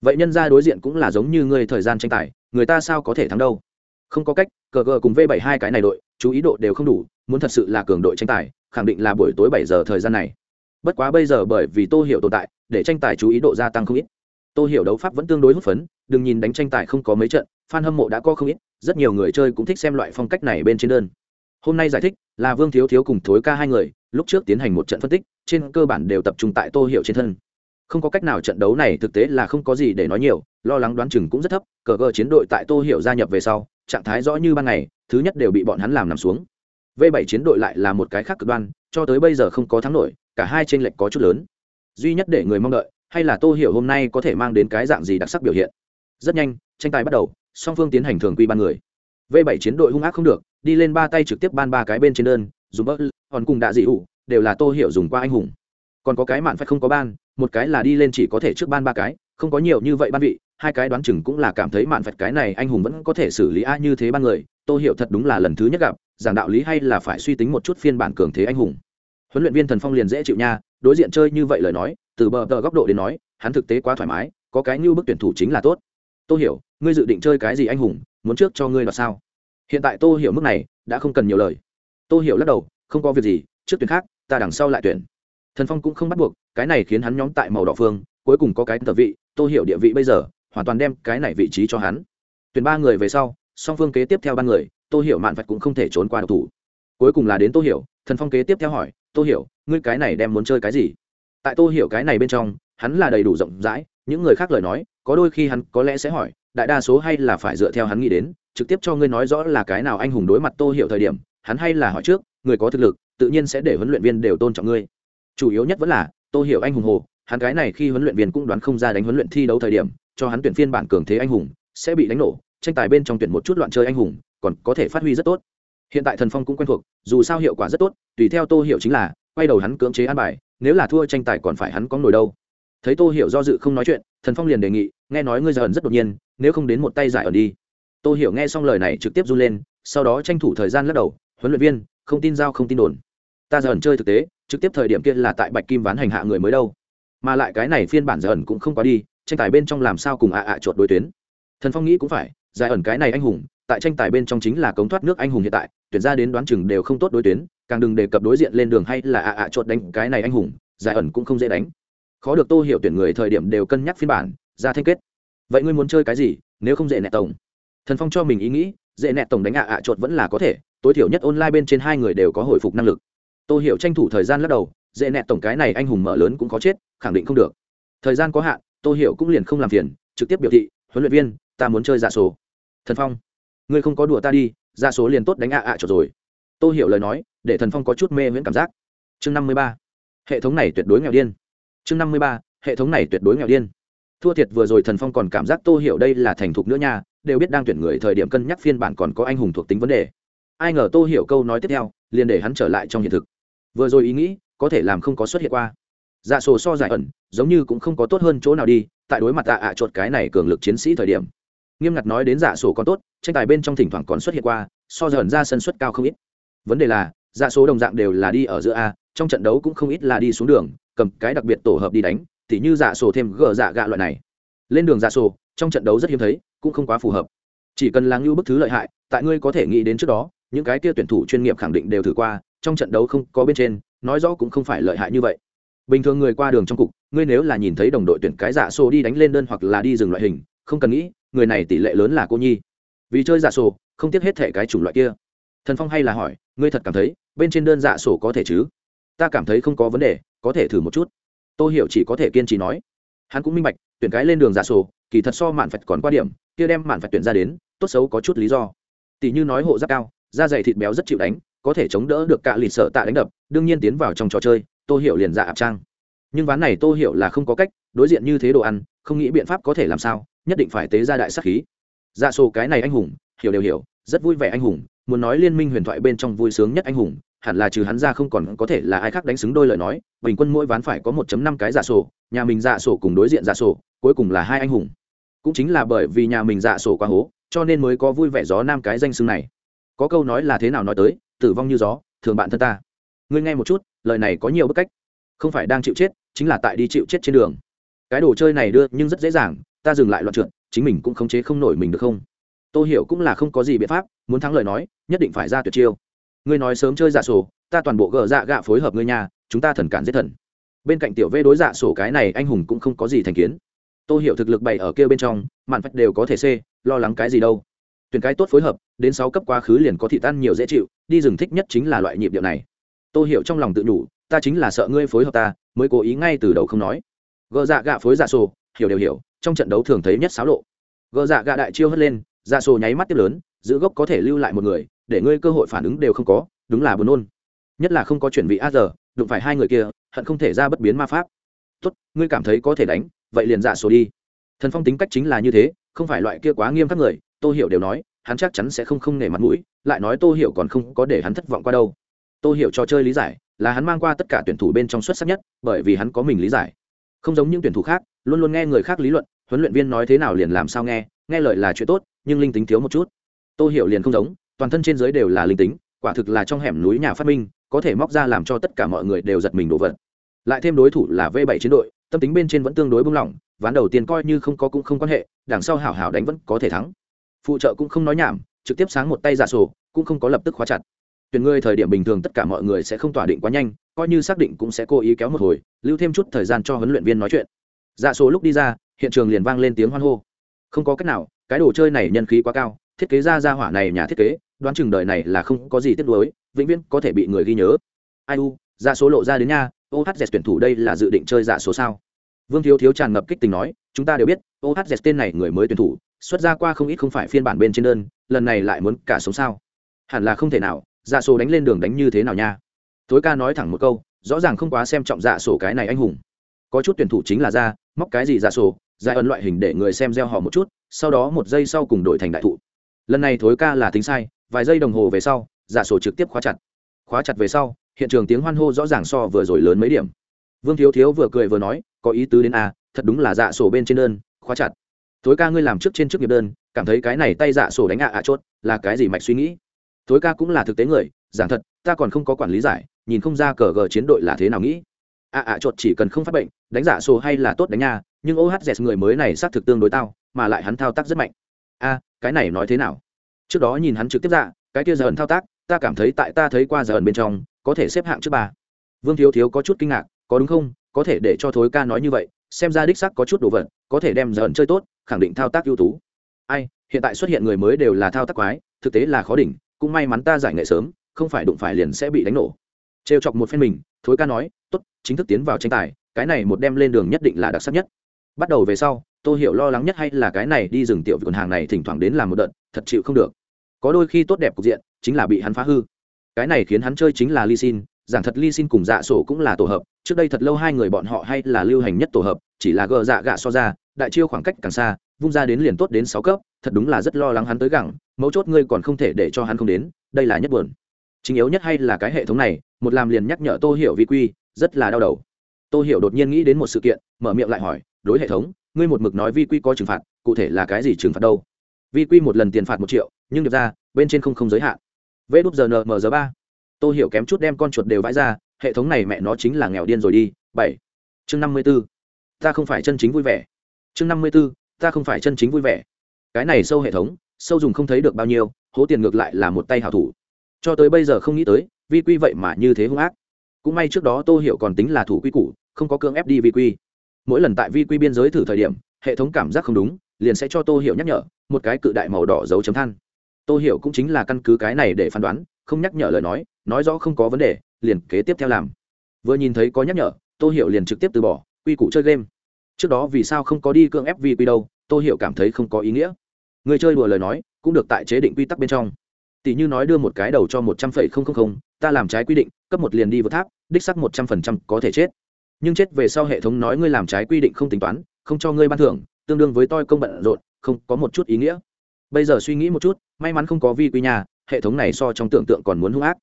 Vậy nhân ra đối diện cũng là giống như người thời gian tranh tài, người ta sao có thể thắng đâu? Không có cách, cờ gờ cùng v 72 cái này đội, chú ý độ đều không đủ, muốn thật sự là cường đội tranh tài, khẳng định là buổi tối bảy giờ thời gian này. Bất quá bây giờ bởi vì tô hiểu tồn tại, để tranh tài chú ý độ gia tăng không ít. Tô hiểu đấu pháp vẫn tương đối hút phấn, đừng nhìn đánh tranh tài không có mấy trận fan hâm mộ đã có không ít, rất nhiều người chơi cũng thích xem loại phong cách này bên trên đơn. Hôm nay giải thích, là vương thiếu thiếu cùng thối ca hai người, lúc trước tiến hành một trận phân tích, trên cơ bản đều tập trung tại tô hiểu trên thân. Không có cách nào trận đấu này thực tế là không có gì để nói nhiều, lo lắng đoán chừng cũng rất thấp, cờ cờ chiến đội tại tô hiểu gia nhập về sau, trạng thái rõ như ban ngày, thứ nhất đều bị bọn hắn làm nằm xuống. V 7 chiến đội lại là một cái khác cực đoan, cho tới bây giờ không có thắng nổi, cả hai chênh lệch có chút lớn. Duy nhất để người mong đợi, hay là tô hiểu hôm nay có thể mang đến cái dạng gì đặc sắc biểu hiện. Rất nhanh, tranh tài bắt đầu song phương tiến hành thường quy ban người. V 7 chiến đội hung ác không được, đi lên ba tay trực tiếp ban ba cái bên trên đơn, dùng bớt còn cùng đạ dị ủ, đều là tô hiểu dùng qua anh hùng. Còn có cái mạn phải không có ban, một cái là đi lên chỉ có thể trước ban ba cái, không có nhiều như vậy ban vị, hai cái đoán chừng cũng là cảm thấy mạn phật cái này anh hùng vẫn có thể xử lý a như thế ban người, tô hiểu thật đúng là lần thứ nhất gặp, giảng đạo lý hay là phải suy tính một chút phiên bản cường thế anh hùng. Huấn luyện viên thần phong liền dễ chịu nha, đối diện chơi như vậy lời nói, từ bờ tờ góc độ đến nói, hắn thực tế quá thoải mái, có cái như bức tuyển thủ chính là tốt. Tô hiểu ngươi dự định chơi cái gì anh hùng, muốn trước cho ngươi là sao? Hiện tại tô hiểu mức này đã không cần nhiều lời. Tô hiểu lắc đầu, không có việc gì, trước tuyển khác, ta đằng sau lại tuyển. Thần phong cũng không bắt buộc, cái này khiến hắn nhóm tại màu đỏ phương, cuối cùng có cái tờ vị, tô hiểu địa vị bây giờ, hoàn toàn đem cái này vị trí cho hắn. Tuyển ba người về sau, song phương kế tiếp theo ban người, tô hiểu mạn vạch cũng không thể trốn qua độc thủ. Cuối cùng là đến tô hiểu, thần phong kế tiếp theo hỏi, tô hiểu, ngươi cái này đem muốn chơi cái gì? Tại tô hiểu cái này bên trong, hắn là đầy đủ rộng rãi, những người khác lời nói, có đôi khi hắn có lẽ sẽ hỏi đại đa số hay là phải dựa theo hắn nghĩ đến, trực tiếp cho ngươi nói rõ là cái nào anh hùng đối mặt tô hiểu thời điểm, hắn hay là hỏi trước, người có thực lực, tự nhiên sẽ để huấn luyện viên đều tôn trọng ngươi. Chủ yếu nhất vẫn là, tô hiểu anh hùng hồ, hắn cái này khi huấn luyện viên cũng đoán không ra đánh huấn luyện thi đấu thời điểm, cho hắn tuyển phiên bản cường thế anh hùng, sẽ bị đánh nổ, tranh tài bên trong tuyển một chút loạn chơi anh hùng, còn có thể phát huy rất tốt. Hiện tại thần phong cũng quen thuộc, dù sao hiệu quả rất tốt, tùy theo tô hiểu chính là, quay đầu hắn cưỡng chế an bài, nếu là thua tranh tài còn phải hắn có nổi đâu thấy tô hiểu do dự không nói chuyện, thần phong liền đề nghị, nghe nói ngươi giờ ẩn rất đột nhiên, nếu không đến một tay giải ẩn đi. Tô hiểu nghe xong lời này trực tiếp run lên, sau đó tranh thủ thời gian lắc đầu, huấn luyện viên, không tin giao không tin đồn. Ta giờ ẩn chơi thực tế, trực tiếp thời điểm kia là tại bạch kim ván hành hạ người mới đâu. Mà lại cái này phiên bản giờ ẩn cũng không quá đi, tranh tài bên trong làm sao cùng ạ ạ chuột đối tuyến? Thần phong nghĩ cũng phải, giải ẩn cái này anh hùng, tại tranh tài bên trong chính là cống thoát nước anh hùng hiện tại, tuyển ra đến đoán chừng đều không tốt đối tuyến, càng đừng đề cập đối diện lên đường hay là ạ ạ chuột đánh cái này anh hùng, giải ẩn cũng không dễ đánh khó được tô hiểu tuyển người thời điểm đều cân nhắc phiên bản, ra thanh kết. Vậy ngươi muốn chơi cái gì, nếu không dễ nẹt tổng? Thần phong cho mình ý nghĩ, dễ nẹt tổng đánh ạ ạ chuột vẫn là có thể, tối thiểu nhất online bên trên hai người đều có hồi phục năng lực. Tô hiểu tranh thủ thời gian lắc đầu, dễ nẹt tổng cái này anh hùng mở lớn cũng có chết, khẳng định không được. Thời gian có hạn, tô hiểu cũng liền không làm phiền, trực tiếp biểu thị, huấn luyện viên, ta muốn chơi giả số. Thần phong, ngươi không có đùa ta đi giả số liền tốt đánh ạ ạ chuột rồi. Tô hiểu lời nói, để thần phong có chút mê miễn cảm giác. Chương năm mươi ba, hệ thống này tuyệt đối nghèo điên chương năm mươi ba, hệ thống này tuyệt đối nghèo điên. Thua thiệt vừa rồi thần phong còn cảm giác tô hiểu đây là thành thục nữa nha, đều biết đang tuyển người thời điểm cân nhắc phiên bản còn có anh hùng thuộc tính vấn đề. Ai ngờ tô hiểu câu nói tiếp theo, liền để hắn trở lại trong hiện thực. Vừa rồi ý nghĩ, có thể làm không có xuất hiện qua. Dạ sổ so giải ẩn, giống như cũng không có tốt hơn chỗ nào đi, tại đối mặt tạ ạ chuột cái này cường lực chiến sĩ thời điểm. Nghiêm ngặt nói đến dạ sổ còn tốt, tranh tài bên trong thỉnh thoảng còn xuất hiện qua, so giải ẩn ra sân suất cao không ít. Vấn đề là dạ số đồng dạng đều là đi ở giữa a, trong trận đấu cũng không ít là đi xuống đường cầm cái đặc biệt tổ hợp đi đánh, tỉ như giả sổ thêm gờ dạ gạ loại này. Lên đường giả sổ, trong trận đấu rất hiếm thấy, cũng không quá phù hợp. Chỉ cần là ngưu bức thứ lợi hại, tại ngươi có thể nghĩ đến trước đó, những cái kia tuyển thủ chuyên nghiệp khẳng định đều thử qua, trong trận đấu không có bên trên, nói rõ cũng không phải lợi hại như vậy. Bình thường người qua đường trong cục, ngươi nếu là nhìn thấy đồng đội tuyển cái giả sổ đi đánh lên đơn hoặc là đi dừng loại hình, không cần nghĩ, người này tỷ lệ lớn là cô nhi. Vì chơi giả sổ, không tiếc hết thể cái chủng loại kia. Thần phong hay là hỏi, ngươi thật cảm thấy, bên trên đơn giả sổ có thể chứ? Ta cảm thấy không có vấn đề có thể thử một chút. Tôi hiểu chỉ có thể kiên trì nói. Hắn cũng minh bạch, tuyển cái lên đường giả sổ, kỳ thật so mạn phạch còn qua điểm, kia đem mạn phạch tuyển ra đến, tốt xấu có chút lý do. Tỷ như nói hộ giáp cao, da dày thịt béo rất chịu đánh, có thể chống đỡ được cả lịt sợ tạ đánh đập, đương nhiên tiến vào trong trò chơi, tô hiểu liền dạ ạp trang. Nhưng ván này tô hiểu là không có cách, đối diện như thế đồ ăn, không nghĩ biện pháp có thể làm sao, nhất định phải tế ra đại sắc khí. Dạ sổ cái này anh hùng, hiểu đều hiểu, rất vui vẻ anh hùng, muốn nói liên minh huyền thoại bên trong vui sướng nhất anh hùng hẳn là trừ hắn ra không còn có thể là ai khác đánh xứng đôi lời nói, bình quân mỗi ván phải có 1 năm cái giả sổ, nhà mình giả sổ cùng đối diện giả sổ, cuối cùng là hai anh hùng. Cũng chính là bởi vì nhà mình giả sổ quá hố, cho nên mới có vui vẻ gió nam cái danh xưng này. Có câu nói là thế nào nói tới, tử vong như gió, thường bạn thân ta. Ngươi nghe một chút, lời này có nhiều bức cách. Không phải đang chịu chết, chính là tại đi chịu chết trên đường. Cái đồ chơi này đưa nhưng rất dễ dàng, ta dừng lại loạn trượt, chính mình cũng khống chế không nổi mình được không? Tôi hiểu cũng là không có gì biện pháp, muốn thắng lời nói, nhất định phải ra tuyệt chiêu ngươi nói sớm chơi giả sổ, ta toàn bộ gờ dạ gạ phối hợp ngươi nhà chúng ta thần cản giết thần. Bên cạnh tiểu vê đối dạ sổ cái này, anh hùng cũng không có gì thành kiến. Tôi hiểu thực lực bày ở kia bên trong, mạn phách đều có thể c lo lắng cái gì đâu. Tuyển cái tốt phối hợp, đến sáu cấp quá khứ liền có thị tan nhiều dễ chịu, đi rừng thích nhất chính là loại nhịp điệu này. Tôi hiểu trong lòng tự nhủ, ta chính là sợ ngươi phối hợp ta, mới cố ý ngay từ đầu không nói. Gờ dạ gạ phối dạ sổ, hiểu đều hiểu, trong trận đấu thường thấy nhất xáo lộ. Gờ dạ gạ đại chiêu hất lên dạ sổ nháy mắt tiếp lớn, giữ gốc có thể lưu lại một người để ngươi cơ hội phản ứng đều không có, đúng là buồn nôn. Nhất là không có chuyển vị a giờ đụng phải hai người kia, hận không thể ra bất biến ma pháp. Tốt, ngươi cảm thấy có thể đánh, vậy liền dạ số đi. Thần phong tính cách chính là như thế, không phải loại kia quá nghiêm khắc người, tô hiểu đều nói, hắn chắc chắn sẽ không không nể mặt mũi, lại nói tô hiểu còn không có để hắn thất vọng qua đâu. Tô hiểu trò chơi lý giải, là hắn mang qua tất cả tuyển thủ bên trong xuất sắc nhất, bởi vì hắn có mình lý giải. Không giống những tuyển thủ khác, luôn luôn nghe người khác lý luận, huấn luyện viên nói thế nào liền làm sao nghe nghe lời là chuyện tốt, nhưng linh tính thiếu một chút. Tô hiểu liền không giống toàn thân trên giới đều là linh tính, quả thực là trong hẻm núi nhà phát minh, có thể móc ra làm cho tất cả mọi người đều giật mình đổ vật. Lại thêm đối thủ là v 7 chiến đội, tâm tính bên trên vẫn tương đối bung lỏng, ván đầu tiên coi như không có cũng không quan hệ, đằng sau hảo hảo đánh vẫn có thể thắng. Phụ trợ cũng không nói nhảm, trực tiếp sáng một tay giả sổ, cũng không có lập tức khóa chặt. Tuyển ngươi thời điểm bình thường tất cả mọi người sẽ không tỏa định quá nhanh, coi như xác định cũng sẽ cố ý kéo một hồi, lưu thêm chút thời gian cho huấn luyện viên nói chuyện. Giả sổ lúc đi ra, hiện trường liền vang lên tiếng hoan hô. Không có cách nào, cái đồ chơi này nhân khí quá cao thiết kế ra ra hỏa này nhà thiết kế, đoán chừng đời này là không có gì tiếc nuối, vĩnh viễn có thể bị người ghi nhớ. Ai u ra số lộ ra đến nha ohz tuyển thủ đây là dự định chơi dạ số sao? Vương thiếu thiếu tràn ngập kích tình nói, chúng ta đều biết ohz tên này người mới tuyển thủ, xuất ra qua không ít không phải phiên bản bên trên đơn, lần này lại muốn cả sống sao? Hẳn là không thể nào dạ số đánh lên đường đánh như thế nào nha? Tối ca nói thẳng một câu, rõ ràng không quá xem trọng dạ sổ cái này anh hùng. Có chút tuyển thủ chính là ra, móc cái gì dạ sổ giải ẩn loại hình để người xem gieo họ một chút, sau đó một giây sau cùng đổi thành đại thụ lần này thối ca là tính sai, vài giây đồng hồ về sau, giả sổ trực tiếp khóa chặt. Khóa chặt về sau, hiện trường tiếng hoan hô rõ ràng so vừa rồi lớn mấy điểm. Vương thiếu thiếu vừa cười vừa nói, có ý tứ đến a thật đúng là dạ sổ bên trên đơn, khóa chặt. Thối ca ngươi làm trước trên trước nghiệp đơn, cảm thấy cái này tay dạ sổ đánh ạ ạ chốt, là cái gì mạch suy nghĩ? Thối ca cũng là thực tế người, giảng thật, ta còn không có quản lý giải, nhìn không ra cờ gờ chiến đội là thế nào nghĩ. Ạ ạ chốt chỉ cần không phát bệnh, đánh dạ sổ hay là tốt đánh nha, nhưng ohz người mới này xác thực tương đối tao, mà lại hắn thao tác rất mạnh. A cái này nói thế nào? Trước đó nhìn hắn trực tiếp dạ cái kia giờ ẩn thao tác, ta cảm thấy tại ta thấy qua giờ ẩn bên trong, có thể xếp hạng trước ba. Vương thiếu thiếu có chút kinh ngạc, có đúng không? Có thể để cho thối ca nói như vậy, xem ra đích sắc có chút đồ vật, có thể đem giờ ẩn chơi tốt, khẳng định thao tác ưu tú. Ai, hiện tại xuất hiện người mới đều là thao tác quái, thực tế là khó đỉnh, cũng may mắn ta giải nghệ sớm, không phải đụng phải liền sẽ bị đánh nổ. Trêu chọc một phen mình, thối ca nói, tốt, chính thức tiến vào tranh tài, cái này một đem lên đường nhất định là đặc sắc nhất bắt đầu về sau tôi hiểu lo lắng nhất hay là cái này đi rừng tiểu vì quần hàng này thỉnh thoảng đến làm một đợt, thật chịu không được. Có đôi khi tốt đẹp cục diện, chính là bị hắn phá hư. Cái này khiến hắn chơi chính là ly xin giảng thật ly xin cùng dạ sổ cũng là tổ hợp, trước đây thật lâu hai người bọn họ hay là lưu hành nhất tổ hợp, chỉ là gờ dạ gạ so ra, đại chiêu khoảng cách càng xa, vung ra đến liền tốt đến sáu cấp, thật đúng là rất lo lắng hắn tới gẳng, mấu chốt ngươi còn không thể để cho hắn không đến, đây là nhất buồn. Chính yếu nhất hay là cái hệ thống này, một làm liền nhắc nhở tô hiểu vi quy, rất là đau đầu. Tô hiểu đột nhiên nghĩ đến một sự kiện, mở miệng lại hỏi đối hệ thống, ngươi một mực nói vi quy có trừng phạt, cụ thể là cái gì trừng phạt đâu? Vi quy một lần tiền phạt một triệu, nhưng được ra, bên trên không không giới hạn. Vê đúp giờ nm giờ ba. Tôi hiểu kém chút đem con chuột đều vãi ra, hệ thống này mẹ nó chính là nghèo điên rồi đi, bảy. Chương năm mươi b ố ta không phải chân chính vui vẻ. Chương năm mươi b ố ta không phải chân chính vui vẻ. Cái này sâu hệ thống, sâu dùng không thấy được bao nhiêu, hố tiền ngược lại là một tay hào thủ. Cho tới bây giờ không nghĩ tới, vi quy vậy mà như thế hung ác. Cũng may trước đó tô hiểu còn tính là thủ quy củ, không có cưỡng ép đi vi quy mỗi lần tại vi quy biên giới thử thời điểm, hệ thống cảm giác không đúng, liền sẽ cho tô hiểu nhắc nhở, một cái cự đại màu đỏ dấu chấm than. Tô hiểu cũng chính là căn cứ cái này để phán đoán, không nhắc nhở lời nói nói rõ không có vấn đề, liền kế tiếp theo làm. Vừa nhìn thấy có nhắc nhở, tô hiểu liền trực tiếp từ bỏ, quy củ chơi game. Trước đó vì sao không có đi cưỡng ép vi quy đâu, tô hiểu cảm thấy không có ý nghĩa. Người chơi đùa lời nói, cũng được tại chế định quy tắc bên trong. Tỷ như nói đưa một cái đầu cho một trăm phẩy không không không, ta làm trái quy định, cấp một liền đi vượt tháp, đích sắc một trăm phần trăm có thể chết nhưng chết về sau hệ thống nói ngươi làm trái quy định không tính toán, không cho ngươi ban thưởng, tương đương với toi công bận rộn, không có một chút ý nghĩa. Bây giờ suy nghĩ một chút, may mắn không có vi quy nhà hệ thống này so trong tưởng tượng còn muốn hung ác.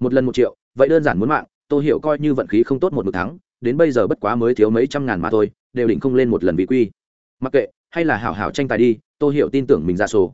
Một lần một triệu, vậy đơn giản muốn mạng, tôi hiểu coi như vận khí không tốt một một tháng đến bây giờ bất quá mới thiếu mấy trăm ngàn mà thôi, đều định không lên một lần vi quy. Mặc kệ, hay là hảo hảo tranh tài đi, tôi hiểu tin tưởng mình ra sổ.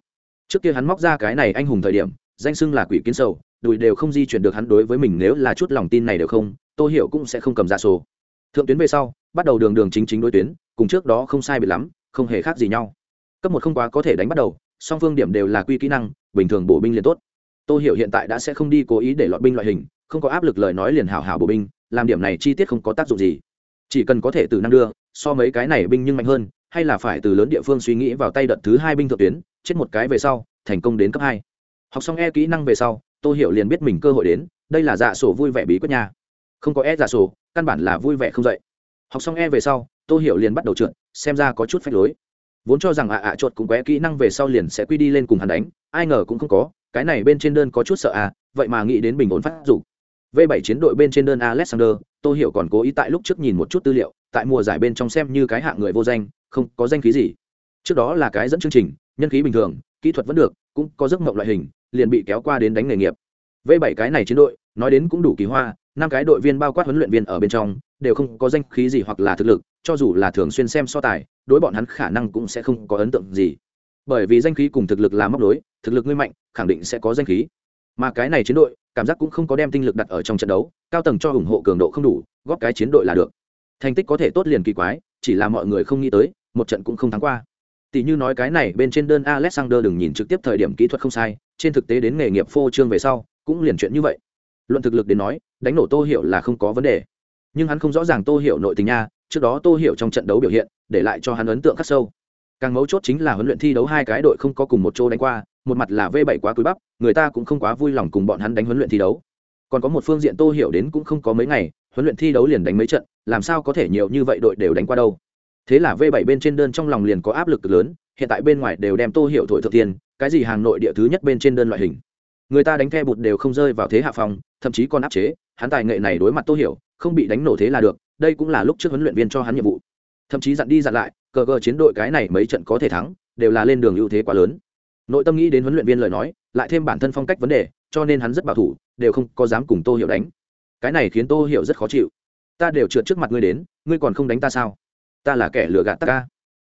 Trước kia hắn móc ra cái này anh hùng thời điểm, danh xưng là quỷ kiến sầu, đùi đều không di chuyển được hắn đối với mình nếu là chút lòng tin này đều không, tôi hiểu cũng sẽ không cầm ra sổ thượng tuyến về sau, bắt đầu đường đường chính chính đối tuyến, cùng trước đó không sai biệt lắm, không hề khác gì nhau. Cấp một không quá có thể đánh bắt đầu, song phương điểm đều là quy kỹ năng, bình thường bổ binh liền tốt. Tôi hiểu hiện tại đã sẽ không đi cố ý để loại binh loại hình, không có áp lực lời nói liền hảo hảo bổ binh, làm điểm này chi tiết không có tác dụng gì. Chỉ cần có thể từ năng đưa, so mấy cái này binh nhưng mạnh hơn, hay là phải từ lớn địa phương suy nghĩ vào tay đợt thứ hai binh thượng tuyến, chết một cái về sau, thành công đến cấp hai. Học xong e kỹ năng về sau tôi hiểu liền biết mình cơ hội đến, đây là dạ sổ vui vẻ bí quyết nha. Không có e dạ sổ căn bản là vui vẻ không dậy. Học xong e về sau, tô hiểu liền bắt đầu trượt, xem ra có chút phách lối. Vốn cho rằng ạ ạ chuột cũng qué kỹ năng về sau liền sẽ quy đi lên cùng hắn đánh, ai ngờ cũng không có, cái này bên trên đơn có chút sợ à vậy mà nghĩ đến bình ổn phát dục. V 7 chiến đội bên trên đơn alexander, tô hiểu còn cố ý tại lúc trước nhìn một chút tư liệu, tại mùa giải bên trong xem như cái hạng người vô danh, không có danh khí gì. Trước đó là cái dẫn chương trình, nhân khí bình thường, kỹ thuật vẫn được, cũng có giấc mộng loại hình, liền bị kéo qua đến đánh nghề nghiệp. V 7 cái này chiến đội, nói đến cũng đủ kỳ hoa năm cái đội viên bao quát huấn luyện viên ở bên trong, đều không có danh khí gì hoặc là thực lực, cho dù là thường xuyên xem so tài, đối bọn hắn khả năng cũng sẽ không có ấn tượng gì. Bởi vì danh khí cùng thực lực là móc đối thực lực ngươi mạnh, khẳng định sẽ có danh khí. Mà cái này chiến đội, cảm giác cũng không có đem tinh lực đặt ở trong trận đấu, cao tầng cho ủng hộ cường độ không đủ, góp cái chiến đội là được. Thành tích có thể tốt liền kỳ quái, chỉ là mọi người không nghĩ tới, một trận cũng không thắng qua. Tỷ như nói cái này, bên trên đơn alexander đừng nhìn trực tiếp thời điểm kỹ thuật không sai, trên thực tế đến nghề nghiệp phô trương về sau, cũng liền chuyện như vậy luận thực lực đến nói, đánh nổ tô hiểu là không có vấn đề. Nhưng hắn không rõ ràng tô hiểu nội tình nha, trước đó tô hiểu trong trận đấu biểu hiện, để lại cho hắn ấn tượng khắc sâu. Càng mấu chốt chính là huấn luyện thi đấu hai cái đội không có cùng một chỗ đánh qua, một mặt là v 7 quá cúi bắp, người ta cũng không quá vui lòng cùng bọn hắn đánh huấn luyện thi đấu. Còn có một phương diện tô hiểu đến cũng không có mấy ngày, huấn luyện thi đấu liền đánh mấy trận, làm sao có thể nhiều như vậy đội đều đánh qua đâu. Thế là v 7 bên trên đơn trong lòng liền có áp lực lớn, hiện tại bên ngoài đều đem tô hiểu thổi thượng tiền, cái gì hàng nội địa thứ nhất bên trên đơn loại hình người ta đánh the bụt đều không rơi vào thế hạ phòng, thậm chí còn áp chế, hắn tài nghệ này đối mặt tô hiểu, không bị đánh nổ thế là được, đây cũng là lúc trước huấn luyện viên cho hắn nhiệm vụ. Thậm chí dặn đi dặn lại, cờ cờ chiến đội cái này mấy trận có thể thắng, đều là lên đường ưu thế quá lớn. Nội tâm nghĩ đến huấn luyện viên lời nói, lại thêm bản thân phong cách vấn đề, cho nên hắn rất bảo thủ, đều không có dám cùng tô hiểu đánh. Cái này khiến tô hiểu rất khó chịu. Ta đều trượt trước mặt ngươi đến, ngươi còn không đánh ta sao? Ta là kẻ lừa gạt ta ca.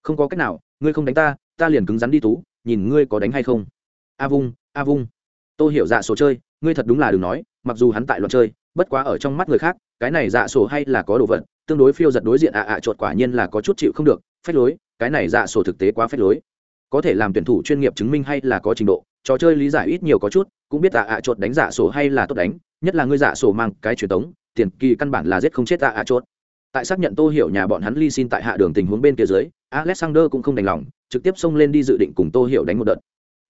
Không có cách nào, ngươi không đánh ta ta liền cứng rắn đi tú, nhìn ngươi có đánh hay không. A vung a vung. Tôi hiểu dạ sổ chơi, ngươi thật đúng là đừng nói, mặc dù hắn tại loạn chơi, bất quá ở trong mắt người khác, cái này dạ sổ hay là có đồ vật, tương đối phiêu giật đối diện ạ ạ à chuột quả nhiên là có chút chịu không được, phách lối, cái này dạ sổ thực tế quá phách lối. Có thể làm tuyển thủ chuyên nghiệp chứng minh hay là có trình độ, trò chơi lý giải ít nhiều có chút, cũng biết ạ ạ chuột đánh dạ sổ hay là tốt đánh, nhất là ngươi dạ sổ mang cái truyền thống tiền kỳ căn bản là giết không chết ạ ạ chuột tại xác nhận tô hiểu nhà bọn hắn ly xin tại hạ đường tình huống bên kia dưới, alexander cũng không đành lòng, trực tiếp xông lên đi dự định cùng tô hiểu đánh một đợt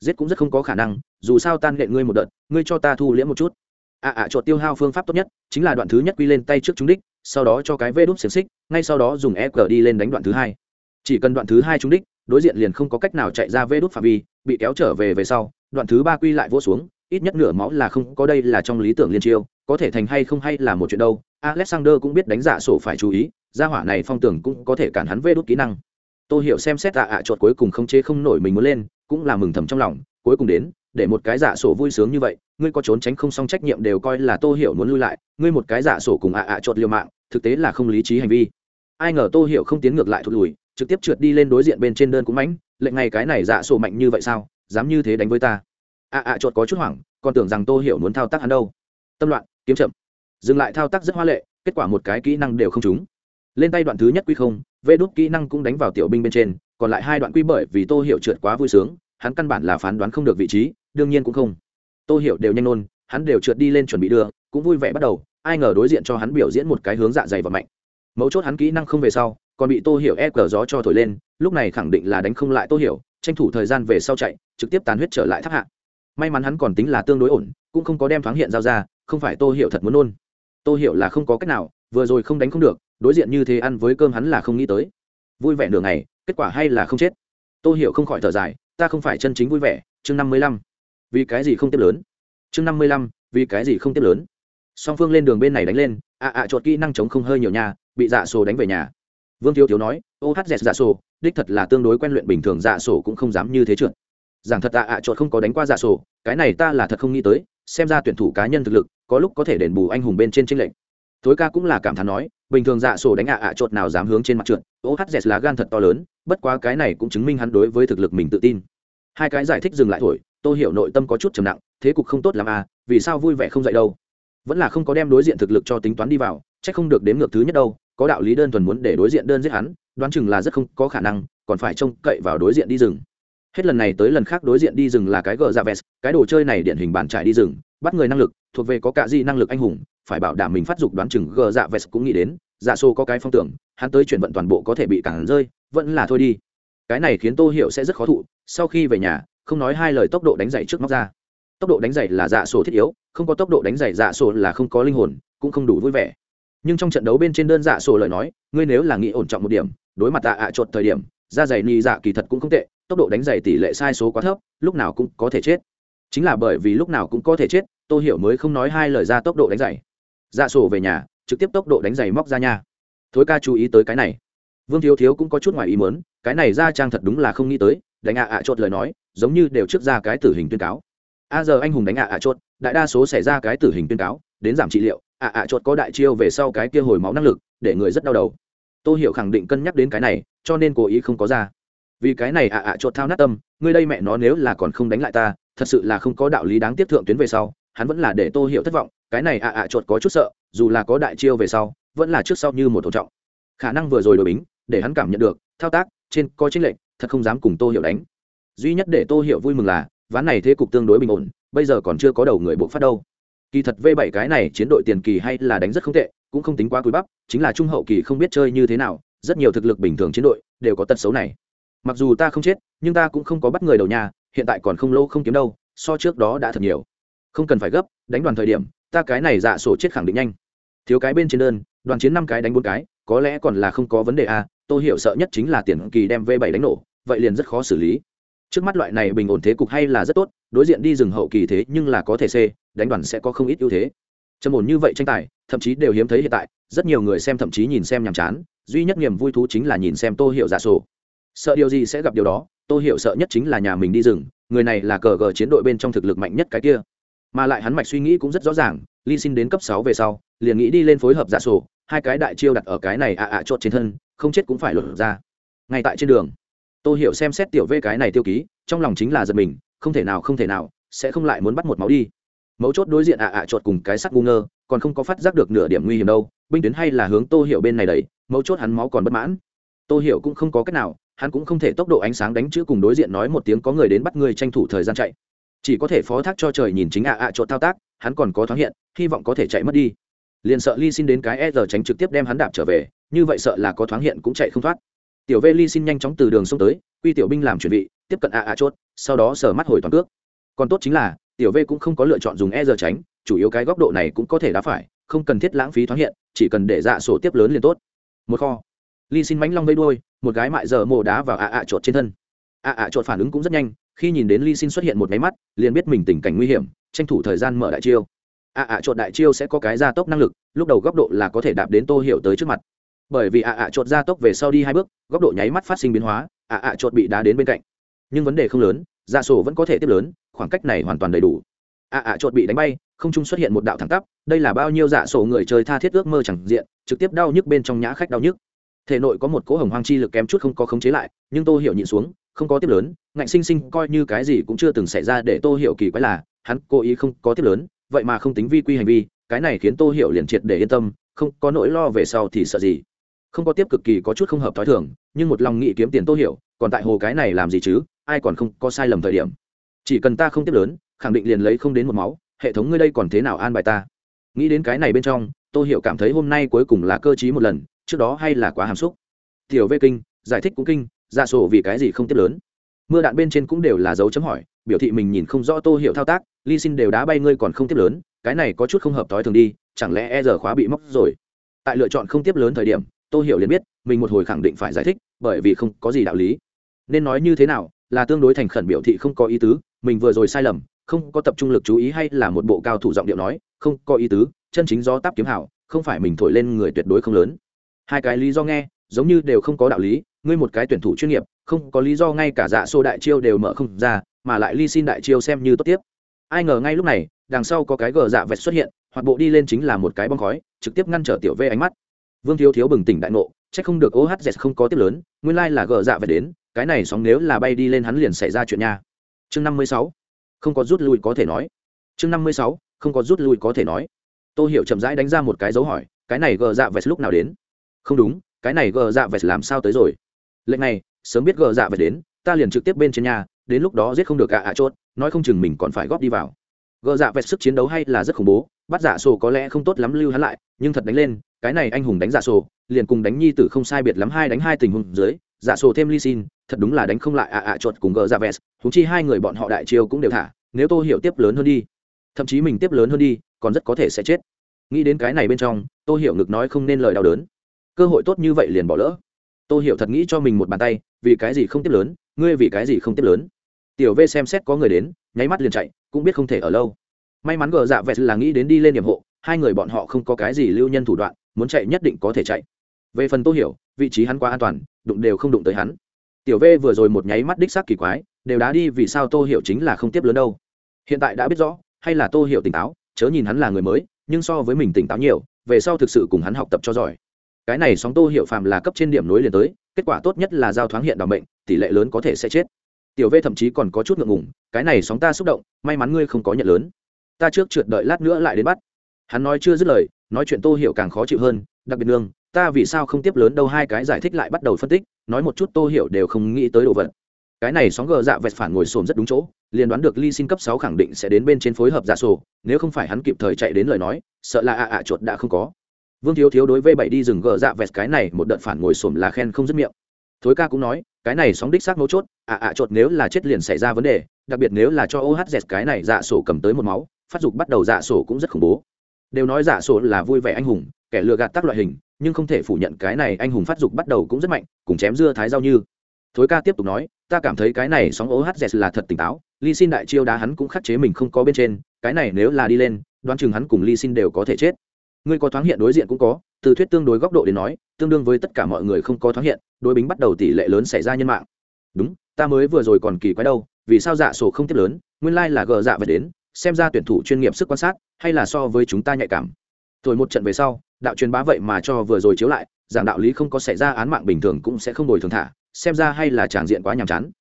giết cũng rất không có khả năng, dù sao tan nghệ ngươi một đợt, ngươi cho ta thu liễm một chút. Ạ ạ chuột tiêu hao phương pháp tốt nhất chính là đoạn thứ nhất quy lên tay trước trúng đích, sau đó cho cái vê đúp xiềng xích, ngay sau đó dùng e cờ đi lên đánh đoạn thứ hai. Chỉ cần đoạn thứ hai trúng đích, đối diện liền không có cách nào chạy ra vê đúp phạm vi, bị kéo trở về về sau, đoạn thứ ba quy lại vỗ xuống, ít nhất nửa máu là không có đây là trong lý tưởng liên chiêu, có thể thành hay không hay là một chuyện đâu. Alexander cũng biết đánh giả sổ phải chú ý, gia hỏa này phong tưởng cũng có thể cản hắn vê đốt kỹ năng. Tôi hiểu xem xét ạ ạ chuột cuối cùng không chế không nổi mình muốn lên cũng là mừng thầm trong lòng, cuối cùng đến, để một cái giả sổ vui sướng như vậy, ngươi có trốn tránh không xong trách nhiệm đều coi là tô hiểu muốn lui lại, ngươi một cái giả sổ cùng ạ ạ chuột liều mạng, thực tế là không lý trí hành vi. Ai ngờ tô hiểu không tiến ngược lại thụt lùi, trực tiếp trượt đi lên đối diện bên trên đơn cũng mãnh, lệnh ngày cái này dạ sổ mạnh như vậy sao, dám như thế đánh với ta. ạ ạ chột có chút hoảng, còn tưởng rằng tô hiểu muốn thao tác hắn đâu. Tâm loạn, kiếm chậm. Dừng lại thao tác rất hoa lệ, kết quả một cái kỹ năng đều không trúng. Lên tay đoạn thứ nhất quy không, vê đốt kỹ năng cũng đánh vào tiểu binh bên trên còn lại hai đoạn quy bởi vì tô hiểu trượt quá vui sướng, hắn căn bản là phán đoán không được vị trí, đương nhiên cũng không. Tô hiểu đều nhanh nôn, hắn đều trượt đi lên chuẩn bị đưa, cũng vui vẻ bắt đầu, ai ngờ đối diện cho hắn biểu diễn một cái hướng dạ dày và mạnh. Mấu chốt hắn kỹ năng không về sau, còn bị tô hiểu e cờ gió cho thổi lên, lúc này khẳng định là đánh không lại tô hiểu, tranh thủ thời gian về sau chạy, trực tiếp tàn huyết trở lại tháp hạ. May mắn hắn còn tính là tương đối ổn, cũng không có đem thoáng hiện giao ra, không phải tô hiểu thật muốn nôn. Tô hiểu là không có cách nào, vừa rồi không đánh không được, đối diện như thế ăn với cơm hắn là không nghĩ tới. Vui vẻ nửa ngày kết quả hay là không chết? Tôi hiểu không khỏi thở dài, ta không phải chân chính vui vẻ, chương năm mươi lăm. Vì cái gì không tiếp lớn? Chương năm mươi lăm, vì cái gì không tiếp lớn? Song phương lên đường bên này đánh lên ạ ạ chuột kỹ năng chống không hơi nhiều nhà bị dạ sổ đánh về nhà. Vương thiếu thiếu nói, ô hát dẹt dạ sổ, đích thật là tương đối quen luyện bình thường dạ sổ cũng không dám như thế trượt. Giảng thật ạ ạ chuột không có đánh qua dạ sổ, cái này ta là thật không nghĩ tới, xem ra tuyển thủ cá nhân thực lực, có lúc có thể đền bù anh hùng bên trên tranh lệnh tối ca cũng là cảm thán nói bình thường dạ sổ đánh ạ ạ chột nào dám hướng trên mặt trượt ô hát dẹt là gan thật to lớn, bất quá cái này cũng chứng minh hắn đối với thực lực mình tự tin. Hai cái giải thích dừng lại thổi tôi hiểu nội tâm có chút trầm nặng, thế cục không tốt làm à vì sao vui vẻ không dậy đâu? Vẫn là không có đem đối diện thực lực cho tính toán đi vào, chắc không được đếm ngược thứ nhất đâu, có đạo lý đơn thuần muốn để đối diện đơn giết hắn, đoán chừng là rất không có khả năng, còn phải trông cậy vào đối diện đi rừng. Hết lần này tới lần khác đối diện đi rừng là cái gờ ra vest, cái đồ chơi này điển hình bàn trải đi rừng bắt người năng lực, thuộc về có cả gì năng lực anh hùng, phải bảo đảm mình phát dục đoán chừng gờ dạ vest cũng nghĩ đến dạ xô có cái phong tưởng, hắn tới chuyển vận toàn bộ có thể bị cản rơi, vẫn là thôi đi. Cái này khiến tô hiểu sẽ rất khó thụ, sau khi về nhà, không nói hai lời tốc độ đánh giày trước móc ra. Tốc độ đánh giày là dạ sổ thiết yếu, không có tốc độ đánh giày dạ sổ là không có linh hồn, cũng không đủ vui vẻ. Nhưng trong trận đấu bên trên đơn dạ sổ lời nói, ngươi nếu là nghĩ ổn trọng một điểm, đối mặt tạ ạ à chột thời điểm, da giày ni dạ kỳ thật cũng không tệ, tốc độ đánh giày tỷ lệ sai số quá thấp, lúc nào cũng có thể chết chính là bởi vì lúc nào cũng có thể chết, tô hiểu mới không nói hai lời ra tốc độ đánh giày. dạ sổ về nhà, trực tiếp tốc độ đánh giày móc ra nha. Thối ca chú ý tới cái này. Vương thiếu thiếu cũng có chút ngoài ý mớn cái này ra trang thật đúng là không nghĩ tới, đánh ạ ạ à chốt lời nói, giống như đều trước ra cái tử hình tuyên cáo. A giờ anh hùng đánh ạ ạ chốt, đại đa số xảy ra cái tử hình tuyên cáo, đến giảm trị liệu, ạ ạ chốt có đại chiêu về sau cái kia hồi máu năng lực, để người rất đau đầu. Tôi hiểu khẳng định cân nhắc đến cái này, cho nên cố ý không có ra. Vì cái này ạ ạ chốt thao nát tâm, ngươi đây mẹ nó nếu là còn không đánh lại ta thật sự là không có đạo lý đáng tiếp thượng tuyến về sau, hắn vẫn là để tô hiểu thất vọng, cái này ạ ạ chuột có chút sợ, dù là có đại chiêu về sau, vẫn là trước sau như một thổ trọng. Khả năng vừa rồi đổi bính, để hắn cảm nhận được, thao tác, trên coi chính lệnh thật không dám cùng tô hiểu đánh. Duy nhất để tô hiểu vui mừng là, ván này thế cục tương đối bình ổn, bây giờ còn chưa có đầu người buộc phát đâu. Kỳ thật v bảy cái này chiến đội tiền kỳ hay là đánh rất không tệ, cũng không tính quá cúi bắp, chính là trung hậu kỳ không biết chơi như thế nào, rất nhiều thực lực bình thường chiến đội đều có tật xấu này. Mặc dù ta không chết, nhưng ta cũng không có bắt người đầu nhà hiện tại còn không lâu không kiếm đâu, so trước đó đã thật nhiều. Không cần phải gấp, đánh đoàn thời điểm, ta cái này dạ sổ chết khẳng định nhanh. Thiếu cái bên trên đơn, đoàn chiến năm cái đánh bốn cái, có lẽ còn là không có vấn đề à, a tôi hiểu sợ nhất chính là tiền kỳ đem v 7 đánh nổ, vậy liền rất khó xử lý. Trước mắt loại này bình ổn thế cục hay là rất tốt, đối diện đi rừng hậu kỳ thế nhưng là có thể c đánh đoàn sẽ có không ít ưu thế. Trầm ổn như vậy tranh tài, thậm chí đều hiếm thấy hiện tại, rất nhiều người xem thậm chí nhìn xem nhàm chán, duy nhất niềm vui thú chính là nhìn xem tô hiệu giả dạ sổ sợ điều gì sẽ gặp điều đó, tô hiểu sợ nhất chính là nhà mình đi rừng, người này là cờ gờ chiến đội bên trong thực lực mạnh nhất cái kia. Mà lại hắn mạch suy nghĩ cũng rất rõ ràng ly xin đến cấp sáu về sau, liền nghĩ đi lên phối hợp giả sổ, hai cái đại chiêu đặt ở cái này ạ ạ chốt trên thân, không chết cũng phải lột ra. Ngay tại trên đường tôi hiểu xem xét tiểu v cái này tiêu ký, trong lòng chính là giật mình, không thể nào, không thể nào, sẽ không lại muốn bắt một máu đi. Mấu chốt đối diện à ạ ạ chột cùng cái sắc ngu ngơ, còn không có phát giác được nửa điểm nguy hiểm đâu, binh tuyến hay là hướng tô hiểu bên này đấy mấu chốt hắn máu còn bất mãn. Tô hiểu cũng không có cách nào hắn cũng không thể tốc độ ánh sáng đánh chữ cùng đối diện nói một tiếng có người đến bắt người tranh thủ thời gian chạy. Chỉ có thể phó thác cho trời nhìn chính ạ ạ chỗ thao tác, hắn còn có thoáng hiện, hy vọng có thể chạy mất đi. Liền sợ ly xin đến cái e giờ tránh trực tiếp đem hắn đạp trở về, như vậy sợ là có thoáng hiện cũng chạy không thoát. Tiểu v ly xin nhanh chóng từ đường sông tới, quy tiểu binh làm chuẩn bị, tiếp cận ạ ạ chốt, sau đó sờ mắt hồi toàn cước. Còn tốt chính là, tiểu v cũng không có lựa chọn dùng e giờ tránh, chủ yếu cái góc độ này cũng có thể đá phải, không cần thiết lãng phí thoáng hiện, chỉ cần để dạ sổ tiếp lớn liền tốt. Một kho ly xin mánh long vây đuôi, một gái mại giờ mồ đá vào ạ ạ chột trên thân. ạ ạ chột phản ứng cũng rất nhanh, khi nhìn đến ly xin xuất hiện một máy mắt, liền biết mình tình cảnh nguy hiểm, tranh thủ thời gian mở đại chiêu. ạ ạ chột đại chiêu sẽ có cái gia tốc năng lực, lúc đầu góc độ là có thể đạp đến tô hiểu tới trước mặt. Bởi vì ạ ạ chột gia tốc về sau đi hai bước, góc độ nháy mắt phát sinh biến hóa, ạ ạ chột bị đá đến bên cạnh. Nhưng vấn đề không lớn dạ sổ vẫn có thể tiếp lớn, khoảng cách này hoàn toàn đầy đủ. ạ ạ chột bị đánh bay, không trung xuất hiện một đạo thẳng tắp, đây là bao nhiêu dạ sổ người chơi tha thiết ước mơ chẳng diện, trực tiếp đau nhức bên trong nhã khách đau nhức thể nội có một cỗ hồng hoang chi lực kém chút không có khống chế lại, nhưng tô hiểu nhịn xuống, không có tiếp lớn, ngạnh sinh sinh coi như cái gì cũng chưa từng xảy ra để tô hiểu kỳ quái là, hắn cố ý không có tiếp lớn, vậy mà không tính vi quy hành vi, cái này khiến tô hiểu liền triệt để yên tâm, không có nỗi lo về sau thì sợ gì. Không có tiếp cực kỳ có chút không hợp thói thường, nhưng một lòng nghĩ kiếm tiền tô hiểu, còn tại hồ cái này làm gì chứ, ai còn không có sai lầm thời điểm. Chỉ cần ta không tiếp lớn, khẳng định liền lấy không đến một máu, hệ thống ngươi đây còn thế nào an bài ta? Nghĩ đến cái này bên trong, tô hiểu cảm thấy hôm nay cuối cùng là cơ chí một lần trước đó hay là quá hàm xúc. Tiểu vê kinh, giải thích cũng kinh ra sổ vì cái gì không tiếp lớn. Mưa đạn bên trên cũng đều là dấu chấm hỏi, biểu thị mình nhìn không rõ tô hiểu thao tác, ly xin đều đá bay ngươi còn không tiếp lớn, cái này có chút không hợp thói thường đi, chẳng lẽ e giờ khóa bị móc rồi? Tại lựa chọn không tiếp lớn thời điểm, tô hiểu liền biết, mình một hồi khẳng định phải giải thích, bởi vì không có gì đạo lý. Nên nói như thế nào, là tương đối thành khẩn biểu thị không có ý tứ, mình vừa rồi sai lầm, không có tập trung lực chú ý hay là một bộ cao thủ giọng điệu nói, không có ý tứ, chân chính do táp kiếm hảo, không phải mình thổi lên người tuyệt đối không lớn hai cái lý do nghe, giống như đều không có đạo lý, ngươi một cái tuyển thủ chuyên nghiệp, không có lý do ngay cả dạ xô đại chiêu đều mở không ra, mà lại ly xin đại chiêu xem như tốt tiếp. Ai ngờ ngay lúc này, đằng sau có cái gờ dạ vẹt xuất hiện hoạt bộ đi lên chính là một cái bong khói, trực tiếp ngăn trở tiểu vê ánh mắt. Vương thiếu thiếu bừng tỉnh đại ngộ c không được ohz không có tiếp lớn, nguyên lai là gờ dạ vẹt đến, cái này sóng nếu là bay đi lên hắn liền xảy ra chuyện nha. Chương năm mươi sáu, không có rút lui có thể nói. Chương năm mươi sáu, không có rút lui có thể nói. Tôi hiểu chậm rãi đánh ra một cái dấu hỏi, cái này gờ dạ vẹt lúc nào đến? Không đúng, cái này gờ dạ vẹt làm sao tới rồi? Lệnh này, sớm biết gờ dạ vẹt đến, ta liền trực tiếp bên trên nhà, đến lúc đó giết không được ạ ạ chốt, nói không chừng mình còn phải góp đi vào. Gờ dạ vẹt sức chiến đấu hay là rất khủng bố, bắt giả sổ có lẽ không tốt lắm lưu hắn lại, nhưng thật đánh lên, cái này anh hùng đánh giả sổ, liền cùng đánh nhi tử không sai biệt lắm hai đánh hai tình huống dưới giả sổ thêm ly xin, thật đúng là đánh không lại ạ ạ chuột cùng gờ dạ vẹt thúng chi hai người bọn họ đại chiêu cũng đều thả, nếu tôi hiểu tiếp lớn hơn đi, thậm chí mình tiếp lớn hơn đi, còn rất có thể sẽ chết. Nghĩ đến cái này bên trong tôi hiểu ngực nói không nên lời đau đớn cơ hội tốt như vậy liền bỏ lỡ. Tô hiểu thật nghĩ cho mình một bàn tay, vì cái gì không tiếp lớn, ngươi vì cái gì không tiếp lớn? Tiểu v xem xét có người đến, nháy mắt liền chạy, cũng biết không thể ở lâu. May mắn gờ dạ vẹt là nghĩ đến đi lên điểm hộ, hai người bọn họ không có cái gì lưu nhân thủ đoạn, muốn chạy nhất định có thể chạy. Về phần tô hiểu, vị trí hắn quá an toàn, đụng đều không đụng tới hắn. Tiểu v vừa rồi một nháy mắt đích xác kỳ quái, đều đã đi vì sao tô hiểu chính là không tiếp lớn đâu. Hiện tại đã biết rõ, hay là tô hiểu tỉnh táo, chớ nhìn hắn là người mới, nhưng so với mình tỉnh táo nhiều, về sau thực sự cùng hắn học tập cho giỏi cái này sóng tô hiểu phàm là cấp trên điểm nối liền tới, kết quả tốt nhất là giao thoáng hiện đ bệnh tỷ lệ lớn có thể sẽ chết. Tiểu v thậm chí còn có chút ngượng ngùng, cái này sóng ta xúc động, may mắn ngươi không có nhận lớn. Ta trước trượt đợi lát nữa lại đến bắt. Hắn nói chưa dứt lời, nói chuyện tô hiểu càng khó chịu hơn, đặc biệt nương, ta vì sao không tiếp lớn đâu hai cái giải thích lại bắt đầu phân tích, nói một chút tô hiểu đều không nghĩ tới đồ vật. Cái này sóng gờ dạ vẹt phản ngồi xổm rất đúng chỗ, liền đoán được ly xin cấp sáu khẳng định sẽ đến bên trên phối hợp giả dạ sổ, nếu không phải hắn kịp thời chạy đến lời nói, sợ là ạ ạ chuột đã không có vương thiếu thiếu đối với bảy đi rừng gờ dạ vẹt cái này một đợt phản ngồi xổm là khen không dứt miệng. Thối ca cũng nói, cái này sóng đích xác mấu chốt ạ ạ chột nếu là chết liền xảy ra vấn đề, đặc biệt nếu là cho ohz cái này dạ sổ cầm tới một máu, phát dục bắt đầu dạ sổ cũng rất khủng bố. Đều nói dạ sổ là vui vẻ anh hùng, kẻ lừa gạt tác loại hình, nhưng không thể phủ nhận cái này anh hùng phát dục bắt đầu cũng rất mạnh, cùng chém dưa thái rau như. Thối ca tiếp tục nói, ta cảm thấy cái này sóng ohz là thật tỉnh táo, ly xin đại chiêu đá hắn cũng khắc chế mình không có bên trên, cái này nếu là đi lên, đoán chừng hắn cùng ly xin đều có thể chết ngươi có thoáng hiện đối diện cũng có, từ thuyết tương đối góc độ đến nói, tương đương với tất cả mọi người không có thoáng hiện, đối bính bắt đầu tỷ lệ lớn xảy ra nhân mạng. Đúng, ta mới vừa rồi còn kỳ quái đâu, vì sao dạ sổ không tiếp lớn, nguyên lai、like、là gờ dạ vật đến, xem ra tuyển thủ chuyên nghiệp sức quan sát, hay là so với chúng ta nhạy cảm. Rồi một trận về sau, đạo truyền bá vậy mà cho vừa rồi chiếu lại, giảng đạo lý không có xảy ra án mạng bình thường cũng sẽ không đổi thường thả, xem ra hay là tràng diện quá nhàm chán.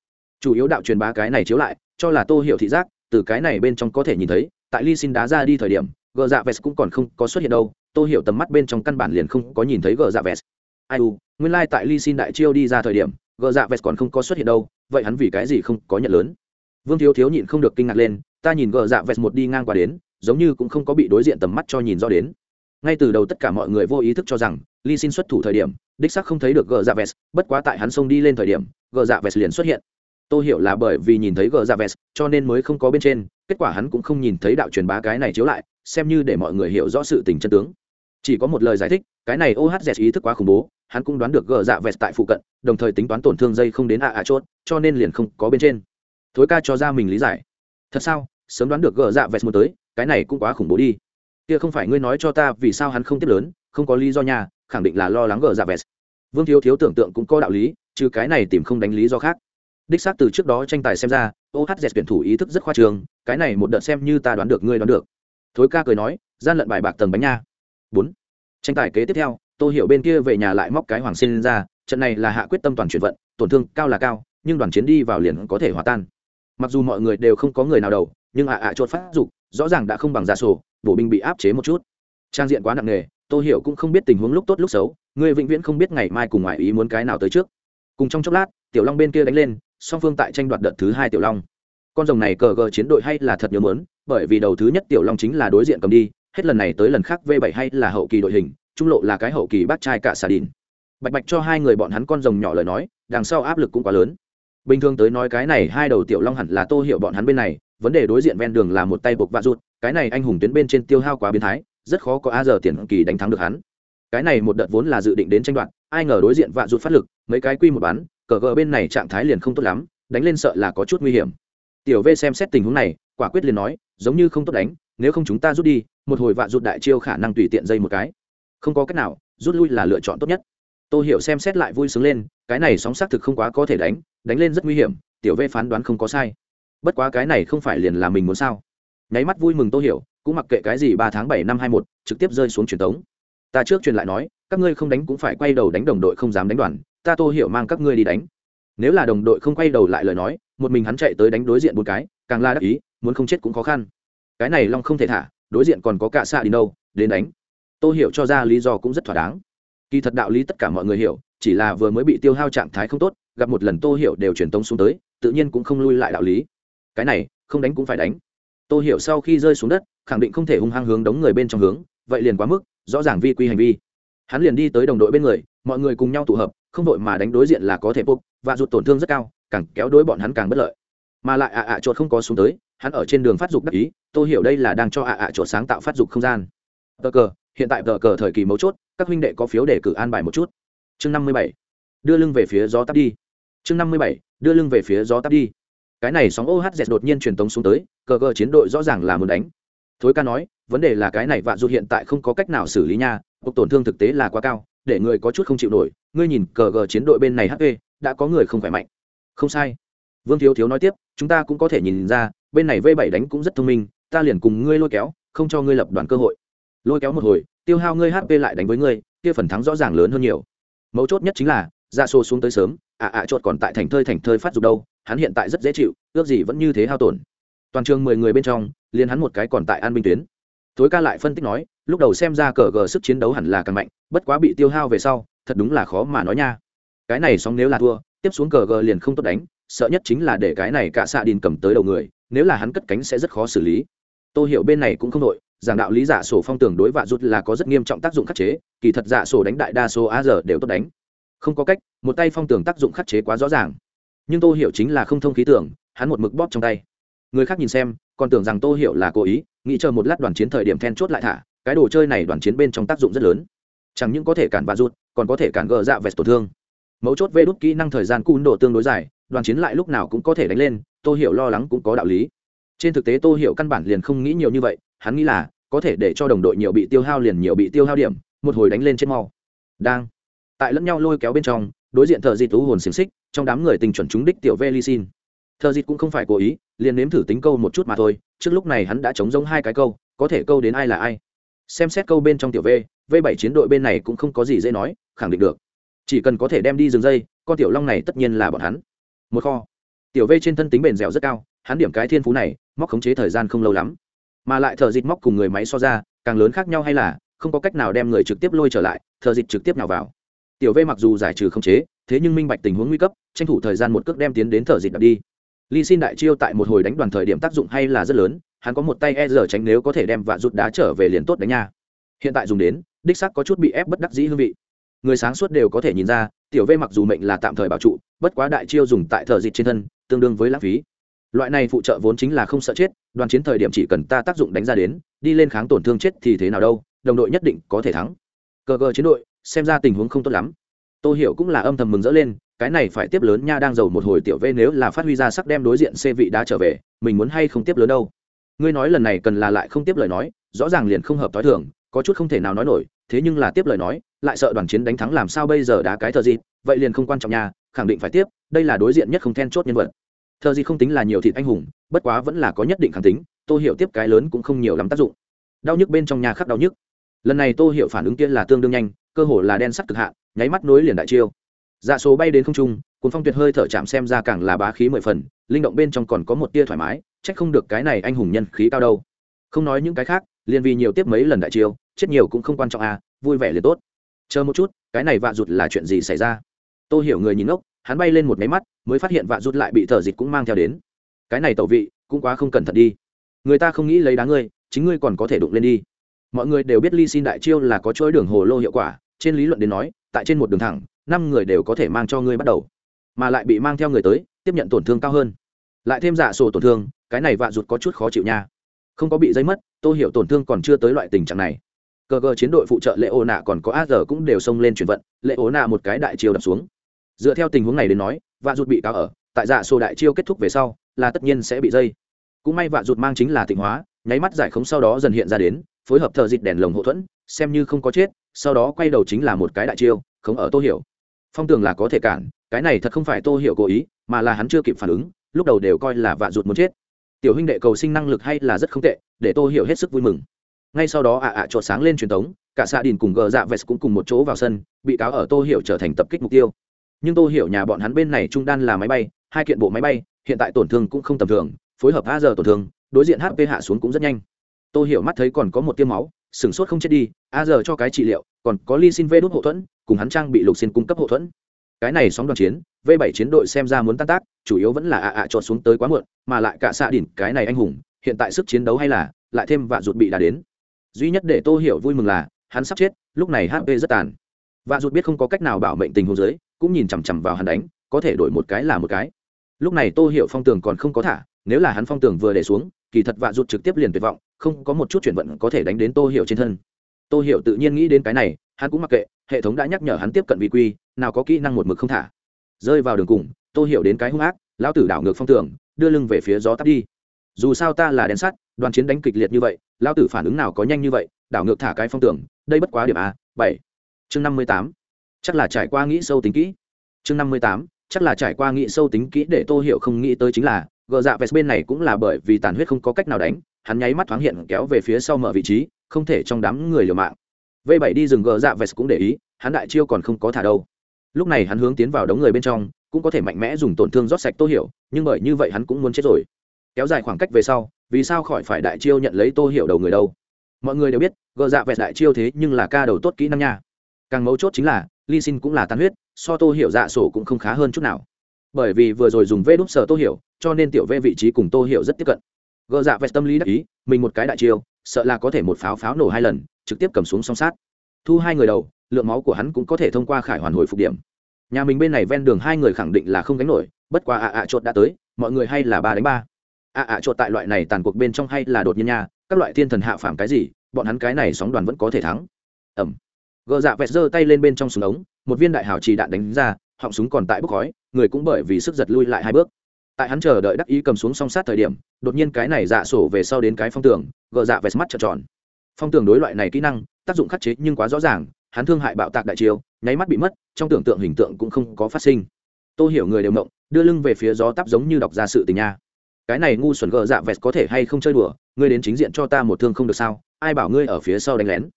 Chủ yếu đạo truyền bá cái này chiếu lại, cho là tô hiểu thị giác, từ cái này bên trong có thể nhìn thấy, tại ly xin đá ra đi thời điểm gờ dạ vest cũng còn không có xuất hiện đâu Tôi hiểu tầm mắt bên trong căn bản liền không có nhìn thấy gờ dạ vest. Ai u, nguyên lai、like、tại ly xin đại chiêu đi ra thời điểm, gờ dạ vest còn không có xuất hiện đâu, vậy hắn vì cái gì không có nhận lớn? Vương thiếu thiếu nhịn không được kinh ngạc lên, ta nhìn gờ dạ vest một đi ngang qua đến, giống như cũng không có bị đối diện tầm mắt cho nhìn rõ đến. Ngay từ đầu tất cả mọi người vô ý thức cho rằng ly xin xuất thủ thời điểm, đích sắc không thấy được gờ dạ vest, bất quá tại hắn xông đi lên thời điểm, gờ dạ vest liền xuất hiện tôi hiểu là bởi vì nhìn thấy gờ ra vest cho nên mới không có bên trên, kết quả hắn cũng không nhìn thấy đạo truyền bá cái này chiếu lại, xem như để mọi người hiểu rõ sự tình chân tướng. Chỉ có một lời giải thích, cái này ohz ý thức quá khủng bố, hắn cũng đoán được gờ dạ vest tại phụ cận, đồng thời tính toán tổn thương dây không đến ạ ạ chốt, cho nên liền không có bên trên. Thối ca cho ra mình lý giải. Thật sao? Sớm đoán được gờ dạ vest một tới, cái này cũng quá khủng bố đi. Kia không phải ngươi nói cho ta vì sao hắn không tiếp lớn, không có lý do nhà khẳng định là lo lắng gờ dạ vest vương thiếu thiếu tưởng tượng cũng có đạo lý, trừ cái này tìm không đánh lý do khác đích xác từ trước đó tranh tài xem ra ohz tuyển thủ ý thức rất khoa trường, cái này một đợt xem như ta đoán được, ngươi đoán được. Thối ca cười nói, gian lận bài bạc tầng bánh nha. Bốn. Tranh tài kế tiếp theo, tô hiểu bên kia về nhà lại móc cái hoàng xin ra, trận này là hạ quyết tâm toàn chuyển vận, tổn thương cao là cao, nhưng đoàn chiến đi vào liền có thể hòa tan. Mặc dù mọi người đều không có người nào đầu, nhưng ạ ạ chốt phát dục, rõ ràng đã không bằng giả sổ bộ binh bị áp chế một chút. Trang diện quá nặng nề, tô hiểu cũng không biết tình huống lúc tốt lúc xấu người vĩnh viễn không biết ngày mai cùng ngoại ý muốn cái nào tới trước. Cùng trong chốc lát, tiểu long bên kia đánh lên song phương tại tranh đoạt đợt thứ hai tiểu long. Con rồng này cờ gờ chiến đội hay là thật nhớ mớn, bởi vì đầu thứ nhất tiểu long chính là đối diện cầm đi, hết lần này tới lần khác v 7 hay là hậu kỳ đội hình, trung lộ là cái hậu kỳ bác trai cả xà đìn. Bạch bạch cho hai người bọn hắn con rồng nhỏ lời nói, đằng sau áp lực cũng quá lớn. Bình thường tới nói cái này hai đầu tiểu long hẳn là tô hiểu bọn hắn bên này, vấn đề đối diện ven đường là một tay buộc vạ rụt, cái này anh hùng tuyến bên trên tiêu hao quá biến thái, rất khó có a giờ tiền kỳ đánh thắng được hắn cái này một đợt vốn là dự định đến tranh đoạt, ai ngờ đối diện vạ rụt phát lực, mấy cái quy một bắn cờ gờ bên này trạng thái liền không tốt lắm, đánh lên sợ là có chút nguy hiểm. Tiểu v xem xét tình huống này, quả quyết liền nói, giống như không tốt đánh, nếu không chúng ta rút đi, một hồi vạ rụt đại chiêu khả năng tùy tiện dây một cái. Không có cách nào, rút lui là lựa chọn tốt nhất. Tôi hiểu xem xét lại vui sướng lên, cái này sóng xác thực không quá có thể đánh đánh lên rất nguy hiểm, tiểu v phán đoán không có sai. Bất quá cái này không phải liền là mình muốn sao? Nháy mắt vui mừng tôi hiểu, cũng mặc kệ cái gì ba tháng bảy năm hai một trực tiếp rơi xuống truyền thống ta trước truyền lại nói, các ngươi không đánh cũng phải quay đầu đánh đồng đội không dám đánh đoàn, ta tô hiểu mang các ngươi đi đánh. Nếu là đồng đội không quay đầu lại lời nói, một mình hắn chạy tới đánh đối diện một cái, càng la đắc ý, muốn không chết cũng khó khăn. Cái này long không thể thả, đối diện còn có cả xạ đi đâu, đến đánh. Tô hiểu cho ra lý do cũng rất thỏa đáng. Kỳ thật đạo lý tất cả mọi người hiểu, chỉ là vừa mới bị tiêu hao trạng thái không tốt, gặp một lần tô hiểu đều truyền tông xuống tới, tự nhiên cũng không lui lại đạo lý. Cái này, không đánh cũng phải đánh. Tô hiểu sau khi rơi xuống đất, khẳng định không thể hung hăng hướng đống người bên trong hướng, vậy liền quá mức rõ ràng vi quy hành vi. Hắn liền đi tới đồng đội bên người, mọi người cùng nhau tụ hợp, không đội mà đánh đối diện là có thể bốc và rụt tổn thương rất cao, càng kéo đối bọn hắn càng bất lợi. Mà lại ạ ạ chuột không có xuống tới, hắn ở trên đường phát dục đắc ý, tôi hiểu đây là đang cho ạ ạ chuột sáng tạo phát dục không gian. Tờ cờ, hiện tại tờ cờ thời kỳ mấu chốt, các huynh đệ có phiếu để cử an bài một chút. Chương năm mươi bảy, đưa lưng về phía gió tắt đi. Chương năm mươi bảy, đưa lưng về phía gió tắt đi. Cái này sóng ohz đột nhiên truyền tống xuống tới, cờ cờ chiến đội rõ ràng là muốn đánh thối ca nói, vấn đề là cái này vạ rụt hiện tại không có cách nào xử lý nha, cuộc tổn thương thực tế là quá cao, để người có chút không chịu nổi. Ngươi nhìn, cờ gờ chiến đội bên này hp đã có người không khỏe mạnh. Không sai. Vương thiếu thiếu nói tiếp, chúng ta cũng có thể nhìn ra, bên này v 7 đánh cũng rất thông minh, ta liền cùng ngươi lôi kéo, không cho ngươi lập đoàn cơ hội. Lôi kéo một hồi, tiêu hao ngươi hp lại đánh với ngươi, kia phần thắng rõ ràng lớn hơn nhiều. Mấu chốt nhất chính là dạ ra xô xuống tới sớm ạ ạ chốt còn tại thành thơi thành thơi phát dục đâu, hắn hiện tại rất dễ chịu, ước gì vẫn như thế hao tổn. Toàn trường mười người bên trong liền hắn một cái còn tại an binh tuyến. Thối ca lại phân tích nói, lúc đầu xem ra cờ gờ sức chiến đấu hẳn là càng mạnh, bất quá bị tiêu hao về sau, thật đúng là khó mà nói nha. Cái này xong nếu là thua, tiếp xuống cờ gờ liền không tốt đánh, sợ nhất chính là để cái này cả xạ đình cầm tới đầu người, nếu là hắn cất cánh sẽ rất khó xử lý. Tôi hiểu bên này cũng không đội, giảng đạo lý giả sổ phong tường đối vạ rút là có rất nghiêm trọng tác dụng khắc chế, kỳ thật giả sổ đánh đại đa số a giờ đều tốt đánh. Không có cách, một tay phong tường tác dụng khắc chế quá rõ ràng. Nhưng tô hiểu chính là không thông khí tưởng, hắn một mực bóp trong tay. Người khác nhìn xem còn tưởng rằng tô hiểu là cố ý, nghĩ chờ một lát đoàn chiến thời điểm then chốt lại thả, cái đồ chơi này đoàn chiến bên trong tác dụng rất lớn. Chẳng những có thể cản và rút còn có thể cản gờ dạ vẹt tổn thương. Mấu chốt vê đút kỹ năng thời gian cun độ tương đối dài, đoàn chiến lại lúc nào cũng có thể đánh lên, tô hiểu lo lắng cũng có đạo lý. Trên thực tế tô hiểu căn bản liền không nghĩ nhiều như vậy, hắn nghĩ là, có thể để cho đồng đội nhiều bị tiêu hao liền nhiều bị tiêu hao điểm, một hồi đánh lên trên mau. Đang. Tại lẫn nhau lôi kéo bên trong, đối diện thợ di tú hồn xiềng xích, trong đám người tình chuẩn chúng đích tiểu vê ly xin thợ dịt cũng không phải cố ý, liền nếm thử tính câu một chút mà thôi, trước lúc này hắn đã chống giống hai cái câu, có thể câu đến ai là ai. Xem xét câu bên trong tiểu v v bảy chiến đội bên này cũng không có gì dễ nói, khẳng định được. Chỉ cần có thể đem đi dừng dây, con tiểu long này tất nhiên là bọn hắn. Một kho. Tiểu v trên thân tính bền dẻo rất cao, hắn điểm cái thiên phú này, móc khống chế thời gian không lâu lắm. Mà lại thợ dịt móc cùng người máy so ra, càng lớn khác nhau hay là, không có cách nào đem người trực tiếp lôi trở lại thợ dịt trực tiếp nào vào. Tiểu v mặc dù giải trừ khống chế, thế nhưng minh bạch tình huống nguy cấp, tranh thủ thời gian một cước đem tiến đến thợ dịt đặt đi ly xin đại chiêu tại một hồi đánh đoàn thời điểm tác dụng hay là rất lớn, hắn có một tay e giờ tránh nếu có thể đem vạ rút đá trở về liền tốt đánh nha. Hiện tại dùng đến, đích xác có chút bị ép bất đắc dĩ hương vị. Người sáng suốt đều có thể nhìn ra, tiểu v mặc dù mệnh là tạm thời bảo trụ, bất quá đại chiêu dùng tại thợ dịch trên thân, tương đương với lãng phí. Loại này phụ trợ vốn chính là không sợ chết, đoàn chiến thời điểm chỉ cần ta tác dụng đánh ra đến, đi lên kháng tổn thương chết thì thế nào đâu, đồng đội nhất định có thể thắng. Cờ cờ chiến đội, xem ra tình huống không tốt lắm. Tô hiểu cũng là âm thầm mừng rỡ lên cái này phải tiếp lớn nha đang giàu một hồi tiểu v nếu là phát huy ra sắc đem đối diện c vị đá trở về, mình muốn hay không tiếp lớn đâu? Ngươi nói lần này cần là lại không tiếp lời nói, rõ ràng liền không hợp t h o i thường, có chút không thể nào nói nổi, thế nhưng là tiếp lời nói, lại sợ đoàn chiến đánh thắng làm sao bây giờ đá cái thờ gì, vậy liền không quan trọng nha, khẳng định phải tiếp, đây là đối diện nhất không then chốt nhân vật. Thờ gì không tính là nhiều thịt anh hùng, bất quá vẫn là có nhất định khẳng tính tôi hiểu tiếp cái lớn cũng không nhiều lắm tác dụng. Đau nhức bên trong nhà khắc đau nhức. Lần này tôi hiểu phản ứng kia là tương đương nhanh, cơ hồ là đen sắt cực hạn, nháy mắt nối liền đại chiêu dạ số bay đến không trung, cuốn phong tuyệt hơi thở chạm xem ra càng là bá khí mười phần, linh động bên trong còn có một tia thoải mái trách không được cái này anh hùng nhân khí cao đâu. Không nói những cái khác, liền vì nhiều tiếp mấy lần đại chiêu, chết nhiều cũng không quan trọng à vui vẻ liền tốt. Chờ một chút, cái này vạ rụt là chuyện gì xảy ra? Tôi hiểu người nhìn ốc hắn bay lên một máy mắt, mới phát hiện vạ rụt lại bị thợ dịch cũng mang theo đến. Cái này tẩu vị, cũng quá không cẩn thận đi. Người ta không nghĩ lấy đá ngươi, chính ngươi còn có thể đụng lên đi. Mọi người đều biết ly xin đại chiêu là có chuỗi đường hồ lô hiệu quả, trên lý luận đến nói, tại trên một đường thẳng năm người đều có thể mang cho ngươi bắt đầu, mà lại bị mang theo người tới, tiếp nhận tổn thương cao hơn. Lại thêm giả sổ tổn thương, cái này vạ rụt có chút khó chịu nha. Không có bị dây mất tôi hiểu tổn thương còn chưa tới loại tình trạng này. Cờ cờ chiến đội phụ trợ lệ ô nạ còn có a giờ cũng đều xông lên chuyển vận, lệ ô nạ một cái đại chiêu đập xuống. Dựa theo tình huống này đến nói, vạ rụt bị cáo ở, tại dạ sổ đại chiêu kết thúc về sau, là tất nhiên sẽ bị dây. Cũng may vạ rụt mang chính là tịnh hóa, nháy mắt giải khống sau đó dần hiện ra đến, phối hợp thợ dịch đèn lồng hậu thuẫn, xem như không có chết, sau đó quay đầu chính là một cái đại chiêu, không ở tô hiểu phong tường là có thể cản, cái này thật không phải tô hiểu cố ý, mà là hắn chưa kịp phản ứng, lúc đầu đều coi là vạ rụt muốn chết. Tiểu huynh đệ cầu sinh năng lực hay là rất không tệ, để tô hiểu hết sức vui mừng. Ngay sau đó ạ ạ à sáng lên truyền thống, cả xạ đình cùng gờ dạ vest cũng cùng một chỗ vào sân, bị cáo ở tô hiểu trở thành tập kích mục tiêu. Nhưng tô hiểu nhà bọn hắn bên này trung đan là máy bay, hai kiện bộ máy bay, hiện tại tổn thương cũng không tầm thường, phối hợp a giờ tổn thương, đối diện hp hạ xuống cũng rất nhanh. Tô hiểu mắt thấy còn có một tiêm máu, sửng sốt không chết đi a giờ cho cái trị liệu, còn có ly xin vê đốt hậu thuẫn cùng hắn trang bị lục xin cung cấp hậu thuẫn. Cái này sóng đoàn chiến, v 7 chiến đội xem ra muốn tan tác, chủ yếu vẫn là ạ ạ trọt xuống tới quá muộn, mà lại cả xạ đỉnh, cái này anh hùng, hiện tại sức chiến đấu hay là, lại thêm vạ rụt bị đã đến. Duy nhất để tô hiểu vui mừng là, hắn sắp chết, lúc này hp rất tàn. Vạ rụt biết không có cách nào bảo mệnh tình huống dưới, cũng nhìn chằm chằm vào hắn đánh, có thể đổi một cái là một cái. Lúc này tô hiểu phong tường còn không có thả, nếu là hắn phong tường vừa để xuống, kỳ thật vạ rụt trực tiếp liền tuyệt vọng, không có một chút chuyển vận có thể đánh đến tô hiểu trên thân. Tô hiểu tự nhiên nghĩ đến cái này hắn cũng mặc kệ hệ thống đã nhắc nhở hắn tiếp cận vị quy nào có kỹ năng một mực không thả. Rơi vào đường cùng tô hiểu đến cái hung ác lão tử đảo ngược phong tưởng, đưa lưng về phía gió tắt đi. Dù sao ta là đèn sắt đoàn chiến đánh kịch liệt như vậy lão tử phản ứng nào có nhanh như vậy đảo ngược thả cái phong tưởng, đây bất quá điểm a bảy. Chương năm mươi tám. Chắc là trải qua nghĩ sâu tính kỹ. Chương năm mươi tám. Chắc là trải qua nghĩ sâu tính kỹ để tô hiểu không nghĩ tới chính là gờ dạ vest bên này cũng là bởi vì tàn huyết không có cách nào đánh hắn nháy mắt thoáng hiện kéo về phía sau mở vị trí không thể trong đám người liều mạng v bảy đi rừng gờ dạ vest cũng để ý, hắn đại chiêu còn không có thả đâu. Lúc này hắn hướng tiến vào đống người bên trong, cũng có thể mạnh mẽ dùng tổn thương rót sạch tô hiểu, nhưng bởi như vậy hắn cũng muốn chết rồi. Kéo dài khoảng cách về sau, vì sao khỏi phải đại chiêu nhận lấy tô hiểu đầu người đâu? Mọi người đều biết, gờ dạ vẹt đại chiêu thế nhưng là ca đầu tốt kỹ năng nha. Càng mấu chốt chính là ly xin cũng là tan huyết, so tô hiểu dạ sổ cũng không khá hơn chút nào. Bởi vì vừa rồi dùng vê đúp sở tô hiểu, cho nên tiểu vê vị trí cùng tô hiểu rất tiếp cận. Gờ dạ vẹt tâm lý đắc ý, mình một cái đại chiêu sợ là có thể một pháo pháo nổ hai lần, trực tiếp cầm xuống song sát. Thu hai người đầu, lượng máu của hắn cũng có thể thông qua khải hoàn hồi phục điểm. Nhà mình bên này ven đường hai người khẳng định là không gánh nổi, bất quá ạ ạ chột đã tới, mọi người hay là ba đánh ba. Ạ ạ chột tại loại này tàn cuộc bên trong hay là đột nhiên nha, các loại thiên thần hạ phàm cái gì, bọn hắn cái này sóng đoàn vẫn có thể thắng. Ẩm. Gờ dạ vẹt giơ tay lên bên trong súng ống, một viên đại hào trì đạn đánh ra, họng súng còn tại bốc khói, người cũng bởi vì sức giật lui lại hai bước tại hắn chờ đợi đắc ý cầm xuống song sát thời điểm, đột nhiên cái này dạ sổ về sau đến cái phong tường, gờ dạ vẹt mắt trợn tròn. Phong tường đối loại này kỹ năng, tác dụng khắc chế nhưng quá rõ ràng, hắn thương hại bạo tạc đại chiêu, nháy mắt bị mất, trong tưởng tượng hình tượng cũng không có phát sinh. Tôi hiểu người đều mộng đưa lưng về phía gió tắp giống như đọc ra sự tình nha. Cái này ngu xuẩn gờ dạ vẹt có thể hay không chơi đùa, ngươi đến chính diện cho ta một thương không được sao? Ai bảo ngươi ở phía sau đánh lén?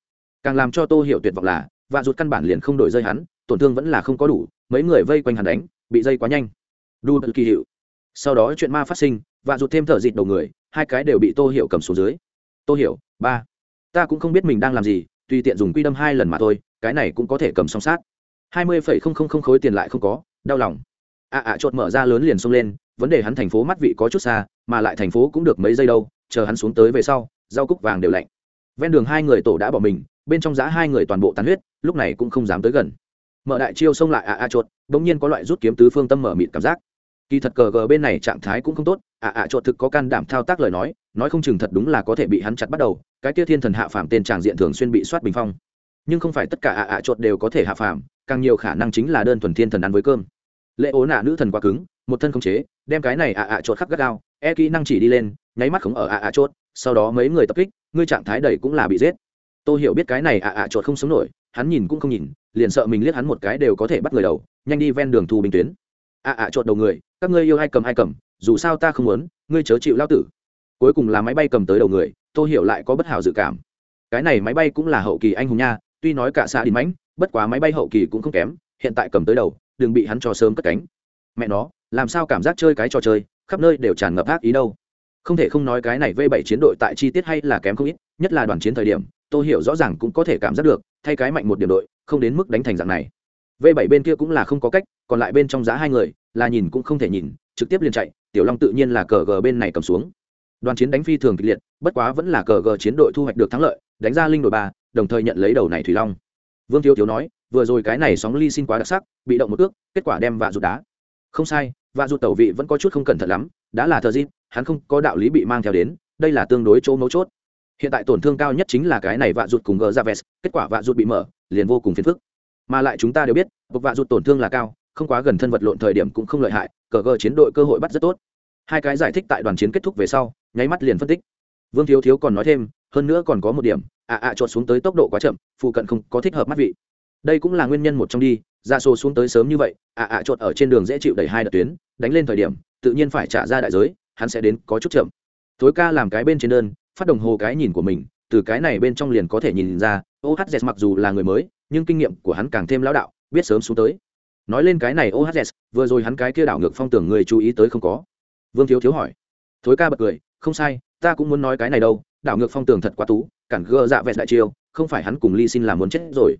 Càng làm cho tô hiểu tuyệt vọng là và rụt căn bản liền không đổi rơi hắn, tổn thương vẫn là không có đủ, mấy người vây quanh hắn đánh, bị dây quá nhanh. Đu kỳ hiệu sau đó chuyện ma phát sinh và rụt thêm thở dịt đầu người, hai cái đều bị tô hiểu cầm xuống dưới. Tô hiểu, ba. Ta cũng không biết mình đang làm gì, tùy tiện dùng quy đâm hai lần mà thôi, cái này cũng có thể cầm song sát. Hai mươi phẩy không không không khối tiền lại không có, đau lòng. Ạ ạ chột mở ra lớn liền xông lên, vấn đề hắn thành phố mắt vị có chút xa, mà lại thành phố cũng được mấy giây đâu, chờ hắn xuống tới về sau, rau cúc vàng đều lạnh. Ven đường hai người tổ đã bỏ mình, bên trong giá hai người toàn bộ tàn huyết, lúc này cũng không dám tới gần. Mở đại chiêu xông lại ạ ạ chột, bỗng nhiên có loại rút kiếm tứ phương tâm mở mịt cảm giác kỳ thật cờ gờ bên này trạng thái cũng không tốt ạ ạ chuột thực có can đảm thao tác lời nói nói không chừng thật đúng là có thể bị hắn chặt bắt đầu, cái kia thiên thần hạ phàm tên tràng diện thường xuyên bị soát bình phong. Nhưng không phải tất cả ạ ạ chuột đều có thể hạ phàm, càng nhiều khả năng chính là đơn thuần thiên thần ăn với cơm. Lệ ố nạ nữ thần quá cứng, một thân không chế, đem cái này ạ ạ chuột khắc gắt gao e kỹ năng chỉ đi lên, nháy mắt khống ở ạ ạ chuột. sau đó mấy người tập kích, ngươi trạng thái đầy cũng là bị giết. Tôi hiểu biết cái này ạ ạ chuột không sống nổi, hắn nhìn cũng không nhìn, liền sợ mình liếc hắn một cái đều có thể bắt người đầu, nhanh đi ven đường thu bình tuyến. À, à, ạ ạ chột đầu người, các ngươi yêu ai cầm ai cầm, dù sao ta không muốn, ngươi chớ chịu lao tử. Cuối cùng là máy bay cầm tới đầu người tôi hiểu lại có bất hảo dự cảm. Cái này máy bay cũng là hậu kỳ anh hùng nha, tuy nói cả xã đi mãnh, bất quá máy bay hậu kỳ cũng không kém, hiện tại cầm tới đầu, đừng bị hắn cho sớm cất cánh. Mẹ nó, làm sao cảm giác chơi cái trò chơi, khắp nơi đều tràn ngập ác ý đâu. Không thể không nói cái này v 7 chiến đội tại chi tiết hay là kém không ít, nhất là đoàn chiến thời điểm tôi hiểu rõ ràng cũng có thể cảm giác được, thay cái mạnh một điểm đội, không đến mức đánh thành dạng này v 7 bên kia cũng là không có cách, còn lại bên trong giá hai người, là nhìn cũng không thể nhìn, trực tiếp liền chạy, tiểu long tự nhiên là cờ g bên này cầm xuống. Đoàn chiến đánh phi thường kịch liệt, bất quá vẫn là cờ g chiến đội thu hoạch được thắng lợi, đánh ra linh đội ba, đồng thời nhận lấy đầu này thủy long. Vương thiếu thiếu nói, vừa rồi cái này sóng ly xin quá đặc sắc, bị động một ước kết quả đem vạ rụt đá. Không sai, vạ rụt tẩu vị vẫn có chút không cẩn thận lắm, đã là thờ dịp, hắn không có đạo lý bị mang theo đến, đây là tương đối chỗ mấu chốt. Hiện tại tổn thương cao nhất chính là cái này vạ rụt cùng gờ ra vest kết quả vạ rụt bị mở, liền vô cùng phiền phức mà lại chúng ta đều biết bộc vạ rụt tổn thương là cao, không quá gần thân vật lộn thời điểm cũng không lợi hại, cờ gờ chiến đội cơ hội bắt rất tốt. Hai cái giải thích tại đoàn chiến kết thúc về sau, nháy mắt liền phân tích. Vương thiếu thiếu còn nói thêm, hơn nữa còn có một điểm, ạ ạ à xuống tới tốc độ quá chậm, phụ cận không có thích hợp mắt vị. Đây cũng là nguyên nhân một trong đi dạ ra xô xuống tới sớm như vậy, ạ ạ à ở trên đường dễ chịu đẩy hai đợt tuyến, đánh lên thời điểm, tự nhiên phải trả ra đại giới, hắn sẽ đến có chút chậm. Thối ca làm cái bên trên đơn, phát đồng hồ cái nhìn của mình từ cái này bên trong liền có thể nhìn ra ohz mặc dù là người mới, nhưng kinh nghiệm của hắn càng thêm lão đạo, biết sớm xuống tới. Nói lên cái này ohz vừa rồi hắn cái kia đảo ngược phong tưởng người chú ý tới không có. Vương thiếu thiếu hỏi. Thối ca bật cười, không sai, ta cũng muốn nói cái này đâu, đảo ngược phong tưởng thật quá tú, cản gơ dạ vẹt đại chiêu, không phải hắn cùng ly xin làm muốn chết rồi.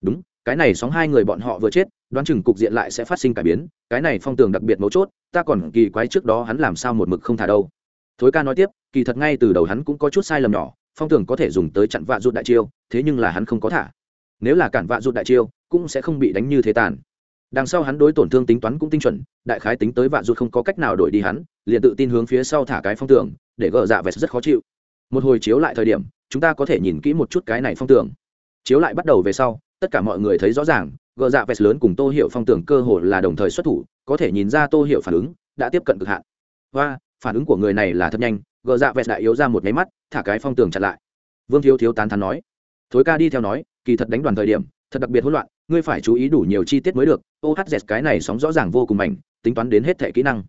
Đúng, cái này sóng hai người bọn họ vừa chết, đoán chừng cục diện lại sẽ phát sinh cải biến, cái này phong tường đặc biệt mấu chốt, ta còn kỳ quái trước đó hắn làm sao một mực không thả đâu. Thối ca nói tiếp, kỳ thật ngay từ đầu hắn cũng có chút sai lầm nhỏ phong Tưởng có thể dùng tới chặn vạ rụt đại chiêu thế nhưng là hắn không có thả. Nếu là cản vạ rụt đại chiêu cũng sẽ không bị đánh như thế tàn. Đằng sau hắn đối tổn thương tính toán cũng tinh chuẩn đại khái tính tới vạ rụt không có cách nào đổi đi hắn liền tự tin hướng phía sau thả cái phong Tưởng, để gỡ dạ vẹt rất khó chịu. Một hồi chiếu lại thời điểm chúng ta có thể nhìn kỹ một chút cái này phong Tưởng. chiếu lại bắt đầu về sau tất cả mọi người thấy rõ ràng gờ dạ vest lớn cùng tô hiệu phong Tưởng cơ hồ là đồng thời xuất thủ có thể nhìn ra tô hiệu phản ứng đã tiếp cận cực hạn. Và phản ứng của người này là thật nhanh gờ dạ vẹt đại yếu ra một nháy mắt, thả cái phong tường chặt lại. Vương thiếu thiếu tán thắn nói, thối ca đi theo nói, kỳ thật đánh đoàn thời điểm, thật đặc biệt hỗn loạn, ngươi phải chú ý đủ nhiều chi tiết mới được ohz cái này sóng rõ ràng vô cùng mảnh tính toán đến hết thẻ kỹ năng.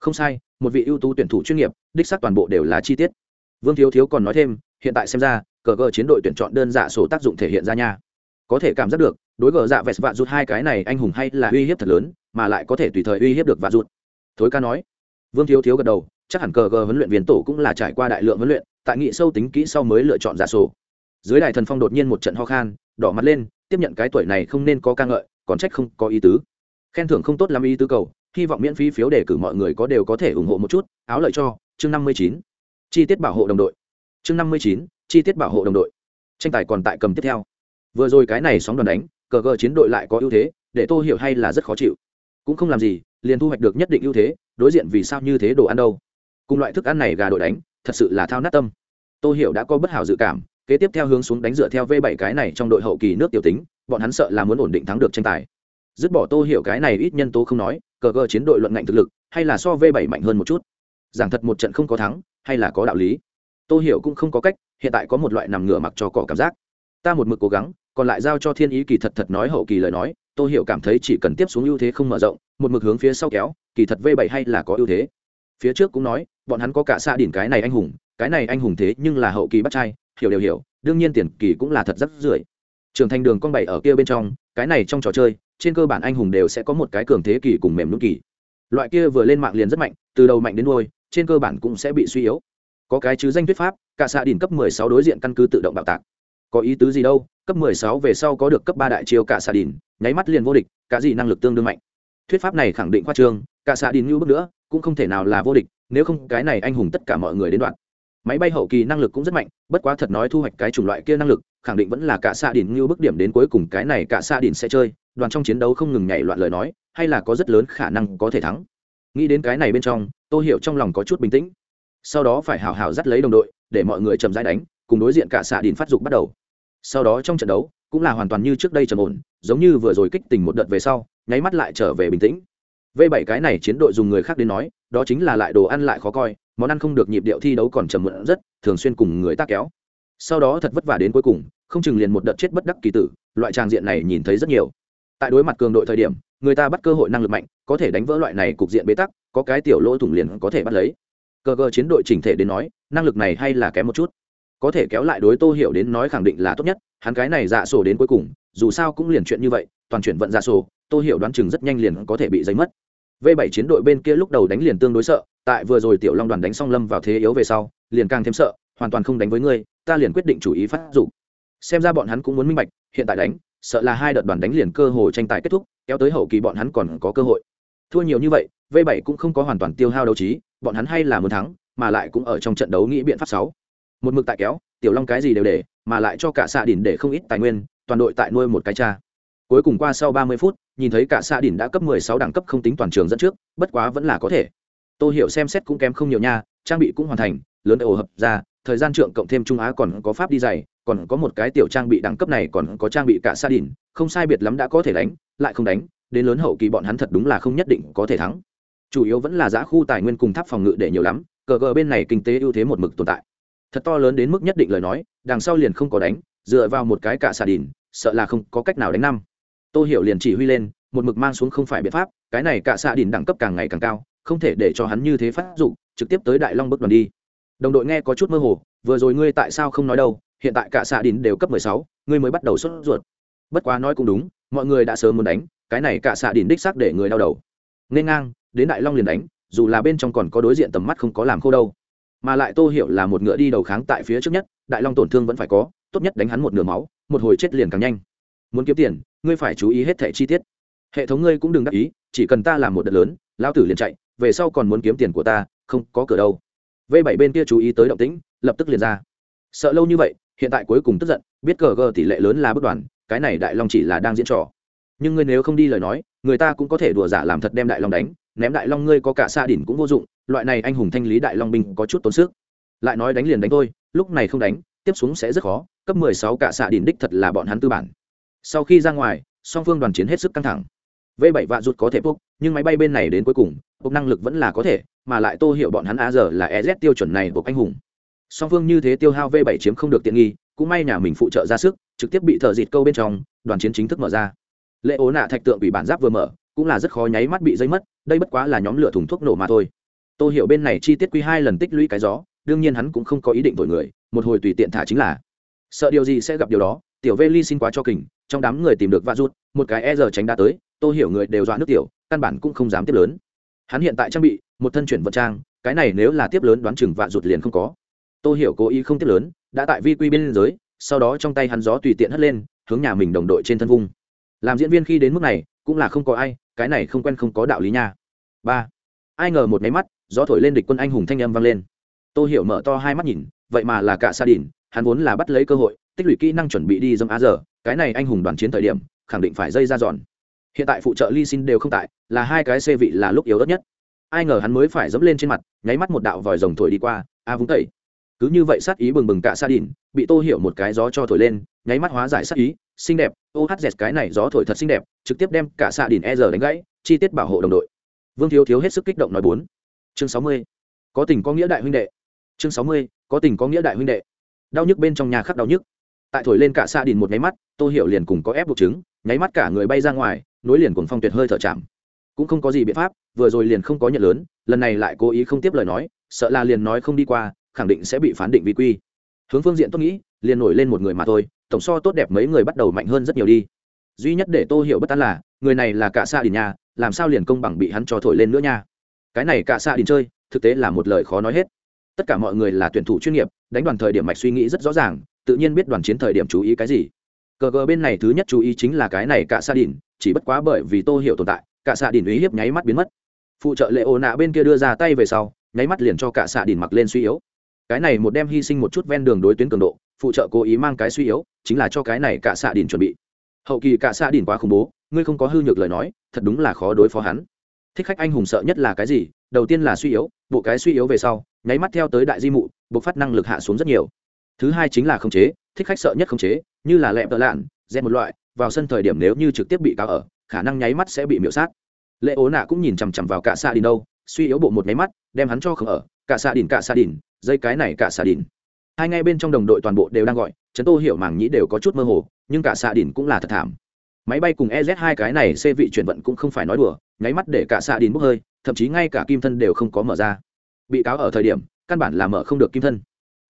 Không sai, một vị ưu tú tuyển thủ chuyên nghiệp, đích xác toàn bộ đều là chi tiết. Vương thiếu thiếu còn nói thêm, hiện tại xem ra, cờ gờ chiến đội tuyển chọn đơn giả sổ tác dụng thể hiện ra nha. Có thể cảm giác được, đối gờ dạ vẹt vạ rút hai cái này anh hùng hay là uy hiếp thật lớn, mà lại có thể tùy thời uy hiếp được vạ rút thối ca nói. Vương thiếu thiếu gật đầu chắc hẳn cờ gờ huấn luyện viên tổ cũng là trải qua đại lượng huấn luyện, tại nghị sâu tính kỹ sau mới lựa chọn giả sổ. Dưới đài thần phong đột nhiên một trận ho khan, đỏ mặt lên, tiếp nhận cái tuổi này không nên có ca ngợi, còn trách không có ý tứ. Khen thưởng không tốt lắm ý tứ cầu, hy vọng miễn phí phiếu đề cử mọi người có đều có thể ủng hộ một chút, áo lợi cho, chương năm mươi chín. Chi tiết bảo hộ đồng đội. Chương năm mươi chín, chi tiết bảo hộ đồng đội. Tranh tài còn tại cầm tiếp theo. Vừa rồi cái này sóng đòn đánh, cờ gờ chiến đội lại có ưu thế, để tô hiểu hay là rất khó chịu. Cũng không làm gì, liền thu hoạch được nhất định ưu thế, đối diện vì sao như thế đồ ăn đâu cùng loại thức ăn này gà đội đánh, thật sự là thao nát tâm. Tô hiểu đã có bất hảo dự cảm, kế tiếp theo hướng xuống đánh dựa theo v bảy cái này trong đội hậu kỳ nước tiểu tính, bọn hắn sợ là muốn ổn định thắng được tranh tài. Dứt bỏ tô hiểu cái này ít nhân tố không nói, cờ cờ chiến đội luận ngạnh thực lực, hay là so v bảy mạnh hơn một chút? Giảng thật một trận không có thắng, hay là có đạo lý? Tô hiểu cũng không có cách, hiện tại có một loại nằm ngửa mặc cho cỏ cảm giác. Ta một mực cố gắng, còn lại giao cho thiên ý kỳ thật thật nói hậu kỳ lời nói, tô hiểu cảm thấy chỉ cần tiếp xuống ưu thế không mở rộng, một mực hướng phía sau kéo, kỳ thật v bảy hay là có ưu thế phía trước cũng nói, bọn hắn có cả xa đỉnh cái này anh hùng, cái này anh hùng thế nhưng là hậu kỳ bắt trai, hiểu đều hiểu, đương nhiên tiền kỳ cũng là thật rất rưỡi. Trường thành đường con bảy ở kia bên trong, cái này trong trò chơi, trên cơ bản anh hùng đều sẽ có một cái cường thế kỳ cùng mềm nút kỳ. Loại kia vừa lên mạng liền rất mạnh, từ đầu mạnh đến đôi trên cơ bản cũng sẽ bị suy yếu. Có cái chứ danh thuyết pháp, cả xạ đỉnh cấp 16 đối diện căn cứ tự động bạo tạc. Có ý tứ gì đâu, cấp 16 về sau có được cấp ba đại chiêu cả xạ đỉnh, nháy mắt liền vô địch, cả gì năng lực tương đương mạnh. Thuyết pháp này khẳng định khoa trương, cả xạ đỉnh như bước nữa cũng không thể nào là vô địch, nếu không cái này anh hùng tất cả mọi người đến đoạn. Máy bay hậu kỳ năng lực cũng rất mạnh, bất quá thật nói thu hoạch cái chủng loại kia năng lực, khẳng định vẫn là cả xa đỉnh như bước điểm đến cuối cùng cái này cả xa đỉnh sẽ chơi, đoàn trong chiến đấu không ngừng nhảy loạn lời nói, hay là có rất lớn khả năng có thể thắng. Nghĩ đến cái này bên trong tôi hiểu trong lòng có chút bình tĩnh. Sau đó phải hào hào dắt lấy đồng đội, để mọi người chậm rãi đánh, cùng đối diện cả xạ đỉnh phát dục bắt đầu. Sau đó trong trận đấu, cũng là hoàn toàn như trước đây trầm ổn, giống như vừa rồi kích tình một đợt về sau, nháy mắt lại trở về bình tĩnh v bảy cái này chiến đội dùng người khác đến nói, đó chính là lại đồ ăn lại khó coi, món ăn không được nhịp điệu thi đấu còn trầm mượn rất, thường xuyên cùng người ta kéo. Sau đó thật vất vả đến cuối cùng, không chừng liền một đợt chết bất đắc kỳ tử, loại tràng diện này nhìn thấy rất nhiều. Tại đối mặt cường đội thời điểm, người ta bắt cơ hội năng lực mạnh, có thể đánh vỡ loại này cục diện bế tắc, có cái tiểu lỗ thủng liền có thể bắt lấy. Cờ cờ chiến đội chỉnh thể đến nói, năng lực này hay là kém một chút. Có thể kéo lại đối tô hiểu đến nói khẳng định là tốt nhất, hắn cái này dạ sổ đến cuối cùng, dù sao cũng liền chuyện như vậy, toàn chuyển vận dạ sổ tô hiểu đoán chừng rất nhanh liền có thể bị giấy mất. V 7 chiến đội bên kia lúc đầu đánh liền tương đối sợ, tại vừa rồi tiểu long đoàn đánh xong lâm vào thế yếu về sau, liền càng thêm sợ, hoàn toàn không đánh với ngươi, ta liền quyết định chủ ý phát dụng. Xem ra bọn hắn cũng muốn minh bạch, hiện tại đánh, sợ là hai đợt đoàn đánh liền cơ hội tranh tài kết thúc, kéo tới hậu kỳ bọn hắn còn có cơ hội. Thua nhiều như vậy, v 7 cũng không có hoàn toàn tiêu hao đấu trí, bọn hắn hay là muốn thắng, mà lại cũng ở trong trận đấu nghĩ biện pháp sáu. Một mực tại kéo, tiểu long cái gì đều để, mà lại cho cả xạ đỉnh để không ít tài nguyên, toàn đội tại nuôi một cái cha cuối cùng qua sau 30 phút, nhìn thấy cả xạ đỉnh đã cấp 16 đẳng cấp không tính toàn trường dẫn trước, bất quá vẫn là có thể. Tô hiểu xem xét cũng kém không nhiều nha, trang bị cũng hoàn thành, lớn ổ hợp ra, thời gian trượng cộng thêm trung á còn có pháp đi dày còn có một cái tiểu trang bị đẳng cấp này còn có trang bị cả xa đỉnh, không sai biệt lắm đã có thể đánh, lại không đánh, đến lớn hậu kỳ bọn hắn thật đúng là không nhất định có thể thắng. Chủ yếu vẫn là giã khu tài nguyên cùng tháp phòng ngự để nhiều lắm, cờ gờ bên này kinh tế ưu thế một mực tồn tại. Thật to lớn đến mức nhất định lời nói, đằng sau liền không có đánh, dựa vào một cái cả xà đỉnh, sợ là không có cách nào đánh năm tôi hiểu liền chỉ huy lên, một mực mang xuống không phải biện pháp, cái này cả xạ đỉnh đẳng cấp càng ngày càng cao, không thể để cho hắn như thế phát dụng, trực tiếp tới đại long bước đoàn đi. Đồng đội nghe có chút mơ hồ, vừa rồi ngươi tại sao không nói đâu, hiện tại cả xạ đỉnh đều cấp mười sáu, ngươi mới bắt đầu xuất ruột. Bất quá nói cũng đúng, mọi người đã sớm muốn đánh, cái này cả xạ đỉnh đích xác để người đau đầu. Nên ngang, đến đại long liền đánh, dù là bên trong còn có đối diện tầm mắt không có làm khô đâu. Mà lại tô hiểu là một ngựa đi đầu kháng tại phía trước nhất, đại long tổn thương vẫn phải có, tốt nhất đánh hắn một nửa máu, một hồi chết liền càng nhanh. Muốn kiếm tiền ngươi phải chú ý hết thẻ chi tiết. Hệ thống ngươi cũng đừng đắc ý, chỉ cần ta làm một đợt lớn, lão tử liền chạy, về sau còn muốn kiếm tiền của ta, không có cửa đâu. V bảy bên kia chú ý tới động tĩnh, lập tức liền ra. Sợ lâu như vậy, hiện tại cuối cùng tức giận, biết cờ gờ tỷ lệ lớn là bất đoàn, cái này đại long chỉ là đang diễn trò. Nhưng ngươi nếu không đi lời nói, người ta cũng có thể đùa giả làm thật đem đại long đánh, ném đại long ngươi có cả xa đỉnh cũng vô dụng, loại này anh hùng thanh lý đại long binh có chút tốn sức. Lại nói đánh liền đánh thôi, lúc này không đánh, tiếp xuống sẽ rất khó, cấp mười sáu cả xạ đỉnh đích thật là bọn hắn tư bản sau khi ra ngoài, song phương đoàn chiến hết sức căng thẳng. V 7 vạ rụt có thể bốc, nhưng máy bay bên này đến cuối cùng, bốc năng lực vẫn là có thể, mà lại tô hiểu bọn hắn a giờ là ez tiêu chuẩn này của anh hùng. Song phương như thế tiêu hao v 7 chiếm không được tiện nghi, cũng may nhà mình phụ trợ ra sức, trực tiếp bị thợ dịt câu bên trong, đoàn chiến chính thức mở ra. Lệ ố nạ thạch tượng bị bản giáp vừa mở, cũng là rất khó nháy mắt bị dây mất, đây bất quá là nhóm lửa thùng thuốc nổ mà thôi. Tô hiểu bên này chi tiết quy hai lần tích lũy cái gió, đương nhiên hắn cũng không có ý định tội người, một hồi tùy tiện thả chính là. Sợ điều gì sẽ gặp điều đó, tiểu vê ly xin quá cho kình trong đám người tìm được va rút một cái e giờ tránh đã tới, tô hiểu người đều dọa nước tiểu, căn bản cũng không dám tiếp lớn. Hắn hiện tại trang bị, một thân chuyển vật trang, cái này nếu là tiếp lớn đoán chừng vạ rụt liền không có. Tô hiểu cố ý không tiếp lớn, đã tại vi quy bên giới, sau đó trong tay hắn gió tùy tiện hất lên, hướng nhà mình đồng đội trên thân vung. Làm diễn viên khi đến mức này, cũng là không có ai, cái này không quen không có đạo lý nha. Ba. Ai ngờ một máy mắt, gió thổi lên địch quân anh hùng thanh âm vang lên. Tô hiểu mở to hai mắt nhìn, vậy mà là cả sa đỉnh, hắn vốn là bắt lấy cơ hội, tích lũy kỹ năng chuẩn bị đi dâm á giờ cái này anh hùng đoàn chiến thời điểm, khẳng định phải dây ra giòn hiện tại phụ trợ ly xin đều không tại, là hai cái xê vị là lúc yếu ớt nhất. Ai ngờ hắn mới phải dẫm lên trên mặt, nháy mắt một đạo vòi rồng thổi đi qua, a vúng tẩy. Cứ như vậy sát ý bừng bừng cả sa đỉnh bị tô hiểu một cái gió cho thổi lên, nháy mắt hóa giải sát ý, xinh đẹp ô hát dẹt cái này gió thổi thật xinh đẹp, trực tiếp đem cả sa đỉnh e giờ đánh gãy, chi tiết bảo hộ đồng đội. Vương thiếu thiếu hết sức kích động nói bốn. Chương sáu mươi. Có tình có nghĩa đại huynh đệ. Chương sáu mươi, có tình có nghĩa đại huynh đệ. Đau nhức bên trong nhà khắc đau nhức tại thổi lên cả xa đìn một nháy mắt tô hiểu liền cùng có ép buộc chứng nháy mắt cả người bay ra ngoài nối liền cùng phong tuyệt hơi thở chạm. Cũng không có gì biện pháp vừa rồi liền không có nhận lớn lần này lại cố ý không tiếp lời nói sợ là liền nói không đi qua khẳng định sẽ bị phán định vi quy. Hướng phương diện tôi nghĩ liền nổi lên một người mà thôi tổng so tốt đẹp mấy người bắt đầu mạnh hơn rất nhiều đi. Duy nhất để tô hiểu bất tán là người này là cả xa đìn nhà, làm sao liền công bằng bị hắn cho thổi lên nữa nha. Cái này cả xa đìn chơi thực tế là một lời khó nói hết. Tất cả mọi người là tuyển thủ chuyên nghiệp đánh đoàn thời điểm mạch suy nghĩ rất rõ ràng tự nhiên biết đoàn chiến thời điểm chú ý cái gì. Cờ gờ bên này thứ nhất chú ý chính là cái này cả xa đỉnh, chỉ bất quá bởi vì tô hiểu tồn tại cả xa đỉnh uy hiếp nháy mắt biến mất. Phụ trợ lệ ô nạ bên kia đưa ra tay về sau, nháy mắt liền cho cả xạ đỉnh mặc lên suy yếu. Cái này một đem hy sinh một chút ven đường đối tuyến cường độ, phụ trợ cố ý mang cái suy yếu, chính là cho cái này cả xạ đỉnh chuẩn bị. Hậu kỳ cả xạ đỉnh quá khủng bố, ngươi không có hư nhược lời nói, thật đúng là khó đối phó hắn. Thích khách anh hùng sợ nhất là cái gì? Đầu tiên là suy yếu, bộ cái suy yếu về sau, nháy mắt theo tới đại di mụ buộc phát năng lực hạ xuống rất nhiều thứ hai chính là khống chế, thích khách sợ nhất khống chế, như là lẹ tợ lạn dẹp một loại, vào sân thời điểm nếu như trực tiếp bị cáo ở, khả năng nháy mắt sẽ bị miễu sát. Lệ ố nạ cũng nhìn chằm chằm vào cả xạ đình đâu, suy yếu bộ một nháy mắt, đem hắn cho không ở. Cả xạ đình cả xạ đình dây cái này cả xạ đình hai ngay bên trong đồng đội toàn bộ đều đang gọi, trấn tô hiểu màng nhĩ đều có chút mơ hồ, nhưng cả xạ đình cũng là thật thảm. Máy bay cùng ez hai cái này xê vị chuyển vận cũng không phải nói đùa, nháy mắt để cả xạ đình bốc hơi, thậm chí ngay cả kim thân đều không có mở ra. Bị cáo ở thời điểm, căn bản là mở không được kim thân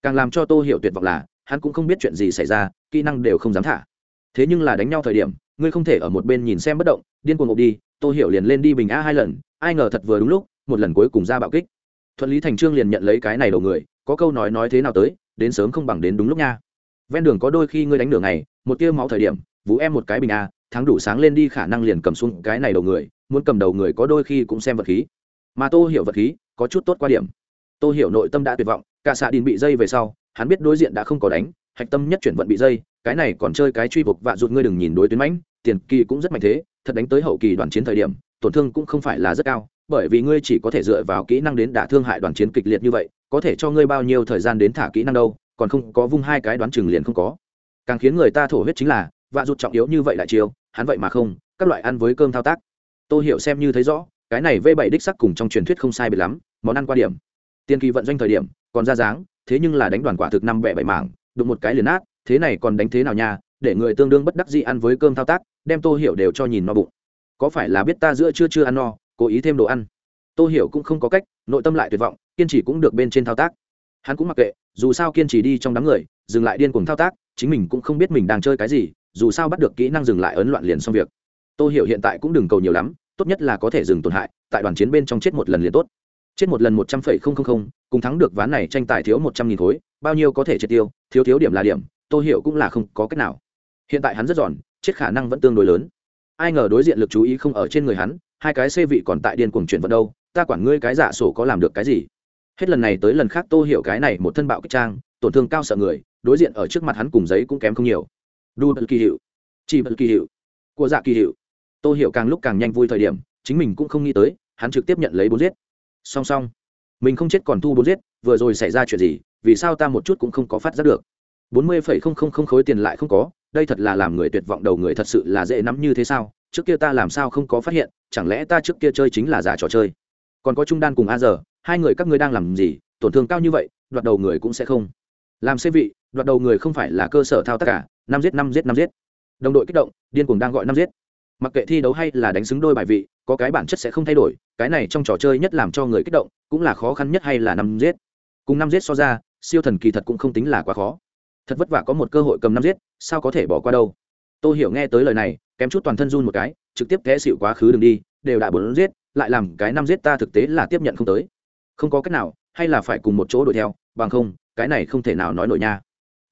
càng làm cho tô hiểu tuyệt vọng là, hắn cũng không biết chuyện gì xảy ra, kỹ năng đều không dám thả. Thế nhưng là đánh nhau thời điểm, ngươi không thể ở một bên nhìn xem bất động, điên cuồng ngộp đi, tô hiểu liền lên đi bình a hai lần, ai ngờ thật vừa đúng lúc, một lần cuối cùng ra bạo kích. Thuận lý thành trương liền nhận lấy cái này đầu người, có câu nói nói thế nào tới, đến sớm không bằng đến đúng lúc nha. Ven đường có đôi khi ngươi đánh đường này một tia máu thời điểm, vũ em một cái bình a thắng đủ sáng lên đi khả năng liền cầm xuống cái này đầu người, muốn cầm đầu người có đôi khi cũng xem vật khí. Mà tô hiểu vật khí, có chút tốt qua điểm. Tô hiểu nội tâm đã tuyệt vọng cả xạ đình bị dây về sau, hắn biết đối diện đã không có đánh, hạch tâm nhất chuyển vận bị dây, cái này còn chơi cái truy buộc vạ rụt ngươi đừng nhìn đối tuyến mãnh, tiền kỳ cũng rất mạnh thế, thật đánh tới hậu kỳ đoàn chiến thời điểm, tổn thương cũng không phải là rất cao, bởi vì ngươi chỉ có thể dựa vào kỹ năng đến đả thương hại đoàn chiến kịch liệt như vậy, có thể cho ngươi bao nhiêu thời gian đến thả kỹ năng đâu, còn không có vung hai cái đoán chừng liền không có. Càng khiến người ta thổ huyết chính là, vạ rụt trọng yếu như vậy lại chiêu, hắn vậy mà không, các loại ăn với cơm thao tác. Tôi hiểu xem như thấy rõ, cái này v 7 đích sắc cùng trong truyền thuyết không sai biệt lắm, món ăn qua điểm. Tiền kỳ vận doanh thời điểm còn ra dáng, thế nhưng là đánh đoàn quả thực năm bẻ bảy mảng, đụng một cái liền nát, thế này còn đánh thế nào nha, để người tương đương bất đắc dĩ ăn với cơm thao tác, đem tô hiểu đều cho nhìn no bụng. Có phải là biết ta giữa chưa chưa ăn no, cố ý thêm đồ ăn? Tô hiểu cũng không có cách, nội tâm lại tuyệt vọng, kiên trì cũng được bên trên thao tác. Hắn cũng mặc kệ, dù sao kiên trì đi trong đám người, dừng lại điên cuồng thao tác, chính mình cũng không biết mình đang chơi cái gì, dù sao bắt được kỹ năng dừng lại ấn loạn liền xong việc. Tô hiểu hiện tại cũng đừng cầu nhiều lắm, tốt nhất là có thể dừng tổn hại, tại đoàn chiến bên trong chết một lần liền tốt chết một lần một trăm phẩy không không không, cùng thắng được ván này tranh tài thiếu một trăm nghìn khối, bao nhiêu có thể triệt tiêu, thiếu thiếu điểm là điểm, tô hiểu cũng là không có cách nào. Hiện tại hắn rất giòn, chết khả năng vẫn tương đối lớn. Ai ngờ đối diện lực chú ý không ở trên người hắn, hai cái xê vị còn tại điên cuồng chuyển vận đâu, ta quản ngươi cái giả sổ có làm được cái gì. Hết lần này tới lần khác tô hiểu cái này một thân bạo kích trang, tổn thương cao sợ người, đối diện ở trước mặt hắn cùng giấy cũng kém không nhiều. Đu bật kỳ hiệu chỉ bật kỳ hiệu, của dạ kỳ hiệu. Tô hiểu càng lúc càng nhanh vui thời điểm, chính mình cũng không nghĩ tới, hắn trực tiếp nhận lấy bốn giết song song. Mình không chết còn thu bốn giết, vừa rồi xảy ra chuyện gì, vì sao ta một chút cũng không có phát giác được? Bốn mươi phẩy không không không khối tiền lại không có, đây thật là làm người tuyệt vọng đầu người thật sự là dễ nắm như thế sao? Trước kia ta làm sao không có phát hiện, chẳng lẽ ta trước kia chơi chính là giả trò chơi? Còn có trung đan cùng a giờ, hai người các ngươi đang làm gì? Tổn thương cao như vậy, đoạt đầu người cũng sẽ không. Làm xê vị, đoạt đầu người không phải là cơ sở thao tất cả, năm giết năm giết năm giết. Đồng đội kích động, điên cuồng đang gọi năm giết mặc kệ thi đấu hay là đánh xứng đôi bài vị, có cái bản chất sẽ không thay đổi, cái này trong trò chơi nhất làm cho người kích động, cũng là khó khăn nhất hay là năm giết. Cùng năm giết so ra, siêu thần kỳ thật cũng không tính là quá khó. Thật vất vả có một cơ hội cầm năm giết, sao có thể bỏ qua đâu? Tôi hiểu nghe tới lời này, kém chút toàn thân run một cái, trực tiếp té xịu quá khứ đ đi, đều đã bốn giết, lại làm cái năm giết ta thực tế là tiếp nhận không tới. Không có cách nào, hay là phải cùng một chỗ đuổi theo, bằng không, cái này không thể nào nói nổi nha.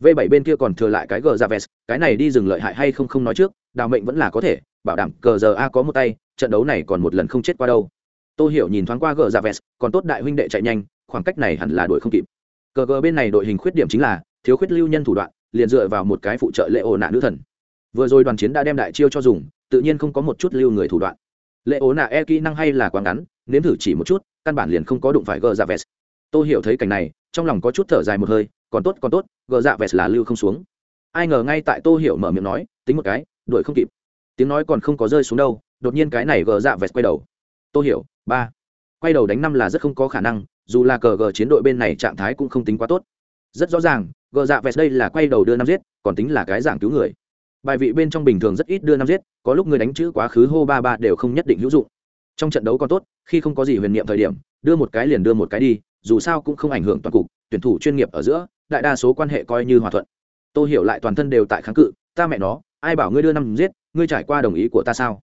V 7 bên kia còn thừa lại cái gờ ra vest cái này đi dừng lợi hại hay không không nói trước, đào mệnh vẫn là có thể bảo đảm cờ giờ a có một tay, trận đấu này còn một lần không chết qua đâu. Tôi hiểu nhìn thoáng qua gờ ra vest còn tốt đại huynh đệ chạy nhanh, khoảng cách này hẳn là đuổi không kịp. Cờ gờ bên này đội hình khuyết điểm chính là, thiếu khuyết lưu nhân thủ đoạn, liền dựa vào một cái phụ trợ lệ ổ nạ nữ thần. Vừa rồi đoàn chiến đã đem đại chiêu cho dùng, tự nhiên không có một chút lưu người thủ đoạn. Lệ ố nạ e kỹ năng hay là quá ngắn, nếm thử chỉ một chút, căn bản liền không có đụng phải gờ dạ vest tôi hiểu thấy cảnh này, trong lòng có chút thở dài một hơi, còn tốt còn tốt gờ dạ vest là lưu không xuống. Ai ngờ ngay tại tô hiểu mở miệng nói, tính một cái, đuổi không kịp tiếng nói còn không có rơi xuống đâu, đột nhiên cái này gờ dạ vẹt quay đầu. Tô hiểu, ba. Quay đầu đánh năm là rất không có khả năng, dù là cờ gờ chiến đội bên này trạng thái cũng không tính quá tốt. Rất rõ ràng, gờ dạ vẹt đây là quay đầu đưa năm giết, còn tính là cái dạng cứu người. Bài vị bên trong bình thường rất ít đưa năm giết, có lúc người đánh chữ quá khứ hô ba ba đều không nhất định hữu dụng. Trong trận đấu còn tốt, khi không có gì huyền niệm thời điểm, đưa một cái liền đưa một cái đi, dù sao cũng không ảnh hưởng toàn cục, tuyển thủ chuyên nghiệp ở giữa, đại đa số quan hệ coi như hòa thuận. Tôi hiểu lại toàn thân đều tại kháng cự, ta mẹ nó, ai bảo ngươi đưa năm giết ngươi trải qua đồng ý của ta sao?